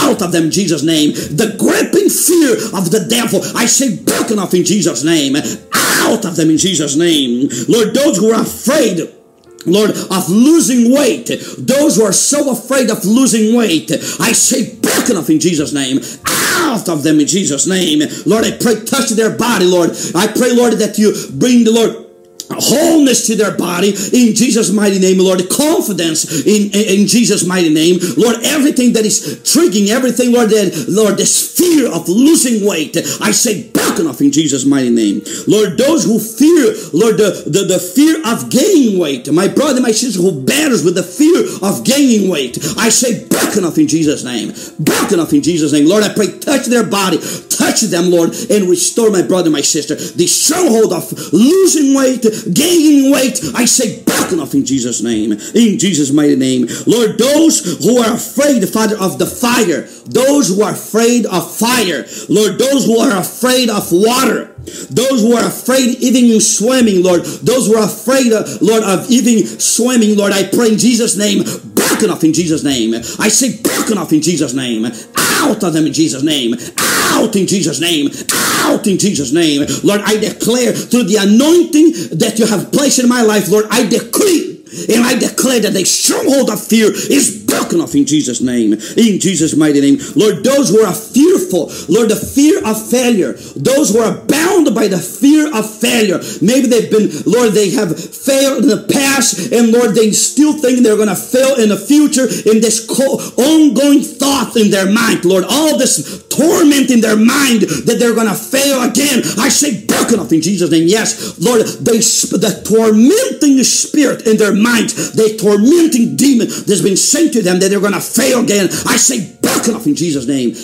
out of them Jesus' name. The gripping fear of the devil, I say broken off in Jesus' name. Out of them in Jesus' name. Lord, those who are afraid Lord, of losing weight. Those who are so afraid of losing weight, I say, broken off in Jesus' name. Out of them in Jesus' name. Lord, I pray, touch their body, Lord. I pray, Lord, that you bring the Lord wholeness to their body in Jesus' mighty name, Lord. Confidence in, in Jesus' mighty name, Lord. Everything that is triggering, everything, Lord, that Lord, this fear of losing weight, I say broken off in Jesus' mighty name, Lord. Those who fear, Lord, the, the, the fear of gaining weight, my brother, my sister who battles with the fear of gaining weight, I say broken off in Jesus' name, broken off in Jesus' name, Lord. I pray, touch their body, touch them, Lord, and restore my brother, my sister, the stronghold of losing weight gaining weight, I say broken off in Jesus' name. In Jesus' mighty name. Lord, those who are afraid, Father, of the fire, those who are afraid of fire, Lord, those who are afraid of water, those who are afraid even in swimming, Lord, those who are afraid, uh, Lord, of even swimming, Lord, I pray in Jesus' name, broken off in Jesus' name. I say broken off in Jesus' name. Out of them in Jesus' name. Out in Jesus' name. Out in Jesus' name. Lord, I declare through the anointing that you have placed in my life, Lord, I decree and I declare that the stronghold of fear is broken off in Jesus' name. In Jesus' mighty name. Lord, those who are fearful, Lord, the fear of failure, those who are bound by the fear of failure. Maybe they've been, Lord, they have failed in the past, and Lord, they still think they're going to fail in the future in this ongoing thought in their mind, Lord, all this torment in their mind that they're going to fail again. I say broken off in Jesus' name. Yes, Lord, they, the tormenting spirit in their mind, the tormenting demon that's been sent to them that they're going to fail again. I say broken off in Jesus' name.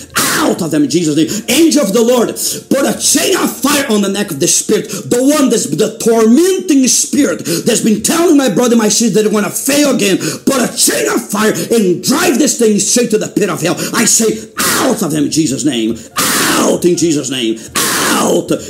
Out of them in Jesus' name. Angel of the Lord, put a chain of fire on the neck of the spirit. The one that's the tormenting spirit that's been telling my brother, my sister that they're going to fail again. Put a chain of fire and drive this thing straight to the pit of hell. I say out of them in Jesus' name. Out in Jesus' name. Out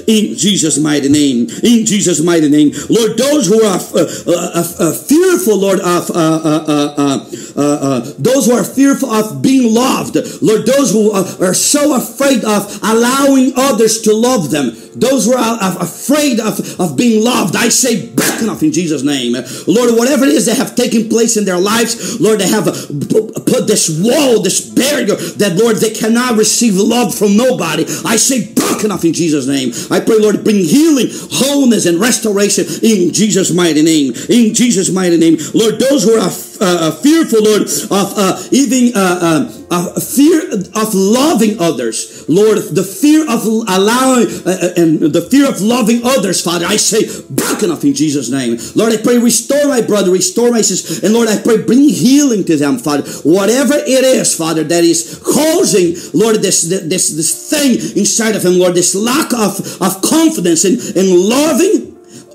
in Jesus' mighty name. In Jesus' mighty name. Lord, those who are uh, uh, uh, uh fearful, Lord, of uh, uh, those who are fearful of being loved, Lord, those who are so afraid of allowing others to love them, those who are afraid of, of being loved, I say, back off in Jesus' name. Lord, whatever it is that have taken place in their lives, Lord, they have put this wall, this barrier that, Lord, they cannot receive love from nobody. I say, broken off in Jesus' name. I pray, Lord, bring healing, wholeness, and restoration in Jesus' mighty name. In Jesus' mighty name. Lord, those who are uh, fearful, Lord, of uh, even uh, uh, fear of loving others, Lord, the fear of allowing uh, uh, and the fear of loving others, Father, I say, broken off in Jesus' name. Lord, I pray, restore my brother, restore my sister, and Lord, I pray, bring healing to them, Father. Whatever it is, Father, that is causing, Lord, this this this thing inside of him, Lord, this lack of, of confidence in, in loving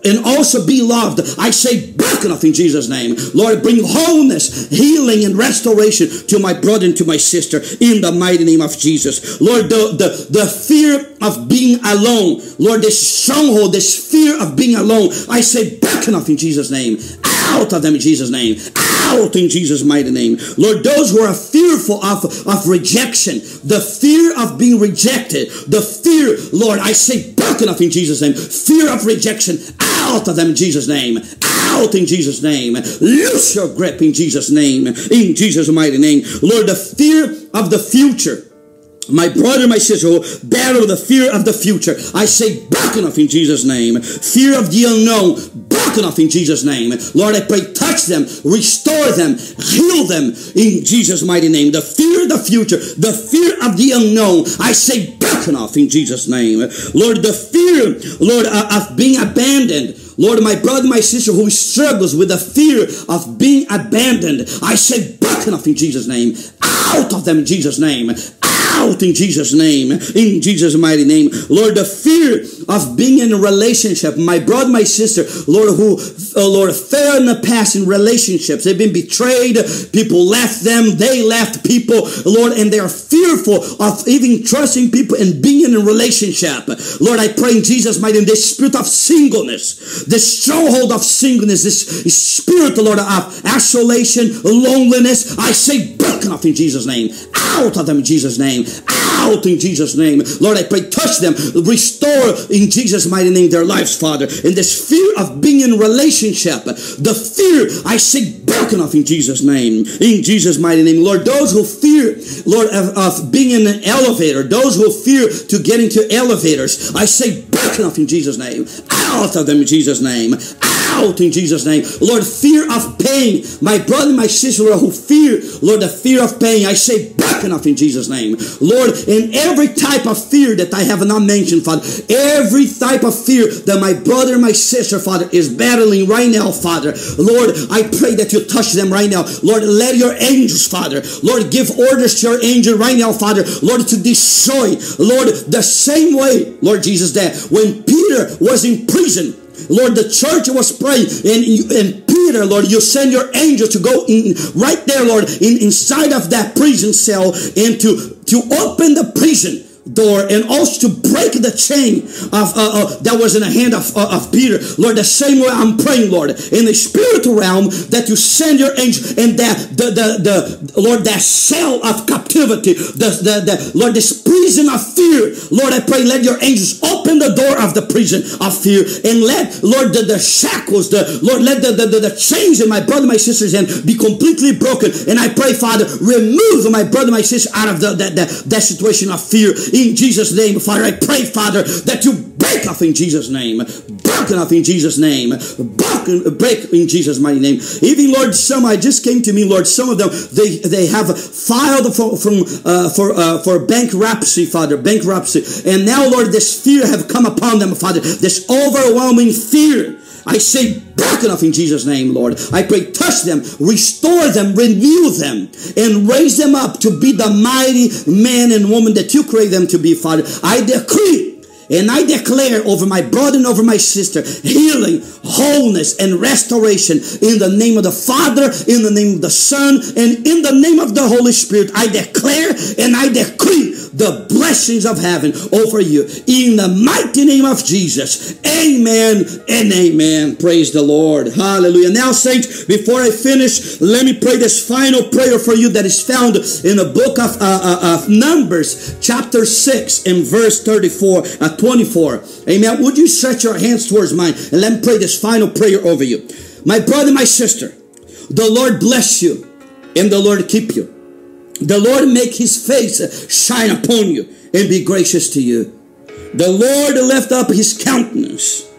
and also be loved. I say broken off in Jesus' name. Lord, bring wholeness, healing, and restoration to my brother and to my sister in the mighty name of Jesus. Lord, the, the, the fear of being alone, Lord, this stronghold, this fear of being alone, I say broken off in Jesus' name. Out of them in Jesus' name. Out in Jesus' mighty name. Lord, those who are fearful of, of rejection, the fear of being rejected, the fear, Lord, I say broken off in Jesus' name. Fear of rejection, out of them in Jesus' name. Out in Jesus' name. Loose your grip in Jesus' name. In Jesus' mighty name. Lord, the fear of the future. My brother, my sister, oh, battle the fear of the future. I say, broken off in Jesus' name. Fear of the unknown, off in Jesus' name. Lord, I pray, touch them, restore them, heal them in Jesus' mighty name. The fear of the future, the fear of the unknown, I say, broken off in Jesus' name. Lord, the fear, Lord, uh, of being abandoned. Lord, my brother, my sister who struggles with the fear of being abandoned, I say, broken off in Jesus' name. Out of them in Jesus' name out in Jesus' name, in Jesus' mighty name. Lord, the fear of being in a relationship, my brother, my sister, Lord, who, oh Lord, fell in the past in relationships. They've been betrayed. People left them. They left people, Lord, and they are fearful of even trusting people and being in a relationship. Lord, I pray in Jesus' mighty name, this spirit of singleness, this stronghold of singleness, this spirit, Lord, of isolation, loneliness, I say, broken off in Jesus' name. Out of them in Jesus' name. Out in Jesus' name. Lord, I pray, touch them. Restore in Jesus' mighty name their lives, Father. In this fear of being in relationship, the fear, I say, broken off in Jesus' name. In Jesus' mighty name. Lord, those who fear, Lord, of, of being in an elevator, those who fear to get into elevators, I say, broken off in Jesus' name. Out of them in Jesus' name. Out in Jesus' name. Lord, fear of pain. My brother, my sister, Lord, who fear, Lord, the fear of pain, I say, back enough in Jesus' name. Lord, in every type of fear that I have not mentioned, Father, every type of fear that my brother, my sister, Father, is battling right now, Father, Lord, I pray that you touch them right now. Lord, let your angels, Father, Lord, give orders to your angel right now, Father, Lord, to destroy, Lord, the same way, Lord Jesus, that when Peter was in prison, Lord, the church was praying, and, and Peter, Lord, you send your angel to go in right there, Lord, in, inside of that prison cell and to, to open the prison door and also to break the chain of uh, uh, that was in the hand of, uh, of Peter. Lord, the same way I'm praying, Lord, in the spiritual realm that you send your angel and that the the, the Lord that cell of captivity, the, the, the Lord, this prison of fear. Lord, I pray, let your angels open the door of the prison of fear and let Lord the, the shackles, the Lord, let the, the, the, the chains in my brother, my sister's hand be completely broken. And I pray, Father, remove my brother, my sister out of the, that, that, that situation of fear in Jesus' name. Father, I pray, Father, that you break off in Jesus' name. Broken off in Jesus' name. Break in Jesus' mighty name. Even Lord, some I just came to me, Lord. Some of them they they have filed for from uh, for uh, for bankruptcy, Father, bankruptcy, and now, Lord, this fear have come upon them, Father. This overwhelming fear. I say broken off in Jesus' name, Lord. I pray, touch them, restore them, renew them, and raise them up to be the mighty man and woman that you create them to be, Father. I decree and I declare over my brother and over my sister healing, wholeness, and restoration in the name of the Father, in the name of the Son, and in the name of the Holy Spirit. I declare and I decree the blessings of heaven over you in the mighty name of Jesus. Amen and amen. Praise the Lord. Hallelujah. Now, saints, before I finish, let me pray this final prayer for you that is found in the book of, uh, uh, of Numbers, chapter 6, and verse 34. Uh, 24. Amen. Would you stretch your hands towards mine and let me pray this final prayer over you? My brother, my sister, the Lord bless you and the Lord keep you. The Lord make his face shine upon you and be gracious to you. The Lord lift up his countenance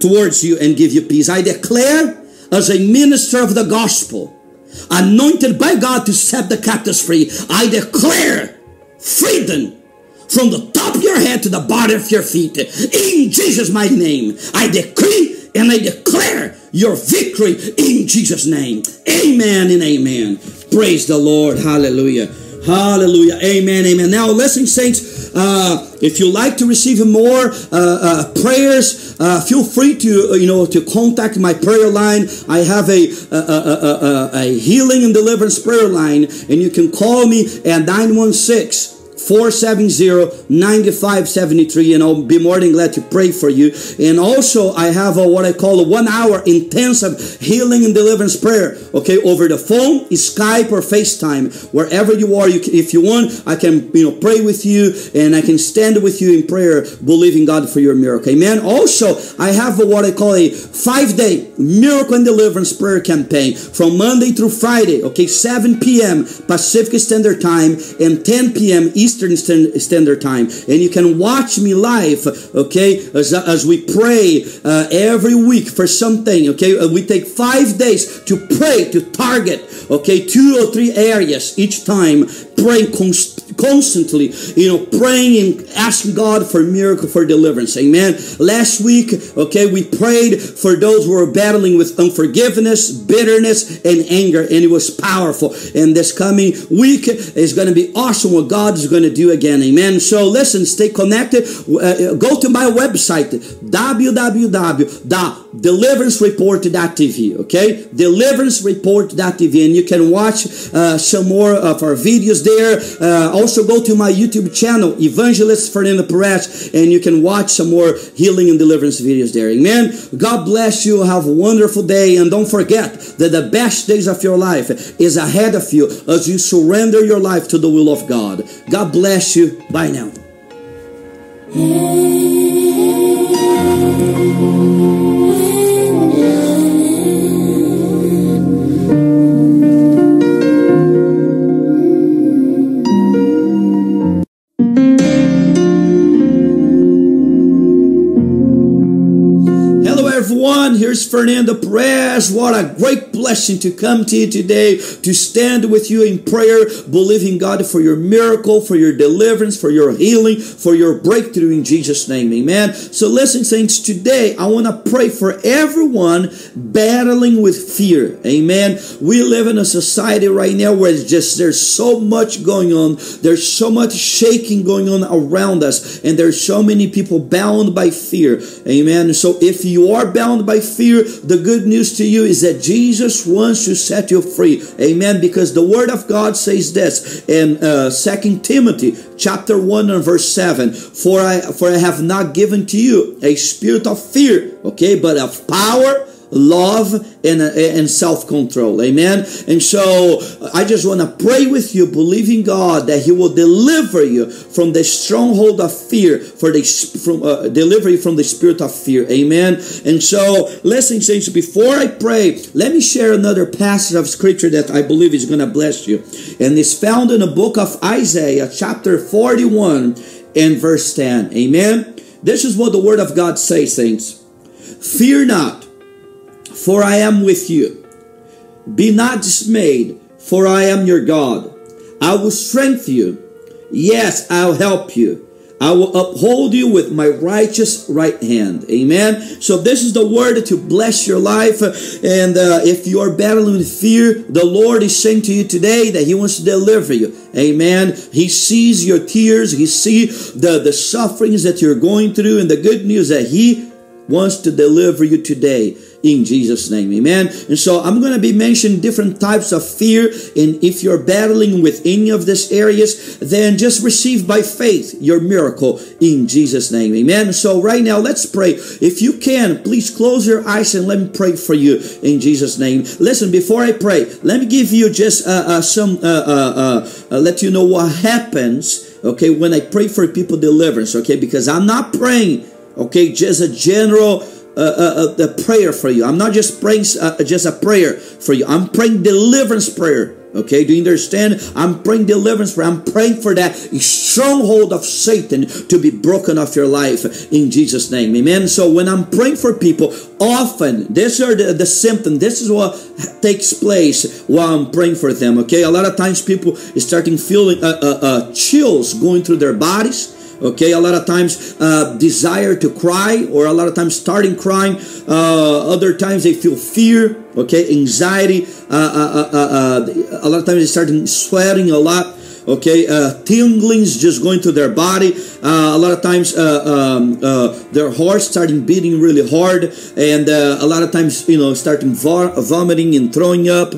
towards you and give you peace. I declare as a minister of the gospel, anointed by God to set the captives free, I declare freedom from the top of your head to the bottom of your feet. In Jesus' mighty name, I decree and I declare your victory in Jesus' name. Amen and amen. Praise the Lord. Hallelujah. Hallelujah. Amen. Amen. Now, listen, saints, uh, if you like to receive more uh, uh, prayers, uh, feel free to, uh, you know, to contact my prayer line. I have a, a, a, a, healing and deliverance prayer line, and you can call me at 916 470-9573 and I'll be more than glad to pray for you. And also I have a, what I call a one hour intensive healing and deliverance prayer. Okay, over the phone, Skype or FaceTime, wherever you are. You can, if you want, I can you know pray with you and I can stand with you in prayer, believing God for your miracle. Amen. Also, I have a, what I call a five day miracle and deliverance prayer campaign from Monday through Friday. Okay, 7 p.m. Pacific Standard Time and 10 p.m. Eastern Eastern Standard Time. And you can watch me live, okay, as, as we pray uh, every week for something, okay? Uh, we take five days to pray, to target, okay, two or three areas each time, praying constantly, you know, praying and asking God for miracle, for deliverance. Amen. Last week, okay, we prayed for those who were battling with unforgiveness, bitterness, and anger, and it was powerful. And this coming week is going to be awesome what God is going to do again. Amen. So listen, stay connected. Uh, go to my website, www.deliverancereport.tv. Okay, deliverancereport.tv, and you can watch uh, some more of our videos there. Uh, also go to my YouTube channel, Evangelist Fernando Perez, and you can watch some more healing and deliverance videos there. Amen. God bless you. Have a wonderful day. And don't forget that the best days of your life is ahead of you as you surrender your life to the will of God. God bless you. Bye now. Here's Fernando Perez. What a great blessing to come to you today to stand with you in prayer, believing God for your miracle, for your deliverance, for your healing, for your breakthrough in Jesus' name. Amen. So, listen, saints, today I want to pray for everyone battling with fear. Amen. We live in a society right now where it's just there's so much going on, there's so much shaking going on around us, and there's so many people bound by fear. Amen. So, if you are bound by fear, the good news to you is that Jesus wants to set you free. Amen. Because the word of God says this in uh, 2 Timothy chapter 1 and verse 7. For I for I have not given to you a spirit of fear, okay, but of power love and, and self-control. Amen? And so i just want to pray with you believing god that he will deliver you from the stronghold of fear for the from uh, deliver you from the spirit of fear. Amen? And so listen saints before i pray let me share another passage of scripture that i believe is going to bless you. And it's found in the book of isaiah chapter 41 and verse 10 amen? This is what the word of god says saints. Fear not for I am with you. Be not dismayed, for I am your God. I will strengthen you. Yes, I'll help you. I will uphold you with my righteous right hand. Amen. So this is the word to bless your life. And uh, if you are battling with fear, the Lord is saying to you today that He wants to deliver you. Amen. He sees your tears. He sees the, the sufferings that you're going through. And the good news that He wants to deliver you today in Jesus' name. Amen. And so I'm going to be mentioning different types of fear. And if you're battling with any of these areas, then just receive by faith your miracle in Jesus' name. Amen. So right now, let's pray. If you can, please close your eyes and let me pray for you in Jesus' name. Listen, before I pray, let me give you just uh, uh, some, uh, uh, uh let you know what happens, okay, when I pray for people deliverance, okay, because I'm not praying, okay, just a general a, a, prayer for you. I'm not just praying uh, just a prayer for you. I'm praying deliverance prayer. Okay, do you understand? I'm praying deliverance prayer. I'm praying for that stronghold of Satan to be broken off your life in Jesus' name. Amen. So when I'm praying for people, often these are the, the symptoms. This is what takes place while I'm praying for them. Okay, a lot of times people starting feeling uh, uh, uh, chills going through their bodies okay a lot of times uh, desire to cry or a lot of times starting crying. Uh, other times they feel fear okay anxiety. Uh, uh, uh, uh a lot of times they start sweating a lot okay uh, tinglings just going to their body. Uh, a lot of times uh, um, uh, their heart starting beating really hard and uh, a lot of times you know starting vomiting and throwing up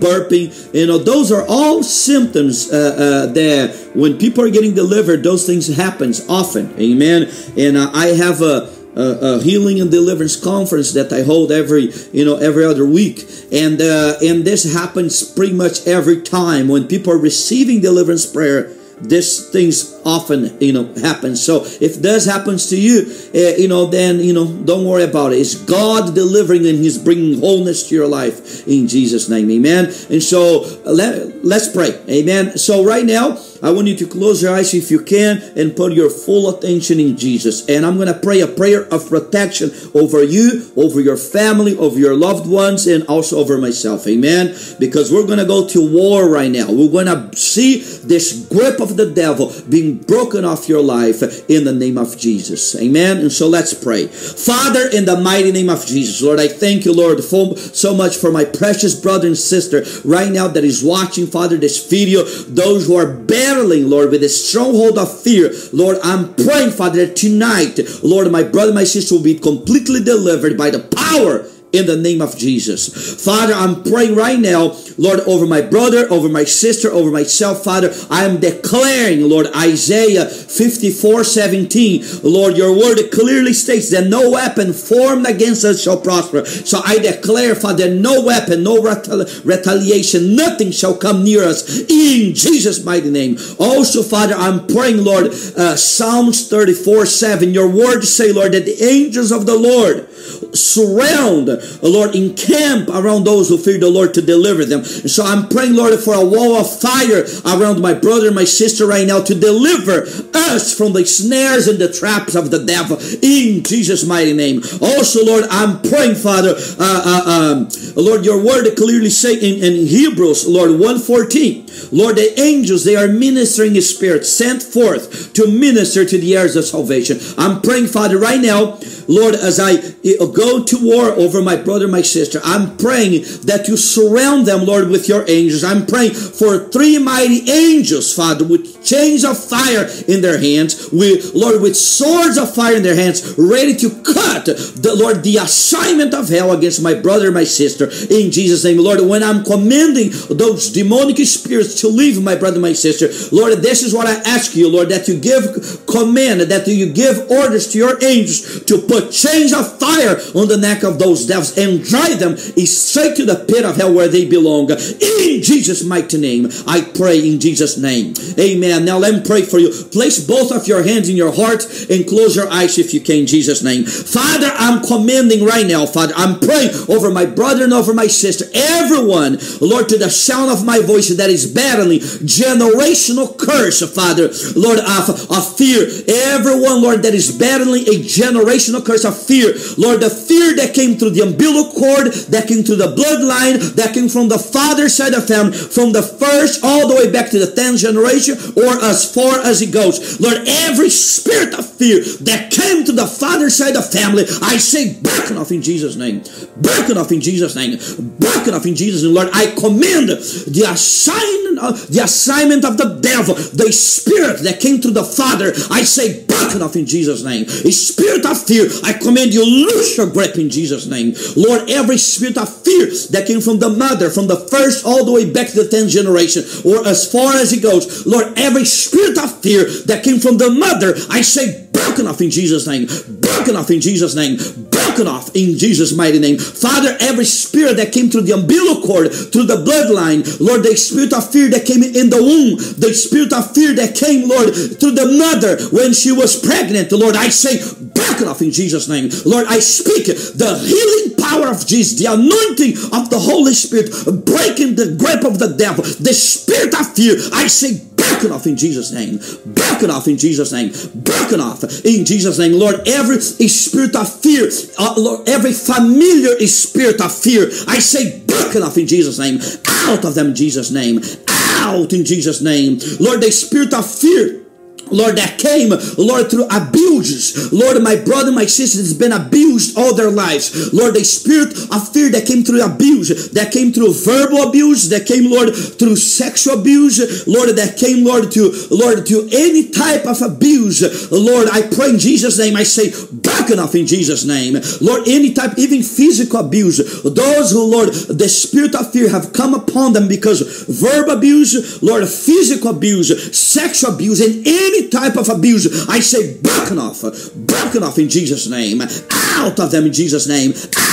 burping. You know those are all symptoms uh, that when people are getting delivered those things happens often. Amen? And i have a a, a, healing and deliverance conference that I hold every you know every other week, and uh, and this happens pretty much every time when people are receiving deliverance prayer this things often you know happen. So if this happens to you uh, you know then you know don't worry about it. It's god delivering and he's bringing wholeness to your life in jesus name. Amen. And so let, let's pray. Amen. So right now I want you to close your eyes if you can and put your full attention in Jesus. And I'm going to pray a prayer of protection over you, over your family, over your loved ones, and also over myself. Amen. Because we're going to go to war right now. We're going to see this grip of the devil being broken off your life in the name of Jesus. Amen. And so let's pray. Father, in the mighty name of Jesus, Lord, I thank you, Lord, for, so much for my precious brother and sister right now that is watching, Father, this video, those who are battling, Lord, with a stronghold of fear. Lord, I'm praying, Father, tonight, Lord, my brother, my sister will be completely delivered by the power in the name of Jesus. Father, I'm praying right now, Lord, over my brother, over my sister, over myself, Father. I am declaring, Lord, Isaiah 54 17. Lord, your word clearly states that no weapon formed against us shall prosper. So I declare, Father, no weapon, no retaliation, nothing shall come near us in Jesus' mighty name. Also, Father, I'm praying, Lord, uh, Psalms 34 7. Your word say, Lord, that the angels of the Lord surround, Lord, encamp around those who fear the Lord to deliver them. So I'm praying, Lord, for a wall of fire around my brother and my sister right now to deliver us from the snares and the traps of the devil in Jesus' mighty name. Also, Lord, I'm praying, Father, uh, uh, um, Lord, your word clearly say in, in Hebrews, Lord, 114, Lord, the angels, they are ministering spirits sent forth to minister to the heirs of salvation. I'm praying, Father, right now, Lord, as I eh, go to war over my brother, my sister, I'm praying that you surround them, Lord, with your angels. I'm praying for three mighty angels, Father, with chains of fire in their hands, with Lord, with swords of fire in their hands, ready to cut the Lord the assignment of hell against my brother, my sister, in Jesus' name. Lord, when I'm commanding those demonic spirits to leave my brother, my sister, Lord, this is what I ask you, Lord, that you give command, that you give orders to your angels to put chains of fire on the neck of those devils and drive them straight to the pit of hell where they belong. In Jesus' mighty name, I pray in Jesus' name. Amen. Now let me pray for you. Place both of your hands in your heart and close your eyes if you can, in Jesus' name. Father, I'm commanding right now, Father. I'm praying over my brother and over my sister. Everyone, Lord, to the sound of my voice that is battling generational curse, Father, Lord, of, of fear. Everyone, Lord, that is battling a generational curse of fear. Lord, the fear that came through the umbilical cord, that came through the bloodline, that came from the father's side of family, from the first all the way back to the 10th generation, or as far as it goes. Lord, every spirit of fear that came to the father's side of family, I say, back off in Jesus' name. Back off in Jesus' name. Back off in Jesus' name. Lord, I command the assignment of the assignment of the devil, the spirit that came to the Father, I say, back off in Jesus' name. A spirit of fear, I command you, loose your grip in Jesus' name. Lord, every spirit of fear that came from the mother, from the first all the way back to the 10th generation, or as far as it goes, Lord, every spirit of fear that came from the mother, I say, broken off in Jesus' name, broken off in Jesus' name, off in Jesus' mighty name. Father, every spirit that came through the umbilical cord, through the bloodline, Lord, the spirit of fear that came in the womb, the spirit of fear that came, Lord, through the mother when she was pregnant, Lord, I say, broken off in Jesus' name. Lord, I speak the healing power of Jesus, the anointing of the Holy Spirit, breaking the grip of the devil, the spirit of fear. I say, broken off in Jesus' name. Broken off in Jesus' name. Broken off in Jesus' name. Lord, every spirit of fear, uh, Lord, every familiar spirit of fear, I say broken off in Jesus' name. Out of them Jesus' name. Out in Jesus' name. Lord, the spirit of fear Lord, that came, Lord, through abuses. Lord, my brother, my sister has been abused all their lives. Lord, the spirit of fear that came through abuse, that came through verbal abuse, that came, Lord, through sexual abuse, Lord, that came, Lord, to, Lord, to any type of abuse. Lord, I pray in Jesus' name, I say, back enough in Jesus' name. Lord, any type, even physical abuse, those who, Lord, the spirit of fear have come upon them because verbal abuse, Lord, physical abuse, sexual abuse, and any type of abuse, I say broken off, broken off in Jesus' name, out of them in Jesus' name,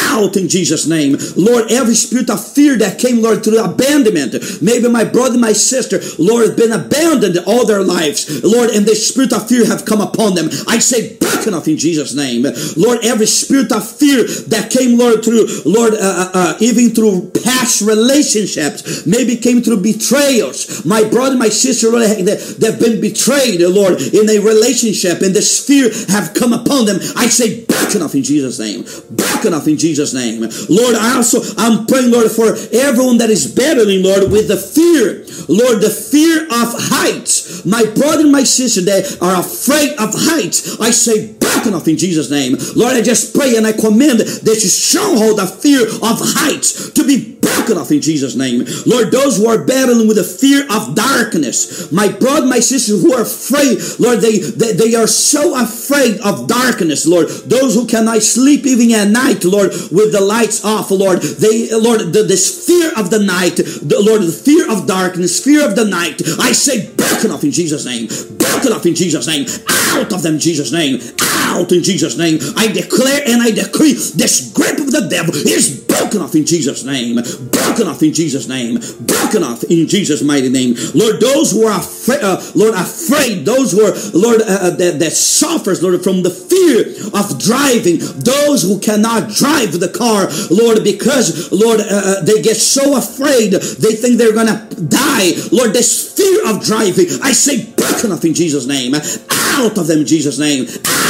out in Jesus' name. Lord, every spirit of fear that came, Lord, through abandonment, maybe my brother, my sister, Lord, have been abandoned all their lives, Lord, and the spirit of fear have come upon them. I say back off in Jesus' name. Lord, every spirit of fear that came, Lord, through, Lord, uh, uh, uh even through past relationships, maybe came through betrayals. My brother, my sister, Lord, they've been betrayed, Lord, in a relationship, and the fear have come upon them. I say, back enough in Jesus' name. Back enough in Jesus' name. Lord, I also, I'm praying, Lord, for everyone that is battling, Lord, with the fear. Lord, the fear of heights. My brother and my sister, they are afraid of heights. I say, back enough in Jesus' name. Lord, I just pray and I command that you stronghold the fear of heights to be broken off in Jesus' name. Lord, those who are battling with the fear of darkness, my brother, my sister who are afraid, Lord, they, they, they are so afraid of darkness, Lord. Those who cannot sleep even at night, Lord, with the lights off, Lord. They, Lord, the, this fear of the night, the, Lord, the fear of darkness, fear of the night. I say, broken off in Jesus' name. Broken off in Jesus' name. Out of them Jesus' name. Out in Jesus' name. I declare and I decree this grip of the devil is broken off in Jesus' name. Broken off in Jesus' name. Broken off in Jesus' mighty name. Lord, those who are afraid, uh, Lord, afraid, those who are, Lord, uh, uh, that, that suffers, Lord, from the fear of driving, those who cannot drive the car, Lord, because, Lord, uh, uh they get so afraid, they think they're going to die. Lord, this fear of driving, I say, off in Jesus' name. Out of them in Jesus' name.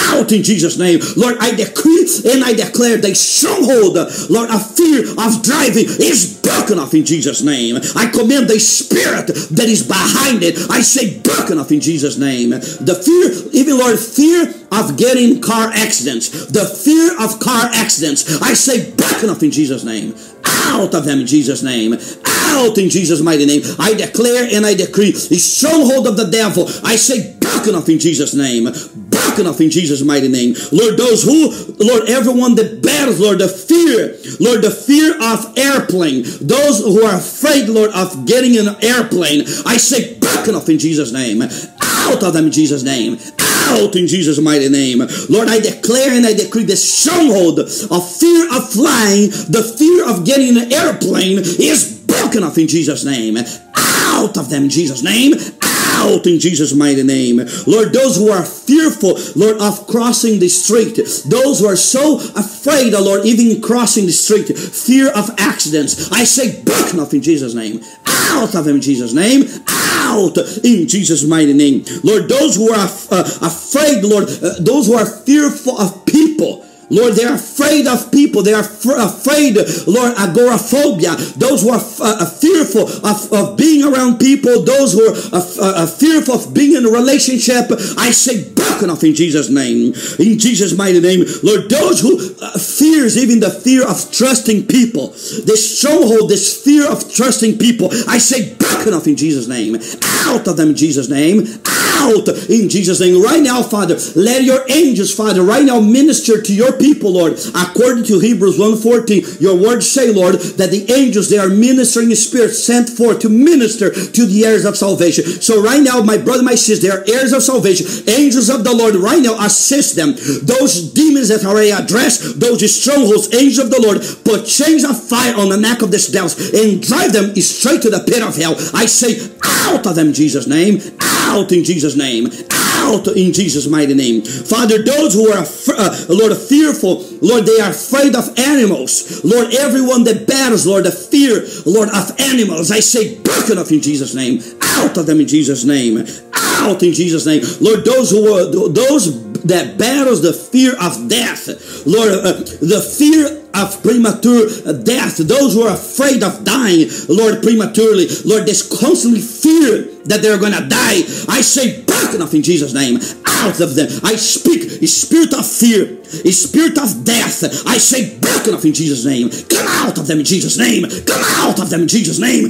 Out in Jesus' name. Lord, I decree and I declare the stronghold, Lord, of fear of driving is broken off in Jesus' name. I command the spirit that is behind it. I say broken off in Jesus' name. The fear, even Lord, fear of getting car accidents, the fear of car accidents, I say broken off in Jesus' name. Out of them in Jesus' name. Out in Jesus' mighty name. I declare and I decree the stronghold of the devil. I say broken off in Jesus' name broken off in Jesus' mighty name. Lord, those who, Lord, everyone that bears, Lord, the fear, Lord, the fear of airplane, those who are afraid, Lord, of getting in an airplane, I say broken off in Jesus' name. Out of them in Jesus' name out in Jesus' mighty name. Lord, I declare and I decree the stronghold of fear of flying, the fear of getting an airplane is off in Jesus' name. Out of them Jesus' name out in Jesus' mighty name. Lord, those who are fearful, Lord, of crossing the street, those who are so afraid, oh Lord, even crossing the street, fear of accidents, I say, off in Jesus' name. Out of them in Jesus' name. Out in Jesus' mighty name. Lord, those who are uh, afraid, Lord, uh, those who are fearful of people, Lord, they're afraid of people. They are afraid, Lord, agoraphobia. Those who are uh, fearful of, of being around people, those who are uh, uh, fearful of being in a relationship, I say broken off in Jesus' name. In Jesus' mighty name. Lord, those who uh, fears even the fear of trusting people, this stronghold, this fear of trusting people, I say broken off in Jesus' name. Out of them in Jesus' name. Out in Jesus' name. Right now, Father, let your angels, Father, right now minister to your people, Lord. According to Hebrews 1.14, your words say, Lord, that the angels, they are ministering spirits sent forth to minister to the heirs of salvation. So right now, my brother, my sister, they are heirs of salvation. Angels of the Lord, right now, assist them. Those demons that are already addressed, those strongholds, angels of the Lord, put chains of fire on the neck of this devils and drive them straight to the pit of hell. I say, out of them, Jesus' name. Out in Jesus' name. Out in Jesus' mighty name. Father, those who are, uh, Lord, fearful. Lord, they are afraid of animals. Lord, everyone that battles, Lord, the fear, Lord, of animals, I say, broken off in Jesus' name. Out of them in Jesus' name. Out in Jesus' name. Lord, those who are, those that battles the fear of death. Lord, uh, the fear of premature death, those who are afraid of dying, Lord, prematurely, Lord, this constantly fear that they're to die. I say, broken off in Jesus' name, out of them. I speak spirit of fear, spirit of death. I say, broken off in Jesus' name. Come out of them in Jesus' name. Come out of them in Jesus' name.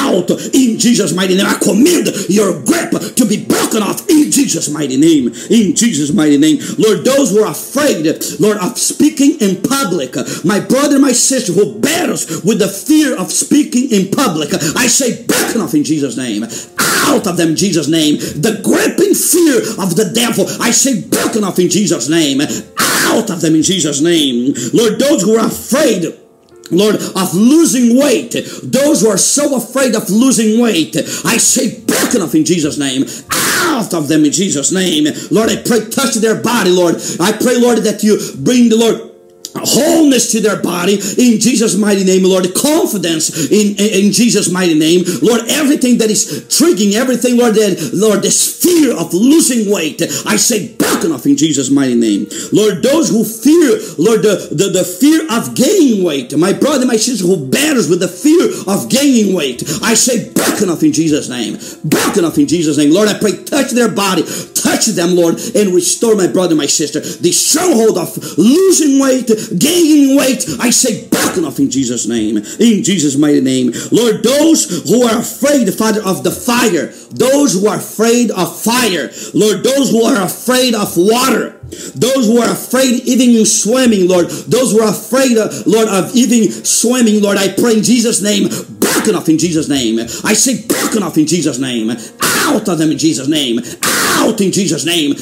Out in Jesus' mighty name. I command your grip to be broken off in Jesus' mighty name. In Jesus' mighty name. Lord, those who are afraid, Lord, of speaking in public, my brother, my sister who battles with the fear of speaking in public, I say, broken off in Jesus' name out of them Jesus' name. The gripping fear of the devil, I say broken off in Jesus' name. Out of them in Jesus' name. Lord, those who are afraid, Lord, of losing weight. Those who are so afraid of losing weight, I say broken off in Jesus' name. Out of them in Jesus' name. Lord, I pray, touch their body, Lord. I pray, Lord, that you bring the Lord wholeness to their body in Jesus' mighty name, Lord. Confidence in, in Jesus' mighty name, Lord. Everything that is triggering, everything, Lord, that Lord, this fear of losing weight, I say broken off in Jesus' mighty name, Lord. Those who fear, Lord, the, the, the fear of gaining weight, my brother, my sister who battles with the fear of gaining weight, I say broken off in Jesus' name, broken off in Jesus' name, Lord. I pray, touch their body, touch them, Lord, and restore my brother, my sister. The stronghold of losing weight, gaining weight, I say broken off in Jesus' name. In Jesus' mighty name. Lord, those who are afraid, Father, of the fire, those who are afraid of fire, Lord, those who are afraid of water, those who are afraid even in swimming, Lord, those who are afraid, uh, Lord, of even swimming, Lord, I pray in Jesus' name, broken off in Jesus' name. I say broken off in Jesus' name. Out of them in Jesus' name. Out in Jesus' name.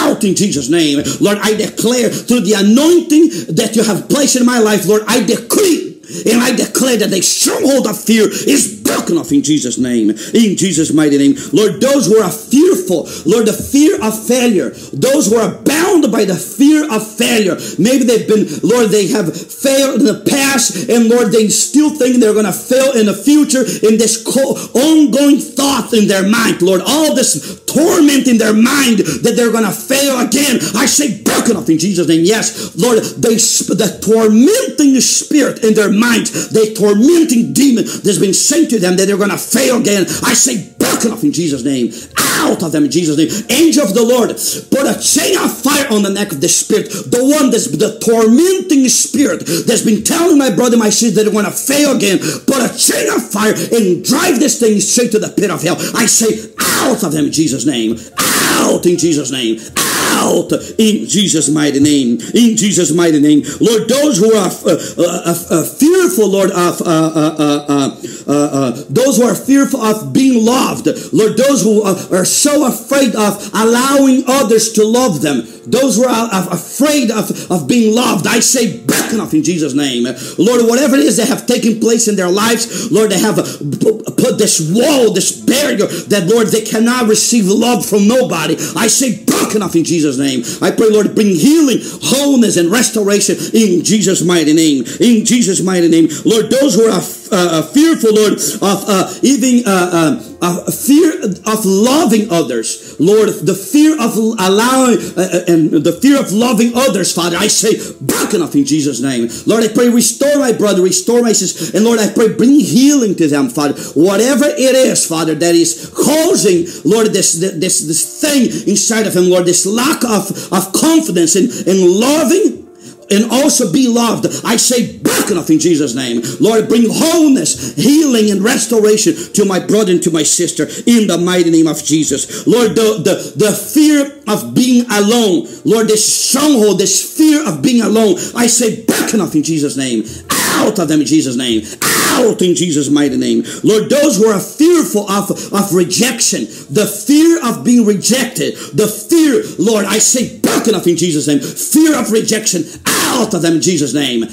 Out in Jesus' name. Lord, I declare through the anointing that you have placed in my life, Lord, I decree and I declare that the stronghold of fear is broken off in Jesus' name. In Jesus' mighty name. Lord, those who are fearful, Lord, the fear of failure, those who are bound by the fear of failure. Maybe they've been, Lord, they have failed in the past, and Lord, they still think they're going to fail in the future in this ongoing thought in their mind, Lord, all this torment in their mind that they're going to fail again. I say broken off in Jesus' name. Yes, Lord, they, the tormenting spirit in their mind, the tormenting demon that's been sent to them that they're going to fail again. I say broken off in Jesus' name. Out of them in Jesus' name. Angel of the Lord, put a chain of fire on the neck of the spirit, the one that's the tormenting spirit that's been telling my brother, my sister they're going to fail again. Put a chain of fire and drive this thing straight to the pit of hell. I say out of them in Jesus' name. Out in Jesus' name. Out in Jesus' mighty name. In Jesus' mighty name. Lord, those who are uh, uh, uh, uh fearful, Lord, of uh, uh, those who are fearful of being loved, Lord, those who are so afraid of allowing others to love them, those who are afraid of, of being loved, I say, back off in Jesus' name. Lord, whatever it is that have taken place in their lives, Lord, they have uh, put this wall, this barrier that, Lord, they cannot receive love from nobody. I say, broken off in Jesus' name. I pray, Lord, bring healing, wholeness, and restoration in Jesus' mighty name. In Jesus' mighty name. Lord, those who are uh, fearful, Lord, of uh, even uh, uh, fear of loving others, Lord, the fear of allowing uh, uh, and the fear of loving others, Father, I say, broken off in Jesus' name. Lord, I pray, restore my brother, restore my sister, and Lord, I pray, bring healing to them, Father. Whatever it is, Father, that is causing, Lord, this this this thing inside of him, Lord, this lack of, of confidence in, in loving and also be loved. I say broken off in Jesus' name. Lord, bring wholeness, healing, and restoration to my brother and to my sister in the mighty name of Jesus. Lord, the, the, the fear of being alone, Lord, this stronghold, this fear of being alone, I say broken off in Jesus' name. Out of them in Jesus' name. Out in Jesus' mighty name. Lord, those who are fearful of, of rejection, the fear of being rejected, the fear, Lord, I say broken off in Jesus' name. Fear of rejection, out of them in Jesus' name.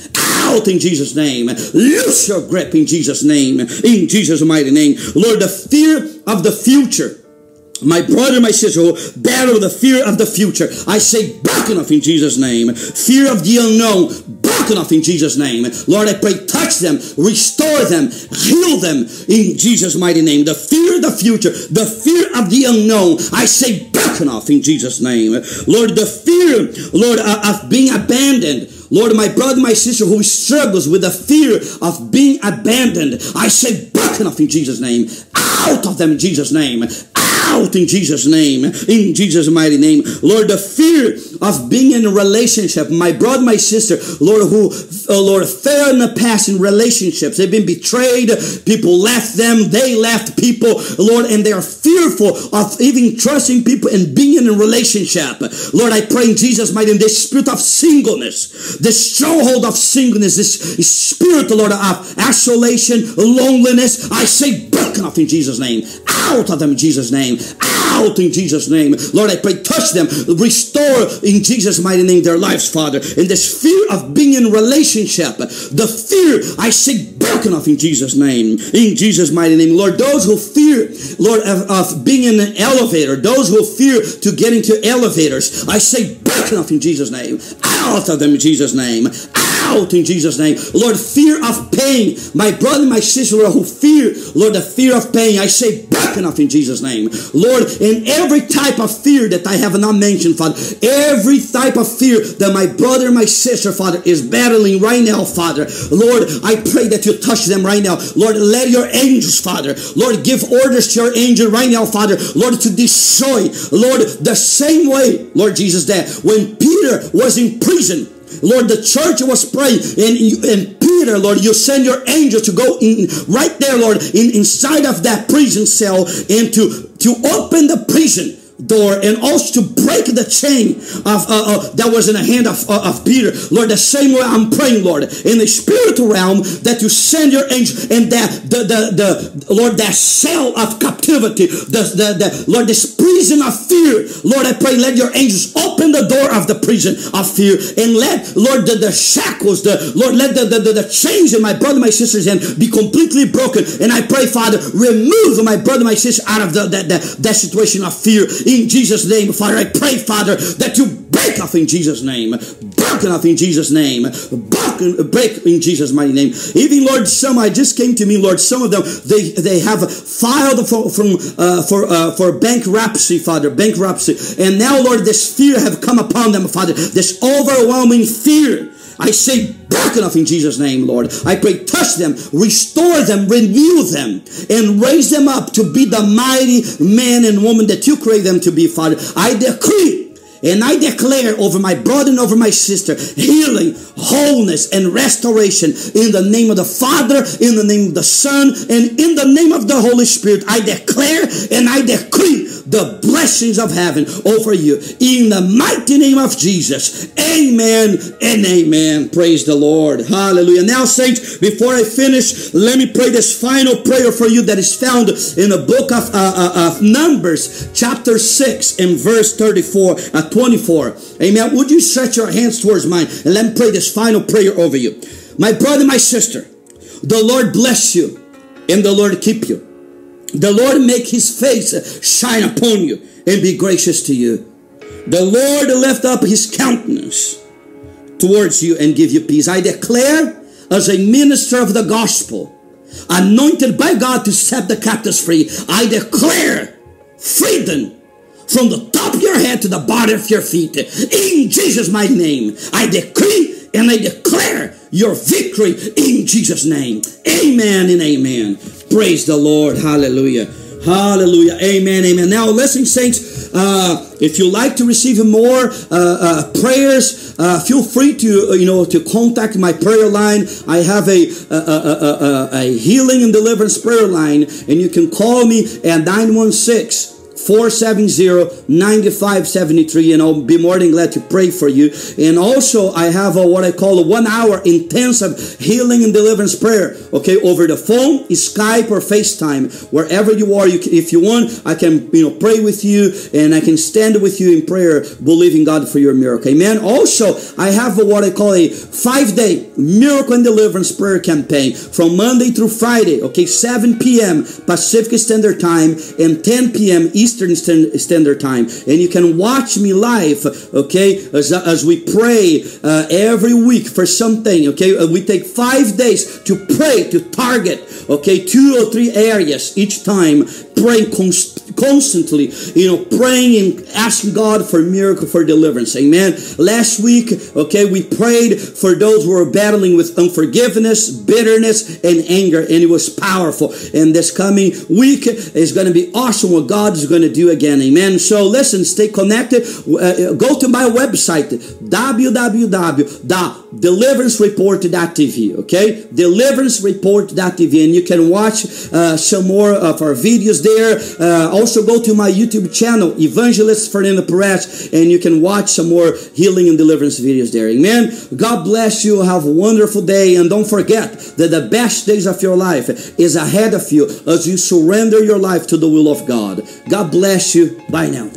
Out in Jesus' name. Loose your grip in Jesus' name. In Jesus' mighty name. Lord, the fear of the future. My brother, my sister, who battle the fear of the future. I say, broken off in Jesus' name. Fear of the unknown, off in Jesus' name. Lord, I pray, touch them, restore them, heal them in Jesus' mighty name. The fear of the future, the fear of the unknown, I say, off in Jesus' name. Lord, the fear, Lord, uh, of being abandoned. Lord, my brother, my sister who struggles with the fear of being abandoned, I say, off in Jesus' name. Out of them in Jesus' name in Jesus' name, in Jesus' mighty name. Lord, the fear of being in a relationship, my brother, my sister, Lord, who, oh Lord, fell in the past in relationships. They've been betrayed. People left them. They left people, Lord, and they are fearful of even trusting people and being in a relationship. Lord, I pray in Jesus' mighty name, this spirit of singleness, this stronghold of singleness, this spirit, Lord, of isolation, loneliness, I say broken off in Jesus' name. Out of them in Jesus' name out in Jesus' name. Lord, I pray, touch them, restore in Jesus' mighty name their lives, Father. In this fear of being in relationship, the fear I say broken off in Jesus' name. In Jesus' mighty name. Lord, those who fear, Lord, of, of being in an elevator, those who fear to get into elevators, I say broken off in Jesus' name. Out of them in Jesus' name out in Jesus' name. Lord, fear of pain. My brother, my sister, who fear, Lord, the fear of pain, I say back enough in Jesus' name. Lord, in every type of fear that I have not mentioned, Father, every type of fear that my brother, my sister, Father, is battling right now, Father. Lord, I pray that you touch them right now. Lord, let your angels, Father, Lord, give orders to your angel right now, Father, Lord, to destroy, Lord, the same way, Lord Jesus, that when Peter was in prison, Lord, the church was praying, and, and Peter, Lord, you send your angel to go in right there, Lord, in, inside of that prison cell and to, to open the prison door and also to break the chain of uh, uh, that was in the hand of, uh, of Peter. Lord, the same way I'm praying, Lord, in the spiritual realm that you send your angel and that the the, the Lord that cell of captivity, the, the, the Lord, this prison of fear. Lord, I pray, let your angels open the door of the prison of fear and let Lord the, the shackles, the Lord, let the, the, the, the chains in my brother, my sister's hand be completely broken. And I pray, Father, remove my brother, my sister out of the, that, that, that situation of fear in Jesus' name. Father, I pray, Father, that you break off in Jesus' name. Broken off in Jesus' name. Broken, break in Jesus' mighty name. Even Lord, some I just came to me, Lord. Some of them they they have filed for from uh, for uh, for bankruptcy, Father, bankruptcy, and now, Lord, this fear have come upon them, Father. This overwhelming fear. I say broken off in Jesus' name, Lord. I pray, touch them, restore them, renew them, and raise them up to be the mighty man and woman that you create them to be, Father. I decree and I declare over my brother and over my sister healing, wholeness, and restoration in the name of the Father, in the name of the Son, and in the name of the Holy Spirit. I declare and I decree the blessings of heaven over you in the mighty name of Jesus. Amen and amen. Praise the Lord. Hallelujah. Now, saints, before I finish, let me pray this final prayer for you that is found in the book of, uh, uh, of Numbers, chapter 6, and verse 34. Uh, 24. Amen. Would you stretch your hands towards mine and let me pray this final prayer over you? My brother, my sister, the Lord bless you and the Lord keep you. The Lord make his face shine upon you and be gracious to you. The Lord lift up his countenance towards you and give you peace. I declare as a minister of the gospel, anointed by God to set the captives free, I declare freedom from the top of your head to the bottom of your feet. In Jesus' mighty name, I decree and I declare your victory in Jesus' name. Amen and amen. Praise the Lord. Hallelujah. Hallelujah. Amen. Amen. Now, listen, saints, uh, if you like to receive more uh, uh, prayers, uh, feel free to, uh, you know, to contact my prayer line. I have a, a, a, a healing and deliverance prayer line, and you can call me at 916 470-9573 and I'll be more than glad to pray for you. And also I have a, what I call a one hour intensive healing and deliverance prayer. Okay, over the phone, Skype or FaceTime, wherever you are. You can, if you want, I can you know pray with you and I can stand with you in prayer, believing God for your miracle. Amen. Also, I have a, what I call a five day miracle and deliverance prayer campaign from Monday through Friday. Okay, 7 p.m. Pacific Standard Time and 10 p.m. Eastern Eastern Standard Time. And you can watch me live, okay, as, as we pray uh, every week for something, okay? Uh, we take five days to pray, to target, okay, two or three areas each time, praying const- constantly, you know, praying and asking God for miracle, for deliverance. Amen. Last week, okay, we prayed for those who are battling with unforgiveness, bitterness, and anger, and it was powerful. And this coming week is going to be awesome what God is going to do again. Amen. So listen, stay connected. Uh, go to my website, www.deliverancereport.tv. Okay, deliverancereport.tv, and you can watch uh, some more of our videos there. Uh, also, go to my YouTube channel, Evangelist Fernando Perez, and you can watch some more healing and deliverance videos there. Amen. God bless you. Have a wonderful day, and don't forget that the best days of your life is ahead of you as you surrender your life to the will of God. God bless you. Bye now.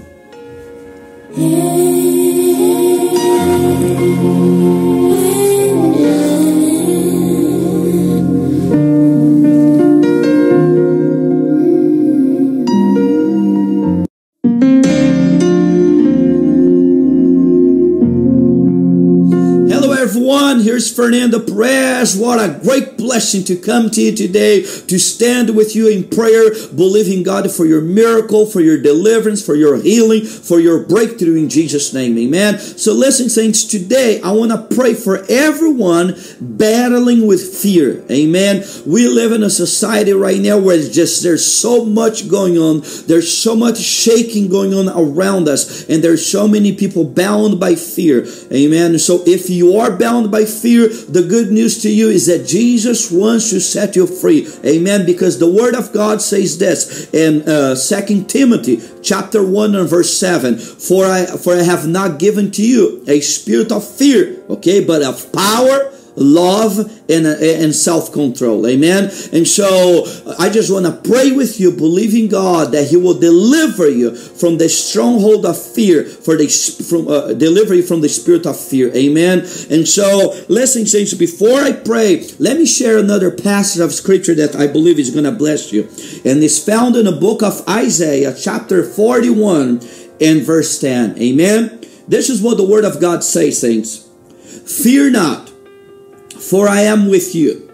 Fernando Perez, what a great blessing to come to you today, to stand with you in prayer, believing God for your miracle, for your deliverance, for your healing, for your breakthrough in Jesus' name. Amen. So listen, saints, today I want to pray for everyone battling with fear. Amen. We live in a society right now where it's just there's so much going on, there's so much shaking going on around us, and there's so many people bound by fear. Amen. So if you are bound by fear, the good news to you is that Jesus wants to set you free. Amen. Because the word of God says this in uh, 2 Timothy chapter 1 and verse 7 for I for I have not given to you a spirit of fear, okay, but of power love and, and self-control. Amen? And so i just want to pray with you believing god that he will deliver you from the stronghold of fear for the from uh, deliver from the spirit of fear. Amen? And so listen saints before i pray let me share another passage of scripture that i believe is going to bless you. And it's found in the book of isaiah chapter 41 and verse 10 amen? This is what the word of god says saints. Fear not for I am with you.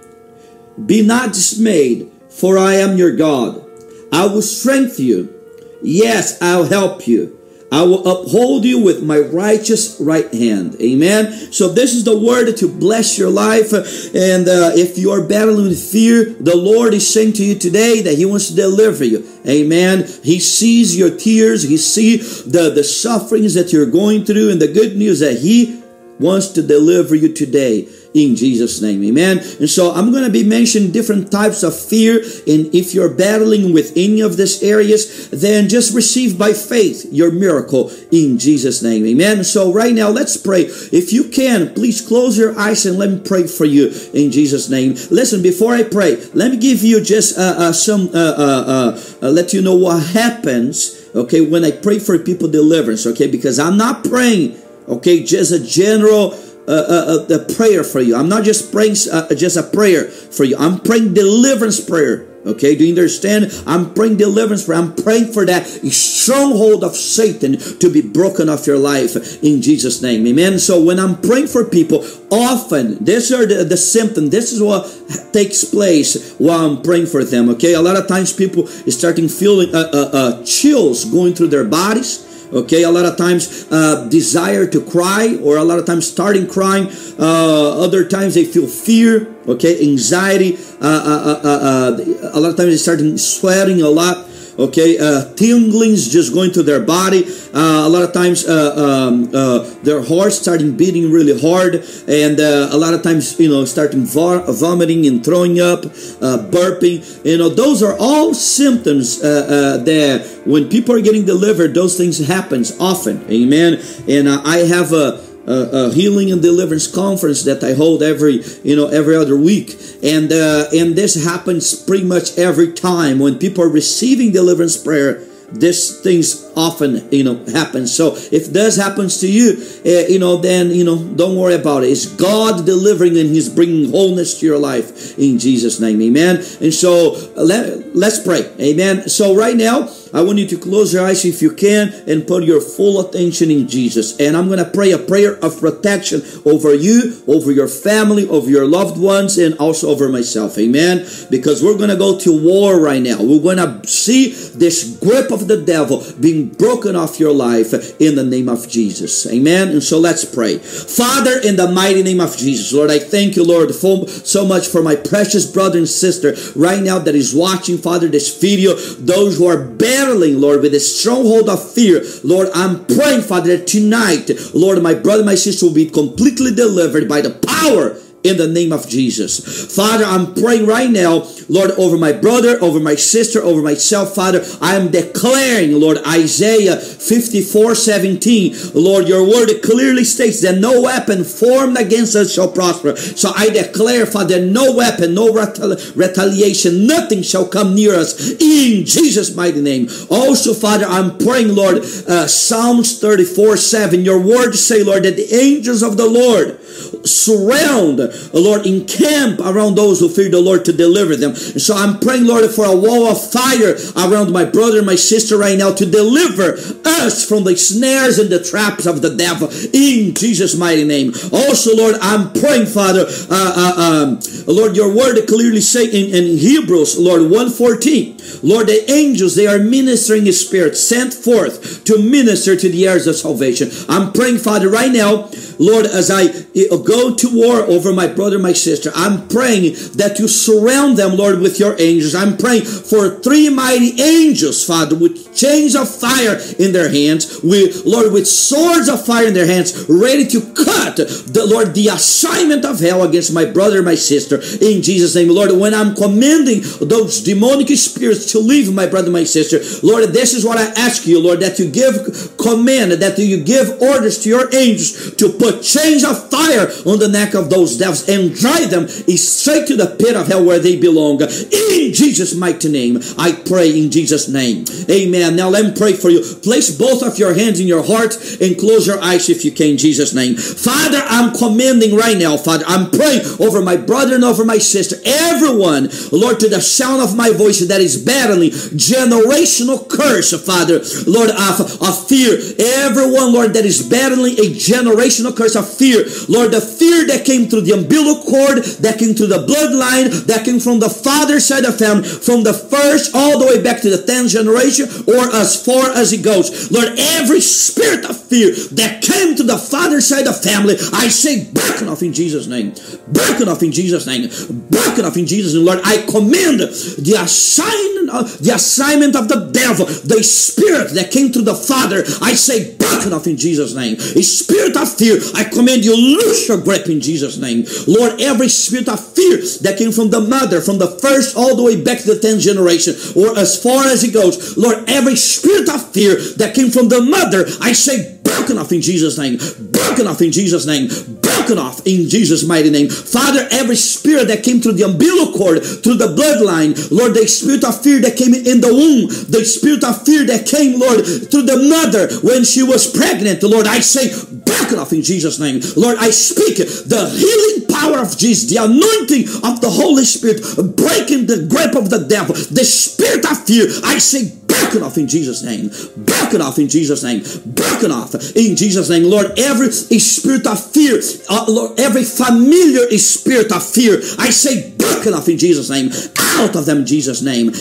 Be not dismayed, for I am your God. I will strengthen you. Yes, I'll help you. I will uphold you with my righteous right hand. Amen. So this is the word to bless your life. And uh, if you are battling with fear, the Lord is saying to you today that He wants to deliver you. Amen. He sees your tears. He sees the, the sufferings that you're going through. And the good news that He wants to deliver you today in Jesus' name. Amen. And so I'm going to be mentioning different types of fear. And if you're battling with any of these areas, then just receive by faith your miracle in Jesus' name. Amen. So right now, let's pray. If you can, please close your eyes and let me pray for you in Jesus' name. Listen, before I pray, let me give you just uh, uh, some, uh, uh, uh let you know what happens, okay, when I pray for people deliverance, okay, because I'm not praying, okay, just a general a, a, prayer for you. I'm not just praying uh, just a prayer for you. I'm praying deliverance prayer. Okay, do you understand? I'm praying deliverance prayer. I'm praying for that stronghold of Satan to be broken off your life in Jesus' name. Amen. So when I'm praying for people, often these are the, the symptoms. This is what takes place while I'm praying for them. Okay, a lot of times people starting feeling uh, uh, uh, chills going through their bodies okay a lot of times uh, desire to cry or a lot of times starting crying uh, other times they feel fear okay anxiety uh, uh, uh, uh a lot of times they start sweating a lot okay? Uh, tinglings just going to their body. Uh, a lot of times uh, um, uh, their heart starting beating really hard and uh, a lot of times you know starting vomiting and throwing up uh, burping. You know those are all symptoms that when people are getting delivered those things happens often. Amen? And i have a a, a, healing and deliverance conference that I hold every you know every other week, and uh, and this happens pretty much every time when people are receiving deliverance prayer this things often you know happen. So if this happens to you uh, you know then you know don't worry about it. It's god delivering and he's bringing wholeness to your life in jesus name. Amen. And so let, let's pray. Amen. So right now I want you to close your eyes if you can and put your full attention in Jesus. And I'm going to pray a prayer of protection over you, over your family, over your loved ones, and also over myself. Amen. Because we're going to go to war right now. We're going to see this grip of the devil being broken off your life in the name of Jesus. Amen. And so let's pray. Father, in the mighty name of Jesus, Lord, I thank you, Lord, for, so much for my precious brother and sister right now that is watching, Father, this video, those who are better battling, Lord, with a stronghold of fear. Lord, I'm praying, Father, that tonight, Lord, my brother, my sister will be completely delivered by the power in the name of Jesus. Father, I'm praying right now, Lord, over my brother, over my sister, over myself, Father. I am declaring, Lord, Isaiah 54 17. Lord, your word clearly states that no weapon formed against us shall prosper. So I declare, Father, no weapon, no retaliation, nothing shall come near us in Jesus' mighty name. Also, Father, I'm praying, Lord, uh, Psalms 34 7. Your word say, Lord, that the angels of the Lord surround Lord, encamp around those who fear the Lord to deliver them. And so I'm praying, Lord, for a wall of fire around my brother my sister right now to deliver us from the snares and the traps of the devil in Jesus' mighty name. Also, Lord, I'm praying, Father, uh, uh, um, Lord, your word clearly say in, in Hebrews, Lord, 114, Lord, the angels, they are ministering spirit sent forth to minister to the heirs of salvation. I'm praying, Father, right now, Lord, as I uh, go to war over my brother, my sister, I'm praying that you surround them, Lord, with your angels. I'm praying for three mighty angels, Father, with chains of fire in their hands, with Lord, with swords of fire in their hands, ready to cut the Lord the assignment of hell against my brother, my sister, in Jesus' name, Lord. When I'm commanding those demonic spirits to leave my brother, my sister, Lord, this is what I ask you, Lord, that you give command, that you give orders to your angels to put chains of fire on the neck of those devils and drive them straight to the pit of hell where they belong. In Jesus' mighty name, I pray in Jesus' name. Amen. Now let me pray for you. Place both of your hands in your heart and close your eyes if you can, in Jesus' name. Father, I'm commanding right now, Father. I'm praying over my brother and over my sister. Everyone, Lord, to the sound of my voice that is battling generational curse, Father, Lord, of, of fear. Everyone, Lord, that is battling a generational curse of fear. Lord, the fear that came through the umbilical cord, that came through the bloodline, that came from the father side of family, from the first all the way back to the 10th generation, or as far as it goes. Lord, every spirit of fear that came to the father side of family, I say, broken off in Jesus' name. Broken off in Jesus' name. Broken off in Jesus' name. Lord, I command the assignment, Uh, the assignment of the devil, the spirit that came to the father, I say, broken off in Jesus' name. A spirit of fear, I command you, loose your grip in Jesus' name. Lord, every spirit of fear that came from the mother, from the first all the way back to the 10th generation, or as far as it goes, Lord, every spirit of fear that came from the mother, I say, broken off in Jesus' name. Broken off in Jesus' name. Broken off in Jesus' mighty name. Father, every spirit that came through the umbilical cord, through the bloodline, Lord, the spirit of fear that came in the womb, the spirit of fear that came, Lord, through the mother when she was pregnant, Lord, I say, broken off in Jesus' name. Lord, I speak the healing power of Jesus, the anointing of the Holy Spirit, breaking the grip of the devil, the spirit of fear. I say, broken off in Jesus' name. Back it off in Jesus' name. Back it off in Jesus' name. Lord, every spirit of fear, uh, Lord, every familiar spirit of fear, I say back it off in Jesus' name. Out of them in Jesus' name.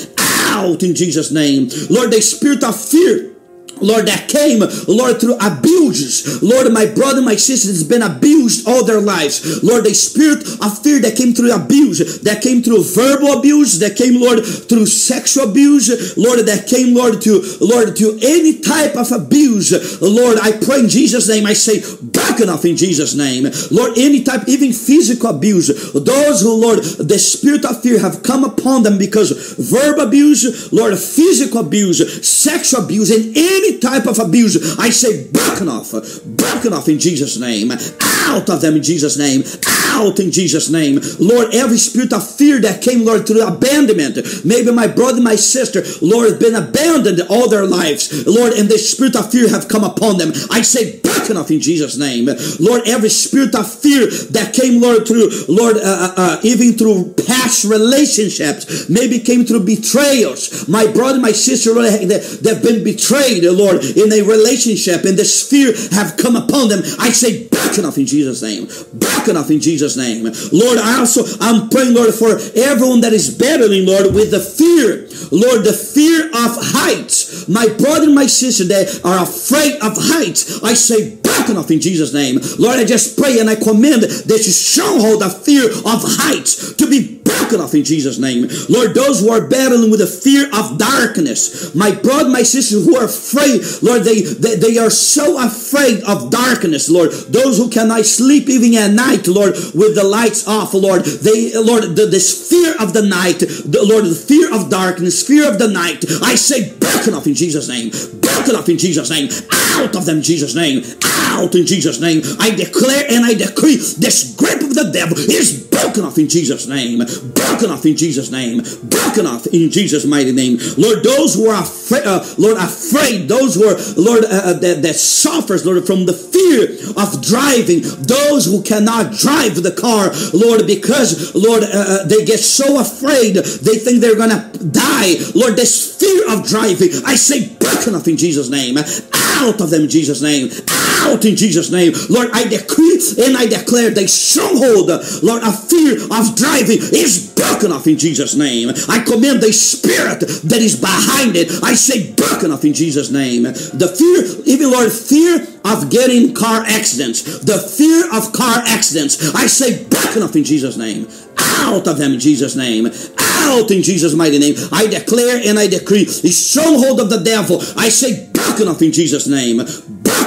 Out in Jesus' name. Lord, the spirit of fear Lord, that came, Lord, through abuses. Lord, my brother, my sister has been abused all their lives. Lord, the spirit of fear that came through abuse, that came through verbal abuse, that came, Lord, through sexual abuse, Lord, that came, Lord, to Lord, to any type of abuse. Lord, I pray in Jesus' name, I say, back enough in Jesus' name. Lord, any type, even physical abuse. Those who, Lord, the spirit of fear have come upon them because verbal abuse, Lord, physical abuse, sexual abuse, and any any type of abuse, I say broken off, broken off in Jesus' name, out of them in Jesus' name, out in Jesus' name. Lord, every spirit of fear that came, Lord, through abandonment, maybe my brother, my sister, Lord, been abandoned all their lives, Lord, and the spirit of fear have come upon them. I say broken off in Jesus' name. Lord, every spirit of fear that came, Lord, through, Lord, uh, uh, uh even through past relationships, maybe came through betrayals. My brother, my sister, Lord, they've been betrayed, Lord, in a relationship, and this fear have come upon them. I say, broken off in Jesus' name. Broken off in Jesus' name. Lord, I also, I'm praying, Lord, for everyone that is battling, Lord, with the fear. Lord, the fear of heights. My brother and my sister, they are afraid of heights. I say, broken off in Jesus' name. Lord, I just pray and I command that you stronghold the fear of heights to be off in Jesus' name. Lord, those who are battling with the fear of darkness, my brother, my sister who are afraid, Lord, they, they, they are so afraid of darkness, Lord. Those who cannot sleep even at night, Lord, with the lights off, Lord. They, Lord, the, this fear of the night, the, Lord, the fear of darkness, fear of the night, I say broken off in Jesus' name. Broken off in Jesus' name. Out of them, Jesus' name. Out in Jesus' name. I declare and I decree this grip of the devil is broken off in Jesus' name. Broken off in Jesus' name. Broken off in Jesus' mighty name. Lord, those who are afraid, uh, Lord, afraid, those who are, Lord, uh, uh, that, that suffers, Lord, from the fear of driving, those who cannot drive the car, Lord, because, Lord, uh, uh they get so afraid, they think they're gonna die. Lord, this fear of driving, I say, broken off in Jesus' name. Out of them in Jesus' name. Out in Jesus' name. Lord, I decree and I declare the stronghold, Lord, of fear of driving is broken off in Jesus' name. I command the spirit that is behind it. I say broken off in Jesus' name. The fear, even Lord, fear of getting car accidents. The fear of car accidents. I say broken off in Jesus' name. Out of them in Jesus' name. Out in Jesus' mighty name. I declare and I decree the stronghold of the devil. I say broken off in Jesus' name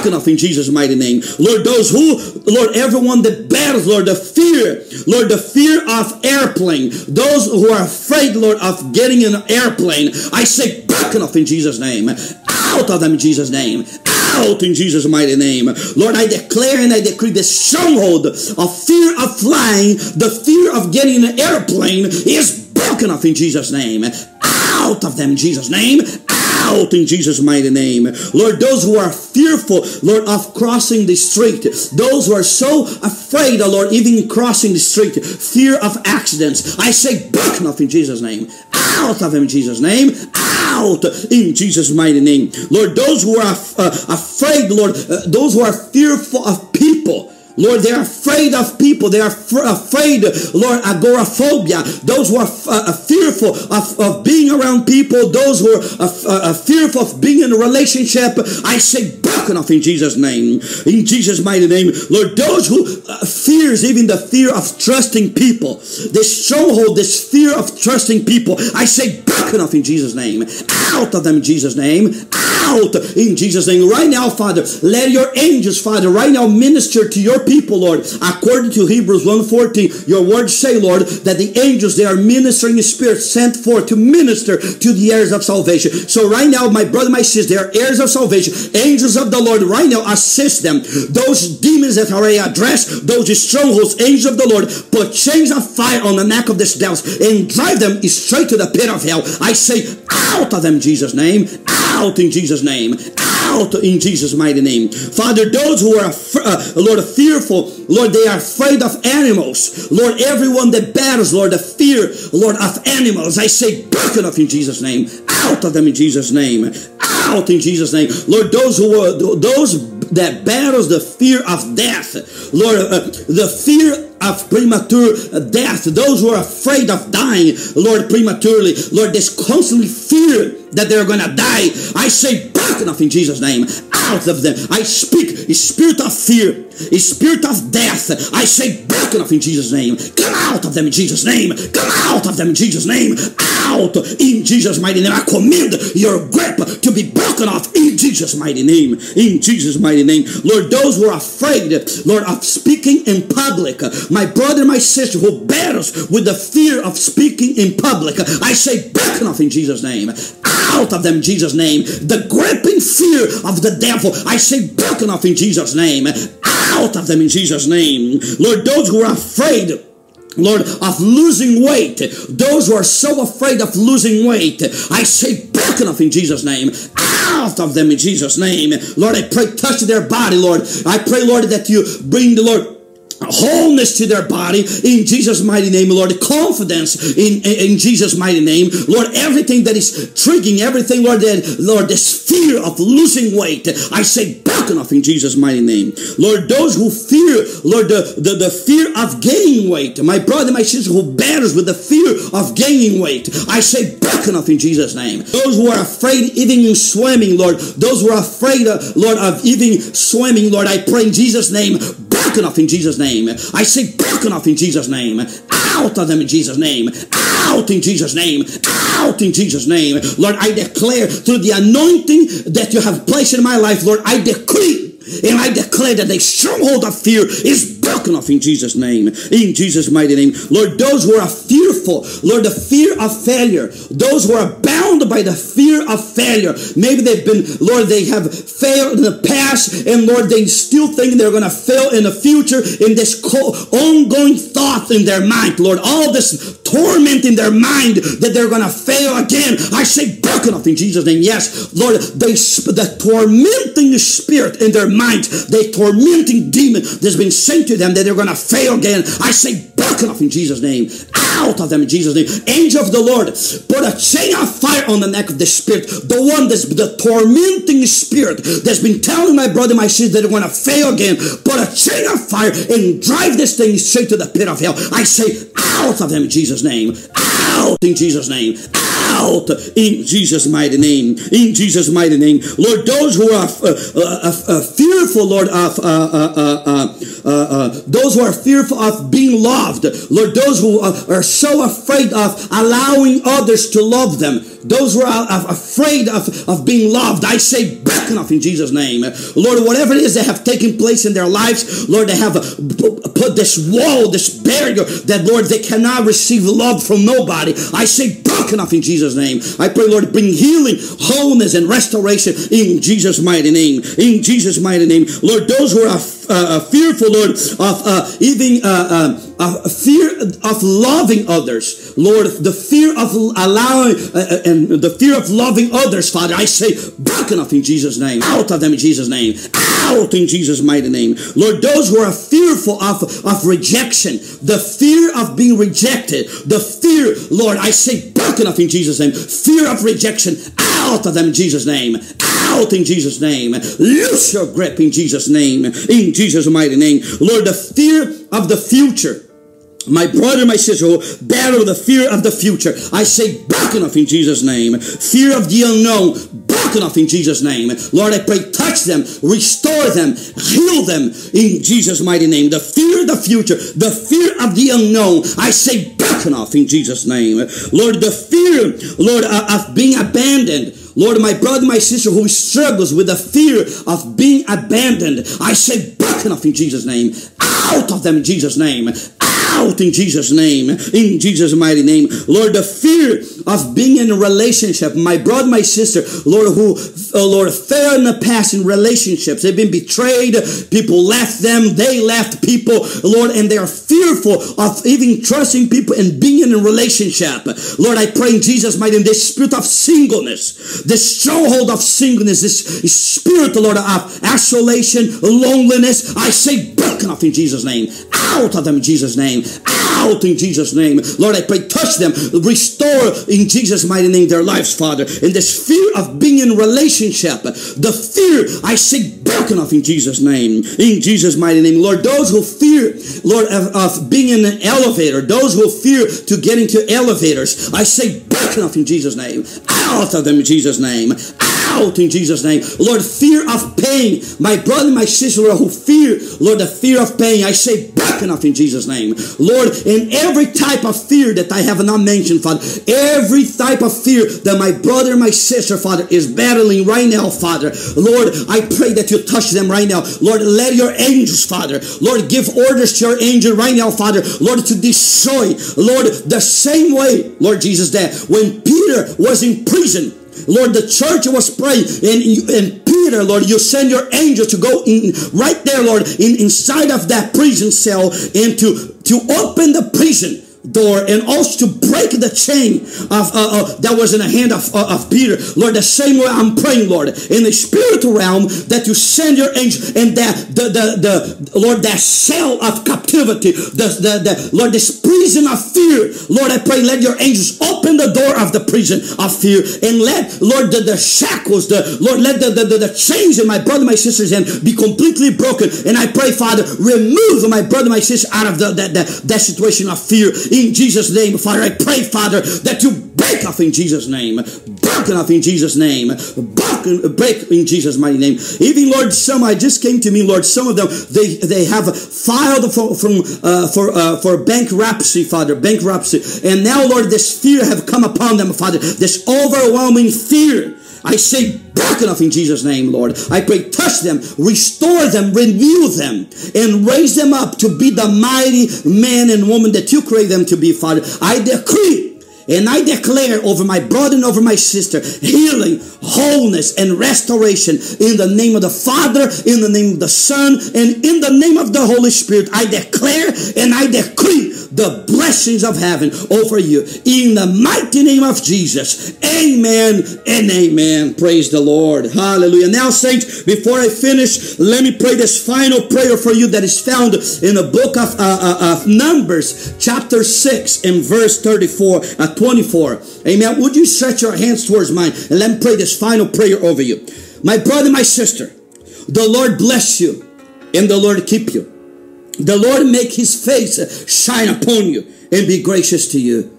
off in Jesus' mighty name. Lord, those who, Lord, everyone that bears, Lord, the fear, Lord, the fear of airplane, those who are afraid, Lord, of getting an airplane, I say broken off in Jesus' name. Out of them in Jesus' name. Out in Jesus' mighty name. Lord, I declare and I decree the stronghold of fear of flying, the fear of getting an airplane is broken off in Jesus' name. Out of them in Jesus' name out in Jesus' mighty name. Lord, those who are fearful, Lord, of crossing the street, those who are so afraid, oh Lord, even crossing the street, fear of accidents, I say, broken off in Jesus' name. Out of him in Jesus' name. Out in Jesus' mighty name. Lord, those who are uh, afraid, Lord, uh, those who are fearful of people, Lord, they're afraid of people. They are afraid, Lord, agoraphobia. Those who are uh, fearful of, of being around people, those who are uh, uh, fearful of being in a relationship, I say broken off in Jesus' name. In Jesus' mighty name. Lord, those who uh, fears, even the fear of trusting people, this stronghold, this fear of trusting people, I say broken off in Jesus' name. Out of them in Jesus' name. Out in Jesus' name. Right now, Father, let your angels, Father, right now minister to your people, Lord. According to Hebrews 1.14, your words say, Lord, that the angels, they are ministering spirits sent forth to minister to the heirs of salvation. So right now, my brother, my sister, they are heirs of salvation. Angels of the Lord, right now, assist them. Those demons that are addressed, those strongholds, angels of the Lord, put chains of fire on the neck of these devils and drive them straight to the pit of hell. I say, out of them, Jesus' name. Out in Jesus' name. Out in Jesus' mighty name. Father, those who are, uh, Lord, fearful. Lord, they are afraid of animals. Lord, everyone that battles, Lord, the fear, Lord, of animals, I say, broken off in Jesus' name. Out of them in Jesus' name. Out in Jesus' name. Lord, those who are, those that battles the fear of death. Lord, uh, the fear of premature death, those who are afraid of dying, Lord, prematurely, Lord, this constantly fear that they're gonna die. I say, broken off in Jesus' name, out of them. I speak spirit of fear, spirit of death. I say, broken off in Jesus' name. Come out of them in Jesus' name. Come out of them in Jesus' name. Out in Jesus' mighty name. I command your grip to be broken off in Jesus' mighty name. In Jesus' mighty name. Lord, those who are afraid, Lord, of speaking in public, my brother, my sister who battles with the fear of speaking in public, I say, broken off in Jesus' name. Out of them Jesus' name. The gripping fear of the devil, I say, broken off in Jesus' name. Out of them in Jesus' name. Lord, those who are afraid, Lord, of losing weight. Those who are so afraid of losing weight, I say, broken off in Jesus' name. Out of them in Jesus' name. Lord, I pray, touch their body, Lord. I pray, Lord, that you bring the Lord wholeness to their body in Jesus' mighty name, Lord. Confidence in, in, in, Jesus' mighty name, Lord. Everything that is triggering, everything, Lord, that, Lord, this fear of losing weight, I say, back off in Jesus' mighty name. Lord, those who fear, Lord, the, the, the fear of gaining weight, my brother, my sister who battles with the fear of gaining weight, I say, back off in Jesus' name. Those who are afraid even in swimming, Lord, those who are afraid, uh, Lord, of even swimming, Lord, I pray in Jesus' name, broken off in Jesus' name. I say broken off in Jesus' name. Out of them in Jesus' name. Out in Jesus' name. Out in Jesus' name. Lord, I declare through the anointing that you have placed in my life, Lord, I decree and I declare that the stronghold of fear is broken off in Jesus' name. In Jesus' mighty name. Lord, those who are fearful, Lord, the fear of failure, those who are bound by the fear of failure. Maybe they've been, Lord, they have failed in the past, and Lord, they still think they're going to fail in the future in this ongoing thought in their mind, Lord, all this torment in their mind that they're going to fail again. I say, broken off in Jesus' name. Yes, Lord, they the tormenting spirit in their mind, the tormenting demon that's been sent to them that they're going to fail again. I say, broken off in Jesus' name. Out of them in Jesus' name. Angel of the Lord, put a chain of fire on the neck of the spirit, the one that's the tormenting spirit that's been telling my brother, my sister they're going to fail again. Put a chain of fire and drive this thing straight to the pit of hell. I say, out of them in Jesus' name. Out in Jesus' name. Out in Jesus' mighty name. In Jesus' mighty name. Lord, those who are uh, uh, uh, uh fearful, Lord, of uh, uh, those who are fearful of being loved, Lord, those who are so afraid of allowing others to love them, those who are afraid of, of being loved, I say, back off in Jesus' name. Lord, whatever it is that have taken place in their lives, Lord, they have put this wall, this barrier that, Lord, they cannot receive love from nobody. I say, broken off in Jesus' name. I pray, Lord, bring healing, wholeness, and restoration in Jesus' mighty name. In Jesus' mighty name. Lord, those who are uh, fearful, Lord, of uh, even uh, uh, fear of loving others, Lord, the fear of allowing uh, uh, and the fear of loving others, Father, I say, broken off in Jesus' name, out of them in Jesus' name, out in Jesus' mighty name, Lord, those who are fearful of of rejection, the fear of being rejected, the fear, Lord, I say, broken off in Jesus' name, fear of rejection, out of them in Jesus' name, out in Jesus' name, loose your grip in Jesus' name, in Jesus' mighty name, Lord, the fear of the future my brother, my sister, who battle the fear of the future. I say, broken off in Jesus' name. Fear of the unknown, broken off in Jesus' name. Lord, I pray, touch them, restore them, heal them in Jesus' mighty name. The fear of the future, the fear of the unknown, I say, broken off in Jesus' name. Lord, the fear, Lord, uh, of being abandoned. Lord, my brother, my sister who struggles with the fear of being abandoned, I say, broken off in Jesus' name. Out of them in Jesus' name out in Jesus' name, in Jesus' mighty name. Lord, the fear of being in a relationship, my brother, my sister, Lord, who, uh, Lord, fell in the past in relationships. They've been betrayed. People left them. They left people, Lord, and they are fearful of even trusting people and being in a relationship. Lord, I pray in Jesus' mighty name, this spirit of singleness, this stronghold of singleness, this spirit, Lord, of isolation, loneliness, I say, broken off in Jesus' name. Out of them in Jesus' name out in Jesus' name. Lord, I pray, touch them, restore in Jesus' mighty name their lives, Father. In this fear of being in relationship, the fear I say broken off in Jesus' name. In Jesus' mighty name. Lord, those who fear, Lord, of, of being in an elevator, those who fear to get into elevators, I say broken off in Jesus' name. Of them in Jesus' name out in Jesus' name. Lord, fear of pain. My brother, my sister, Lord, who fear, Lord, the fear of pain, I say back enough in Jesus' name. Lord, in every type of fear that I have not mentioned, Father, every type of fear that my brother, my sister, Father, is battling right now, Father. Lord, I pray that you touch them right now. Lord, let your angels, Father, Lord, give orders to your angel right now, Father, Lord, to destroy, Lord, the same way, Lord Jesus, that when Peter was in prison, Lord, the church was praying, and, and Peter, Lord, you send your angel to go in right there, Lord, in, inside of that prison cell and to, to open the prison door and also to break the chain of uh, uh, that was in the hand of, uh, of Peter. Lord, the same way I'm praying, Lord, in the spiritual realm that you send your angel and that the, the, the Lord, that cell of captivity, the, the, the Lord, this prison of fear. Lord, I pray, let your angels open the door of the prison of fear and let, Lord, the, the shackles, the Lord, let the, the, the, the chains in my brother, my sister's hand be completely broken. And I pray, Father, remove my brother, my sister out of the, that, that, that situation of fear in Jesus' name, Father. I pray, Father, that you break off in Jesus' name. Broken off in Jesus' name. Broken, break in Jesus' mighty name. Even Lord, some I just came to me, Lord. Some of them they they have filed for from uh, for uh, for bankruptcy, Father, bankruptcy, and now Lord, this fear have come upon them, Father. This overwhelming fear. I say broken off in Jesus' name, Lord. I pray, touch them, restore them, renew them, and raise them up to be the mighty man and woman that you create them to be, Father. I decree and I declare over my brother and over my sister healing, wholeness, and restoration in the name of the Father, in the name of the Son, and in the name of the Holy Spirit. I declare and I decree the blessings of heaven over you in the mighty name of Jesus. Amen and amen. Praise the Lord. Hallelujah. Now, saints, before I finish, let me pray this final prayer for you that is found in the book of, uh, uh, of Numbers, chapter 6, and verse 34, uh, 24. Amen. Would you stretch your hands towards mine and let me pray this final prayer over you? My brother, my sister, the Lord bless you and the Lord keep you. The Lord make his face shine upon you and be gracious to you.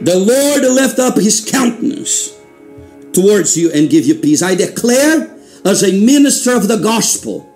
The Lord lift up his countenance towards you and give you peace. I declare as a minister of the gospel,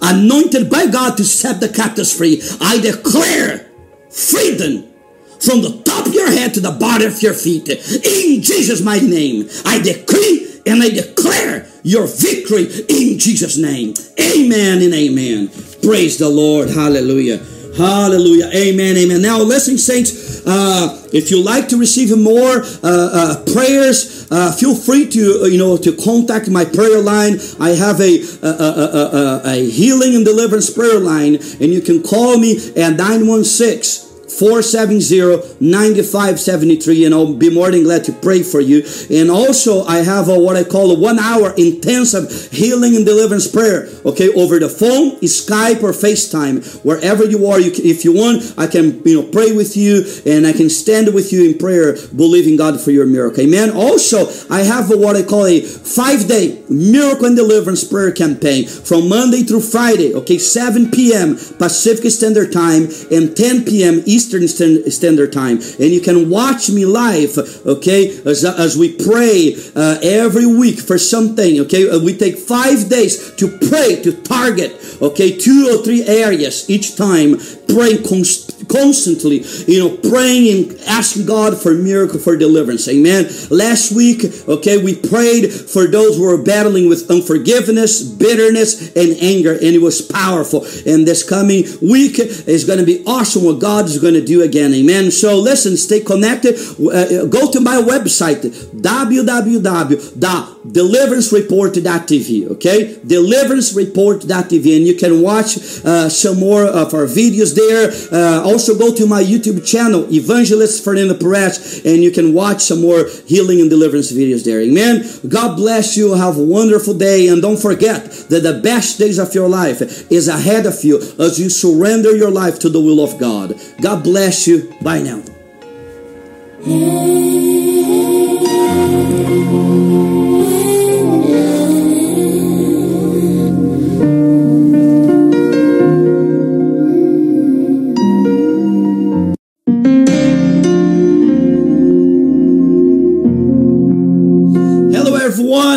anointed by God to set the captives free, I declare freedom from the top of your head to the bottom of your feet. In Jesus' mighty name, I decree and I declare your victory in Jesus' name. Amen and amen. Praise the Lord. Hallelujah. Hallelujah. Amen. Amen. Now, listen, saints, uh, if you like to receive more uh, uh, prayers, uh, feel free to, uh, you know, to contact my prayer line. I have a, a, a, a, healing and deliverance prayer line, and you can call me at 916 470-9573 and I'll be more than glad to pray for you. And also I have a, what I call a one hour intensive healing and deliverance prayer. Okay, over the phone, Skype or FaceTime, wherever you are. You can, if you want, I can you know pray with you and I can stand with you in prayer, believing God for your miracle. Amen. Also, I have a, what I call a five day miracle and deliverance prayer campaign from Monday through Friday. Okay, 7 p.m. Pacific Standard Time and 10 p.m. Eastern Eastern Standard Time. And you can watch me live, okay, as, as we pray uh, every week for something, okay? Uh, we take five days to pray, to target, okay, two or three areas each time, praying const- constantly, you know, praying and asking God for miracle, for deliverance. Amen. Last week, okay, we prayed for those who were battling with unforgiveness, bitterness, and anger, and it was powerful. And this coming week is going to be awesome what God is going to do again. Amen. So listen, stay connected. Uh, go to my website, www.deliverancereport.tv. Okay, deliverancereport.tv, and you can watch uh, some more of our videos there. Uh, also, go to my YouTube channel, Evangelist Fernando Perez, and you can watch some more healing and deliverance videos there. Amen. God bless you. Have a wonderful day, and don't forget that the best days of your life is ahead of you as you surrender your life to the will of God. God bless you. Bye now.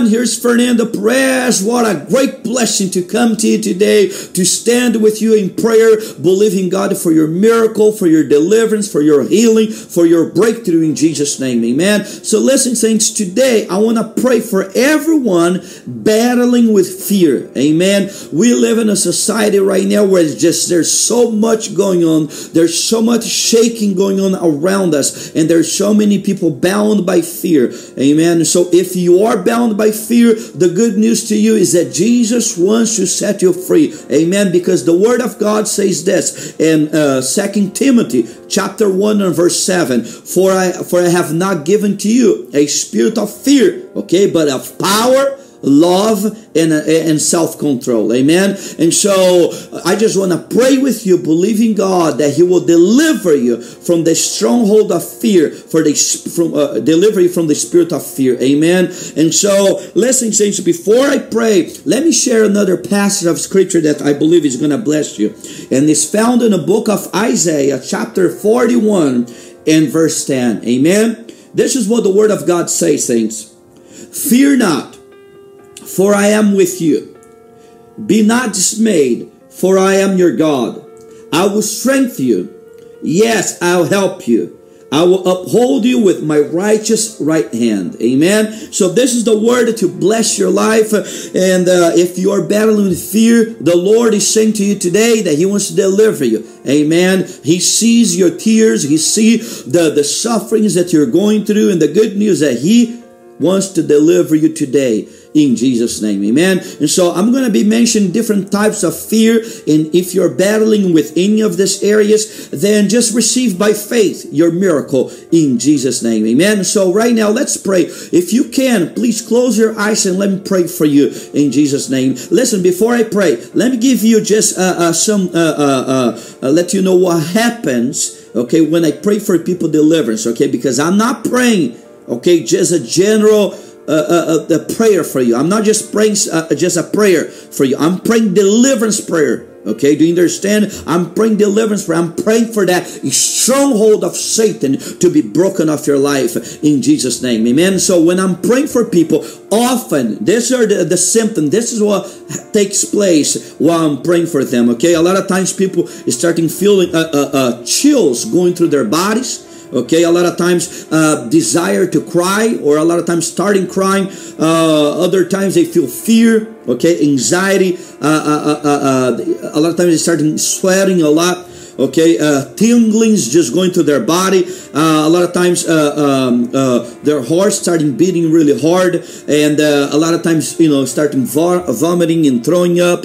Here's Fernando Perez. What a great blessing to come to you today, to stand with you in prayer, believing God for your miracle, for your deliverance, for your healing, for your breakthrough in Jesus' name. Amen. So listen, saints, today I want to pray for everyone battling with fear. Amen. We live in a society right now where it's just there's so much going on. There's so much shaking going on around us, and there's so many people bound by fear. Amen. So if you are bound by fear, the good news to you is that Jesus wants to set you free. Amen. Because the word of God says this in uh, 2 Timothy chapter 1 and verse 7 for I for I have not given to you a spirit of fear, okay, but of power love and, and self-control. Amen? And so i just want to pray with you believing god that he will deliver you from the stronghold of fear for the from uh, deliver you from the spirit of fear. Amen? And so listen saints before i pray let me share another passage of scripture that i believe is going to bless you. And it's found in the book of isaiah chapter 41 and verse 10 amen? This is what the Word of God says, saints. Fear not, for I am with you. Be not dismayed, for I am your God. I will strengthen you. Yes, I'll help you. I will uphold you with my righteous right hand. Amen. So this is the word to bless your life. And uh, if you are battling with fear, the Lord is saying to you today that He wants to deliver you. Amen. He sees your tears. He sees the, the sufferings that you're going through. And the good news that He wants to deliver you today in Jesus' name. Amen. And so I'm going to be mentioning different types of fear. And if you're battling with any of these areas, then just receive by faith your miracle in Jesus' name. Amen. So right now, let's pray. If you can, please close your eyes and let me pray for you in Jesus' name. Listen, before I pray, let me give you just uh, uh, some, uh, uh, uh let you know what happens, okay, when I pray for people deliverance, okay, because I'm not praying, okay, just a general a, a, prayer for you. I'm not just praying uh, just a prayer for you. I'm praying deliverance prayer. Okay, do you understand? I'm praying deliverance prayer. I'm praying for that stronghold of Satan to be broken off your life in Jesus' name. Amen. So when I'm praying for people, often these are the, the symptoms. This is what takes place while I'm praying for them. Okay, a lot of times people starting feeling uh, uh, uh, chills going through their bodies okay a lot of times uh, desire to cry or a lot of times starting crying. Uh, other times they feel fear okay anxiety. Uh, uh, uh, uh a lot of times they start sweating a lot okay? Uh, tinglings just going to their body. Uh, a lot of times uh, um, uh, their heart starting beating really hard and uh, a lot of times you know starting vomiting and throwing up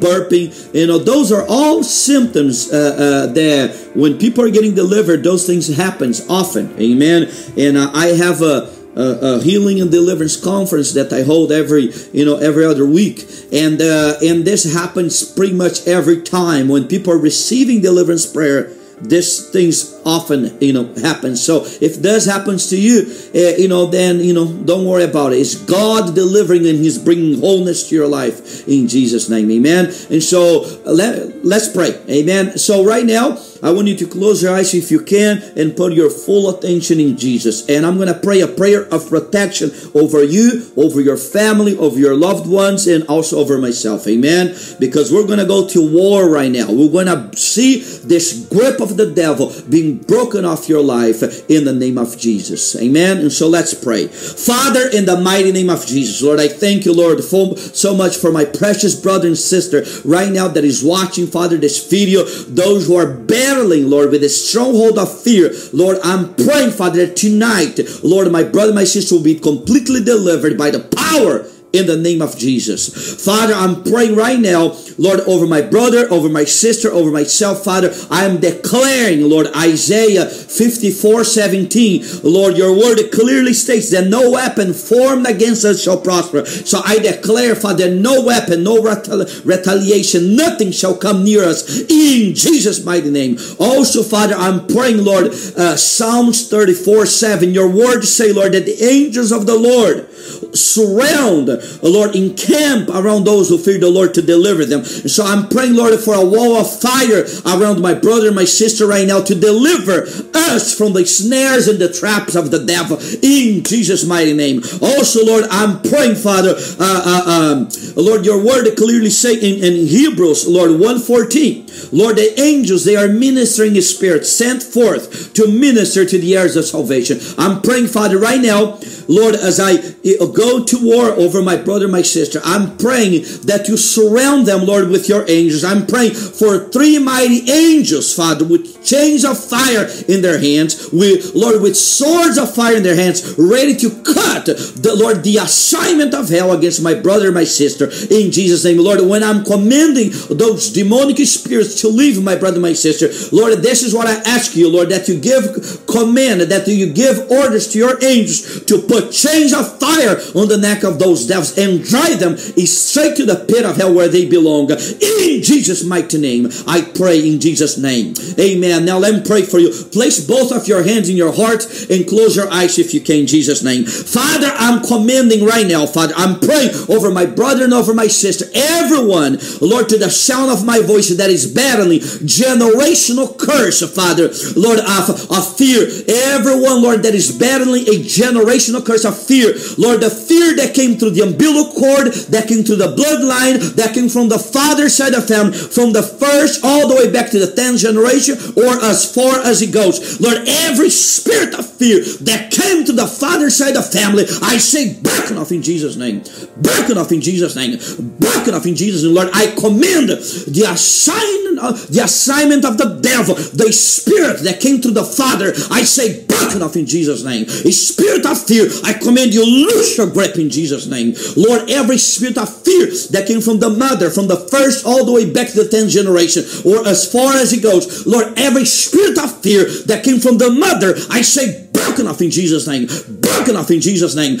burping. You know those are all symptoms that when people are getting delivered those things happens often. Amen? And i have a a, healing and deliverance conference that I hold every you know every other week, and uh, and this happens pretty much every time when people are receiving deliverance prayer this things often you know happen. So if this happens to you uh, you know then you know don't worry about it. It's god delivering and he's bringing wholeness to your life in jesus name. Amen. And so let, let's pray. Amen. So right now I want you to close your eyes if you can and put your full attention in Jesus. And I'm going to pray a prayer of protection over you, over your family, over your loved ones, and also over myself. Amen. Because we're going to go to war right now. We're going to see this grip of the devil being broken off your life in the name of Jesus. Amen. And so let's pray. Father, in the mighty name of Jesus, Lord, I thank you, Lord, so much for my precious brother and sister right now that is watching, Father, this video, those who are buried battling, Lord, with a stronghold of fear. Lord, I'm praying, Father, tonight, Lord, my brother, my sister will be completely delivered by the power in the name of Jesus. Father, I'm praying right now, Lord, over my brother, over my sister, over myself, Father. I am declaring, Lord, Isaiah 54 17. Lord, your word clearly states that no weapon formed against us shall prosper. So I declare, Father, no weapon, no retaliation, nothing shall come near us in Jesus' mighty name. Also, Father, I'm praying, Lord, uh, Psalms 34 7. Your word say, Lord, that the angels of the Lord surround Lord, encamp around those who fear the Lord to deliver them. So I'm praying, Lord, for a wall of fire around my brother and my sister right now to deliver us from the snares and the traps of the devil in Jesus' mighty name. Also, Lord, I'm praying, Father, uh, uh, um, Lord, your word clearly say in, in Hebrews, Lord, 114, Lord, the angels, they are ministering spirit sent forth to minister to the heirs of salvation. I'm praying, Father, right now, Lord, as I uh, go to war over my brother, my sister, I'm praying that you surround them, Lord, with your angels. I'm praying for three mighty angels, Father, with chains of fire in their hands, with Lord, with swords of fire in their hands, ready to cut the Lord the assignment of hell against my brother, my sister, in Jesus' name, Lord. When I'm commanding those demonic spirits to leave my brother, my sister, Lord, this is what I ask you, Lord, that you give command, that you give orders to your angels to put chains of fire on the neck of those devils and drive them straight to the pit of hell where they belong. In Jesus' mighty name, I pray in Jesus' name. Amen. Now let me pray for you. Place both of your hands in your heart and close your eyes if you can, in Jesus' name. Father, I'm commanding right now, Father. I'm praying over my brother and over my sister, everyone, Lord, to the sound of my voice that is battling generational curse, Father, Lord, of, of fear. Everyone, Lord, that is battling a generational curse of fear. Lord, the fear that came through the umbilical cord, that came through the bloodline, that came from the father side of family, from the first all the way back to the 10th generation, or as far as it goes. Lord, every spirit of fear that came to the father side of family, I say, broken off in Jesus' name. Broken off in Jesus' name. Broken off in Jesus' name. Lord, I command the assignment, Uh, the assignment of the devil, the spirit that came to the father, I say, broken off in Jesus' name. A spirit of fear, I command you, loose your grip in Jesus' name. Lord, every spirit of fear that came from the mother, from the first all the way back to the 10th generation, or as far as it goes, Lord, every spirit of fear that came from the mother, I say, broken off in Jesus' name. Broken off in Jesus' name.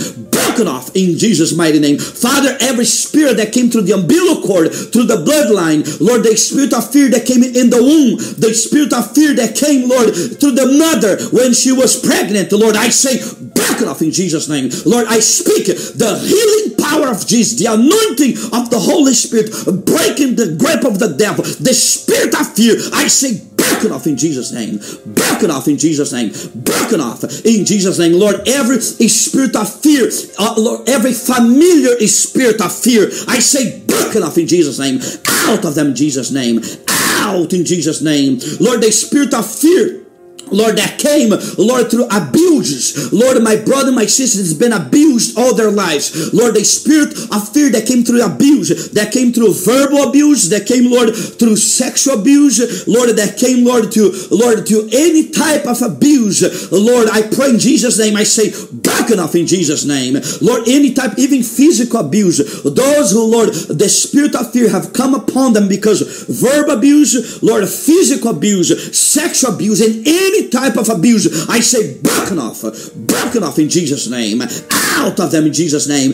Broken off in Jesus' mighty name. Father, every spirit that came through the umbilical cord, through the bloodline, Lord, the spirit of fear that came in the womb, the spirit of fear that came, Lord, through the mother when she was pregnant, Lord, I say, broken off in Jesus' name. Lord, I speak the healing power of Jesus, the anointing of the Holy Spirit, breaking the grip of the devil, the spirit of fear. I say, broken off in Jesus' name. Broken off in Jesus' name. Broken off in Jesus' name. Lord, every spirit of fear, uh, Lord, every familiar spirit of fear, I say broken off in Jesus' name. Out of them, Jesus' name. Out in Jesus' name. Lord, the spirit of fear Lord, that came, Lord, through abuses. Lord, my brother, my sister has been abused all their lives. Lord, the spirit of fear that came through abuse, that came through verbal abuse, that came, Lord, through sexual abuse, Lord, that came, Lord, to, Lord, to any type of abuse. Lord, I pray in Jesus' name, I say, back enough in Jesus' name. Lord, any type, even physical abuse, those who, Lord, the spirit of fear have come upon them because verbal abuse, Lord, physical abuse, sexual abuse, and any type of abuse, I say broken off, broken off in Jesus' name, out of them in Jesus' name,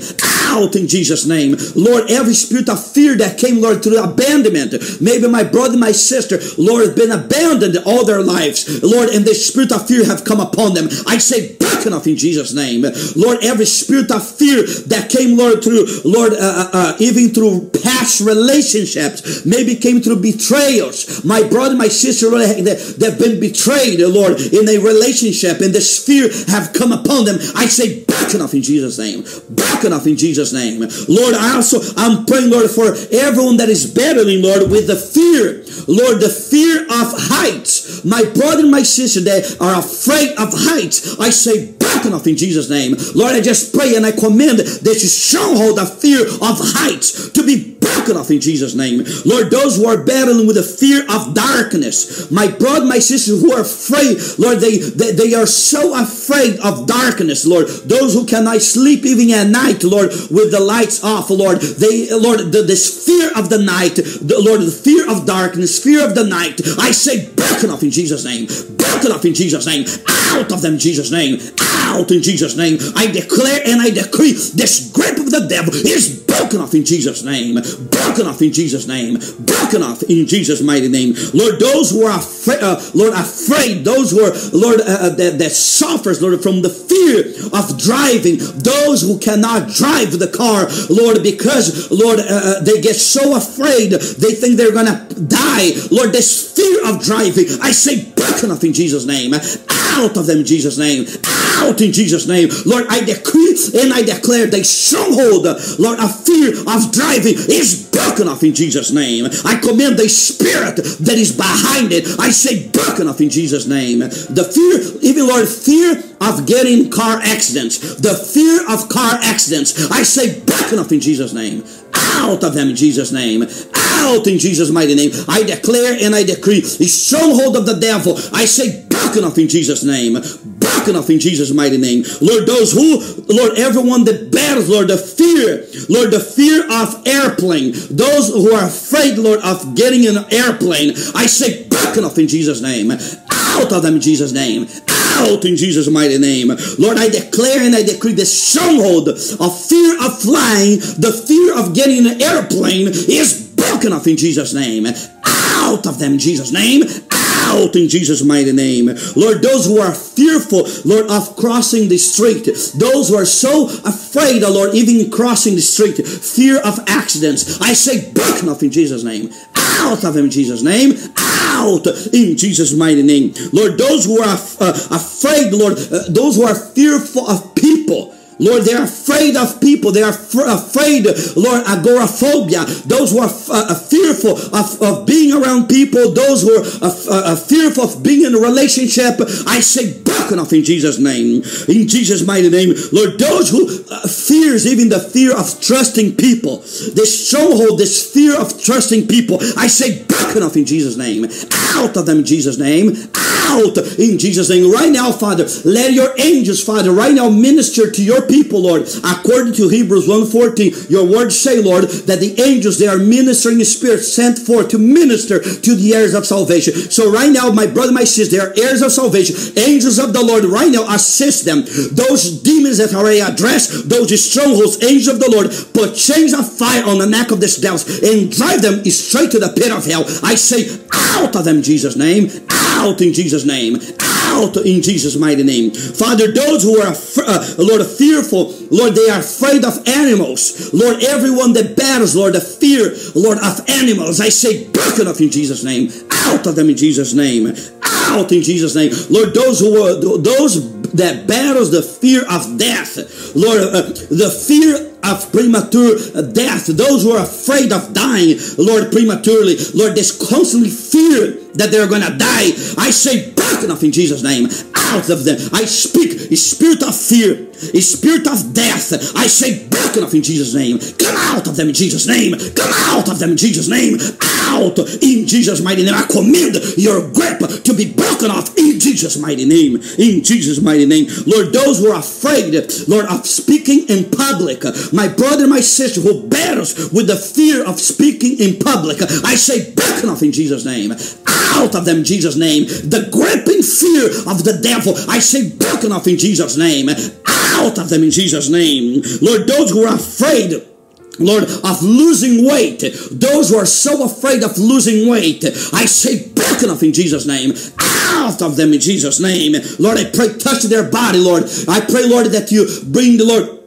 out in Jesus' name. Lord, every spirit of fear that came, Lord, through abandonment, maybe my brother, my sister, Lord, have been abandoned all their lives, Lord, and the spirit of fear have come upon them. I say broken off in Jesus' name. Lord, every spirit of fear that came, Lord, through, Lord, uh, uh, uh even through past relationships, maybe came through betrayals. My brother, my sister, Lord, they've been betrayed, Lord, in a relationship, and this fear have come upon them. I say, back enough in Jesus' name. Back enough in Jesus' name. Lord, I also, I'm praying, Lord, for everyone that is battling, Lord, with the fear. Lord, the fear of heights. My brother and my sister, they are afraid of heights. I say, enough in Jesus' name. Lord, I just pray and I command that you stronghold the fear of heights to be broken off in Jesus' name. Lord, those who are battling with the fear of darkness, my brother, my sister who are afraid, Lord, they, they, they are so afraid of darkness, Lord. Those who cannot sleep even at night, Lord, with the lights off, Lord. They, Lord, the, this fear of the night, the, Lord, the fear of darkness, fear of the night. I say, broken off in Jesus' name. Broken off in Jesus' name. Out of them, Jesus' name. Out in Jesus' name. I declare and I decree this grip of the devil is broken off in Jesus' name. Broken off in Jesus' name. Broken off in Jesus' mighty name. Lord, those who are afraid, uh, Lord, afraid, those who are, Lord, uh, uh, that, that suffers, Lord, from the fear of driving, those who cannot drive the car, Lord, because, Lord, uh, uh they get so afraid, they think they're to die. Lord, this fear of driving, I say, broken off in Jesus' name. Out of them Jesus' name. Out in Jesus' name. Lord, I decree and I declare the stronghold, Lord, of fear of driving is broken off in Jesus' name. I command the spirit that is behind it. I say broken off in Jesus' name. The fear, even Lord, fear of getting car accidents, the fear of car accidents, I say broken off in Jesus' name. Out of them in Jesus' name. Out in Jesus' mighty name. I declare and I decree the stronghold of the devil. I say broken off in Jesus' name broken off in Jesus' mighty name. Lord, those who, Lord, everyone that bears, Lord, the fear, Lord, the fear of airplane, those who are afraid, Lord, of getting in an airplane, I say broken off in Jesus' name. Out of them in Jesus' name out in Jesus' mighty name. Lord, I declare and I decree the stronghold of fear of flying, the fear of getting an airplane is broken off in Jesus' name. Out of them, in Jesus' name out in Jesus' mighty name. Lord, those who are fearful, Lord, of crossing the street, those who are so afraid, oh Lord, even crossing the street, fear of accidents, I say, broken off in Jesus' name. Out of him in Jesus' name. Out in Jesus' mighty name. Lord, those who are uh, afraid, Lord, uh, those who are fearful of people, Lord, they're afraid of people. They are afraid, Lord, agoraphobia. Those who are uh, fearful of, of being around people, those who are uh, uh, fearful of being in a relationship, I say, broken off in Jesus' name. In Jesus' mighty name. Lord, those who uh, fears even the fear of trusting people, this stronghold, this fear of trusting people, I say, broken off in Jesus' name. Out of them in Jesus' name. In Jesus' name. Right now, Father, let your angels, Father, right now minister to your people, Lord. According to Hebrews 1.14, your words say, Lord, that the angels, they are ministering spirits sent forth to minister to the heirs of salvation. So right now, my brother, my sister, they are heirs of salvation. Angels of the Lord right now assist them. Those demons that are addressed, those strongholds, angels of the Lord, put chains of fire on the neck of these devils and drive them straight to the pit of hell. I say, out of them, Jesus' name. Out in Jesus' name. Out in Jesus' mighty name. Father, those who are, uh, Lord, fearful, Lord, they are afraid of animals. Lord, everyone that battles, Lord, the fear, Lord, of animals, I say, broken off in Jesus' name. Out of them in Jesus' name. Out in Jesus' name. Lord, those who are, those that battles the fear of death, Lord, uh, the fear of premature death, those who are afraid of dying, Lord, prematurely, Lord, this constantly fear that they're gonna die. I say, broken off in Jesus' name, out of them. I speak a spirit of fear, a spirit of death. I say, broken off in Jesus' name. Come out of them in Jesus' name. Come out of them in Jesus' name. Out in Jesus' mighty name. I command your grip to be broken off in Jesus' mighty name. In Jesus' mighty name. Lord, those who are afraid, Lord, of speaking in public, my brother, my sister who battles with the fear of speaking in public, I say, broken off in Jesus' name. Out of them, Jesus' name. The gripping fear of the devil, I say, broken off in Jesus' name. Out of them in Jesus' name. Lord, those who are afraid, Lord, of losing weight. Those who are so afraid of losing weight, I say, broken off in Jesus' name. Out of them in Jesus' name. Lord, I pray, touch their body, Lord. I pray, Lord, that you bring the Lord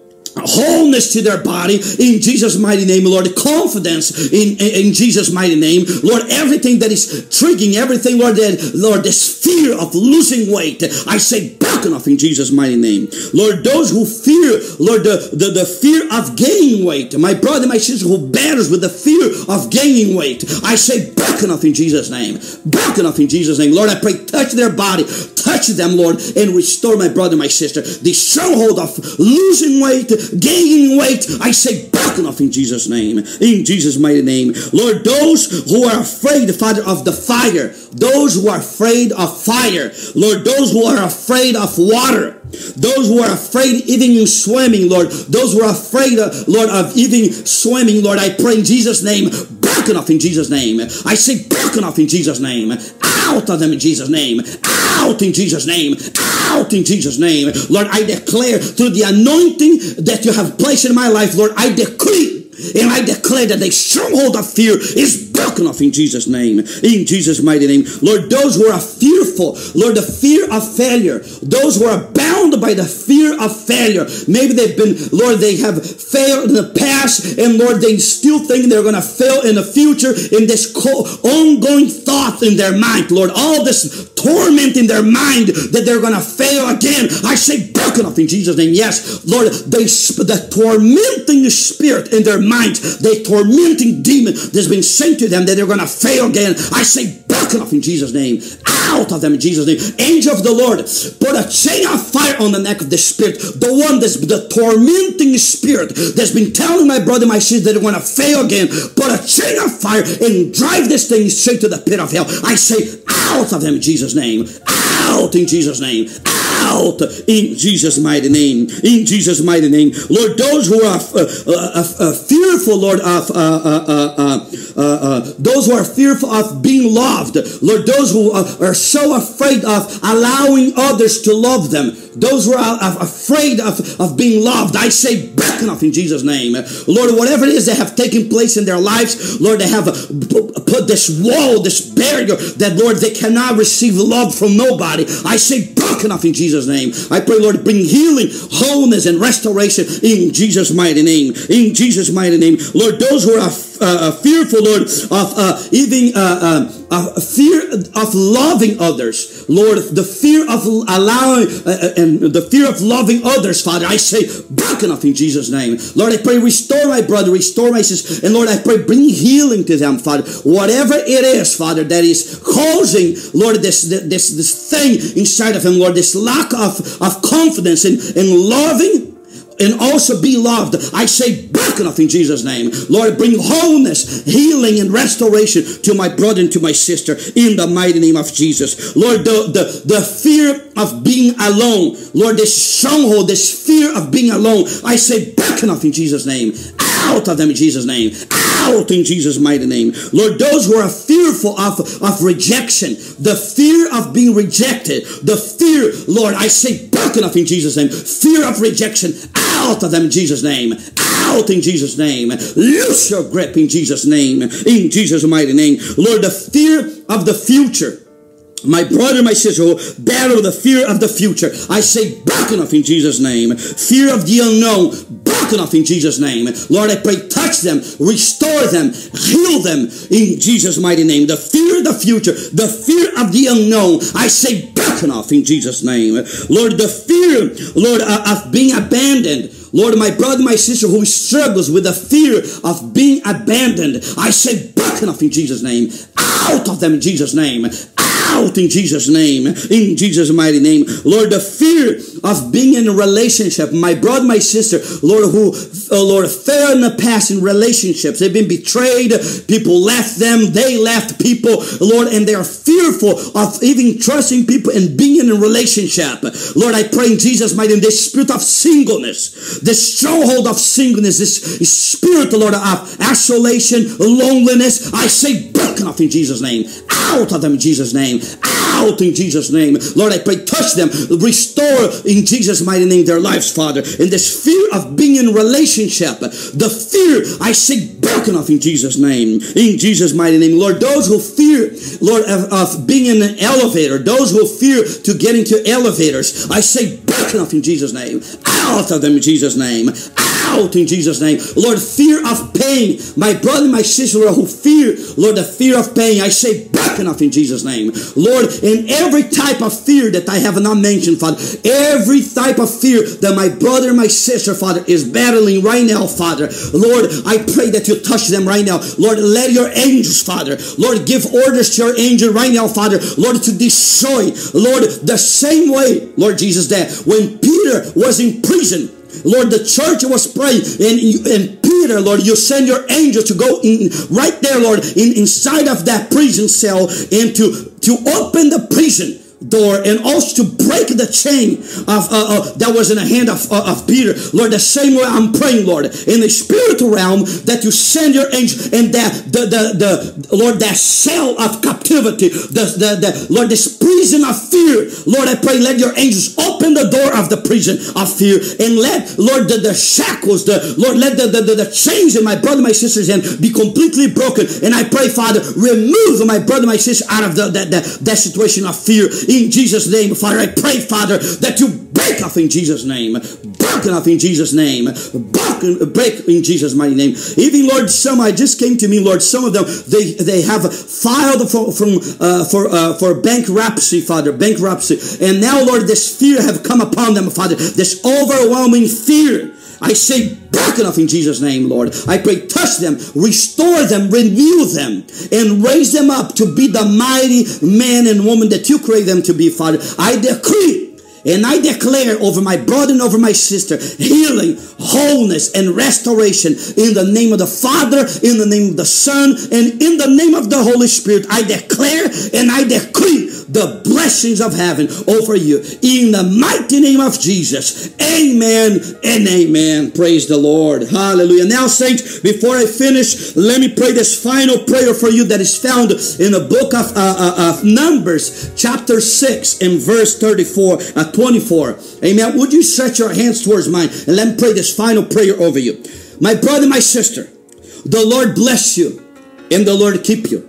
wholeness to their body in Jesus' mighty name, Lord. Confidence in, in, in, Jesus' mighty name, Lord. Everything that is triggering, everything, Lord, that Lord, this fear of losing weight, I say off in Jesus' mighty name, Lord. Those who fear, Lord, the, the, the fear of gaining weight, my brother, my sister who battles with the fear of gaining weight, I say broken off in Jesus' name, broken off in Jesus' name, Lord. I pray, touch their body, touch them, Lord, and restore my brother, my sister. The stronghold of losing weight, gaining weight, I say, broken off in Jesus' name. In Jesus' mighty name. Lord, those who are afraid, Father, of the fire, those who are afraid of fire, Lord, those who are afraid of water, those who are afraid even in swimming, Lord, those who are afraid, Lord, of even swimming, Lord, I pray in Jesus' name, broken off in Jesus' name. I say broken off in Jesus' name. Out of them in Jesus' name. Out in Jesus' name. Out in Jesus' name. Lord, I declare through the anointing that you have placed in my life, Lord, I decree and I declare that the stronghold of fear is broken off in Jesus' name. In Jesus' mighty name. Lord, those who are fearful, Lord, the fear of failure, those who are bound by the fear of failure. Maybe they've been, Lord, they have failed in the past, and Lord, they still think they're going to fail in the future in this ongoing thought in their mind, Lord, all this torment in their mind that they're going to fail again. I say broken off in Jesus' name. Yes, Lord, they, the tormenting spirit in their mind, the tormenting demon that's been sent to them that they're going to fail again. I say broken off in Jesus' name. Out of them in Jesus' name. Angel of the Lord, put a chain of fire on the neck of the spirit. The one that's the tormenting spirit that's been telling my brother, my sister they're going to fail again. Put a chain of fire and drive this thing straight to the pit of hell. I say out of them in Jesus' name. Out in Jesus' name. Out out in Jesus' mighty name. In Jesus' mighty name. Lord, those who are uh, uh, uh, uh fearful, Lord, of uh, uh, those who are fearful of being loved, Lord, those who are so afraid of allowing others to love them, those who are afraid of, of being loved, I say, back off in Jesus' name. Lord, whatever it is that have taken place in their lives, Lord, they have put this wall, this barrier that, Lord, they cannot receive love from nobody. I say, broken off in Jesus' name. I pray, Lord, bring healing, wholeness, and restoration in Jesus' mighty name. In Jesus' mighty name. Lord, those who are uh, uh, fearful, Lord, of uh, even uh, uh, fear of loving others, Lord, the fear of allowing uh, and the fear of loving others, Father, I say, broken off in Jesus' name. Lord, I pray, restore my brother, restore my sister, and Lord, I pray, bring healing to them, Father. Whatever it is, Father, that is causing, Lord, this this this thing inside of him, Lord, this lack of, of confidence in, in loving and also be loved. I say back enough in Jesus' name. Lord, bring wholeness, healing, and restoration to my brother and to my sister in the mighty name of Jesus. Lord, the, the, the fear of being alone, Lord, this stronghold, this fear of being alone, I say back enough in Jesus' name. Out of them in Jesus' name. Out in Jesus' mighty name. Lord, those who are fearful of, of rejection, the fear of being rejected, the fear, Lord, I say enough in Jesus' name. Fear of rejection, out of them in Jesus' name. Out in Jesus' name. Loose your grip in Jesus' name. In Jesus' mighty name. Lord, the fear of the future. My brother, my sister, battle the fear of the future. I say back enough in Jesus' name. Fear of the unknown. Enough in Jesus' name. Lord, I pray, touch them, restore them, heal them in Jesus' mighty name. The fear of the future, the fear of the unknown. I say enough in Jesus' name. Lord, the fear, Lord, uh, of being abandoned. Lord, my brother, my sister who struggles with the fear of being abandoned, I say, enough in Jesus' name. Out of them in Jesus' name in Jesus' name, in Jesus' mighty name. Lord, the fear of being in a relationship, my brother, my sister, Lord, who, uh, Lord, fell in the past in relationships. They've been betrayed. People left them. They left people, Lord, and they are fearful of even trusting people and being in a relationship. Lord, I pray in Jesus' mighty name, this spirit of singleness, this stronghold of singleness, this spirit, Lord, of isolation, loneliness, I say, broken off in Jesus' name. Out of them in Jesus' name out in Jesus' name. Lord, I pray, touch them, restore in Jesus' mighty name their lives, Father. In this fear of being in relationship, the fear I say broken off in Jesus' name. In Jesus' mighty name. Lord, those who fear, Lord, of, of being in an elevator, those who fear to get into elevators, I say broken off in Jesus' name. Out of them in Jesus' name out in Jesus' name. Lord, fear of pain. My brother, my sister who fear, Lord, the fear of pain, I say back enough in Jesus' name. Lord, in every type of fear that I have not mentioned, Father, every type of fear that my brother, my sister, Father, is battling right now, Father. Lord, I pray that you touch them right now. Lord, let your angels, Father, Lord, give orders to your angel right now, Father, Lord, to destroy, Lord, the same way, Lord Jesus, that when Peter was in prison, Lord, the church was praying, and, and Peter, Lord, you send your angel to go in right there, Lord, in, inside of that prison cell and to, to open the prison door and also to break the chain of uh, uh, that was in the hand of, uh, of Peter. Lord, the same way I'm praying, Lord, in the spiritual realm that you send your angel and that the, the, the Lord, that cell of captivity, the, the, the Lord, this prison of fear. Lord, I pray, let your angels open the door of the prison of fear and let, Lord, the, the shackles, the Lord, let the, the, the, the chains in my brother, my sister's hand be completely broken. And I pray, Father, remove my brother, my sister out of the, that, that, that situation of fear in Jesus' name, Father. I pray, Father, that you break off in Jesus' name, broken off in Jesus' name, broken, break in Jesus' mighty name. Even Lord, some I just came to me, Lord. Some of them they they have filed for from uh, for uh, for bankruptcy, Father, bankruptcy, and now Lord, this fear have come upon them, Father. This overwhelming fear. I say back enough in Jesus' name, Lord. I pray, touch them, restore them, renew them, and raise them up to be the mighty man and woman that you create them to be, Father. I decree and I declare over my brother and over my sister healing, wholeness, and restoration in the name of the Father, in the name of the Son, and in the name of the Holy Spirit. I declare and I decree the blessings of heaven over you. In the mighty name of Jesus. Amen and amen. Praise the Lord. Hallelujah. Now, saints, before I finish, let me pray this final prayer for you that is found in the book of, uh, uh, of Numbers, chapter 6, and verse 34, uh, 24. Amen. Would you stretch your hands towards mine and let me pray this final prayer over you? My brother, my sister, the Lord bless you and the Lord keep you.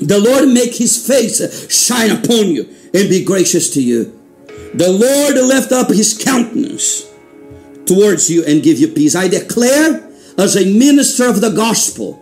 The Lord make his face shine upon you and be gracious to you. The Lord lift up his countenance towards you and give you peace. I declare as a minister of the gospel,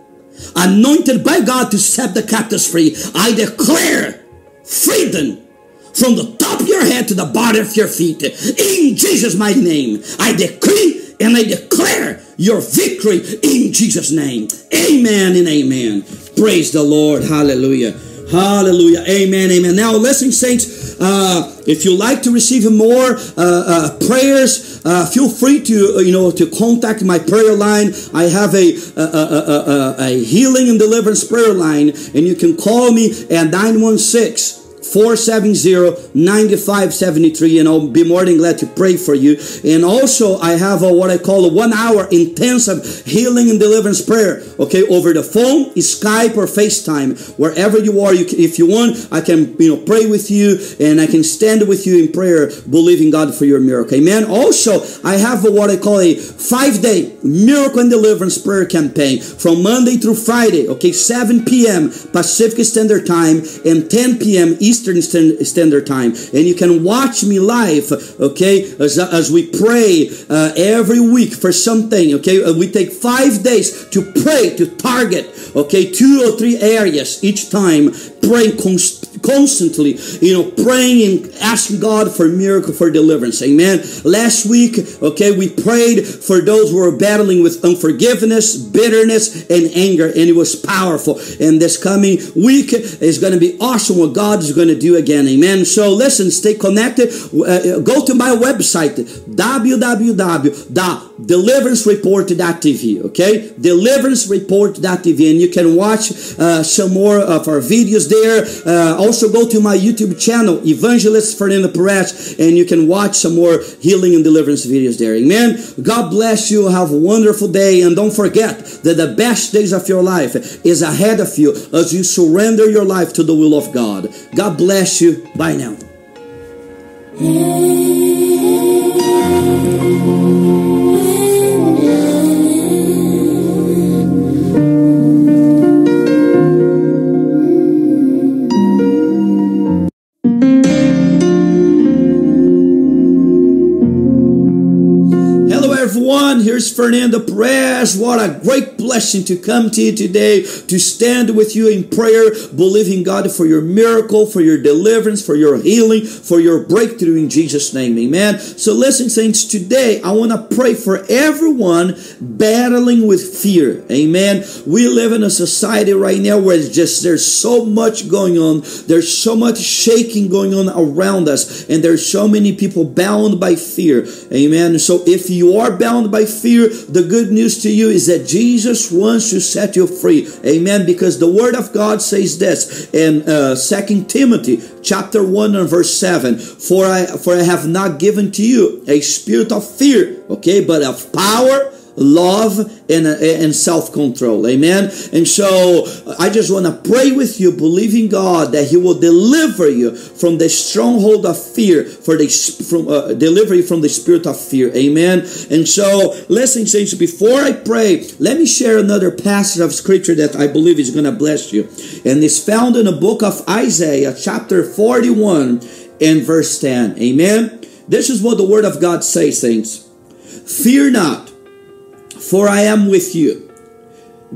anointed by God to set the captives free, I declare freedom from the top of your head to the bottom of your feet. In Jesus' mighty name, I decree and I declare your victory in Jesus' name. Amen and amen. Praise the Lord. Hallelujah. Hallelujah. Amen. Amen. Now, listen, saints, uh, if you like to receive more uh, uh, prayers, uh, feel free to, uh, you know, to contact my prayer line. I have a, a, a, a, healing and deliverance prayer line, and you can call me at 916 470-9573 and I'll be more than glad to pray for you. And also I have a, what I call a one hour intensive healing and deliverance prayer. Okay, over the phone, Skype or FaceTime, wherever you are. You can, if you want, I can you know pray with you and I can stand with you in prayer, believing God for your miracle. Amen. Also, I have a, what I call a five day miracle and deliverance prayer campaign from Monday through Friday. Okay, 7 p.m. Pacific Standard Time and 10 p.m. Eastern Eastern Standard Time. And you can watch me live, okay, as, as we pray uh, every week for something, okay? Uh, we take five days to pray, to target, okay, two or three areas each time, praying constantly constantly, you know, praying and asking God for miracle for deliverance. Amen. Last week, okay, we prayed for those who were battling with unforgiveness, bitterness, and anger, and it was powerful. And this coming week is going to be awesome what God is going to do again. Amen. So listen, stay connected. Uh, go to my website, www.deliverancereport.tv. Okay, deliverancereport.tv, and you can watch uh, some more of our videos there. Uh, also go to my YouTube channel, Evangelist Fernando Perez, and you can watch some more healing and deliverance videos there. Amen. God bless you. Have a wonderful day. And don't forget that the best days of your life is ahead of you as you surrender your life to the will of God. God bless you. Bye now. Here's Fernando Perez. What a great blessing to come to you today, to stand with you in prayer, believing God for your miracle, for your deliverance, for your healing, for your breakthrough in Jesus' name. Amen. So listen, saints, today I want to pray for everyone battling with fear. Amen. We live in a society right now where it's just there's so much going on. There's so much shaking going on around us, and there's so many people bound by fear. Amen. So if you are bound by fear, the good news to you is that Jesus wants to set you free. Amen. Because the word of God says this in uh, 2 Timothy chapter 1 and verse 7 for I for I have not given to you a spirit of fear, okay, but of power love and, and self-control. Amen? And so i just want to pray with you believing god that he will deliver you from the stronghold of fear for the from uh, delivery from the spirit of fear. Amen? And so listen saints before i pray let me share another passage of scripture that i believe is going to bless you. And it's found in the book of isaiah chapter 41 and verse 10 amen? This is what the word of god says saints. Fear not for I am with you.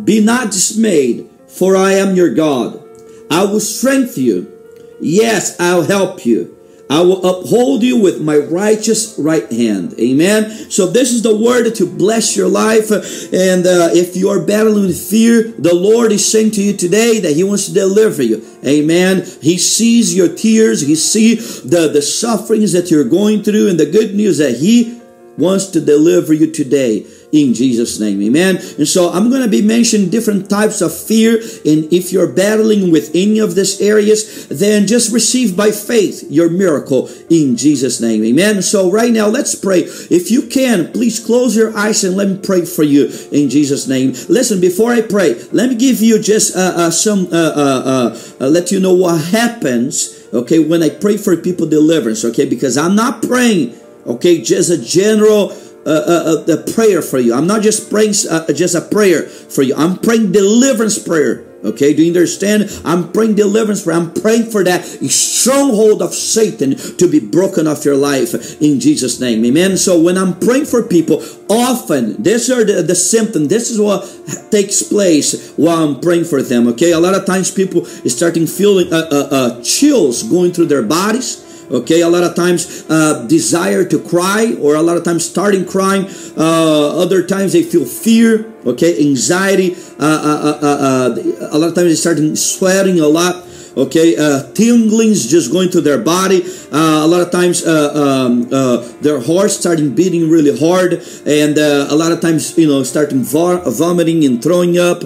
Be not dismayed, for I am your God. I will strengthen you. Yes, I'll help you. I will uphold you with my righteous right hand. Amen. So this is the word to bless your life. And uh, if you are battling with fear, the Lord is saying to you today that He wants to deliver you. Amen. He sees your tears. He sees the, the sufferings that you're going through. And the good news that He wants to deliver you today in Jesus' name. Amen. And so I'm going to be mentioning different types of fear. And if you're battling with any of these areas, then just receive by faith your miracle in Jesus' name. Amen. So right now, let's pray. If you can, please close your eyes and let me pray for you in Jesus' name. Listen, before I pray, let me give you just uh, uh, some, uh, uh, uh let you know what happens, okay, when I pray for people deliverance, okay, because I'm not praying, okay, just a general a, a, prayer for you. I'm not just praying uh, just a prayer for you. I'm praying deliverance prayer. Okay, do you understand? I'm praying deliverance prayer. I'm praying for that stronghold of Satan to be broken off your life in Jesus' name. Amen. So when I'm praying for people, often these are the, the symptoms. This is what takes place while I'm praying for them. Okay, a lot of times people starting feeling uh, uh, uh, chills going through their bodies okay a lot of times uh, desire to cry or a lot of times starting crying. Uh, other times they feel fear okay anxiety. Uh, uh, uh, uh a lot of times they start sweating a lot okay? Uh, tinglings just going to their body. Uh, a lot of times uh, um, uh, their heart starting beating really hard and uh, a lot of times you know starting vomiting and throwing up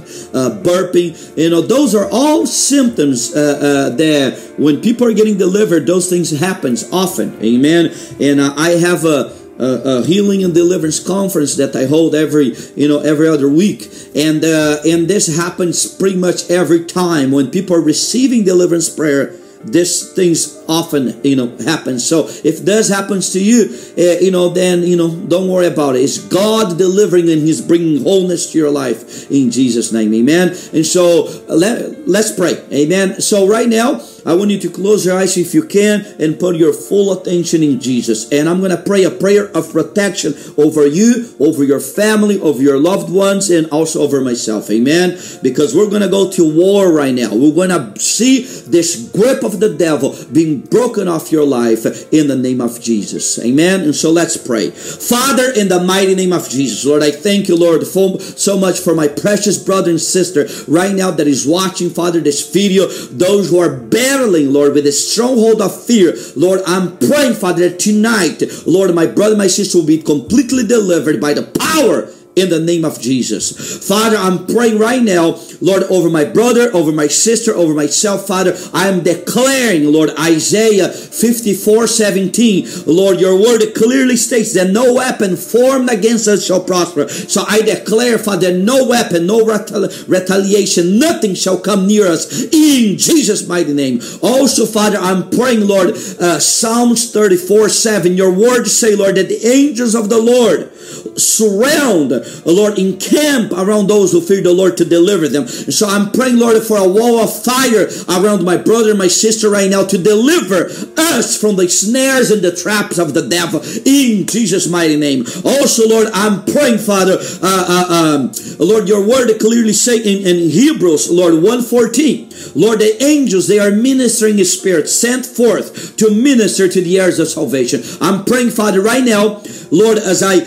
burping. You know those are all symptoms that when people are getting delivered those things happens often. Amen? And i have a a, healing and deliverance conference that I hold every you know every other week, and uh, and this happens pretty much every time when people are receiving deliverance prayer this things often you know happen. So if this happens to you uh, you know then you know don't worry about it. It's god delivering and he's bringing wholeness to your life in jesus name. Amen. And so let, let's pray. Amen. So right now I want you to close your eyes if you can and put your full attention in Jesus. And I'm going to pray a prayer of protection over you, over your family, over your loved ones, and also over myself. Amen. Because we're going to go to war right now. We're going to see this grip of the devil being broken off your life in the name of Jesus. Amen. And so let's pray. Father, in the mighty name of Jesus, Lord, I thank you, Lord, for, so much for my precious brother and sister right now that is watching, Father, this video. Those who are better battling, Lord, with a stronghold of fear. Lord, I'm praying, Father, tonight, Lord, my brother, my sister will be completely delivered by the power in the name of Jesus. Father, I'm praying right now, Lord, over my brother, over my sister, over myself, Father. I am declaring, Lord, Isaiah 54 17. Lord, your word clearly states that no weapon formed against us shall prosper. So I declare, Father, no weapon, no retaliation, nothing shall come near us in Jesus' mighty name. Also, Father, I'm praying, Lord, uh, Psalms 34 7. Your word say, Lord, that the angels of the Lord surround Lord, encamp around those who fear the Lord to deliver them. And so I'm praying, Lord, for a wall of fire around my brother my sister right now to deliver us from the snares and the traps of the devil in Jesus' mighty name. Also, Lord, I'm praying, Father, uh, uh, um, Lord, your word clearly say in, in Hebrews, Lord, 114, Lord, the angels, they are ministering spirit sent forth to minister to the heirs of salvation. I'm praying, Father, right now, Lord, as I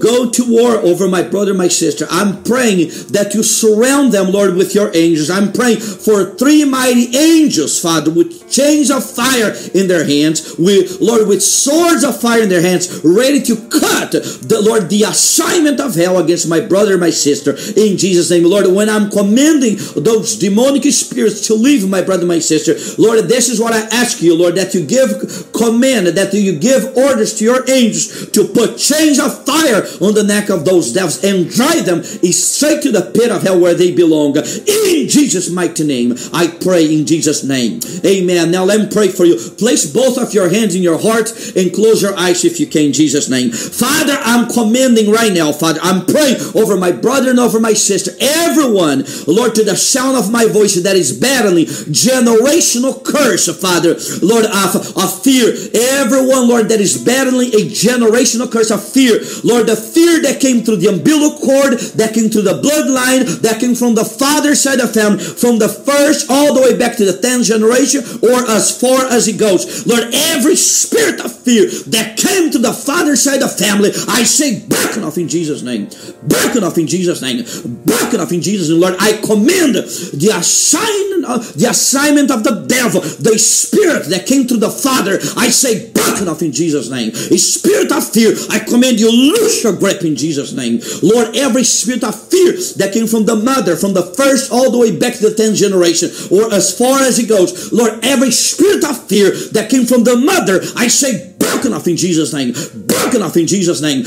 go to war over my brother, my sister, I'm praying that you surround them, Lord, with your angels. I'm praying for three mighty angels, Father, with chains of fire in their hands, with Lord, with swords of fire in their hands, ready to cut the Lord the assignment of hell against my brother, my sister, in Jesus' name, Lord. When I'm commanding those demonic spirits to leave my brother, my sister, Lord, this is what I ask you, Lord, that you give command, that you give orders to your angels to put chains of fire on the neck of those devils and drive them straight to the pit of hell where they belong. In Jesus' mighty name, I pray in Jesus' name. Amen. Now let me pray for you. Place both of your hands in your heart and close your eyes if you can, in Jesus' name. Father, I'm commanding right now, Father. I'm praying over my brother and over my sister. Everyone, Lord, to the sound of my voice that is battling generational curse, Father, Lord, of, of fear. Everyone, Lord, that is battling a generational curse of fear. Lord, the fear that came through the umbilical cord, that came through the bloodline, that came from the father side of family, from the first all the way back to the 10th generation, or as far as it goes. Lord, every spirit of fear that came to the father side of family, I say, broken off in Jesus' name. Broken off in Jesus' name. Broken off in Jesus' name, Lord. I command the assignment, the assignment of the devil, the spirit that came through the Father. I say, broken off in Jesus' name. A spirit of fear, I command you loose your grip in Jesus' name. Lord, every spirit of fear that came from the mother, from the first all the way back to the tenth generation, or as far as it goes, Lord, every spirit of fear that came from the mother, I say, broken off in Jesus' name. Broken off in Jesus' name.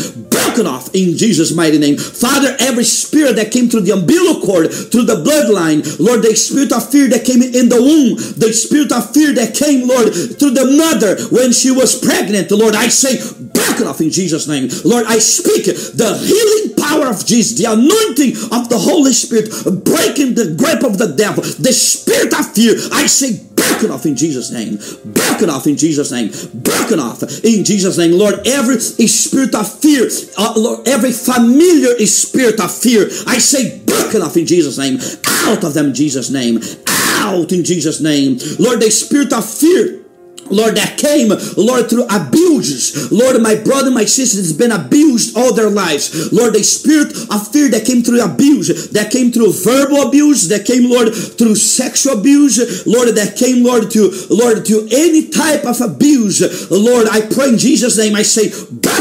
Broken off in Jesus' mighty name. Father, every spirit that came through the umbilical cord, through the bloodline, Lord, the spirit of fear that came in the womb, the spirit of fear that came, Lord, through the mother when she was pregnant, Lord, I say, broken off in Jesus' name. Lord, I speak the healing power of Jesus, the anointing of the Holy Spirit, breaking the grip of the devil, the spirit of fear. I say, broken off in Jesus' name. Back it off in Jesus' name. Back it off in Jesus' name. Lord, every spirit of fear, uh, Lord, every familiar spirit of fear, I say back it off in Jesus' name. Out of them, Jesus' name. Out in Jesus' name. Lord, the spirit of fear Lord, that came, Lord, through abuses. Lord, my brother, my sister has been abused all their lives. Lord, the spirit of fear that came through abuse, that came through verbal abuse, that came, Lord, through sexual abuse, Lord, that came, Lord, to, Lord, to any type of abuse. Lord, I pray in Jesus' name, I say,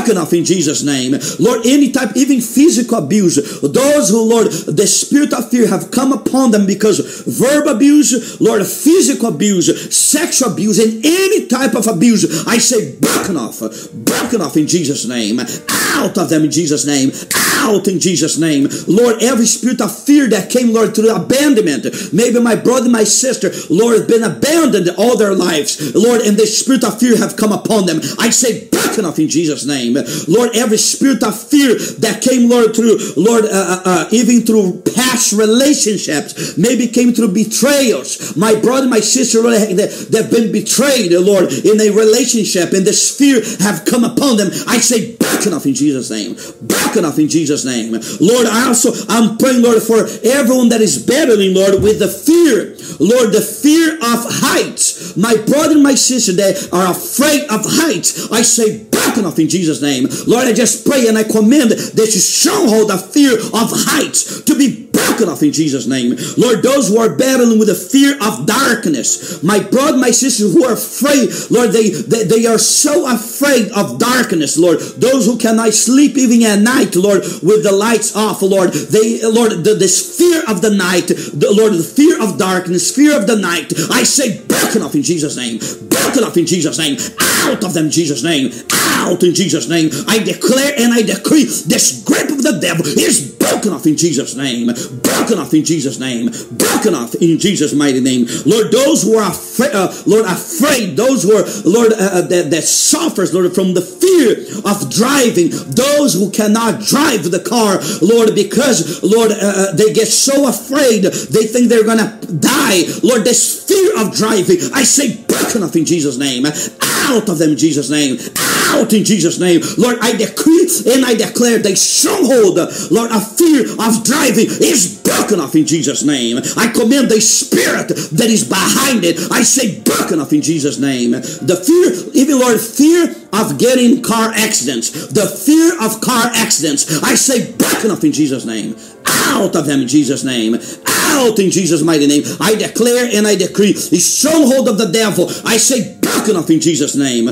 enough in Jesus' name. Lord, any type, even physical abuse. Those who, Lord, the spirit of fear have come upon them because verbal abuse, Lord, physical abuse, sexual abuse, and any type of abuse, I say broken off, broken off in Jesus' name, out of them in Jesus' name, out in Jesus' name. Lord, every spirit of fear that came, Lord, through abandonment, maybe my brother, my sister, Lord, been abandoned all their lives, Lord, and the spirit of fear have come upon them. I say broken off in Jesus' name. Lord, every spirit of fear that came, Lord, through, Lord, uh, uh, uh even through past relationships, maybe came through betrayals. My brother, my sister, Lord, they've been betrayed, Lord, in a relationship, and this fear have come upon them. I say, back enough in Jesus' name. Back enough in Jesus' name. Lord, I also, I'm praying, Lord, for everyone that is battling, Lord, with the fear. Lord, the fear of heights. My brother my sister, they are afraid of heights. I say, back enough in Jesus' name. Lord, I just pray and I command that you stronghold the fear of heights to be broken off in Jesus' name. Lord, those who are battling with the fear of darkness, my brother, my sister who are afraid, Lord, they, they, they are so afraid of darkness, Lord. Those who cannot sleep even at night, Lord, with the lights off, Lord. They, Lord, the, this fear of the night, the, Lord, the fear of darkness, fear of the night. I say, broken off in Jesus' name. Broken off in Jesus' name. Out of them, Jesus' name. Out in Jesus' name. I declare and I decree this grip of the devil is broken off in Jesus' name. Broken off in Jesus' name. Broken off in Jesus' mighty name. Lord, those who are afraid, uh, Lord, afraid, those who are, Lord, uh, uh, that, that suffers, Lord, from the fear of driving, those who cannot drive the car, Lord, because, Lord, uh, uh they get so afraid, they think they're to die. Lord, this fear of driving, I say, broken off in Jesus' name. Out of them in Jesus' name. Out in Jesus' name. Lord, I decree and I declare the stronghold, Lord, of fear of driving is broken off in Jesus' name. I command the spirit that is behind it. I say broken off in Jesus' name. The fear, even Lord, fear of getting car accidents. The fear of car accidents. I say broken off in Jesus' name. Out of them in Jesus' name. Out in Jesus' mighty name. I declare and I decree the stronghold of the devil. I say broken off in Jesus' name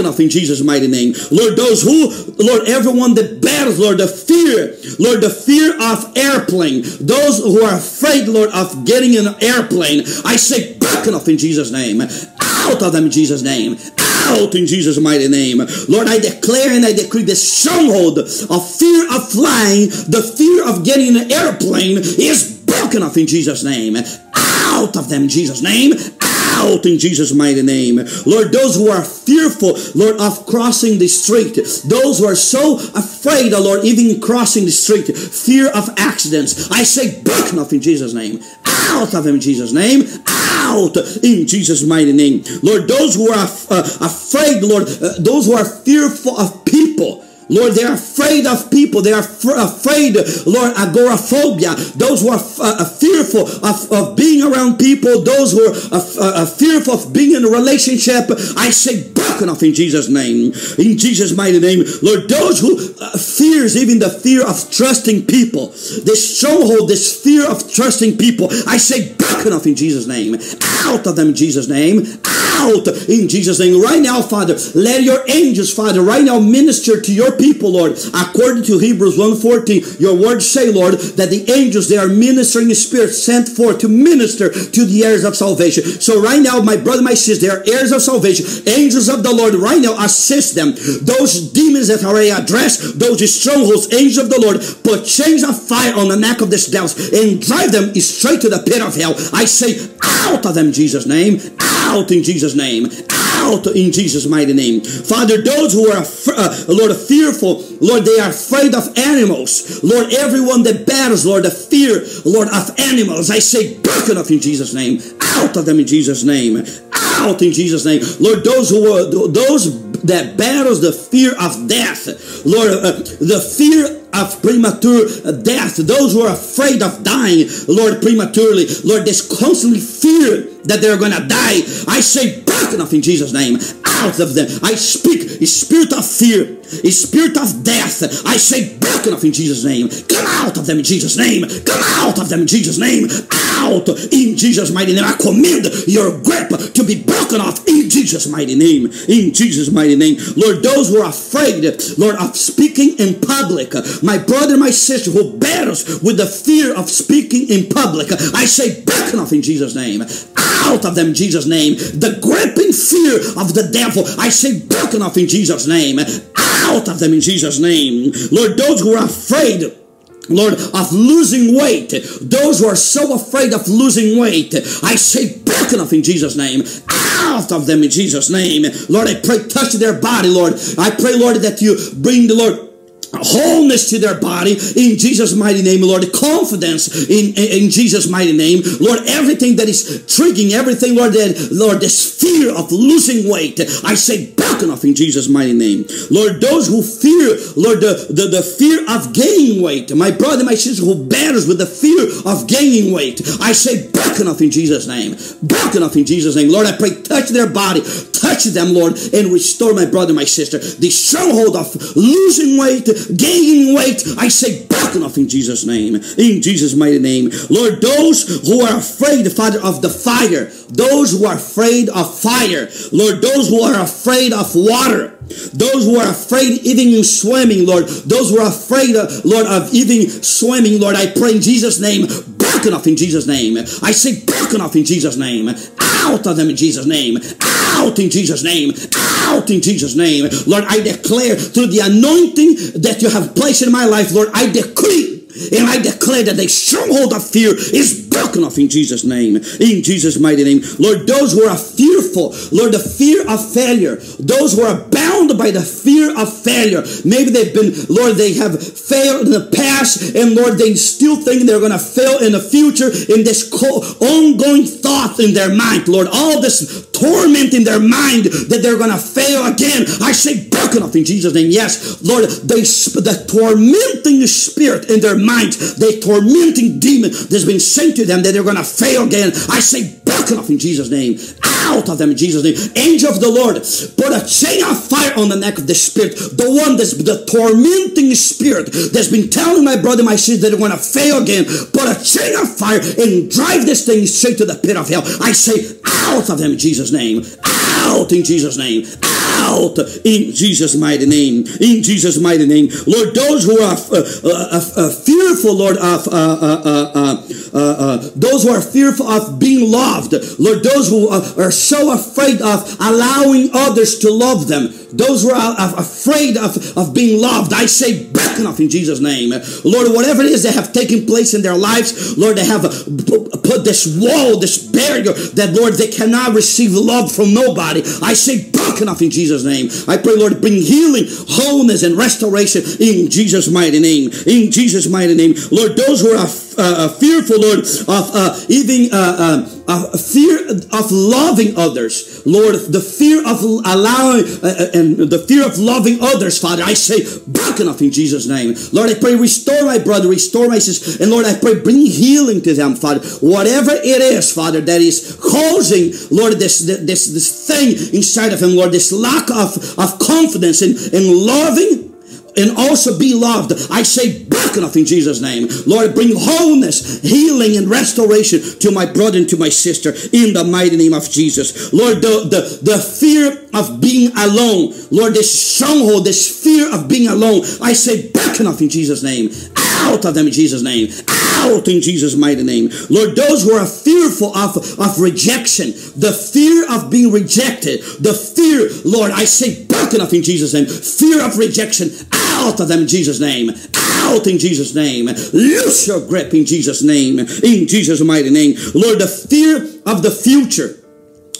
off in Jesus' mighty name. Lord, those who, Lord, everyone that bears, Lord, the fear, Lord, the fear of airplane, those who are afraid, Lord, of getting an airplane, I say broken off in Jesus' name. Out of them in Jesus' name. Out in Jesus' mighty name. Lord, I declare and I decree the stronghold of fear of flying, the fear of getting an airplane is broken off in Jesus' name. Out of them in Jesus' name out in Jesus' mighty name. Lord, those who are fearful, Lord, of crossing the street, those who are so afraid, Lord, even crossing the street, fear of accidents, I say, broken off in Jesus' name. Out of him in Jesus' name. Out in Jesus' mighty name. Lord, those who are uh, afraid, Lord, uh, those who are fearful of Lord, they're afraid of people. They are afraid, Lord, agoraphobia. Those who are uh, fearful of, of being around people, those who are uh, uh, fearful of being in a relationship, I say, off in Jesus' name. In Jesus' mighty name. Lord, those who uh, fears even the fear of trusting people, this stronghold, this fear of trusting people, I say broken off in Jesus' name. Out of them in Jesus' name. Out in Jesus' name. Right now, Father, let your angels, Father, right now minister to your people, Lord. According to Hebrews 1.14, your words say, Lord, that the angels, they are ministering spirits sent forth to minister to the heirs of salvation. So right now, my brother, my sister, they are heirs of salvation. Angels of the Lord right now assist them. Those demons that are addressed, those strongholds, angels of the Lord, put chains of fire on the neck of these devils and drive them straight to the pit of hell. I say, out of them, Jesus' name. Out in Jesus' name. Out in Jesus' mighty name. Father, those who are, uh, Lord, fearful, Lord, they are afraid of animals. Lord, everyone that battles, Lord, the fear, Lord, of animals, I say, broken off in Jesus' name. Out of them in Jesus' name. Out in Jesus' name. Lord, those who are, those that battles the fear of death, Lord, uh, the fear of premature death, those who are afraid of dying, Lord, prematurely, Lord, this constantly fear that they're gonna die. I say, off in Jesus' name, out of them. I speak spirit of fear, spirit of death. I say, broken off in Jesus' name. Come out of them in Jesus' name. Come out of them in Jesus' name. Out in Jesus' mighty name. I command your grip to be broken off in Jesus' mighty name. In Jesus' mighty name. Lord, those who are afraid, Lord, of speaking in public, my brother, my sister who battles with the fear of speaking in public, I say, broken off in Jesus' name out of them in Jesus' name. The gripping fear of the devil, I say, broken off in Jesus' name. Out of them in Jesus' name. Lord, those who are afraid, Lord, of losing weight. Those who are so afraid of losing weight, I say, broken off in Jesus' name. Out of them in Jesus' name. Lord, I pray, touch their body, Lord. I pray, Lord, that you bring the Lord wholeness to their body in Jesus' mighty name, Lord. Confidence in, in, in, Jesus' mighty name, Lord. Everything that is triggering, everything, Lord, that, Lord, this fear of losing weight, I say, broken off in Jesus' mighty name, Lord. Those who fear, Lord, the, the, the fear of gaining weight, my brother, my sister who battles with the fear of gaining weight, I say, broken off in Jesus' name, broken off in Jesus' name, Lord. I pray, touch their body, touch them, Lord, and restore my brother, my sister, the stronghold of losing weight gaining weight, I say, broken off in Jesus' name. In Jesus' mighty name. Lord, those who are afraid, Father, of the fire, those who are afraid of fire, Lord, those who are afraid of water, those who are afraid even in swimming, Lord, those who are afraid, of, Lord, of even swimming, Lord, I pray in Jesus' name, broken off in Jesus' name. I say broken off in Jesus' name. Out of them in Jesus' name. In Jesus' name. Out in Jesus' name. Lord, I declare through the anointing that you have placed in my life, Lord, I decree and I declare that the stronghold of fear is broken off in Jesus' name. In Jesus' mighty name. Lord, those who are fearful, Lord, the fear of failure, those who are bound by the fear of failure. Maybe they've been, Lord, they have failed in the past, and Lord, they still think they're going to fail in the future in this ongoing thought in their mind. Lord, all this torment in their mind that they're going to fail again. I say broken off in Jesus' name. Yes, Lord, they, the tormenting spirit in their mind, the tormenting demon that's been sent to them that they're going to fail again. I say broken off in Jesus' name. Out of them in Jesus' name. Angel of the Lord, put a chain of fire on the neck of the spirit. The one that's the tormenting spirit that's been telling my brother, my sister they're going to fail again. Put a chain of fire and drive this thing straight to the pit of hell. I say out of them in Jesus' name. Out in Jesus' name. Out in Jesus' mighty name. In Jesus' mighty name. Lord, those who are uh, uh, uh, uh fearful, Lord, of uh, uh, those who are fearful of being loved, Lord, those who are so afraid of allowing others to love them, those who are afraid of, of being loved, I say, back enough in Jesus' name. Lord, whatever it is that have taken place in their lives, Lord, they have put this wall, this barrier that, Lord, they cannot receive love from nobody. I say, broken off in Jesus' name. I pray, Lord, bring healing, wholeness, and restoration in Jesus' mighty name. In Jesus' mighty name. Lord, those who are uh, uh fearful, Lord, of uh, even uh, uh fear of loving others, Lord, the fear of allowing uh, and the fear of loving others, Father, I say, broken off in Jesus' name. Lord, I pray, restore my brother, restore my sister, and Lord, I pray, bring healing to them, Father. Whatever it is, Father, that is causing, Lord, this this this thing inside of him, Lord, this lack of, of confidence in, in loving and also be loved. I say back enough in Jesus' name. Lord, bring wholeness, healing, and restoration to my brother and to my sister in the mighty name of Jesus. Lord, the, the, the fear of being alone, Lord, this stronghold, this fear of being alone, I say back enough in Jesus' name. Out of them in Jesus' name. Out in Jesus' mighty name. Lord, those who are fearful of, of rejection, the fear of being rejected, the fear, Lord, I say back enough in Jesus' name. Fear of rejection, out of them in Jesus' name. Out in Jesus' name. Loose your grip in Jesus' name. In Jesus' mighty name. Lord, the fear of the future.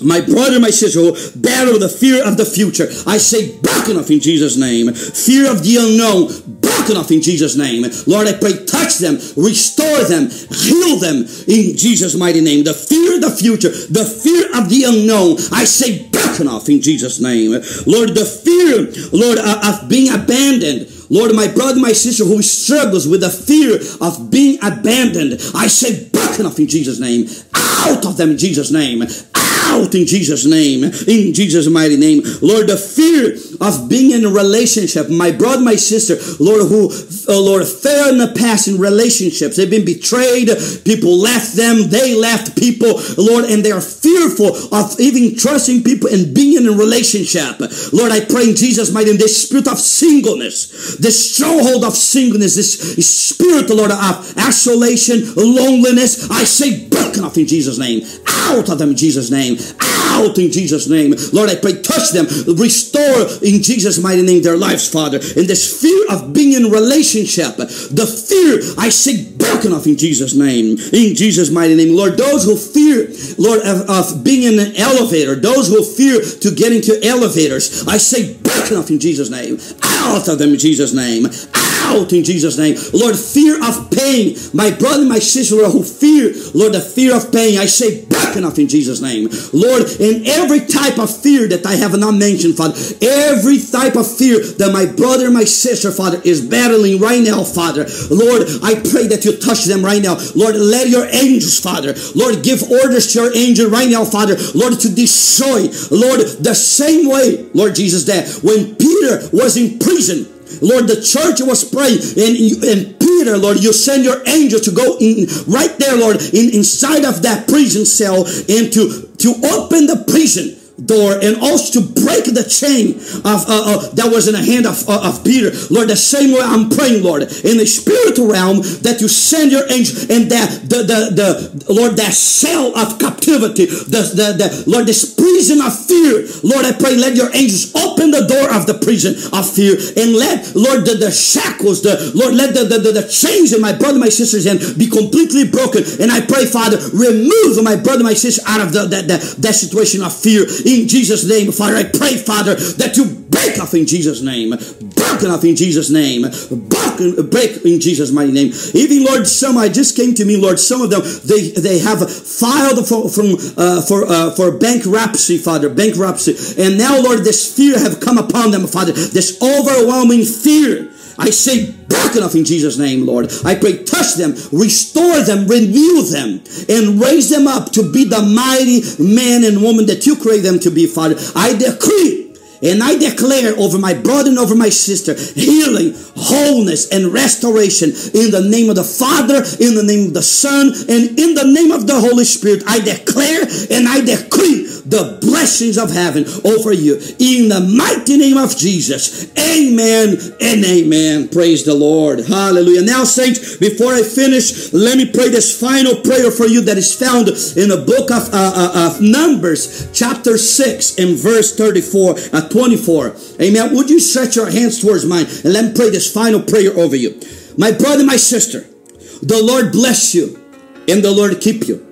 My brother, my sister, who battle the fear of the future. I say, back enough in Jesus' name. Fear of the unknown, broken off in Jesus' name. Lord, I pray, them, restore them, heal them in Jesus' mighty name. The fear of the future, the fear of the unknown, I say, broken off in Jesus' name. Lord, the fear, Lord, uh, of being abandoned. Lord, my brother, my sister who struggles with the fear of being abandoned, I say, broken off in Jesus' name. Out of them in Jesus' name out in Jesus' name, in Jesus' mighty name. Lord, the fear of being in a relationship, my brother, my sister, Lord, who, uh, Lord, fell in the past in relationships. They've been betrayed. People left them. They left people, Lord, and they are fearful of even trusting people and being in a relationship. Lord, I pray in Jesus' mighty name, this spirit of singleness, this stronghold of singleness, this spirit, Lord, of isolation, loneliness, I say, broken off in Jesus' name. Out of them in Jesus' name out in Jesus' name. Lord, I pray, touch them, restore in Jesus' mighty name their lives, Father. In this fear of being in relationship, the fear I say broken off in Jesus' name. In Jesus' mighty name. Lord, those who fear, Lord, of, of being in an elevator, those who fear to get into elevators, I say off in Jesus' name. Out of them in Jesus' name out in Jesus' name. Lord, fear of pain. My brother, my sister who fear, Lord, the fear of pain, I say back enough in Jesus' name. Lord, in every type of fear that I have not mentioned, Father, every type of fear that my brother, my sister, Father, is battling right now, Father. Lord, I pray that you touch them right now. Lord, let your angels, Father, Lord, give orders to your angel right now, Father, Lord, to destroy, Lord, the same way, Lord Jesus, that when Peter was in prison, Lord, the church was praying, and, and Peter, Lord, you send your angel to go in right there, Lord, in, inside of that prison cell and to, to open the prison door and also to break the chain of uh, uh, that was in the hand of, uh, of Peter. Lord, the same way I'm praying, Lord, in the spiritual realm that you send your angel and that the, the, the Lord, that cell of captivity, the, the, the Lord, this prison of fear. Lord, I pray, let your angels open the door of the prison of fear and let, Lord, the, the shackles, the Lord, let the, the, the, the chains in my brother, my sister's hand be completely broken. And I pray, Father, remove my brother, my sister out of the, that, that, that situation of fear in Jesus' name, Father. I pray, Father, that you break off in Jesus' name, broken off in Jesus' name, broken, break in Jesus' mighty name. Even Lord, some I just came to me, Lord. Some of them they they have filed for from uh, for uh, for bankruptcy, Father, bankruptcy, and now Lord, this fear have come upon them, Father. This overwhelming fear. I say broken off in Jesus' name, Lord. I pray, touch them, restore them, renew them, and raise them up to be the mighty man and woman that you create them to be, Father. I decree and I declare over my brother and over my sister healing, wholeness, and restoration in the name of the Father, in the name of the Son, and in the name of the Holy Spirit. I declare and I decree the blessings of heaven over you in the mighty name of Jesus. Amen and amen. Praise the Lord. Hallelujah. Now, saints, before I finish, let me pray this final prayer for you that is found in the book of, uh, uh, of Numbers, chapter 6, and verse 34, uh, 24. Amen. Would you stretch your hands towards mine and let me pray this final prayer over you? My brother, my sister, the Lord bless you and the Lord keep you.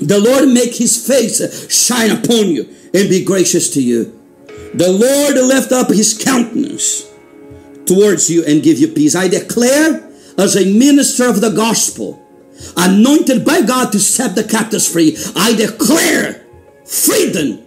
The Lord make his face shine upon you and be gracious to you. The Lord lift up his countenance towards you and give you peace. I declare as a minister of the gospel, anointed by God to set the captives free. I declare freedom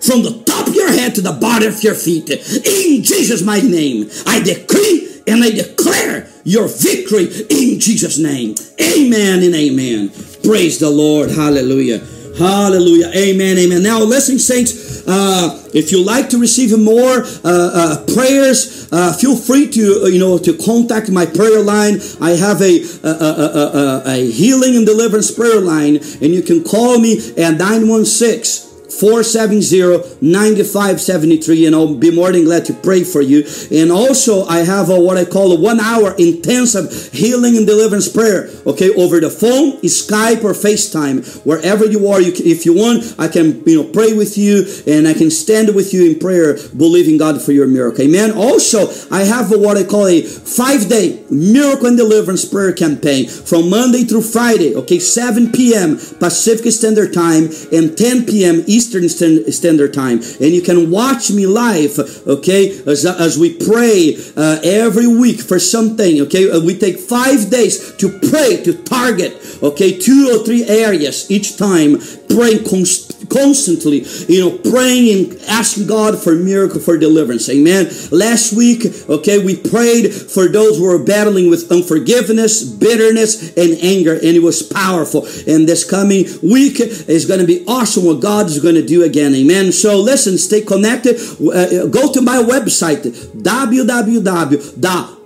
from the top of your head to the bottom of your feet. In Jesus' mighty name, I decree and I declare your victory in Jesus' name. Amen and amen. Praise the Lord. Hallelujah. Hallelujah. Amen. Amen. Now, listen, saints. Uh, if you like to receive more uh, uh, prayers, uh, feel free to uh, you know to contact my prayer line. I have a a, a, a healing and deliverance prayer line, and you can call me at 916 470-9573 and I'll be more than glad to pray for you. And also I have a, what I call a one hour intensive healing and deliverance prayer. Okay, over the phone, Skype or FaceTime, wherever you are. You if you want, I can you know pray with you and I can stand with you in prayer, believing God for your miracle. Amen. Also, I have a, what I call a five day miracle and deliverance prayer campaign from Monday through Friday. Okay, 7 p.m. Pacific Standard Time and 10 p.m. Eastern Standard Time. And you can watch me live, okay, as, as we pray uh, every week for something, okay? Uh, we take five days to pray, to target, okay, two or three areas each time, praying constantly constantly, you know, praying and asking God for miracle, for deliverance. Amen. Last week, okay, we prayed for those who were battling with unforgiveness, bitterness, and anger, and it was powerful. And this coming week is going to be awesome what God is going to do again. Amen. So listen, stay connected. Uh, go to my website,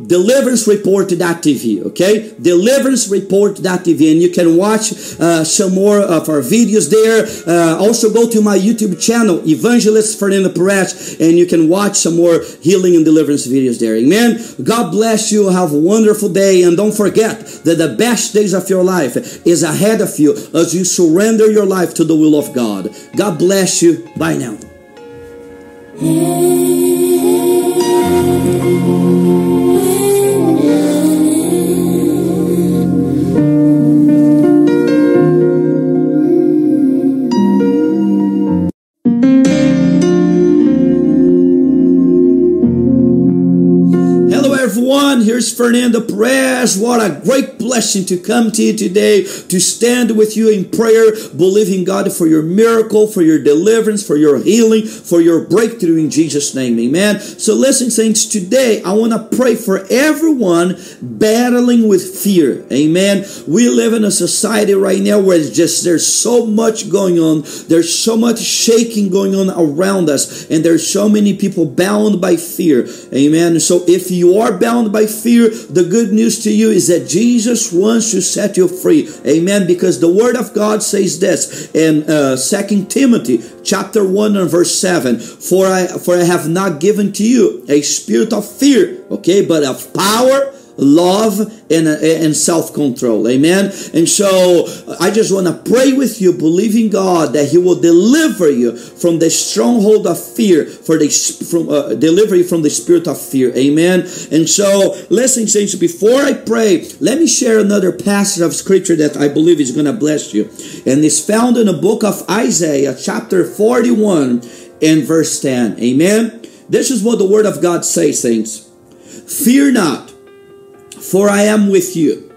www.deliverancereport.tv, okay? Deliverancereport.tv, and you can watch uh, some more of our videos there. Uh, also go to my YouTube channel, Evangelist Fernando Perez, and you can watch some more healing and deliverance videos there. Amen. God bless you. Have a wonderful day. And don't forget that the best days of your life is ahead of you as you surrender your life to the will of God. God bless you. Bye now. Here's Fernando Perez. What a great blessing to come to you today to stand with you in prayer, believing God for your miracle, for your deliverance, for your healing, for your breakthrough in Jesus' name. Amen. So, listen, saints, today I want to pray for everyone battling with fear. Amen. We live in a society right now where it's just there's so much going on, there's so much shaking going on around us, and there's so many people bound by fear. Amen. So, if you are bound by fear, the good news to you is that Jesus wants to set you free. Amen. Because the word of God says this in uh, 2 Timothy chapter 1 and verse 7. For I for I have not given to you a spirit of fear, okay, but of power love and, and self-control. Amen? And so i just want to pray with you believing god that he will deliver you from the stronghold of fear for the from uh, deliver you from the spirit of fear. Amen? And so listen saints before i pray let me share another passage of scripture that i believe is going to bless you. And it's found in the book of isaiah chapter 41 and verse 10 amen? This is what the word of god says saints. Fear not for I am with you.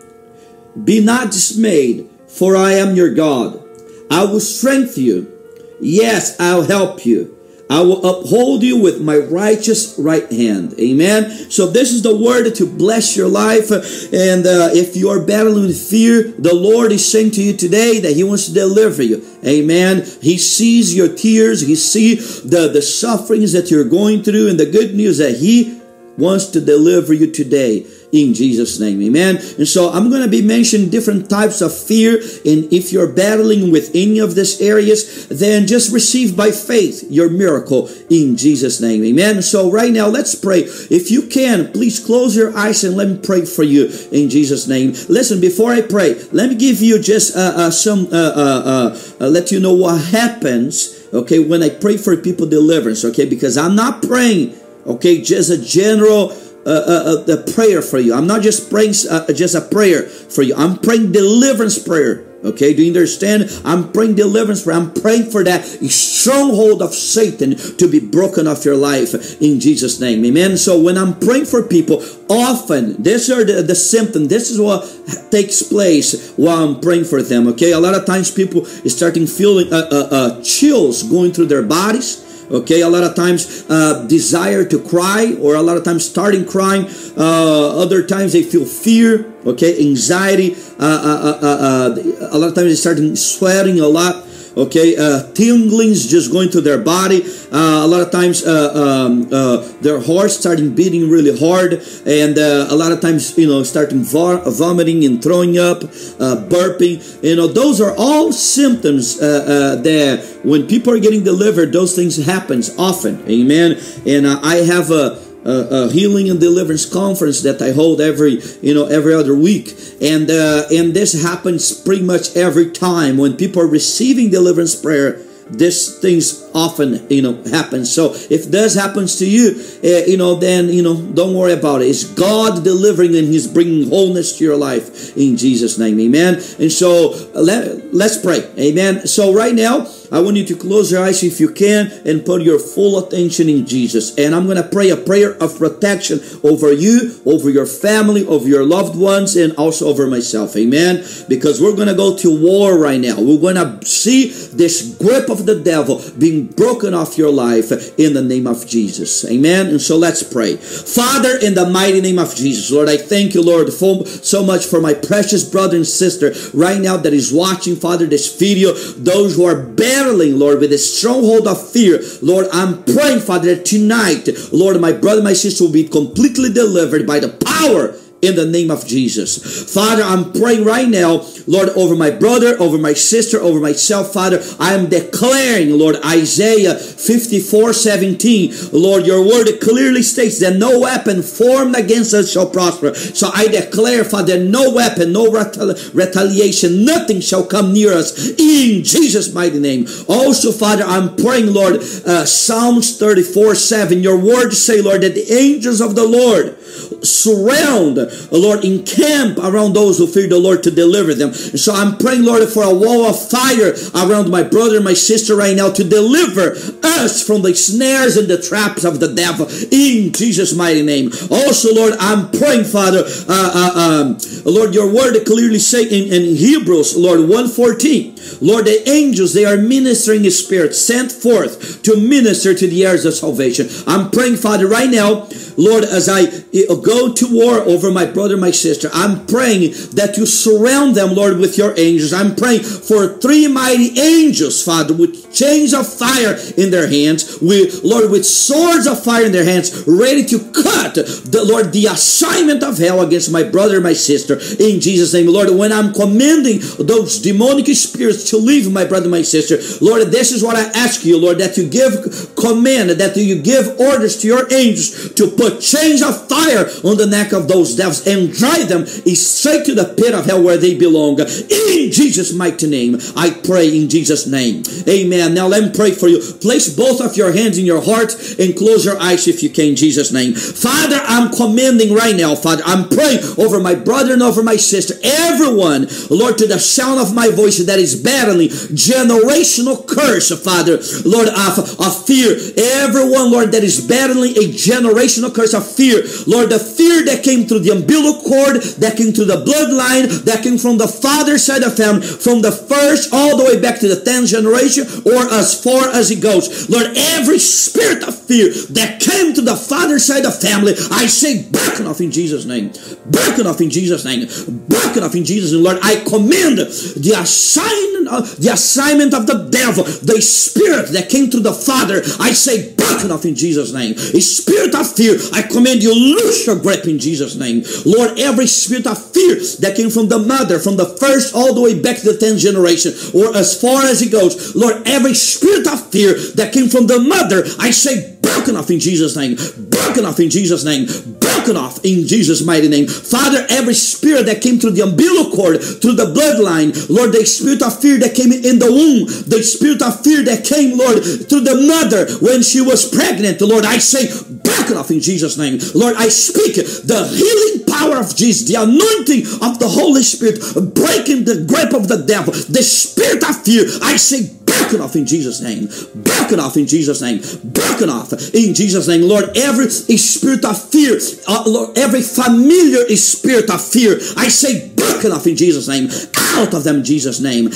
Be not dismayed, for I am your God. I will strengthen you. Yes, I'll help you. I will uphold you with my righteous right hand. Amen. So this is the word to bless your life. And uh, if you are battling with fear, the Lord is saying to you today that He wants to deliver you. Amen. He sees your tears. He sees the, the sufferings that you're going through. And the good news that He wants to deliver you today in Jesus' name. Amen. And so I'm going to be mentioning different types of fear. And if you're battling with any of these areas, then just receive by faith your miracle in Jesus' name. Amen. So right now, let's pray. If you can, please close your eyes and let me pray for you in Jesus' name. Listen, before I pray, let me give you just uh, uh, some, uh, uh, uh let you know what happens, okay, when I pray for people deliverance, okay, because I'm not praying Okay, just a general uh, uh, prayer for you. I'm not just praying uh, just a prayer for you. I'm praying deliverance prayer Okay, do you understand? I'm praying deliverance prayer. I'm praying for that stronghold of Satan to be broken off your life in Jesus' name. Amen. So when I'm praying for people, often these are the, the symptoms. This is what takes place while I'm praying for them. Okay, a lot of times people starting feeling uh, uh, uh, chills going through their bodies okay a lot of times uh, desire to cry or a lot of times starting crying. Uh, other times they feel fear okay anxiety. Uh, uh, uh, uh a lot of times they start sweating a lot okay? Uh, tinglings just going to their body. Uh, a lot of times uh, um, uh, their hearts starting beating really hard and uh, a lot of times you know starting vomiting and throwing up uh, burping. You know those are all symptoms uh, that when people are getting delivered those things happens often. Amen? And i have a a, a, healing and deliverance conference that I hold every you know every other week, and uh, and this happens pretty much every time when people are receiving deliverance prayer. This things often you know happens. So if this happens to you, uh, you know then you know don't worry about it. It's God delivering and He's bringing wholeness to your life in Jesus' name, Amen. And so let let's pray, Amen. So right now. I want you to close your eyes if you can and put your full attention in Jesus. And I'm going to pray a prayer of protection over you, over your family, over your loved ones, and also over myself. Amen. Because we're going to go to war right now. We're going to see this grip of the devil being broken off your life in the name of Jesus. Amen. And so let's pray. Father, in the mighty name of Jesus, Lord, I thank you, Lord, for, so much for my precious brother and sister right now that is watching, Father, this video, those who are battling, Lord, with a stronghold of fear. Lord, I'm praying, Father, that tonight, Lord, my brother, my sister will be completely delivered by the power in the name of Jesus. Father, I'm praying right now, Lord, over my brother, over my sister, over myself, Father. I am declaring, Lord, Isaiah 54 17. Lord, your word clearly states that no weapon formed against us shall prosper. So I declare, Father, no weapon, no retaliation, nothing shall come near us in Jesus' mighty name. Also, Father, I'm praying, Lord, uh, Psalms 34 7. Your word say, Lord, that the angels of the Lord surround, Lord, encamp around those who fear the Lord to deliver them. And so I'm praying, Lord, for a wall of fire around my brother and my sister right now to deliver us from the snares and the traps of the devil in Jesus' mighty name. Also, Lord, I'm praying, Father, uh, uh, um, Lord, your word clearly say in, in Hebrews, Lord, 114, Lord, the angels, they are ministering spirit sent forth to minister to the heirs of salvation. I'm praying, Father, right now, Lord, as I go to war over my brother, my sister, I'm praying that you surround them, Lord, with your angels. I'm praying for three mighty angels, Father, with chains of fire in their hands, with Lord, with swords of fire in their hands, ready to cut the Lord the assignment of hell against my brother, my sister, in Jesus' name, Lord. When I'm commanding those demonic spirits to leave my brother, my sister, Lord, this is what I ask you, Lord, that you give command, that you give orders to your angels to put chains of fire on the neck of those devils and drive them straight to the pit of hell where they belong. In Jesus' mighty name, I pray in Jesus' name. Amen. Now let me pray for you. Place both of your hands in your heart and close your eyes if you can, in Jesus' name. Father, I'm commanding right now, Father. I'm praying over my brother and over my sister, everyone, Lord, to the sound of my voice that is battling generational curse, Father, Lord, of, of fear. Everyone, Lord, that is battling a generational curse of fear. Lord, the fear that came through the umbilical cord, that came through the bloodline, that came from the father's side of family, from the first all the way back to the 10th generation, or as far as it goes. Lord, every spirit of fear that came to the father's side of family, I say, broken off in Jesus' name. Broken off in Jesus' name. Broken off in Jesus' name. Lord, I command the assignment Uh, the assignment of the devil, the spirit that came to the father, I say, broken off in Jesus' name. A spirit of fear, I command you, loose your grip in Jesus' name. Lord, every spirit of fear that came from the mother, from the first all the way back to the 10th generation, or as far as it goes, Lord, every spirit of fear that came from the mother, I say, broken off in Jesus' name, broken off in Jesus' name, broken off in Jesus' mighty name. Father, every spirit that came through the umbilical cord, through the bloodline, Lord, the spirit of fear that came in the womb, the spirit of fear that came, Lord, through the mother when she was pregnant, Lord, I say, broken off in Jesus' name. Lord, I speak the healing power of Jesus, the anointing of the Holy Spirit, breaking the grip of the devil, the spirit of fear. I say, broken off in Jesus' name. Broken off in Jesus' name. Broken off in Jesus' name. Lord, every spirit of fear, uh, Lord, every familiar spirit of fear, I say, broken off in Jesus' name. Out of them, Jesus' name.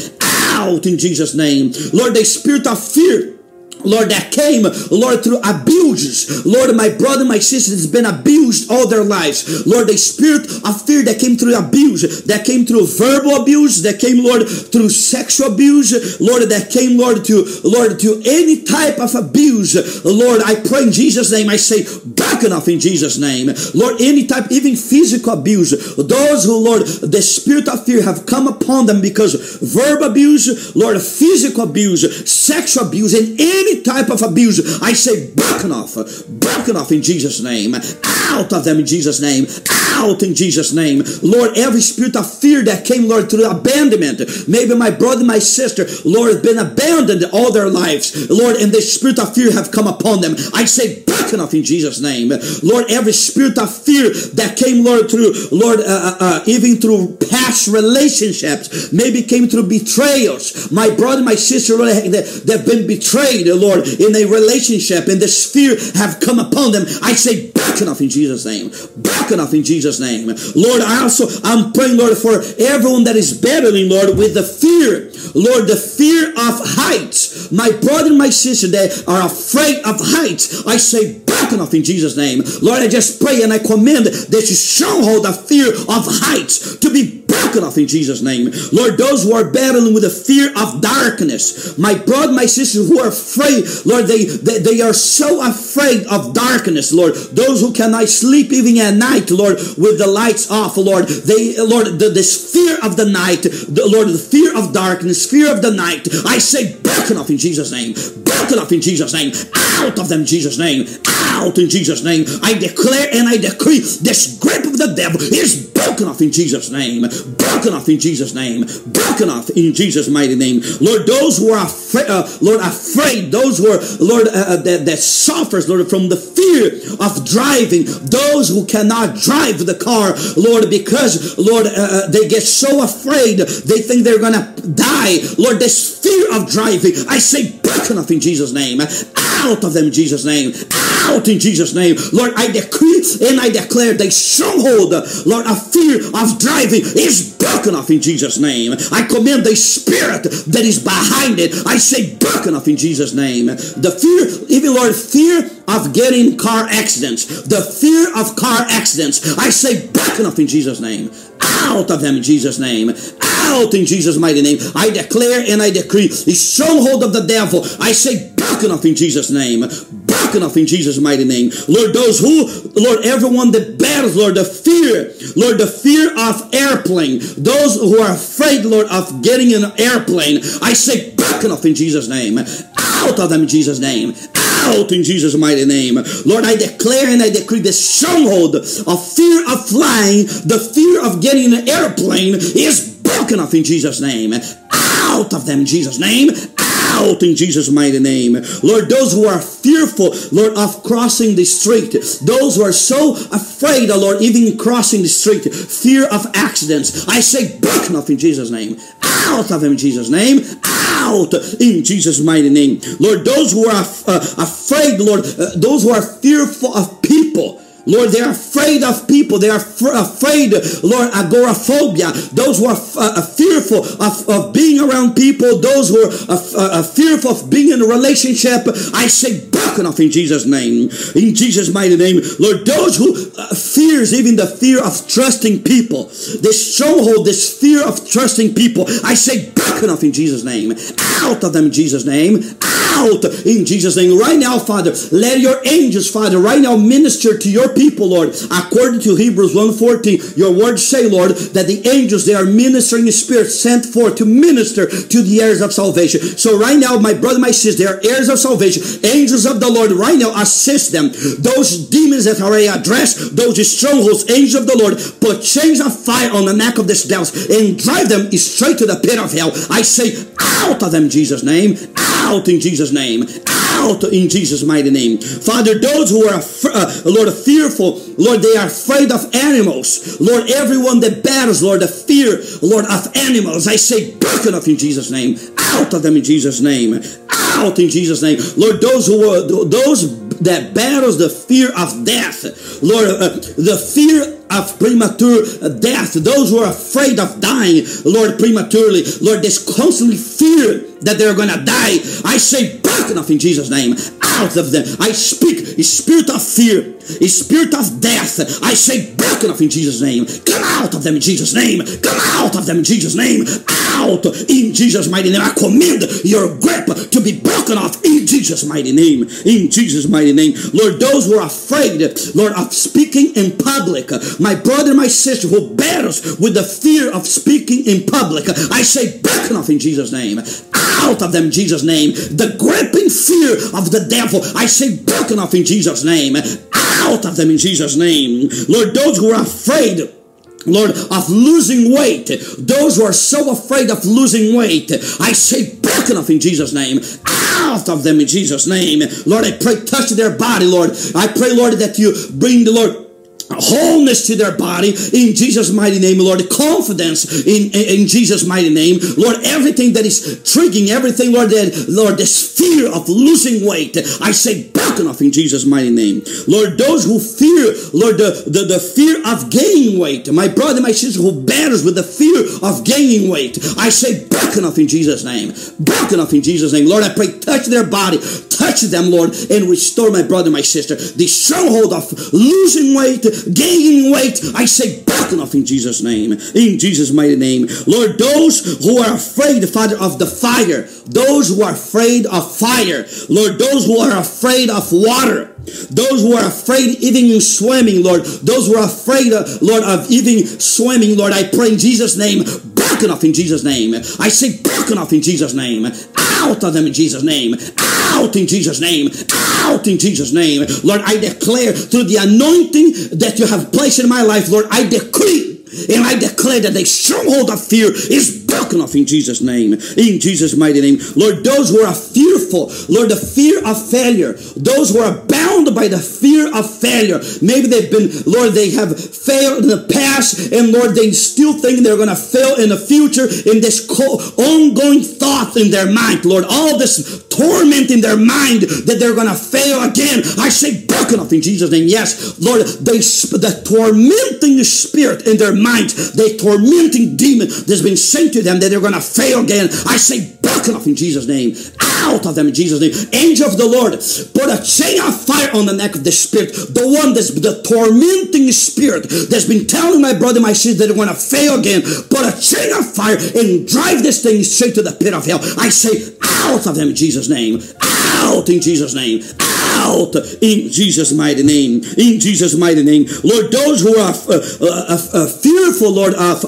Out in Jesus' name. Lord, the spirit of fear Lord, that came, Lord, through abuses. Lord, my brother, my sister has been abused all their lives. Lord, the spirit of fear that came through abuse, that came through verbal abuse, that came, Lord, through sexual abuse, Lord, that came, Lord, to Lord, to any type of abuse. Lord, I pray in Jesus' name, I say, back enough in Jesus' name. Lord, any type, even physical abuse. Those who, Lord, the spirit of fear have come upon them because verbal abuse, Lord, physical abuse, sexual abuse, and any any type of abuse, I say broken off, broken off in Jesus' name, out of them in Jesus' name, out in Jesus' name. Lord, every spirit of fear that came, Lord, through abandonment, maybe my brother, my sister, Lord, been abandoned all their lives, Lord, and the spirit of fear have come upon them. I say broken off in Jesus' name. Lord, every spirit of fear that came, Lord, through, Lord, uh, uh, uh even through past relationships, maybe came through betrayals. My brother, my sister, Lord, they've been betrayed, Lord, in a relationship, and this fear have come upon them. I say, back enough in Jesus' name. Back enough in Jesus' name. Lord, I also, I'm praying, Lord, for everyone that is battling, Lord, with the fear. Lord, the fear of heights. My brother and my sister, they are afraid of heights. I say, back enough in Jesus' name. Lord, I just pray and I command that you stronghold the fear of heights to be broken off in Jesus' name. Lord, those who are battling with the fear of darkness, my brother, my sister who are afraid, Lord, they, they, they are so afraid of darkness, Lord. Those who cannot sleep even at night, Lord, with the lights off, Lord. They, Lord, the, this fear of the night, the, Lord, the fear of darkness, fear of the night, I say broken off in Jesus' name. Broken off in Jesus' name. Out of them, Jesus' name. Out in Jesus' name. I declare and I decree this grip of the devil is broken off in Jesus' name. Broken off in Jesus' name. Broken off in Jesus' mighty name. Lord, those who are afraid, uh, Lord, afraid, those who are, Lord, uh, uh, that, that suffers, Lord, from the fear of driving, those who cannot drive the car, Lord, because, Lord, uh, uh they get so afraid, they think they're going to die. Lord, this fear of driving, I say, broken off in Jesus' name. Out of them Jesus' name. Out in Jesus' name. Lord, I decree and I declare the stronghold, Lord, of fear of driving is broken off in Jesus' name. I command the spirit that is behind it. I say broken off in Jesus' name. The fear, even Lord, fear of getting car accidents. The fear of car accidents. I say broken off in Jesus' name. Out of them in Jesus' name. Out in Jesus' mighty name. I declare and I decree the stronghold of the devil. I say broken off in Jesus' name off in Jesus' mighty name. Lord, those who, Lord, everyone that bears, Lord, the fear, Lord, the fear of airplane, those who are afraid, Lord, of getting an airplane, I say broken off in Jesus' name. Out of them in Jesus' name. Out in Jesus' mighty name. Lord, I declare and I decree the stronghold of fear of flying, the fear of getting an airplane is broken off in Jesus' name. Out of them in Jesus' name out in Jesus' mighty name. Lord, those who are fearful, Lord, of crossing the street, those who are so afraid, oh Lord, even crossing the street, fear of accidents, I say, broken off in Jesus' name. Out of him in Jesus' name. Out in Jesus' mighty name. Lord, those who are uh, afraid, Lord, uh, those who are fearful of Lord, they're afraid of people. They are afraid, Lord, agoraphobia. Those who are uh, fearful of, of being around people, those who are uh, uh, fearful of being in a relationship, I say broken off in Jesus' name. In Jesus' mighty name. Lord, those who uh, fears even the fear of trusting people, this stronghold, this fear of trusting people, I say broken off in Jesus' name. Out of them in Jesus' name. Out in Jesus' name. Right now, Father, let your angels, Father, right now minister to your people, Lord. According to Hebrews 1.14, your words say, Lord, that the angels, they are ministering spirits sent forth to minister to the heirs of salvation. So right now, my brother, my sister, they are heirs of salvation. Angels of the Lord, right now, assist them. Those demons that are addressed, those strongholds, angels of the Lord, put chains of fire on the neck of this devils and drive them straight to the pit of hell. I say, out of them, Jesus' name. Out in Jesus' name out in Jesus' mighty name. Father, those who are, uh, Lord, fearful, Lord, they are afraid of animals. Lord, everyone that battles, Lord, the fear, Lord, of animals, I say, broken off in Jesus' name. Out of them in Jesus' name. Out in Jesus' name. Lord, those who are, those that battles the fear of death, Lord, uh, the fear of premature death, those who are afraid of dying, Lord, prematurely, Lord, there's constantly fear that they're gonna die. I say, off in Jesus' name, out of them. I speak spirit of fear, spirit of death. I say, broken off in Jesus' name. Come out of them in Jesus' name. Come out of them in Jesus' name. Out in Jesus' mighty name. I command your grip to be broken off in Jesus' mighty name. In Jesus' mighty name. Lord, those who are afraid, Lord, of speaking in public, my brother, my sister who battles with the fear of speaking in public, I say, broken off in Jesus' name out of them in Jesus' name. The gripping fear of the devil, I say, broken off in Jesus' name. Out of them in Jesus' name. Lord, those who are afraid, Lord, of losing weight. Those who are so afraid of losing weight, I say, broken off in Jesus' name. Out of them in Jesus' name. Lord, I pray, touch their body, Lord. I pray, Lord, that you bring the Lord wholeness to their body in Jesus' mighty name, Lord. Confidence in, in, in, Jesus' mighty name, Lord. Everything that is triggering, everything, Lord, that Lord, this fear of losing weight, I say, broken off in Jesus' mighty name, Lord. Those who fear, Lord, the, the, the fear of gaining weight, my brother, my sister who battles with the fear of gaining weight, I say, broken off in Jesus' name, broken off in Jesus' name, Lord. I pray, touch their body, touch them, Lord, and restore my brother, my sister, the stronghold of losing weight gaining weight, I say, broken off in Jesus' name. In Jesus' mighty name. Lord, those who are afraid, Father, of the fire, those who are afraid of fire, Lord, those who are afraid of water, those who are afraid even in swimming, Lord, those who are afraid, of, Lord, of even swimming, Lord, I pray in Jesus' name, broken off in Jesus' name. I say broken off in Jesus' name. Out of them in Jesus' name. Out in Jesus' name. Out in Jesus' name. Lord, I declare through the anointing that you have placed in my life, Lord, I decree and I declare that the stronghold of fear is broken off in Jesus' name. In Jesus' mighty name. Lord, those who are fearful, Lord, the fear of failure, those who are bound by the fear of failure. Maybe they've been, Lord, they have failed in the past, and Lord, they still think they're going to fail in the future in this ongoing thought in their mind, Lord, all this torment in their mind that they're going to fail again. I say, broken off in Jesus' name. Yes, Lord, they, the tormenting spirit in their mind, the tormenting demon that's been sent to them that they're going to fail again. I say, broken off in Jesus' name. Out of them in Jesus' name. Angel of the Lord, put a chain of fire on the neck of the spirit. The one that's the tormenting spirit that's been telling my brother, my sister they're going to fail again. Put a chain of fire and drive this thing straight to the pit of hell. I say, out of them in Jesus' name. Out in Jesus' name. Out in Jesus' mighty name. In Jesus' mighty name. Lord, those who are uh, uh, uh, fearful, Lord, of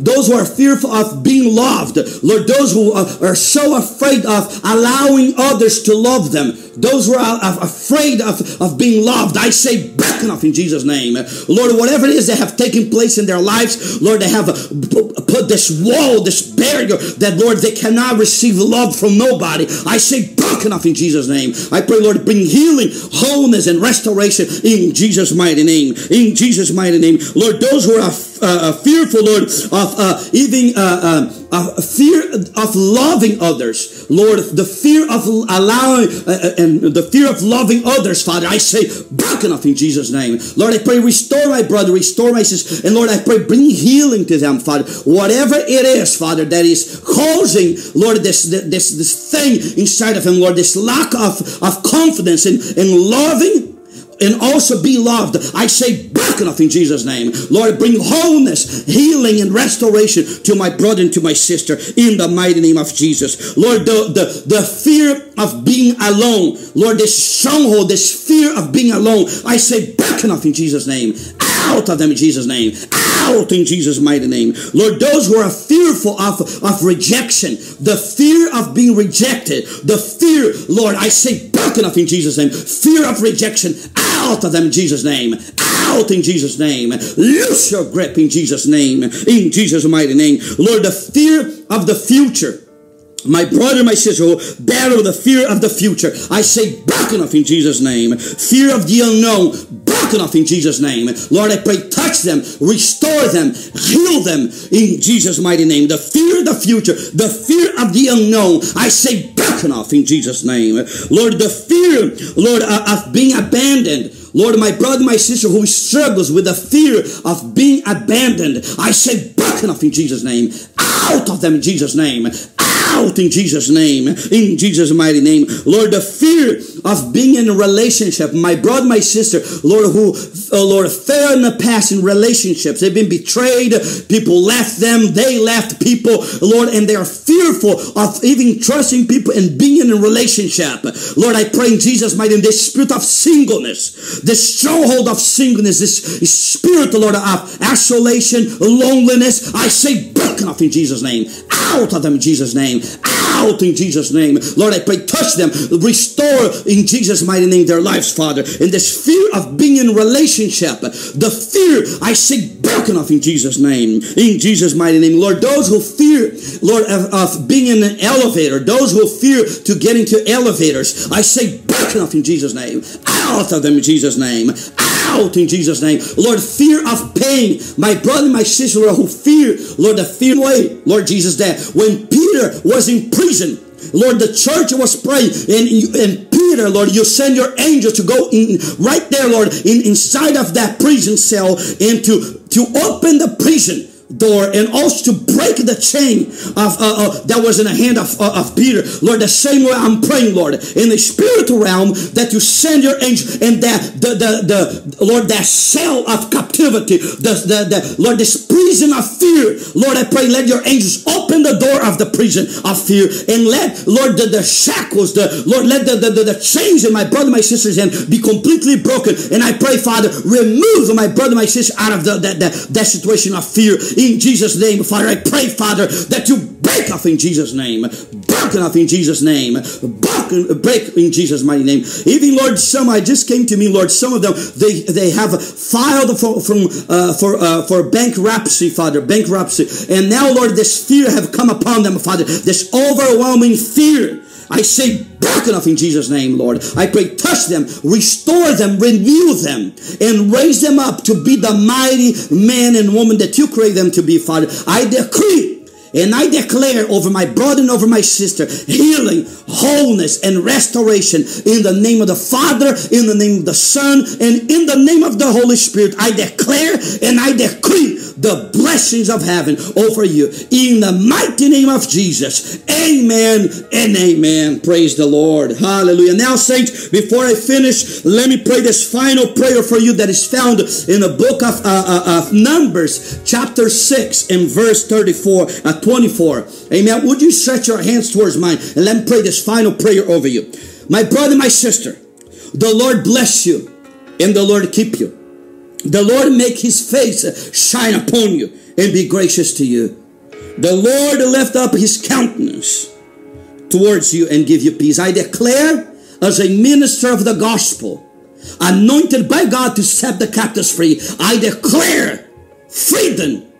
those who are fearful of being loved, Lord, those who uh, are so afraid of allowing others to love them, those who are afraid of, of being loved, I say, back off in Jesus' name. Lord, whatever it is that have taken place in their lives, Lord, they have uh, put this wall, this barrier that, Lord, they cannot receive love from nobody. I say, broken off in Jesus' name. I pray, Lord, bring healing, wholeness, and restoration in Jesus' mighty name. In Jesus' mighty name. Lord, those who are uh, uh fearful, Lord, of uh, even uh, uh, fear of loving others, Lord, the fear of allowing uh, and the fear of loving others, Father, I say, broken off in Jesus' name. Lord, I pray, restore my brother, restore my sister, and Lord, I pray, bring healing to them, Father. Whatever it is, Father, that is causing, Lord, this this this thing inside of him, Lord, this lack of, of confidence in, in loving and also be loved. I say back enough in Jesus' name. Lord, bring wholeness, healing, and restoration to my brother and to my sister in the mighty name of Jesus. Lord, the, the, the fear of being alone, Lord, this stronghold, this fear of being alone, I say back enough in Jesus' name. Out of them in Jesus' name. In Jesus' mighty name. Lord, those who are fearful of, of rejection, the fear of being rejected, the fear, Lord, I say broken off in Jesus' name. Fear of rejection, out of them in Jesus' name. Out in Jesus' name. Loose your grip in Jesus' name. In Jesus' mighty name. Lord, the fear of the future my brother, my sister, who battle the fear of the future, I say, broken off in Jesus' name. Fear of the unknown, broken off in Jesus' name. Lord, I pray, touch them, restore them, heal them in Jesus' mighty name. The fear of the future, the fear of the unknown, I say, broken off in Jesus' name. Lord, the fear, Lord, uh, of being abandoned. Lord, my brother, my sister who struggles with the fear of being abandoned, I say, broken off in Jesus' name. Out of them in Jesus' name out in Jesus' name, in Jesus' mighty name. Lord, the fear of being in a relationship, my brother, my sister, Lord, who, oh Lord, fell in the past in relationships. They've been betrayed. People left them. They left people, Lord, and they are fearful of even trusting people and being in a relationship. Lord, I pray in Jesus' mighty name, this spirit of singleness, this stronghold of singleness, this spirit, Lord, of isolation, loneliness, I say, broken off in Jesus' name. Out of them in Jesus' name out in Jesus' name. Lord, I pray, touch them, restore in Jesus' mighty name their lives, Father. In this fear of being in relationship, the fear I say broken off in Jesus' name. In Jesus' mighty name. Lord, those who fear, Lord, of, of being in an elevator, those who fear to get into elevators, I say broken off in Jesus' name. Out of them in Jesus' name out in Jesus' name. Lord, fear of pain. My brother, my sister, Lord, who fear, Lord, the fear way, Lord Jesus, that when Peter was in prison, Lord, the church was praying, and, and Peter, Lord, you send your angel to go in right there, Lord, in, inside of that prison cell and to, to open the prison door and also to break the chain of uh, uh, that was in the hand of, uh, of Peter. Lord, the same way I'm praying, Lord, in the spiritual realm that you send your angel and that the, the, the Lord, that cell of captivity, the, the, the Lord, this prison of fear. Lord, I pray, let your angels open the door of the prison of fear and let, Lord, the, the shackles, the Lord, let the, the, the, the chains in my brother, my sister's hand be completely broken. And I pray, Father, remove my brother, my sister out of the, that, that, that situation of fear in Jesus' name, Father. I pray, Father, that you break off in Jesus' name, broken off in Jesus' name, broken, break in Jesus' mighty name. Even Lord, some I just came to me, Lord. Some of them they they have filed for from uh, for uh, for bankruptcy, Father, bankruptcy, and now Lord, this fear have come upon them, Father. This overwhelming fear. I say broken off in Jesus' name, Lord. I pray, touch them, restore them, renew them, and raise them up to be the mighty man and woman that you create them to be, Father. I decree and I declare over my brother and over my sister healing, wholeness, and restoration in the name of the Father, in the name of the Son, and in the name of the Holy Spirit. I declare and I decree the blessings of heaven over you in the mighty name of Jesus. Amen and amen. Praise the Lord. Hallelujah. Now, saints, before I finish, let me pray this final prayer for you that is found in the book of, uh, uh, of Numbers, chapter 6, and verse 34. Uh, 24. Amen. Would you stretch your hands towards mine and let me pray this final prayer over you? My brother, my sister, the Lord bless you and the Lord keep you. The Lord make his face shine upon you and be gracious to you. The Lord lift up his countenance towards you and give you peace. I declare as a minister of the gospel, anointed by God to set the captives free, I declare freedom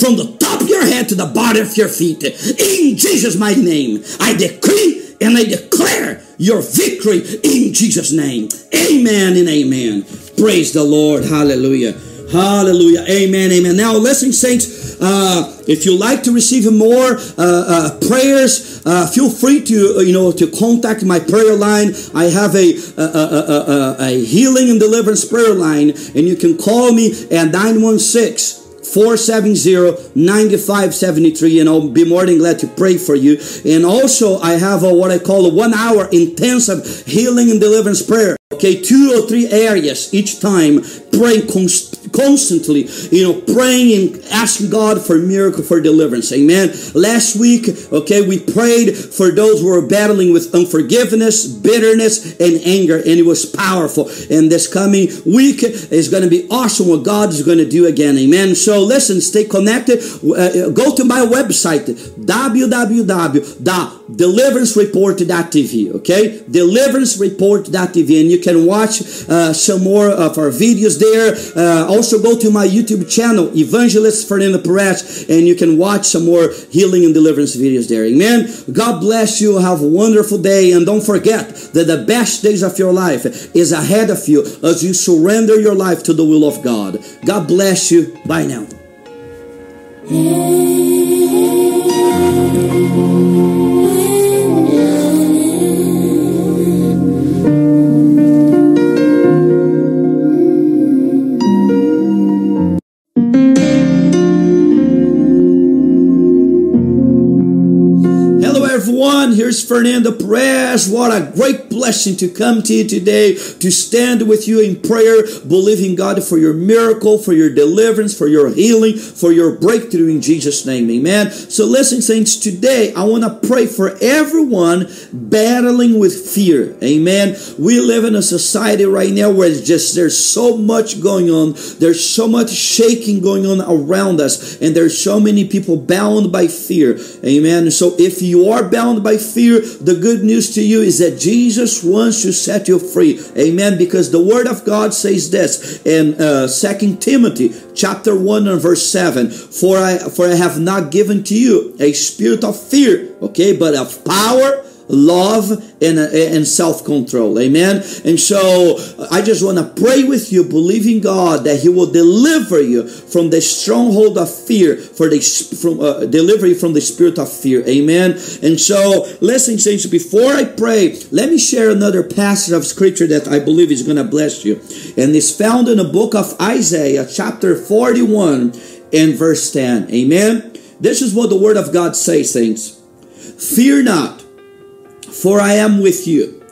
from the top of your head to the bottom of your feet. In Jesus' mighty name, I decree and I declare your victory in Jesus' name. Amen and amen. Praise the Lord. Hallelujah. Hallelujah. Amen. Amen. Now, listen, saints, uh, if you like to receive more uh, uh, prayers, uh, feel free to, uh, you know, to contact my prayer line. I have a, a, a, a, healing and deliverance prayer line, and you can call me at 916 470-9573 and I'll be more than glad to pray for you. And also I have a, what I call a one hour intensive healing and deliverance prayer. Okay, two or three areas each time, praying const- constantly, you know, praying and asking God for miracle, for deliverance. Amen. Last week, okay, we prayed for those who were battling with unforgiveness, bitterness, and anger, and it was powerful. And this coming week is going to be awesome what God is going to do again. Amen. So listen, stay connected. Uh, go to my website, www.deliverancereport.tv. Okay, deliverancereport.tv, and you can watch uh, some more of our videos there. Uh, also, go to my YouTube channel, Evangelist Fernando Perez, and you can watch some more healing and deliverance videos there. Amen. God bless you. Have a wonderful day, and don't forget that the best days of your life is ahead of you as you surrender your life to the will of God. God bless you. Bye now. Hello, Here's Fernando Perez. What a great blessing to come to you today to stand with you in prayer, believing God for your miracle, for your deliverance, for your healing, for your breakthrough in Jesus' name. Amen. So, listen, saints, today I want to pray for everyone battling with fear. Amen. We live in a society right now where it's just there's so much going on, there's so much shaking going on around us, and there's so many people bound by fear. Amen. So, if you are bound by fear, the good news to you is that Jesus wants to set you free. Amen. Because the word of God says this in uh, 2 Timothy chapter 1 and verse 7 for I for I have not given to you a spirit of fear, okay, but of power love and, and self-control. Amen? And so i just want to pray with you believing god that he will deliver you from the stronghold of fear for the from uh, deliver you from the spirit of fear. Amen? And so listen saints before i pray let me share another passage of scripture that i believe is going to bless you. And it's found in the book of isaiah chapter 41 and verse 10 amen? This is what the word of god says saints. Fear not for I am with you.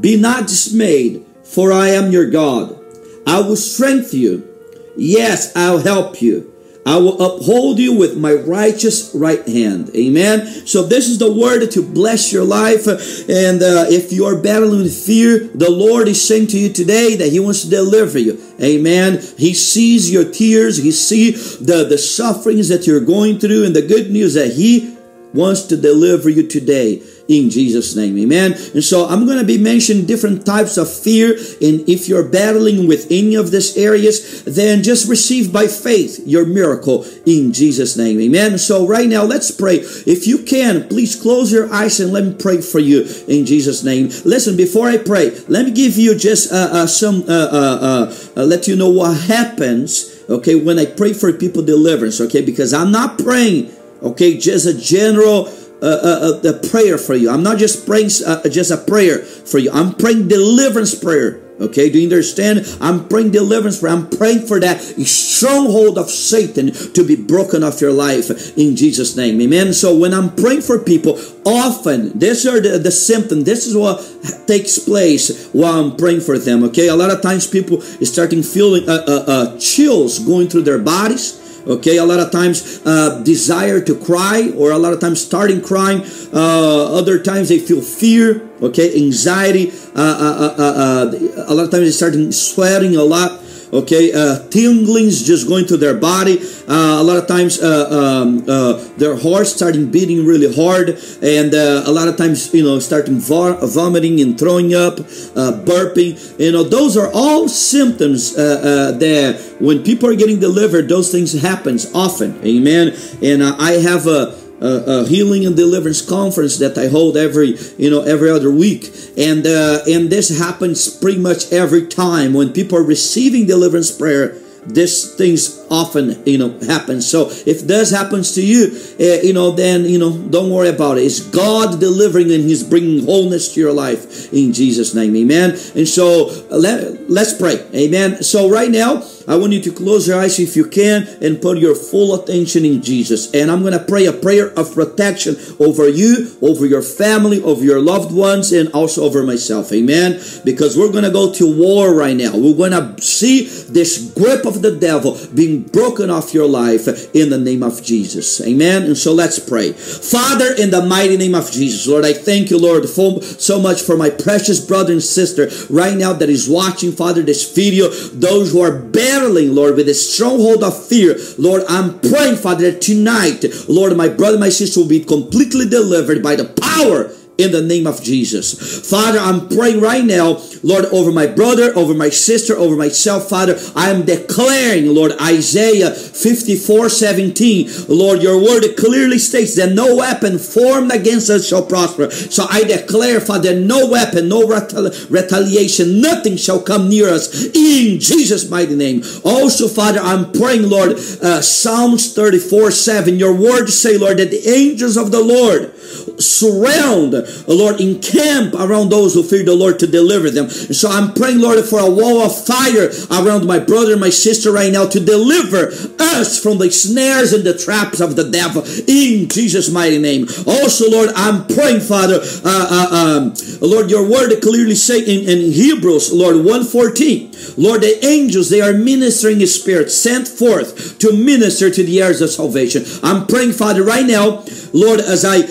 Be not dismayed, for I am your God. I will strengthen you. Yes, I'll help you. I will uphold you with my righteous right hand. Amen. So this is the word to bless your life. And uh, if you are battling with fear, the Lord is saying to you today that He wants to deliver you. Amen. He sees your tears. He sees the, the sufferings that you're going through. And the good news that He wants to deliver you today in Jesus' name. Amen. And so I'm going to be mentioning different types of fear. And if you're battling with any of these areas, then just receive by faith your miracle in Jesus' name. Amen. So right now, let's pray. If you can, please close your eyes and let me pray for you in Jesus' name. Listen, before I pray, let me give you just uh, uh, some, uh, uh, uh let you know what happens, okay, when I pray for people deliverance, okay, because I'm not praying, okay, just a general a, a, prayer for you. I'm not just praying uh, just a prayer for you. I'm praying deliverance prayer. Okay, do you understand? I'm praying deliverance prayer. I'm praying for that stronghold of Satan to be broken off your life in Jesus' name. Amen. So when I'm praying for people, often these are the, the symptoms. This is what takes place while I'm praying for them. Okay, a lot of times people starting feeling uh, uh, uh, chills going through their bodies okay a lot of times uh, desire to cry or a lot of times starting crying. Uh, other times they feel fear okay anxiety. Uh, uh, uh, uh a lot of times they start sweating a lot okay uh, tinglings just going to their body. Uh, a lot of times uh, um, uh, their heart starting beating really hard and uh, a lot of times you know starting vomiting and throwing up uh, burping. You know those are all symptoms uh, that when people are getting delivered those things happens often. Amen? And i have a a, a, healing and deliverance conference that I hold every you know every other week, and uh, and this happens pretty much every time when people are receiving deliverance prayer this things often you know happens. so if this happens to you uh, you know then you know don't worry about it it's god delivering and he's bringing wholeness to your life in jesus name amen and so let, let's pray amen so right now I want you to close your eyes if you can and put your full attention in Jesus. And I'm going to pray a prayer of protection over you, over your family, over your loved ones, and also over myself. Amen. Because we're going to go to war right now. We're going to see this grip of the devil being broken off your life in the name of Jesus. Amen. And so let's pray. Father, in the mighty name of Jesus, Lord, I thank you, Lord, for, so much for my precious brother and sister right now that is watching, Father, this video. Those who are battling, Lord, with a stronghold of fear. Lord, I'm praying, Father, that tonight, Lord, my brother, my sister will be completely delivered by the power in the name of Jesus. Father, I'm praying right now, Lord, over my brother, over my sister, over myself, Father. I am declaring, Lord, Isaiah 54 17. Lord, your word clearly states that no weapon formed against us shall prosper. So I declare, Father, no weapon, no retaliation, nothing shall come near us in Jesus' mighty name. Also, Father, I'm praying, Lord, uh, Psalms 34 7. Your word say, Lord, that the angels of the Lord surround Lord, encamp around those who fear the Lord to deliver them. And so I'm praying, Lord, for a wall of fire around my brother my sister right now to deliver us from the snares and the traps of the devil in Jesus' mighty name. Also, Lord, I'm praying, Father, uh, uh, um, Lord, your word clearly say in, in Hebrews, Lord, 114, Lord, the angels, they are ministering spirit sent forth to minister to the heirs of salvation. I'm praying, Father, right now, Lord, as I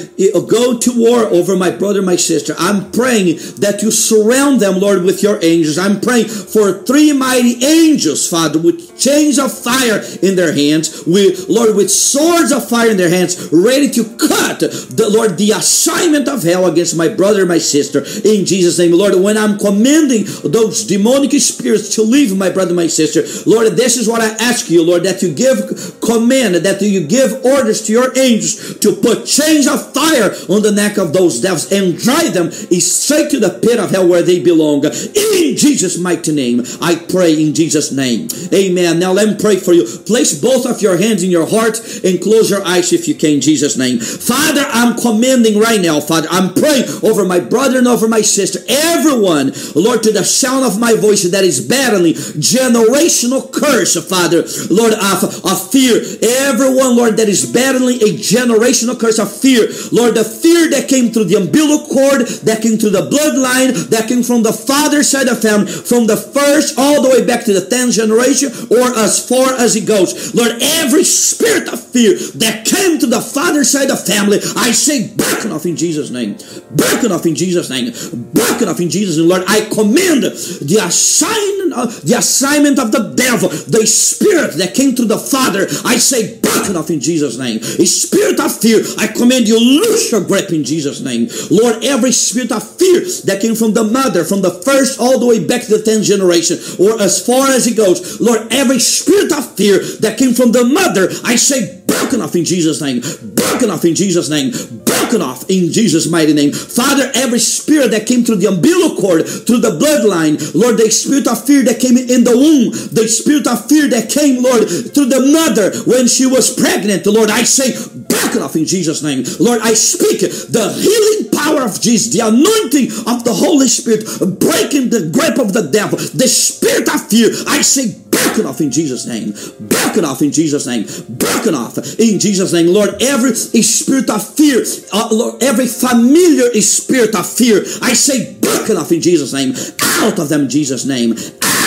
go to war over my brother, my sister, I'm praying that you surround them, Lord, with your angels. I'm praying for three mighty angels, Father, with chains of fire in their hands, with Lord, with swords of fire in their hands, ready to cut the Lord the assignment of hell against my brother, my sister, in Jesus' name, Lord. When I'm commanding those demonic spirits to leave my brother, my sister, Lord, this is what I ask you, Lord, that you give command, that you give orders to your angels to put chains of fire on the neck of those devils and drive them straight to the pit of hell where they belong. In Jesus' mighty name, I pray in Jesus' name. Amen. Now let me pray for you. Place both of your hands in your heart and close your eyes if you can, in Jesus' name. Father, I'm commanding right now, Father. I'm praying over my brother and over my sister. Everyone, Lord, to the sound of my voice that is battling generational curse, Father, Lord, of, of fear. Everyone, Lord, that is battling a generational curse of fear. Lord, the fear that came through the umbilical cord, that came through the bloodline, that came from the father's side of family, from the first all the way back to the 10th generation, or as far as it goes. Lord, every spirit of fear that came to the father's side of family, I say, broken off in Jesus' name. Broken off in Jesus' name. Broken off in Jesus' name. Lord, I command the assignment, of, the assignment of the devil, the spirit that came to the father, I say, broken off in Jesus' name. A spirit of fear, I command you, loose your grip in Jesus' name. Lord, every spirit of fear that came from the mother, from the first all the way back to the 10th generation, or as far as it goes, Lord, every spirit of fear that came from the mother, I say, broken off in Jesus' name, broken off in Jesus' name, broken off in Jesus' mighty name. Father, every spirit that came through the umbilical cord, through the bloodline, Lord, the spirit of fear that came in the womb, the spirit of fear that came, Lord, through the mother when she was pregnant, Lord, I say, off in Jesus' name. Lord, I speak the healing power of Jesus, the anointing of the Holy Spirit, breaking the grip of the devil, the spirit of fear. I say, broken off in Jesus' name. Broken off in Jesus' name. Broken off in Jesus' name. Lord, every spirit of fear, uh, Lord, every familiar spirit of fear, I say broken off in Jesus' name. Out of them Jesus' name.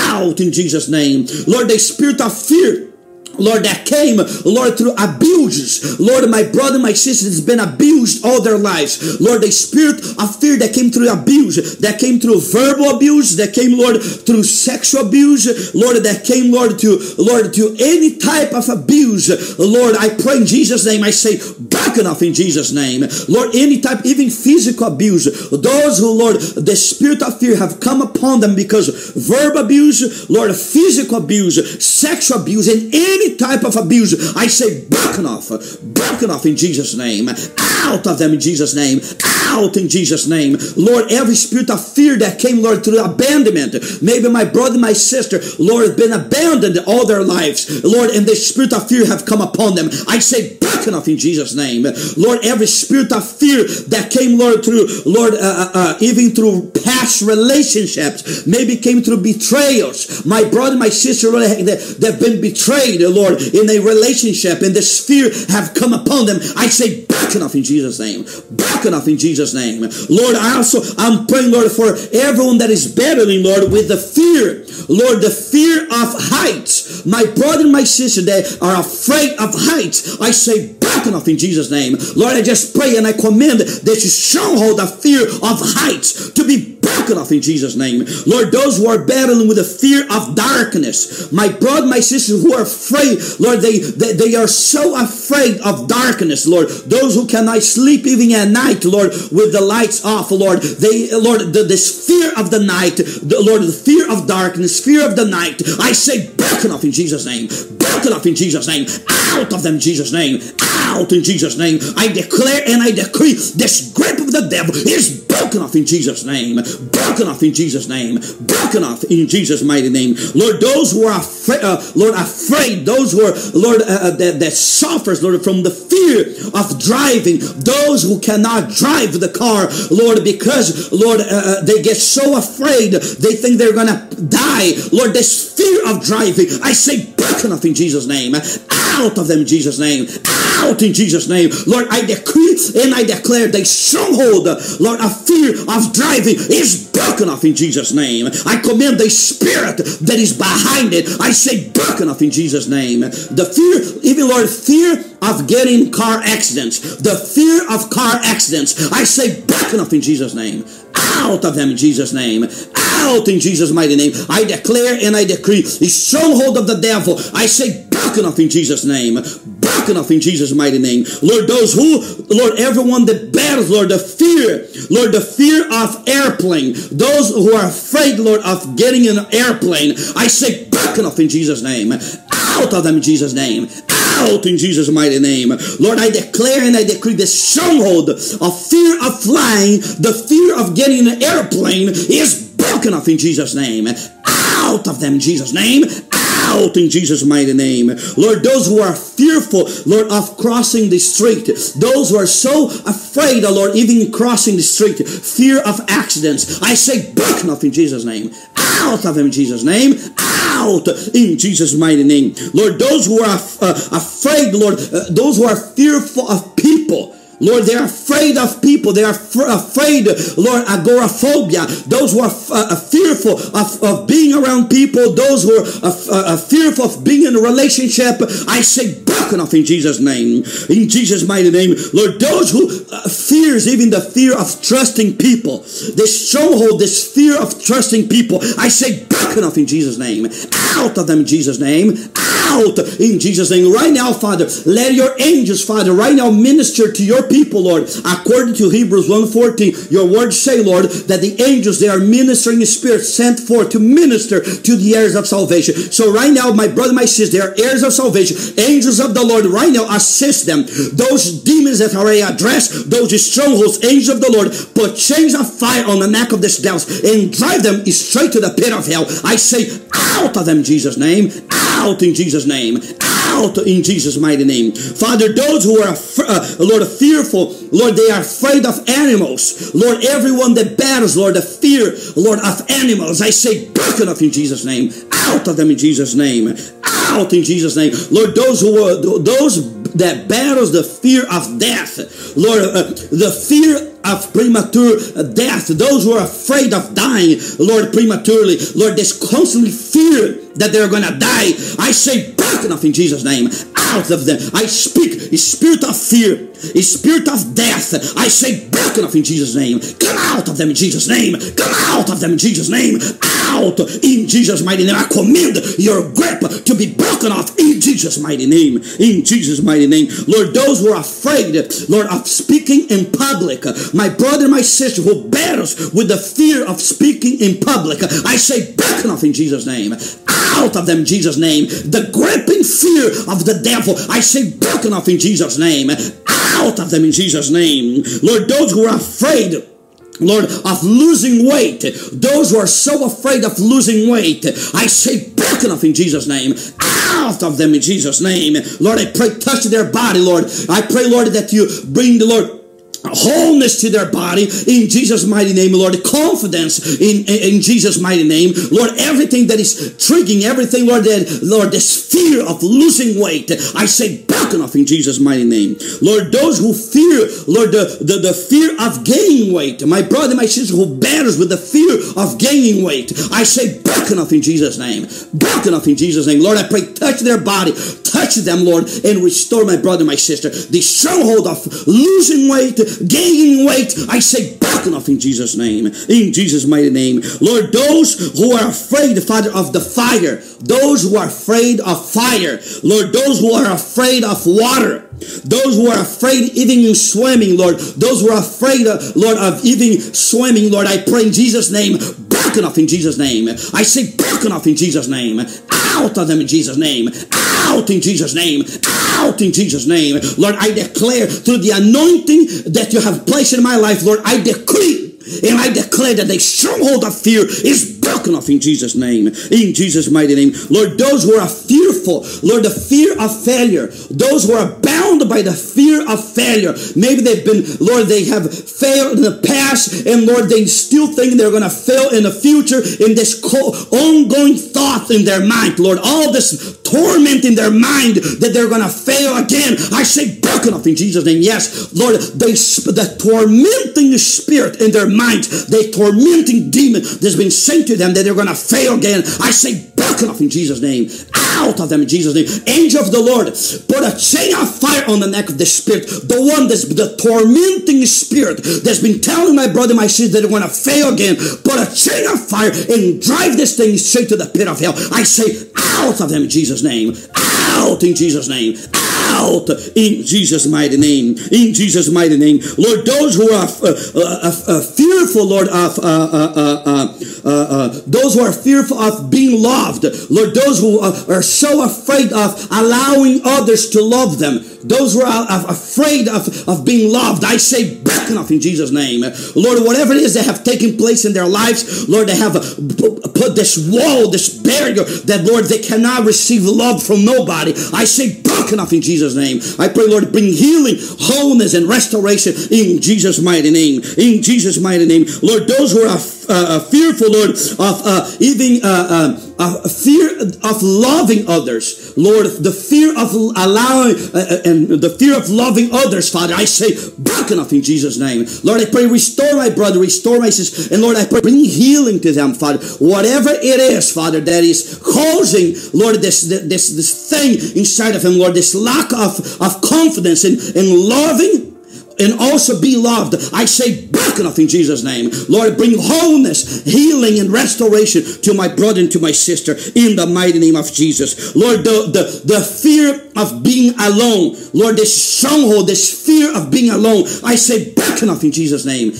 Out in Jesus' name. Lord, the spirit of fear Lord, that came, Lord, through abuses. Lord, my brother, my sister has been abused all their lives. Lord, the spirit of fear that came through abuse, that came through verbal abuse, that came, Lord, through sexual abuse, Lord, that came, Lord, to, Lord, to any type of abuse. Lord, I pray in Jesus' name, I say, back off in Jesus' name. Lord, any type, even physical abuse. Those who, Lord, the spirit of fear have come upon them because verbal abuse, Lord, physical abuse, sexual abuse, and any type of abuse, I say broken off, broken off in Jesus' name, out of them in Jesus' name, out in Jesus' name. Lord, every spirit of fear that came, Lord, through abandonment, maybe my brother, my sister, Lord, been abandoned all their lives, Lord, and the spirit of fear have come upon them. I say broken off in Jesus' name. name. Lord, every spirit of fear that came, Lord, through, Lord, uh, uh, uh, even through past relationships, maybe came through betrayals. My brother, my sister, Lord, they've been betrayed, Lord, in a relationship, and this fear have come upon them. I say, back enough in Jesus' name. Back enough in Jesus' name. Lord, I also, I'm praying, Lord, for everyone that is battling, Lord, with the fear, Lord, the fear of heights. My brother and my sister, they are afraid of heights. I say, back enough in Jesus' name. Lord, I just pray and I commend this stronghold of fear of heights to be in Jesus' name. Lord, those who are battling with the fear of darkness, my brother, my sister who are afraid, Lord, they, they, they are so afraid of darkness, Lord. Those who cannot sleep even at night, Lord, with the lights off, Lord. They, Lord, the, this fear of the night, the, Lord, the fear of darkness, fear of the night. I say, broken off in Jesus' name. Broken off in Jesus' name. Out of them, Jesus' name. Out in Jesus' name. I declare and I decree this grip of the devil is broken off in Jesus' name. Broken off in Jesus' name. Broken off in Jesus' mighty name. Lord, those who are afraid, uh, Lord, afraid, those who are, Lord, uh, uh, that, that suffers, Lord, from the fear of driving, those who cannot drive the car, Lord, because, Lord, uh, uh they get so afraid, they think they're gonna die. Lord, this fear of driving, I say, broken off in Jesus' name. Out of them, Jesus' name. Out in Jesus' name. Lord, I decree and I declare the stronghold, Lord, of fear of driving is broken off in Jesus' name. I command the spirit that is behind it. I say broken off in Jesus' name. The fear, even Lord, fear of getting car accidents. The fear of car accidents. I say broken off in Jesus' name. Out of them in Jesus' name. Out in Jesus' mighty name. I declare and I decree the stronghold of the devil. I say broken off in Jesus' name. Off in Jesus' mighty name. Lord, those who, Lord, everyone that bears, Lord, the fear, Lord, the fear of airplane, those who are afraid, Lord, of getting an airplane, I say broken off in Jesus' name. Out of them in Jesus' name out in Jesus' mighty name. Lord, I declare and I decree the stronghold of fear of flying, the fear of getting an airplane is broken off in Jesus' name. Out of them Jesus' name out in Jesus' mighty name. Lord, those who are fearful, Lord, of crossing the street, those who are so afraid, oh Lord, even crossing the street, fear of accidents, I say, broken off in Jesus' name. Out of them in Jesus' name. Out in Jesus' mighty name. Lord, those who are uh, afraid, Lord, uh, those who are fearful of people, Lord, they're afraid of people. They are afraid, Lord, agoraphobia. Those who are uh, fearful of, of being around people, those who are uh, uh, fearful of being in a relationship, I say broken off in Jesus' name. In Jesus' mighty name. Lord, those who uh, fears even the fear of trusting people, this stronghold, this fear of trusting people, I say broken off in Jesus' name. Out of them in Jesus' name. Out in Jesus' name. Right now, Father, let your angels, Father, right now minister to your people, Lord. According to Hebrews 1.14, your words say, Lord, that the angels, they are ministering spirits sent forth to minister to the heirs of salvation. So right now, my brother, my sister, they are heirs of salvation. Angels of the Lord, right now, assist them. Those demons that are addressed, those strongholds, angels of the Lord, put chains of fire on the neck of these devils and drive them straight to the pit of hell. I say, out of them, Jesus' name. Out in Jesus' name. Out in Jesus' mighty name. Father, those who are, uh, Lord, fearful, Lord, they are afraid of animals. Lord, everyone that battles, Lord, the fear, Lord, of animals, I say, broken off in Jesus' name. Out of them in Jesus' name. Out in Jesus' name. Lord, those who are, those that battles the fear of death, Lord, uh, the fear of premature death, those who are afraid of dying, Lord, prematurely, Lord, this constantly fear that they're gonna die. I say, broken off in Jesus' name, out of them. I speak spirit of fear, spirit of death. I say, broken off in Jesus' name. Come out of them in Jesus' name. Come out of them in Jesus' name. Out in Jesus' mighty name. I command your grip to be broken off in Jesus' mighty name. In Jesus' mighty name. Lord, those who are afraid, Lord, of speaking in public, my brother, my sister who battles with the fear of speaking in public, I say, broken off in Jesus' name. Out of them, Jesus' name. The gripping fear of the devil, I say, broken off in Jesus' name. Out of them in Jesus' name. Lord, those who are afraid, Lord, of losing weight. Those who are so afraid of losing weight, I say, broken off in Jesus' name. out of them in Jesus' name. Lord, I pray, touch their body, Lord. I pray, Lord, that you bring the Lord wholeness to their body in Jesus' mighty name, Lord. Confidence in, in Jesus' mighty name, Lord. Everything that is triggering, everything, Lord, that Lord, this fear of losing weight, I say back off in Jesus' mighty name, Lord. Those who fear, Lord, the, the, the fear of gaining weight, my brother, my sister who battles with the fear of gaining weight, I say back off in Jesus' name, back off in Jesus' name, Lord. I pray, touch their body, touch them, Lord, and restore my brother, my sister, the stronghold of losing weight gaining weight, I say back off in Jesus' name. In Jesus' mighty name. Lord, those who are afraid, Father, of the fire, those who are afraid of fire, Lord, those who are afraid of water, those who are afraid even in swimming, Lord, those who are afraid, of, Lord, of even swimming, Lord, I pray in Jesus' name, back off in Jesus' name. I say back off in Jesus' name. Out of them in Jesus' name. Out in Jesus' name. Out in Jesus' name. Lord, I declare through the anointing that you have placed in my life, Lord, I decree and I declare that the stronghold of fear is broken off in Jesus' name. In Jesus' mighty name. Lord, those who are fearful, Lord, the fear of failure, those who are bound by the fear of failure. Maybe they've been, Lord, they have failed in the past, and Lord, they still think they're going to fail in the future in this ongoing thought in their mind, Lord, all this torment in their mind that they're going to fail again. I say broken off in Jesus' name. Yes, Lord, they, the tormenting spirit in their mind, the tormenting demon that's been sent to them that they're going to fail again. I say broken off in Jesus' name. Out of them in Jesus' name. Angel of the Lord, put a chain of fire on the neck of the spirit, the one that's the tormenting spirit that's been telling my brother, my sister that they're going to fail again. Put a chain of fire and drive this thing straight to the pit of hell. I say out of them in Jesus' name. Out in Jesus' name. Out in Jesus' mighty name. In Jesus' mighty name. Lord, those who are uh, uh, uh, uh fearful, Lord, of uh, uh, those who are fearful of being loved, Lord, those who are so afraid of allowing others to love them, those who are afraid of, of being loved, I say, back off in Jesus' name. Lord, whatever it is that have taken place in their lives, Lord, they have put this wall, this barrier that, Lord, they cannot receive love from nobody. I say, back off in Jesus' name. I pray, Lord, bring healing, wholeness, and restoration in Jesus' mighty name. In Jesus' mighty name. Lord, those who are uh, fearful, Lord, of uh, even uh, uh, fear of loving others, Lord, the fear of allowing uh, uh, and the fear of loving others, Father, I say, broken off in Jesus' name. Lord, I pray, restore my brother, restore my sister, and Lord, I pray, bring healing to them, Father. Whatever it is, Father, that is causing, Lord, this this this thing inside of him, Lord, this lack of, of confidence in, in loving and also be loved. I say back enough in Jesus' name. Lord, bring wholeness, healing, and restoration to my brother and to my sister in the mighty name of Jesus. Lord, the, the, the fear of being alone, Lord, this stronghold, this fear of being alone, I say back enough in Jesus' name.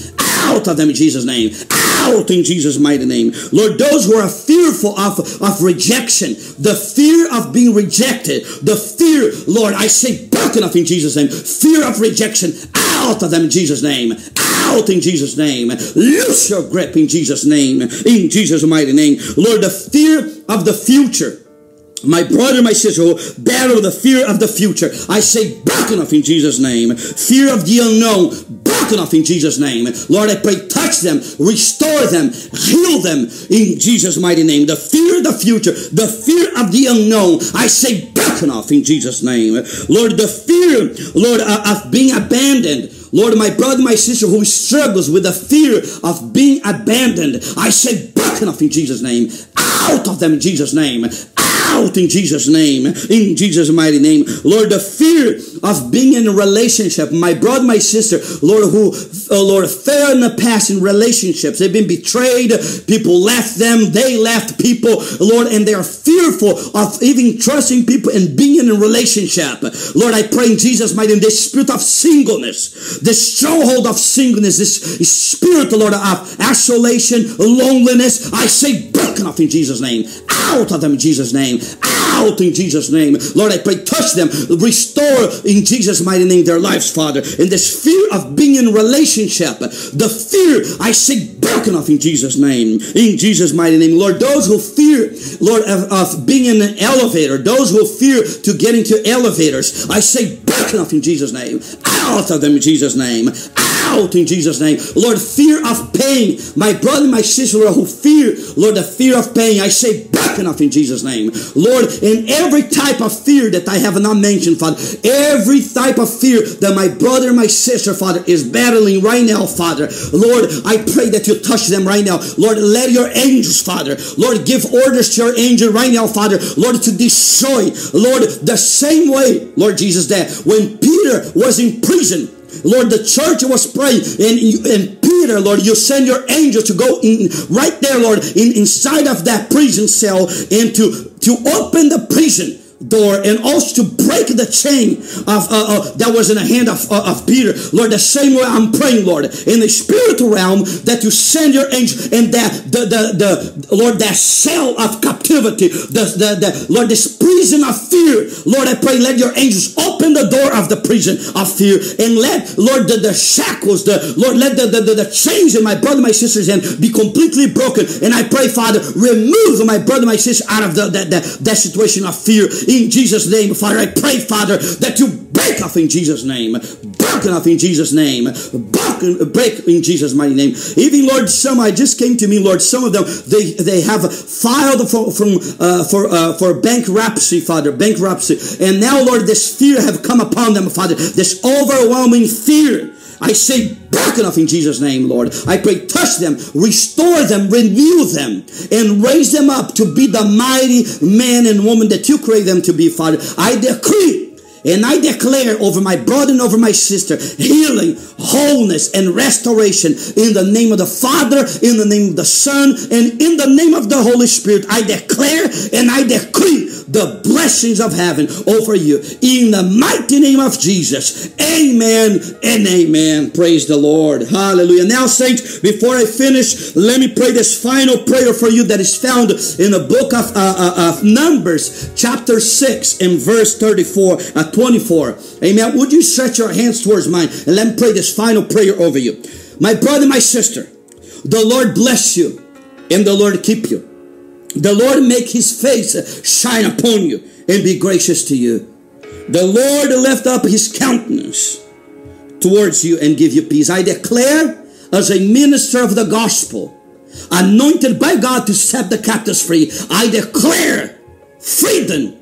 Out of them in Jesus' name. Out in Jesus' mighty name. Lord, those who are fearful of, of rejection, the fear of being rejected, the fear, Lord, I say back enough in Jesus' name. Fear of rejection, out of them in Jesus' name. Out in Jesus' name. Loose your grip in Jesus' name. In Jesus' mighty name. Lord, the fear of the future. My brother, my sister, who battle the fear of the future. I say back enough in Jesus' name. Fear of the unknown, back enough in Jesus' name. Lord, I pray, touch them, restore them, heal them in Jesus' mighty name. The fear of the future, the fear of the unknown. I say back enough in Jesus' name. Lord, the fear, Lord, uh, of being abandoned. Lord, my brother, my sister who struggles with the fear of being abandoned, I say back enough in Jesus' name. Out of them in Jesus' name out in Jesus' name, in Jesus' mighty name. Lord, the fear of being in a relationship, my brother, my sister, Lord, who, oh Lord, failed in the past in relationships. They've been betrayed. People left them. They left people, Lord, and they are fearful of even trusting people and being in a relationship. Lord, I pray in Jesus' mighty name, this spirit of singleness, this stronghold of singleness, this spirit, Lord, of isolation, loneliness, I say, broken off in Jesus' name. Out of them in Jesus' name out in Jesus' name. Lord, I pray, touch them, restore in Jesus' mighty name their lives, Father. In this fear of being in relationship, the fear, I say, broken off in Jesus' name. In Jesus' mighty name. Lord, those who fear, Lord, of, of being in an elevator, those who fear to get into elevators, I say broken off in Jesus' name. Out of them in Jesus' name. Out in Jesus' name. Lord, fear of pain. My brother, my sister, Lord, who fear, Lord, the fear of pain, I say back enough in Jesus' name. Lord, in every type of fear that I have not mentioned, Father, every type of fear that my brother, my sister, Father, is battling right now, Father. Lord, I pray that you touch them right now. Lord, let your angels, Father, Lord, give orders to your angel right now, Father, Lord, to destroy, Lord, the same way, Lord Jesus, that when Peter was in prison, Lord, the church was praying, and, and Peter, Lord, you send your angel to go in right there, Lord, in, inside of that prison cell and to, to open the prison door and also to break the chain of uh, uh, that was in the hand of, uh, of Peter. Lord, the same way I'm praying, Lord, in the spiritual realm that you send your angel and that the the, the Lord that cell of captivity, the, the, the Lord, this prison of fear. Lord, I pray, let your angels open the door of the prison of fear and let Lord the, the shackles, the Lord, let the, the, the, the chains in my brother, my sister's hand be completely broken. And I pray, Father, remove my brother, my sister out of the, that, that, that situation of fear in Jesus' name. Father, I pray, Father, that you break off in Jesus' name. Broken off in Jesus' name. Broken, break in Jesus' mighty name. Even Lord, some I just came to me, Lord. Some of them they they have filed for from uh, for uh, for bankruptcy, Father, bankruptcy, and now Lord, this fear have come upon them, Father. This overwhelming fear. I say broken off in Jesus' name, Lord. I pray, touch them, restore them, renew them, and raise them up to be the mighty man and woman that you create them to be, Father. I decree and I declare over my brother and over my sister healing, wholeness, and restoration in the name of the Father, in the name of the Son, and in the name of the Holy Spirit. I declare and I decree the blessings of heaven over you in the mighty name of Jesus. Amen and amen. Praise the Lord. Hallelujah. Now, saints, before I finish, let me pray this final prayer for you that is found in the book of, uh, uh, of Numbers, chapter 6, and verse 34. Uh, 24. Amen. Would you stretch your hands towards mine and let me pray this final prayer over you. My brother, my sister, the Lord bless you and the Lord keep you. The Lord make his face shine upon you and be gracious to you. The Lord lift up his countenance towards you and give you peace. I declare as a minister of the gospel, anointed by God to set the captives free, I declare freedom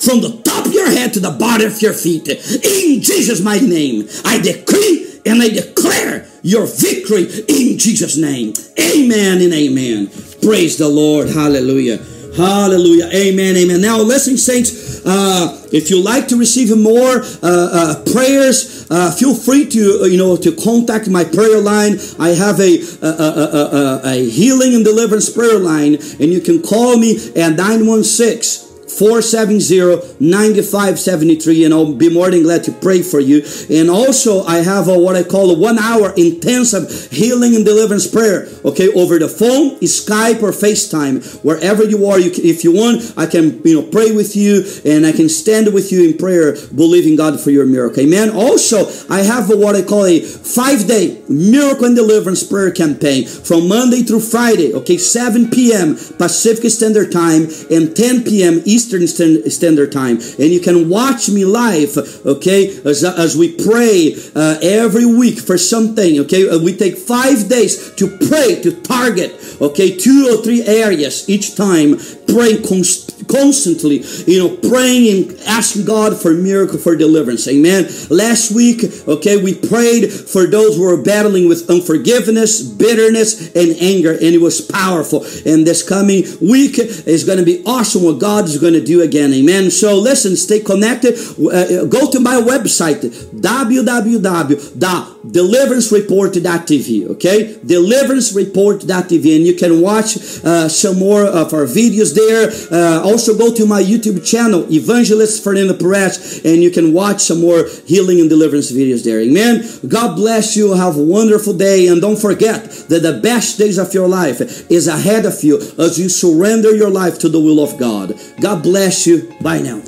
from the top of your head to the bottom of your feet. In Jesus' mighty name, I decree and I declare your victory in Jesus' name. Amen and amen. Praise the Lord. Hallelujah. Hallelujah. Amen. Amen. Now, listen, saints, uh, if you like to receive more uh, uh, prayers, uh, feel free to, uh, you know, to contact my prayer line. I have a, a, a, a, healing and deliverance prayer line, and you can call me at 916 470-9573 and I'll be more than glad to pray for you. And also I have a, what I call a one hour intensive healing and deliverance prayer. Okay, over the phone, Skype or FaceTime, wherever you are. You can, if you want, I can you know pray with you and I can stand with you in prayer, believing God for your miracle. Amen. Also, I have a, what I call a five day miracle and deliverance prayer campaign from Monday through Friday. Okay, 7 p.m. Pacific Standard Time and 10 p.m. Eastern Eastern Standard Time. And you can watch me live, okay, as, as we pray uh, every week for something, okay? Uh, we take five days to pray, to target, okay, two or three areas each time, praying constantly constantly, you know, praying and asking God for miracle, for deliverance. Amen. Last week, okay, we prayed for those who are battling with unforgiveness, bitterness, and anger, and it was powerful. And this coming week is going to be awesome what God is going to do again. Amen. So listen, stay connected. Uh, go to my website, www.deliverancereport.tv. Okay, deliverancereport.tv, and you can watch uh, some more of our videos there. Uh, also go to my YouTube channel, Evangelist Fernando Perez, and you can watch some more healing and deliverance videos there. Amen. God bless you. Have a wonderful day. And don't forget that the best days of your life is ahead of you as you surrender your life to the will of God. God bless you. Bye now.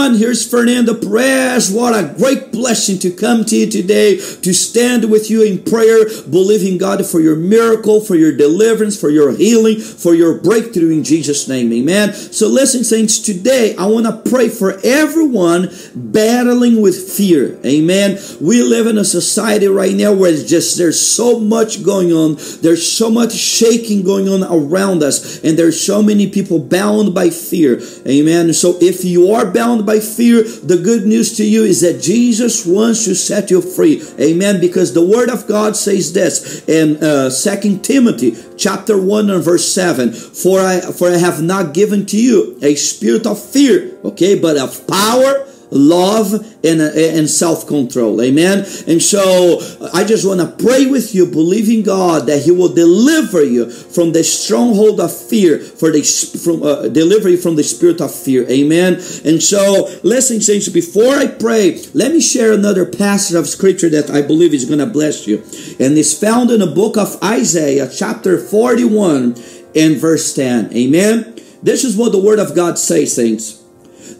Here's Fernando Perez. What a great blessing to come to you today, to stand with you in prayer, believing God for your miracle, for your deliverance, for your healing, for your breakthrough in Jesus' name. Amen. So listen, saints, today I want to pray for everyone battling with fear. Amen. We live in a society right now where it's just there's so much going on. There's so much shaking going on around us, and there's so many people bound by fear. Amen. So if you are bound by fear, the good news to you is that Jesus wants to set you free. Amen. Because the word of God says this in uh, 2 Timothy chapter 1 and verse 7. For I for I have not given to you a spirit of fear, okay, but of power love and, and self-control. Amen? And so i just want to pray with you believing god that he will deliver you from the stronghold of fear for the from uh, deliver you from the spirit of fear. Amen? And so listen saints before i pray let me share another passage of scripture that i believe is going to bless you. And it's found in the book of isaiah chapter 41 and verse 10 amen? This is what the word of god says saints.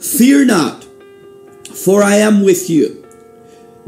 Fear not for I am with you.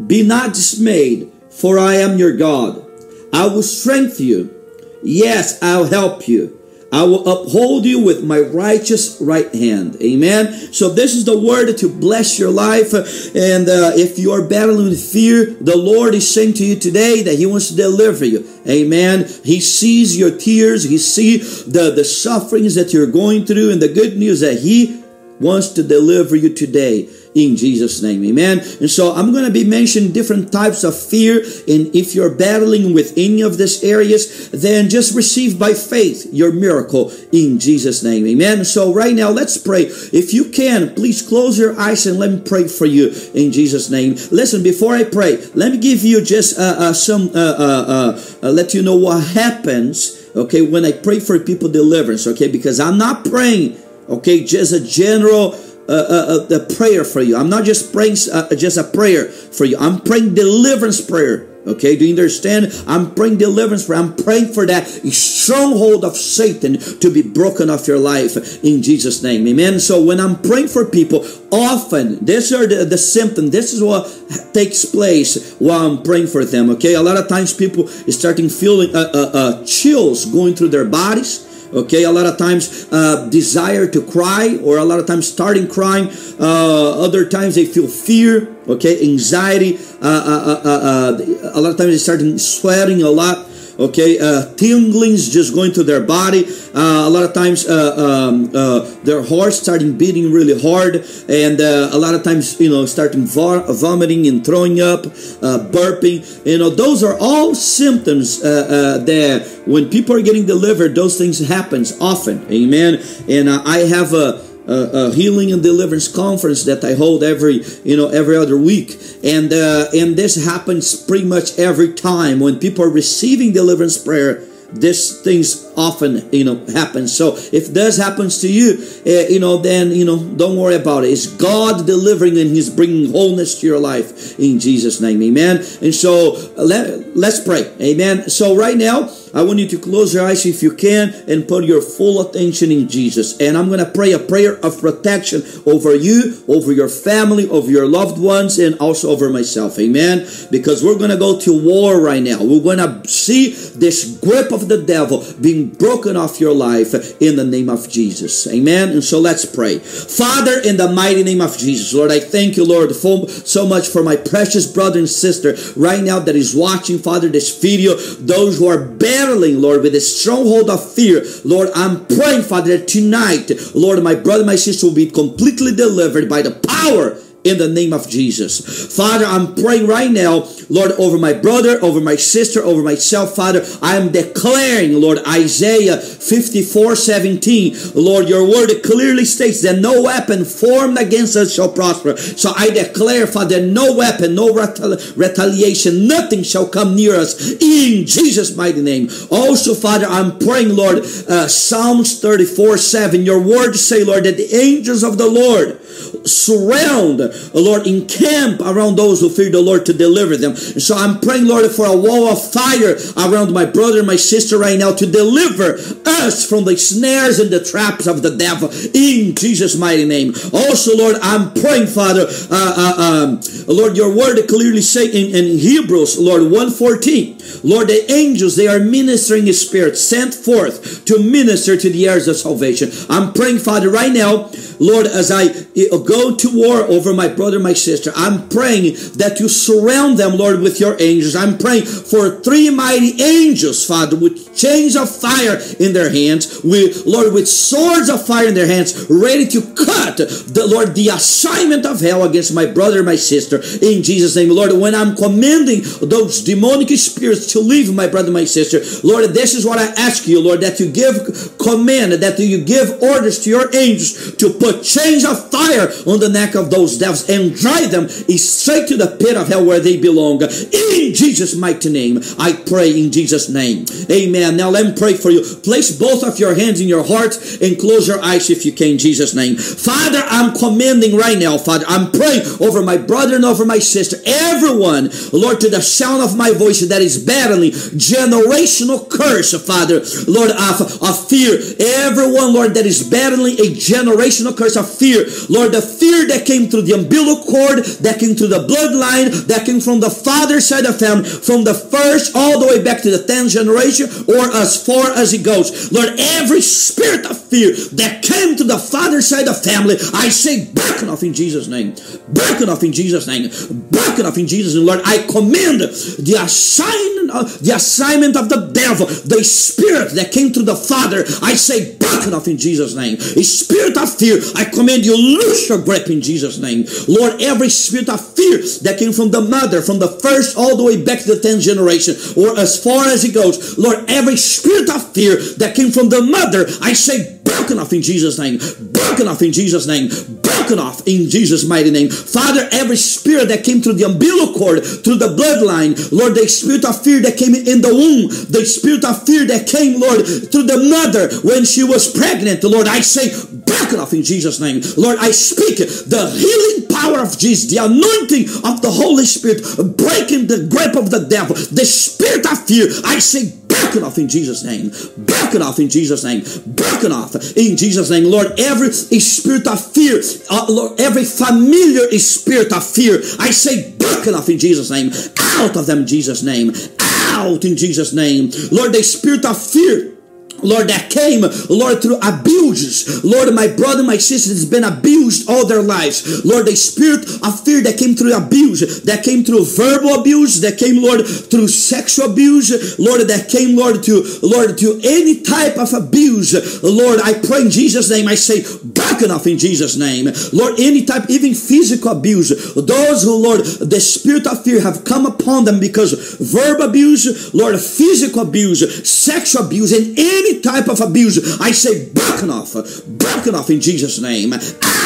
Be not dismayed, for I am your God. I will strengthen you. Yes, I'll help you. I will uphold you with my righteous right hand. Amen. So this is the word to bless your life. And uh, if you are battling with fear, the Lord is saying to you today that He wants to deliver you. Amen. He sees your tears. He sees the, the sufferings that you're going through. And the good news that He wants to deliver you today in Jesus' name. Amen. And so I'm going to be mentioning different types of fear. And if you're battling with any of these areas, then just receive by faith your miracle in Jesus' name. Amen. So right now, let's pray. If you can, please close your eyes and let me pray for you in Jesus' name. Listen, before I pray, let me give you just uh, uh, some, uh, uh, uh let you know what happens, okay, when I pray for people deliverance, okay, because I'm not praying, okay, just a general a, a, prayer for you. I'm not just praying uh, just a prayer for you. I'm praying deliverance prayer. Okay, do you understand? I'm praying deliverance prayer. I'm praying for that stronghold of Satan to be broken off your life in Jesus' name. Amen. So when I'm praying for people, often these are the, the symptoms. This is what takes place while I'm praying for them. Okay, a lot of times people starting feeling uh, uh, uh, chills going through their bodies okay a lot of times uh, desire to cry or a lot of times starting crying. Uh, other times they feel fear okay anxiety. Uh, uh, uh, uh a lot of times they start sweating a lot okay uh, tinglings just going to their body. Uh, a lot of times uh, um, uh, their heart starting beating really hard and uh, a lot of times you know starting vomiting and throwing up burping. You know those are all symptoms uh, that when people are getting delivered those things happens often. Amen? And i have a a, a, healing and deliverance conference that I hold every you know every other week, and uh, and this happens pretty much every time. When people are receiving deliverance prayer this things often you know happens so if this happens to you uh, you know then you know don't worry about it it's god delivering and he's bringing wholeness to your life in jesus name amen and so let, let's pray amen so right now I want you to close your eyes if you can and put your full attention in Jesus. And I'm going to pray a prayer of protection over you, over your family, over your loved ones, and also over myself. Amen. Because we're going to go to war right now. We're going to see this grip of the devil being broken off your life in the name of Jesus. Amen. And so let's pray. Father, in the mighty name of Jesus, Lord, I thank you, Lord, for, so much for my precious brother and sister right now that is watching, Father, this video, those who are battling, Lord, with a stronghold of fear. Lord, I'm praying, Father, that tonight, Lord, my brother, my sister will be completely delivered by the power in the name of Jesus. Father, I'm praying right now, Lord, over my brother, over my sister, over myself, Father. I am declaring, Lord, Isaiah 54 17. Lord, your word clearly states that no weapon formed against us shall prosper. So I declare, Father, no weapon, no retaliation, nothing shall come near us in Jesus' mighty name. Also, Father, I'm praying, Lord, uh, Psalms 34 7. Your word say, Lord, that the angels of the Lord surround, Lord, encamp around those who fear the Lord to deliver them. So I'm praying, Lord, for a wall of fire around my brother and my sister right now to deliver us from the snares and the traps of the devil in Jesus' mighty name. Also, Lord, I'm praying, Father, uh, uh, um, Lord, your word clearly say in, in Hebrews, Lord, 114, Lord, the angels, they are ministering spirits sent forth to minister to the heirs of salvation. I'm praying, Father, right now, Lord, as I eh, go to war over my brother, my sister, I'm praying that you surround them, Lord, with your angels. I'm praying for three mighty angels, Father, with chains of fire in their hands, with Lord, with swords of fire in their hands, ready to cut the Lord the assignment of hell against my brother, my sister, in Jesus' name, Lord. When I'm commanding those demonic spirits to leave my brother, my sister, Lord, this is what I ask you, Lord, that you give command, that you give orders to your angels to put chains of fire on the neck of those devils and drive them straight to the pit of hell where they belong. In Jesus' mighty name, I pray in Jesus' name. Amen. Now let me pray for you. Place both of your hands in your heart and close your eyes if you can, in Jesus' name. Father, I'm commanding right now, Father. I'm praying over my brother and over my sister. Everyone, Lord, to the sound of my voice that is battling generational curse, Father, Lord, of, of fear. Everyone, Lord, that is battling a generational curse of fear. Lord, the fear that came through the umbilical cord, that came through the bloodline, that came from the father's side of family, from the first all the way back to the 10th generation, or as far as it goes. Lord, every spirit of fear that came to the father's side of family, I say, back off in Jesus' name. Back off in Jesus' name. Back off in Jesus' name. Lord, I command the assignment, of, the assignment of the devil, the spirit that came through the father, I say, back off in Jesus' name. A spirit of fear, I command you, loose your grip in Jesus' name. Lord, every spirit of fear that came from the mother, from the first all the way back to the 10th generation, or as far as it goes, Lord, every spirit of fear that came from the mother, I say, broken off in Jesus' name, broken off in Jesus' name, broken off in Jesus' mighty name. Father, every spirit that came through the umbilical cord, through the bloodline, Lord, the spirit of fear that came in the womb, the spirit of fear that came, Lord, through the mother when she was pregnant, Lord, I say, broken off in Jesus' name. Lord, I speak the healing power of Jesus, the anointing of the Holy Spirit, breaking the grip of the devil, the spirit of fear. I say, broken off in Jesus' name. Broken off in Jesus' name. Broken off in Jesus' name. Lord, every spirit of fear, uh, Lord, every familiar spirit of fear, I say broken off in Jesus' name. Out of them Jesus' name. Out in Jesus' name. Lord, the spirit of fear Lord, that came, Lord, through abuses. Lord, my brother, my sister has been abused all their lives. Lord, the spirit of fear that came through abuse, that came through verbal abuse, that came, Lord, through sexual abuse, Lord, that came, Lord, to, Lord, to any type of abuse. Lord, I pray in Jesus' name, I say, enough in Jesus' name. Lord, any type, even physical abuse, those who, Lord, the spirit of fear have come upon them because verbal abuse, Lord, physical abuse, sexual abuse, and any type of abuse, I say broken off, broken off in Jesus' name,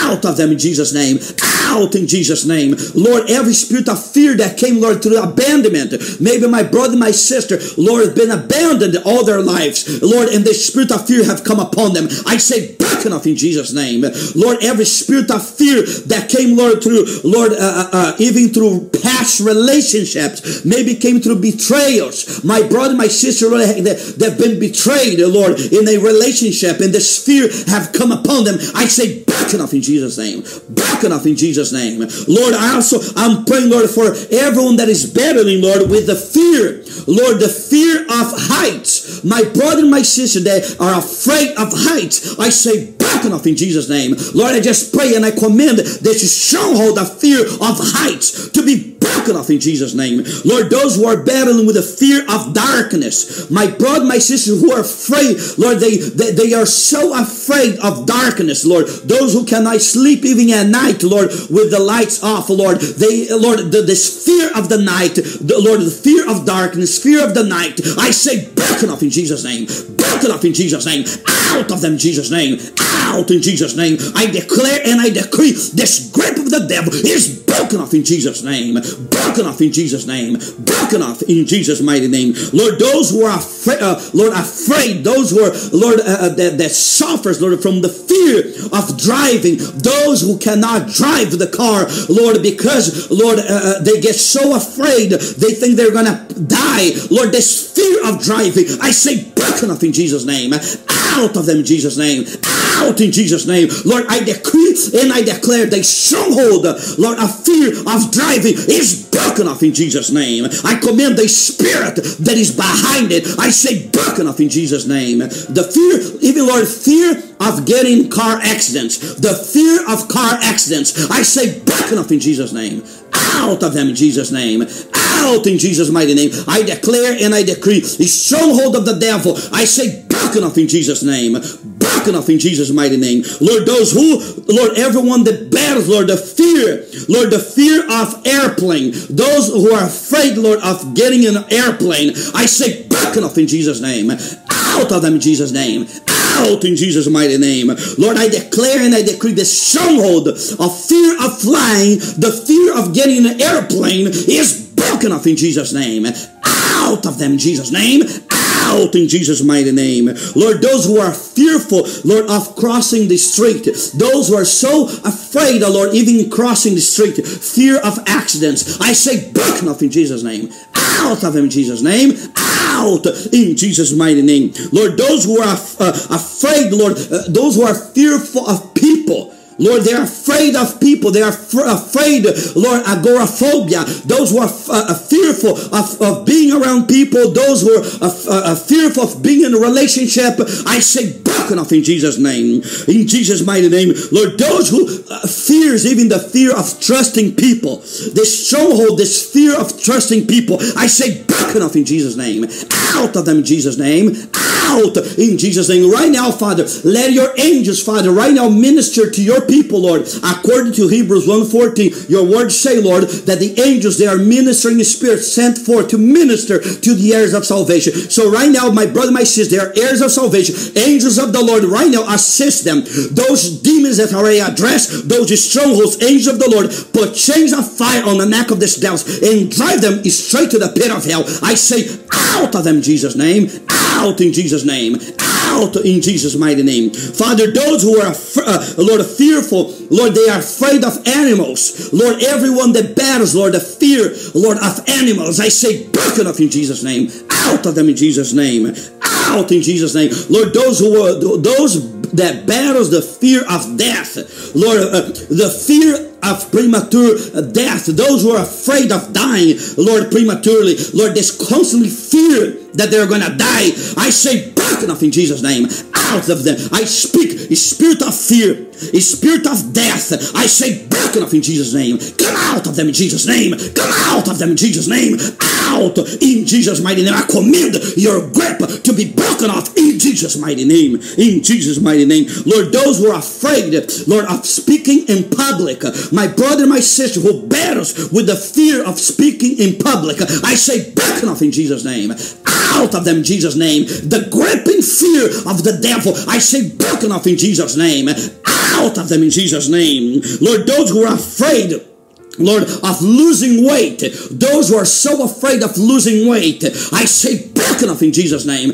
out of them in Jesus' name, out in Jesus' name. Lord, every spirit of fear that came, Lord, through abandonment, maybe my brother, my sister, Lord, have been abandoned all their lives, Lord, and the spirit of fear have come upon them. I say broken off in Jesus' name. Lord, every spirit of fear that came, Lord, through, Lord, uh, uh, uh even through past relationships, maybe came through betrayals. My brother, my sister, Lord, they've been betrayed, Lord, in a relationship, and the fear have come upon them. I say broken off in Jesus' name. Broken off in Jesus' name. Lord, I also, I'm praying, Lord, for everyone that is battling, Lord, with the fear. Lord, the fear of heights. My brother and my sister, they are afraid of heights. I say broken off in Jesus' name. Lord, I just pray and I command that you stronghold the fear of heights to be broken off in Jesus' name. Lord, those who are battling with the fear of darkness, my brother, my sister who are afraid, Lord, they, they, they are so afraid of darkness, Lord. Those who cannot sleep even at night, Lord, with the lights off, Lord. They, Lord, the, this fear of the night, the, Lord, the fear of darkness, fear of the night. I say broken off in Jesus' name broken off in Jesus' name. Out of them Jesus' name. Out in Jesus' name. I declare and I decree this grip of the devil is broken off in Jesus' name. Broken off in Jesus' name. Broken off in Jesus' mighty name. Lord, those who are afraid, uh, Lord, afraid, those who are, Lord, uh, uh, that, that suffers, Lord, from the fear of driving, those who cannot drive the car, Lord, because, Lord, uh, uh they get so afraid, they think they're going to die. Lord, this fear of driving, I say broken off in Jesus' name. Out of them in Jesus' name. Out in Jesus' name. Lord, I decree and I declare the stronghold, Lord, of fear of driving is broken off in Jesus' name. I command the spirit that is behind it. I say broken off in Jesus' name. The fear, even Lord, fear of getting car accidents. The fear of car accidents. I say broken off in Jesus' name. Out of them in Jesus' name. Out in Jesus' mighty name. I declare and I decree the stronghold of the devil. I say broken off in Jesus' name. Broken off in Jesus' mighty name. Lord, those who, Lord, everyone that bears, Lord, the fear, Lord, the fear of airplane, those who are afraid, Lord, of getting in an airplane, I say broken off in Jesus' name. Out of them in Jesus' name out in Jesus' mighty name. Lord, I declare and I decree the stronghold of fear of flying, the fear of getting an airplane is broken off in Jesus' name. Out of them Jesus' name out in Jesus' mighty name. Lord, those who are fearful, Lord, of crossing the street, those who are so afraid, oh Lord, even crossing the street, fear of accidents, I say, broken off in Jesus' name. Out of them in Jesus' name. Out in Jesus' mighty name. Lord, those who are uh, afraid, Lord, uh, those who are fearful of people, Lord, they're afraid of people. They are afraid, Lord, agoraphobia. Those who are uh, fearful of, of being around people, those who are uh, uh, fearful of being in a relationship, I say broken off in Jesus' name. In Jesus' mighty name. Lord, those who uh, fears even the fear of trusting people, this stronghold, this fear of trusting people, I say broken off in Jesus' name. Out of them in Jesus' name. Out in Jesus' name. Right now, Father, let your angels, Father, right now minister to your people, Lord. According to Hebrews 1.14, your words say, Lord, that the angels, they are ministering spirits sent forth to minister to the heirs of salvation. So right now, my brother, my sister, they are heirs of salvation. Angels of the Lord right now assist them. Those demons that are addressed, those strongholds, angels of the Lord, put chains of fire on the neck of this devils and drive them straight to the pit of hell. I say, out of them, Jesus' name. Out in Jesus' name. Out in Jesus' mighty name. Father, those who are, uh, Lord, fearful, Lord, they are afraid of animals. Lord, everyone that battles, Lord, the fear, Lord, of animals, I say, broken off in Jesus' name. Out of them in Jesus' name. Out in Jesus' name. Lord, those who are, those that battles the fear of death. Lord, uh, the fear of premature death, those who are afraid of dying, Lord, prematurely, Lord, this constantly fear that they're to die. I say, broken off in Jesus' name, out of them. I speak a spirit of fear, a spirit of death. I say, broken off in Jesus' name. Come out of them in Jesus' name. Come out of them in Jesus' name. Out in Jesus' mighty name. I command your grip to be broken off in Jesus' mighty name. In Jesus' mighty name. Lord, those who are afraid, Lord, of speaking in public, my brother, my sister who battles with the fear of speaking in public, I say, broken off in Jesus' name out of them in Jesus' name. The gripping fear of the devil, I say, broken off in Jesus' name. Out of them in Jesus' name. Lord, those who are afraid, Lord, of losing weight, those who are so afraid of losing weight, I say, broken off in Jesus' name.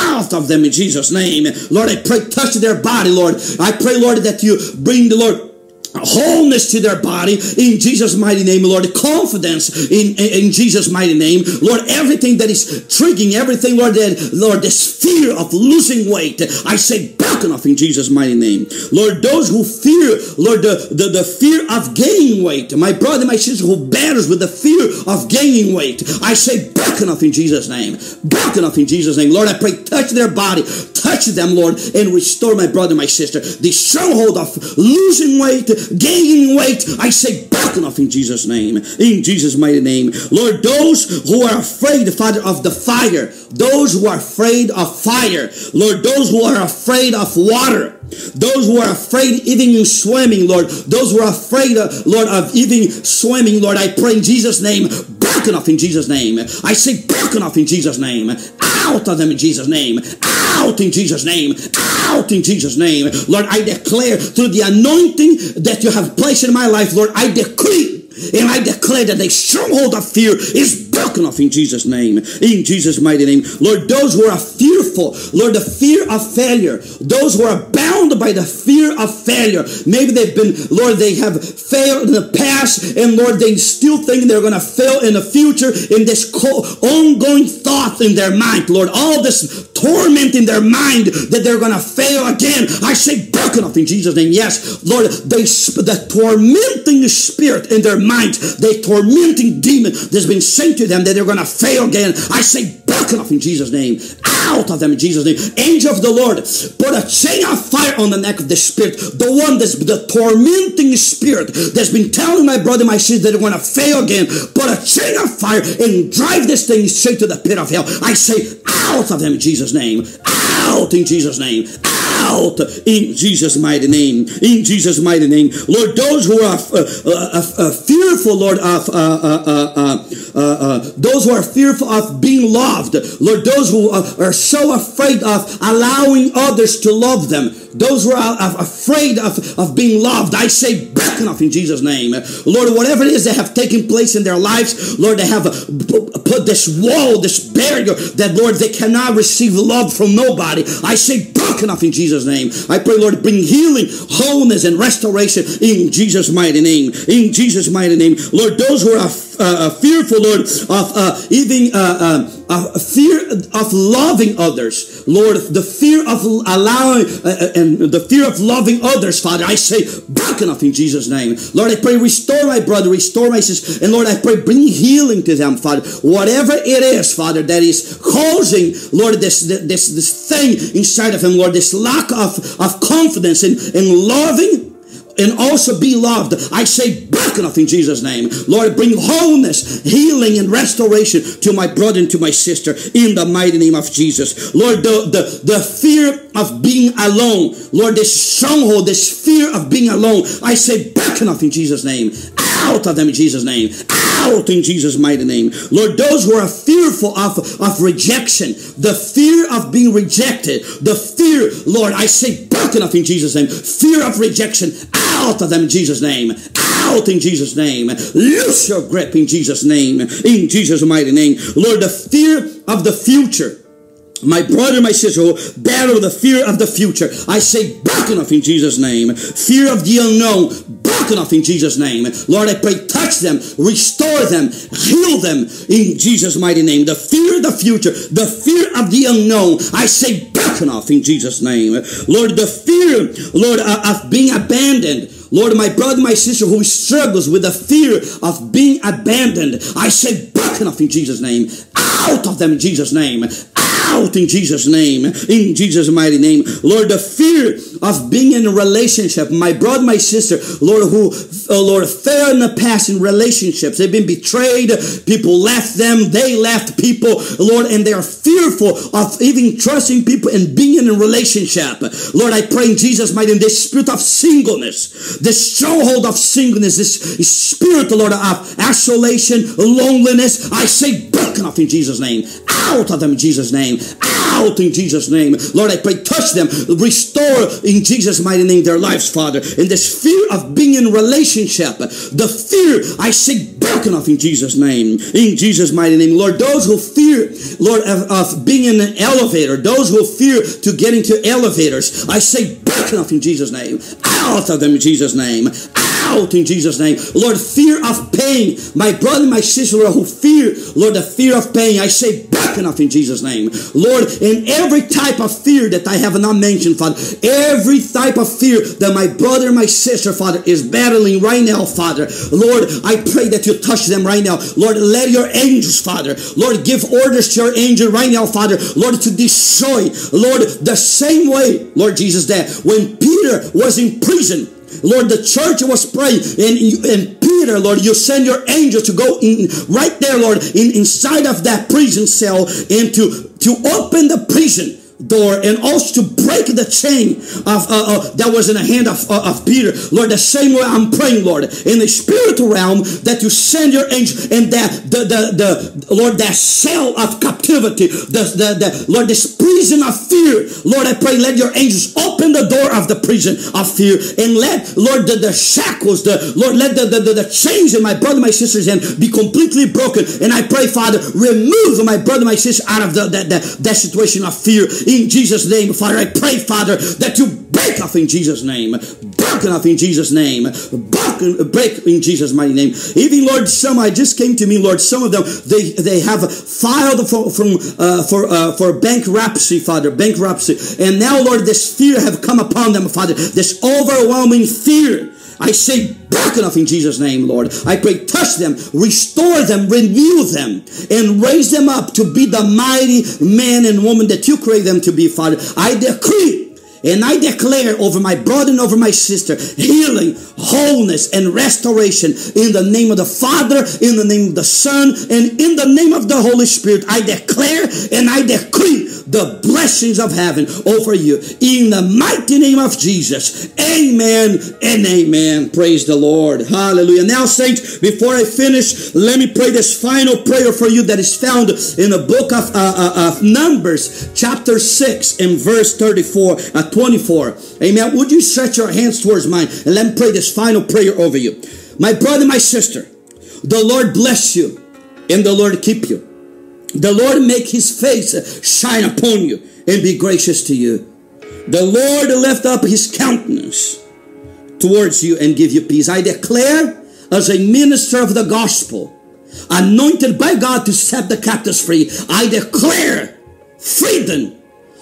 Out of them in Jesus' name. Lord, I pray, touch their body, Lord. I pray, Lord, that you bring the Lord wholeness to their body in Jesus' mighty name, Lord. Confidence in, in Jesus' mighty name, Lord. Everything that is triggering, everything, Lord, that Lord, this fear of losing weight, I say off in Jesus' mighty name, Lord. Those who fear, Lord, the, the, the fear of gaining weight, my brother, my sister who battles with the fear of gaining weight, I say broken in Jesus' name, broken in Jesus' name, Lord. I pray, touch their body, touch them, Lord, and restore my brother, my sister. The stronghold of losing weight, gaining weight, I say, broken in Jesus' name. In Jesus' mighty name. Lord, those who are afraid, Father, of the fire, those who are afraid of fire, Lord, those who are afraid of water, those who are afraid even in swimming, Lord, those who are afraid, uh, Lord, of even swimming, Lord, I pray in Jesus' name, broken off in Jesus' name. I say broken off in Jesus' name. Out of them in Jesus' name. Out in Jesus' name. Out in Jesus' name. Lord, I declare through the anointing that you have placed in my life, Lord, I decree and I declare that the stronghold of fear is broken off in Jesus' name. In Jesus' mighty name. Lord, those who are fearful, Lord, the fear of failure, those who are bound by the fear of failure, maybe they've been, Lord, they have failed in the past, and Lord, they still think they're going to fail in the future in this ongoing thought in their mind, Lord, all this torment in their mind that they're going to fail again. I say broken off in Jesus' name. Yes, Lord, they, the tormenting spirit in their mind, the tormenting demon that's been sent to them that they're going to fail again. I say broken off in Jesus' name. Out of them in Jesus' name. Angel of the Lord, put a chain of fire on the neck of the spirit, the one that's the tormenting spirit that's been telling my brother, my sister they're going to fail again. Put a chain of fire and drive this thing straight to the pit of hell. I say out of them in Jesus' name. Out in Jesus' name. Out in Jesus' mighty name. In Jesus' mighty name. Lord, those who are uh, uh, uh, uh fearful, Lord, of uh, uh, those who are fearful of being loved, Lord, those who are so afraid of allowing others to love them, those who are afraid of, of being loved, I say, back off in Jesus' name. Lord, whatever it is that have taken place in their lives, Lord, they have put this wall, this barrier that, Lord, they cannot receive love from nobody. I say, broken off in Jesus' name. I pray, Lord, bring healing, wholeness, and restoration in Jesus' mighty name. In Jesus' mighty name. Lord, those who are uh, uh, fearful, Lord, of uh, even uh, uh, fear of loving others, Lord, the fear of allowing uh, and the fear of loving others, Father, I say, broken off in Jesus' name. Lord, I pray, restore my brother, restore my sister, and Lord, I pray, bring healing to them, Father. Whatever it is, Father, that is causing, Lord, this this this thing inside of him, Lord, this lack of, of confidence in, in loving and also be loved. I say broken off in Jesus' name. Lord, bring wholeness, healing, and restoration to my brother and to my sister in the mighty name of Jesus. Lord, the, the, the fear of being alone, Lord, this stronghold, this fear of being alone, I say broken off in Jesus' name. Out of them in Jesus' name. Out in Jesus' mighty name. Lord, those who are fearful of, of rejection, the fear of being rejected, the fear, Lord, I say broken off in Jesus' name. Fear of rejection, out of them in Jesus' name. Out in Jesus' name. Loose your grip in Jesus' name. In Jesus' mighty name. Lord, the fear of the future. My brother, my sister, who battle the fear of the future. I say, broken off in Jesus' name. Fear of the unknown, broken off in Jesus' name. Lord, I pray, touch them, restore them, heal them in Jesus' mighty name. The fear of the future, the fear of the unknown, I say, broken off in Jesus' name. Lord, the fear, Lord, uh, of being abandoned. Lord, my brother, my sister who struggles with the fear of being abandoned, I say, broken off in Jesus' name. Out of them in Jesus' name out in Jesus' name, in Jesus' mighty name. Lord, the fear of being in a relationship, my brother, my sister, Lord, who, oh Lord, failed in the past in relationships. They've been betrayed. People left them. They left people, Lord, and they are fearful of even trusting people and being in a relationship. Lord, I pray in Jesus' mighty name, this spirit of singleness, this stronghold of singleness, this spirit, Lord, of isolation, loneliness, I say, broken off in Jesus' name. Out of them in Jesus' name out in Jesus' name. Lord, I pray, touch them, restore in Jesus' mighty name their lives, Father. In this fear of being in relationship, the fear I say broken off in Jesus' name. In Jesus' mighty name. Lord, those who fear, Lord, of, of being in an elevator, those who fear to get into elevators, I say broken off in Jesus' name. Out of them in Jesus' name. Out in Jesus' name. Lord, fear of pain. My brother, my sister, who fear, Lord, the fear of pain, I say back enough in Jesus' name. Lord, in every type of fear that I have not mentioned, Father, every type of fear that my brother, my sister, Father, is battling right now, Father, Lord, I pray that you touch them right now. Lord, let your angels, Father, Lord, give orders to your angel right now, Father, Lord, to destroy, Lord, the same way, Lord Jesus, that when Peter was in prison, Lord, the church was praying, and, and Peter, Lord, you send your angel to go in right there, Lord, in, inside of that prison cell and to, to open the prison door and also to break the chain of uh, uh, that was in the hand of, uh, of Peter. Lord, the same way I'm praying, Lord, in the spiritual realm that you send your angel and that the, the, the Lord, that cell of captivity, the, the, the Lord, this prison of fear. Lord, I pray, let your angels open the door of the prison of fear and let, Lord, the, the shackles, the Lord, let the, the, the, the chains in my brother, my sister's hand be completely broken. And I pray, Father, remove my brother, my sister out of the, that, that, that situation of fear in Jesus' name. Father, I pray, Father, that you break off in Jesus' name. Broken off in Jesus' name. Broken, break in Jesus' mighty name. Even Lord, some I just came to me, Lord. Some of them they they have filed for from uh, for uh, for bankruptcy, Father, bankruptcy, and now, Lord, this fear have come upon them, Father. This overwhelming fear. I say, broken off in Jesus' name, Lord. I pray, touch them, restore them, renew them, and raise them up to be the mighty man and woman that you create them to be, Father. I decree and I declare over my brother and over my sister healing, wholeness, and restoration in the name of the Father, in the name of the Son, and in the name of the Holy Spirit. I declare and I decree the blessings of heaven over you in the mighty name of Jesus. Amen and amen. Praise the Lord. Hallelujah. Now, saints, before I finish, let me pray this final prayer for you that is found in the book of, uh, uh, of Numbers, chapter 6, and verse 34, uh, 24. Amen. Would you stretch your hands towards mine and let me pray this final prayer over you? My brother, my sister, the Lord bless you and the Lord keep you. The Lord make his face shine upon you and be gracious to you. The Lord lift up his countenance towards you and give you peace. I declare as a minister of the gospel, anointed by God to set the captives free, I declare freedom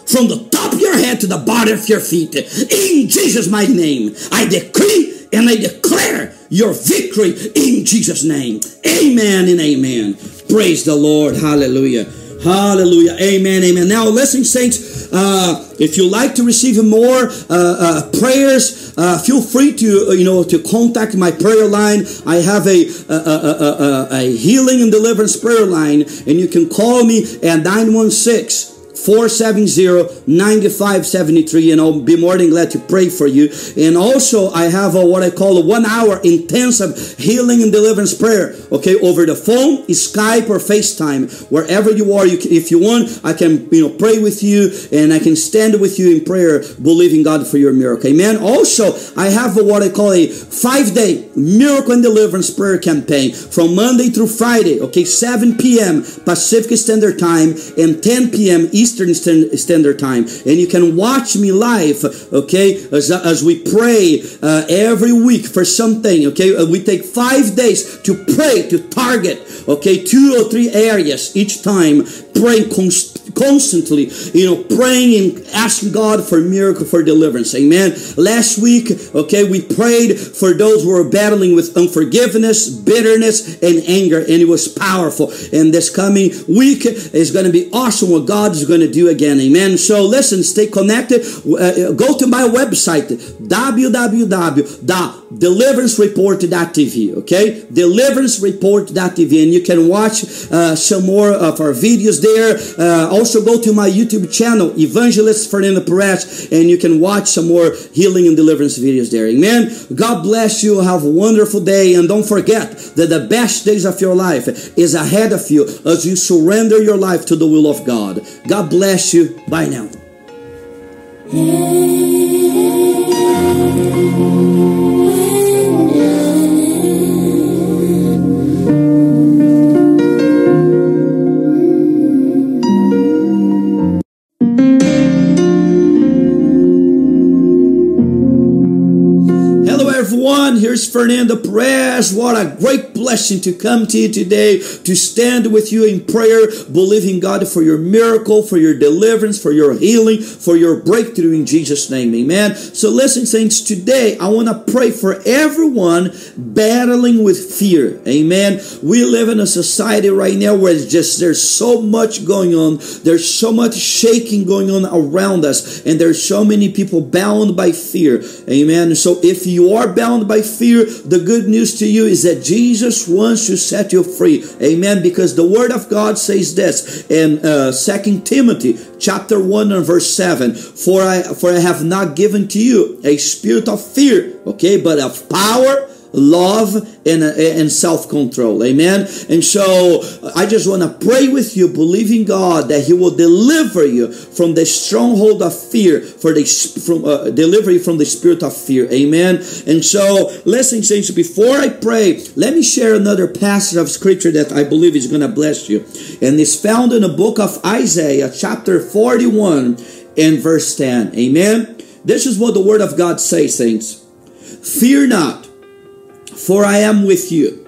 from the top of your head to the bottom of your feet. In Jesus' mighty name, I decree and I declare your victory in Jesus' name. Amen and amen. Praise the Lord. Hallelujah. Hallelujah. Amen. Amen. Now, listen, saints, uh, if you like to receive more uh, uh, prayers, uh, feel free to, uh, you know, to contact my prayer line. I have a, a, a, a, healing and deliverance prayer line, and you can call me at 916 470-9573 and I'll be more than glad to pray for you. And also I have a, what I call a one hour intensive healing and deliverance prayer. Okay, over the phone, Skype or FaceTime, wherever you are. You can, if you want, I can you know pray with you and I can stand with you in prayer, believing God for your miracle. Amen. Also, I have a, what I call a five day miracle and deliverance prayer campaign from Monday through Friday. Okay, 7 p.m. Pacific Standard Time and 10 p.m. Eastern Eastern Standard Time. And you can watch me live, okay, as, as we pray uh, every week for something, okay? Uh, we take five days to pray, to target, okay, two or three areas each time, praying constantly you know, praying and asking God for miracle, for deliverance. Amen. Last week, okay, we prayed for those who were battling with unforgiveness, bitterness, and anger, and it was powerful. And this coming week is going to be awesome what God is going to do again. Amen. So listen, stay connected. Uh, go to my website, www.deliverancereport.tv. Okay, deliverancereport.tv, and you can watch uh, some more of our videos there. Uh, also go to my YouTube channel, Evangelist Fernando Perez, and you can watch some more healing and deliverance videos there. Amen. God bless you. Have a wonderful day. And don't forget that the best days of your life is ahead of you as you surrender your life to the will of God. God bless you. Bye now. Fernando Perez. What a great blessing to come to you today to stand with you in prayer, believing God for your miracle, for your deliverance, for your healing, for your breakthrough in Jesus' name. Amen. So, listen, saints, today I want to pray for everyone battling with fear. Amen. We live in a society right now where it's just there's so much going on, there's so much shaking going on around us, and there's so many people bound by fear. Amen. So, if you are bound by fear, the good news to you is that Jesus wants to set you free. Amen. Because the word of God says this in uh, 2 Timothy chapter 1 and verse 7 for I for I have not given to you a spirit of fear, okay, but of power love and, and self-control. Amen? And so i just want to pray with you believing god that he will deliver you from the stronghold of fear for the from uh, deliver from the spirit of fear. Amen? And so listen saints before i pray let me share another passage of scripture that i believe is going to bless you. And it's found in the book of isaiah chapter 41 and verse 10 amen? This is what the word of god says saints. Fear not for I am with you.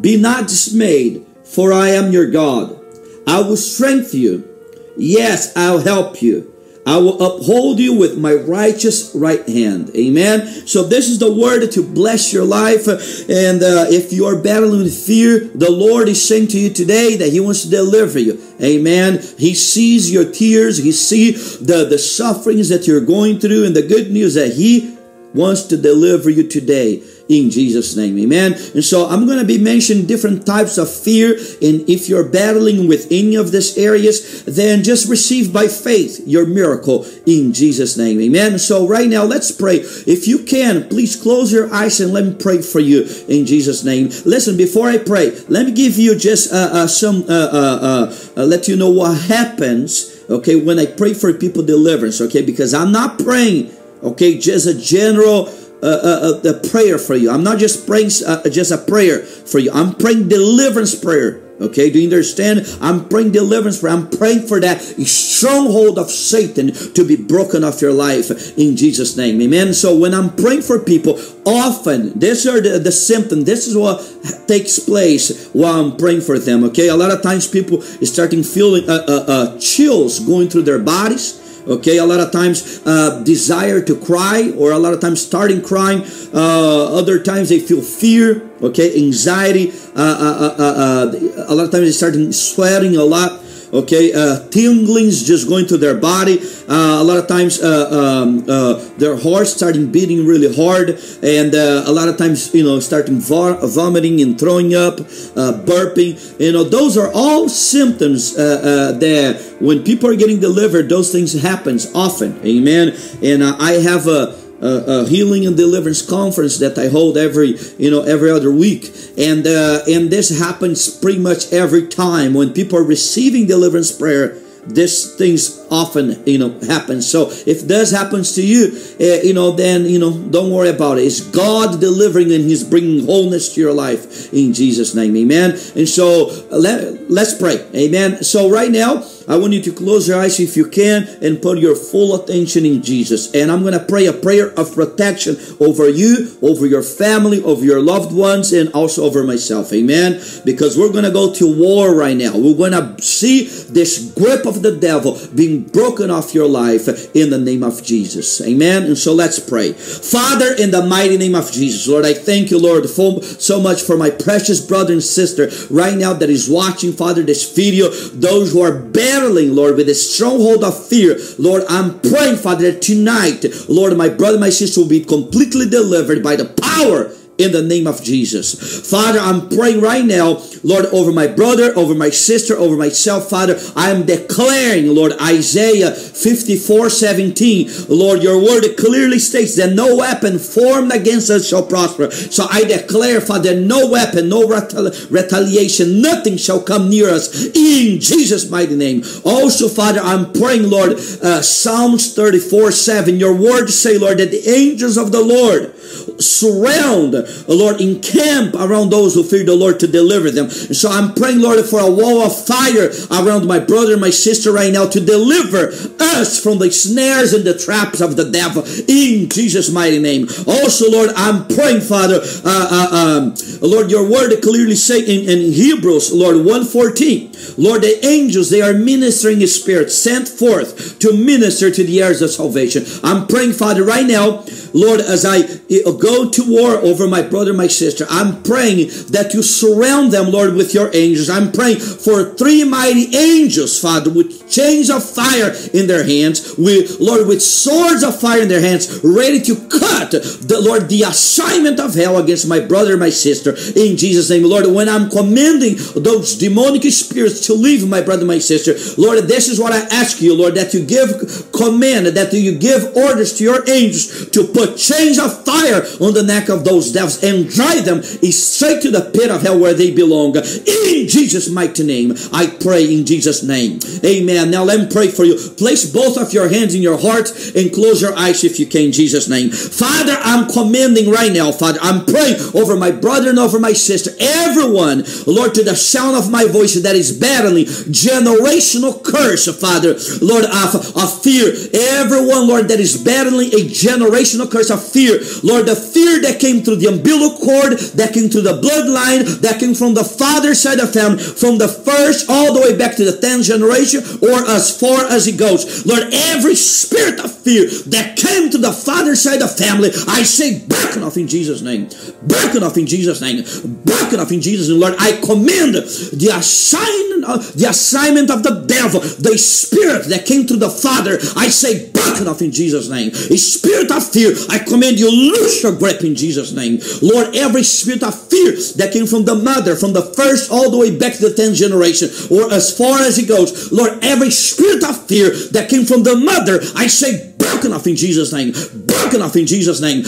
Be not dismayed, for I am your God. I will strengthen you. Yes, I'll help you. I will uphold you with my righteous right hand. Amen. So this is the word to bless your life. And uh, if you are battling with fear, the Lord is saying to you today that He wants to deliver you. Amen. He sees your tears. He sees the, the sufferings that you're going through. And the good news that He wants to deliver you today in Jesus' name. Amen. And so I'm going to be mentioning different types of fear. And if you're battling with any of these areas, then just receive by faith your miracle in Jesus' name. Amen. So right now, let's pray. If you can, please close your eyes and let me pray for you in Jesus' name. Listen, before I pray, let me give you just uh, uh, some, uh, uh, uh let you know what happens, okay, when I pray for people deliverance, okay, because I'm not praying, okay, just a general a, a, prayer for you. I'm not just praying uh, just a prayer for you. I'm praying deliverance prayer. Okay, do you understand? I'm praying deliverance prayer. I'm praying for that stronghold of Satan to be broken off your life in Jesus' name. Amen. So when I'm praying for people, often these are the, the symptoms. This is what takes place while I'm praying for them. Okay, a lot of times people starting feeling uh, uh, uh, chills going through their bodies okay a lot of times uh, desire to cry or a lot of times starting crying. Uh, other times they feel fear okay anxiety. Uh, uh, uh, uh a lot of times they start sweating a lot okay? Uh, tinglings just going to their body. Uh, a lot of times uh, um, uh, their heart starting beating really hard and uh, a lot of times you know starting vomiting and throwing up burping. You know those are all symptoms that when people are getting delivered those things happens often. Amen? And i have a a, a, healing and deliverance conference that I hold every you know every other week, and uh, and this happens pretty much every time when people are receiving deliverance prayer. This things often you know happen. So if this happens to you, uh, you know then you know don't worry about it. It's God delivering and He's bringing wholeness to your life in Jesus' name, Amen. And so let let's pray, Amen. So right now. I want you to close your eyes if you can and put your full attention in Jesus. And I'm going to pray a prayer of protection over you, over your family, over your loved ones, and also over myself. Amen. Because we're going to go to war right now. We're going to see this grip of the devil being broken off your life in the name of Jesus. Amen. And so let's pray. Father, in the mighty name of Jesus, Lord, I thank you, Lord, for, so much for my precious brother and sister right now that is watching, Father, this video. Those who are battling, Lord, with a stronghold of fear. Lord, I'm praying, Father, that tonight, Lord, my brother, my sister will be completely delivered by the power in the name of Jesus. Father, I'm praying right now, Lord, over my brother, over my sister, over myself, Father. I am declaring, Lord, Isaiah 54 17. Lord, your word clearly states that no weapon formed against us shall prosper. So I declare, Father, no weapon, no retaliation, nothing shall come near us in Jesus' mighty name. Also, Father, I'm praying, Lord, uh, Psalms 34 7. Your word say, Lord, that the angels of the Lord surround Lord, encamp around those who fear the Lord to deliver them. And so I'm praying, Lord, for a wall of fire around my brother my sister right now to deliver us from the snares and the traps of the devil in Jesus' mighty name. Also, Lord, I'm praying, Father, uh, uh, um, Lord, your word clearly say in, in Hebrews, Lord, 114, Lord, the angels, they are ministering spirit sent forth to minister to the heirs of salvation. I'm praying, Father, right now, Lord, as I uh, go to war over my brother, my sister, I'm praying that you surround them, Lord, with your angels. I'm praying for three mighty angels, Father, with chains of fire in their hands, with Lord, with swords of fire in their hands, ready to cut the Lord the assignment of hell against my brother, my sister, in Jesus' name, Lord. When I'm commanding those demonic spirits to leave my brother, my sister, Lord, this is what I ask you, Lord, that you give command, that you give orders to your angels to put chains of fire on the neck of those devils and drive them straight to the pit of hell where they belong. In Jesus' mighty name, I pray in Jesus' name. Amen. Now let me pray for you. Place both of your hands in your heart and close your eyes if you can, in Jesus' name. Father, I'm commanding right now, Father. I'm praying over my brother and over my sister, everyone, Lord, to the sound of my voice that is battling generational curse, Father, Lord, of, of fear. Everyone, Lord, that is battling a generational curse of fear. Lord, the fear that came through the umbilical cord, that came through the bloodline, that came from the father's side of family, from the first all the way back to the 10th generation, or as far as it goes. Lord, every spirit of fear that came to the father's side of family, I say, broken off in Jesus' name. Broken off in Jesus' name. Broken off in Jesus' name. Lord, I command the assignment, Uh, the assignment of the devil, the spirit that came to the father, I say, broken off in Jesus' name. A spirit of fear, I command you, loose your grip in Jesus' name. Lord, every spirit of fear that came from the mother, from the first all the way back to the 10th generation, or as far as it goes, Lord, every spirit of fear that came from the mother, I say, broken off in Jesus' name. Broken off in Jesus' name.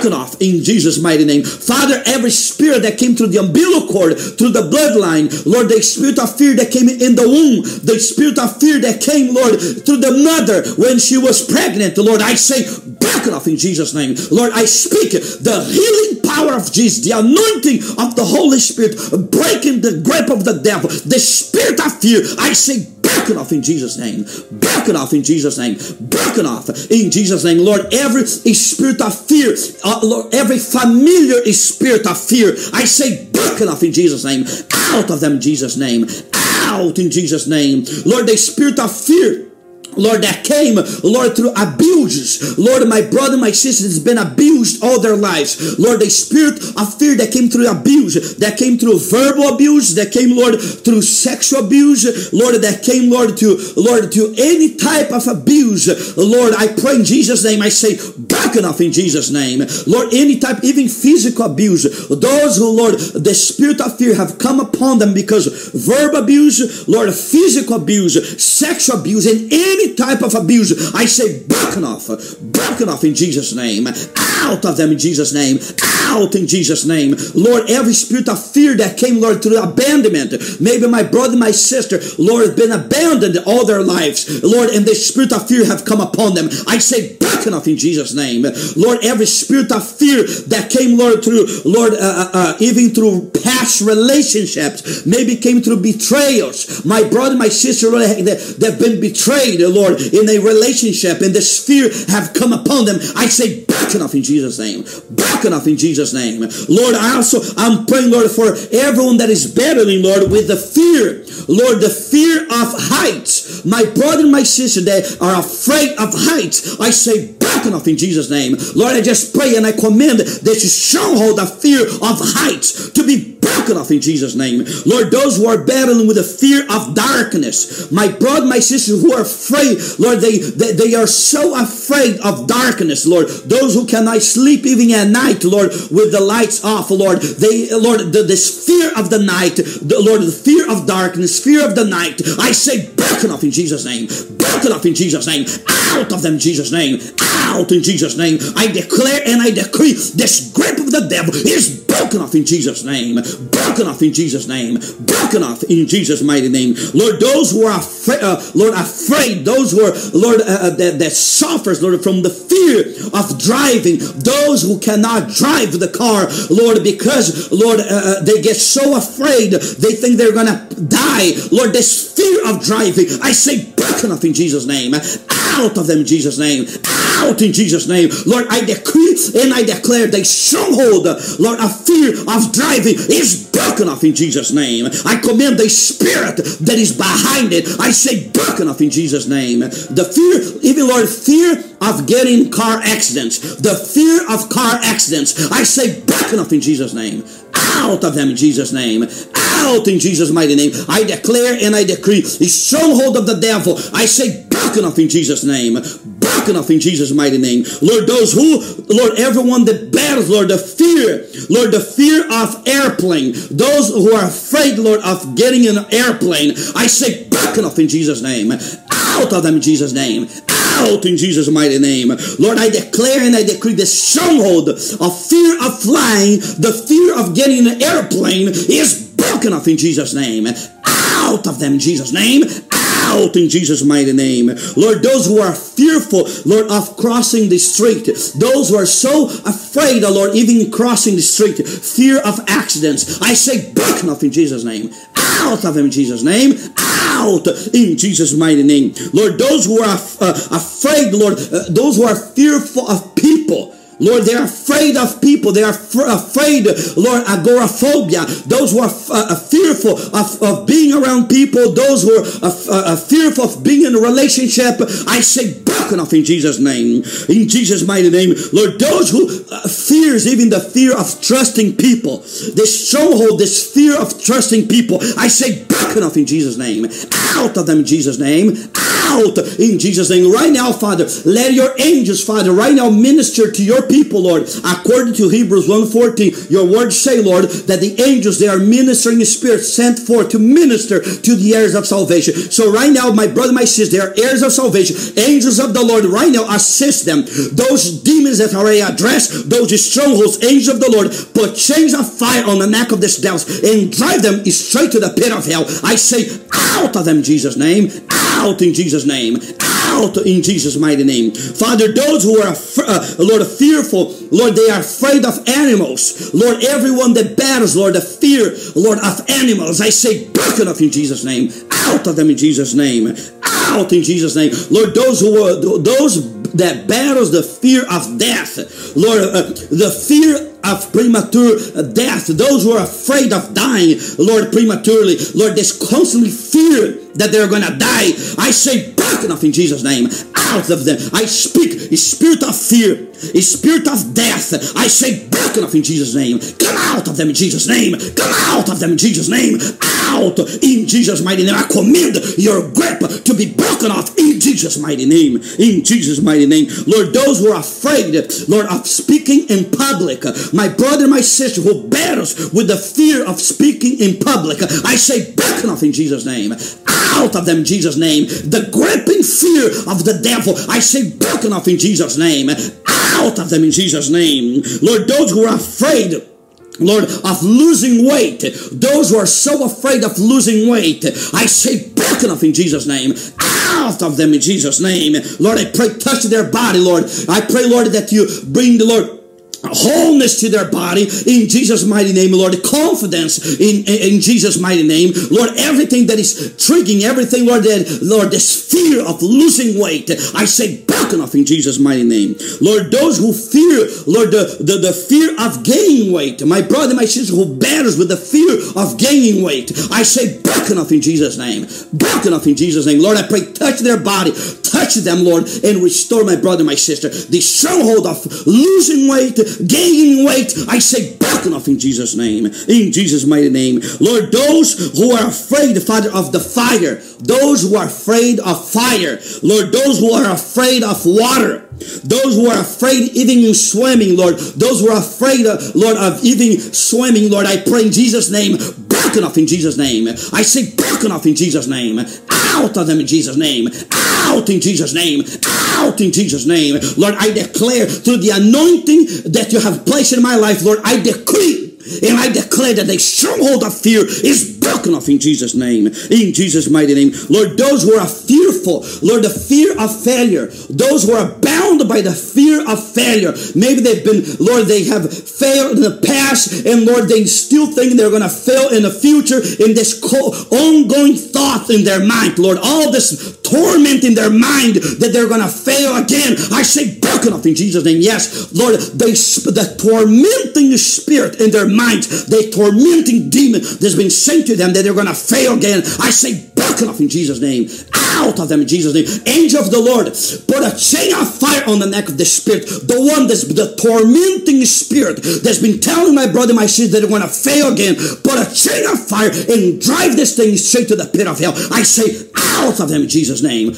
Broken off in Jesus' mighty name. Father, every spirit that came through the umbilical cord, through the bloodline, Lord, the spirit of fear that came in the womb, the spirit of fear that came, Lord, through the mother when she was pregnant, Lord, I say, broken off in Jesus' name. Lord, I speak the healing power of Jesus, the anointing of the Holy Spirit, breaking the grip of the devil, the spirit of fear. I say, broken off in Jesus' name. Broken off in Jesus' name. Broken off in Jesus' name. Lord, every spirit of fear, uh, Lord, every familiar spirit of fear, I say broken off in Jesus' name. Out of them, Jesus' name. Out in Jesus' name. Lord, the spirit of fear Lord, that came, Lord, through abuses. Lord, my brother, my sister has been abused all their lives. Lord, the spirit of fear that came through abuse, that came through verbal abuse, that came, Lord, through sexual abuse, Lord, that came, Lord, to, Lord, to any type of abuse. Lord, I pray in Jesus' name, I say, back enough in Jesus' name. Lord, any type, even physical abuse. Those who, Lord, the spirit of fear have come upon them because verbal abuse, Lord, physical abuse, sexual abuse, and any any type of abuse, I say broken off, broken off in Jesus' name, out of them in Jesus' name, out in Jesus' name. Lord, every spirit of fear that came, Lord, through abandonment, maybe my brother, my sister, Lord, been abandoned all their lives, Lord, and the spirit of fear have come upon them. I say broken off in Jesus' name. Lord, every spirit of fear that came, Lord, through, Lord, uh, uh, uh even through past relationships, maybe came through betrayals. My brother, my sister, Lord, they've been betrayed, Lord, in a relationship, and this fear have come upon them. I say, back enough in Jesus' name. Back enough in Jesus' name. Lord, I also, I'm praying, Lord, for everyone that is battling, Lord, with the fear. Lord, the fear of heights. My brother and my sister, they are afraid of heights. I say, back enough in Jesus' name. Lord, I just pray and I command this stronghold of fear of heights to be broken off in Jesus' name. Lord, those who are battling with the fear of darkness, my brother, my sister who are afraid, Lord, they, they, they are so afraid of darkness, Lord. Those who cannot sleep even at night, Lord, with the lights off, Lord. They, Lord, the, this fear of the night, the, Lord, the fear of darkness, fear of the night, I say broken off in Jesus' name. Broken off in Jesus' name. Out of them, Jesus' name. Out in Jesus' name. I declare and I decree this grip of the devil is broken off in Jesus' name. Broken off in Jesus' name. Broken off in Jesus' mighty name. Lord, those who are afraid, uh, Lord, afraid, those who are, Lord, uh, uh, that, that suffers, Lord, from the fear of driving, those who cannot drive the car, Lord, because, Lord, uh, uh they get so afraid, they think they're going to die. Lord, this fear of driving, I say broken off in Jesus' name. Out of them Jesus' name. Out out in Jesus' name. Lord, I decree and I declare the stronghold, Lord, of fear of driving is broken off in Jesus' name. I command the spirit that is behind it. I say broken off in Jesus' name. The fear, even Lord, fear of getting car accidents, the fear of car accidents, I say broken off in Jesus' name. Out of them in Jesus' name. Out in Jesus' mighty name. I declare and I decree the stronghold of the devil. I say broken off in Jesus' name off in Jesus' mighty name. Lord, those who, Lord, everyone that bears, Lord, the fear, Lord, the fear of airplane, those who are afraid, Lord, of getting an airplane, I say broken off in Jesus' name. Out of them in Jesus' name. Out in Jesus' mighty name. Lord, I declare and I decree the stronghold of fear of flying, the fear of getting an airplane is broken off in Jesus' name. Out of them Jesus' name out in Jesus' mighty name. Lord, those who are fearful, Lord, of crossing the street, those who are so afraid, oh Lord, even crossing the street, fear of accidents, I say, broken off in Jesus' name. Out of him in Jesus' name. Out in Jesus' mighty name. Lord, those who are uh, afraid, Lord, uh, those who are fearful of people, Lord, they're afraid of people. They are afraid, Lord, agoraphobia. Those who are uh, fearful of, of being around people, those who are uh, uh, fearful of being in a relationship, I say broken off in Jesus' name. In Jesus' mighty name. Lord, those who uh, fears even the fear of trusting people, this stronghold, this fear of trusting people, I say broken off in Jesus' name. Out of them in Jesus' name. Out in Jesus' name. Right now, Father, let your angels, Father, right now minister to your people, Lord. According to Hebrews 1.14, your words say, Lord, that the angels, they are ministering spirits sent forth to minister to the heirs of salvation. So right now, my brother, my sister, they are heirs of salvation. Angels of the Lord, right now, assist them. Those demons that are addressed, those strongholds, angels of the Lord, put chains of fire on the neck of these devils and drive them straight to the pit of hell. I say, out of them, Jesus' name. Out in Jesus' name out in Jesus' mighty name. Father, those who are, uh, Lord, fearful, Lord, they are afraid of animals. Lord, everyone that battles, Lord, the fear, Lord, of animals, I say, broken off in Jesus' name. Out of them in Jesus' name. Out in Jesus' name. Lord, those who are, those that battles the fear of death, Lord, uh, the fear of premature death, those who are afraid of dying, Lord, prematurely, Lord, there's constantly fear that they're gonna die. I say, back enough in Jesus' name, out of them. I speak a spirit of fear, a spirit of death. I say, back enough in Jesus' name. Come out of them in Jesus' name. Come out of them in Jesus' name. Out in Jesus' mighty name. I command your grip to be broken off in Jesus' mighty name. In Jesus' mighty name. Lord, those who are afraid, Lord, of speaking in public, my brother, my sister who battles with the fear of speaking in public, I say, back enough in Jesus' name out of them in Jesus' name. The gripping fear of the devil, I say, broken off in Jesus' name. Out of them in Jesus' name. Lord, those who are afraid, Lord, of losing weight. Those who are so afraid of losing weight, I say, broken off in Jesus' name. Out of them in Jesus' name. Lord, I pray, touch their body, Lord. I pray, Lord, that you bring the Lord wholeness to their body in Jesus' mighty name, Lord. Confidence in, in Jesus' mighty name, Lord. Everything that is triggering, everything, Lord, that, Lord, this fear of losing weight, I say, broken off in Jesus' mighty name. Lord, those who fear, Lord, the, the, the fear of gaining weight, my brother, my sister who battles with the fear of gaining weight, I say, broken off in Jesus' name. Broken off in Jesus' name. Lord, I pray, touch their body, touch them, Lord, and restore my brother, my sister. The stronghold of losing weight, gaining weight, I say broken off in Jesus' name. In Jesus' mighty name. Lord, those who are afraid, Father, of the fire, those who are afraid of fire, Lord, those who are afraid of water, those who are afraid even in swimming, Lord, those who are afraid, of, Lord, of even swimming, Lord, I pray in Jesus' name, broken off in Jesus' name. I say broken off in Jesus' name. Out of them in Jesus' name. In Jesus' name. Out in Jesus' name. Lord, I declare through the anointing that you have placed in my life, Lord, I decree and I declare that the stronghold of fear is broken off in Jesus' name. In Jesus' mighty name. Lord, those who are fearful, Lord, the fear of failure, those who are bound by the fear of failure. Maybe they've been, Lord, they have failed in the past, and Lord, they still think they're going to fail in the future in this ongoing thought in their mind, Lord, all this torment in their mind that they're going to fail again. I say, broken off in Jesus' name. Yes, Lord, they the tormenting spirit in their minds, the tormenting demon that's been sent to them that they're going to fail again. I say, broken off in Jesus' name. Out of them in Jesus' name. Angel of the Lord, put a chain of fire on the neck of the spirit, the one that's the tormenting spirit that's been telling my brother, my sister they're going to fail again. Put a chain of fire and drive this thing straight to the pit of hell. I say, out of them in Jesus' name.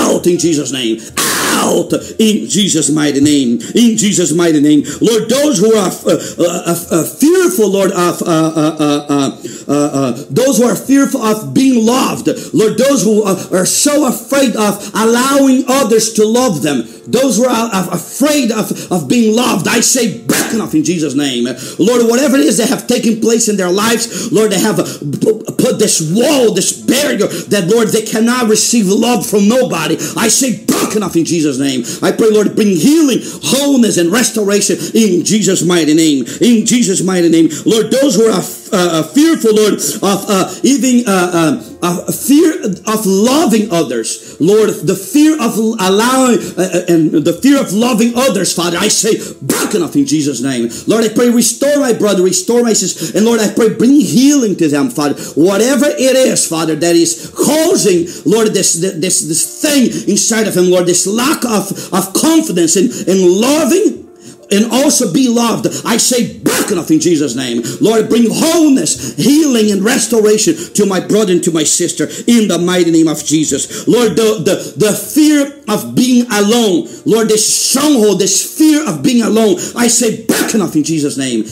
Out in Jesus' name. Out in Jesus' mighty name. In Jesus' mighty name. Lord, those who are uh, uh, uh, uh fearful, Lord, of uh, uh, those who are fearful of being loved, Lord, those who are so afraid of allowing others to love them, those who are afraid of, of being loved, I say, back off in Jesus' name. Lord, whatever it is that have taken place in their lives, Lord, they have put this wall, this barrier that, Lord, they cannot receive love from nobody. I say, broken off in Jesus' name. I pray, Lord, bring healing, wholeness, and restoration in Jesus' mighty name. In Jesus' mighty name. Lord, those who are uh, uh fearful, Lord, of uh, even uh, uh, fear of loving others, Lord, the fear of allowing uh, and the fear of loving others, Father, I say, broken off in Jesus' name. Lord, I pray, restore my brother, restore my sister, and Lord, I pray, bring healing to them, Father. Whatever it is, Father, that is causing, Lord, this this this thing inside of him, Lord, this lack of, of confidence in, in loving and also be loved. I say back off in Jesus' name. Lord, bring wholeness, healing, and restoration to my brother and to my sister in the mighty name of Jesus. Lord, the, the, the fear of being alone, Lord, this stronghold, this fear of being alone, I say back off in Jesus' name.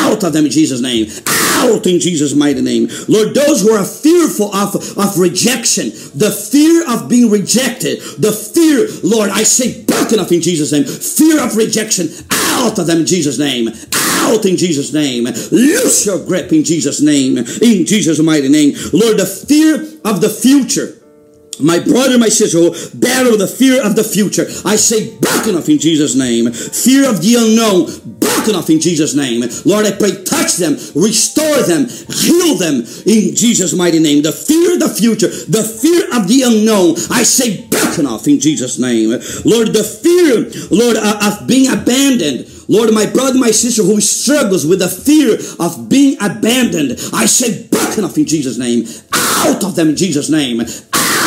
Out of them in Jesus' name. Out in Jesus' mighty name. Lord, those who are fearful of, of rejection, the fear of being rejected, the fear, Lord, I say broken off in Jesus' name. Fear of rejection, out of them in Jesus' name. Out in Jesus' name. Loose your grip in Jesus' name. In Jesus' mighty name. Lord, the fear of the future. My brother, my sister, battle the fear of the future. I say, broken off in Jesus' name. Fear of the unknown, broken off in Jesus' name. Lord, I pray, touch them, restore them, heal them in Jesus' mighty name. The fear of the future, the fear of the unknown, I say, broken off in Jesus' name. Lord, the fear, Lord, uh, of being abandoned. Lord, my brother, my sister who struggles with the fear of being abandoned, I say, broken off in Jesus' name. Out of them in Jesus' name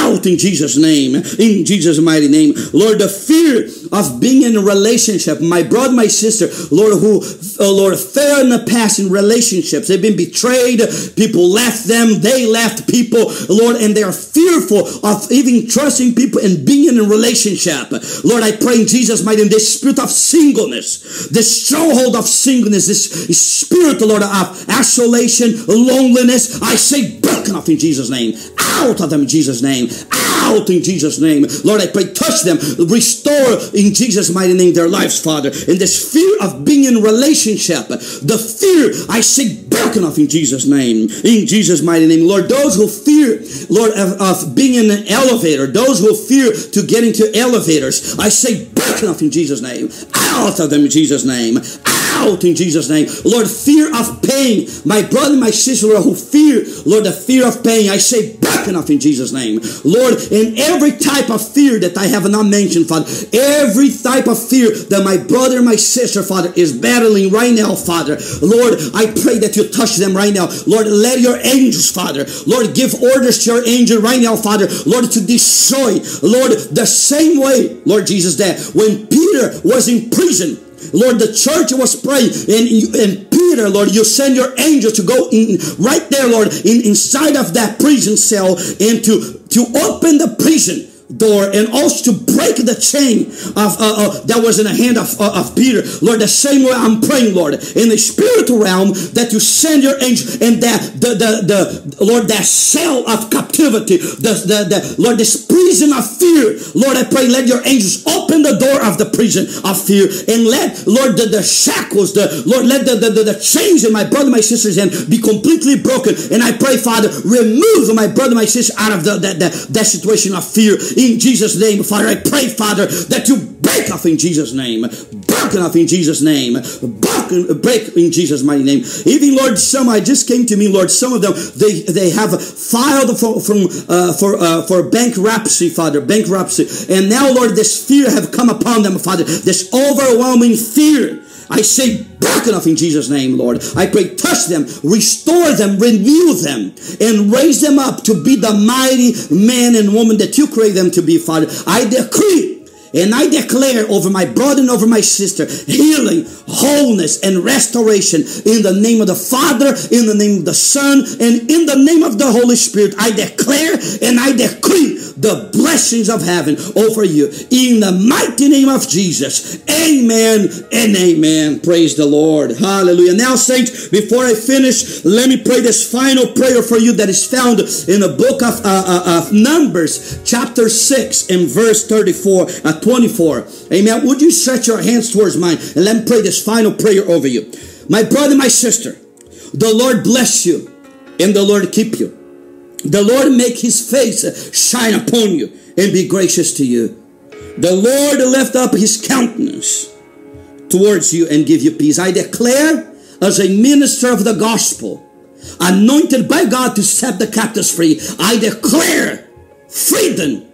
out in Jesus' name, in Jesus' mighty name. Lord, the fear of being in a relationship, my brother, my sister, Lord, who, oh Lord, fell in the past in relationships. They've been betrayed. People left them. They left people, Lord, and they are fearful of even trusting people and being in a relationship. Lord, I pray in Jesus' mighty name, this spirit of singleness, this stronghold of singleness, this spirit, Lord, of isolation, loneliness, I say, broken off in Jesus' name. Out of them in Jesus' name out in Jesus' name. Lord, I pray, touch them, restore in Jesus' mighty name their lives, Father. In this fear of being in relationship, the fear I say broken off in Jesus' name. In Jesus' mighty name. Lord, those who fear, Lord, of, of being in an elevator, those who fear to get into elevators, I say broken off in Jesus' name. Out of them in Jesus' name out in Jesus' name. Lord, fear of pain. My brother, my sister, Lord, who fear, Lord, the fear of pain, I say back enough in Jesus' name. Lord, in every type of fear that I have not mentioned, Father, every type of fear that my brother, my sister, Father, is battling right now, Father. Lord, I pray that you touch them right now. Lord, let your angels, Father, Lord, give orders to your angel right now, Father, Lord, to destroy, Lord, the same way, Lord Jesus, that when Peter was in prison, Lord, the church was praying, and, and Peter, Lord, you send your angel to go in right there, Lord, in, inside of that prison cell and to, to open the prison door and also to break the chain of uh, uh, that was in the hand of, uh, of Peter. Lord, the same way I'm praying, Lord, in the spiritual realm that you send your angel and that the the, the Lord that cell of captivity, the, the, the Lord this prison of fear. Lord, I pray let your angels open the door of the prison of fear and let Lord the, the shackles, the Lord let the, the, the, the chains in my brother, my sister's hand be completely broken. And I pray, Father, remove my brother, my sister out of the, that, that, that situation of fear in Jesus' name. Father, I pray, Father, that you break off in Jesus' name. Broken off in Jesus' name. Broken, break in Jesus' mighty name. Even Lord, some I just came to me, Lord. Some of them they they have filed for from uh, for uh, for bankruptcy, Father, bankruptcy, and now Lord, this fear have come upon them, Father. This overwhelming fear. I say broken off in Jesus' name, Lord. I pray, touch them, restore them, renew them, and raise them up to be the mighty man and woman that you create them to be, Father. I decree and I declare over my brother and over my sister healing, wholeness, and restoration in the name of the Father, in the name of the Son, and in the name of the Holy Spirit. I declare and I decree the blessings of heaven over you in the mighty name of Jesus. Amen and amen. Praise the Lord. Hallelujah. Now, saints, before I finish, let me pray this final prayer for you that is found in the book of, uh, uh, of Numbers, chapter 6, and verse 34. Uh, 24. Amen. Would you stretch your hands towards mine and let me pray this final prayer over you? My brother, my sister, the Lord bless you and the Lord keep you. The Lord make his face shine upon you and be gracious to you. The Lord lift up his countenance towards you and give you peace. I declare as a minister of the gospel, anointed by God to set the captives free, I declare freedom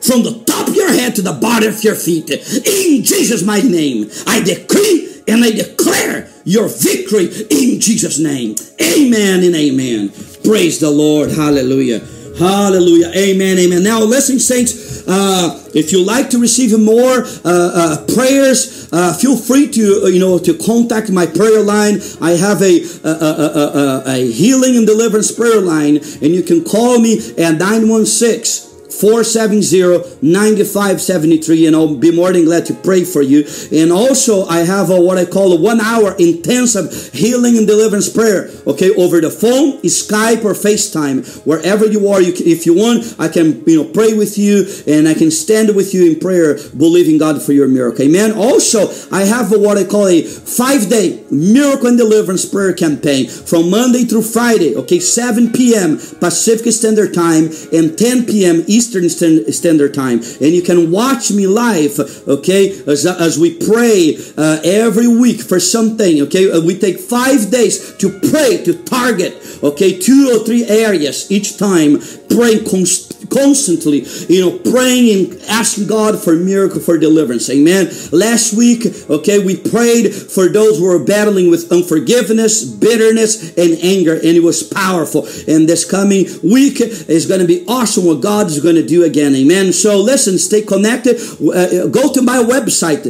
from the your head to the bottom of your feet. In Jesus' mighty name, I decree and I declare your victory in Jesus' name. Amen and amen. Praise the Lord. Hallelujah. Hallelujah. Amen. Amen. Now, listen, saints, uh, if you like to receive more uh, uh, prayers, uh, feel free to, uh, you know, to contact my prayer line. I have a, a, a, a, healing and deliverance prayer line, and you can call me at 916 470-9573 and I'll be more than glad to pray for you. And also I have a, what I call a one hour intensive healing and deliverance prayer. Okay, over the phone, Skype or FaceTime, wherever you are. You can, if you want, I can you know pray with you and I can stand with you in prayer, believing God for your miracle. Amen. Also, I have a, what I call a five day miracle and deliverance prayer campaign from Monday through Friday. Okay, 7 p.m. Pacific Standard Time and 10 p.m. Eastern Eastern Standard Time. And you can watch me live, okay, as, as we pray uh, every week for something, okay? Uh, we take five days to pray, to target, okay, two or three areas each time, praying const- constantly, you know, praying and asking God for miracle, for deliverance. Amen. Last week, okay, we prayed for those who were battling with unforgiveness, bitterness, and anger, and it was powerful. And this coming week is going to be awesome what God is going to do again. Amen. So listen, stay connected. Uh, go to my website,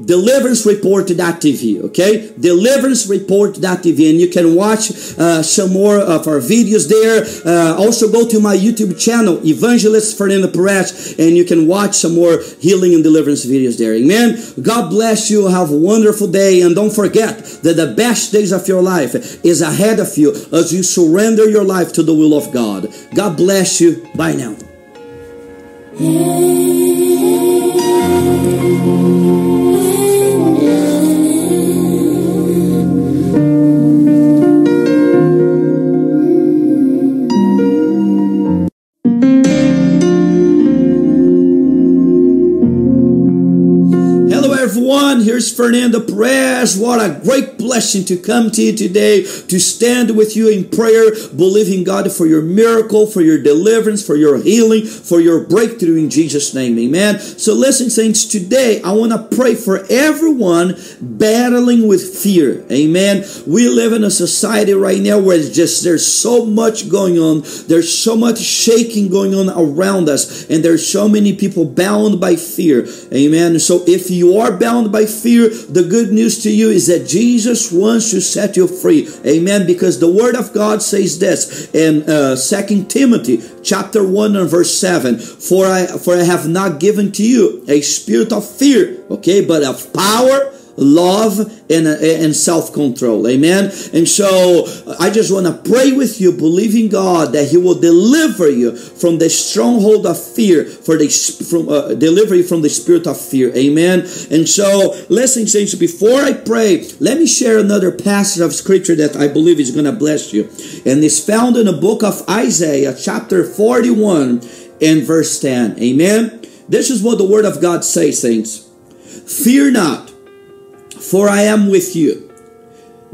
www.deliverancereport.tv. Okay, deliverancereport.tv, and you can watch uh, some more of our videos there. Uh, also, go to my YouTube channel, Evangelist Fernando Perez, and you can watch some more healing and deliverance videos there. Amen. God bless you. Have a wonderful day, and don't forget that the best days of your life is ahead of you as you surrender your life to the will of God. God bless you. Bye now. Here's Fernando Perez. What a great blessing to come to you today, to stand with you in prayer, believing God for your miracle, for your deliverance, for your healing, for your breakthrough in Jesus' name. Amen. So listen, saints, today I want to pray for everyone battling with fear. Amen. We live in a society right now where it's just there's so much going on. There's so much shaking going on around us, and there's so many people bound by fear. Amen. So if you are bound by fear, fear, the good news to you is that Jesus wants to set you free. Amen. Because the word of God says this in uh, 2 Timothy chapter 1 and verse 7. For I for I have not given to you a spirit of fear, okay, but of power love and, and self-control. Amen? And so i just want to pray with you believing god that he will deliver you from the stronghold of fear for the from uh, deliver you from the spirit of fear. Amen? And so listen saints before i pray let me share another passage of scripture that i believe is going to bless you. And it's found in the book of isaiah chapter 41 and verse 10 amen? This is what the word of god says saints. Fear not for I am with you.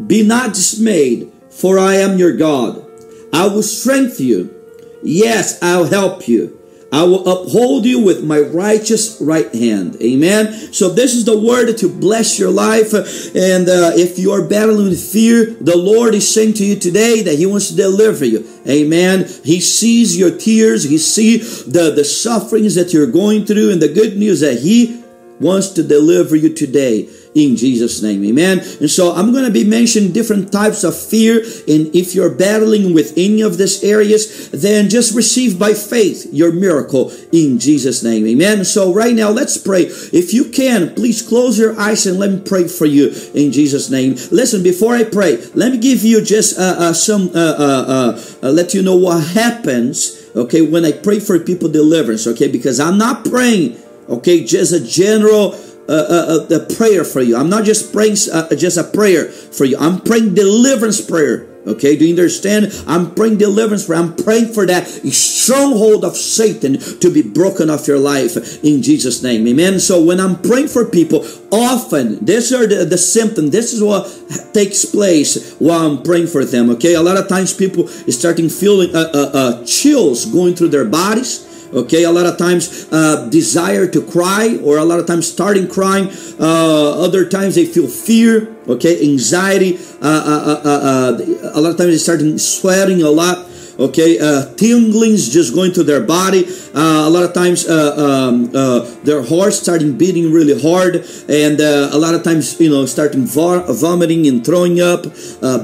Be not dismayed, for I am your God. I will strengthen you. Yes, I'll help you. I will uphold you with my righteous right hand. Amen. So this is the word to bless your life. And uh, if you are battling with fear, the Lord is saying to you today that He wants to deliver you. Amen. He sees your tears. He sees the, the sufferings that you're going through. And the good news that He wants to deliver you today in Jesus' name. Amen. And so I'm going to be mentioning different types of fear. And if you're battling with any of these areas, then just receive by faith your miracle in Jesus' name. Amen. So right now, let's pray. If you can, please close your eyes and let me pray for you in Jesus' name. Listen, before I pray, let me give you just uh, uh, some, uh, uh, uh let you know what happens, okay, when I pray for people deliverance, okay, because I'm not praying, okay, just a general a, a, prayer for you. I'm not just praying uh, just a prayer for you. I'm praying deliverance prayer. Okay, do you understand? I'm praying deliverance prayer. I'm praying for that stronghold of Satan to be broken off your life in Jesus' name. Amen. So when I'm praying for people, often these are the, the symptoms. This is what takes place while I'm praying for them. Okay, a lot of times people starting feeling uh, uh, uh, chills going through their bodies okay a lot of times uh, desire to cry or a lot of times starting crying. Uh, other times they feel fear okay anxiety. Uh, uh, uh, uh a lot of times they start sweating a lot okay uh, tinglings just going to their body. Uh, a lot of times uh, um, uh, their heart starting beating really hard and uh, a lot of times you know starting vomiting and throwing up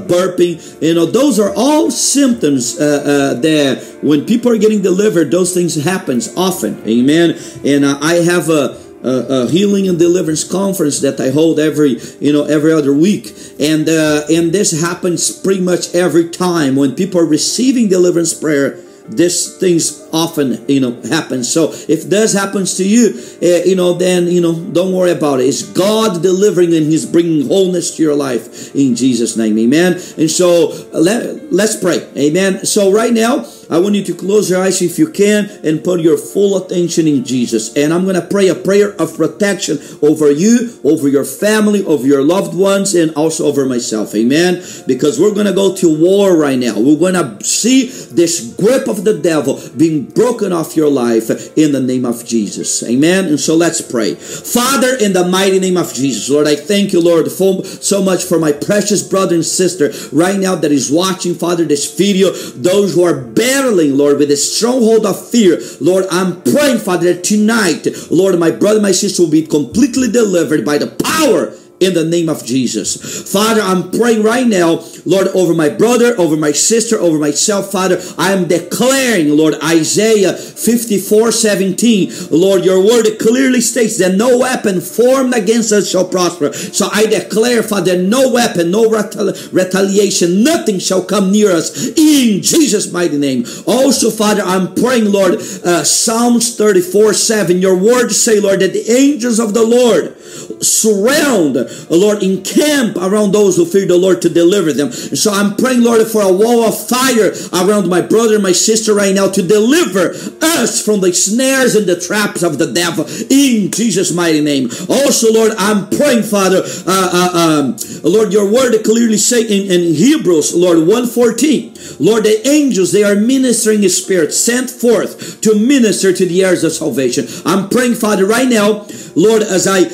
burping. You know those are all symptoms uh, that when people are getting delivered those things happens often. Amen? And i have a a, a, healing and deliverance conference that I hold every you know every other week, and uh, and this happens pretty much every time. When people are receiving deliverance prayer this things often you know happen. So if this happens to you uh, you know then you know don't worry about it. It's god delivering and he's bringing wholeness to your life in jesus name. Amen. And so let, let's pray. Amen. So right now I want you to close your eyes if you can and put your full attention in Jesus. And I'm going to pray a prayer of protection over you, over your family, over your loved ones, and also over myself. Amen. Because we're going to go to war right now. We're going to see this grip of the devil being broken off your life in the name of Jesus. Amen. And so let's pray. Father, in the mighty name of Jesus, Lord, I thank you, Lord, for, so much for my precious brother and sister right now that is watching, Father, this video, those who are Lord, with a stronghold of fear. Lord, I'm praying, Father, tonight, Lord, my brother, my sister will be completely delivered by the power in the name of Jesus. Father, I'm praying right now, Lord, over my brother, over my sister, over myself, Father. I am declaring, Lord, Isaiah 54 17. Lord, your word clearly states that no weapon formed against us shall prosper. So I declare, Father, no weapon, no retaliation, nothing shall come near us in Jesus' mighty name. Also, Father, I'm praying, Lord, uh, Psalms 34 7. Your word say, Lord, that the angels of the Lord surround, Lord, encamp around those who fear the Lord to deliver them. So I'm praying, Lord, for a wall of fire around my brother and my sister right now to deliver us from the snares and the traps of the devil in Jesus' mighty name. Also, Lord, I'm praying, Father, uh, uh, um, Lord, your word clearly say in, in Hebrews, Lord, 114, Lord, the angels, they are ministering spirit sent forth to minister to the heirs of salvation. I'm praying, Father, right now, Lord, as I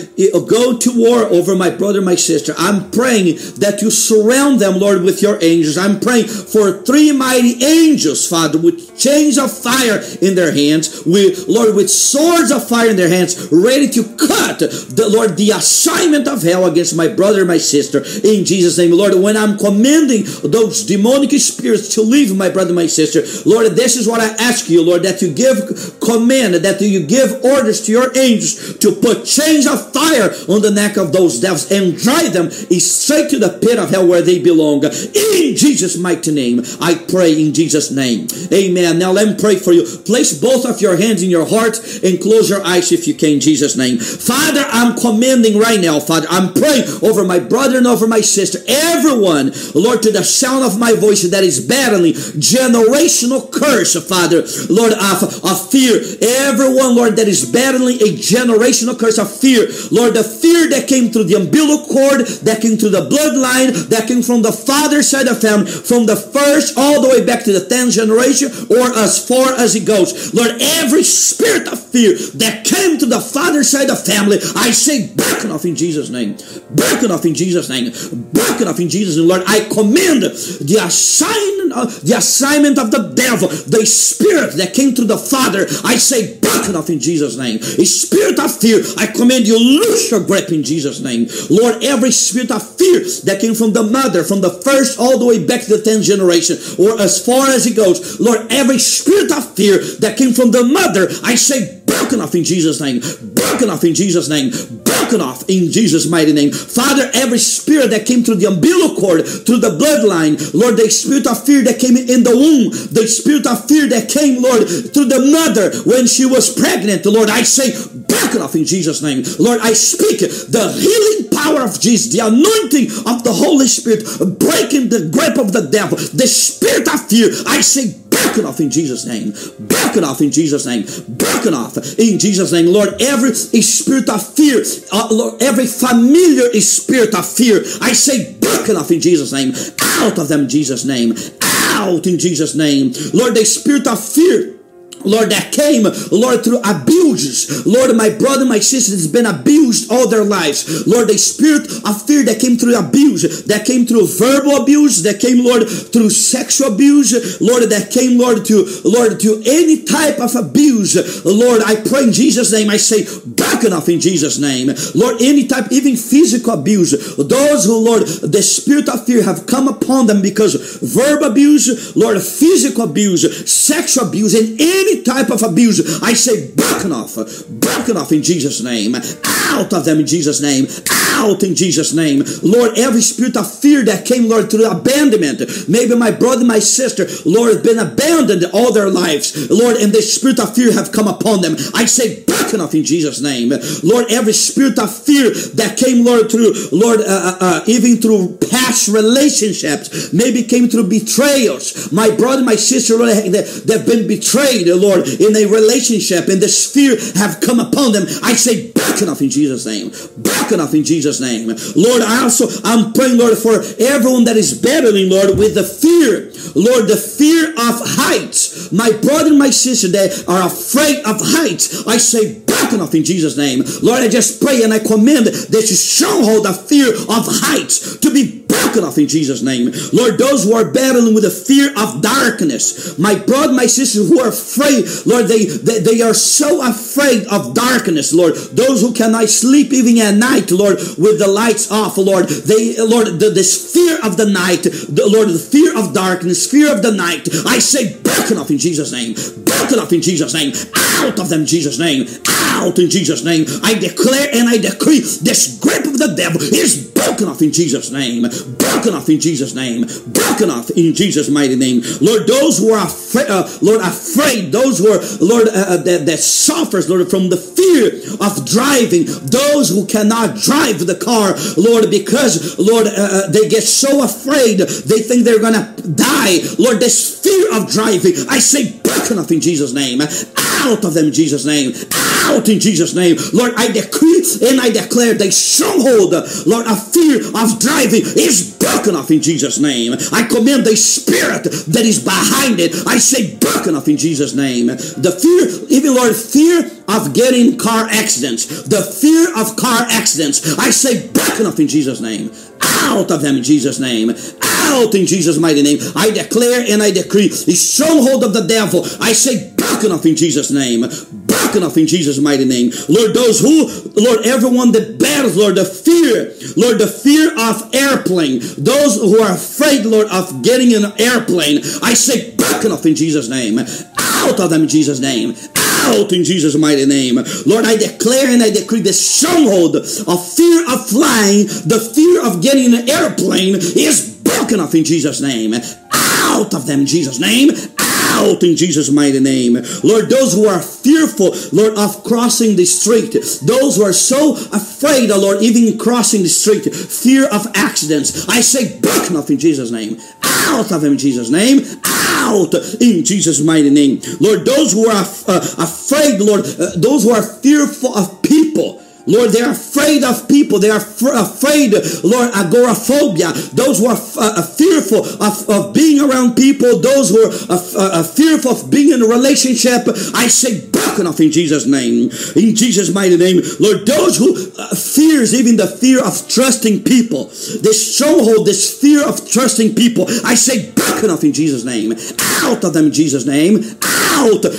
go to war over my brother, my sister, I'm praying that you surround them, Lord, with your angels. I'm praying for three mighty angels, Father, with chains of fire in their hands, with Lord, with swords of fire in their hands, ready to cut the Lord the assignment of hell against my brother, my sister, in Jesus' name, Lord. When I'm commanding those demonic spirits to leave my brother, my sister, Lord, this is what I ask you, Lord, that you give command, that you give orders to your angels to put chains of fire on the neck of those devils and drive them straight to the pit of hell where they belong. In Jesus' mighty name, I pray in Jesus' name. Amen. Now let me pray for you. Place both of your hands in your heart and close your eyes if you can, in Jesus' name. Father, I'm commanding right now, Father. I'm praying over my brother and over my sister, everyone, Lord, to the sound of my voice that is battling generational curse, of Father, Lord, of, of fear. Everyone, Lord, that is battling a generational curse of fear. Lord, the fear that came through the umbilical cord, that came through the bloodline, that came from the father's side of family, from the first all the way back to the 10th generation, or as far as it goes. Lord, every spirit of fear that came to the father's side of family, I say, back off in Jesus' name. Back off in Jesus' name. Back off in Jesus' name. Lord, I command the assignment, of, the assignment of the devil, the spirit that came to the father, I say, back off in Jesus' name. A spirit of fear, I command you, loose your grip in Jesus' name. Lord, every spirit of fear that came from the mother, from the first all the way back to the 10th generation, or as far as it goes, Lord, every spirit of fear that came from the mother, I say, broken off in Jesus' name, broken off in Jesus' name, broken off in Jesus' mighty name. Father, every spirit that came through the umbilical cord, through the bloodline, Lord, the spirit of fear that came in the womb, the spirit of fear that came, Lord, through the mother when she was pregnant, Lord, I say, broken off in Jesus' name. Lord, I speak the healing power of Jesus, the anointing of the Holy Spirit, breaking the grip of the devil, the spirit of fear. I say, broken off in Jesus' name. Broken off in Jesus' name. Broken off in Jesus' name. Lord, every spirit of fear, uh, Lord, every familiar spirit of fear, I say broken off in Jesus' name. Out of them Jesus' name. Out in Jesus' name. Lord, the spirit of fear Lord, that came, Lord, through abuses. Lord, my brother, my sister has been abused all their lives. Lord, the spirit of fear that came through abuse, that came through verbal abuse, that came, Lord, through sexual abuse, Lord, that came, Lord, to, Lord, to any type of abuse. Lord, I pray in Jesus' name, I say, back enough in Jesus' name. Lord, any type, even physical abuse, those who, Lord, the spirit of fear have come upon them because verbal abuse, Lord, physical abuse, sexual abuse, and any type of abuse, I say broken off, broken off in Jesus' name, out of them in Jesus' name, out in Jesus' name. Lord, every spirit of fear that came, Lord, through abandonment, maybe my brother, my sister, Lord, been abandoned all their lives, Lord, and the spirit of fear have come upon them. I say broken off in Jesus' name. Lord, every spirit of fear that came, Lord, through, Lord, uh, uh, uh even through past relationships, maybe came through betrayals. My brother, my sister, Lord, they've been betrayed, Lord, in a relationship, and the fear have come upon them. I say back enough in Jesus' name. Back enough in Jesus' name. Lord, I also, I'm praying, Lord, for everyone that is battling, Lord, with the fear. Lord, the fear of heights. My brother and my sister, they are afraid of heights. I say back enough in Jesus' name. Lord, I just pray and I command that you stronghold the fear of heights to be off in Jesus' name. Lord, those who are battling with the fear of darkness, my brother, my sister who are afraid, Lord, they, they, they are so afraid of darkness, Lord. Those who cannot sleep even at night, Lord, with the lights off, Lord. They, Lord, the, this fear of the night, the, Lord, the fear of darkness, fear of the night. I say broken off in Jesus' name. Broken off in Jesus' name. Out of them Jesus' name. Out in Jesus' name. I declare and I decree this grip of the devil is broken off in Jesus' name. Broken off in Jesus' name. Broken off in Jesus' mighty name. Lord, those who are afraid, uh, Lord, afraid, those who are, Lord, uh, uh, that, that suffers, Lord, from the fear of driving, those who cannot drive the car, Lord, because, Lord, uh, uh they get so afraid, they think they're going to die. Lord, this fear of driving, I say broken off in Jesus' name. Out of them in Jesus' name. Out in Jesus' name. Lord, I decree and I declare the stronghold, Lord, of fear of driving is broken off in Jesus' name. I command the spirit that is behind it. I say broken off in Jesus' name. The fear, even Lord, fear of getting car accidents, the fear of car accidents, I say broken off in Jesus' name. Out of them in Jesus' name. Out in Jesus' mighty name. I declare and I decree the stronghold of the devil. I say broken off in Jesus' name. Broken off in Jesus' mighty name. Lord, those who, Lord, everyone that bears, Lord, the fear, Lord, the fear of airplane, those who are afraid, Lord, of getting in an airplane, I say broken off in Jesus' name. Out of them in Jesus' name out in Jesus' mighty name. Lord, I declare and I decree the stronghold of fear of flying, the fear of getting an airplane is broken off in Jesus' name. Out of them Jesus' name in Jesus' mighty name. Lord, those who are fearful, Lord, of crossing the street, those who are so afraid, oh Lord, even crossing the street, fear of accidents, I say, broken off in Jesus' name. Out of them in Jesus' name. Out in Jesus' mighty name. Lord, those who are uh, afraid, Lord, uh, those who are fearful of people, Lord, they are afraid of people. They are afraid, Lord, agoraphobia. Those who are uh, fearful of, of being around people, those who are uh, uh, fearful of being in a relationship, I say broken off in Jesus' name. In Jesus' mighty name. Lord, those who uh, fears even the fear of trusting people, this stronghold, this fear of trusting people, I say broken off in Jesus' name. Out of them in Jesus' name.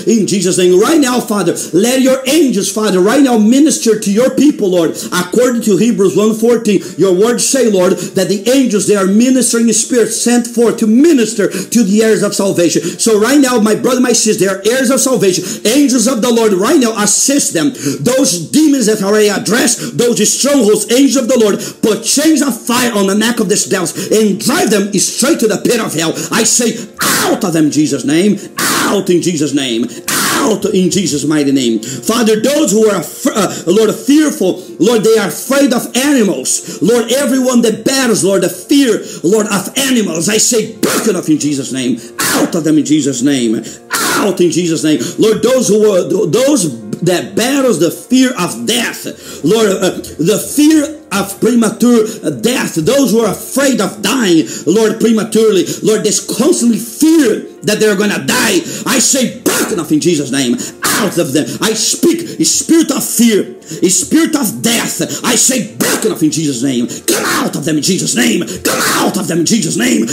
In Jesus' name. Right now, Father, let your angels, Father, right now minister to your people, Lord. According to Hebrews 1.14, your words say, Lord, that the angels, they are ministering spirits sent forth to minister to the heirs of salvation. So right now, my brother, my sister, they are heirs of salvation. Angels of the Lord right now assist them. Those demons that are addressed, those strongholds, angels of the Lord, put chains of fire on the neck of these devils and drive them straight to the pit of hell. I say, out of them, Jesus' name. Out in Jesus' name. Out in Jesus' mighty name. Father, those who are, uh, Lord, fearful, Lord, they are afraid of animals. Lord, everyone that battles, Lord, the fear, Lord, of animals, I say, broken off in Jesus' name. Out of them in Jesus' name. Out in Jesus' name. Lord, those who are, those that battles the fear of death, Lord, uh, the fear of premature death, those who are afraid of dying, Lord, prematurely, Lord, this constantly fear that they're to die. I say, broken off in Jesus' name, out of them. I speak spirit of fear, spirit of death. I say, broken off in Jesus' name. Come out of them in Jesus' name. Come out of them in Jesus' name.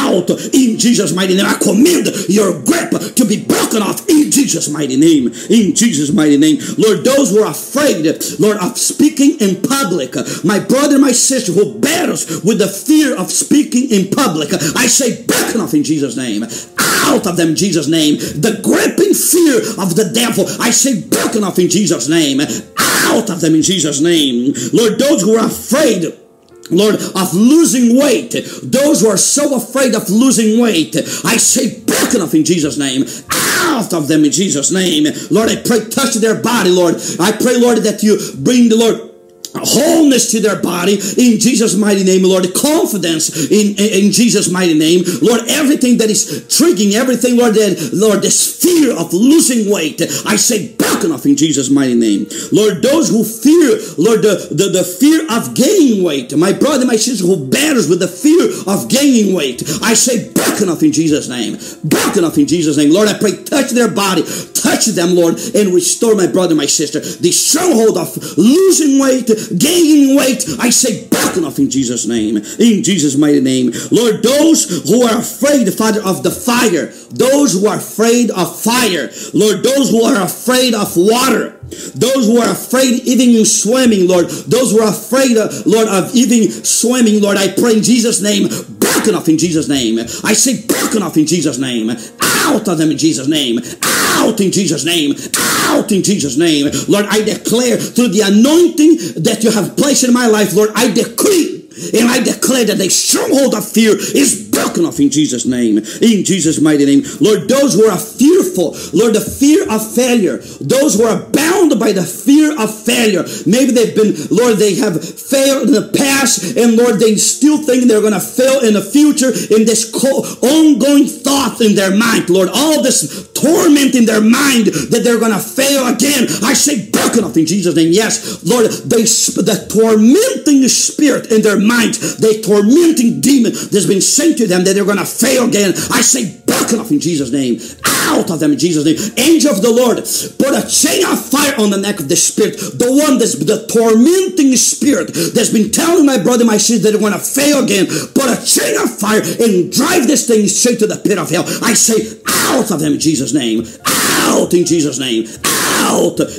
Out in Jesus' mighty name. I command your grip to be broken off in Jesus' mighty name. In Jesus' mighty name. Lord, those who are afraid, Lord, of speaking in public, my brother, my sister who battles with the fear of speaking in public, I say, broken off in Jesus' name out of them in Jesus' name. The gripping fear of the devil, I say, broken off in Jesus' name. Out of them in Jesus' name. Lord, those who are afraid, Lord, of losing weight, those who are so afraid of losing weight, I say, broken off in Jesus' name. Out of them in Jesus' name. Lord, I pray, touch their body, Lord. I pray, Lord, that you bring the Lord wholeness to their body in Jesus' mighty name, Lord. Confidence in, in Jesus' mighty name, Lord. Everything that is triggering, everything, Lord, that Lord, this fear of losing weight, I say broken off in Jesus' mighty name, Lord. Those who fear, Lord, the, the, the fear of gaining weight, my brother, my sister who battles with the fear of gaining weight, I say broken off in Jesus' name, broken off in Jesus' name, Lord. I pray, touch their body, touch them, Lord, and restore my brother, my sister. The stronghold of losing weight gaining weight, I say, broken off in Jesus' name. In Jesus' mighty name. Lord, those who are afraid, Father, of the fire, those who are afraid of fire, Lord, those who are afraid of water, those who are afraid even in swimming, Lord, those who are afraid, uh, Lord, of even swimming, Lord, I pray in Jesus' name, broken off in Jesus' name. I say broken off in Jesus' name. Out of them in Jesus' name. Out in Jesus' name. Out in Jesus' name. Lord, I declare through the anointing that you have placed in my life, Lord, I decree and I declare that the stronghold of fear is broken off in Jesus' name. In Jesus' mighty name. Lord, those who are fearful, Lord, the fear of failure, those who are bound bound by the fear of failure. Maybe they've been, Lord, they have failed in the past, and Lord, they still think they're going to fail in the future in this ongoing thought in their mind, Lord, all this torment in their mind that they're going to fail again. I say, broken off in Jesus' name. Yes, Lord, they, the tormenting spirit in their mind, the tormenting demon that's been sent to them that they're going to fail again. I say, broken off in Jesus' name. Out of them in Jesus' name. Angel of the Lord, put a chain of fire on the neck of the spirit, the one that's the tormenting spirit that's been telling my brother, my sister they're going to fail again. Put a chain of fire and drive this thing straight to the pit of hell. I say, out of them in Jesus' name. Out in Jesus' name. Out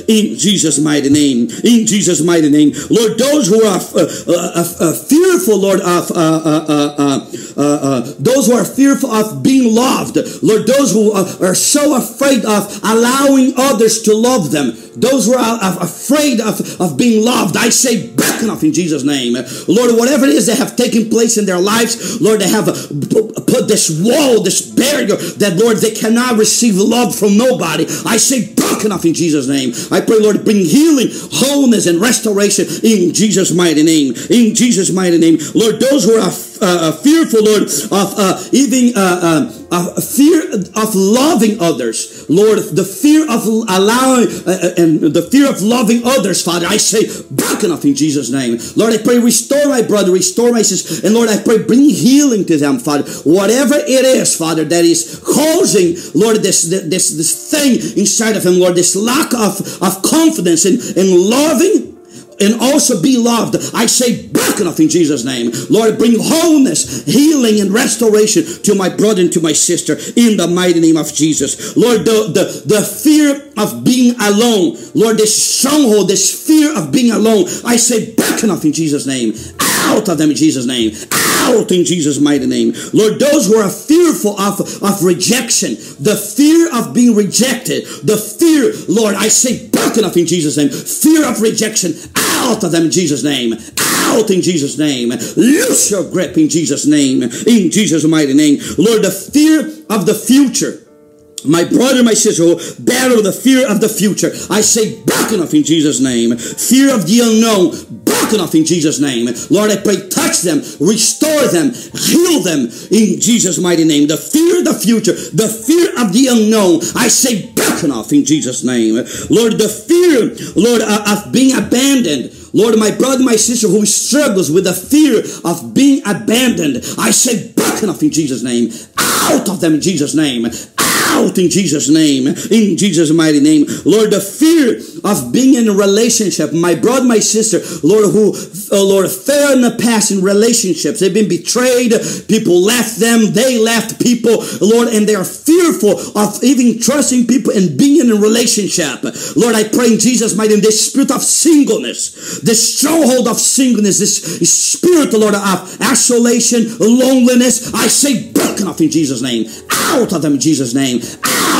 in Jesus' mighty name. In Jesus' mighty name. Lord, those who are uh, uh, uh, uh fearful, Lord, of uh, uh, those who are fearful of being loved, Lord, those who are so afraid of allowing others to love them, those who are afraid of, of being loved, I say, back off in Jesus' name. Lord, whatever it is that have taken place in their lives, Lord, they have put this wall, this barrier that, Lord, they cannot receive love from nobody. I say, broken off in Jesus' name. I pray, Lord, bring healing, wholeness, and restoration in Jesus' mighty name. In Jesus' mighty name. Lord, those who are uh, fearful, Lord, of uh, even uh, uh, fear of loving others, Lord, the fear of allowing uh, uh, and the fear of loving others, Father, I say, broken off in Jesus' name. Lord, I pray, restore my brother, restore my sister, and Lord, I pray, bring healing to them, Father. Whatever it is, Father, that is causing, Lord, this this this thing inside of him, Lord, this lack of, of confidence in, in loving and also be loved. I say broken off in Jesus' name. Lord, bring wholeness, healing, and restoration to my brother and to my sister in the mighty name of Jesus. Lord, the, the, the fear of being alone, Lord, this stronghold, this fear of being alone, I say broken off in Jesus' name. Out of them in Jesus' name. Out in Jesus' mighty name. Lord, those who are fearful of, of rejection, the fear of being rejected, the fear, Lord, I say broken off in Jesus' name. Fear of rejection, out of them in Jesus' name. Out in Jesus' name. Loose your grip in Jesus' name. In Jesus' mighty name. Lord, the fear of the future. My brother, my sister, battle the fear of the future. I say, broken off in Jesus' name. Fear of the unknown, broken off in Jesus' name. Lord, I pray, touch them, restore them, heal them in Jesus' mighty name. The fear of the future, the fear of the unknown, I say, broken off in Jesus' name. Lord, the fear, Lord, uh, of being abandoned. Lord, my brother, my sister who struggles with the fear of being abandoned, I say, broken off in Jesus' name. Out of them in Jesus' name out in Jesus' name, in Jesus' mighty name. Lord, the fear of being in a relationship, my brother, my sister, Lord, who, oh Lord, fell in the past in relationships. They've been betrayed. People left them. They left people, Lord, and they are fearful of even trusting people and being in a relationship. Lord, I pray in Jesus' mighty name, this spirit of singleness, this stronghold of singleness, this spirit, Lord, of isolation, loneliness, I say broken off in Jesus' name. Out of them in Jesus' name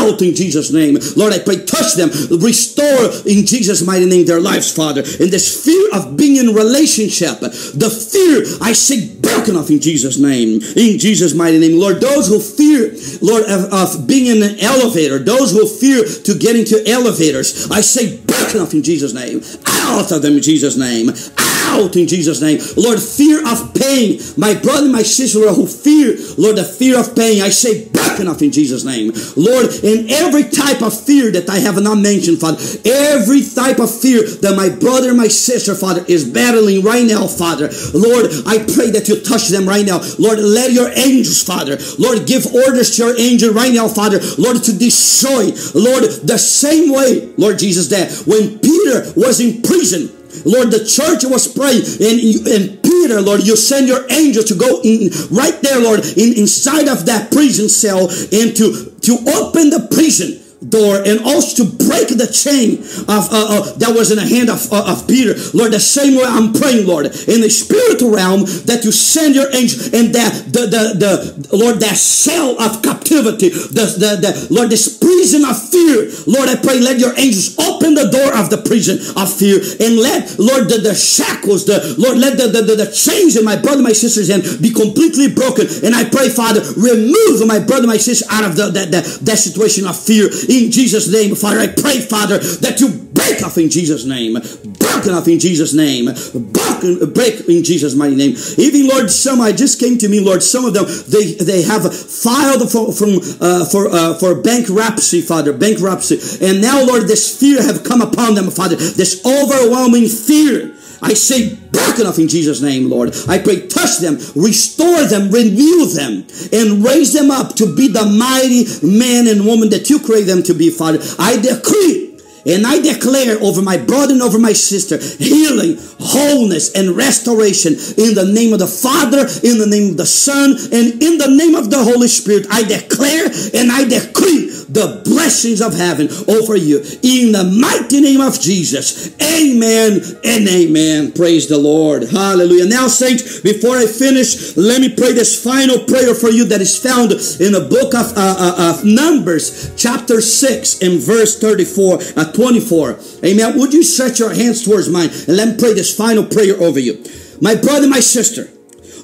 out in Jesus' name. Lord, I pray, touch them, restore in Jesus' mighty name their lives, Father. In this fear of being in relationship, the fear I say broken off in Jesus' name. In Jesus' mighty name. Lord, those who fear, Lord, of, of being in an elevator, those who fear to get into elevators, I say broken off in Jesus' name. Out of them in Jesus' name. Out in Jesus' name. Lord, fear of pain. My brother, my sister, who fear, Lord, the fear of pain, I say back enough in Jesus' name. Lord, in every type of fear that I have not mentioned, Father, every type of fear that my brother, my sister, Father, is battling right now, Father, Lord, I pray that you touch them right now. Lord, let your angels, Father, Lord, give orders to your angel right now, Father, Lord, to destroy, Lord, the same way, Lord Jesus, that when Peter was in prison, Lord, the church was praying, and, and Peter, Lord, you send your angel to go in right there, Lord, in, inside of that prison cell and to, to open the prison door and also to break the chain of uh, uh, that was in the hand of, uh, of Peter. Lord, the same way I'm praying, Lord, in the spiritual realm that you send your angel and that the, the, the Lord, that cell of captivity, the, the, the Lord, this prison of fear. Lord, I pray, let your angels open the door of the prison of fear and let, Lord, the, the shackles, the Lord, let the, the, the, the chains in my brother, my sister's hand be completely broken. And I pray, Father, remove my brother, my sister out of the, that, that, that situation of fear in Jesus' name. Father, I pray, Father, that you break off in Jesus' name. Broken off in Jesus' name. Broken, break in Jesus' mighty name. Even Lord, some I just came to me, Lord. Some of them they they have filed for from uh, for uh, for bankruptcy, Father, bankruptcy, and now, Lord, this fear have come upon them, Father. This overwhelming fear. I say, broken off in Jesus' name, Lord. I pray, touch them, restore them, renew them, and raise them up to be the mighty man and woman that you create them to be, Father. I decree and I declare over my brother and over my sister healing, wholeness, and restoration in the name of the Father, in the name of the Son, and in the name of the Holy Spirit. I declare and I decree the blessings of heaven over you in the mighty name of Jesus. Amen and amen. Praise the Lord. Hallelujah. Now, saints, before I finish, let me pray this final prayer for you that is found in the book of, uh, uh, of Numbers, chapter 6, and verse 34. Uh, 24. Amen. Would you stretch your hands towards mine and let me pray this final prayer over you? My brother, my sister,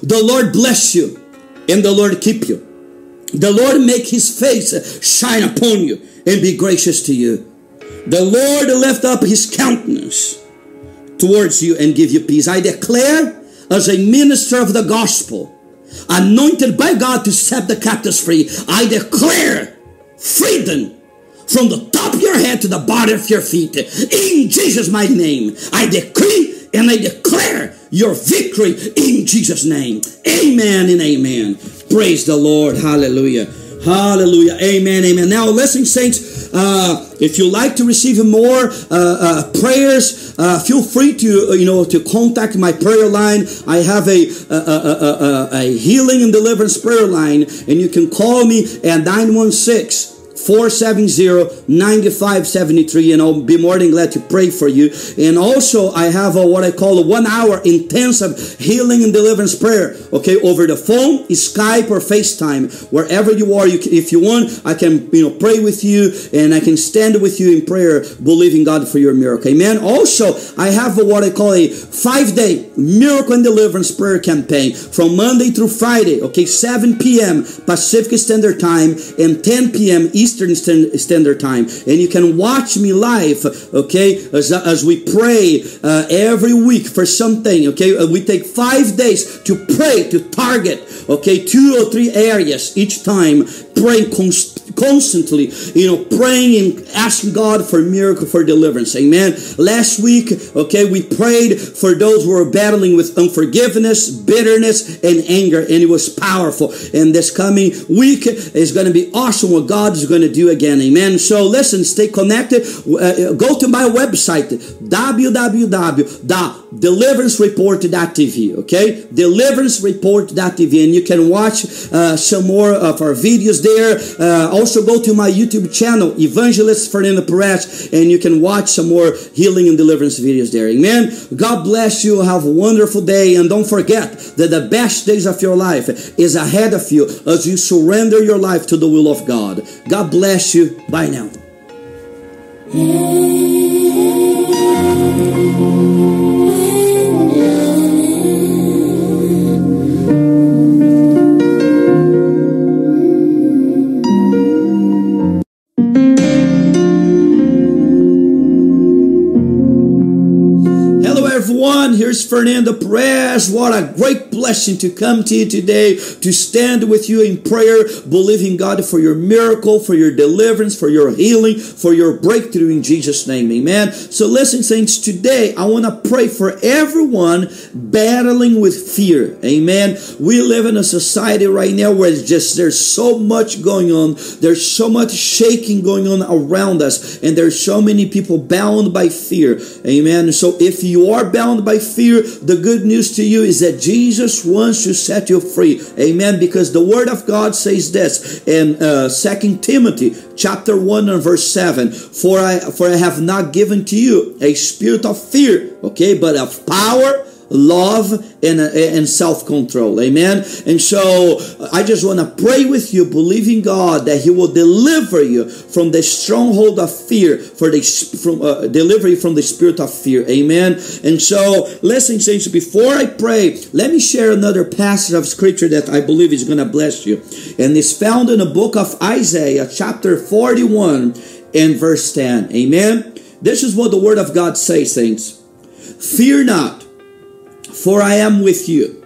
the Lord bless you and the Lord keep you. The Lord make his face shine upon you and be gracious to you. The Lord lift up his countenance towards you and give you peace. I declare as a minister of the gospel, anointed by God to set the captives free, I declare freedom from the top of your head to the bottom of your feet. In Jesus' mighty name, I decree and I declare your victory in Jesus' name. Amen and amen. Praise the Lord. Hallelujah. Hallelujah. Amen. Amen. Now, listen, saints, uh, if you like to receive more uh, uh, prayers, uh, feel free to, uh, you know, to contact my prayer line. I have a, a, a, a healing and deliverance prayer line, and you can call me at 916 470-9573 and I'll be more than glad to pray for you. And also I have a, what I call a one hour intensive healing and deliverance prayer. Okay, over the phone, Skype or FaceTime, wherever you are. You can, if you want, I can you know pray with you and I can stand with you in prayer, believing God for your miracle. Amen. Also, I have a, what I call a five day miracle and deliverance prayer campaign from Monday through Friday. Okay, 7 p.m. Pacific Standard Time and 10 p.m. Eastern Eastern Standard Time. And you can watch me live, okay, as, as we pray uh, every week for something, okay? Uh, we take five days to pray, to target, okay, two or three areas each time, praying constantly constantly, you know, praying and asking God for miracle, for deliverance. Amen. Last week, okay, we prayed for those who were battling with unforgiveness, bitterness, and anger, and it was powerful. And this coming week is going to be awesome what God is going to do again. Amen. So listen, stay connected. Uh, go to my website, www.deliverancereport.tv. Okay, deliverancereport.tv, and you can watch uh, some more of our videos there. Uh, also go to my YouTube channel, Evangelist Fernando Perez, and you can watch some more healing and deliverance videos there. Amen. God bless you. Have a wonderful day. And don't forget that the best days of your life is ahead of you as you surrender your life to the will of God. God bless you. Bye now. Ooh. Here's Fernando Perez. What a great blessing to come to you today, to stand with you in prayer, believing God for your miracle, for your deliverance, for your healing, for your breakthrough in Jesus' name. Amen. So listen, saints, today I want to pray for everyone battling with fear. Amen. We live in a society right now where it's just there's so much going on. There's so much shaking going on around us, and there's so many people bound by fear. Amen. So if you are bound by fear, the good news to you is that Jesus wants to set you free. Amen. Because the word of God says this in uh, 2 Timothy chapter 1 and verse 7. For I for I have not given to you a spirit of fear, okay, but of power love and, and self-control amen and so i just want to pray with you believing god that he will deliver you from the stronghold of fear for the from uh, deliver you from the spirit of fear amen and so listen saints before i pray let me share another passage of scripture that i believe is going to bless you and it's found in the book of isaiah chapter 41 and verse 10. Amen. This is what the word of God says, saints. Fear not, for I am with you.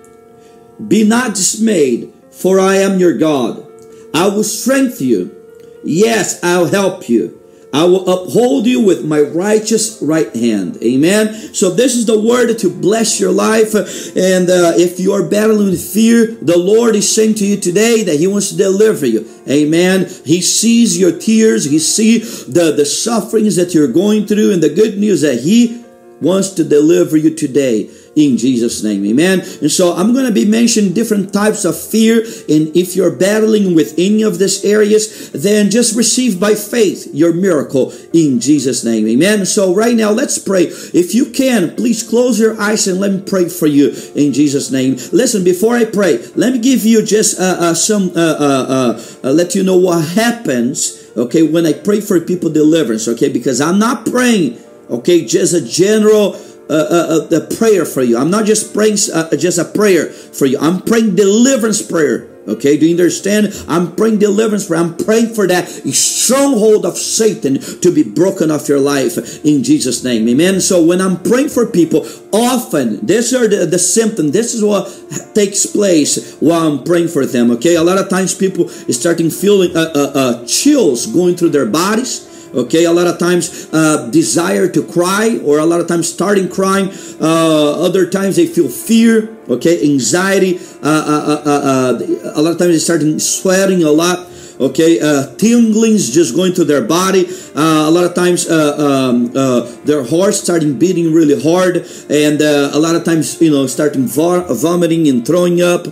Be not dismayed, for I am your God. I will strengthen you. Yes, I'll help you. I will uphold you with my righteous right hand. Amen. So this is the word to bless your life. And uh, if you are battling with fear, the Lord is saying to you today that He wants to deliver you. Amen. He sees your tears. He sees the, the sufferings that you're going through. And the good news that He wants to deliver you today in Jesus' name. Amen. And so I'm going to be mentioning different types of fear. And if you're battling with any of these areas, then just receive by faith your miracle in Jesus' name. Amen. So right now, let's pray. If you can, please close your eyes and let me pray for you in Jesus' name. Listen, before I pray, let me give you just uh, uh, some, uh, uh, uh let you know what happens, okay, when I pray for people deliverance, okay, because I'm not praying, okay, just a general a, a, prayer for you. I'm not just praying uh, just a prayer for you. I'm praying deliverance prayer. Okay, do you understand? I'm praying deliverance prayer. I'm praying for that stronghold of Satan to be broken off your life in Jesus' name. Amen. So when I'm praying for people, often these are the, the symptoms. This is what takes place while I'm praying for them. Okay, a lot of times people starting feeling uh, uh, uh, chills going through their bodies okay a lot of times uh, desire to cry or a lot of times starting crying uh, other times they feel fear okay anxiety uh, uh, uh, uh a lot of times they start sweating a lot okay? Uh, tinglings just going to their body. Uh, a lot of times uh, um, uh, their heart starting beating really hard and uh, a lot of times you know starting vomiting and throwing up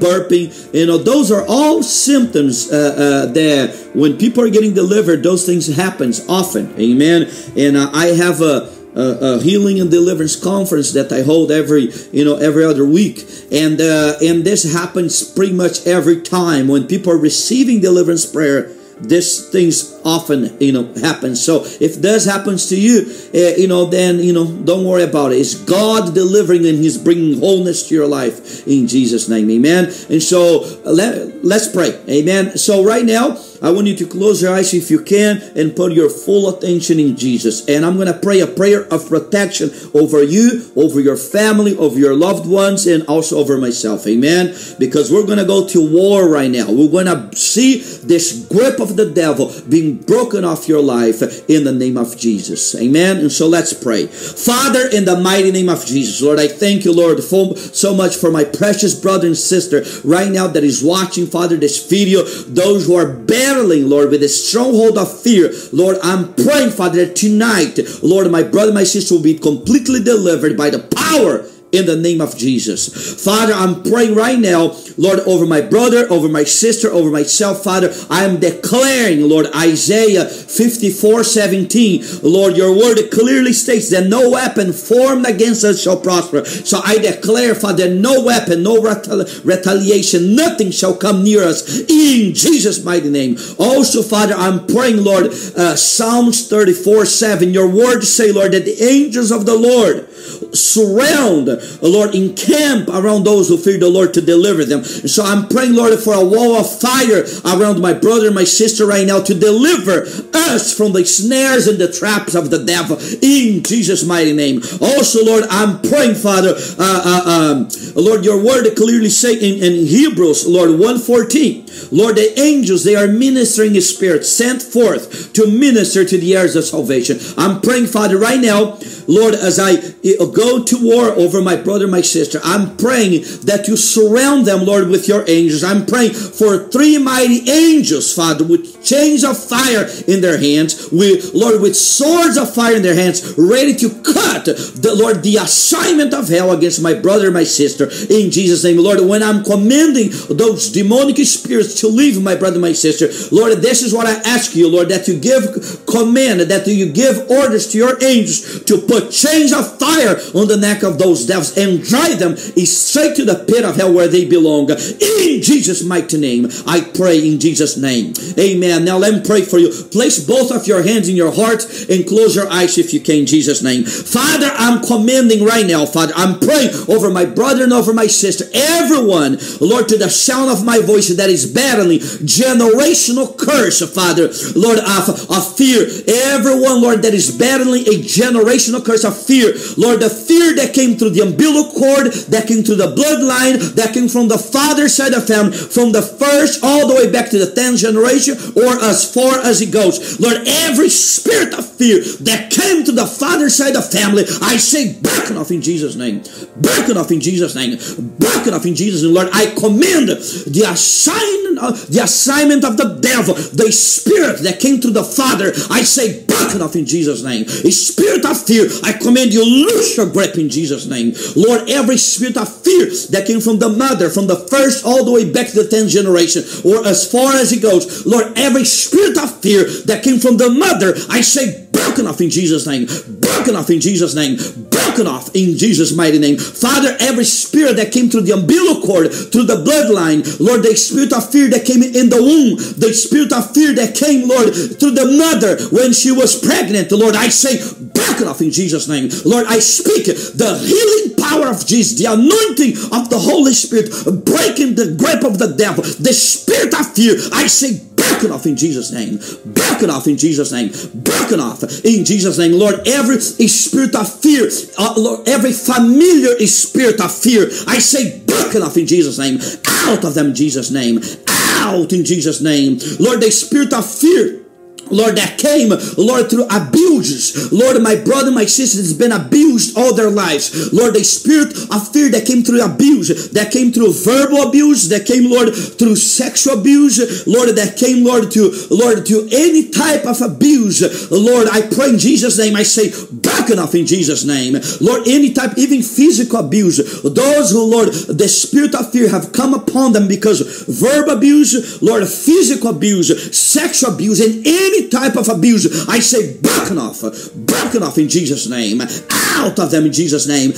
burping. You know those are all symptoms that when people are getting delivered those things happens often. Amen? And i have a a, healing and deliverance conference that I hold every you know every other week, and uh, and this happens pretty much every time when people are receiving deliverance prayer this things often you know happens so if this happens to you uh, you know then you know don't worry about it it's god delivering and he's bringing wholeness to your life in jesus name amen and so let, let's pray amen so right now I want you to close your eyes if you can and put your full attention in Jesus. And I'm going to pray a prayer of protection over you, over your family, over your loved ones, and also over myself. Amen. Because we're going to go to war right now. We're going to see this grip of the devil being broken off your life in the name of Jesus. Amen. And so let's pray. Father, in the mighty name of Jesus, Lord, I thank you, Lord, for, so much for my precious brother and sister right now that is watching, Father, this video, those who are battling, Lord, with a stronghold of fear. Lord, I'm praying, Father, that tonight, Lord, my brother, my sister will be completely delivered by the power in the name of Jesus. Father, I'm praying right now, Lord, over my brother, over my sister, over myself, Father. I am declaring, Lord, Isaiah 54 17. Lord, your word clearly states that no weapon formed against us shall prosper. So I declare, Father, no weapon, no retaliation, nothing shall come near us in Jesus' mighty name. Also, Father, I'm praying, Lord, uh, Psalms 34 7. Your word say, Lord, that the angels of the Lord surround Lord, encamp around those who fear the Lord to deliver them. So I'm praying, Lord, for a wall of fire around my brother my sister right now to deliver us from the snares and the traps of the devil in Jesus' mighty name. Also, Lord, I'm praying, Father, uh, uh, um, Lord, your word clearly say in, in Hebrews, Lord, 114, Lord, the angels, they are ministering spirits sent forth to minister to the heirs of salvation. I'm praying, Father, right now, Lord, as I eh, go to war over my brother, my sister, I'm praying that you surround them, Lord, with your angels. I'm praying for three mighty angels, Father, with chains of fire in their hands, with Lord, with swords of fire in their hands, ready to cut the Lord the assignment of hell against my brother, my sister, in Jesus' name, Lord. When I'm commanding those demonic spirits to leave my brother, my sister, Lord, this is what I ask you, Lord, that you give command, that you give orders to your angels to put a change of fire on the neck of those devils and drive them straight to the pit of hell where they belong. In Jesus' mighty name, I pray in Jesus' name. Amen. Now let me pray for you. Place both of your hands in your heart and close your eyes if you can, in Jesus' name. Father, I'm commanding right now, Father. I'm praying over my brother and over my sister, everyone, Lord, to the sound of my voice that is battling generational curse, Father, Lord, of, of fear. Everyone, Lord, that is battling a generational curse of fear, Lord, the fear that came through the umbilical cord, that came through the bloodline, that came from the father's side of family, from the first all the way back to the 10th generation, or as far as it goes. Lord, every spirit of fear that came to the father's side of family, I say, back off in Jesus' name. Back off in Jesus' name. Back off in Jesus' name. Lord, I command the assignment, the assignment of the devil, the spirit that came to the Father. I say, back off in Jesus' name. A spirit of fear, I command you, loose your grip in Jesus' name. Lord, every spirit of fear that came from the mother, from the first all the way back to the 10th generation, or as far as it goes, Lord, every spirit of fear that came from the mother, I say, broken off in Jesus' name. Broken off in Jesus' name. Broken off in Jesus' mighty name. Father, every spirit that came through the umbilical cord, through the bloodline, Lord, the spirit of fear that came in the womb, the spirit of fear that came, Lord, through the mother when she was pregnant, Lord, I say, broken off in Jesus' name. Lord, I speak the healing power of Jesus, the anointing of the Holy Spirit, breaking the grip of the devil, the spirit of fear. I say, broken off in Jesus' name. Broken off in Jesus' name. Broken off in Jesus' name. Lord, every spirit of fear, uh, Lord, every familiar spirit of fear, I say broken off in Jesus' name. Out of them, Jesus' name. Out in Jesus' name. Lord, the spirit of fear Lord, that came, Lord, through abuses. Lord, my brother, my sister has been abused all their lives. Lord, the spirit of fear that came through abuse, that came through verbal abuse, that came, Lord, through sexual abuse, Lord, that came, Lord, to, Lord, to any type of abuse. Lord, I pray in Jesus' name, I say, enough in Jesus' name. Lord, any type, even physical abuse, those who, Lord, the spirit of fear have come upon them because verbal abuse, Lord, physical abuse, sexual abuse, and any type of abuse, I say broken off, broken off in Jesus' name, out of them in Jesus' name,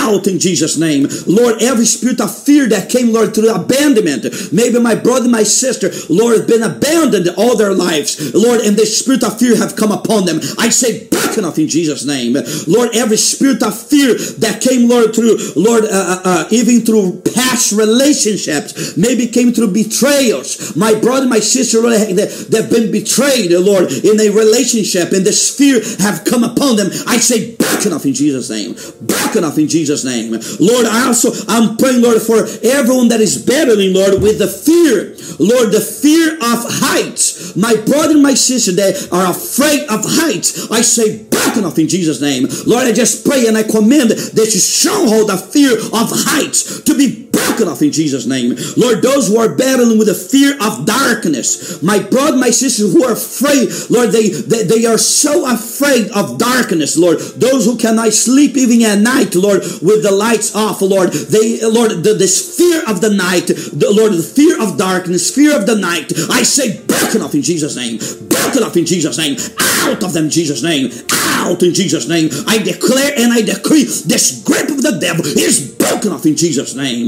out in Jesus' name. Lord, every spirit of fear that came, Lord, through abandonment, maybe my brother, my sister, Lord, have been abandoned all their lives, Lord, and the spirit of fear have come upon them. I say back enough in Jesus' name. Lord, every spirit of fear that came, Lord, through, Lord, uh, uh, uh even through past relationships, maybe came through betrayals. My brother, my sister, Lord, they've been betrayed, Lord, in a relationship, and the fear have come upon them. I say, back off in Jesus' name. Back off in Jesus' name. Lord, I also, I'm praying, Lord, for everyone that is battling, Lord, with the fear. Lord, the fear of heights. My brother and my sister, they are afraid of heights. I say, back in Jesus' name. Lord, I just pray and I command that you stronghold the fear of heights to be broken off in Jesus' name. Lord, those who are battling with the fear of darkness, my brother, my sisters who are afraid, Lord, they, they, they are so afraid of darkness, Lord. Those who cannot sleep even at night, Lord, with the lights off, Lord. They, Lord, the, this fear of the night, the, Lord, the fear of darkness, fear of the night. I say, broken off in Jesus' name. Broken off in Jesus' name. Out of them, Jesus' name. Out in Jesus' name. I declare and I decree this grip of the devil is broken off in Jesus' name.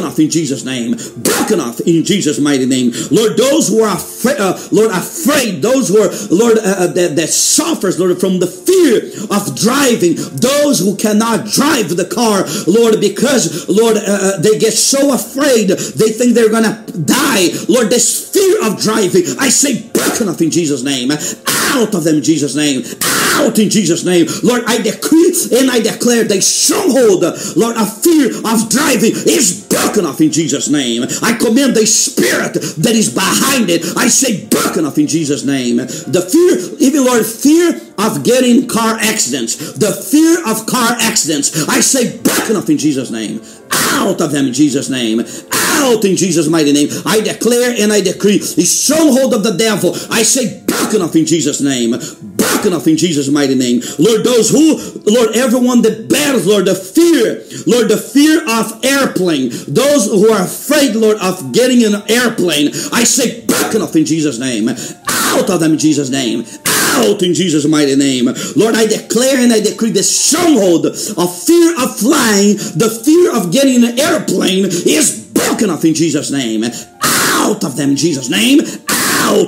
Off in Jesus' name. Broken off in Jesus' mighty name. Lord, those who are afraid, uh, Lord, afraid, those who are, Lord, uh, uh, that, that suffers, Lord, from the fear of driving, those who cannot drive the car, Lord, because, Lord, uh, uh they get so afraid, they think they're going to die. Lord, this fear of driving, I say, broken off in Jesus' name. Out of them in Jesus' name. Out in Jesus' name. Lord, I decree and I declare the stronghold, Lord, of fear of driving is broken off in Jesus' name. I command the spirit that is behind it. I say broken in Jesus' name. The fear, even Lord, fear of getting car accidents, the fear of car accidents, I say broken in Jesus' name. Out of them in Jesus' name. Out in Jesus' mighty name. I declare and I decree the stronghold of the devil. I say broken off in Jesus' name broken off in Jesus' mighty name. Lord, those who, Lord, everyone that bears, Lord, the fear, Lord, the fear of airplane, those who are afraid, Lord, of getting an airplane, I say broken off in Jesus' name. Out of them in Jesus' name out in Jesus' mighty name. Lord, I declare and I decree the stronghold of fear of flying, the fear of getting an airplane is broken off in Jesus' name. Out of them in Jesus' name out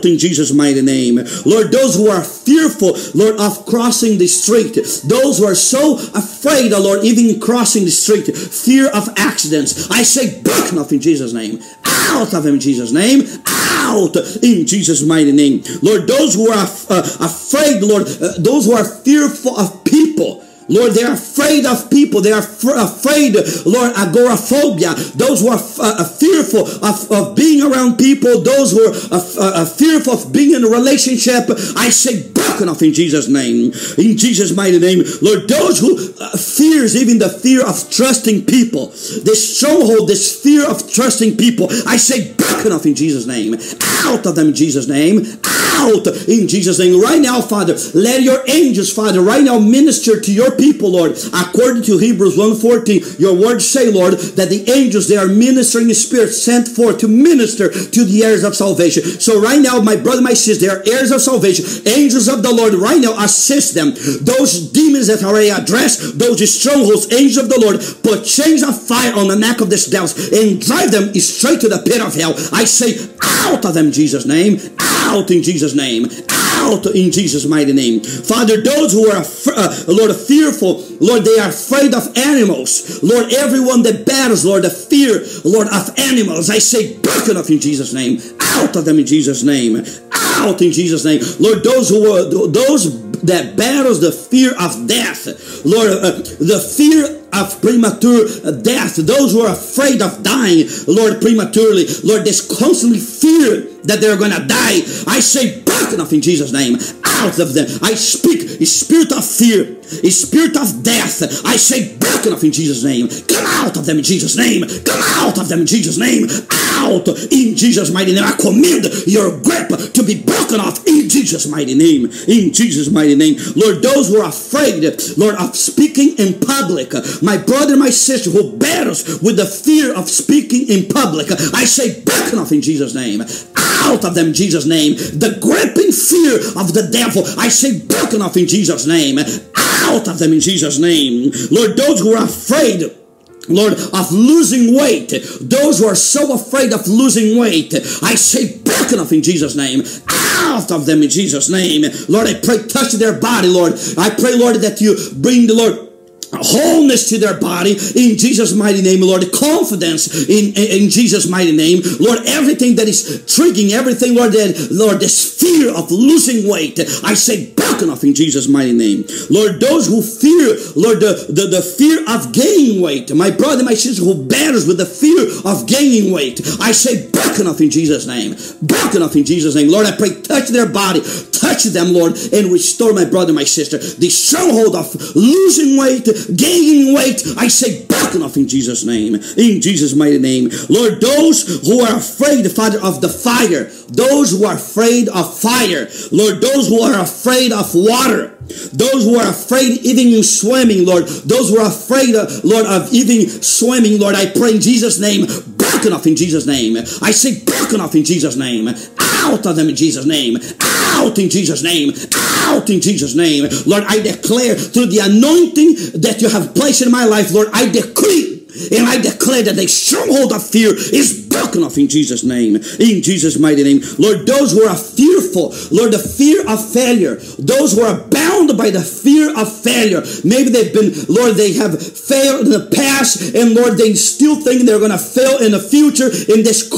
in Jesus' mighty name. Lord, those who are fearful, Lord, of crossing the street, those who are so afraid, oh Lord, even crossing the street, fear of accidents, I say, broken off in Jesus' name. Out of him in Jesus' name. Out in Jesus' mighty name. Lord, those who are uh, afraid, Lord, uh, those who are fearful of people, Lord, they're afraid of people. They are afraid, Lord, agoraphobia. Those who are uh, fearful of, of being around people, those who are uh, uh, fearful of being in a relationship, I say broken off in Jesus' name. In Jesus' mighty name. Lord, those who uh, fears even the fear of trusting people, this stronghold, this fear of trusting people, I say broken off in Jesus' name. Out of them in Jesus' name. Out in Jesus' name. Right now, Father, let your angels, Father, right now minister to your people, Lord. According to Hebrews 1.14, your words say, Lord, that the angels, they are ministering spirits sent forth to minister to the heirs of salvation. So right now, my brother, my sister, they are heirs of salvation. Angels of the Lord right now assist them. Those demons that are addressed, those strongholds, angels of the Lord, put chains of fire on the neck of these devils and drive them straight to the pit of hell. I say, out of them, Jesus' name. Out in Jesus' name. Out in Jesus' mighty name. Father, those who are, uh, Lord, fearful, Lord, they are afraid of animals. Lord, everyone that battles, Lord, the fear, Lord, of animals, I say, broken off in Jesus' name. Out of them in Jesus' name. Out in Jesus' name. Lord, those who are, those that battles the fear of death, Lord, uh, the fear of premature death, those who are afraid of dying, Lord, prematurely, Lord, this constantly fear that they're gonna die. I say, broken off in Jesus' name, out of them. I speak a spirit of fear, a spirit of death. I say, broken off in Jesus' name. Come out of them in Jesus' name. Come out of them in Jesus' name. Out in Jesus' mighty name. I command your grip to be broken off in Jesus' mighty name. In Jesus' mighty name. Lord, those who are afraid, Lord, of speaking in public, my brother, my sister who battles with the fear of speaking in public, I say, broken off in Jesus' name out of them Jesus' name. The gripping fear of the devil, I say, broken off in Jesus' name. Out of them in Jesus' name. Lord, those who are afraid, Lord, of losing weight, those who are so afraid of losing weight, I say, broken off in Jesus' name. Out of them in Jesus' name. Lord, I pray, touch their body, Lord. I pray, Lord, that you bring the Lord wholeness to their body in Jesus' mighty name, Lord. Confidence in, in, in, Jesus' mighty name, Lord. Everything that is triggering, everything, Lord, that, Lord, this fear of losing weight, I say, back off in Jesus' mighty name. Lord, those who fear, Lord, the, the, the fear of gaining weight, my brother, my sister who battles with the fear of gaining weight, I say, off in Jesus' name. Broken off in Jesus' name. Lord, I pray, touch their body, touch them, Lord, and restore my brother, my sister. The stronghold of losing weight, gaining weight, I say, broken off in Jesus' name. In Jesus' mighty name. Lord, those who are afraid, Father, of the fire, those who are afraid of fire, Lord, those who are afraid of water, those who are afraid even in swimming, Lord, those who are afraid, uh, Lord, of even swimming, Lord, I pray in Jesus' name, broken off in Jesus' name. I say broken off in Jesus' name. Out of them in Jesus' name. Out in Jesus' name. Out in Jesus' name. Lord, I declare through the anointing that you have placed in my life, Lord, I decree and I declare that the stronghold of fear is broken off in Jesus' name. In Jesus' mighty name. Lord, those who are fearful, Lord, the fear of failure, those who are bound by the fear of failure. Maybe they've been, Lord, they have failed in the past, and Lord, they still think they're going to fail in the future in this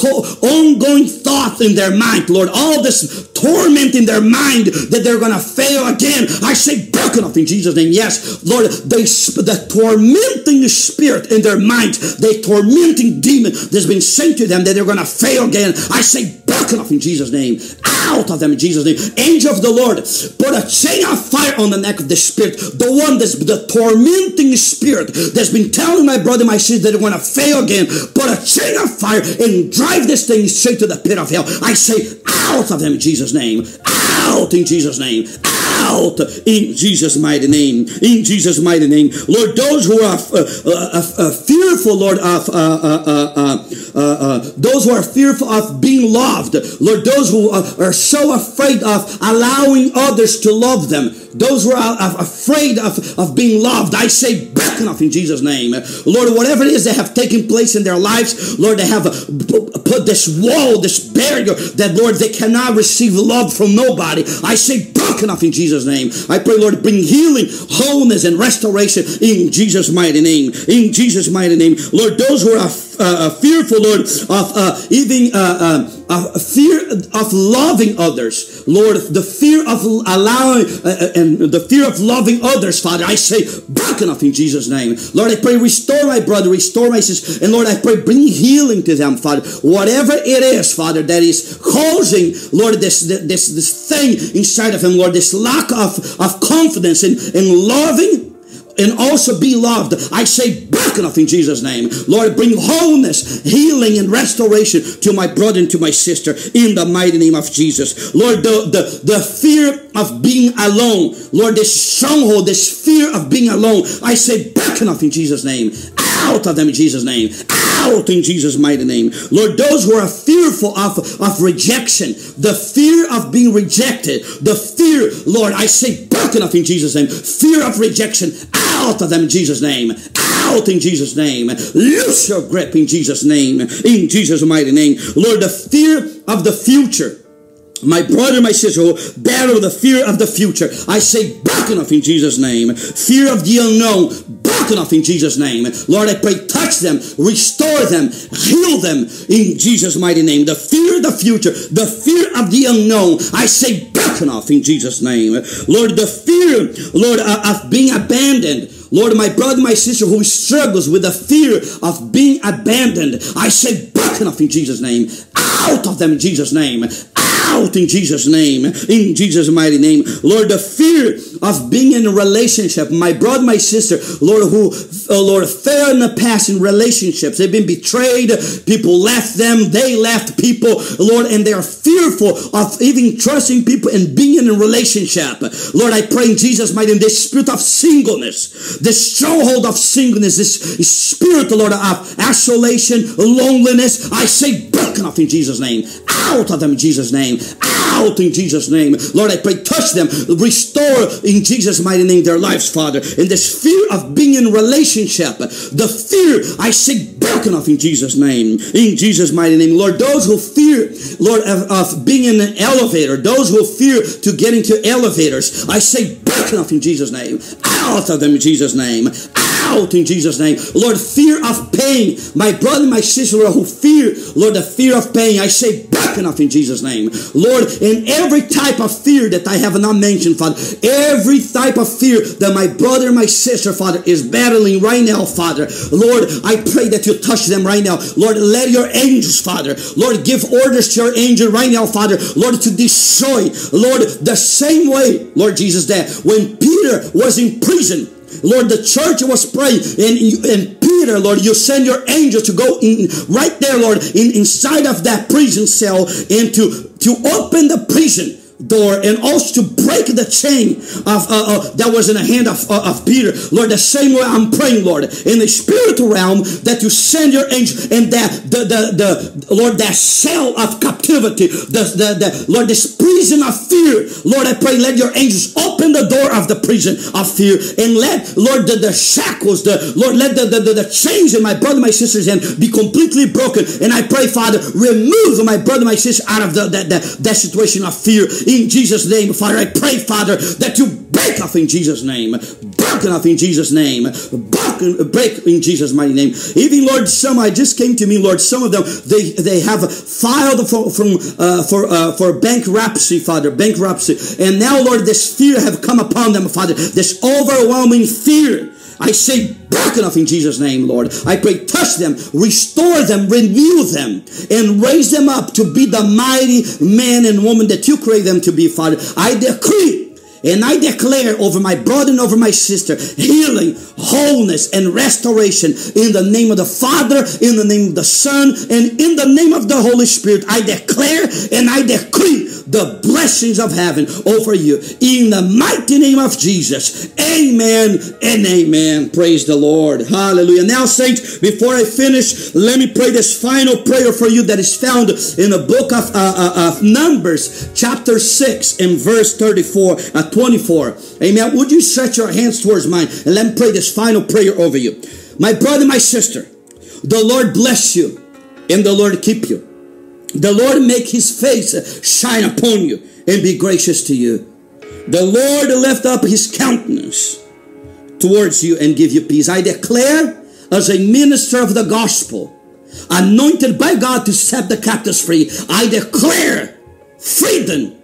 ongoing thought in their mind, Lord. All this torment in their mind that they're going to fail again. I say broken off in Jesus' name. Yes, Lord, they, the tormenting spirit in their mind, the tormenting demon that's been sent to them that they're going to fail again. I say, broken off in Jesus' name. Out of them in Jesus' name. Angel of the Lord, put a chain of fire on the neck of the spirit. The one that's the tormenting spirit that's been telling my brother, my sister they're going to fail again. Put a chain of fire and drive this thing straight to the pit of hell. I say, out of them in Jesus' name. Out in Jesus' name. Out out in Jesus' mighty name. In Jesus' mighty name. Lord, those who are uh, uh, uh, uh fearful, Lord, of uh, uh, those who are fearful of being loved, Lord, those who are so afraid of allowing others to love them, those who are afraid of, of being loved, I say, back off in Jesus' name. Lord, whatever it is that have taken place in their lives, Lord, they have put this wall, this barrier that, Lord, they cannot receive love from nobody. I say, broken off in Jesus' name. I pray, Lord, bring healing, wholeness, and restoration in Jesus' mighty name. In Jesus' mighty name. Lord, those who are uh, uh, fearful, Lord, of uh, even uh, uh, fear of loving others, Lord, the fear of allowing uh, and the fear of loving others, Father, I say, broken off in Jesus' name. Lord, I pray, restore my brother, restore my sister, and Lord, I pray, bring healing to them, Father. Whatever it is, Father, that is causing, Lord, this this this thing inside of him, Lord, this lack of of confidence in in loving and also be loved. I say back enough in Jesus' name. Lord, bring wholeness, healing, and restoration to my brother and to my sister in the mighty name of Jesus. Lord, the, the, the fear of being alone, Lord, this stronghold, this fear of being alone, I say back enough in Jesus' name. Out of them in Jesus' name. Out in Jesus' mighty name. Lord, those who are fearful of, of rejection, the fear of being rejected, the fear, Lord, I say back enough in Jesus' name. Fear of rejection, out of them in Jesus' name. Out in Jesus' name. Loose your grip in Jesus' name. In Jesus' mighty name. Lord, the fear of the future. My brother, my sister, who battle the fear of the future. I say back enough in Jesus' name. Fear of the unknown. Back enough in Jesus' name. Lord, I pray, touch them, restore them, heal them in Jesus' mighty name. The fear of the future, the fear of the unknown. I say back enough in Jesus' name. Lord, the fear, Lord, uh, of being abandoned. Lord, my brother, my sister who struggles with the fear of being abandoned, I say, back enough in Jesus' name. Out of them in Jesus' name out in Jesus' name, in Jesus' mighty name. Lord, the fear of being in a relationship, my brother, my sister, Lord, who, uh, Lord, failed in the past in relationships. They've been betrayed. People left them. They left people, Lord, and they are fearful of even trusting people and being in a relationship. Lord, I pray in Jesus' mighty name, this spirit of singleness, this stronghold of singleness, this spirit, Lord, of isolation, loneliness, I say, broken off in Jesus' name. Out of them in Jesus' name out in Jesus' name. Lord, I pray, touch them, restore in Jesus' mighty name their lives, Father. In this fear of being in relationship, the fear I say broken off in Jesus' name. In Jesus' mighty name. Lord, those who fear, Lord, of, of being in an elevator, those who fear to get into elevators, I say broken off in Jesus' name. Out of them in Jesus' name out in Jesus' name. Lord, fear of pain. My brother, my sister who fear, Lord, the fear of pain, I say back enough in Jesus' name. Lord, in every type of fear that I have not mentioned, Father, every type of fear that my brother, my sister, Father, is battling right now, Father. Lord, I pray that you touch them right now. Lord, let your angels, Father, Lord, give orders to your angel right now, Father, Lord, to destroy, Lord, the same way, Lord Jesus, that when Peter was in prison, Lord, the church was praying, and, and Peter, Lord, you send your angel to go in right there, Lord, in, inside of that prison cell and to, to open the prison door and also to break the chain of uh, uh, that was in the hand of, uh, of Peter. Lord, the same way I'm praying, Lord, in the spiritual realm that you send your angel and that the, the, the Lord, that cell of captivity, the, the, the Lord, this prison of fear. Lord, I pray, let your angels open the door of the prison of fear and let, Lord, the, the shackles, the Lord, let the, the, the, the chains in my brother, my sister's hand be completely broken. And I pray, Father, remove my brother, my sister out of the, that, that, that situation of fear in Jesus' name. Father, I pray, Father, that you break off in Jesus' name. Broken off in Jesus' name. Broken, break in Jesus' mighty name. Even, Lord, some, I just came to me, Lord, some of them, they, they have filed for, from, uh, for, uh, for bankruptcy, Father, bankruptcy. And now, Lord, this fear have come upon them, Father, this overwhelming fear. I say broken off in Jesus' name, Lord. I pray, touch them, restore them, renew them, and raise them up to be the mighty man and woman that you create them to be, Father. I decree And I declare over my brother and over my sister healing, wholeness, and restoration in the name of the Father, in the name of the Son, and in the name of the Holy Spirit. I declare and I decree the blessings of heaven over you in the mighty name of Jesus. Amen and amen. Praise the Lord. Hallelujah. Now, saints, before I finish, let me pray this final prayer for you that is found in the book of, uh, uh, of Numbers, chapter 6, and verse 34, uh, 24. Amen. Would you stretch your hands towards mine and let me pray this final prayer over you? My brother, my sister, the Lord bless you and the Lord keep you. The Lord make his face shine upon you and be gracious to you. The Lord lift up his countenance towards you and give you peace. I declare as a minister of the gospel, anointed by God to set the captives free, I declare freedom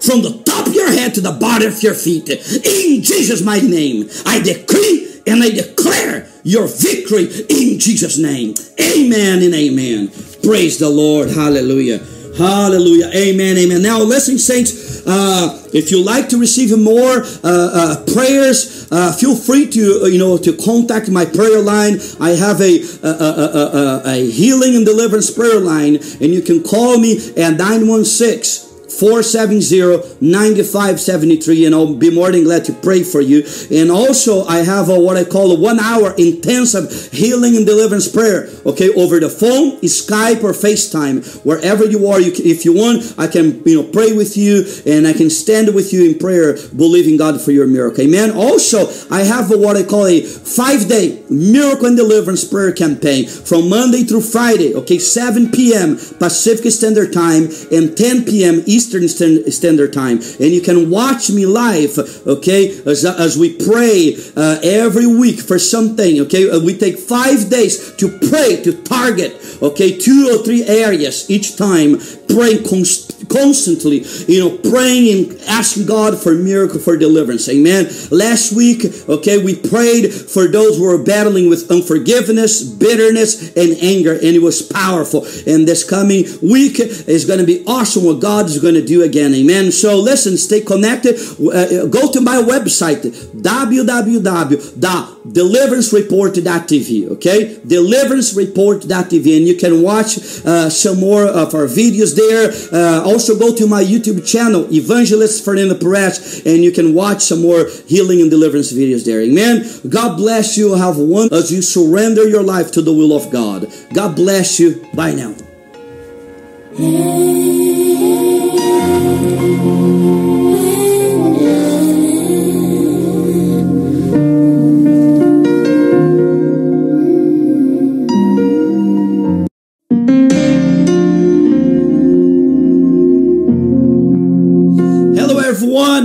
from the top of your head to the bottom of your feet. In Jesus' mighty name, I decree and I declare your victory in Jesus' name. Amen and amen. Praise the Lord. Hallelujah. Hallelujah. Amen. Amen. Now, listen, saints, uh, if you like to receive more uh, uh, prayers, uh, feel free to, uh, you know, to contact my prayer line. I have a, a, a, a, healing and deliverance prayer line, and you can call me at 916 470-9573 and I'll be more than glad to pray for you. And also I have a, what I call a one hour intensive healing and deliverance prayer. Okay, over the phone, Skype or FaceTime, wherever you are. You can, if you want, I can you know pray with you and I can stand with you in prayer, believing God for your miracle. Amen. Also, I have a, what I call a five day miracle and deliverance prayer campaign from Monday through Friday. Okay, 7 p.m. Pacific Standard Time and 10 p.m. Eastern Eastern Standard Time. And you can watch me live, okay, as, as we pray uh, every week for something, okay? Uh, we take five days to pray, to target, okay, two or three areas each time, praying const- constantly, you know, praying and asking God for miracle, for deliverance. Amen. Last week, okay, we prayed for those who are battling with unforgiveness, bitterness, and anger, and it was powerful. And this coming week is going to be awesome what God is going to do again. Amen. So listen, stay connected. Uh, go to my website, www.deliverancereport.tv. Okay, deliverancereport.tv, and you can watch uh, some more of our videos there. Uh, also, go to my YouTube channel, Evangelist Fernando Perez, and you can watch some more healing and deliverance videos there. Amen. God bless you. Have one as you surrender your life to the will of God. God bless you. Bye now.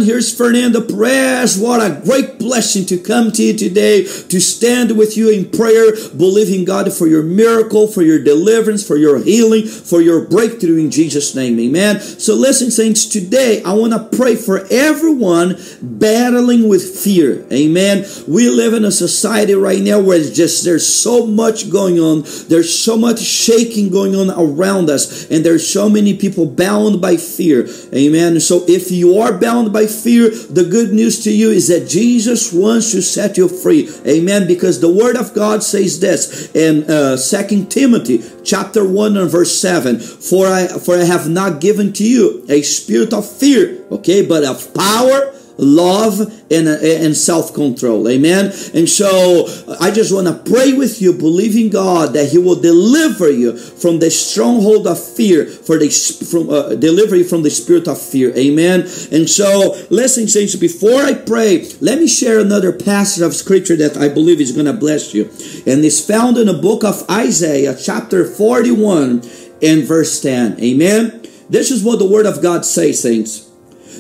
Here's Fernando Perez. What a great blessing to come to you today, to stand with you in prayer, believing God for your miracle, for your deliverance, for your healing, for your breakthrough in Jesus' name. Amen. So listen, saints, today I want to pray for everyone battling with fear. Amen. We live in a society right now where it's just there's so much going on. There's so much shaking going on around us, and there's so many people bound by fear. Amen. So if you are bound by fear, the good news to you is that Jesus wants to set you free. Amen. Because the word of God says this in uh, 2 Timothy chapter 1 and verse 7. For I for I have not given to you a spirit of fear, okay, but of power love and, and self-control. Amen? And so i just want to pray with you believing god that he will deliver you from the stronghold of fear for the from uh, delivery from the spirit of fear. Amen? And so listen saints before i pray let me share another passage of scripture that i believe is going to bless you. And it's found in the book of isaiah chapter 41 and verse 10 amen? This is what the word of god says saints.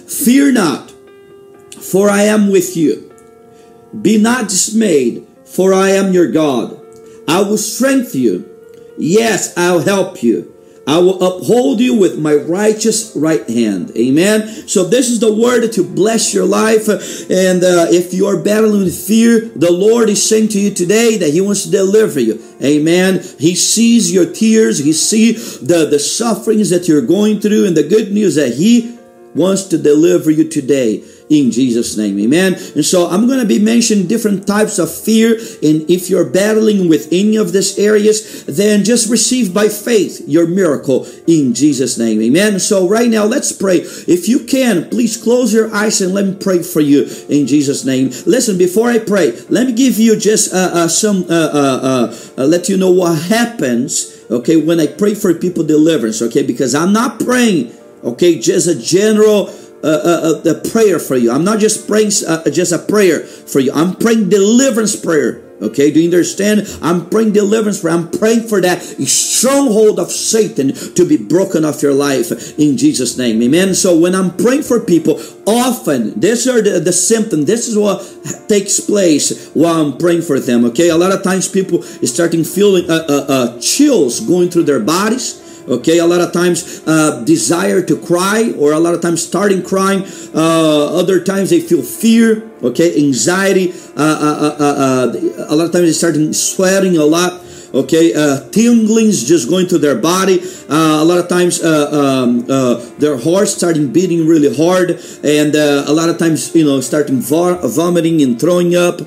Fear not for I am with you. Be not dismayed, for I am your God. I will strengthen you. Yes, I'll help you. I will uphold you with my righteous right hand. Amen. So this is the word to bless your life. And uh, if you are battling with fear, the Lord is saying to you today that He wants to deliver you. Amen. He sees your tears. He sees the, the sufferings that you're going through. And the good news that He wants to deliver you today in Jesus' name. Amen. And so I'm going to be mentioning different types of fear. And if you're battling with any of these areas, then just receive by faith your miracle in Jesus' name. Amen. So right now, let's pray. If you can, please close your eyes and let me pray for you in Jesus' name. Listen, before I pray, let me give you just uh, uh, some, uh, uh, uh let you know what happens, okay, when I pray for people deliverance, okay, because I'm not praying, okay, just a general a prayer for you. I'm not just praying just a prayer for you. I'm praying deliverance prayer. Okay, do you understand? I'm praying deliverance for I'm praying for that stronghold of Satan to be broken off your life in Jesus' name. Amen. So when I'm praying for people, often these are the, the symptoms. This is what takes place while I'm praying for them. Okay, a lot of times people starting feeling uh, uh, uh, chills going through their bodies okay a lot of times uh, desire to cry or a lot of times starting crying. Uh, other times they feel fear okay anxiety. Uh, uh, uh, uh a lot of times they start sweating a lot okay? Uh, tinglings just going to their body. Uh, a lot of times uh, um, uh, their heart starting beating really hard and uh, a lot of times you know starting vomiting and throwing up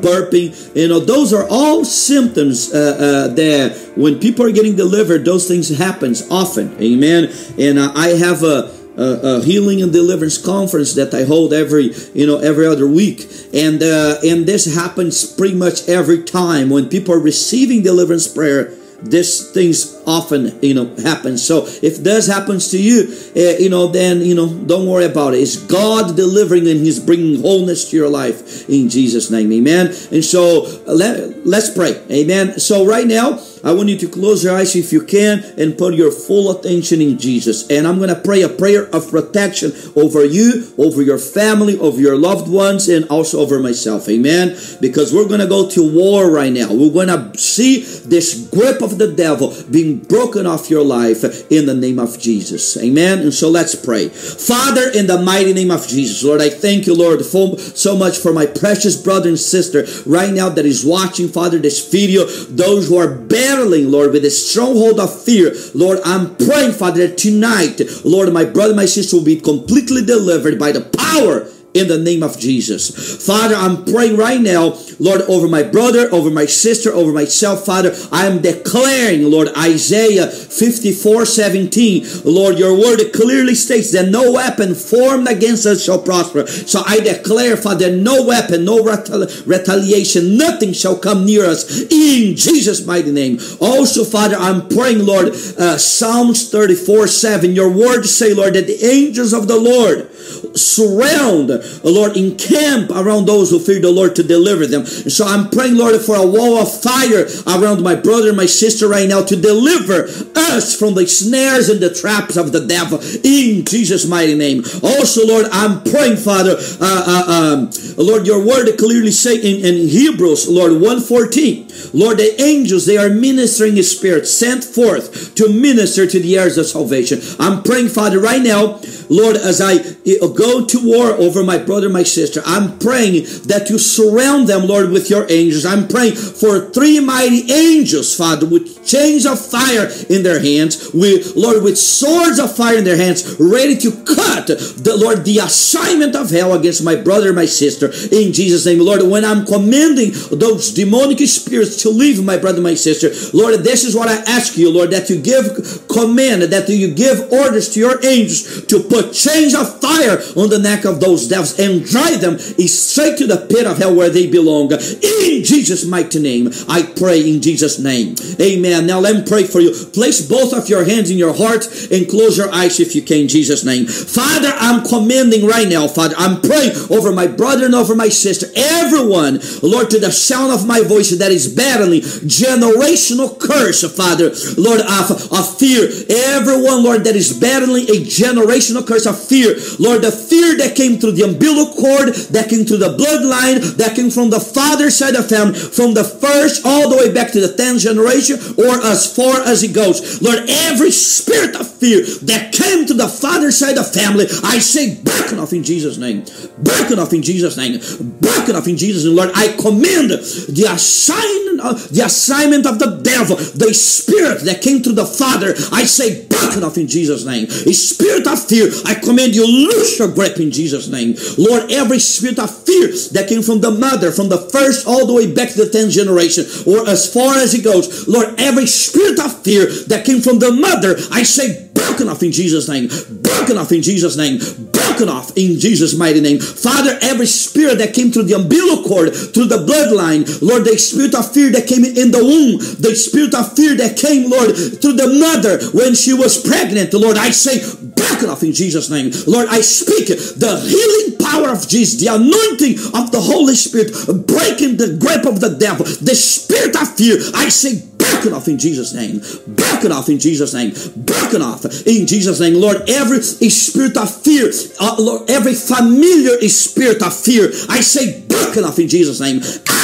burping. You know those are all symptoms that when people are getting delivered those things happens often. Amen? And i have a a, healing and deliverance conference that I hold every you know every other week, and uh, and this happens pretty much every time when people are receiving deliverance prayer this things often you know happens. so if this happens to you uh, you know then you know don't worry about it it's god delivering and he's bringing wholeness to your life in jesus name amen and so let, let's pray amen so right now I want you to close your eyes if you can and put your full attention in Jesus. And I'm going to pray a prayer of protection over you, over your family, over your loved ones, and also over myself. Amen. Because we're going to go to war right now. We're going to see this grip of the devil being broken off your life in the name of Jesus. Amen. And so let's pray. Father, in the mighty name of Jesus, Lord, I thank you, Lord, so much for my precious brother and sister right now that is watching, Father, this video, those who are battling, Lord, with a stronghold of fear. Lord, I'm praying, Father, that tonight, Lord, my brother, my sister will be completely delivered by the power in the name of Jesus. Father, I'm praying right now, Lord, over my brother, over my sister, over myself, Father. I am declaring, Lord, Isaiah 54 17. Lord, your word clearly states that no weapon formed against us shall prosper. So I declare, Father, no weapon, no retaliation, nothing shall come near us in Jesus' mighty name. Also, Father, I'm praying, Lord, uh, Psalms 34 7. Your word say, Lord, that the angels of the Lord surround Lord, encamp around those who fear the Lord to deliver them. So I'm praying, Lord, for a wall of fire around my brother and my sister right now to deliver us from the snares and the traps of the devil in Jesus' mighty name. Also, Lord, I'm praying, Father, uh, uh, um, Lord, your word clearly say in, in Hebrews, Lord, 114, Lord, the angels, they are ministering spirit sent forth to minister to the heirs of salvation. I'm praying, Father, right now, Lord, as I go to war over my brother, my sister, I'm praying that you surround them, Lord, with your angels. I'm praying for three mighty angels, Father, with chains of fire in their hands, with Lord, with swords of fire in their hands, ready to cut the Lord the assignment of hell against my brother, my sister, in Jesus' name, Lord. When I'm commanding those demonic spirits to leave my brother, my sister, Lord, this is what I ask you, Lord, that you give command, that you give orders to your angels to put chains of fire on the neck of those devils and drive them straight to the pit of hell where they belong. In Jesus' mighty name, I pray in Jesus' name. Amen. Now let me pray for you. Place both of your hands in your heart and close your eyes if you can, in Jesus' name. Father, I'm commanding right now, Father. I'm praying over my brother and over my sister, everyone, Lord, to the sound of my voice that is battling generational curse, Father, Lord, of, of fear. Everyone, Lord, that is battling a generational curse of fear, Lord, the fear that came through the umbilical cord, that came through the bloodline, that came from the father side of family, from the first all the way back to the 10th generation, or as far as it goes. Lord, every spirit of fear that came to the father side of family, I say, broken off in Jesus' name. Broken off in Jesus' name. Broken off in Jesus' name. Lord, I command the assignment uh, the assignment of the devil, the spirit that came through the Father, I say, broken off in Jesus' name. A spirit of fear, I command you, loose your grip in Jesus' name. Lord, every spirit of fear that came from the mother, from the first all the way back to the 10th generation, or as far as it goes, Lord, every spirit of fear that came from the mother, I say, broken off in Jesus' name. Broken off in Jesus' name. Broken off in Jesus' mighty name. Father, every spirit that came through the umbilical cord, through the bloodline, Lord, the spirit of fear that came in the womb, the spirit of fear that came, Lord, through the mother when she was pregnant, Lord, I say, broken off in Jesus' name. Lord, I speak the healing power of Jesus, the anointing of the Holy Spirit, breaking the grip of the devil, the spirit of fear. I say, broken off in Jesus' name. Back it off in Jesus' name. Back it off in Jesus' name. Lord, every spirit of fear, uh, Lord, every familiar spirit of fear, I say back it off in Jesus' name.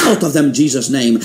Out of them, Jesus' name.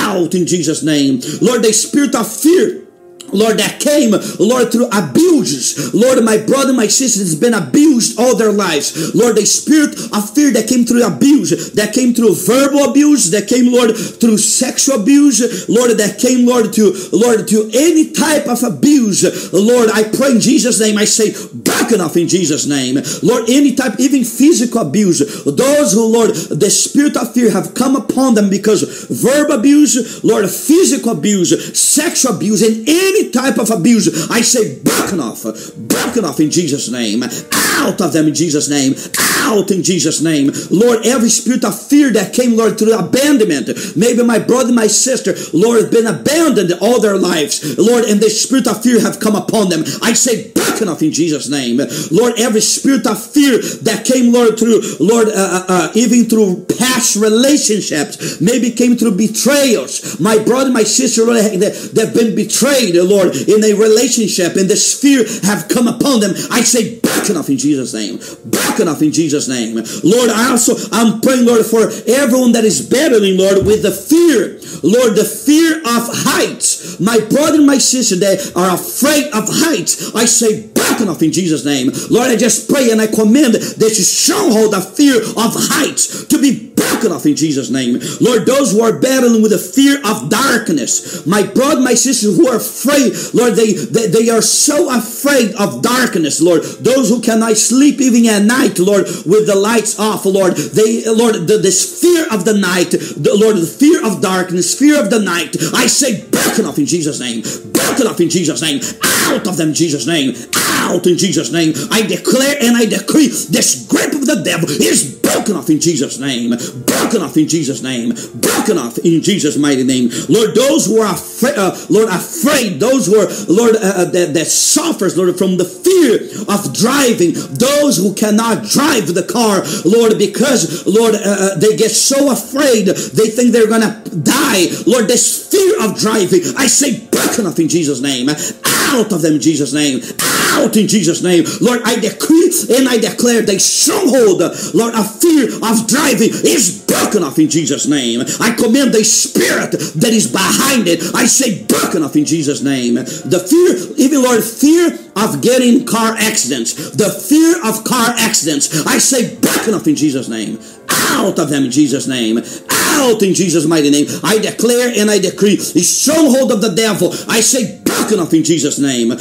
Out in Jesus' name. Lord, the spirit of fear Lord, that came, Lord, through abuses. Lord, my brother, my sister has been abused all their lives. Lord, the spirit of fear that came through abuse, that came through verbal abuse, that came, Lord, through sexual abuse, Lord, that came, Lord, to Lord, to any type of abuse. Lord, I pray in Jesus' name, I say, back enough in Jesus' name. Lord, any type, even physical abuse. Those who, Lord, the spirit of fear have come upon them because verbal abuse, Lord, physical abuse, sexual abuse, and any any type of abuse, I say broken off, broken off in Jesus' name, out of them in Jesus' name, out in Jesus' name. Lord, every spirit of fear that came, Lord, through abandonment, maybe my brother, my sister, Lord, has been abandoned all their lives, Lord, and the spirit of fear have come upon them. I say off in Jesus' name. Lord, every spirit of fear that came, Lord, through, Lord, uh, uh, uh even through past relationships, maybe came through betrayals. My brother, my sister, Lord, they, they've been betrayed, Lord, in a relationship, and the fear have come upon them. I say, back enough in Jesus' name. Back enough in Jesus' name. Lord, I also, I'm praying, Lord, for everyone that is battling, Lord, with the fear, Lord, the fear of heights. My brother and my sister, they are afraid of heights. I say, back enough in Jesus' name. Lord, I just pray and I command that you stronghold the fear of heights to be broken off in Jesus' name. Lord, those who are battling with the fear of darkness, my brother, my sisters who are afraid, Lord, they, they, they are so afraid of darkness, Lord. Those who cannot sleep even at night, Lord, with the lights off, Lord. They, Lord, the, this fear of the night, the, Lord, the fear of darkness, fear of the night. I say, broken off in Jesus' name. Broken off in Jesus' name. Out of them, Jesus' name. Out in Jesus' name. I declare and I decree this grip of the devil is broken off in Jesus' name. Broken off in Jesus' name. Broken off in Jesus' mighty name. Lord, those who are afraid, uh, Lord, afraid, those who are, Lord, uh, uh, that, that suffers, Lord, from the fear of driving, those who cannot drive the car, Lord, because, Lord, uh, uh they get so afraid, they think they're going to die. Lord, this fear of driving, I say, broken off in Jesus' name. Out of them in Jesus' name. Out in Jesus' name. Lord, I decree and I declare the stronghold, Lord, of fear of driving is broken off in Jesus' name. I command the spirit that is behind it. I say broken off in Jesus' name. The fear, even Lord, fear of getting car accidents. The fear of car accidents. I say broken off in Jesus' name. Out of them in Jesus' name. Out in Jesus' mighty name. I declare and I decree the stronghold of the devil. I say broken off in Jesus' name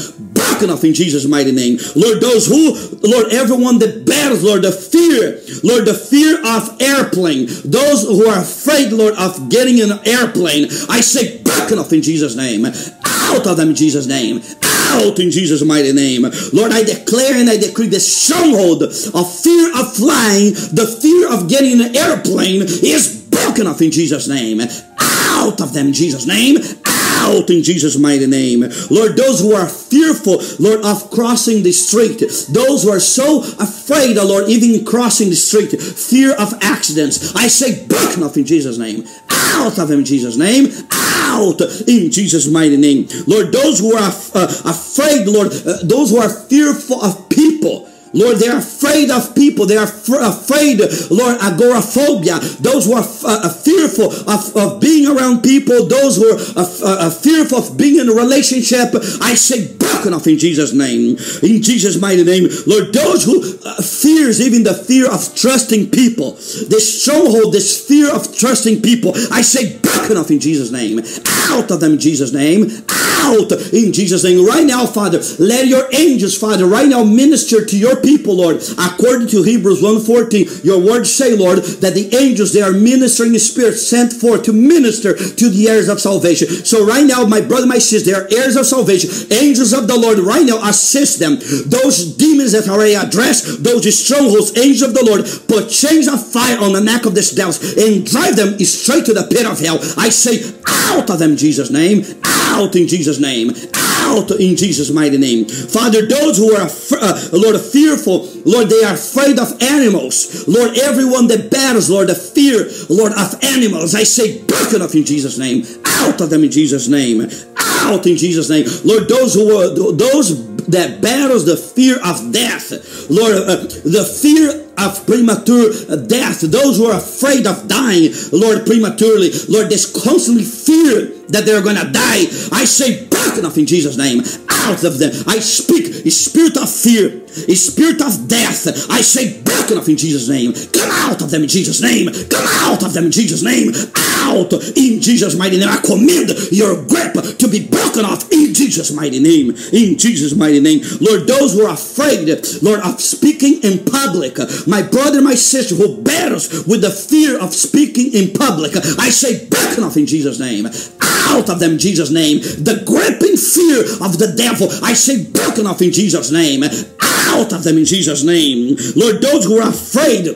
off in Jesus' mighty name. Lord, those who, Lord, everyone that bears, Lord, the fear, Lord, the fear of airplane, those who are afraid, Lord, of getting an airplane, I say broken off in Jesus' name. Out of them in Jesus' name. Out in Jesus' mighty name. Lord, I declare and I decree the stronghold of fear of flying, the fear of getting an airplane is broken off in Jesus' name. Out of them Jesus' name out in Jesus' mighty name. Lord, those who are fearful, Lord, of crossing the street, those who are so afraid, Lord, even crossing the street, fear of accidents, I say, broken off in Jesus' name. Out of him in Jesus' name. Out in Jesus' mighty name. Lord, those who are uh, afraid, Lord, uh, those who are fearful of Lord, they're afraid of people. They are afraid, Lord, agoraphobia. Those who are uh, fearful of, of being around people, those who are uh, uh, fearful of being in a relationship, I say, broken off in Jesus' name. In Jesus' mighty name. Lord, those who uh, fears even the fear of trusting people, this stronghold, this fear of trusting people, I say, broken off in Jesus' name. Out of them in Jesus' name. Out in Jesus' name. Right now, Father, let your angels, Father, right now minister to your people, Lord. According to Hebrews 1.14, your words say, Lord, that the angels, they are ministering spirits sent forth to minister to the heirs of salvation. So right now, my brother, my sister, they are heirs of salvation. Angels of the Lord right now assist them. Those demons that are addressed, those strongholds, angels of the Lord, put chains of fire on the neck of these devils and drive them straight to the pit of hell. I say, out of them, Jesus' name. Out in Jesus' name. Out in Jesus' mighty name. Father, those who are, uh, Lord, fearful, Lord, they are afraid of animals. Lord, everyone that battles, Lord, the fear, Lord, of animals, I say, broken off in Jesus' name. Out of them in Jesus' name. Out in Jesus' name. Lord, those who are, those that battles the fear of death. Lord, uh, the fear of premature death, those who are afraid of dying, Lord, prematurely, Lord, this constantly fear that they're gonna die. I say, back enough in Jesus' name, out of them. I speak a spirit of fear, a spirit of death. I say, back enough in Jesus' name. Come out of them in Jesus' name. Come out of them in Jesus' name. Out in Jesus' mighty name. I command your grip to be broken off in Jesus' mighty name. In Jesus' mighty name. Lord, those who are afraid, Lord, of speaking in public, my brother, my sister who battles with the fear of speaking in public, I say, broken off in Jesus' name. Out of them in Jesus' name. The gripping fear of the devil, I say, broken off in Jesus' name. Out of them in Jesus' name. Lord, those who are afraid,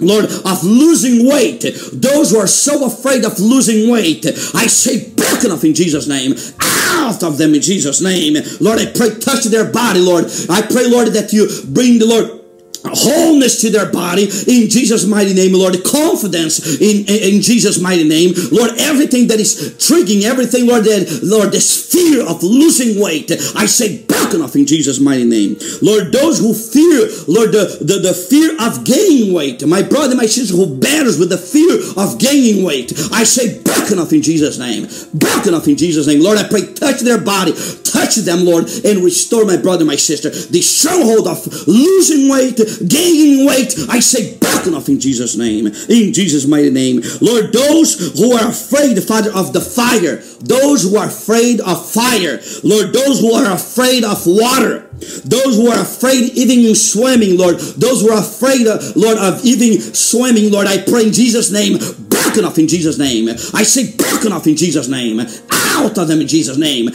Lord, of losing weight. Those who are so afraid of losing weight, I say, broken off in Jesus' name. Out of them in Jesus' name. Lord, I pray, touch their body, Lord. I pray, Lord, that you bring the Lord wholeness to their body in Jesus' mighty name, Lord. Confidence in, in, in, Jesus' mighty name, Lord. Everything that is triggering, everything, Lord, that, Lord, this fear of losing weight, I say, broken off in Jesus' mighty name. Lord, those who fear, Lord, the, the, the fear of gaining weight, my brother, my sister who battles with the fear of gaining weight, I say, broken off in Jesus' name. Broken off in Jesus' name. Lord, I pray, touch their body, touch them, Lord, and restore my brother, my sister. The stronghold of losing weight, gaining weight, I say, broken off in Jesus' name. In Jesus' mighty name. Lord, those who are afraid, Father, of the fire, those who are afraid of fire, Lord, those who are afraid of water, those who are afraid even in swimming, Lord, those who are afraid, of, Lord, of even swimming, Lord, I pray in Jesus' name, broken off in Jesus' name. I say broken off in Jesus' name. Out of them in Jesus' name.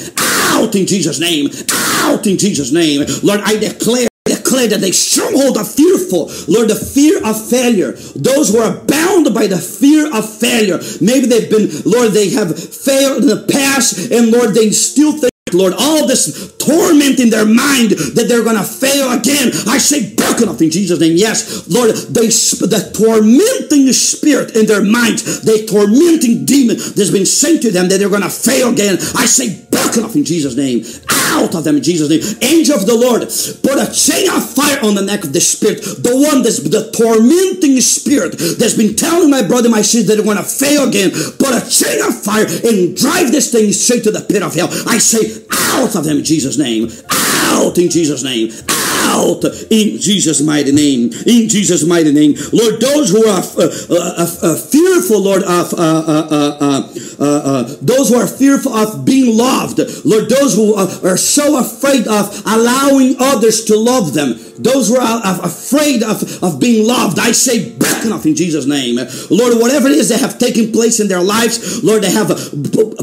Out in Jesus' name. Out in Jesus' name. Lord, I declare that the stronghold are fearful. Lord, the fear of failure. Those who are bound by the fear of failure. Maybe they've been, Lord, they have failed in the past, and Lord, they still think Lord, all this torment in their mind that they're going to fail again. I say, broken off in Jesus' name. Yes, Lord, they, the tormenting spirit in their minds, the tormenting demon that's been sent to them that they're going to fail again. I say, off in Jesus' name. Out of them in Jesus' name. Angel of the Lord, put a chain of fire on the neck of the spirit. The one that's the tormenting spirit that's been telling my brother, my sister they're going to fail again. Put a chain of fire and drive this thing straight to the pit of hell. I say, out of them in Jesus' name. Out in Jesus' name. Out in Jesus' mighty name. In Jesus' mighty name. Lord, those who are uh, uh, uh, uh fearful, Lord, of uh, uh, those who are fearful of being loved, Lord, those who are so afraid of allowing others to love them, those who are afraid of, of being loved, I say, back enough in Jesus' name. Lord, whatever it is that have taken place in their lives, Lord, they have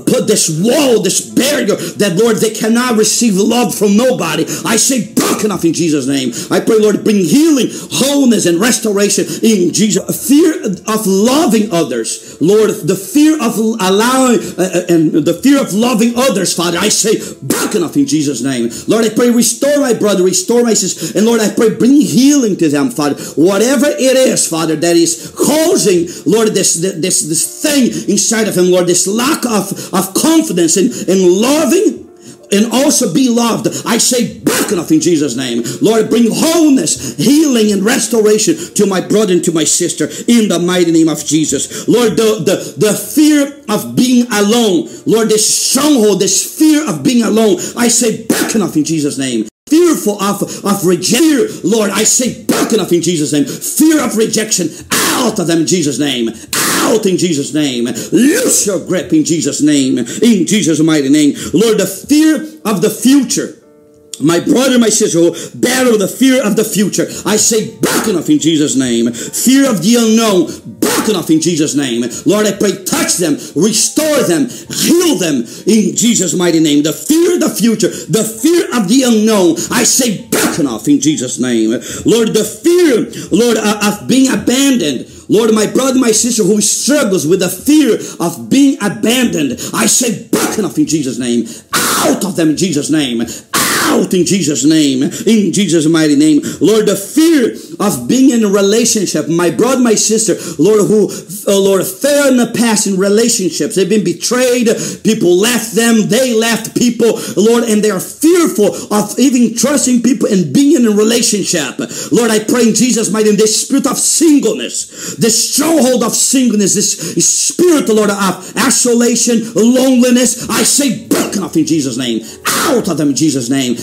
put this wall, this barrier that, Lord, they cannot receive love from nobody. I say, back enough in Jesus' name. I pray, Lord, bring healing, wholeness, and restoration in Jesus. Fear of loving others, Lord, the fear of allowing uh, and the fear of loving others, Father, I say, broken enough in Jesus' name. Lord, I pray, restore my brother, restore my sister, and Lord, I pray, bring healing to them, Father. Whatever it is, Father, that is causing, Lord, this this this thing inside of him, Lord, this lack of, of confidence in, in loving and also be loved. I say, back enough in Jesus' name. Lord, bring wholeness, healing, and restoration to my brother and to my sister in the mighty name of Jesus. Lord, the, the, the fear of being alone, Lord, this stronghold, this fear of being alone, I say back enough in Jesus' name fearful of, of rejection. Lord, I say back enough in Jesus' name. Fear of rejection out of them in Jesus' name. Out in Jesus' name. Loose your grip in Jesus' name. In Jesus' mighty name. Lord, the fear of the future my brother, my sister, who battle the fear of the future. I say, broken off in Jesus' name. Fear of the unknown, broken off in Jesus' name. Lord, I pray, touch them, restore them, heal them in Jesus' mighty name. The fear of the future, the fear of the unknown, I say, broken off in Jesus' name. Lord, the fear, Lord, uh, of being abandoned. Lord, my brother, my sister who struggles with the fear of being abandoned, I say, broken off in Jesus' name. Out of them in Jesus' name out in Jesus' name. In Jesus' mighty name. Lord, the fear of being in a relationship, my brother, my sister, Lord, who, oh Lord, fell in the past in relationships. They've been betrayed. People left them. They left people, Lord, and they are fearful of even trusting people and being in a relationship. Lord, I pray in Jesus' mighty name, this spirit of singleness, this stronghold of singleness, this spirit, Lord, of isolation, loneliness, I say off in Jesus' name. Out of them in Jesus' name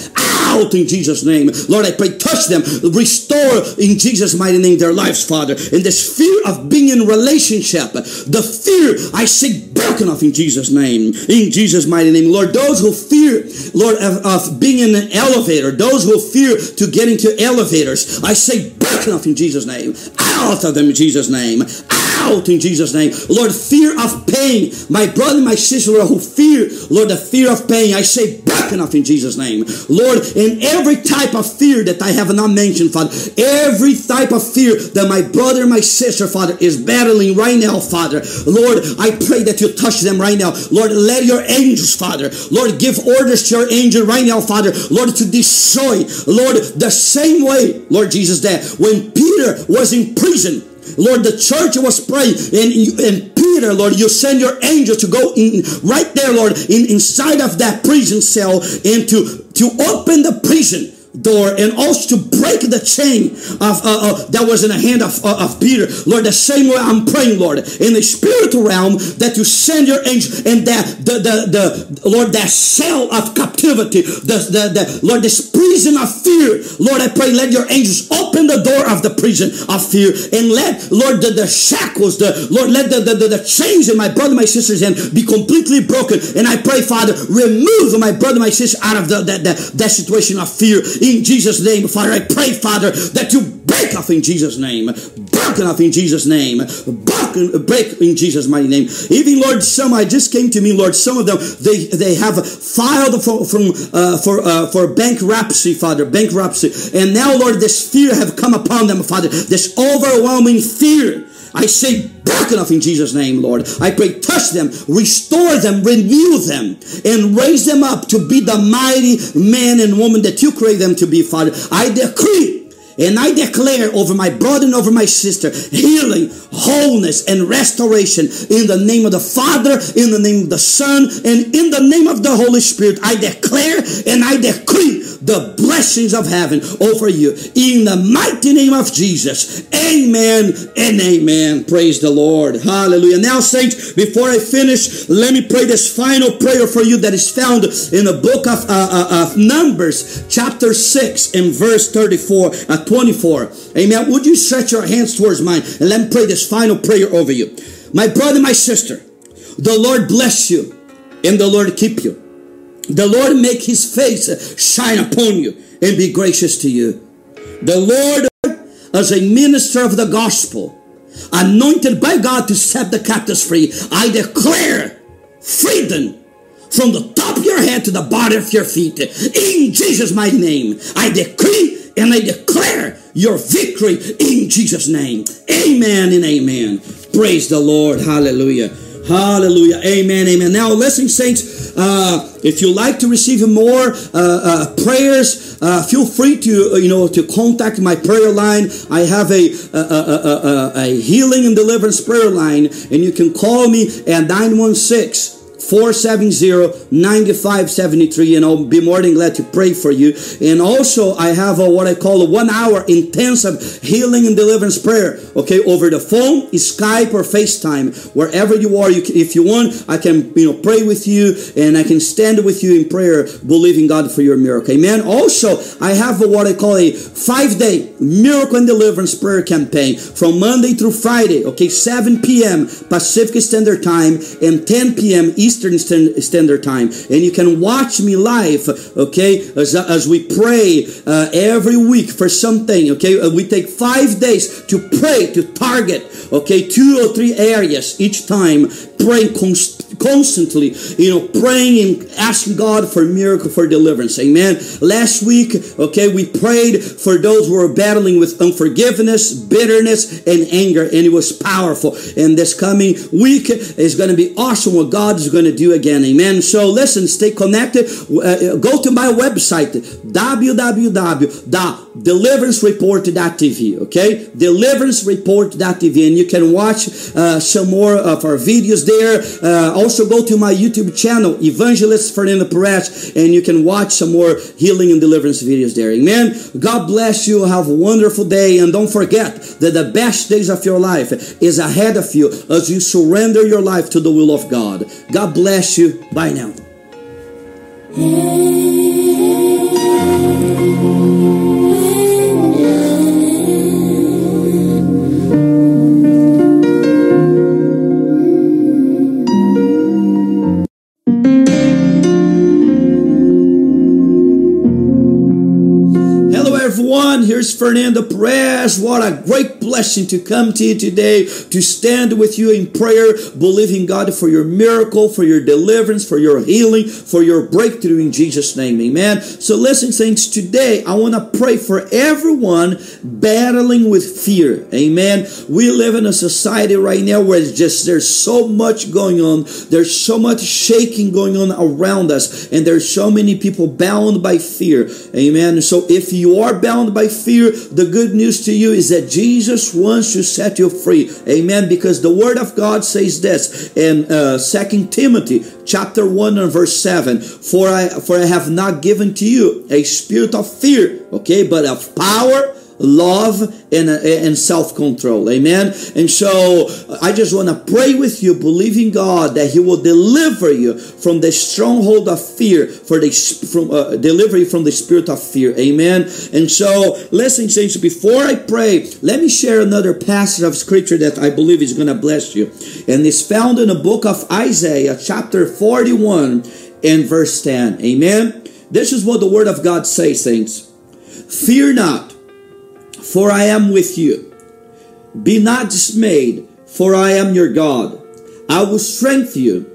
out in Jesus' name. Lord, I pray, touch them, restore in Jesus' mighty name their lives, Father. In this fear of being in relationship, the fear I say broken off in Jesus' name. In Jesus' mighty name. Lord, those who fear, Lord, of, of being in an elevator, those who fear to get into elevators, I say broken off in Jesus' name. Out of them in Jesus' name. Out in Jesus' name. Lord, fear of pain. My brother, my sister, Lord, who fear, Lord, the fear of pain, I say back enough in Jesus' name. Lord, in every type of fear that I have not mentioned, Father, every type of fear that my brother, my sister, Father, is battling right now, Father, Lord, I pray that you touch them right now. Lord, let your angels, Father, Lord, give orders to your angel right now, Father, Lord, to destroy, Lord, the same way, Lord Jesus, that when Peter was in prison, Lord, the church was praying, and, and Peter, Lord, you send your angel to go in right there, Lord, in, inside of that prison cell and to, to open the prison door and also to break the chain of uh, uh, that was in the hand of, uh, of Peter. Lord, the same way I'm praying, Lord, in the spiritual realm that you send your angel and that the the, the Lord that cell of captivity, the, the, the Lord, this prison of fear. Lord, I pray, let your angels open the door of the prison of fear and let Lord the, the shackles, the Lord, let the, the, the, the chains in my brother, my sister's hand be completely broken. And I pray, Father, remove my brother, my sister out of the, that, that, that situation of fear in Jesus' name. Father, I pray, Father, that you break off in Jesus' name. Broken off in Jesus' name. Broken, break in Jesus' mighty name. Even Lord, some I just came to me, Lord. Some of them they they have filed for from uh, for uh, for bankruptcy, Father, bankruptcy, and now, Lord, this fear have come upon them, Father. This overwhelming fear. I say broken off in Jesus' name, Lord. I pray, touch them, restore them, renew them, and raise them up to be the mighty man and woman that you create them to be, Father. I decree and I declare over my brother and over my sister healing, wholeness, and restoration in the name of the Father, in the name of the Son, and in the name of the Holy Spirit. I declare and I decree the blessings of heaven over you in the mighty name of Jesus. Amen and amen. Praise the Lord. Hallelujah. Now, saints, before I finish, let me pray this final prayer for you that is found in the book of, uh, uh, of Numbers, chapter 6, and verse 34. Uh, 24. Amen. Would you stretch your hands towards mine and let me pray this final prayer over you? My brother, my sister, the Lord bless you and the Lord keep you. The Lord make his face shine upon you and be gracious to you. The Lord, as a minister of the gospel, anointed by God to set the captives free, I declare freedom from the top of your head to the bottom of your feet. In Jesus' mighty name, I decree and I declare your victory in Jesus' name. Amen and amen. Praise the Lord. Hallelujah. Hallelujah. Amen. Amen. Now, listen, saints, uh, if you like to receive more uh, uh, prayers, uh, feel free to, uh, you know, to contact my prayer line. I have a, a, a, a, healing and deliverance prayer line, and you can call me at 916 470-9573 and I'll be more than glad to pray for you. And also I have a, what I call a one hour intensive healing and deliverance prayer. Okay, over the phone, Skype or FaceTime, wherever you are. You can, if you want, I can you know pray with you and I can stand with you in prayer, believing God for your miracle. Amen. Also, I have a, what I call a five day miracle and deliverance prayer campaign from Monday through Friday. Okay, 7 p.m. Pacific Standard Time and 10 p.m. Eastern Standard Time. And you can watch me live, okay, as, as we pray uh, every week for something, okay? Uh, we take five days to pray, to target, okay, two or three areas each time, praying const- constantly, you know, praying and asking God for miracle, for deliverance. Amen. Last week, okay, we prayed for those who are battling with unforgiveness, bitterness, and anger, and it was powerful. And this coming week is going to be awesome what God is going to do again. Amen. So listen, stay connected. Uh, go to my website, www.deliverancereport.tv. Okay, Deliverance deliverancereport.tv, and you can watch uh, some more of our videos there. Uh, also, go to my YouTube channel, Evangelist Fernando Perez, and you can watch some more healing and deliverance videos there. Amen. God bless you. Have a wonderful day, and don't forget that the best days of your life is ahead of you as you surrender your life to the will of God. God bless you. Bye now. Here's Fernando Perez. What a great blessing to come to you today to stand with you in prayer, believing God for your miracle, for your deliverance, for your healing, for your breakthrough in Jesus' name. Amen. So, listen, saints, today I want to pray for everyone battling with fear. Amen. We live in a society right now where it's just there's so much going on, there's so much shaking going on around us, and there's so many people bound by fear. Amen. So, if you are bound by fear, the good news to you is that Jesus wants to set you free. Amen. Because the word of God says this in uh, 2 Timothy chapter 1 and verse 7 for I for I have not given to you a spirit of fear, okay, but of power love and, and self-control. Amen? And so i just want to pray with you believing god that he will deliver you from the stronghold of fear for the from uh, delivery from the spirit of fear. Amen? And so listen saints before i pray let me share another passage of scripture that i believe is going to bless you. And it's found in the book of isaiah chapter 41 and verse 10 amen? This is what the word of god says saints. Fear not for I am with you. Be not dismayed, for I am your God. I will strengthen you.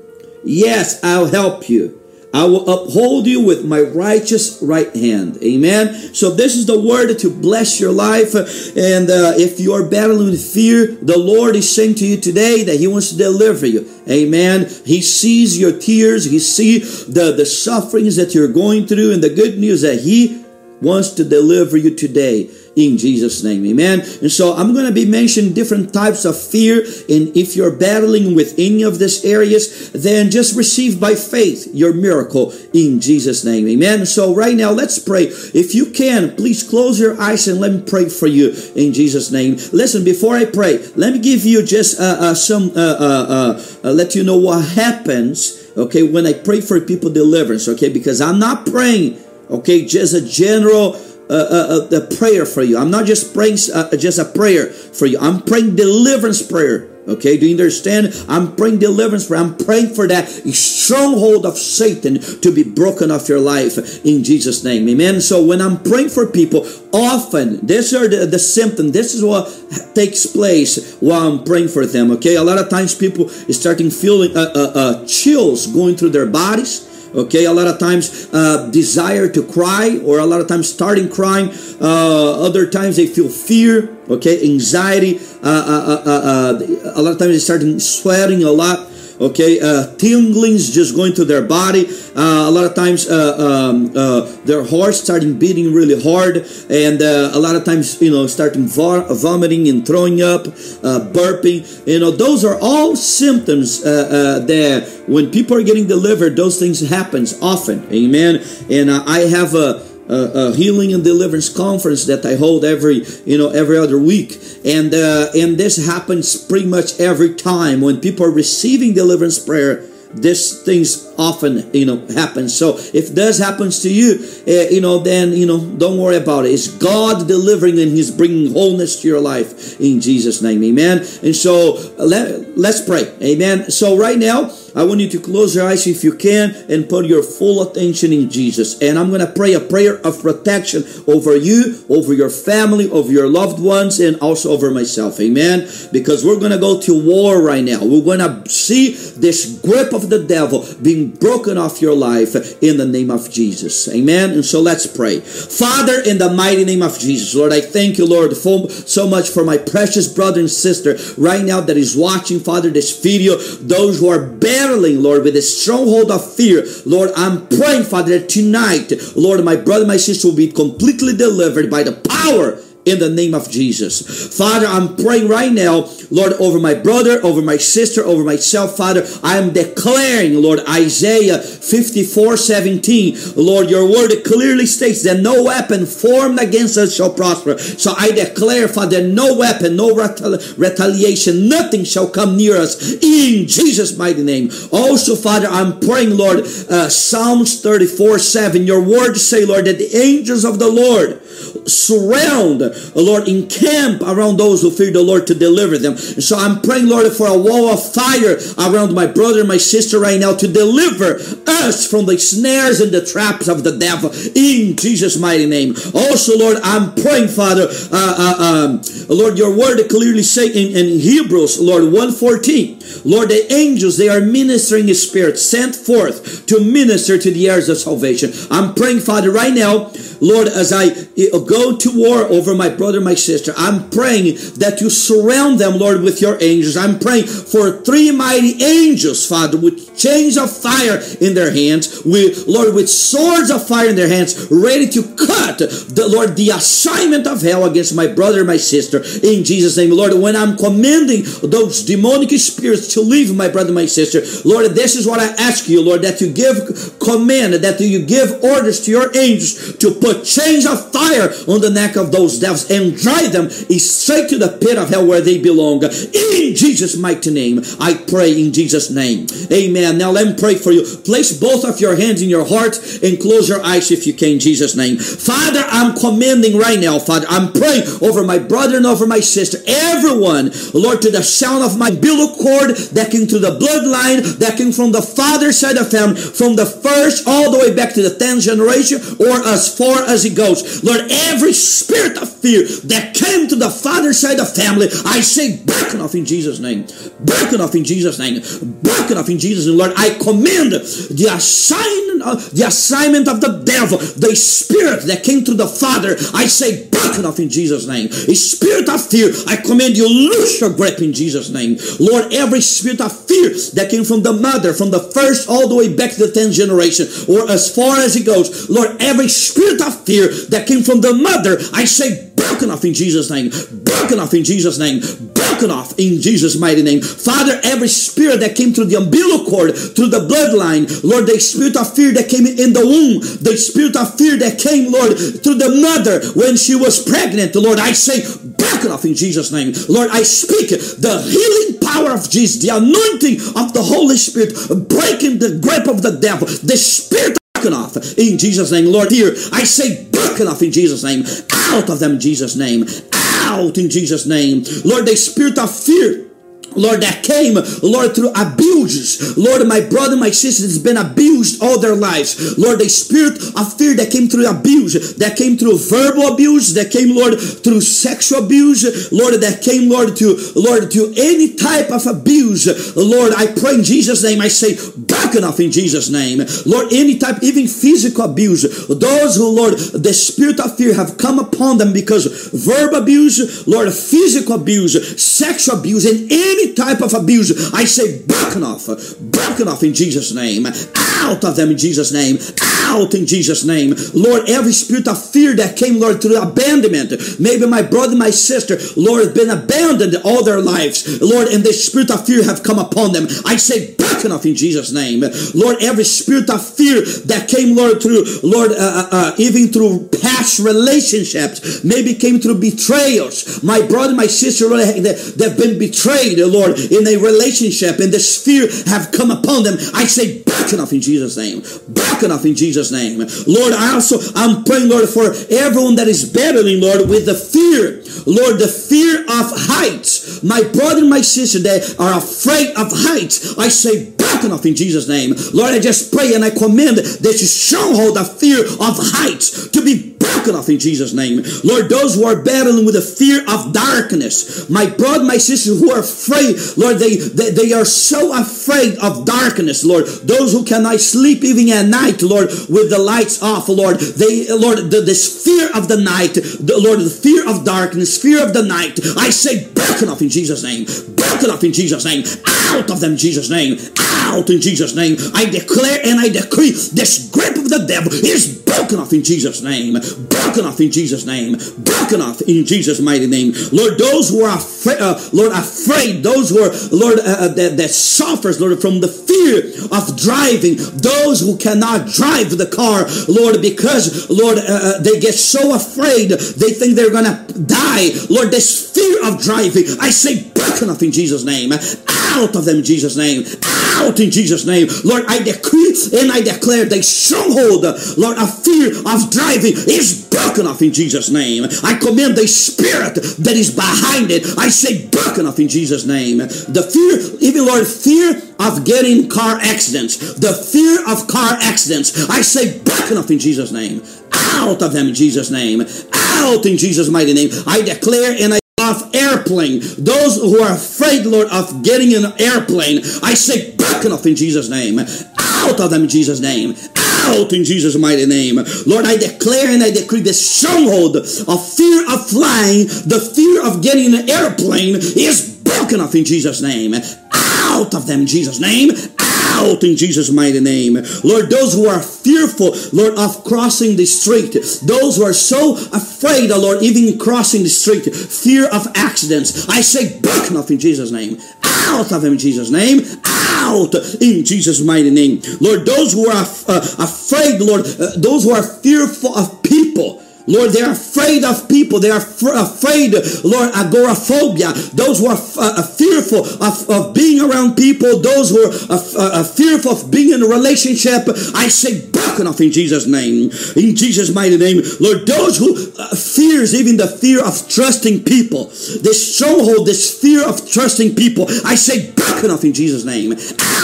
Yes, I'll help you. I will uphold you with my righteous right hand. Amen. So this is the word to bless your life. And uh, if you are battling with fear, the Lord is saying to you today that He wants to deliver you. Amen. He sees your tears. He sees the, the sufferings that you're going through. And the good news that He wants to deliver you today in Jesus' name. Amen. And so I'm going to be mentioning different types of fear. And if you're battling with any of these areas, then just receive by faith your miracle in Jesus' name. Amen. So right now, let's pray. If you can, please close your eyes and let me pray for you in Jesus' name. Listen, before I pray, let me give you just uh, uh, some, uh, uh, uh let you know what happens, okay, when I pray for people deliverance, okay, because I'm not praying, okay, just a general a, a, a prayer for you. I'm not just praying uh, just a prayer for you. I'm praying deliverance prayer. Okay, do you understand? I'm praying deliverance for. I'm praying for that stronghold of Satan to be broken off your life in Jesus' name. Amen. So when I'm praying for people, often these are the, the symptoms. This is what takes place while I'm praying for them. Okay, a lot of times people starting feeling uh, uh, uh, chills going through their bodies okay a lot of times uh, desire to cry or a lot of times starting crying uh, other times they feel fear okay anxiety uh, uh, uh, uh a lot of times they start sweating a lot okay, uh, tinglings just going to their body. Uh, a lot of times, uh, um, uh, their heart starting beating really hard, and uh, a lot of times, you know, starting vo- vomiting and throwing up, uh, burping. You know, those are all symptoms that when people are getting delivered, those things happens often. Amen. And I have a a, a, healing and deliverance conference that I hold every you know every other week, and uh, and this happens pretty much every time when people are receiving deliverance prayer. This things often you know happens. So if this happens to you, uh, you know then you know don't worry about it. It's God delivering and He's bringing wholeness to your life in Jesus' name, Amen. And so let let's pray, Amen. So right now. I want you to close your eyes if you can and put your full attention in Jesus. And I'm going to pray a prayer of protection over you, over your family, over your loved ones, and also over myself. Amen. Because we're going to go to war right now. We're going to see this grip of the devil being broken off your life in the name of Jesus. Amen. And so let's pray. Father, in the mighty name of Jesus, Lord, I thank you, Lord, for, so much for my precious brother and sister right now that is watching, Father, this video. Those who are better battling, Lord, with a stronghold of fear. Lord, I'm praying, Father, tonight, Lord, my brother, my sister will be completely delivered by the power in the name of Jesus. Father, I'm praying right now, Lord, over my brother, over my sister, over myself, Father. I am declaring, Lord, Isaiah 54 17. Lord, your word clearly states that no weapon formed against us shall prosper. So I declare, Father, no weapon, no retaliation, nothing shall come near us in Jesus' mighty name. Also, Father, I'm praying, Lord, uh, Psalms 34 7. Your word say, Lord, that the angels of the Lord surround Lord, encamp around those who fear the Lord to deliver them. And so I'm praying, Lord, for a wall of fire around my brother my sister right now to deliver us from the snares and the traps of the devil in Jesus' mighty name. Also, Lord, I'm praying, Father, uh, uh, um, Lord, your word clearly say in, in Hebrews, Lord, 114, Lord, the angels, they are ministering spirit sent forth to minister to the heirs of salvation. I'm praying, Father, right now, Lord, as I go to war over my brother, my sister, I'm praying that you surround them, Lord, with your angels. I'm praying for three mighty angels, Father, with chains of fire in their hands, with Lord, with swords of fire in their hands, ready to cut the Lord the assignment of hell against my brother, my sister, in Jesus' name, Lord. When I'm commanding those demonic spirits to leave my brother, my sister, Lord, this is what I ask you, Lord, that you give command, that you give orders to your angels to put chains of fire on the neck of those devils and drive them straight to the pit of hell where they belong. In Jesus' mighty name, I pray in Jesus' name. Amen. Now let me pray for you. Place both of your hands in your heart and close your eyes if you can, in Jesus' name. Father, I'm commanding right now, Father. I'm praying over my brother and over my sister, everyone, Lord, to the sound of my umbilical cord that came through the bloodline, that came from the father side of family, from the first all the way back to the 10th generation, or as far as it goes. Lord, every spirit of fear that came to the father side of family, I say, broken off in Jesus' name. Broken off in Jesus' name. Broken off in Jesus' name. Lord, I command the assignment, Uh, the assignment of the devil, the spirit that came to the father, I say, broken off in Jesus' name. A spirit of fear, I command you, loose your grip in Jesus' name. Lord, every spirit of fear that came from the mother, from the first all the way back to the 10th generation, or as far as it goes, Lord, every spirit of fear that came from the mother, I say, broken off in Jesus' name, broken off in Jesus' name, broken off in Jesus' mighty name. Father, every spirit that came through the umbilical cord, through the bloodline, Lord, the spirit of fear that came in the womb, the spirit of fear that came, Lord, through the mother when she was pregnant, Lord, I say, broken off in Jesus' name. Lord, I speak the healing power of Jesus, the anointing of the Holy Spirit, breaking the grip of the devil, the spirit off in Jesus' name. Lord, here I say broken off in Jesus' name. Out of them Jesus' name. Out in Jesus' name. Lord, the spirit of fear Lord, that came, Lord, through abuses. Lord, my brother, my sister has been abused all their lives. Lord, the spirit of fear that came through abuse, that came through verbal abuse, that came, Lord, through sexual abuse, Lord, that came, Lord, to, Lord, to any type of abuse. Lord, I pray in Jesus' name, I say, back enough in Jesus' name. Lord, any type, even physical abuse, those who, Lord, the spirit of fear have come upon them because verb abuse, Lord, physical abuse, sexual abuse, and any type of abuse, I say broken off, broken off in Jesus' name, out of them in Jesus' name, out in Jesus' name. Lord, every spirit of fear that came, Lord, through abandonment, maybe my brother, my sister, Lord, been abandoned all their lives, Lord, and the spirit of fear have come upon them. I say broken off in Jesus' name. Lord, every spirit of fear that came, Lord, through, Lord, uh, uh, uh even through past relationships, maybe came through betrayals. My brother, my sister, Lord, they've been betrayed, Lord, in a relationship, and this fear have come upon them. I say broken off in Jesus' name. Broken off in Jesus' name. Lord, I also, I'm praying, Lord, for everyone that is battling, Lord, with the fear, Lord, the fear of heights. My brother and my sister, they are afraid of heights. I say broken off in Jesus' name. Lord, I just pray and I commend this stronghold of fear of heights to be broken off in Jesus' name. Lord, those who are battling with the fear of darkness, my brother, my sister who are afraid, Lord, they, they, they are so afraid of darkness, Lord. Those who cannot sleep even at night, Lord, with the lights off, Lord. They, Lord, the, this fear of the night, the, Lord, the fear of darkness, fear of the night, I say broken off in Jesus' name. Broken off in Jesus' name. Out of them, Jesus' name. Out in Jesus' name. I declare and I decree this grip of the devil is broken off in Jesus' name broken off in Jesus' name, broken off in Jesus' mighty name. Lord, those who are afraid, uh, Lord, afraid, those who are, Lord, uh, uh, that, that suffers, Lord, from the fear of driving, those who cannot drive the car, Lord, because, Lord, uh, uh they get so afraid, they think they're gonna die. Lord, this fear of driving, I say off in Jesus' name, out of them Jesus' name, out in Jesus' name. Lord, I decree and I declare the stronghold, Lord, of fear of driving is broken off in Jesus' name. I command the spirit that is behind it. I say broken off in Jesus' name. The fear, even Lord, fear of getting car accidents, the fear of car accidents, I say broken off in Jesus' name. Out of them in Jesus' name. Out in Jesus' mighty name. I declare and I of airplane. Those who are afraid, Lord, of getting an airplane, I say broken off in Jesus' name. Out of them in Jesus' name out in Jesus' mighty name. Lord, I declare and I decree the stronghold of fear of flying, the fear of getting an airplane is broken off in Jesus' name. Out of them in Jesus' name out in Jesus' mighty name. Lord, those who are fearful, Lord, of crossing the street, those who are so afraid, oh Lord, even crossing the street, fear of accidents, I say, broken off in Jesus' name. Out of them in Jesus' name. Out in Jesus' mighty name. Lord, those who are uh, afraid, Lord, uh, those who are fearful of people, Lord, they're afraid of people. They are afraid, Lord, agoraphobia. Those who are uh, fearful of, of being around people, those who are uh, uh, fearful of being in a relationship, I say broken off in Jesus' name. In Jesus' mighty name. Lord, those who uh, fears even the fear of trusting people, this stronghold, this fear of trusting people, I say broken off in Jesus' name.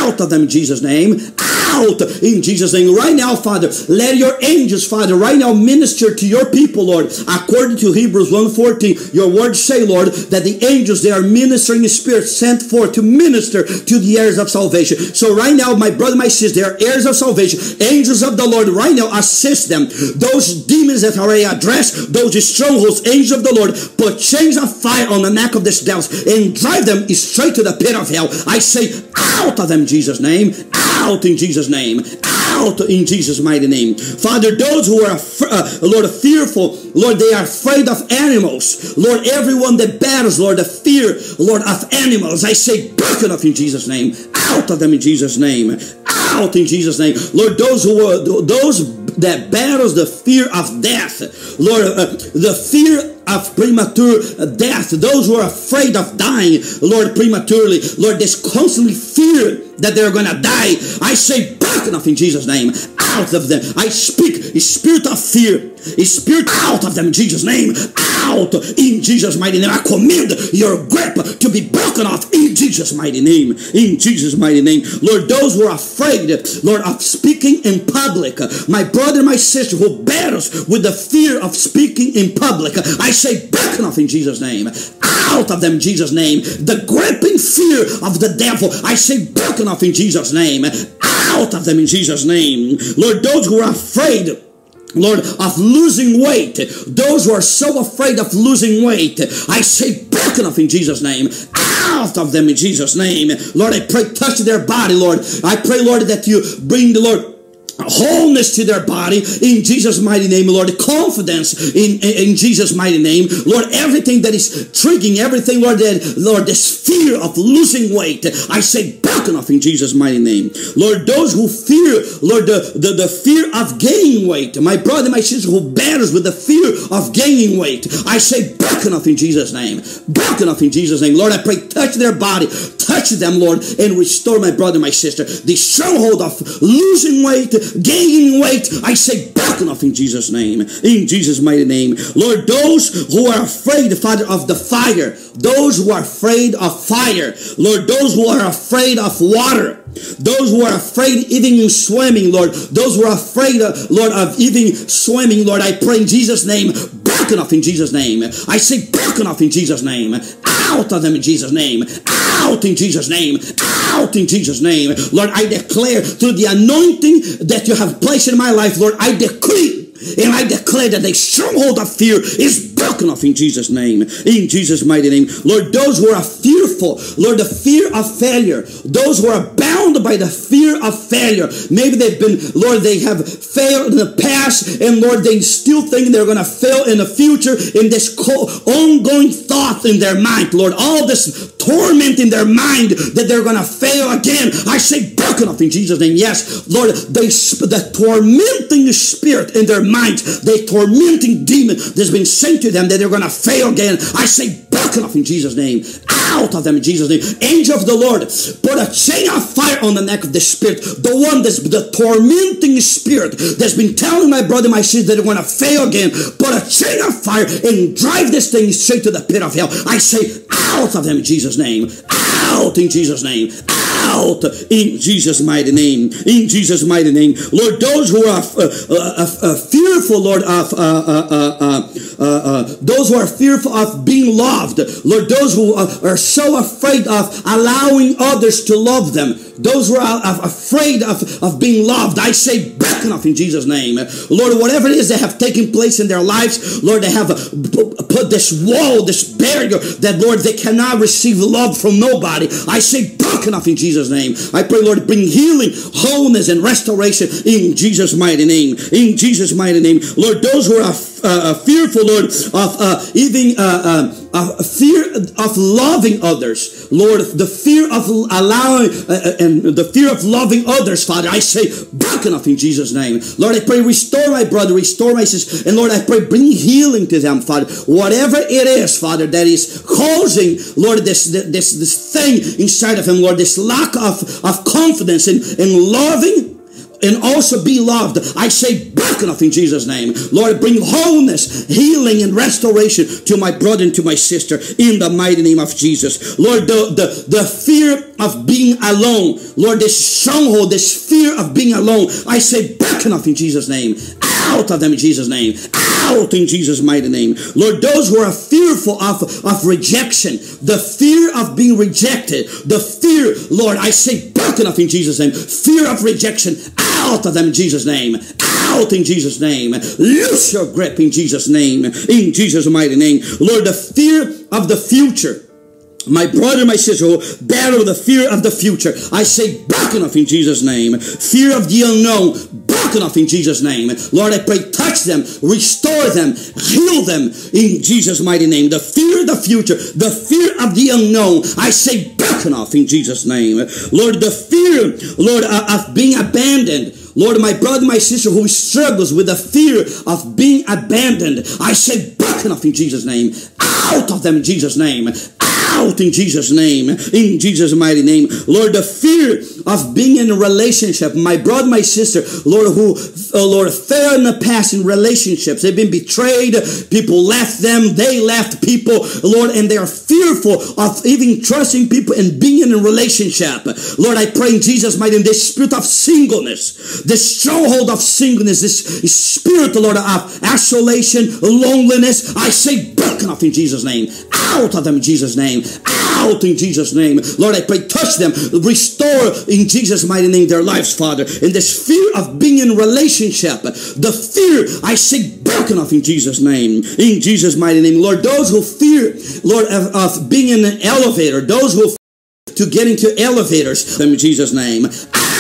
Out of them in Jesus' name. Out in Jesus' name. Right now, Father, let your angels, Father, right now minister to your people, Lord. According to Hebrews 1.14, your words say, Lord, that the angels, they are ministering spirits sent forth to minister to the heirs of salvation. So right now, my brother, my sister, they are heirs of salvation. Angels of the Lord, right now, assist them. Those demons that are addressed, those strongholds, angels of the Lord, put chains of fire on the neck of this devils and drive them straight to the pit of hell. I say, out of them, Jesus' name. Out in Jesus' name. Out in Jesus' mighty name. Father, those who are, uh, Lord, fearful, Lord, they are afraid of animals. Lord, everyone that battles, Lord, the fear, Lord, of animals, I say, broken off in Jesus' name. Out of them in Jesus' name. Out in Jesus' name. Lord, those who are, those that battles the fear of death, Lord, uh, the fear of premature death, those who are afraid of dying, Lord, prematurely, Lord, this constantly fear that they're gonna die. I say, back enough in Jesus' name, out of them. I speak spirit of fear, spirit out of them in Jesus' name, out in Jesus' mighty name. I command your grip to be broken off in Jesus' mighty name. In Jesus' mighty name. Lord, those who are afraid, Lord, of speaking in public, my brother, my sister who battles with the fear of speaking in public, I say, broken off in Jesus' name. Out of them, Jesus' name. The gripping fear of the devil, I say, broken off in Jesus' name. Out of them in Jesus' name. Lord, those who are afraid Lord, of losing weight. Those who are so afraid of losing weight, I say, back enough in Jesus' name. Out of them in Jesus' name. Lord, I pray, touch their body, Lord. I pray, Lord, that you bring the Lord wholeness to their body in Jesus mighty name Lord confidence in, in Jesus mighty name Lord everything that is triggering everything Lord that Lord this fear of losing weight I say broken off in Jesus mighty name. Lord those who fear Lord the, the, the fear of gaining weight. My brother my sister who battles with the fear of gaining weight. I say off in Jesus name. Off in Jesus name. Lord I pray touch their body. Touch them Lord and restore my brother my sister. The stronghold of losing weight gaining weight, I say off in Jesus' name. In Jesus' mighty name. Lord, those who are afraid, Father, of the fire, those who are afraid of fire, Lord, those who are afraid of water, those who are afraid even in swimming, Lord, those who are afraid, uh, Lord, of even swimming, Lord, I pray in Jesus' name, broken off in Jesus' name. I say broken off in Jesus' name. Out of them in Jesus' name. Out in Jesus' name. Out in Jesus' name. Lord, I declare through the anointing that you have placed in my life, Lord, I decree and I declare that the stronghold of fear is broken off in Jesus' name. In Jesus' mighty name. Lord, those who are fearful, Lord, the fear of failure, those who are bound by the fear of failure. Maybe they've been, Lord, they have failed in the past, and Lord, they still think they're going to fail in the future in this ongoing thought in their mind, Lord, all this torment in their mind that they're going to fail again. I say broken off in Jesus' name. Yes, Lord, they, the tormenting spirit in their mind, the tormenting demon that's been sent to them that they're going to fail again. I say broken off in Jesus' name. Out of them in Jesus' name. Angel of the Lord, put a chain of fire on the neck of the spirit. The one that's the tormenting spirit that's been telling my brother, my sister that they're going to fail again. Put a chain of fire and drive this thing straight to the pit of hell. I say out of them in Jesus' name. Out in Jesus' name. Out in Jesus' mighty name. In Jesus' mighty name. Lord, those who are uh, uh, uh, uh fearful, Lord, of uh, uh, those who are fearful of being loved, Lord, those who are so afraid of allowing others to love them, those who are afraid of, of being loved, I say, back off in Jesus' name. Lord, whatever it is that have taken place in their lives, Lord, they have put this wall, this barrier that, Lord, they cannot receive love from nobody. I say, broken off in Jesus' name. I pray, Lord, bring healing, wholeness, and restoration in Jesus' mighty name. In Jesus' mighty name. Lord, those who are uh, fearful, Lord, of uh, even uh, uh, fear of loving others, Lord, the fear of allowing uh, uh, and the fear of loving others, Father, I say, broken off in Jesus' name. Lord, I pray, restore my brother, restore my sister, and Lord, I pray, bring healing to them, Father. Whatever it is, Father, that is causing, Lord, this this this thing inside of him, Lord, this lack of, of confidence in, in loving and also be loved. I say broken off in Jesus' name. Lord, bring wholeness, healing, and restoration to my brother and to my sister in the mighty name of Jesus. Lord, the, the, the fear of being alone, Lord, this stronghold, this fear of being alone, I say broken off in Jesus' name. Out of them in Jesus' name. Out in Jesus' mighty name. Lord, those who are fearful of, of rejection, the fear of being rejected, the fear, Lord, I say broken off in Jesus' name. Fear of rejection, out of them in Jesus' name. Out in Jesus' name. Loose your grip in Jesus' name. In Jesus' mighty name. Lord, the fear of the future. My brother, my sister, oh, battle the fear of the future. I say, broken off in Jesus' name. Fear of the unknown, broken off in Jesus' name. Lord, I pray, touch them, restore them, heal them in Jesus' mighty name. The fear of the future, the fear of the unknown, I say, broken off in Jesus' name. Lord, the fear, Lord, of being abandoned. Lord, my brother, my sister who struggles with the fear of being abandoned, I say, broken off in Jesus' name. Out of them in Jesus' name out in Jesus' name, in Jesus' mighty name. Lord, the fear of being in a relationship, my brother, my sister, Lord, who, uh, Lord, fell in the past in relationships. They've been betrayed. People left them. They left people, Lord, and they are fearful of even trusting people and being in a relationship. Lord, I pray in Jesus' mighty name, this spirit of singleness, this stronghold of singleness, this spirit, Lord, of isolation, loneliness, I say broken off in Jesus' name. Out of them in Jesus' name out in Jesus' name. Lord, I pray, touch them, restore in Jesus' mighty name their lives, Father. In this fear of being in relationship, the fear, I say, broken off in Jesus' name. In Jesus' mighty name. Lord, those who fear, Lord, of, of being in an elevator, those who to get into elevators in Jesus' name.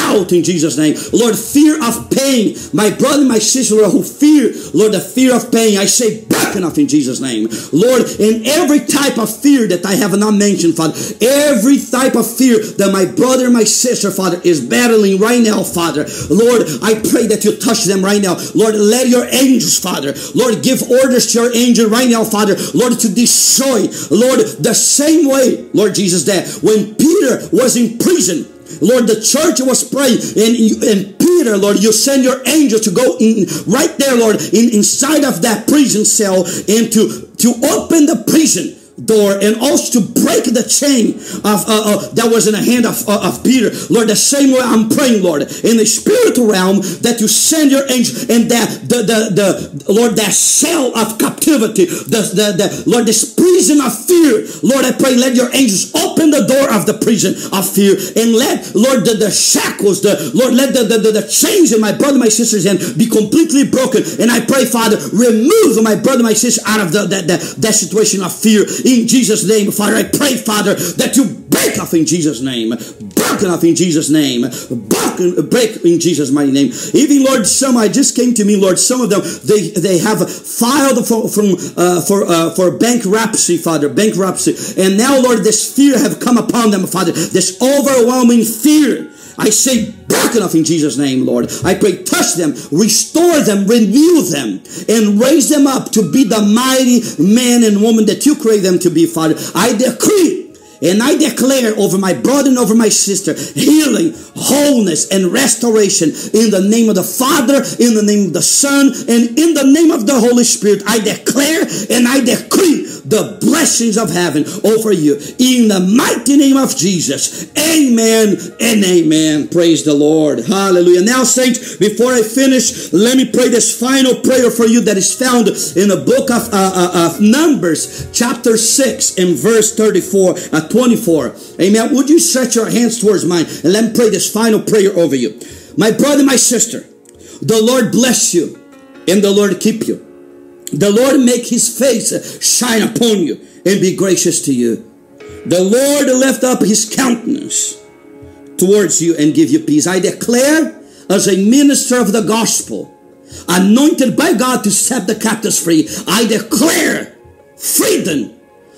Out in Jesus' name. Lord, fear of pain. My brother, my sister who fear, Lord, the fear of pain, I say back enough in Jesus' name. Lord, in every type of fear that I have not mentioned, Father, every type of fear that my brother, my sister, Father, is battling right now, Father. Lord, I pray that you touch them right now. Lord, let your angels, Father, Lord, give orders to your angel right now, Father, Lord, to destroy, Lord, the same way, Lord Jesus, that when Peter was in prison, Lord, the church was praying, and, and Peter, Lord, you send your angel to go in right there, Lord, in, inside of that prison cell and to, to open the prison door and also to break the chain of uh, uh, that was in the hand of, uh, of Peter. Lord, the same way I'm praying, Lord, in the spiritual realm that you send your angel and that the the, the Lord that cell of captivity, the, the, the Lord, this prison of fear. Lord, I pray, let your angels open the door of the prison of fear and let Lord the, the shackles, the Lord, let the, the, the, the chains in my brother, my sister's hand be completely broken. And I pray, Father, remove my brother, my sister out of the, that, that, that situation of fear in Jesus' name. Father, I pray, Father, that you break off in Jesus' name. Broken off in Jesus' name. Broken, break in Jesus' mighty name. Even, Lord, some, I just came to me, Lord, some of them, they, they have filed for, from, uh, for, uh, for bankruptcy, Father, bankruptcy. And now, Lord, this fear have come upon them, Father, this overwhelming fear. I say, broken off in Jesus' name, Lord. I pray, touch them, restore them, renew them, and raise them up to be the mighty man and woman that you create them to be, Father. I decree and I declare over my brother and over my sister healing, wholeness, and restoration in the name of the Father, in the name of the Son, and in the name of the Holy Spirit. I declare and I decree the blessings of heaven over you in the mighty name of Jesus. Amen and amen. Praise the Lord. Hallelujah. Now, saints, before I finish, let me pray this final prayer for you that is found in the book of, uh, uh, of Numbers, chapter 6, and verse 34, uh, 24. Amen. Would you stretch your hands towards mine and let me pray this final prayer over you? My brother, my sister, the Lord bless you and the Lord keep you. The Lord make his face shine upon you and be gracious to you. The Lord lift up his countenance towards you and give you peace. I declare as a minister of the gospel, anointed by God to set the captives free, I declare freedom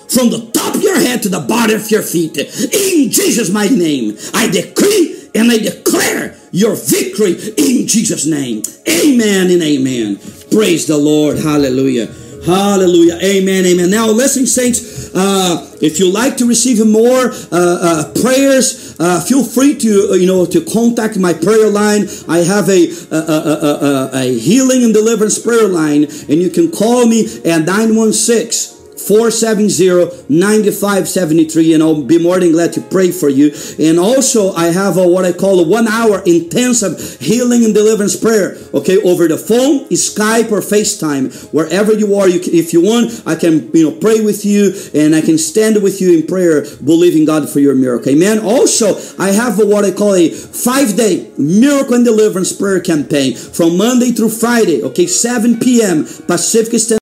from the top of your head to the bottom of your feet. In Jesus' mighty name, I decree and I declare your victory in Jesus' name. Amen and amen. Praise the Lord. Hallelujah. Hallelujah. Amen. Amen. Now, listen, saints, uh, if you like to receive more uh, uh, prayers, uh, feel free to, uh, you know, to contact my prayer line. I have a, a, a, a, healing and deliverance prayer line, and you can call me at 916 470-9573 and I'll be more than glad to pray for you. And also I have a, what I call a one hour intensive healing and deliverance prayer. Okay, over the phone, Skype or FaceTime, wherever you are. You can, if you want, I can you know pray with you and I can stand with you in prayer, believing God for your miracle. Amen. Also, I have a, what I call a five day miracle and deliverance prayer campaign from Monday through Friday. Okay, 7 p.m. Pacific Standard